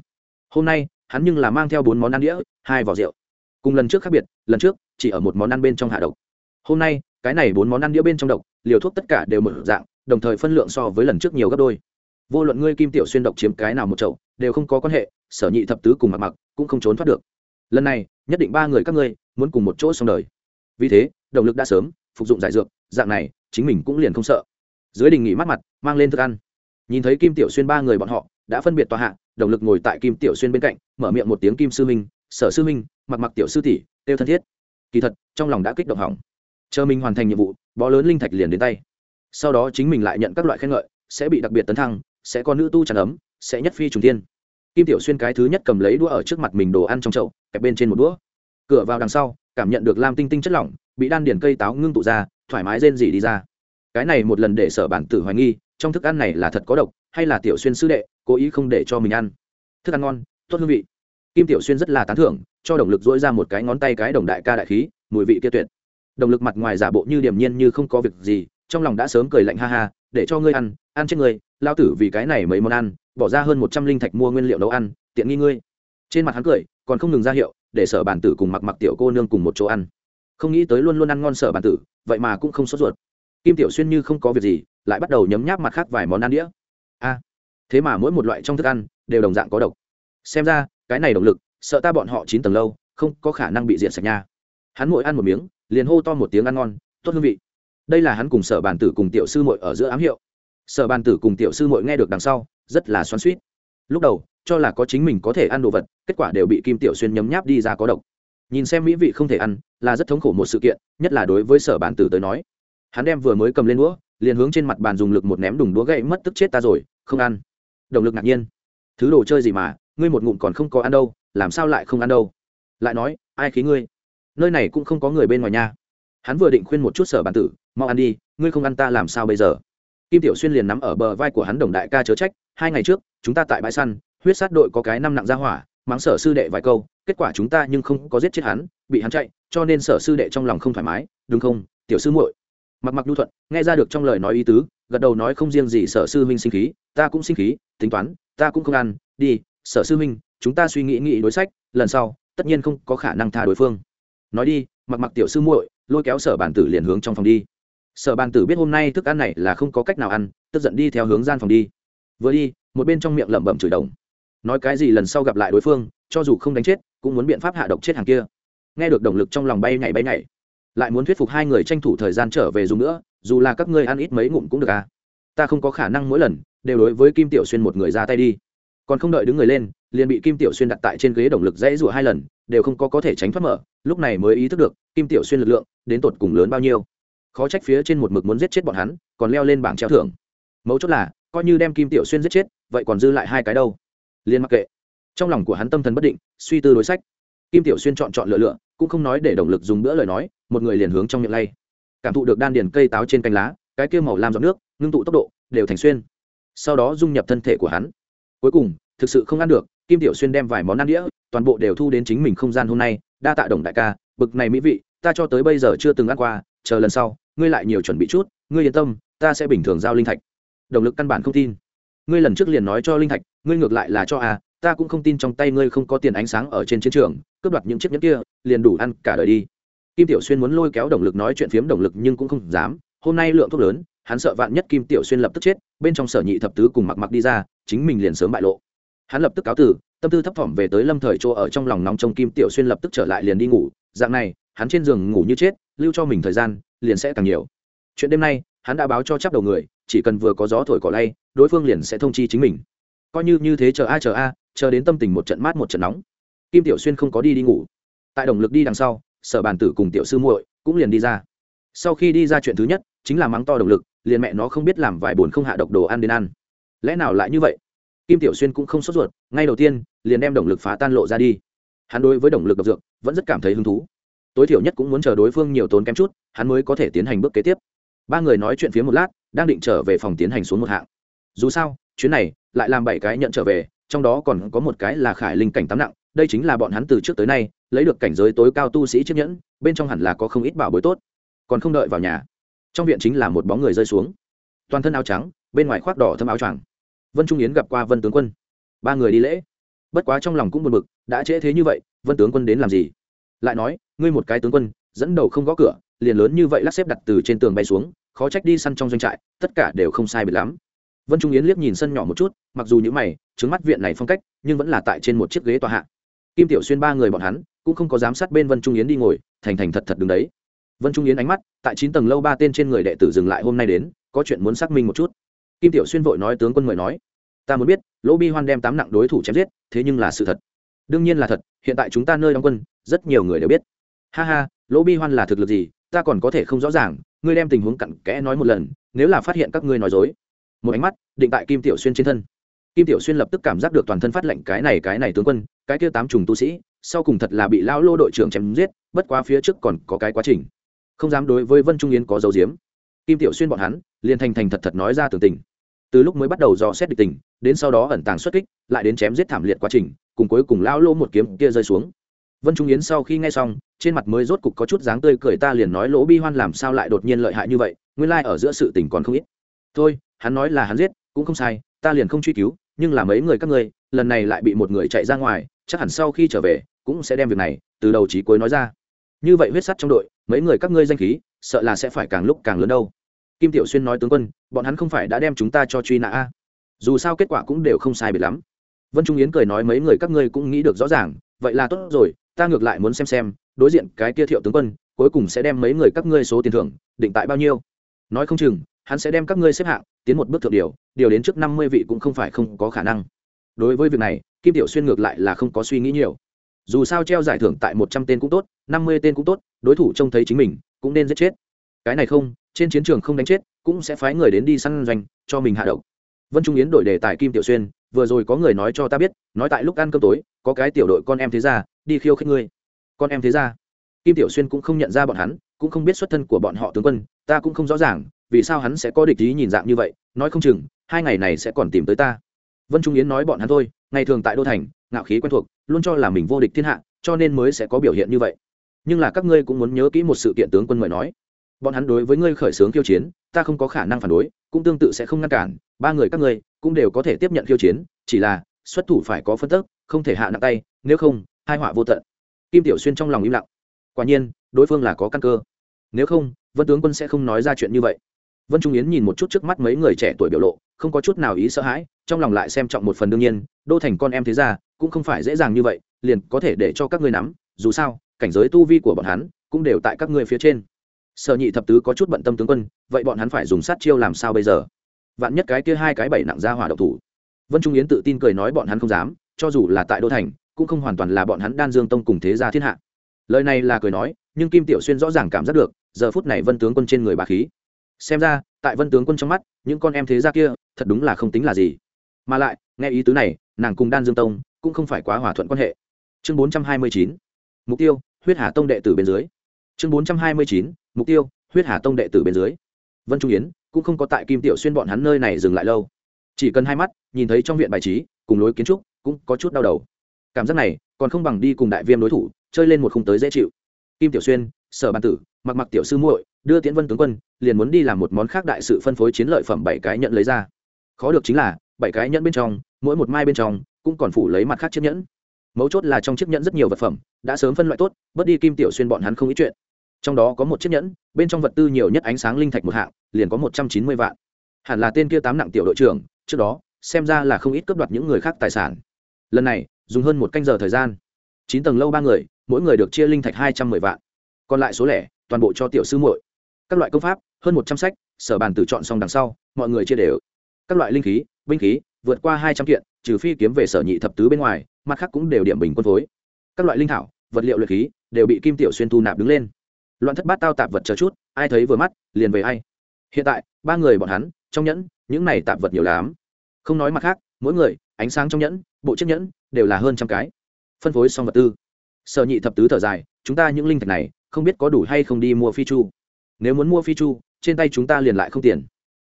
Hôm nay, hắn nhưng là mang theo bốn món ăn đĩa, hai vỏ rượu. Cùng lần trước khác biệt, lần trước, chỉ ở một món ăn bên trong hạ độc. Hôm nay, cái này bốn món ăn đĩa bên trong độc, liều thuốc tất cả đều mở dạng, đồng thời phân lượng so với lần trước nhiều gấp đôi. Vô luận ngươi kim tiểu xuyên độc chiếm cái nào một chậu, đều không có quan hệ, sở nhị thập tứ cùng mặt mặc, cũng không trốn thoát được. Lần này, nhất định ba người các ngươi, muốn cùng một chỗ xong đời. Vì thế, động lực đã sớm, phục dụng giải dược, dạng này, chính mình cũng liền không sợ dưới đình nghỉ mắt mặt, mang lên thức ăn. Nhìn thấy kim tiểu xuyên ba người bọn họ, đã phân biệt tòa hạ động lực ngồi tại kim tiểu xuyên bên cạnh, mở miệng một tiếng kim sư minh, sở sư minh, mặc mặc tiểu sư tỷ tiêu thân thiết. Kỳ thật, trong lòng đã kích động hỏng. Chờ mình hoàn thành nhiệm vụ, bó lớn linh thạch liền đến tay. Sau đó chính mình lại nhận các loại khen ngợi, sẽ bị đặc biệt tấn thăng, sẽ có nữ tu tràn ấm, sẽ nhất phi trùng tiên kim tiểu xuyên cái thứ nhất cầm lấy đũa ở trước mặt mình đồ ăn trong chậu, kẹp bên trên một đũa. Cửa vào đằng sau, cảm nhận được lam tinh tinh chất lỏng, bị đan điển cây táo ngưng tụ ra, thoải mái rên rỉ đi ra cái này một lần để sở bản tử hoài nghi, trong thức ăn này là thật có độc, hay là tiểu xuyên sư đệ cố ý không để cho mình ăn? Thức ăn ngon, tốt hương vị. Kim tiểu xuyên rất là tán thưởng, cho động lực dỗi ra một cái ngón tay cái đồng đại ca đại khí, mùi vị kia tuyệt. Động lực mặt ngoài giả bộ như điềm nhiên như không có việc gì, trong lòng đã sớm cười lạnh ha ha, để cho ngươi ăn ăn chết ngươi, lao tử vì cái này mấy món ăn, bỏ ra hơn một trăm linh thạch mua nguyên liệu nấu ăn, tiện nghi ngươi. Trên mặt hắn cười, còn không ngừng ra hiệu, để sở bản tử cùng mặc mặc tiểu cô nương cùng một chỗ ăn. Không nghĩ tới luôn luôn ăn ngon sở bản tử, vậy mà cũng không sốt ruột kim tiểu xuyên như không có việc gì, lại bắt đầu nhấm nháp mặt khác vài món ăn đĩa. A, thế mà mỗi một loại trong thức ăn đều đồng dạng có độc. Xem ra, cái này động lực, sợ ta bọn họ chín tầng lâu, không có khả năng bị diện sạch nha. Hắn mỗi ăn một miếng, liền hô to một tiếng ăn ngon, tốt hương vị. Đây là hắn cùng sở bàn tử cùng tiểu sư mội ở giữa ám hiệu. Sở bàn tử cùng tiểu sư mội nghe được đằng sau, rất là xoắn suýt lúc đầu, cho là có chính mình có thể ăn đồ vật, kết quả đều bị kim tiểu xuyên nhấm nháp đi ra có độc. Nhìn xem mỹ vị không thể ăn, là rất thống khổ một sự kiện, nhất là đối với sở bàn tử tới nói hắn đem vừa mới cầm lên đũa, liền hướng trên mặt bàn dùng lực một ném đùng đũa gậy, mất tức chết ta rồi, không ăn. Động lực ngạc nhiên. Thứ đồ chơi gì mà, ngươi một ngụm còn không có ăn đâu, làm sao lại không ăn đâu? Lại nói, ai khí ngươi? Nơi này cũng không có người bên ngoài nha. Hắn vừa định khuyên một chút sở bản tử, mau ăn đi, ngươi không ăn ta làm sao bây giờ? Kim tiểu xuyên liền nắm ở bờ vai của hắn đồng đại ca chớ trách, hai ngày trước, chúng ta tại bãi săn, huyết sát đội có cái năm nặng ra hỏa, mắng sở sư đệ vài câu, kết quả chúng ta nhưng không có giết chết hắn, bị hắn chạy, cho nên sở sư đệ trong lòng không thoải mái, đúng không, tiểu sư muội? Mặc mặc nhu thuận, nghe ra được trong lời nói ý tứ, gật đầu nói không riêng gì sở sư huynh sinh khí, ta cũng sinh khí, tính toán, ta cũng không ăn, đi, sở sư huynh, chúng ta suy nghĩ nghĩ đối sách, lần sau, tất nhiên không có khả năng tha đối phương. Nói đi, mặc mặc tiểu sư muội, lôi kéo sở bàn tử liền hướng trong phòng đi. Sở bàn tử biết hôm nay thức ăn này là không có cách nào ăn, tức giận đi theo hướng gian phòng đi. Vừa đi, một bên trong miệng lẩm bẩm chửi đồng. Nói cái gì lần sau gặp lại đối phương, cho dù không đánh chết, cũng muốn biện pháp hạ độc chết hàng kia. Nghe được động lực trong lòng bay nhảy bay nhảy lại muốn thuyết phục hai người tranh thủ thời gian trở về dùng nữa, dù là các ngươi ăn ít mấy ngụm cũng được à. Ta không có khả năng mỗi lần đều đối với kim tiểu xuyên một người ra tay đi. Còn không đợi đứng người lên, liền bị kim tiểu xuyên đặt tại trên ghế động lực dãy rủa hai lần, đều không có có thể tránh thoát mở, lúc này mới ý thức được kim tiểu xuyên lực lượng đến tột cùng lớn bao nhiêu. Khó trách phía trên một mực muốn giết chết bọn hắn, còn leo lên bảng treo thưởng. Mấu chốt là, coi như đem kim tiểu xuyên giết chết, vậy còn dư lại hai cái đâu. Liên mặc kệ. Trong lòng của hắn tâm thần bất định, suy tư đối sách. Kim tiểu xuyên chọn chọn lựa lựa cũng không nói để động lực dùng bữa lời nói, một người liền hướng trong miệng lay. Cảm thụ được đan điền cây táo trên cánh lá, cái kia màu lam giọt nước, ngưng tụ tốc độ, đều thành xuyên. Sau đó dung nhập thân thể của hắn. Cuối cùng, thực sự không ăn được, kim tiểu xuyên đem vài món ăn đĩa, toàn bộ đều thu đến chính mình không gian hôm nay. Đa tạ đồng đại ca, bực này mỹ vị, ta cho tới bây giờ chưa từng ăn qua, chờ lần sau, ngươi lại nhiều chuẩn bị chút, ngươi yên tâm, ta sẽ bình thường giao linh thạch. Động lực căn bản không tin. Ngươi lần trước liền nói cho linh thạch, ngươi ngược lại là cho à ta cũng không tin trong tay ngươi không có tiền ánh sáng ở trên chiến trường, cướp đoạt những chiếc nhẫn kia, liền đủ ăn cả đời đi. Kim tiểu xuyên muốn lôi kéo động lực nói chuyện phiếm động lực nhưng cũng không dám. Hôm nay lượng thuốc lớn, hắn sợ vạn nhất kim tiểu xuyên lập tức chết, bên trong sở nhị thập tứ cùng mặc mặc đi ra, chính mình liền sớm bại lộ. Hắn lập tức cáo tử tâm tư thấp thỏm về tới lâm thời chỗ ở trong lòng nóng trong kim tiểu xuyên lập tức trở lại liền đi ngủ. Dạng này, hắn trên giường ngủ như chết, lưu cho mình thời gian, liền sẽ càng nhiều. Chuyện đêm nay, hắn đã báo cho chắc đầu người, chỉ cần vừa có gió thổi cỏ lay, đối phương liền sẽ thông chi chính mình. Coi như như thế chờ a chờ a chờ đến tâm tình một trận mát một trận nóng. Kim tiểu xuyên không có đi đi ngủ. Tại động lực đi đằng sau, sở bàn tử cùng tiểu sư muội cũng liền đi ra. Sau khi đi ra chuyện thứ nhất, chính là mắng to động lực, liền mẹ nó không biết làm vài buồn không hạ độc đồ ăn đến ăn. Lẽ nào lại như vậy? Kim tiểu xuyên cũng không sốt ruột, ngay đầu tiên, liền đem động lực phá tan lộ ra đi. Hắn đối với động lực độc dược, vẫn rất cảm thấy hứng thú. Tối thiểu nhất cũng muốn chờ đối phương nhiều tốn kém chút, hắn mới có thể tiến hành bước kế tiếp. Ba người nói chuyện phía một lát, đang định trở về phòng tiến hành xuống một hạng. Dù sao, chuyến này lại làm bảy cái nhận trở về trong đó còn có một cái là khải linh cảnh tám nặng, đây chính là bọn hắn từ trước tới nay, lấy được cảnh giới tối cao tu sĩ chiếc nhẫn, bên trong hẳn là có không ít bảo bối tốt. Còn không đợi vào nhà, trong viện chính là một bóng người rơi xuống. Toàn thân áo trắng, bên ngoài khoác đỏ thâm áo choàng. Vân trung yến gặp qua vân tướng quân. Ba người đi lễ. Bất quá trong lòng cũng buồn bực, đã trễ thế như vậy, vân tướng quân đến làm gì? Lại nói, ngươi một cái tướng quân, dẫn đầu không gõ cửa, liền lớn như vậy lắc xếp đặt từ trên tường bay xuống, khó trách đi săn trong doanh trại, tất cả đều không sai biệt lắm vân trung yến liếc nhìn sân nhỏ một chút, mặc dù những mày trứng mắt viện này phong cách, nhưng vẫn là tại trên một chiếc ghế tòa hạ. Kim tiểu xuyên ba người bọn hắn, cũng không có giám sát bên vân trung yến đi ngồi, thành thành thật thật đứng đấy. Vân trung yến ánh mắt, tại chín tầng lâu ba tên trên người đệ tử dừng lại hôm nay đến, có chuyện muốn xác minh một chút. Kim tiểu xuyên vội nói tướng quân mời nói. Ta muốn biết, lỗ bi hoan đem tám nặng đối thủ chém giết, thế nhưng là sự thật. Đương nhiên là thật, hiện tại chúng ta nơi đóng quân, rất nhiều người đều biết. Ha ha, lỗ bi hoan là thực lực gì, ta còn có thể không rõ ràng, ngươi đem tình huống cặn kẽ nói một lần, nếu là phát hiện các ngươi nói dối một ánh mắt định tại kim tiểu xuyên trên thân kim tiểu xuyên lập tức cảm giác được toàn thân phát lệnh cái này cái này tướng quân cái kia tám trùng tu sĩ sau cùng thật là bị lão lô đội trưởng chém giết bất quá phía trước còn có cái quá trình không dám đối với vân trung yến có dấu diếm kim tiểu xuyên bọn hắn liền thành thành thật thật nói ra tường tình từ lúc mới bắt đầu dò xét địch tình đến sau đó ẩn tàng xuất kích lại đến chém giết thảm liệt quá trình cùng cuối cùng lão lô một kiếm kia rơi xuống vân trung yến sau khi nghe xong trên mặt mới rốt cục có chút dáng tươi cười ta liền nói lỗ bi hoan làm sao lại đột nhiên lợi hại như vậy nguyên lai ở giữa sự tình còn không ít thôi hắn nói là hắn giết, cũng không sai, ta liền không truy cứu, nhưng là mấy người các ngươi, lần này lại bị một người chạy ra ngoài, chắc hẳn sau khi trở về, cũng sẽ đem việc này, từ đầu chí cuối nói ra. Như vậy huyết sắt trong đội, mấy người các ngươi danh khí, sợ là sẽ phải càng lúc càng lớn đâu. Kim tiểu xuyên nói tướng quân, bọn hắn không phải đã đem chúng ta cho truy nã a? Dù sao kết quả cũng đều không sai biệt lắm. Vân trung yến cười nói mấy người các ngươi cũng nghĩ được rõ ràng, vậy là tốt rồi, ta ngược lại muốn xem xem, đối diện cái kia thiệu tướng quân, cuối cùng sẽ đem mấy người các ngươi số tiền thưởng, định tại bao nhiêu? Nói không chừng hắn sẽ đem các ngươi xếp hạng, tiến một bước thượng điều điều đến trước năm mươi vị cũng không phải không có khả năng. Đối với việc này, kim tiểu xuyên ngược lại là không có suy nghĩ nhiều. Dù sao treo giải thưởng tại một trăm tên cũng tốt, năm mươi tên cũng tốt, đối thủ trông thấy chính mình, cũng nên giết chết. Cái này không, trên chiến trường không đánh chết, cũng sẽ phái người đến đi săn doanh, cho mình hạ độc. Vân trung yến đổi đề tài kim tiểu xuyên, vừa rồi có người nói cho ta biết, nói tại lúc ăn cơm tối, có cái tiểu đội con em thế ra, đi khiêu khích ngươi. Con em thế ra. Kim tiểu xuyên cũng không nhận ra bọn hắn, cũng không biết xuất thân của bọn họ tướng quân, ta cũng không rõ ràng vì sao hắn sẽ có địch ý nhìn dạng như vậy, nói không chừng, hai ngày này sẽ còn tìm tới ta. Vân trung yến nói bọn hắn thôi, ngày thường tại đô thành, ngạo khí quen thuộc, luôn cho là mình vô địch thiên hạ, cho nên mới sẽ có biểu hiện như vậy. Nhưng là các ngươi cũng muốn nhớ kỹ một sự kiện tướng quân mời nói. Bọn hắn đối với ngươi khởi xướng khiêu chiến, ta không có khả năng phản đối, cũng tương tự sẽ không ngăn cản, ba người các ngươi cũng đều có thể tiếp nhận khiêu chiến, chỉ là xuất thủ phải có phân tức, không thể hạ nặng tay, nếu không, hai họa vô tận. Kim tiểu xuyên trong lòng im lặng. Quả nhiên, đối phương là có căn cơ. Nếu không, vân tướng quân sẽ không nói ra chuyện như vậy vân trung yến nhìn một chút trước mắt mấy người trẻ tuổi biểu lộ, không có chút nào ý sợ hãi, trong lòng lại xem trọng một phần đương nhiên, đô thành con em thế ra cũng không phải dễ dàng như vậy, liền có thể để cho các ngươi nắm, dù sao, cảnh giới tu vi của bọn hắn cũng đều tại các ngươi phía trên. Sở nhị thập tứ có chút bận tâm tướng quân, vậy bọn hắn phải dùng sát chiêu làm sao bây giờ? Vạn nhất cái kia hai cái bảy nặng ra hỏa độc thủ. Vân trung yến tự tin cười nói bọn hắn không dám, cho dù là tại đô thành, cũng không hoàn toàn là bọn hắn đan dương tông cùng thế gia thiên hạ. Lời này là cười nói, nhưng kim tiểu xuyên rõ ràng cảm giác được, giờ phút này vân tướng quân trên người bà khí xem ra, tại vân tướng quân trong mắt, những con em thế gia kia, thật đúng là không tính là gì. Mà lại, nghe ý tứ này, nàng cùng đan dương tông, cũng không phải quá hòa thuận quan hệ. Chương bốn trăm hai mươi chín, mục tiêu, huyết hà tông đệ tử bên dưới. Chương bốn trăm hai mươi chín, mục tiêu, huyết hà tông đệ tử bên dưới. Vân trung yến, cũng không có tại kim tiểu xuyên bọn hắn nơi này dừng lại lâu. Chỉ cần hai mắt, nhìn thấy trong viện bài trí, cùng lối kiến trúc, cũng có chút đau đầu. Cảm giác này, còn không bằng đi cùng đại viêm đối thủ, chơi lên một khung tới dễ chịu. Kim tiểu xuyên, sở bàn tử, mặc mặc tiểu sư muội đưa tiễn vân tướng quân, liền muốn đi làm một món khác đại sự phân phối chiến lợi phẩm bảy cái nhận lấy ra. Khó được chính là, bảy cái nhẫn bên trong, mỗi một mai bên trong, cũng còn phủ lấy mặt khác chiếc nhẫn. Mấu chốt là trong chiếc nhẫn rất nhiều vật phẩm, đã sớm phân loại tốt, bớt đi kim tiểu xuyên bọn hắn không ít chuyện. Trong đó có một chiếc nhẫn, bên trong vật tư nhiều nhất ánh sáng linh thạch một hạng, liền có một trăm chín mươi vạn. Hẳn là tên kia tám nặng tiểu đội trưởng, trước đó, xem ra là không ít cướp đoạt những người khác tài sản. Lần này, dùng hơn một canh giờ thời gian. Chín tầng lâu ba người, mỗi người được chia linh thạch hai trăm mười vạn. Còn lại số lẻ, toàn bộ cho tiểu sư muội các loại công pháp, hơn một trăm sách, sở bàn tử chọn xong đằng sau, mọi người chia đều. Các loại linh khí, binh khí, vượt qua hai trăm kiện, trừ phi kiếm về sở nhị thập tứ bên ngoài, mặt khác cũng đều điểm bình quân phối. Các loại linh thảo, vật liệu luyện khí, đều bị kim tiểu xuyên thu nạp đứng lên. Loạn thất bát tao tạp vật chờ chút, ai thấy vừa mắt, liền về ai. Hiện tại, ba người bọn hắn, trong nhẫn, những này tạp vật nhiều lắm. Không nói mặt khác, mỗi người, ánh sáng trong nhẫn, bộ chiếc nhẫn, đều là hơn trăm cái. Phân phối xong vật tư. Sở nhị thập tứ thở dài, chúng ta những linh thạch này, không biết có đủ hay không đi mua phi chu nếu muốn mua phi chu, trên tay chúng ta liền lại không tiền.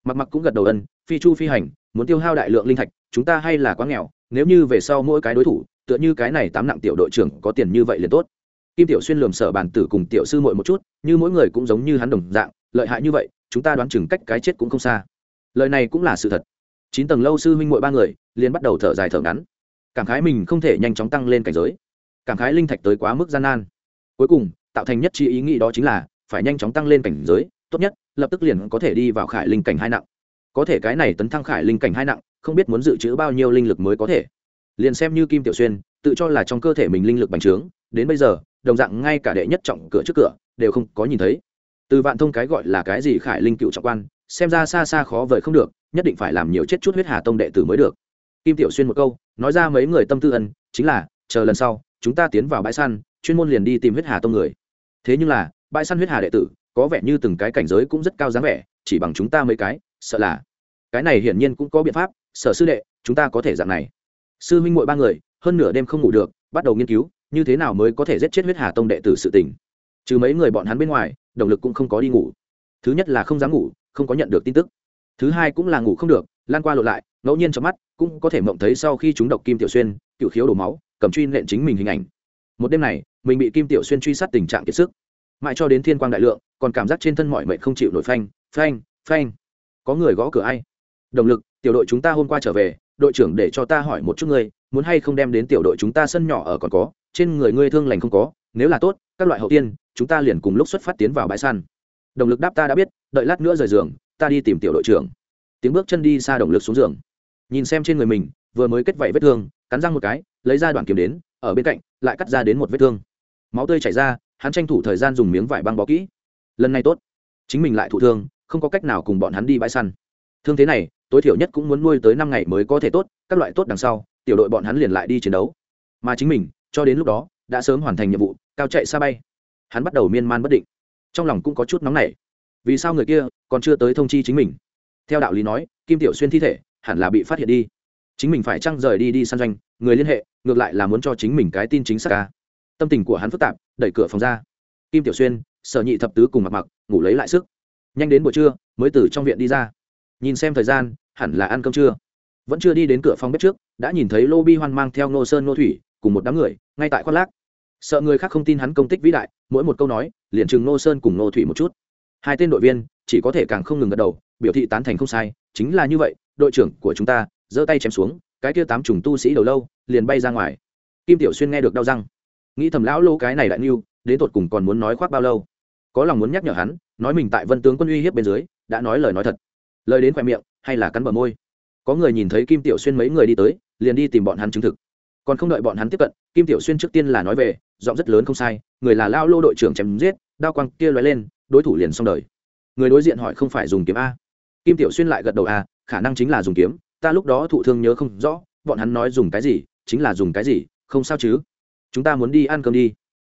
Mặc mặc cũng gật đầu ân, phi chu phi hành, muốn tiêu hao đại lượng linh thạch, chúng ta hay là quá nghèo, nếu như về sau mỗi cái đối thủ, tựa như cái này tám nặng tiểu đội trưởng có tiền như vậy liền tốt. Kim tiểu xuyên lườm sở bàn tử cùng tiểu sư muội một chút, như mỗi người cũng giống như hắn đồng dạng, lợi hại như vậy, chúng ta đoán chừng cách cái chết cũng không xa. Lời này cũng là sự thật. Chín tầng lâu sư huynh muội ba người, liền bắt đầu thở dài thở ngắn. Cảm khái mình không thể nhanh chóng tăng lên cảnh giới. Cảm khái linh thạch tới quá mức gian nan. Cuối cùng, tạo thành nhất chi ý nghĩ đó chính là phải nhanh chóng tăng lên cảnh giới, tốt nhất, lập tức liền có thể đi vào khải linh cảnh hai nặng. Có thể cái này tấn thăng khải linh cảnh hai nặng, không biết muốn dự trữ bao nhiêu linh lực mới có thể. Liền xem như kim tiểu xuyên, tự cho là trong cơ thể mình linh lực bành trướng, đến bây giờ, đồng dạng ngay cả đệ nhất trọng cửa trước cửa, đều không có nhìn thấy. Từ vạn thông cái gọi là cái gì khải linh cựu trọng quan, xem ra xa xa khó vời không được, nhất định phải làm nhiều chết chút huyết hà tông đệ tử mới được. Kim tiểu xuyên một câu, nói ra mấy người tâm tư ân, chính là, chờ lần sau, chúng ta tiến vào bãi săn, chuyên môn liền đi tìm huyết hà tông người. Thế nhưng là bãi săn huyết hà đệ tử, có vẻ như từng cái cảnh giới cũng rất cao dáng vẻ, chỉ bằng chúng ta mấy cái, sợ là. Cái này hiển nhiên cũng có biện pháp, sở sư đệ, chúng ta có thể dạng này. Sư minh mội ba người, hơn nửa đêm không ngủ được, bắt đầu nghiên cứu, như thế nào mới có thể giết chết huyết hà tông đệ tử sự tình. Trừ mấy người bọn hắn bên ngoài, động lực cũng không có đi ngủ. Thứ nhất là không dám ngủ, không có nhận được tin tức. Thứ hai cũng là ngủ không được, lan qua lộn lại, ngẫu nhiên trong mắt, cũng có thể mộng thấy sau khi chúng độc kim tiểu xuyên, cựu khiếu đổ máu, cầm truy nện chính mình hình ảnh. Một đêm này, mình bị kim tiểu xuyên truy sát tình trạng kiệt sức mãi cho đến thiên quang đại lượng, còn cảm giác trên thân mọi mệnh không chịu nổi phanh phanh phanh. Có người gõ cửa ai? Động lực, tiểu đội chúng ta hôm qua trở về, đội trưởng để cho ta hỏi một chút ngươi, muốn hay không đem đến tiểu đội chúng ta sân nhỏ ở còn có, trên người ngươi thương lành không có, nếu là tốt, các loại hậu tiên, chúng ta liền cùng lúc xuất phát tiến vào bãi săn. Động lực đáp ta đã biết, đợi lát nữa rời giường, ta đi tìm tiểu đội trưởng. Tiếng bước chân đi xa động lực xuống giường. Nhìn xem trên người mình, vừa mới kết vảy vết thương, cắn răng một cái, lấy ra đoạn kiếm đến, ở bên cạnh, lại cắt ra đến một vết thương. Máu tươi chảy ra hắn tranh thủ thời gian dùng miếng vải băng bó kỹ. Lần này tốt. Chính mình lại thụ thương, không có cách nào cùng bọn hắn đi bãi săn. Thương thế này, tối thiểu nhất cũng muốn nuôi tới năm ngày mới có thể tốt, các loại tốt đằng sau, tiểu đội bọn hắn liền lại đi chiến đấu. Mà chính mình, cho đến lúc đó, đã sớm hoàn thành nhiệm vụ, cao chạy xa bay. Hắn bắt đầu miên man bất định. Trong lòng cũng có chút nóng nảy. Vì sao người kia còn chưa tới thông chi chính mình? Theo đạo lý nói, kim tiểu xuyên thi thể hẳn là bị phát hiện đi. Chính mình phải trăng rời đi đi săn doanh, người liên hệ, ngược lại là muốn cho chính mình cái tin chính xác ca tâm tình của hắn phức tạp, đẩy cửa phòng ra. Kim tiểu xuyên, sở nhị thập tứ cùng mặc mặc, ngủ lấy lại sức. Nhanh đến buổi trưa, mới từ trong viện đi ra. Nhìn xem thời gian, hẳn là ăn cơm trưa. Vẫn chưa đi đến cửa phòng bếp trước, đã nhìn thấy lô bi hoan mang theo nô sơn nô thủy cùng một đám người, ngay tại khoác lác. Sợ người khác không tin hắn công tích vĩ đại, mỗi một câu nói, liền chừng nô sơn cùng nô thủy một chút. Hai tên đội viên, chỉ có thể càng không ngừng gật đầu, biểu thị tán thành không sai, chính là như vậy, đội trưởng của chúng ta, giơ tay chém xuống, cái kia tám trùng tu sĩ đầu lâu, liền bay ra ngoài. Kim tiểu xuyên nghe được đau răng nghĩ thầm lão lô cái này đại niu đến tột cùng còn muốn nói khoác bao lâu? Có lòng muốn nhắc nhở hắn, nói mình tại vân tướng quân uy hiếp bên dưới, đã nói lời nói thật. Lời đến khoe miệng, hay là cắn bờ môi. Có người nhìn thấy kim tiểu xuyên mấy người đi tới, liền đi tìm bọn hắn chứng thực. Còn không đợi bọn hắn tiếp cận, kim tiểu xuyên trước tiên là nói về, giọng rất lớn không sai, người là lao lô đội trưởng chém giết, đao quang kia lóe lên, đối thủ liền xong đời. Người đối diện hỏi không phải dùng kiếm a. Kim tiểu xuyên lại gật đầu a, khả năng chính là dùng kiếm, ta lúc đó thụ thương nhớ không rõ, bọn hắn nói dùng cái gì, chính là dùng cái gì, không sao chứ? Chúng ta muốn đi ăn cơm đi.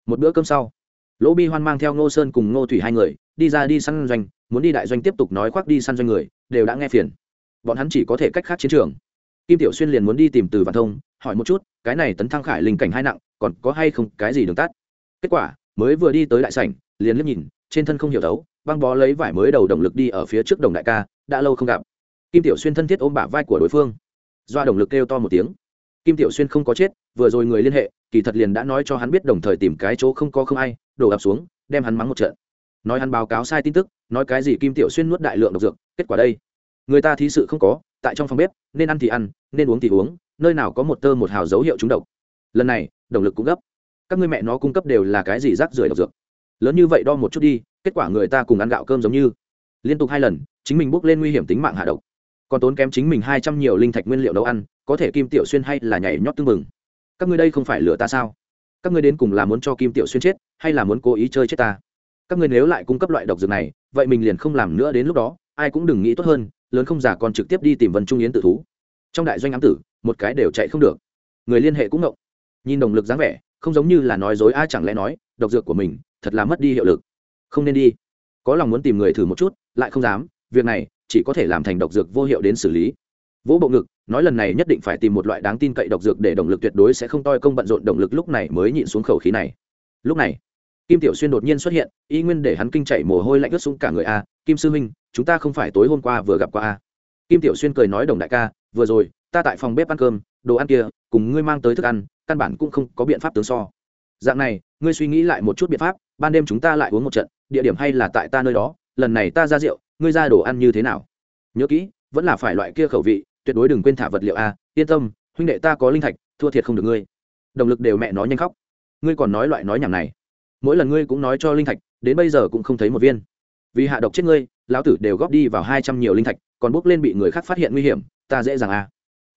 Một bữa cơm sau, lỗ bi hoan mang theo ngô sơn cùng ngô thủy hai người đi ra đi săn doanh, muốn đi đại doanh tiếp tục nói khoác đi săn doanh người, đều đã nghe phiền. Bọn hắn chỉ có thể cách khác chiến trường. Kim tiểu xuyên liền muốn đi tìm từ văn thông, hỏi một chút, cái này tấn thăng khải linh cảnh hai nặng, còn có hay không cái gì đường tắt? Kết quả, mới vừa đi tới đại sảnh, liền liếc nhìn, trên thân không hiểu thấu băng bó lấy vải mới đầu động lực đi ở phía trước đồng đại ca, đã lâu không gặp. Kim tiểu xuyên thân thiết ôm bả vai của đối phương. Do động lực kêu to một tiếng kim tiểu xuyên không có chết, vừa rồi người liên hệ, kỳ thật liền đã nói cho hắn biết đồng thời tìm cái chỗ không có không ai, đổ ập xuống, đem hắn mắng một trận. Nói hắn báo cáo sai tin tức, nói cái gì kim tiểu xuyên nuốt đại lượng độc dược, kết quả đây. Người ta thí sự không có, tại trong phòng bếp, nên ăn thì ăn, nên uống thì uống, nơi nào có một tơ một hào dấu hiệu trúng độc. Lần này, động lực cũng gấp. Các người mẹ nó cung cấp đều là cái gì rác rưởi độc dược? Lớn như vậy đo một chút đi, kết quả người ta cùng ăn gạo cơm giống như. Liên tục hai lần, chính mình bước lên nguy hiểm tính mạng hạ độc còn tốn kém chính mình hai trăm nhiều linh thạch nguyên liệu nấu ăn, có thể kim tiểu xuyên hay là nhảy nhót tưng mừng các ngươi đây không phải lừa ta sao? Các ngươi đến cùng là muốn cho kim tiểu xuyên chết, hay là muốn cố ý chơi chết ta? Các ngươi nếu lại cung cấp loại độc dược này, vậy mình liền không làm nữa đến lúc đó, ai cũng đừng nghĩ tốt hơn, lớn không giả còn trực tiếp đi tìm vân trung yến tự thú. Trong đại doanh ám tử, một cái đều chạy không được. Người liên hệ cũng ngộng. Nhìn động lực dáng vẻ, không giống như là nói dối ai chẳng lẽ nói, độc dược của mình, thật là mất đi hiệu lực. Không nên đi. Có lòng muốn tìm người thử một chút, lại không dám, việc này chỉ có thể làm thành độc dược vô hiệu đến xử lý. Vỗ bộ ngực, nói lần này nhất định phải tìm một loại đáng tin cậy độc dược để động lực tuyệt đối sẽ không toi công bận rộn động lực lúc này mới nhịn xuống khẩu khí này. Lúc này, kim tiểu xuyên đột nhiên xuất hiện, y nguyên để hắn kinh chạy mồ hôi lạnh ướt xuống cả người a, kim sư minh chúng ta không phải tối hôm qua vừa gặp qua a. Kim tiểu xuyên cười nói, đồng đại ca, vừa rồi, ta tại phòng bếp ăn cơm, đồ ăn kia, cùng ngươi mang tới thức ăn, căn bản cũng không có biện pháp tướng so. Dạng này, ngươi suy nghĩ lại một chút biện pháp, ban đêm chúng ta lại uống một trận, địa điểm hay là tại ta nơi đó, lần này ta ra rượu ngươi ra đồ ăn như thế nào? Nhớ kỹ, vẫn là phải loại kia khẩu vị, tuyệt đối đừng quên thả vật liệu a, yên tâm, huynh đệ ta có linh thạch, thua thiệt không được ngươi. Động lực đều mẹ nói nhanh khóc. Ngươi còn nói loại nói nhảm này. Mỗi lần ngươi cũng nói cho linh thạch, đến bây giờ cũng không thấy một viên. Vì hạ độc chết ngươi, lão tử đều góp đi vào hai trăm nhiều linh thạch, còn bốc lên bị người khác phát hiện nguy hiểm, ta dễ dàng à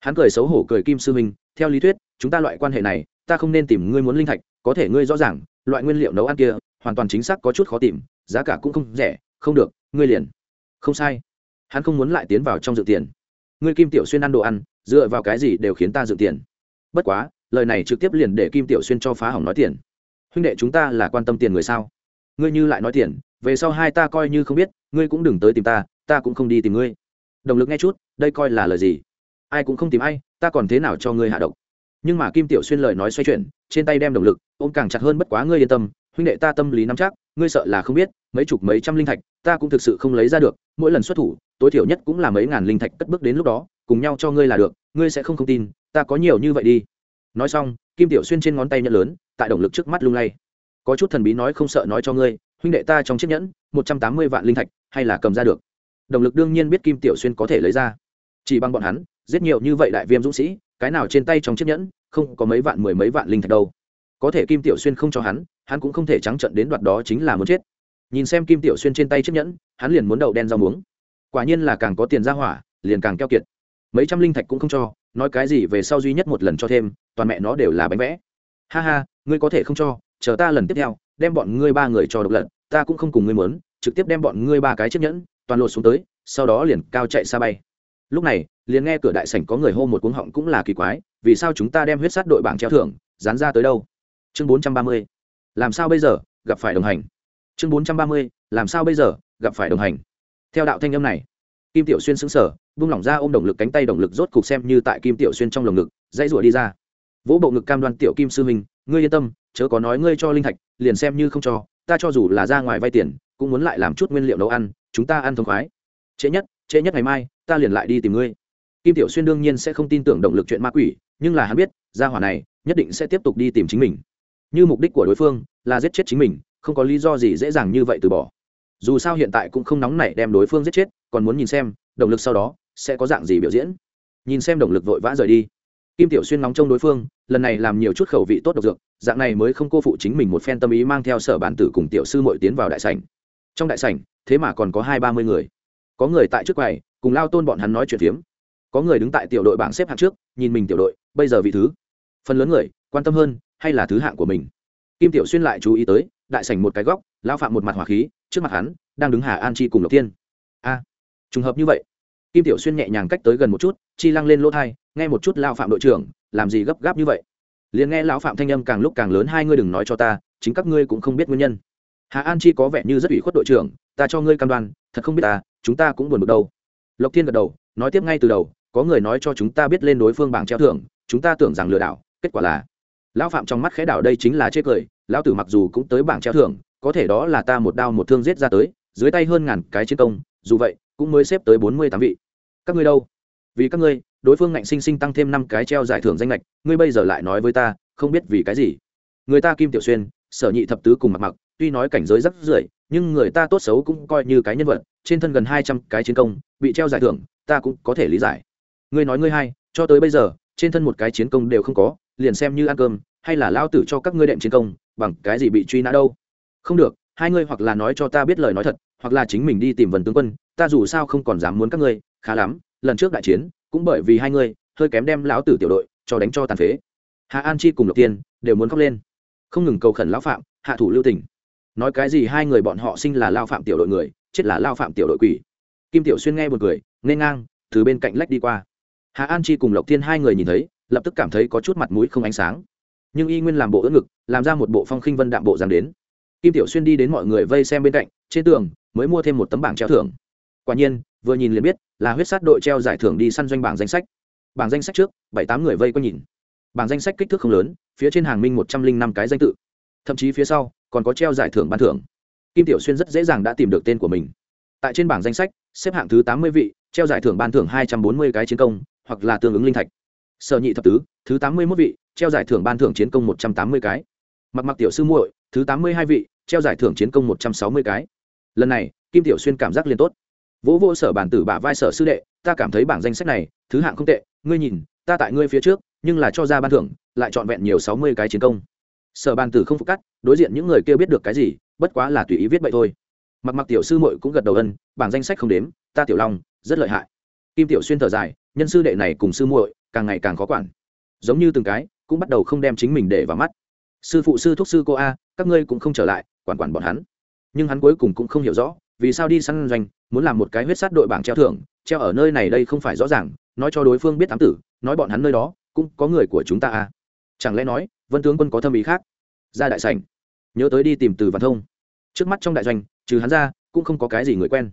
hắn cười xấu hổ cười kim sư minh, theo lý thuyết, chúng ta loại quan hệ này, ta không nên tìm ngươi muốn linh thạch, có thể ngươi rõ ràng, loại nguyên liệu nấu ăn kia, hoàn toàn chính xác có chút khó tìm, giá cả cũng không rẻ, không được, ngươi liền không sai. Hắn không muốn lại tiến vào trong dự tiền. Ngươi kim tiểu xuyên ăn đồ ăn, dựa vào cái gì đều khiến ta dự tiền? Bất quá, lời này trực tiếp liền để kim tiểu xuyên cho phá hỏng nói tiền. Huynh đệ chúng ta là quan tâm tiền người sao? Ngươi như lại nói tiền, về sau hai ta coi như không biết, ngươi cũng đừng tới tìm ta ta cũng không đi tìm ngươi. Động lực nghe chút, đây coi là lời gì? Ai cũng không tìm ai, ta còn thế nào cho ngươi hạ độc? Nhưng mà kim tiểu xuyên lời nói xoay chuyển, trên tay đem động lực, ôm càng chặt hơn bất quá ngươi yên tâm, huynh đệ ta tâm lý nắm chắc ngươi sợ là không biết, mấy chục mấy trăm linh thạch, ta cũng thực sự không lấy ra được, mỗi lần xuất thủ, tối thiểu nhất cũng là mấy ngàn linh thạch cất bước đến lúc đó, cùng nhau cho ngươi là được, ngươi sẽ không không tin, ta có nhiều như vậy đi. Nói xong, kim tiểu xuyên trên ngón tay nhẫn lớn, tại động lực trước mắt lung lay. Có chút thần bí nói không sợ nói cho ngươi, huynh đệ ta trong chiếc nhẫn, một trăm tám mươi vạn linh thạch, hay là cầm ra được? Động lực đương nhiên biết kim tiểu xuyên có thể lấy ra. Chỉ bằng bọn hắn, giết nhiều như vậy đại viêm dũng sĩ, cái nào trên tay trong chiếc nhẫn, không có mấy vạn mười mấy vạn linh thạch đâu có thể kim tiểu xuyên không cho hắn hắn cũng không thể trắng trận đến đoạt đó chính là muốn chết. Nhìn xem kim tiểu xuyên trên tay chiếc nhẫn, hắn liền muốn đậu đen rau muống. Quả nhiên là càng có tiền ra hỏa, liền càng keo kiệt. Mấy trăm linh thạch cũng không cho, nói cái gì về sau duy nhất một lần cho thêm, toàn mẹ nó đều là bánh vẽ. Ha ha, ngươi có thể không cho, chờ ta lần tiếp theo, đem bọn ngươi ba người cho độc lận, ta cũng không cùng ngươi muốn, trực tiếp đem bọn ngươi ba cái chiếc nhẫn, toàn lột xuống tới, sau đó liền cao chạy xa bay. Lúc này, liền nghe cửa đại sảnh có người hô một cuống họng cũng là kỳ quái, vì sao chúng ta đem huyết sát đội bảng treo thưởng, dán ra tới đâu? Chương bốn trăm ba mươi, làm sao bây giờ, gặp phải đồng hành. Chương bốn trăm ba mươi, làm sao bây giờ, gặp phải đồng hành. Theo đạo thanh âm này, kim tiểu xuyên xứng sở vung lỏng ra ôm động lực cánh tay động lực rốt cục xem như tại kim tiểu xuyên trong lồng ngực, dãy rủa đi ra. Vỗ bộ ngực cam đoan, tiểu kim sư huynh, ngươi yên tâm, chớ có nói ngươi cho linh thạch, liền xem như không cho, ta cho dù là ra ngoài vay tiền, cũng muốn lại làm chút nguyên liệu nấu ăn, chúng ta ăn thông khoái. Trễ nhất trễ nhất ngày mai, ta liền lại đi tìm ngươi. Kim tiểu xuyên đương nhiên sẽ không tin tưởng động lực chuyện ma quỷ, nhưng là hắn biết, gia hỏa này nhất định sẽ tiếp tục đi tìm chính mình như mục đích của đối phương là giết chết chính mình, không có lý do gì dễ dàng như vậy từ bỏ. Dù sao hiện tại cũng không nóng nảy đem đối phương giết chết, còn muốn nhìn xem, động lực sau đó sẽ có dạng gì biểu diễn. Nhìn xem động lực vội vã rời đi. Kim tiểu xuyên nóng trong đối phương, lần này làm nhiều chút khẩu vị tốt độc dược, dạng này mới không cô phụ chính mình một phen tâm ý mang theo sở bản tử cùng tiểu sư mội tiến vào đại sảnh. Trong đại sảnh, thế mà còn có hai ba mươi người. Có người tại trước quầy, cùng lao tôn bọn hắn nói chuyện phiếm. Có người đứng tại tiểu đội bảng xếp hạng trước, nhìn mình tiểu đội, bây giờ vị thứ. Phần lớn người, quan tâm hơn hay là thứ hạng của mình. Kim tiểu xuyên lại chú ý tới, đại sảnh một cái góc lao phạm một mặt hỏa khí, trước mặt hắn, đang đứng hà an chi cùng lộc tiên a, trùng hợp như vậy. Kim tiểu xuyên nhẹ nhàng cách tới gần một chút, chi lăng lên lỗ thai, nghe một chút lao phạm đội trưởng, làm gì gấp gáp như vậy. Liền nghe lão phạm thanh âm càng lúc càng lớn, hai ngươi đừng nói cho ta, chính các ngươi cũng không biết nguyên nhân. Hà an chi có vẻ như rất ủy khuất đội trưởng, ta cho ngươi cam đoan, thật không biết ta, chúng ta cũng buồn bực đâu. Lộc thiên gật đầu, nói tiếp ngay từ đầu, có người nói cho chúng ta biết lên đối phương bảng treo thưởng, chúng ta tưởng rằng lừa đảo, kết quả là lão phạm trong mắt khẽ đảo đây chính là chê cười, lão tử mặc dù cũng tới bảng treo thưởng, có thể đó là ta một đao một thương giết ra tới, dưới tay hơn ngàn cái chiến công, dù vậy, cũng mới xếp tới bốn mươi tám vị. Các ngươi đâu? Vì các ngươi, đối phương ngạnh sinh sinh tăng thêm năm cái treo giải thưởng danh lệch ngươi bây giờ lại nói với ta, không biết vì cái gì? Người ta kim tiểu xuyên, sở nhị thập tứ cùng mặc mặc tuy nói cảnh giới rất rưỡi, nhưng người ta tốt xấu cũng coi như cái nhân vật, trên thân gần hai trăm cái chiến công, bị treo giải thưởng, ta cũng có thể lý giải. Ngươi nói ngươi hay, cho tới bây giờ, trên thân một cái chiến công đều không có, liền xem như ăn cơm hay là lao tử cho các ngươi đệm chiến công, bằng cái gì bị truy nã đâu? Không được, hai ngươi hoặc là nói cho ta biết lời nói thật, hoặc là chính mình đi tìm vần tướng quân, ta dù sao không còn dám muốn các ngươi, khá lắm, lần trước đại chiến, cũng bởi vì hai ngươi, hơi kém đem lão tử tiểu đội cho đánh cho tàn phế. Hạ an chi cùng lộc tiên đều muốn khóc lên. Không ngừng cầu khẩn lão phạm, hạ thủ lưu tỉnh nói cái gì hai người bọn họ sinh là lao phạm tiểu đội người, chết là lao phạm tiểu đội quỷ. Kim tiểu xuyên nghe một người nên ngang, từ bên cạnh lách đi qua. Hạ an chi cùng lộc Tiên hai người nhìn thấy, lập tức cảm thấy có chút mặt mũi không ánh sáng nhưng y nguyên làm bộ ưỡn ngực, làm ra một bộ phong khinh vân đạm bộ dáng đến. Kim tiểu xuyên đi đến mọi người vây xem bên cạnh, trên tường mới mua thêm một tấm bảng treo thưởng. Quả nhiên, vừa nhìn liền biết là huyết sát đội treo giải thưởng đi săn doanh bảng danh sách. Bảng danh sách trước, bảy tám người vây quanh nhìn. Bảng danh sách kích thước không lớn, phía trên hàng minh một trăm linh năm cái danh tự. Thậm chí phía sau, còn có treo giải thưởng ban thưởng. Kim tiểu xuyên rất dễ dàng đã tìm được tên của mình. Tại trên bảng danh sách, xếp hạng thứ tám mươi vị, treo giải thưởng ban thưởng hai trăm bốn mươi cái chiến công, hoặc là tương ứng linh thạch sở nhị thập tứ, thứ tám mươi mốt vị, treo giải thưởng ban thưởng chiến công một trăm tám mươi cái. Mặc mặc tiểu sư muội, thứ tám mươi hai vị, treo giải thưởng chiến công một trăm sáu mươi cái. Lần này, kim tiểu xuyên cảm giác liền tốt. Vỗ vô sở bản tử bả vai sở sư đệ, ta cảm thấy bảng danh sách này, thứ hạng không tệ, ngươi nhìn, ta tại ngươi phía trước, nhưng là cho ra ban thưởng, lại trọn vẹn nhiều sáu mươi cái chiến công. Sở bàn tử không phục cắt, đối diện những người kia biết được cái gì, bất quá là tùy ý viết vậy thôi. Mặc mặc tiểu sư mội cũng gật đầu ân, bảng danh sách không đếm, ta tiểu long, rất lợi hại. Kim tiểu xuyên thở dài, nhân sư đệ này cùng sư muội càng ngày càng khó quản. Giống như từng cái, cũng bắt đầu không đem chính mình để vào mắt. Sư phụ, sư thúc, sư cô a, các ngươi cũng không trở lại, quản quản bọn hắn. Nhưng hắn cuối cùng cũng không hiểu rõ, vì sao đi săn doanh, muốn làm một cái huyết sát đội bảng treo thưởng, treo ở nơi này đây không phải rõ ràng, nói cho đối phương biết ám tử, nói bọn hắn nơi đó, cũng có người của chúng ta à chẳng lẽ nói, vân tướng quân có thâm ý khác? Ra đại sảnh. Nhớ tới đi tìm từ văn thông. Trước mắt trong đại doanh, trừ hắn ra, cũng không có cái gì người quen.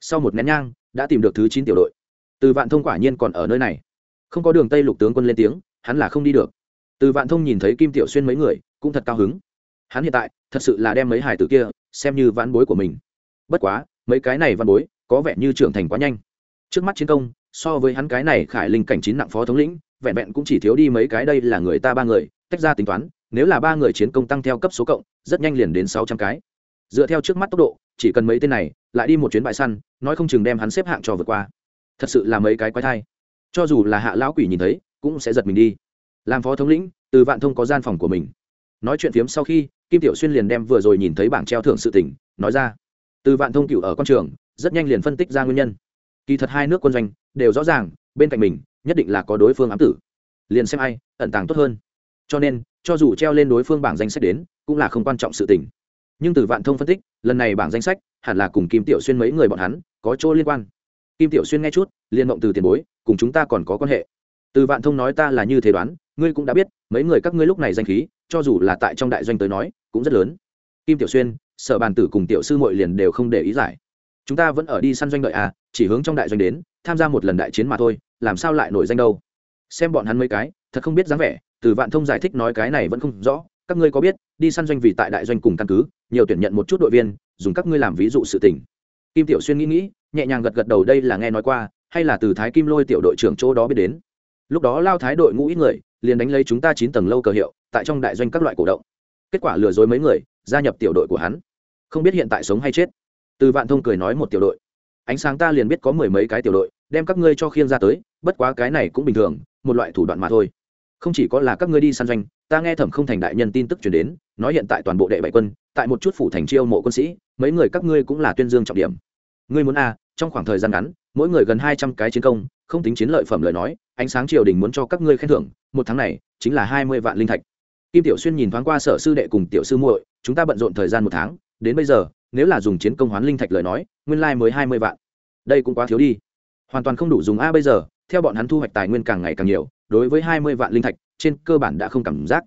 Sau một nén nhang, đã tìm được thứ chín tiểu đội. Từ vạn thông quả nhiên còn ở nơi này không có đường tây lục tướng quân lên tiếng, hắn là không đi được. Từ vạn thông nhìn thấy kim tiểu xuyên mấy người, cũng thật cao hứng. Hắn hiện tại, thật sự là đem mấy hải tử kia, xem như vãn bối của mình. Bất quá, mấy cái này văn bối, có vẻ như trưởng thành quá nhanh. Trước mắt chiến công, so với hắn cái này khải linh cảnh chín nặng phó thống lĩnh, vẹn vẹn cũng chỉ thiếu đi mấy cái đây là người ta ba người, tách ra tính toán, nếu là ba người chiến công tăng theo cấp số cộng, rất nhanh liền đến sáu trăm cái. Dựa theo trước mắt tốc độ, chỉ cần mấy tên này, lại đi một chuyến bãi săn, nói không chừng đem hắn xếp hạng cho vượt qua. Thật sự là mấy cái quái thai cho dù là hạ lão quỷ nhìn thấy, cũng sẽ giật mình đi. Làm phó thống lĩnh, từ vạn thông có gian phòng của mình. Nói chuyện phiếm sau khi, kim tiểu xuyên liền đem vừa rồi nhìn thấy bảng treo thưởng sự tỉnh nói ra. Từ vạn thông cựu ở con trường, rất nhanh liền phân tích ra nguyên nhân. Kỳ thật hai nước quân doanh, đều rõ ràng, bên cạnh mình, nhất định là có đối phương ám tử. Liền xem ai, ẩn tàng tốt hơn. Cho nên, cho dù treo lên đối phương bảng danh sách đến, cũng là không quan trọng sự tình. Nhưng từ vạn thông phân tích, lần này bảng danh sách, hẳn là cùng kim tiểu xuyên mấy người bọn hắn, có chỗ liên quan kim tiểu xuyên nghe chút liên mộng từ tiền bối, cùng chúng ta còn có quan hệ. Từ vạn thông nói ta là như thế đoán, ngươi cũng đã biết, mấy người các ngươi lúc này danh khí, cho dù là tại trong đại doanh tới nói, cũng rất lớn. Kim tiểu xuyên, sở bàn tử cùng tiểu sư mội liền đều không để ý giải. Chúng ta vẫn ở đi săn doanh đợi à chỉ hướng trong đại doanh đến, tham gia một lần đại chiến mà thôi, làm sao lại nổi danh đâu? Xem bọn hắn mấy cái, thật không biết dáng vẻ, từ vạn thông giải thích nói cái này vẫn không rõ, các ngươi có biết, đi săn doanh vì tại đại doanh cùng căn cứ, nhiều tuyển nhận một chút đội viên, dùng các ngươi làm ví dụ sự tình. Kim tiểu xuyên nghĩ nghĩ nhẹ nhàng gật gật đầu đây là nghe nói qua, hay là từ thái kim lôi tiểu đội trưởng chỗ đó biết đến. Lúc đó lao thái đội ngũ ít người, liền đánh lấy chúng ta chín tầng lâu cờ hiệu, tại trong đại doanh các loại cổ động. Kết quả lừa dối mấy người, gia nhập tiểu đội của hắn. Không biết hiện tại sống hay chết. Từ vạn thông cười nói một tiểu đội. Ánh sáng ta liền biết có mười mấy cái tiểu đội, đem các ngươi cho khiêng ra tới, bất quá cái này cũng bình thường, một loại thủ đoạn mà thôi. Không chỉ có là các ngươi đi săn doanh, ta nghe thẩm không thành đại nhân tin tức chuyển đến, nói hiện tại toàn bộ đệ bảy quân, tại một chút phủ thành chiêu mộ quân sĩ, mấy người các ngươi cũng là tuyên dương trọng điểm ngươi muốn a à, trong khoảng thời gian ngắn mỗi người gần hai trăm cái chiến công không tính chiến lợi phẩm lời nói ánh sáng triều đình muốn cho các ngươi khen thưởng một tháng này chính là hai mươi vạn linh thạch. Kim tiểu xuyên nhìn thoáng qua sở sư đệ cùng tiểu sư muội chúng ta bận rộn thời gian một tháng đến bây giờ nếu là dùng chiến công hoán linh thạch lời nói nguyên lai mới hai mươi vạn. Đây cũng quá thiếu đi. Hoàn toàn không đủ dùng a bây giờ theo bọn hắn thu hoạch tài nguyên càng ngày càng nhiều đối với hai mươi vạn linh thạch trên cơ bản đã không cảm giác.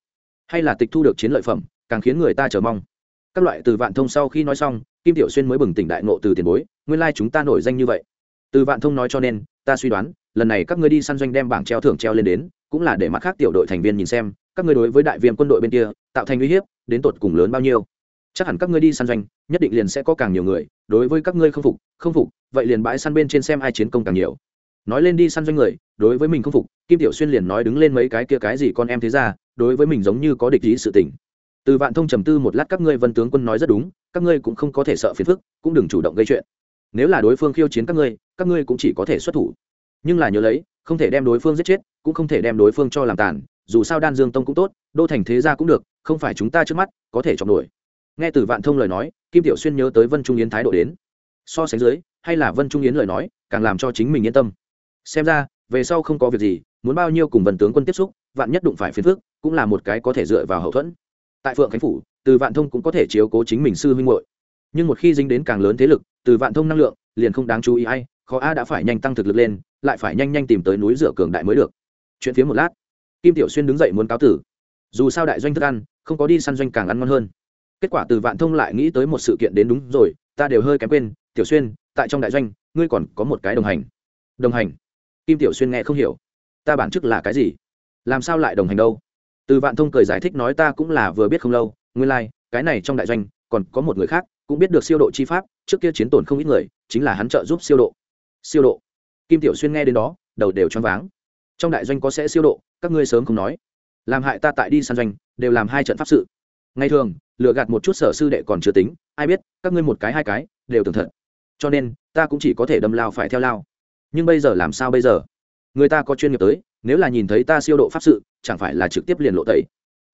Hay là tịch thu được chiến lợi phẩm càng khiến người ta chờ mong. Các loại từ vạn thông sau khi nói xong kim tiểu xuyên mới bừng tỉnh đại nộ từ tiền bối nguyên lai chúng ta nổi danh như vậy. Từ vạn thông nói cho nên, ta suy đoán, lần này các ngươi đi săn doanh đem bảng treo thưởng treo lên đến, cũng là để mặt khác tiểu đội thành viên nhìn xem, các ngươi đối với đại viêm quân đội bên kia, tạo thành uy hiếp, đến tột cùng lớn bao nhiêu. Chắc hẳn các ngươi đi săn doanh, nhất định liền sẽ có càng nhiều người, đối với các ngươi không phục không phục, vậy liền bãi săn bên trên xem ai chiến công càng nhiều. Nói lên đi săn doanh người, đối với mình không phục, kim tiểu xuyên liền nói đứng lên mấy cái kia cái gì con em thế ra, đối với mình giống như có địch ý sự tình. Từ vạn thông trầm tư một lát các ngươi vân tướng quân nói rất đúng, các ngươi cũng không có thể sợ phiền phức, cũng đừng chủ động gây chuyện nếu là đối phương khiêu chiến các ngươi các ngươi cũng chỉ có thể xuất thủ. Nhưng là nhớ lấy, không thể đem đối phương giết chết, cũng không thể đem đối phương cho làm tàn, dù sao đan dương tông cũng tốt, đô thành thế gia cũng được, không phải chúng ta trước mắt có thể chọn nổi. Nghe từ vạn thông lời nói, kim tiểu xuyên nhớ tới vân trung yến thái độ đến. So sánh dưới, hay là vân trung yến lời nói, càng làm cho chính mình yên tâm. Xem ra, về sau không có việc gì, muốn bao nhiêu cùng vần tướng quân tiếp xúc, vạn nhất đụng phải phiền phước cũng là một cái có thể dựa vào hậu thuẫn. Tại phượng khánh phủ, từ vạn thông cũng có thể chiếu cố chính mình sư huynh hội nhưng một khi dính đến càng lớn thế lực từ vạn thông năng lượng liền không đáng chú ý ai khó a đã phải nhanh tăng thực lực lên lại phải nhanh nhanh tìm tới núi rửa cường đại mới được. Chuyện phía một lát kim tiểu xuyên đứng dậy muốn cáo tử. Dù sao đại doanh thức ăn không có đi săn doanh càng ăn ngon hơn. Kết quả từ vạn thông lại nghĩ tới một sự kiện đến đúng rồi ta đều hơi kém quên tiểu xuyên tại trong đại doanh ngươi còn có một cái đồng hành. Đồng hành? Kim tiểu xuyên nghe không hiểu. Ta bản chức là cái gì? Làm sao lại đồng hành đâu? Từ vạn thông cười giải thích nói ta cũng là vừa biết không lâu nguyên lai、like, cái này trong đại doanh còn có một người khác cũng biết được siêu độ chi pháp, trước kia chiến tổn không ít người, chính là hắn trợ giúp siêu độ. Siêu độ. Kim tiểu xuyên nghe đến đó, đầu đều choáng váng. Trong đại doanh có sẽ siêu độ, các ngươi sớm không nói. Làm hại ta tại đi săn doanh, đều làm hai trận pháp sự. Ngày thường, lừa gạt một chút sở sư đệ còn chưa tính, ai biết, các ngươi một cái hai cái, đều tưởng thật. Cho nên, ta cũng chỉ có thể đâm lao phải theo lao. Nhưng bây giờ làm sao bây giờ? Người ta có chuyên nghiệp tới, nếu là nhìn thấy ta siêu độ pháp sự, chẳng phải là trực tiếp liền lộ tẩy.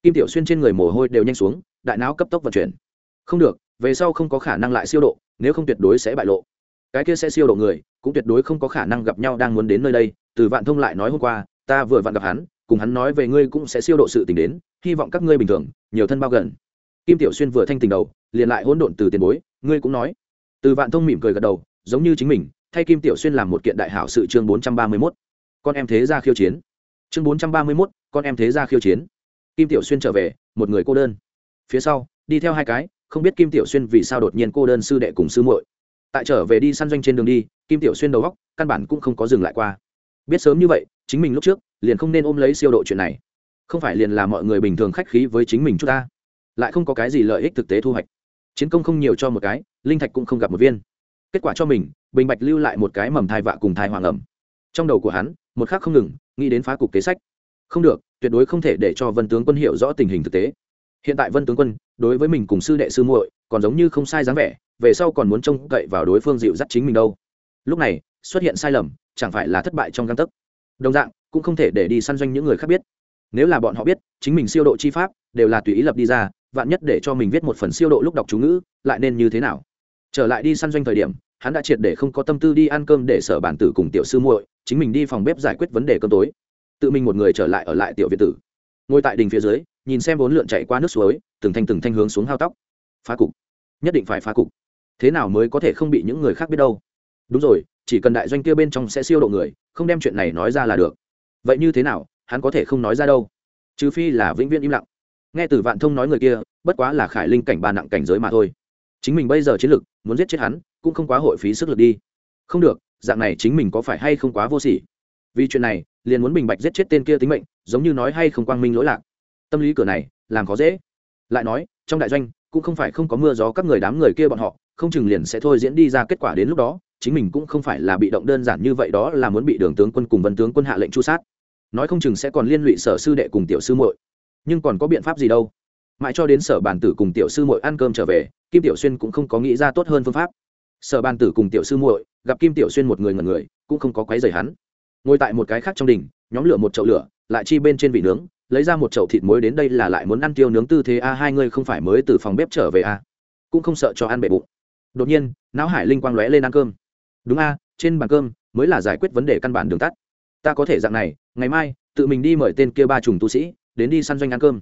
Kim tiểu xuyên trên người mồ hôi đều nhanh xuống, đại não cấp tốc vận chuyển. Không được về sau không có khả năng lại siêu độ, nếu không tuyệt đối sẽ bại lộ. Cái kia sẽ siêu độ người, cũng tuyệt đối không có khả năng gặp nhau đang muốn đến nơi đây, từ vạn thông lại nói hôm qua, ta vừa vặn gặp hắn, cùng hắn nói về ngươi cũng sẽ siêu độ sự tình đến, hy vọng các ngươi bình thường, nhiều thân bao gần. Kim tiểu xuyên vừa thanh tình đầu, liền lại hỗn độn từ tiền bối, ngươi cũng nói. Từ vạn thông mỉm cười gật đầu, giống như chính mình, thay kim tiểu xuyên làm một kiện đại hảo sự chương bốn trăm ba mươi mốt. Con em thế ra khiêu chiến. Chương bốn trăm ba mươi mốt, con em thế ra khiêu chiến. Kim tiểu xuyên trở về, một người cô đơn. Phía sau, đi theo hai cái không biết kim tiểu xuyên vì sao đột nhiên cô đơn sư đệ cùng sư muội. Tại trở về đi săn doanh trên đường đi, kim tiểu xuyên đầu góc căn bản cũng không có dừng lại qua. Biết sớm như vậy, chính mình lúc trước liền không nên ôm lấy siêu độ chuyện này. Không phải liền là mọi người bình thường khách khí với chính mình chút ta. Lại không có cái gì lợi ích thực tế thu hoạch. Chiến công không nhiều cho một cái, linh thạch cũng không gặp một viên. Kết quả cho mình, bình bạch lưu lại một cái mầm thai vạ cùng thai hoàng ẩm. Trong đầu của hắn, một khác không ngừng, nghĩ đến phá cục kế sách. Không được, tuyệt đối không thể để cho vân tướng quân hiểu rõ tình hình thực tế hiện tại vân tướng quân, đối với mình cùng sư đệ sư muội, còn giống như không sai dáng vẻ, về sau còn muốn trông cậy vào đối phương dịu dắt chính mình đâu. Lúc này, xuất hiện sai lầm, chẳng phải là thất bại trong găng tấc. Đồng dạng, cũng không thể để đi săn doanh những người khác biết. Nếu là bọn họ biết, chính mình siêu độ chi pháp, đều là tùy ý lập đi ra, vạn nhất để cho mình viết một phần siêu độ lúc đọc chú ngữ, lại nên như thế nào? Trở lại đi săn doanh thời điểm, hắn đã triệt để không có tâm tư đi ăn cơm để sở bản tử cùng tiểu sư muội, chính mình đi phòng bếp giải quyết vấn đề cơm tối. Tự mình một người trở lại ở lại tiểu việt tử ngồi tại đình phía dưới, nhìn xem vốn lượn chạy qua nước suối, từng thanh từng thanh hướng xuống hao tóc. Phá cục. Nhất định phải phá cục. Thế nào mới có thể không bị những người khác biết đâu? Đúng rồi, chỉ cần đại doanh kia bên trong sẽ siêu độ người, không đem chuyện này nói ra là được. Vậy như thế nào, hắn có thể không nói ra đâu? Trừ phi là vĩnh viễn im lặng. Nghe từ vạn thông nói người kia, bất quá là khải linh cảnh ba nặng cảnh giới mà thôi. Chính mình bây giờ chiến lực, muốn giết chết hắn, cũng không quá hội phí sức lực đi. Không được, dạng này chính mình có phải hay không quá vô sỉ? Vì chuyện này liền muốn bình bạch giết chết tên kia tính mệnh, giống như nói hay không quang minh lỗi lạc. Tâm lý cửa này, làm khó dễ. Lại nói, trong đại doanh, cũng không phải không có mưa gió các người đám người kia bọn họ, không chừng liền sẽ thôi diễn đi ra kết quả đến lúc đó, chính mình cũng không phải là bị động đơn giản như vậy đó là muốn bị đường tướng quân cùng vân tướng quân hạ lệnh chu sát. Nói không chừng sẽ còn liên lụy sở sư đệ cùng tiểu sư muội. Nhưng còn có biện pháp gì đâu. Mãi cho đến sở bàn tử cùng tiểu sư muội ăn cơm trở về, kim tiểu xuyên cũng không có nghĩ ra tốt hơn phương pháp. Sở bàn tử cùng tiểu sư muội, gặp kim tiểu xuyên một người ngần người, cũng không có quấy rầy hắn ngồi tại một cái khác trong đình nhóm lửa một chậu lửa, lại chi bên trên vị nướng, lấy ra một chậu thịt muối đến đây là lại muốn ăn tiêu nướng tư thế a, hai người không phải mới từ phòng bếp trở về a? Cũng không sợ cho ăn bể bụng. Đột nhiên, não hải linh quang lóe lên ăn cơm. Đúng a, trên bàn cơm mới là giải quyết vấn đề căn bản đường tắt. Ta có thể dạng này, ngày mai, tự mình đi mời tên kia ba trùng tu sĩ, đến đi săn doanh ăn cơm.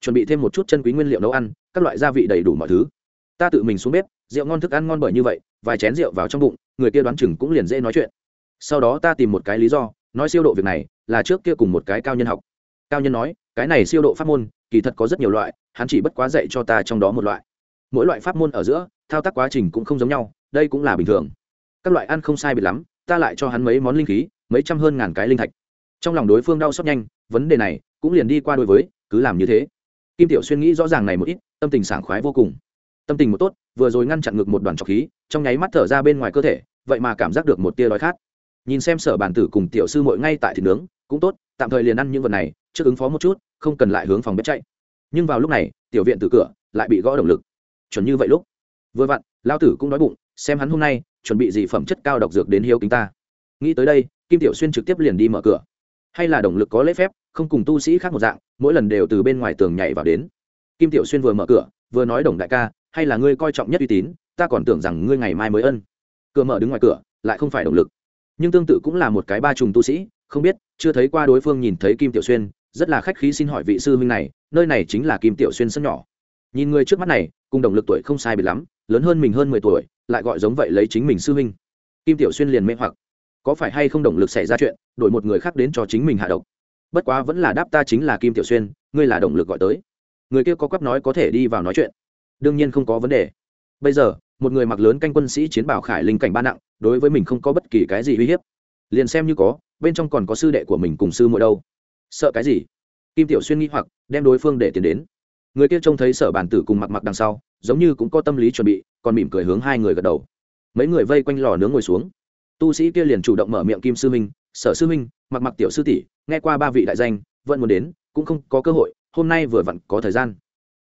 Chuẩn bị thêm một chút chân quý nguyên liệu nấu ăn, các loại gia vị đầy đủ mọi thứ. Ta tự mình xuống bếp, rượu ngon thức ăn ngon bởi như vậy, vài chén rượu vào trong bụng, người kia đoán chừng cũng liền dễ nói chuyện sau đó ta tìm một cái lý do, nói siêu độ việc này là trước kia cùng một cái cao nhân học. Cao nhân nói, cái này siêu độ pháp môn, kỳ thật có rất nhiều loại, hắn chỉ bất quá dạy cho ta trong đó một loại. Mỗi loại pháp môn ở giữa, thao tác quá trình cũng không giống nhau, đây cũng là bình thường. Các loại ăn không sai biệt lắm, ta lại cho hắn mấy món linh khí, mấy trăm hơn ngàn cái linh thạch. Trong lòng đối phương đau xót nhanh, vấn đề này cũng liền đi qua đối với, cứ làm như thế. Kim tiểu xuyên nghĩ rõ ràng này một ít, tâm tình sảng khoái vô cùng. Tâm tình một tốt, vừa rồi ngăn chặn ngực một đoàn trọc khí, trong nháy mắt thở ra bên ngoài cơ thể, vậy mà cảm giác được một tia đói khát nhìn xem sở bản tử cùng tiểu sư mội ngay tại thịt nướng, cũng tốt, tạm thời liền ăn những vật này, trước ứng phó một chút, không cần lại hướng phòng bếp chạy. Nhưng vào lúc này, tiểu viện từ cửa lại bị gõ động lực. Chuẩn như vậy lúc, vừa vặn lao tử cũng đói bụng, xem hắn hôm nay chuẩn bị gì phẩm chất cao độc dược đến hiếu kính ta. Nghĩ tới đây, kim tiểu xuyên trực tiếp liền đi mở cửa. Hay là động lực có lễ phép, không cùng tu sĩ khác một dạng, mỗi lần đều từ bên ngoài tường nhảy vào đến. Kim tiểu xuyên vừa mở cửa, vừa nói đồng đại ca, hay là ngươi coi trọng nhất uy tín, ta còn tưởng rằng ngươi ngày mai mới ân. Cửa mở đứng ngoài cửa, lại không phải động lực nhưng tương tự cũng là một cái ba trùng tu sĩ, không biết, chưa thấy qua đối phương nhìn thấy kim tiểu xuyên, rất là khách khí xin hỏi vị sư huynh này, nơi này chính là kim tiểu xuyên sân nhỏ. Nhìn người trước mắt này, cùng động lực tuổi không sai biệt lắm, lớn hơn mình hơn mười tuổi, lại gọi giống vậy lấy chính mình sư huynh. Kim tiểu xuyên liền mê hoặc. Có phải hay không động lực xảy ra chuyện, đổi một người khác đến cho chính mình hạ độc? Bất quá vẫn là đáp ta chính là kim tiểu xuyên, ngươi là động lực gọi tới. Người kia có quắp nói có thể đi vào nói chuyện. Đương nhiên không có vấn đề. Bây giờ, một người mặc lớn canh quân sĩ chiến bảo khải linh cảnh ba nặng đối với mình không có bất kỳ cái gì uy hiếp. Liền xem như có, bên trong còn có sư đệ của mình cùng sư muội đâu. Sợ cái gì? Kim tiểu xuyên nghĩ hoặc, đem đối phương để tiến đến. Người kia trông thấy sở bàn tử cùng mặc mặc đằng sau, giống như cũng có tâm lý chuẩn bị, còn mỉm cười hướng hai người gật đầu. Mấy người vây quanh lò nướng ngồi xuống. Tu sĩ kia liền chủ động mở miệng kim sư minh, sở sư minh, mặc mặc tiểu sư tỷ, nghe qua ba vị đại danh, vẫn muốn đến, cũng không có cơ hội, hôm nay vừa vặn có thời gian.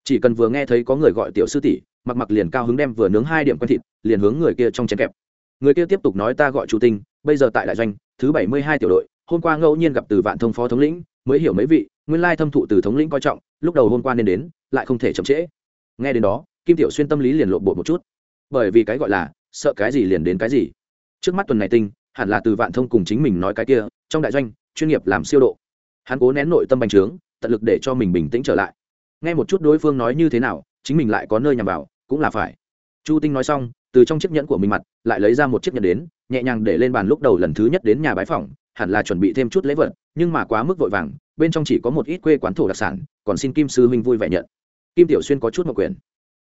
Chỉ cần vừa nghe thấy có người gọi tiểu sư tỷ, mặc mặc liền cao hứng đem vừa nướng hai điểm quen thịt, liền hướng người kia trong chén kẹp người kia tiếp tục nói ta gọi chủ tinh, bây giờ tại đại doanh, thứ bảy mươi hai tiểu đội, hôm qua ngẫu nhiên gặp từ vạn thông phó thống lĩnh, mới hiểu mấy vị, nguyên lai thâm thụ từ thống lĩnh coi trọng, lúc đầu hôm qua nên đến, lại không thể chậm trễ. Nghe đến đó, kim tiểu xuyên tâm lý liền lộn bột một chút. Bởi vì cái gọi là, sợ cái gì liền đến cái gì. Trước mắt tuần này tinh, hẳn là từ vạn thông cùng chính mình nói cái kia, trong đại doanh, chuyên nghiệp làm siêu độ. Hắn cố nén nội tâm bành trướng, tận lực để cho mình bình tĩnh trở lại. Nghe một chút đối phương nói như thế nào, chính mình lại có nơi nhằm vào, cũng là phải. Chu tinh nói xong từ trong chiếc nhẫn của mình mặt, lại lấy ra một chiếc nhẫn đến, nhẹ nhàng để lên bàn lúc đầu lần thứ nhất đến nhà bái phòng hẳn là chuẩn bị thêm chút lễ vật, nhưng mà quá mức vội vàng, bên trong chỉ có một ít quê quán thổ đặc sản, còn xin kim sư huynh vui vẻ nhận. Kim tiểu xuyên có chút mặc quyền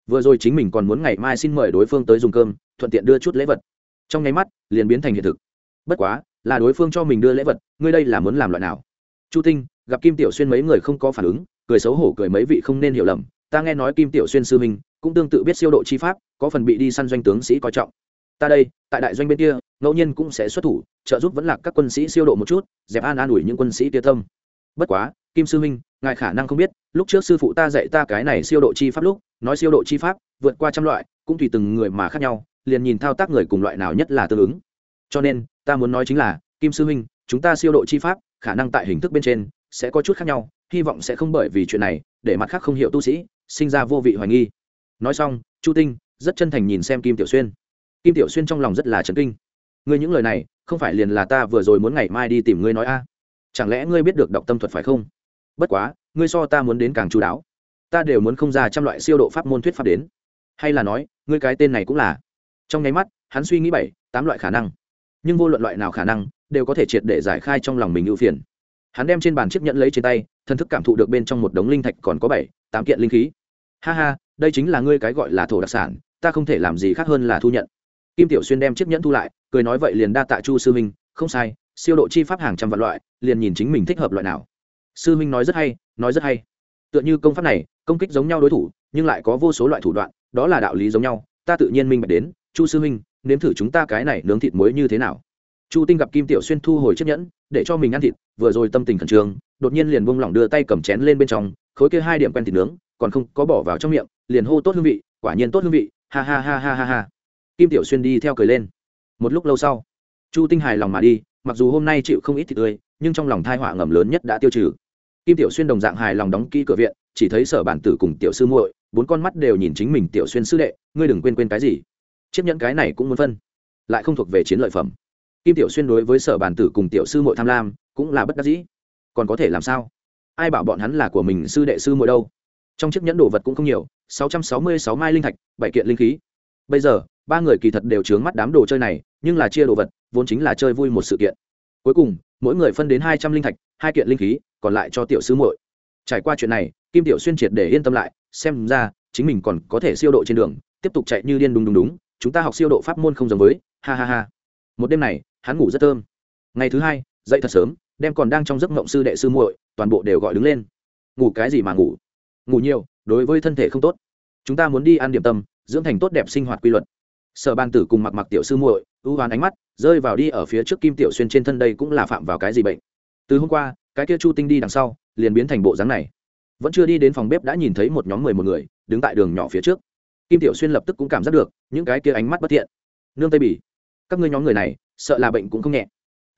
vừa rồi chính mình còn muốn ngày mai xin mời đối phương tới dùng cơm, thuận tiện đưa chút lễ vật. Trong nháy mắt, liền biến thành hiện thực. Bất quá, là đối phương cho mình đưa lễ vật, ngươi đây là muốn làm loại nào? Chu tinh, gặp kim tiểu xuyên mấy người không có phản ứng, cười xấu hổ cười mấy vị không nên hiểu lầm. Ta nghe nói kim tiểu xuyên sư huynh cũng tương tự biết siêu độ chi pháp, có phần bị đi săn doanh tướng sĩ coi trọng. Ta đây, tại đại doanh bên kia, ngẫu nhiên cũng sẽ xuất thủ, trợ giúp vẫn là các quân sĩ siêu độ một chút, dẹp an an ủi những quân sĩ tia tâm. Bất quá, kim sư minh, ngài khả năng không biết, lúc trước sư phụ ta dạy ta cái này siêu độ chi pháp lúc, nói siêu độ chi pháp, vượt qua trăm loại, cũng tùy từng người mà khác nhau, liền nhìn thao tác người cùng loại nào nhất là tương ứng. Cho nên, ta muốn nói chính là, kim sư minh, chúng ta siêu độ chi pháp, khả năng tại hình thức bên trên, sẽ có chút khác nhau, hy vọng sẽ không bởi vì chuyện này, để mặt khác không hiểu tu sĩ, sinh ra vô vị hoài nghi nói xong, chu tinh rất chân thành nhìn xem kim tiểu xuyên. Kim tiểu xuyên trong lòng rất là chấn kinh. Ngươi những lời này, không phải liền là ta vừa rồi muốn ngày mai đi tìm ngươi nói a? Chẳng lẽ ngươi biết được đọc tâm thuật phải không? Bất quá, ngươi so ta muốn đến càng chú đáo. Ta đều muốn không ra trăm loại siêu độ pháp môn thuyết pháp đến. Hay là nói, ngươi cái tên này cũng là. Trong nháy mắt, hắn suy nghĩ bảy, tám loại khả năng. Nhưng vô luận loại nào khả năng, đều có thể triệt để giải khai trong lòng mình ưu phiền. Hắn đem trên bàn chiếc nhẫn lấy trên tay thân thức cảm thụ được bên trong một đống linh thạch còn có bảy, tám kiện linh khí. Ha ha đây chính là ngươi cái gọi là thổ đặc sản, ta không thể làm gì khác hơn là thu nhận. Kim tiểu xuyên đem chiếc nhẫn thu lại, cười nói vậy liền đa tạ chu sư minh, không sai, siêu độ chi pháp hàng trăm vạn loại, liền nhìn chính mình thích hợp loại nào. Sư minh nói rất hay, nói rất hay. Tựa như công pháp này, công kích giống nhau đối thủ, nhưng lại có vô số loại thủ đoạn, đó là đạo lý giống nhau, ta tự nhiên minh bạch đến, chu sư minh, nếm thử chúng ta cái này nướng thịt muối như thế nào? Chu tinh gặp kim tiểu xuyên thu hồi chiếc nhẫn, để cho mình ăn thịt, vừa rồi tâm tình khẩn trương, đột nhiên liền buông lỏng đưa tay cầm chén lên bên trong, khối kia hai điểm quen thịt nướng, còn không có bỏ vào trong miệng liền hô tốt hương vị, quả nhiên tốt hương vị, ha ha ha ha ha ha. Kim tiểu xuyên đi theo cười lên. Một lúc lâu sau, chu tinh hài lòng mà đi, mặc dù hôm nay chịu không ít thịt tươi, nhưng trong lòng thai họa ngầm lớn nhất đã tiêu trừ. Kim tiểu xuyên đồng dạng hài lòng đóng kỹ cửa viện, chỉ thấy sở bản tử cùng tiểu sư muội, bốn con mắt đều nhìn chính mình tiểu xuyên sư đệ, ngươi đừng quên quên cái gì. Chiếc nhẫn cái này cũng muốn phân, lại không thuộc về chiến lợi phẩm. Kim tiểu xuyên đối với sở bản tử cùng tiểu sư muội tham lam, cũng là bất đắc dĩ. Còn có thể làm sao? Ai bảo bọn hắn là của mình sư đệ sư muội đâu? Trong chiếc nhẫn đồ vật cũng không nhiều sáu trăm sáu mươi sáu mai linh thạch, bảy kiện linh khí. Bây giờ, ba người kỳ thật đều chướng mắt đám đồ chơi này, nhưng là chia đồ vật, vốn chính là chơi vui một sự kiện. Cuối cùng, mỗi người phân đến hai trăm linh thạch, hai kiện linh khí, còn lại cho tiểu sư muội. Trải qua chuyện này, kim tiểu xuyên triệt để yên tâm lại, xem ra, chính mình còn có thể siêu độ trên đường, tiếp tục chạy như điên đúng đúng đúng, chúng ta học siêu độ pháp môn không giống với, ha ha ha. Một đêm này, hắn ngủ rất thơm. Ngày thứ hai, dậy thật sớm, đem còn đang trong giấc mộng sư đệ sư muội toàn bộ đều gọi đứng lên. Ngủ cái gì mà ngủ? Ngủ nhiều đối với thân thể không tốt. Chúng ta muốn đi ăn điểm tâm, dưỡng thành tốt đẹp sinh hoạt quy luật. Sở ban tử cùng mặc mặc tiểu sư muội, ưu hoán ánh mắt, rơi vào đi ở phía trước kim tiểu xuyên trên thân đây cũng là phạm vào cái gì bệnh. Từ hôm qua, cái kia chu tinh đi đằng sau, liền biến thành bộ dáng này. Vẫn chưa đi đến phòng bếp đã nhìn thấy một nhóm mười một người, đứng tại đường nhỏ phía trước. Kim tiểu xuyên lập tức cũng cảm giác được, những cái kia ánh mắt bất thiện. Nương tây bỉ, các ngươi nhóm người này, sợ là bệnh cũng không nhẹ.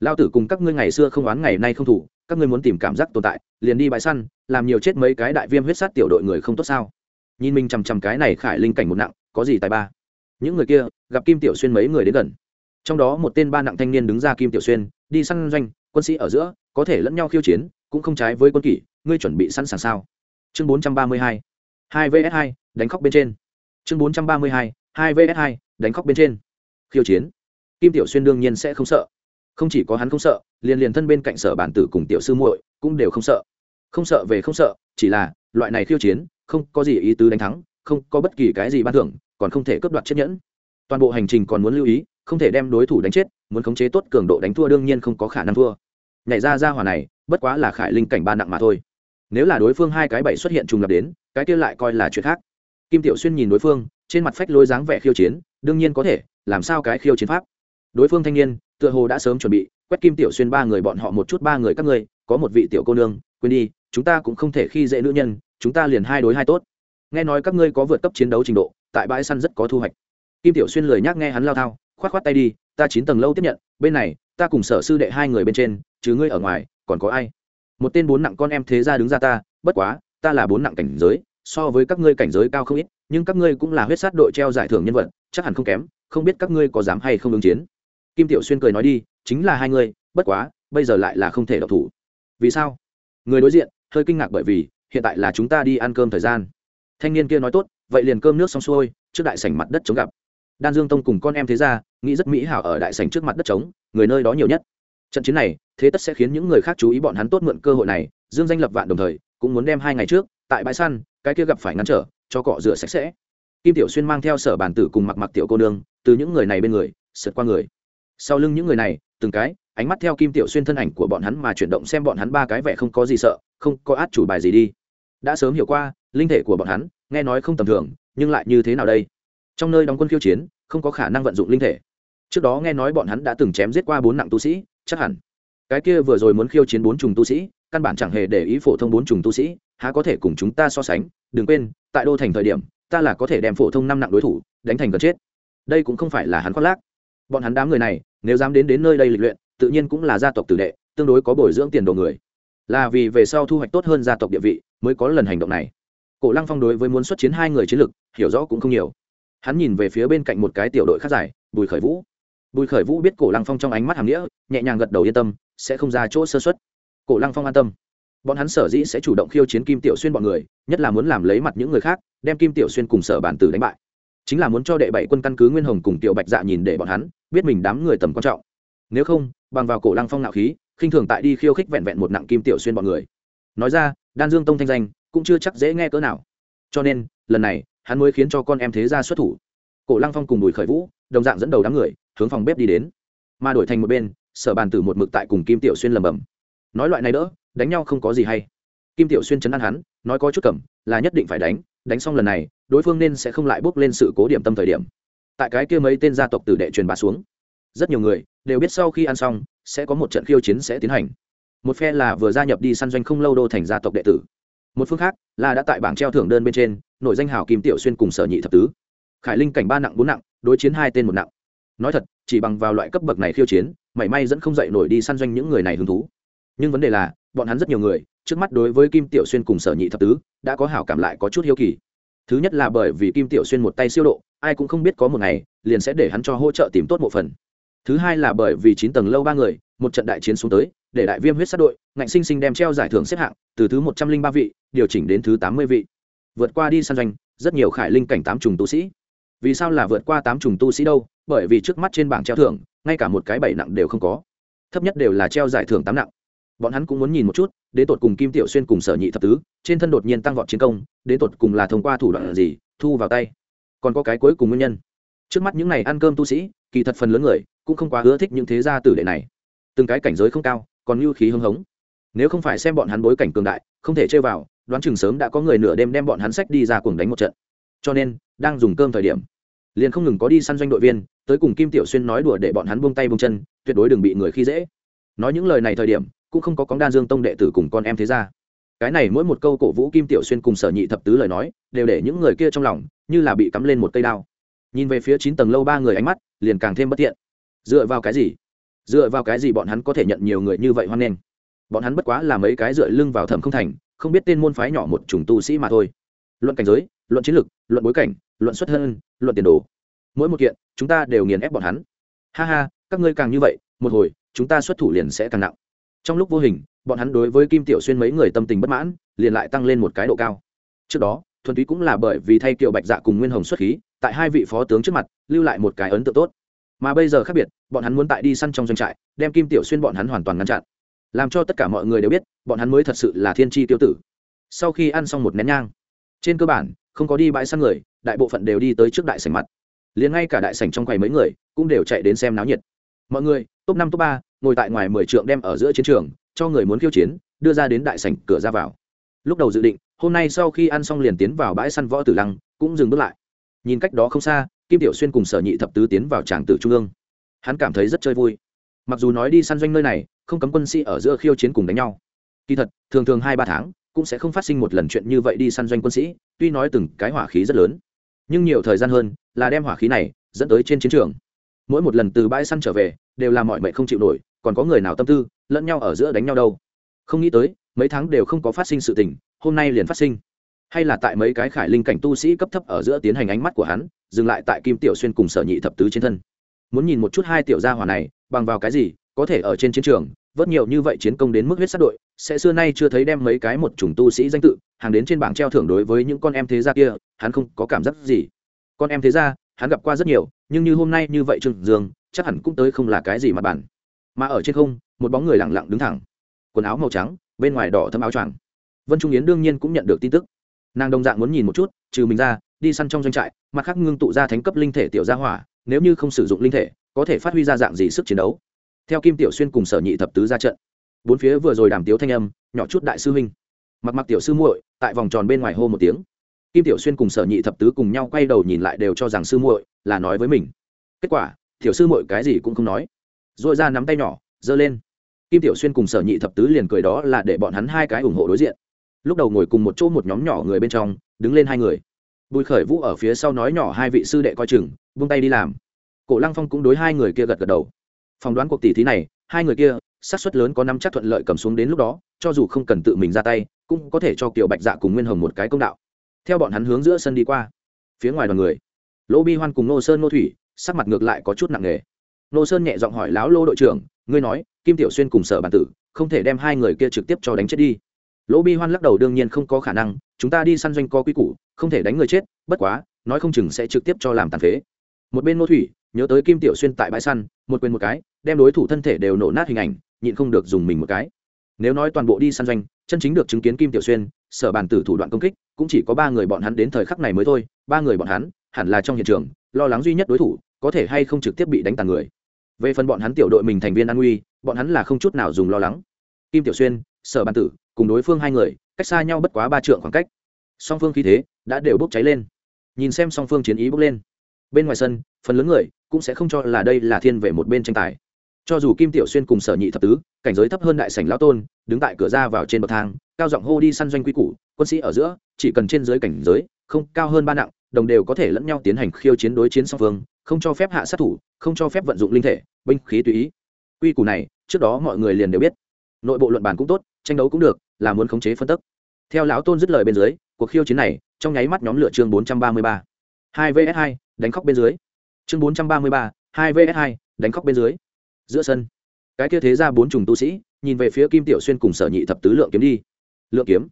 Lao tử cùng các ngươi ngày xưa không oán ngày nay không thủ các ngươi muốn tìm cảm giác tồn tại, liền đi bãi săn, làm nhiều chết mấy cái đại viêm huyết sát tiểu đội người không tốt sao? Nhìn mình chằm chằm cái này khải linh cảnh một nặng, có gì tài ba? Những người kia, gặp kim tiểu xuyên mấy người đến gần. Trong đó một tên ba nặng thanh niên đứng ra kim tiểu xuyên, đi săn doanh, quân sĩ ở giữa, có thể lẫn nhau khiêu chiến, cũng không trái với quân kỷ, ngươi chuẩn bị sẵn sàng sao? Chương bốn trăm ba mươi hai hai vs hai, đánh khóc bên trên. Chương bốn trăm ba mươi hai hai vs hai, đánh khóc bên trên. Khiêu chiến. Kim tiểu xuyên đương nhiên sẽ không sợ không chỉ có hắn không sợ, liền liền thân bên cạnh sở bản tử cùng tiểu sư muội cũng đều không sợ. Không sợ về không sợ, chỉ là, loại này khiêu chiến, không có gì ý tứ đánh thắng, không có bất kỳ cái gì ban thưởng, còn không thể cướp đoạt chiếc nhẫn. Toàn bộ hành trình còn muốn lưu ý, không thể đem đối thủ đánh chết, muốn khống chế tốt cường độ đánh thua đương nhiên không có khả năng thua. Nhảy ra ra hỏa này, bất quá là khải linh cảnh ba nặng mà thôi. Nếu là đối phương hai cái bảy xuất hiện trùng lập đến, cái kia lại coi là chuyện khác. Kim tiểu xuyên nhìn đối phương, trên mặt phách lối dáng vẻ khiêu chiến, đương nhiên có thể, làm sao cái khiêu chiến pháp? Đối phương thanh niên tựa hồ đã sớm chuẩn bị, quét kim tiểu xuyên ba người bọn họ một chút ba người các ngươi, có một vị tiểu cô nương, quên đi, chúng ta cũng không thể khi dễ nữ nhân, chúng ta liền hai đối hai tốt. Nghe nói các ngươi có vượt cấp chiến đấu trình độ, tại bãi săn rất có thu hoạch. Kim tiểu xuyên lười nhắc nghe hắn lao thao, khoát khoát tay đi, ta chín tầng lâu tiếp nhận, bên này, ta cùng sở sư đệ hai người bên trên, chứ ngươi ở ngoài, còn có ai? Một tên bốn nặng con em thế ra đứng ra ta, bất quá, ta là bốn nặng cảnh giới, so với các ngươi cảnh giới cao không ít, nhưng các ngươi cũng là huyết sát đội treo giải thưởng nhân vật, chắc hẳn không kém, không biết các ngươi có dám hay không ứng chiến kim tiểu xuyên cười nói đi, chính là hai người. bất quá, bây giờ lại là không thể độc thủ. Vì sao? Người đối diện, hơi kinh ngạc bởi vì, hiện tại là chúng ta đi ăn cơm thời gian. Thanh niên kia nói tốt, vậy liền cơm nước xong xuôi, trước đại sảnh mặt đất chống gặp. Đan dương tông cùng con em thế ra nghĩ rất mỹ hảo ở đại sảnh trước mặt đất trống, người nơi đó nhiều nhất. Trận chiến này, thế tất sẽ khiến những người khác chú ý bọn hắn tốt mượn cơ hội này, dương danh lập vạn đồng thời, cũng muốn đem hai ngày trước, tại bãi săn, cái kia gặp phải ngăn trở, cho cọ rửa sạch sẽ. Kim tiểu xuyên mang theo sở bản tử cùng mặc mặc tiểu cô nương, từ những người này bên người, sượt qua người sau lưng những người này, từng cái, ánh mắt theo kim tiểu xuyên thân ảnh của bọn hắn mà chuyển động xem bọn hắn ba cái vẻ không có gì sợ, không có át chủ bài gì đi. Đã sớm hiểu qua, linh thể của bọn hắn, nghe nói không tầm thường, nhưng lại như thế nào đây? Trong nơi đóng quân khiêu chiến, không có khả năng vận dụng linh thể. Trước đó nghe nói bọn hắn đã từng chém giết qua bốn nặng tu sĩ, chắc hẳn. Cái kia vừa rồi muốn khiêu chiến bốn trùng tu sĩ, căn bản chẳng hề để ý phổ thông bốn trùng tu sĩ, há có thể cùng chúng ta so sánh? Đừng quên, tại đô thành thời điểm, ta là có thể đem phổ thông năm nặng đối thủ, đánh thành gần chết. Đây cũng không phải là hắn khoác lác bọn hắn đám người này, nếu dám đến đến nơi đây lịch luyện, tự nhiên cũng là gia tộc tử đệ, tương đối có bồi dưỡng tiền đồ người. Là vì về sau thu hoạch tốt hơn gia tộc địa vị, mới có lần hành động này. Cổ lăng phong đối với muốn xuất chiến hai người chiến lực, hiểu rõ cũng không nhiều. Hắn nhìn về phía bên cạnh một cái tiểu đội khác giải, bùi khởi vũ. Bùi khởi vũ biết cổ lăng phong trong ánh mắt hàm nghĩa, nhẹ nhàng gật đầu yên tâm, sẽ không ra chỗ sơ xuất cổ lăng phong an tâm. Bọn hắn sở dĩ sẽ chủ động khiêu chiến kim tiểu xuyên bọn người, nhất là muốn làm lấy mặt những người khác, đem kim tiểu xuyên cùng sở bản tử đánh bại chính là muốn cho đệ bảy quân căn cứ nguyên hồng cùng tiểu bạch dạ nhìn để bọn hắn, biết mình đám người tầm quan trọng. Nếu không, bằng vào cổ lăng phong nạo khí, khinh thường tại đi khiêu khích vẹn vẹn một nặng kim tiểu xuyên bọn người. Nói ra, đan dương tông thanh danh, cũng chưa chắc dễ nghe cỡ nào. Cho nên, lần này, hắn mới khiến cho con em thế gia xuất thủ. Cổ lăng phong cùng bùi khởi vũ, đồng dạng dẫn đầu đám người, hướng phòng bếp đi đến. Mà đổi thành một bên, sở bàn tử một mực tại cùng kim tiểu xuyên lầm bầm nói loại này đỡ, đánh nhau không có gì hay. Kim tiểu xuyên chấn an hắn, nói có chút cẩm là nhất định phải đánh đánh xong lần này, đối phương nên sẽ không lại bước lên sự cố điểm tâm thời điểm. Tại cái kia mấy tên gia tộc tử đệ truyền bá xuống, rất nhiều người đều biết sau khi ăn xong, sẽ có một trận khiêu chiến sẽ tiến hành. Một phe là vừa gia nhập đi săn doanh không lâu đô thành gia tộc đệ tử. Một phương khác là đã tại bảng treo thưởng đơn bên trên nội danh hào kim tiểu xuyên cùng sở nhị thập tứ. Khải linh cảnh ba nặng bốn nặng, đối chiến hai tên một nặng. Nói thật, chỉ bằng vào loại cấp bậc này khiêu chiến, mảy may dẫn không dậy nổi đi săn doanh những người này hứng thú. Nhưng vấn đề là bọn hắn rất nhiều người, trước mắt đối với kim tiểu xuyên cùng sở nhị thập tứ, đã có hảo cảm lại có chút hiếu kỳ. Thứ nhất là bởi vì kim tiểu xuyên một tay siêu độ, ai cũng không biết có một ngày, liền sẽ để hắn cho hỗ trợ tìm tốt một phần. Thứ hai là bởi vì chín tầng lâu ba người, một trận đại chiến xuống tới, để đại viêm huyết sát đội, ngạnh sinh sinh đem treo giải thưởng xếp hạng, từ thứ một trăm linh ba vị, điều chỉnh đến thứ tám mươi vị. Vượt qua đi săn doanh, rất nhiều khải linh cảnh tám trùng tu sĩ. Vì sao là vượt qua tám trùng tu sĩ đâu? Bởi vì trước mắt trên bảng treo thưởng, ngay cả một cái bảy nặng đều không có. Thấp nhất đều là treo giải thưởng tám nặng bọn hắn cũng muốn nhìn một chút, đến tột cùng kim tiểu xuyên cùng sở nhị thập tứ, trên thân đột nhiên tăng vọt chiến công, đến tột cùng là thông qua thủ đoạn gì, thu vào tay. Còn có cái cuối cùng nguyên nhân. Trước mắt những n à y ăn cơm tu sĩ, kỳ thật phần lớn người cũng không quá ưa thích những thế gia tử đệ này. Từng cái cảnh giới không cao, còn lưu khí hưng hống. Nếu không phải xem bọn hắn bối cảnh cường đại, không thể chơi vào, đoán chừng sớm đã có người nửa đêm đem bọn hắn sách đi ra cùng đánh một trận. Cho nên, đang dùng cơm thời điểm, liền không ngừng có đi săn doanh đội viên, tới cùng kim tiểu xuyên nói đùa để bọn hắn buông tay buông chân, tuyệt đối đừng bị người khi dễ. Nói những lời này thời điểm cũng không có cóng đan dương tông đệ tử cùng con em thế ra cái này mỗi một câu cổ vũ kim tiểu xuyên cùng sở nhị thập tứ lời nói, đều để những người kia trong lòng như là bị cắm lên một cây đao. Nhìn về phía chín tầng lâu ba người ánh mắt, liền càng thêm bất tiện. Dựa vào cái gì? Dựa vào cái gì bọn hắn có thể nhận nhiều người như vậy hoan nghênh? Bọn hắn bất quá là mấy cái dựa lưng vào thẩm không thành, không biết tên môn phái nhỏ một chủng tu sĩ mà thôi. Luận cảnh giới, luận chiến lược luận bối cảnh, luận xuất thân, luận tiền đồ. Mỗi một kiện, chúng ta đều nghiền ép bọn hắn. Ha ha, các ngươi càng như vậy, một hồi, chúng ta xuất thủ liền sẽ càng nặng trong lúc vô hình, bọn hắn đối với kim tiểu xuyên mấy người tâm tình bất mãn, liền lại tăng lên một cái độ cao. Trước đó, thuần túy cũng là bởi vì thay kiệu bạch dạ cùng nguyên hồng xuất khí, tại hai vị phó tướng trước mặt, lưu lại một cái ấn tượng tốt. Mà bây giờ khác biệt, bọn hắn muốn tại đi săn trong doanh trại, đem kim tiểu xuyên bọn hắn hoàn toàn ngăn chặn. Làm cho tất cả mọi người đều biết, bọn hắn mới thật sự là thiên tri tiêu tử. Sau khi ăn xong một nén nhang, trên cơ bản, không có đi bãi săn người, đại bộ phận đều đi tới trước đại sảnh mặt. Liền ngay cả đại sảnh trong quầy mấy người, cũng đều chạy đến xem náo nhiệt. Mọi người, top năm, top ba ngồi tại ngoài mười trượng đem ở giữa chiến trường, cho người muốn khiêu chiến, đưa ra đến đại sảnh cửa ra vào. Lúc đầu dự định, hôm nay sau khi ăn xong liền tiến vào bãi săn võ tử lăng, cũng dừng bước lại. Nhìn cách đó không xa, kim tiểu xuyên cùng sở nhị thập tứ tiến vào tràng tử trung ương. Hắn cảm thấy rất chơi vui. Mặc dù nói đi săn doanh nơi này, không cấm quân sĩ ở giữa khiêu chiến cùng đánh nhau. Kỳ thật, thường thường hai ba tháng, cũng sẽ không phát sinh một lần chuyện như vậy đi săn doanh quân sĩ, tuy nói từng cái hỏa khí rất lớn. Nhưng nhiều thời gian hơn là đem hỏa khí này dẫn tới trên chiến trường. Mỗi một lần từ bãi săn trở về đều là mọi mệnh không chịu nổi, còn có người nào tâm tư, lẫn nhau ở giữa đánh nhau đâu? Không nghĩ tới, mấy tháng đều không có phát sinh sự tình, hôm nay liền phát sinh. Hay là tại mấy cái khải linh cảnh tu sĩ cấp thấp ở giữa tiến hành ánh mắt của hắn, dừng lại tại kim tiểu xuyên cùng sở nhị thập tứ trên thân. Muốn nhìn một chút hai tiểu gia hỏa này, bằng vào cái gì, có thể ở trên chiến trường, vớt nhiều như vậy chiến công đến mức huyết sát đội, sẽ xưa nay chưa thấy đem mấy cái một chủng tu sĩ danh tự, hàng đến trên bảng treo thưởng đối với những con em thế gia kia, hắn không có cảm giác gì. Con em thế gia, hắn gặp qua rất nhiều, nhưng như hôm nay như vậy trương dương chắc hẳn cũng tới không là cái gì mặt bản mà ở trên không, một bóng người lặng lặng đứng thẳng. Quần áo màu trắng, bên ngoài đỏ thâm áo choàng. Vân trung yến đương nhiên cũng nhận được tin tức. Nàng đồng dạng muốn nhìn một chút, trừ mình ra, đi săn trong doanh trại, mặt khác ngưng tụ ra thánh cấp linh thể tiểu gia hỏa, nếu như không sử dụng linh thể, có thể phát huy ra dạng gì sức chiến đấu. Theo kim tiểu xuyên cùng sở nhị thập tứ ra trận, bốn phía vừa rồi đàm tiếu thanh âm, nhỏ chút đại sư huynh. Mặc mặc tiểu sư muội, tại vòng tròn bên ngoài hô một tiếng. Kim tiểu xuyên cùng sở nhị thập tứ cùng nhau quay đầu nhìn lại đều cho rằng sư muội là nói với mình. Kết quả tiểu sư muội cái gì cũng không nói. Dội ra nắm tay nhỏ, giơ lên. Kim tiểu xuyên cùng sở nhị thập tứ liền cười đó là để bọn hắn hai cái ủng hộ đối diện. Lúc đầu ngồi cùng một chỗ một nhóm nhỏ người bên trong, đứng lên hai người. Bùi khởi vũ ở phía sau nói nhỏ hai vị sư đệ coi chừng, vung tay đi làm. Cổ lăng phong cũng đối hai người kia gật gật đầu. Phỏng đoán cuộc tỷ thí này, hai người kia, xác suất lớn có năm chắc thuận lợi cầm xuống đến lúc đó, cho dù không cần tự mình ra tay, cũng có thể cho kiều bạch dạ cùng nguyên hồng một cái công đạo. Theo bọn hắn hướng giữa sân đi qua. Phía ngoài đoàn người. Lỗ bi hoan cùng nô sơn nô thủy sắc mặt ngược lại có chút nặng nề. Nô sơn nhẹ giọng hỏi lão lô đội trưởng, ngươi nói, kim tiểu xuyên cùng sở bản tử, không thể đem hai người kia trực tiếp cho đánh chết đi. Lỗ bi hoan lắc đầu đương nhiên không có khả năng, chúng ta đi săn doanh có quy củ, không thể đánh người chết, bất quá, nói không chừng sẽ trực tiếp cho làm tàn phế. Một bên nô thủy, nhớ tới kim tiểu xuyên tại bãi săn, một quên một cái, đem đối thủ thân thể đều nổ nát hình ảnh, nhịn không được dùng mình một cái. Nếu nói toàn bộ đi săn doanh, chân chính được chứng kiến kim tiểu xuyên, sở bàn tử thủ đoạn công kích, cũng chỉ có ba người bọn hắn đến thời khắc này mới thôi, ba người bọn hắn, hẳn là trong hiện trường, lo lắng duy nhất đối thủ có thể hay không trực tiếp bị đánh tàn người. Về phần bọn hắn tiểu đội mình thành viên an nguy, bọn hắn là không chút nào dùng lo lắng. Kim tiểu xuyên, sở bàn tử cùng đối phương hai người, cách xa nhau bất quá ba trượng khoảng cách. Song phương khí thế đã đều bốc cháy lên. Nhìn xem song phương chiến ý bốc lên. Bên ngoài sân, phần lớn người cũng sẽ không cho là đây là thiên về một bên tranh tài. Cho dù kim tiểu xuyên cùng sở nhị thập tứ, cảnh giới thấp hơn đại sảnh lão tôn, đứng tại cửa ra vào trên bậc thang, cao giọng hô đi săn doanh quy củ, quân sĩ ở giữa, chỉ cần trên dưới cảnh giới không cao hơn ba nặng, đồng đều có thể lẫn nhau tiến hành khiêu chiến đối chiến song phương không cho phép hạ sát thủ, không cho phép vận dụng linh thể, binh khí tùy ý. Quy củ này, trước đó mọi người liền đều biết. Nội bộ luận bàn cũng tốt, tranh đấu cũng được, là muốn khống chế phân tức. Theo lão tôn dứt lời bên dưới, cuộc khiêu chiến này, trong nháy mắt nhóm lửa chương bốn trăm ba mươi ba. Hai vs hai, đánh khóc bên dưới. Chương bốn trăm ba mươi ba, hai vs hai, đánh khóc bên dưới. Giữa sân, cái kia thế ra bốn trùng tu sĩ, nhìn về phía kim tiểu xuyên cùng sở nhị thập tứ lượng kiếm đi. Lượng kiếm?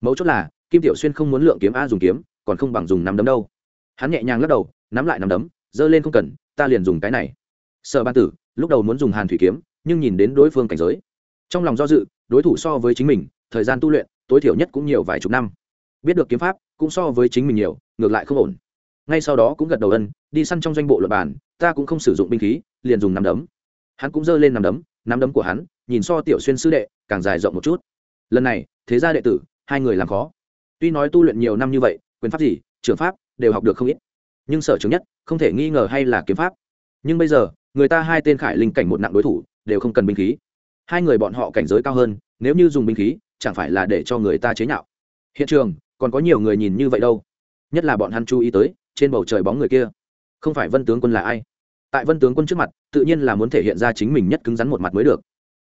Mấu chốt là, kim tiểu xuyên không muốn lượng kiếm a dùng kiếm, còn không bằng dùng nắm đấm đâu. Hắn nhẹ nhàng lắc đầu, nắm lại nắm đấm giơ lên không cần, ta liền dùng cái này. Sở ban tử, lúc đầu muốn dùng hàn thủy kiếm, nhưng nhìn đến đối phương cảnh giới, trong lòng do dự, đối thủ so với chính mình, thời gian tu luyện, tối thiểu nhất cũng nhiều vài chục năm. Biết được kiếm pháp, cũng so với chính mình nhiều, ngược lại không ổn. Ngay sau đó cũng gật đầu ân, đi săn trong doanh bộ luật bản, ta cũng không sử dụng binh khí, liền dùng nắm đấm. Hắn cũng giơ lên nắm đấm nắm đấm của hắn, nhìn so tiểu xuyên sư đệ, càng dài rộng một chút. Lần này, thế gia đệ tử, hai người làm khó. Tuy nói tu luyện nhiều năm như vậy, quyền pháp gì trường pháp, đều học được không ít nhưng sở trường nhất, không thể nghi ngờ hay là kiếm pháp. Nhưng bây giờ, người ta hai tên khải linh cảnh một nặng đối thủ, đều không cần binh khí. Hai người bọn họ cảnh giới cao hơn, nếu như dùng binh khí, chẳng phải là để cho người ta chế nhạo. Hiện trường, còn có nhiều người nhìn như vậy đâu. Nhất là bọn hắn chú ý tới, trên bầu trời bóng người kia. Không phải vân tướng quân là ai? Tại vân tướng quân trước mặt, tự nhiên là muốn thể hiện ra chính mình nhất cứng rắn một mặt mới được.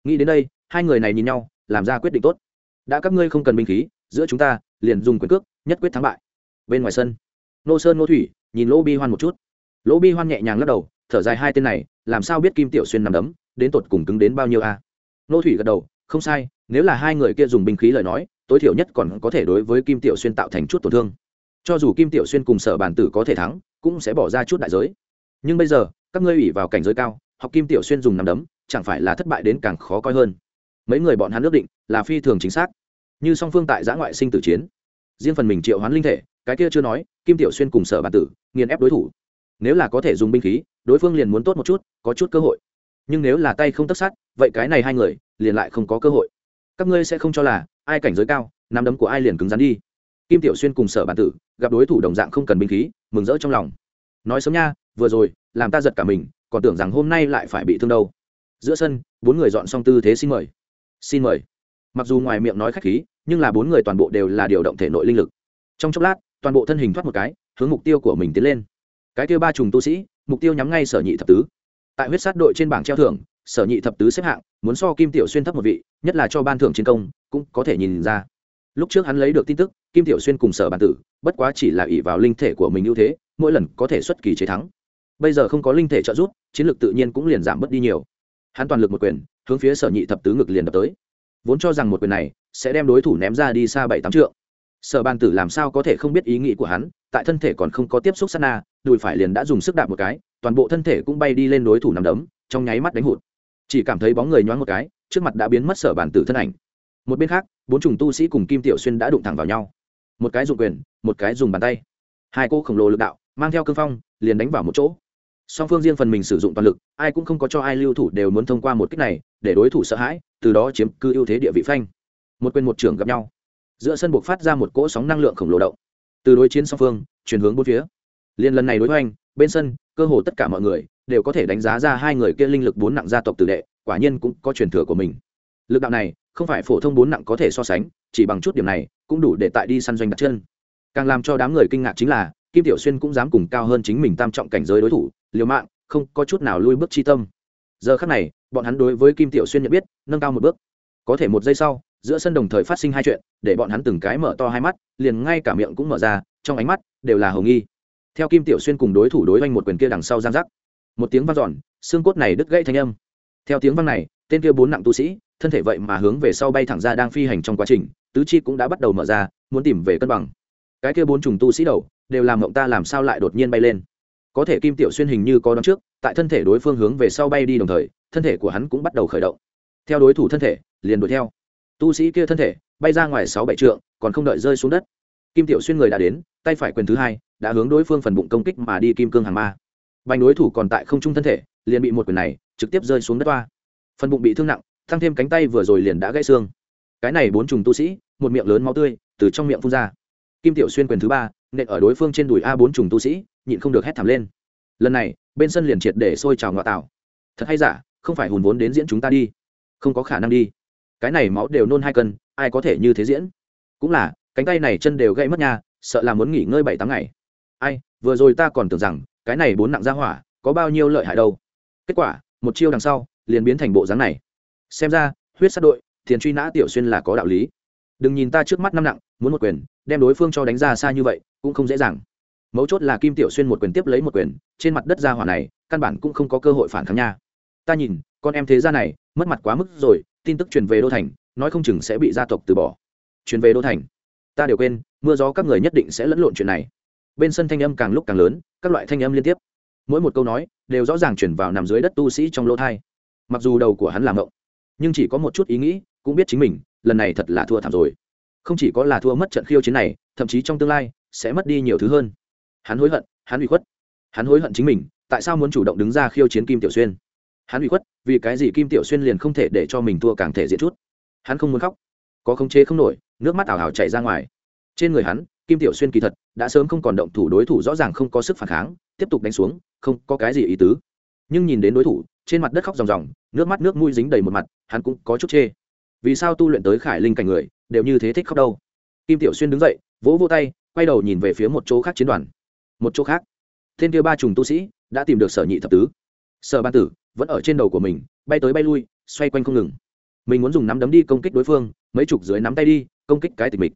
Nghĩ đến đây, hai người này nhìn nhau, làm ra quyết định tốt. Đã các ngươi không cần binh khí, giữa chúng ta, liền dùng quyền cước, nhất quyết thắng bại. Bên ngoài sân, nô sơn nô thủy nhìn lỗ bi hoan một chút. Lỗ bi hoan nhẹ nhàng lắc đầu, thở dài hai tên này, làm sao biết kim tiểu xuyên nằm đấm, đến tột cùng cứng đến bao nhiêu a? Nô thủy gật đầu, không sai, nếu là hai người kia dùng binh khí lời nói, tối thiểu nhất còn có thể đối với kim tiểu xuyên tạo thành chút tổn thương. Cho dù kim tiểu xuyên cùng sở bản tử có thể thắng, cũng sẽ bỏ ra chút đại giới. Nhưng bây giờ, các ngươi ủy vào cảnh giới cao, học kim tiểu xuyên dùng nằm đấm, chẳng phải là thất bại đến càng khó coi hơn. Mấy người bọn hắn ước định là phi thường chính xác. Như song phương tại giã ngoại sinh tử chiến riêng phần mình triệu hoán linh thể, cái kia chưa nói, kim tiểu xuyên cùng sở bản tử, nghiền ép đối thủ. Nếu là có thể dùng binh khí, đối phương liền muốn tốt một chút, có chút cơ hội. Nhưng nếu là tay không tất sát, vậy cái này hai người, liền lại không có cơ hội. Các ngươi sẽ không cho là, ai cảnh giới cao, nắm đấm của ai liền cứng rắn đi. Kim tiểu xuyên cùng sở bản tử, gặp đối thủ đồng dạng không cần binh khí, mừng rỡ trong lòng. Nói sớm nha, vừa rồi, làm ta giật cả mình, còn tưởng rằng hôm nay lại phải bị thương đâu. Giữa sân, bốn người dọn xong tư thế xin mời. Xin mời. Mặc dù ngoài miệng nói khách khí nhưng là bốn người toàn bộ đều là điều động thể nội linh lực. Trong chốc lát, toàn bộ thân hình thoát một cái, hướng mục tiêu của mình tiến lên. Cái tiêu ba trùng tu sĩ, mục tiêu nhắm ngay sở nhị thập tứ. Tại huyết sát đội trên bảng treo thưởng, sở nhị thập tứ xếp hạng, muốn so kim tiểu xuyên thấp một vị, nhất là cho ban thưởng chiến công, cũng có thể nhìn ra. Lúc trước hắn lấy được tin tức, kim tiểu xuyên cùng sở bản tử, bất quá chỉ là ỷ vào linh thể của mình ưu thế, mỗi lần có thể xuất kỳ chế thắng. Bây giờ không có linh thể trợ giúp, chiến lược tự nhiên cũng liền giảm bớt đi nhiều. Hắn toàn lực một quyền, hướng phía sở nhị thập tứ ngực liền đập tới vốn cho rằng một quyền này sẽ đem đối thủ ném ra đi xa bảy tám trượng. Sở ban tử làm sao có thể không biết ý nghĩ của hắn, tại thân thể còn không có tiếp xúc sát na, đùi phải liền đã dùng sức đạp một cái, toàn bộ thân thể cũng bay đi lên đối thủ nằm đấm, trong nháy mắt đánh hụt. Chỉ cảm thấy bóng người nhoáng một cái, trước mặt đã biến mất sở bàn tử thân ảnh. Một bên khác, bốn trùng tu sĩ cùng kim tiểu xuyên đã đụng thẳng vào nhau. Một cái dùng quyền, một cái dùng bàn tay. Hai cô khổng lồ lực đạo, mang theo cương phong, liền đánh vào một chỗ song phương riêng phần mình sử dụng toàn lực, ai cũng không có cho ai lưu thủ đều muốn thông qua một cách này, để đối thủ sợ hãi, từ đó chiếm cư ưu thế địa vị phanh. Một quên một trưởng gặp nhau. Giữa sân buộc phát ra một cỗ sóng năng lượng khổng lồ động. Từ đối chiến song phương, chuyển hướng bốn phía. Liên lần này đối hoành, bên sân, cơ hồ tất cả mọi người đều có thể đánh giá ra hai người kia linh lực bốn nặng gia tộc tử đệ, quả nhiên cũng có truyền thừa của mình. Lực đạo này, không phải phổ thông bốn nặng có thể so sánh, chỉ bằng chút điểm này, cũng đủ để tại đi săn doanh đặt chân. Càng làm cho đám người kinh ngạc chính là, kim tiểu xuyên cũng dám cùng cao hơn chính mình tam trọng cảnh giới đối thủ liều mạng, không có chút nào lui bước chi tâm. Giờ khắc này, bọn hắn đối với kim tiểu xuyên nhận biết, nâng cao một bước. Có thể một giây sau, giữa sân đồng thời phát sinh hai chuyện, để bọn hắn từng cái mở to hai mắt, liền ngay cả miệng cũng mở ra, trong ánh mắt đều là hồng nghi. Theo kim tiểu xuyên cùng đối thủ đối oanh một quyền kia đằng sau giang giác. Một tiếng vang dọn, xương cốt này đứt gãy thanh âm. Theo tiếng vang này, tên kia bốn nặng tu sĩ, thân thể vậy mà hướng về sau bay thẳng ra đang phi hành trong quá trình, tứ chi cũng đã bắt đầu mở ra, muốn tìm về cân bằng. Cái kia bốn trùng tu sĩ đầu, đều làm mộng ta làm sao lại đột nhiên bay lên có thể kim tiểu xuyên hình như có đón trước, tại thân thể đối phương hướng về sau bay đi đồng thời, thân thể của hắn cũng bắt đầu khởi động. Theo đối thủ thân thể, liền đuổi theo. Tu sĩ kia thân thể, bay ra ngoài sáu bảy trượng, còn không đợi rơi xuống đất. Kim tiểu xuyên người đã đến, tay phải quyền thứ hai, đã hướng đối phương phần bụng công kích mà đi kim cương hàng ma. Bành đối thủ còn tại không trung thân thể, liền bị một quyền này, trực tiếp rơi xuống đất toa. Phần bụng bị thương nặng, thăng thêm cánh tay vừa rồi liền đã gãy xương. Cái này bốn trùng tu sĩ, một miệng lớn máu tươi, từ trong miệng phun ra. Kim tiểu xuyên quyền thứ ba nện ở đối phương trên đùi a bốn trùng tu sĩ, nhịn không được hét thảm lên. Lần này, bên sân liền triệt để sôi trào ngọa tạo. Thật hay giả, không phải hùn vốn đến diễn chúng ta đi. Không có khả năng đi. Cái này máu đều nôn hai cân, ai có thể như thế diễn? Cũng là, cánh tay này chân đều gãy mất nha, sợ là muốn nghỉ ngơi bảy tám ngày. Ai, vừa rồi ta còn tưởng rằng, cái này bốn nặng ra hỏa, có bao nhiêu lợi hại đâu. Kết quả, một chiêu đằng sau, liền biến thành bộ dáng này. Xem ra, huyết sát đội tiền truy nã tiểu xuyên là có đạo lý. Đừng nhìn ta trước mắt năm nặng muốn một quyền, đem đối phương cho đánh ra xa như vậy, cũng không dễ dàng. Mấu chốt là kim tiểu xuyên một quyền tiếp lấy một quyền, trên mặt đất ra hỏa này, căn bản cũng không có cơ hội phản kháng nha. Ta nhìn, con em thế gia này, mất mặt quá mức rồi, tin tức truyền về đô thành, nói không chừng sẽ bị gia tộc từ bỏ. Truyền về đô thành. Ta đều quên, mưa gió các người nhất định sẽ lẫn lộn chuyện này. Bên sân thanh âm càng lúc càng lớn, các loại thanh âm liên tiếp. Mỗi một câu nói, đều rõ ràng chuyển vào nằm dưới đất tu sĩ trong lỗ thai. Mặc dù đầu của hắn làm ngộng nhưng chỉ có một chút ý nghĩ, cũng biết chính mình, lần này thật là thua thảm rồi không chỉ có là thua mất trận khiêu chiến này, thậm chí trong tương lai, sẽ mất đi nhiều thứ hơn. Hắn hối hận, hắn bị khuất. Hắn hối hận chính mình, tại sao muốn chủ động đứng ra khiêu chiến kim tiểu xuyên? Hắn bị khuất, vì cái gì kim tiểu xuyên liền không thể để cho mình thua càng thể diện chút? Hắn không muốn khóc. Có khống chế không nổi, nước mắt ảo ảo chảy ra ngoài. Trên người hắn, kim tiểu xuyên kỳ thật, đã sớm không còn động thủ đối thủ rõ ràng không có sức phản kháng, tiếp tục đánh xuống, không có cái gì ý tứ. Nhưng nhìn đến đối thủ, trên mặt đất khóc ròng ròng, nước mắt nước mũi dính đầy một mặt, hắn cũng có chút chê. Vì sao tu luyện tới khải linh cảnh người đều như thế thích khóc đâu. Kim tiểu xuyên đứng dậy, vỗ vô tay, quay đầu nhìn về phía một chỗ khác chiến đoàn. Một chỗ khác. Thiên kia ba trùng tu sĩ đã tìm được sở nhị thập tứ. Sở ban tử vẫn ở trên đầu của mình, bay tới bay lui, xoay quanh không ngừng. Mình muốn dùng nắm đấm đi công kích đối phương, mấy chục dưới nắm tay đi, công kích cái tịch mịch.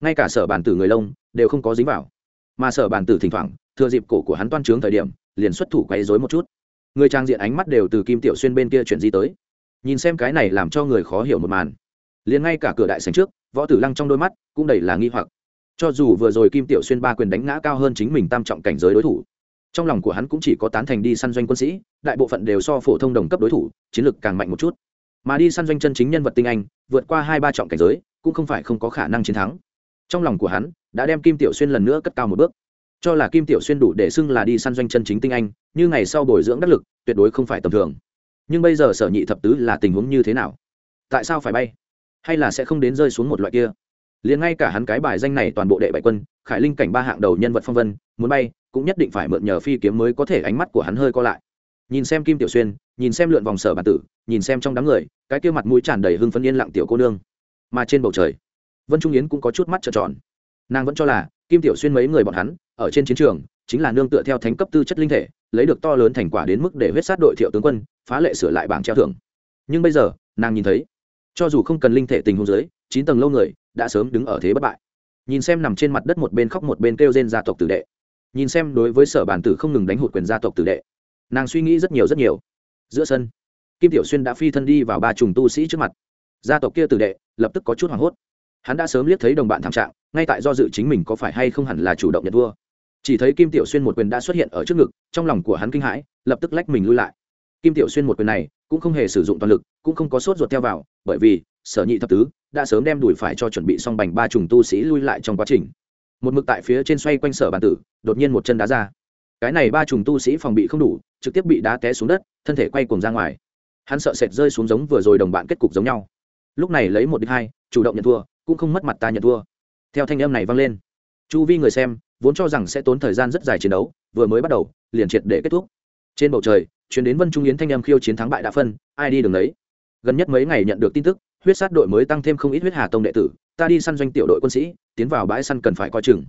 Ngay cả sở bản tử người lông đều không có dính vào. Mà sở bản tử thỉnh thoảng, thừa dịp cổ của hắn toan trướng thời điểm, liền xuất thủ quấy rối một chút. Người trang diện ánh mắt đều từ kim tiểu xuyên bên kia chuyển di tới. Nhìn xem cái này làm cho người khó hiểu một màn liền ngay cả cửa đại sành trước, võ tử lăng trong đôi mắt cũng đầy là nghi hoặc. Cho dù vừa rồi kim tiểu xuyên ba quyền đánh ngã cao hơn chính mình tam trọng cảnh giới đối thủ, trong lòng của hắn cũng chỉ có tán thành đi săn doanh quân sĩ, đại bộ phận đều so phổ thông đồng cấp đối thủ, chiến lược càng mạnh một chút. Mà đi săn doanh chân chính nhân vật tinh anh, vượt qua hai ba trọng cảnh giới, cũng không phải không có khả năng chiến thắng. Trong lòng của hắn, đã đem kim tiểu xuyên lần nữa cất cao một bước. Cho là kim tiểu xuyên đủ để xưng là đi săn doanh chân chính tinh anh, như ngày sau bồi dưỡng đắc lực, tuyệt đối không phải tầm thường. Nhưng bây giờ sở nhị thập tứ là tình huống như thế nào? Tại sao phải bay? Hay là sẽ không đến rơi xuống một loại kia? Liền ngay cả hắn cái bài danh này toàn bộ đệ bại quân, khải linh cảnh ba hạng đầu nhân vật phong vân, muốn bay, cũng nhất định phải mượn nhờ phi kiếm mới có thể ánh mắt của hắn hơi co lại. Nhìn xem kim tiểu xuyên, nhìn xem lượn vòng sở bản tử, nhìn xem trong đám người, cái kia mặt mũi tràn đầy hưng phấn yên lặng tiểu cô nương. Mà trên bầu trời, vân trung yến cũng có chút mắt trợn tròn. Nàng vẫn cho là, kim tiểu xuyên mấy người bọn hắn, ở trên chiến trường, chính là nương tựa theo thánh cấp tư chất linh thể, lấy được to lớn thành quả đến mức để huyết sát đội thiệu tướng quân, phá lệ sửa lại bảng treo thưởng. Nhưng bây giờ, nàng nhìn thấy cho dù không cần linh thể tình hôn giới, chín tầng lâu người đã sớm đứng ở thế bất bại. Nhìn xem nằm trên mặt đất một bên khóc một bên kêu trên gia tộc tử đệ. Nhìn xem đối với sở bản tử không ngừng đánh hụt quyền gia tộc tử đệ. Nàng suy nghĩ rất nhiều rất nhiều. Giữa sân kim tiểu xuyên đã phi thân đi vào ba trùng tu sĩ trước mặt. Gia tộc kia tử đệ lập tức có chút hoảng hốt. Hắn đã sớm liếc thấy đồng bạn thảm trạng ngay tại do dự chính mình có phải hay không hẳn là chủ động nhận thua. Chỉ thấy kim tiểu xuyên một quyền đã xuất hiện ở trước ngực trong lòng của hắn kinh hãi lập tức lách mình lui lại. Kim tiểu xuyên một quyền này cũng không hề sử dụng toàn lực, cũng không có sốt ruột theo vào, bởi vì, sở nhị thập tứ đã sớm đem đuổi phải cho chuẩn bị xong bành ba trùng tu sĩ lui lại trong quá trình. Một mực tại phía trên xoay quanh sở bản tử, đột nhiên một chân đá ra. Cái này ba trùng tu sĩ phòng bị không đủ, trực tiếp bị đá té xuống đất, thân thể quay cuồng ra ngoài. Hắn sợ sệt rơi xuống giống vừa rồi đồng bạn kết cục giống nhau. Lúc này lấy một đích hai, chủ động nhận thua, cũng không mất mặt ta nhận thua. Theo thanh âm này vang lên, chu vi người xem, vốn cho rằng sẽ tốn thời gian rất dài chiến đấu, vừa mới bắt đầu, liền triệt để kết thúc. Trên bầu trời chuyến đến vân trung yến thanh em khiêu chiến thắng bại đã phân, ai đi đường đấy gần nhất mấy ngày nhận được tin tức, huyết sát đội mới tăng thêm không ít huyết hà tông đệ tử, ta đi săn doanh tiểu đội quân sĩ, tiến vào bãi săn cần phải coi chừng.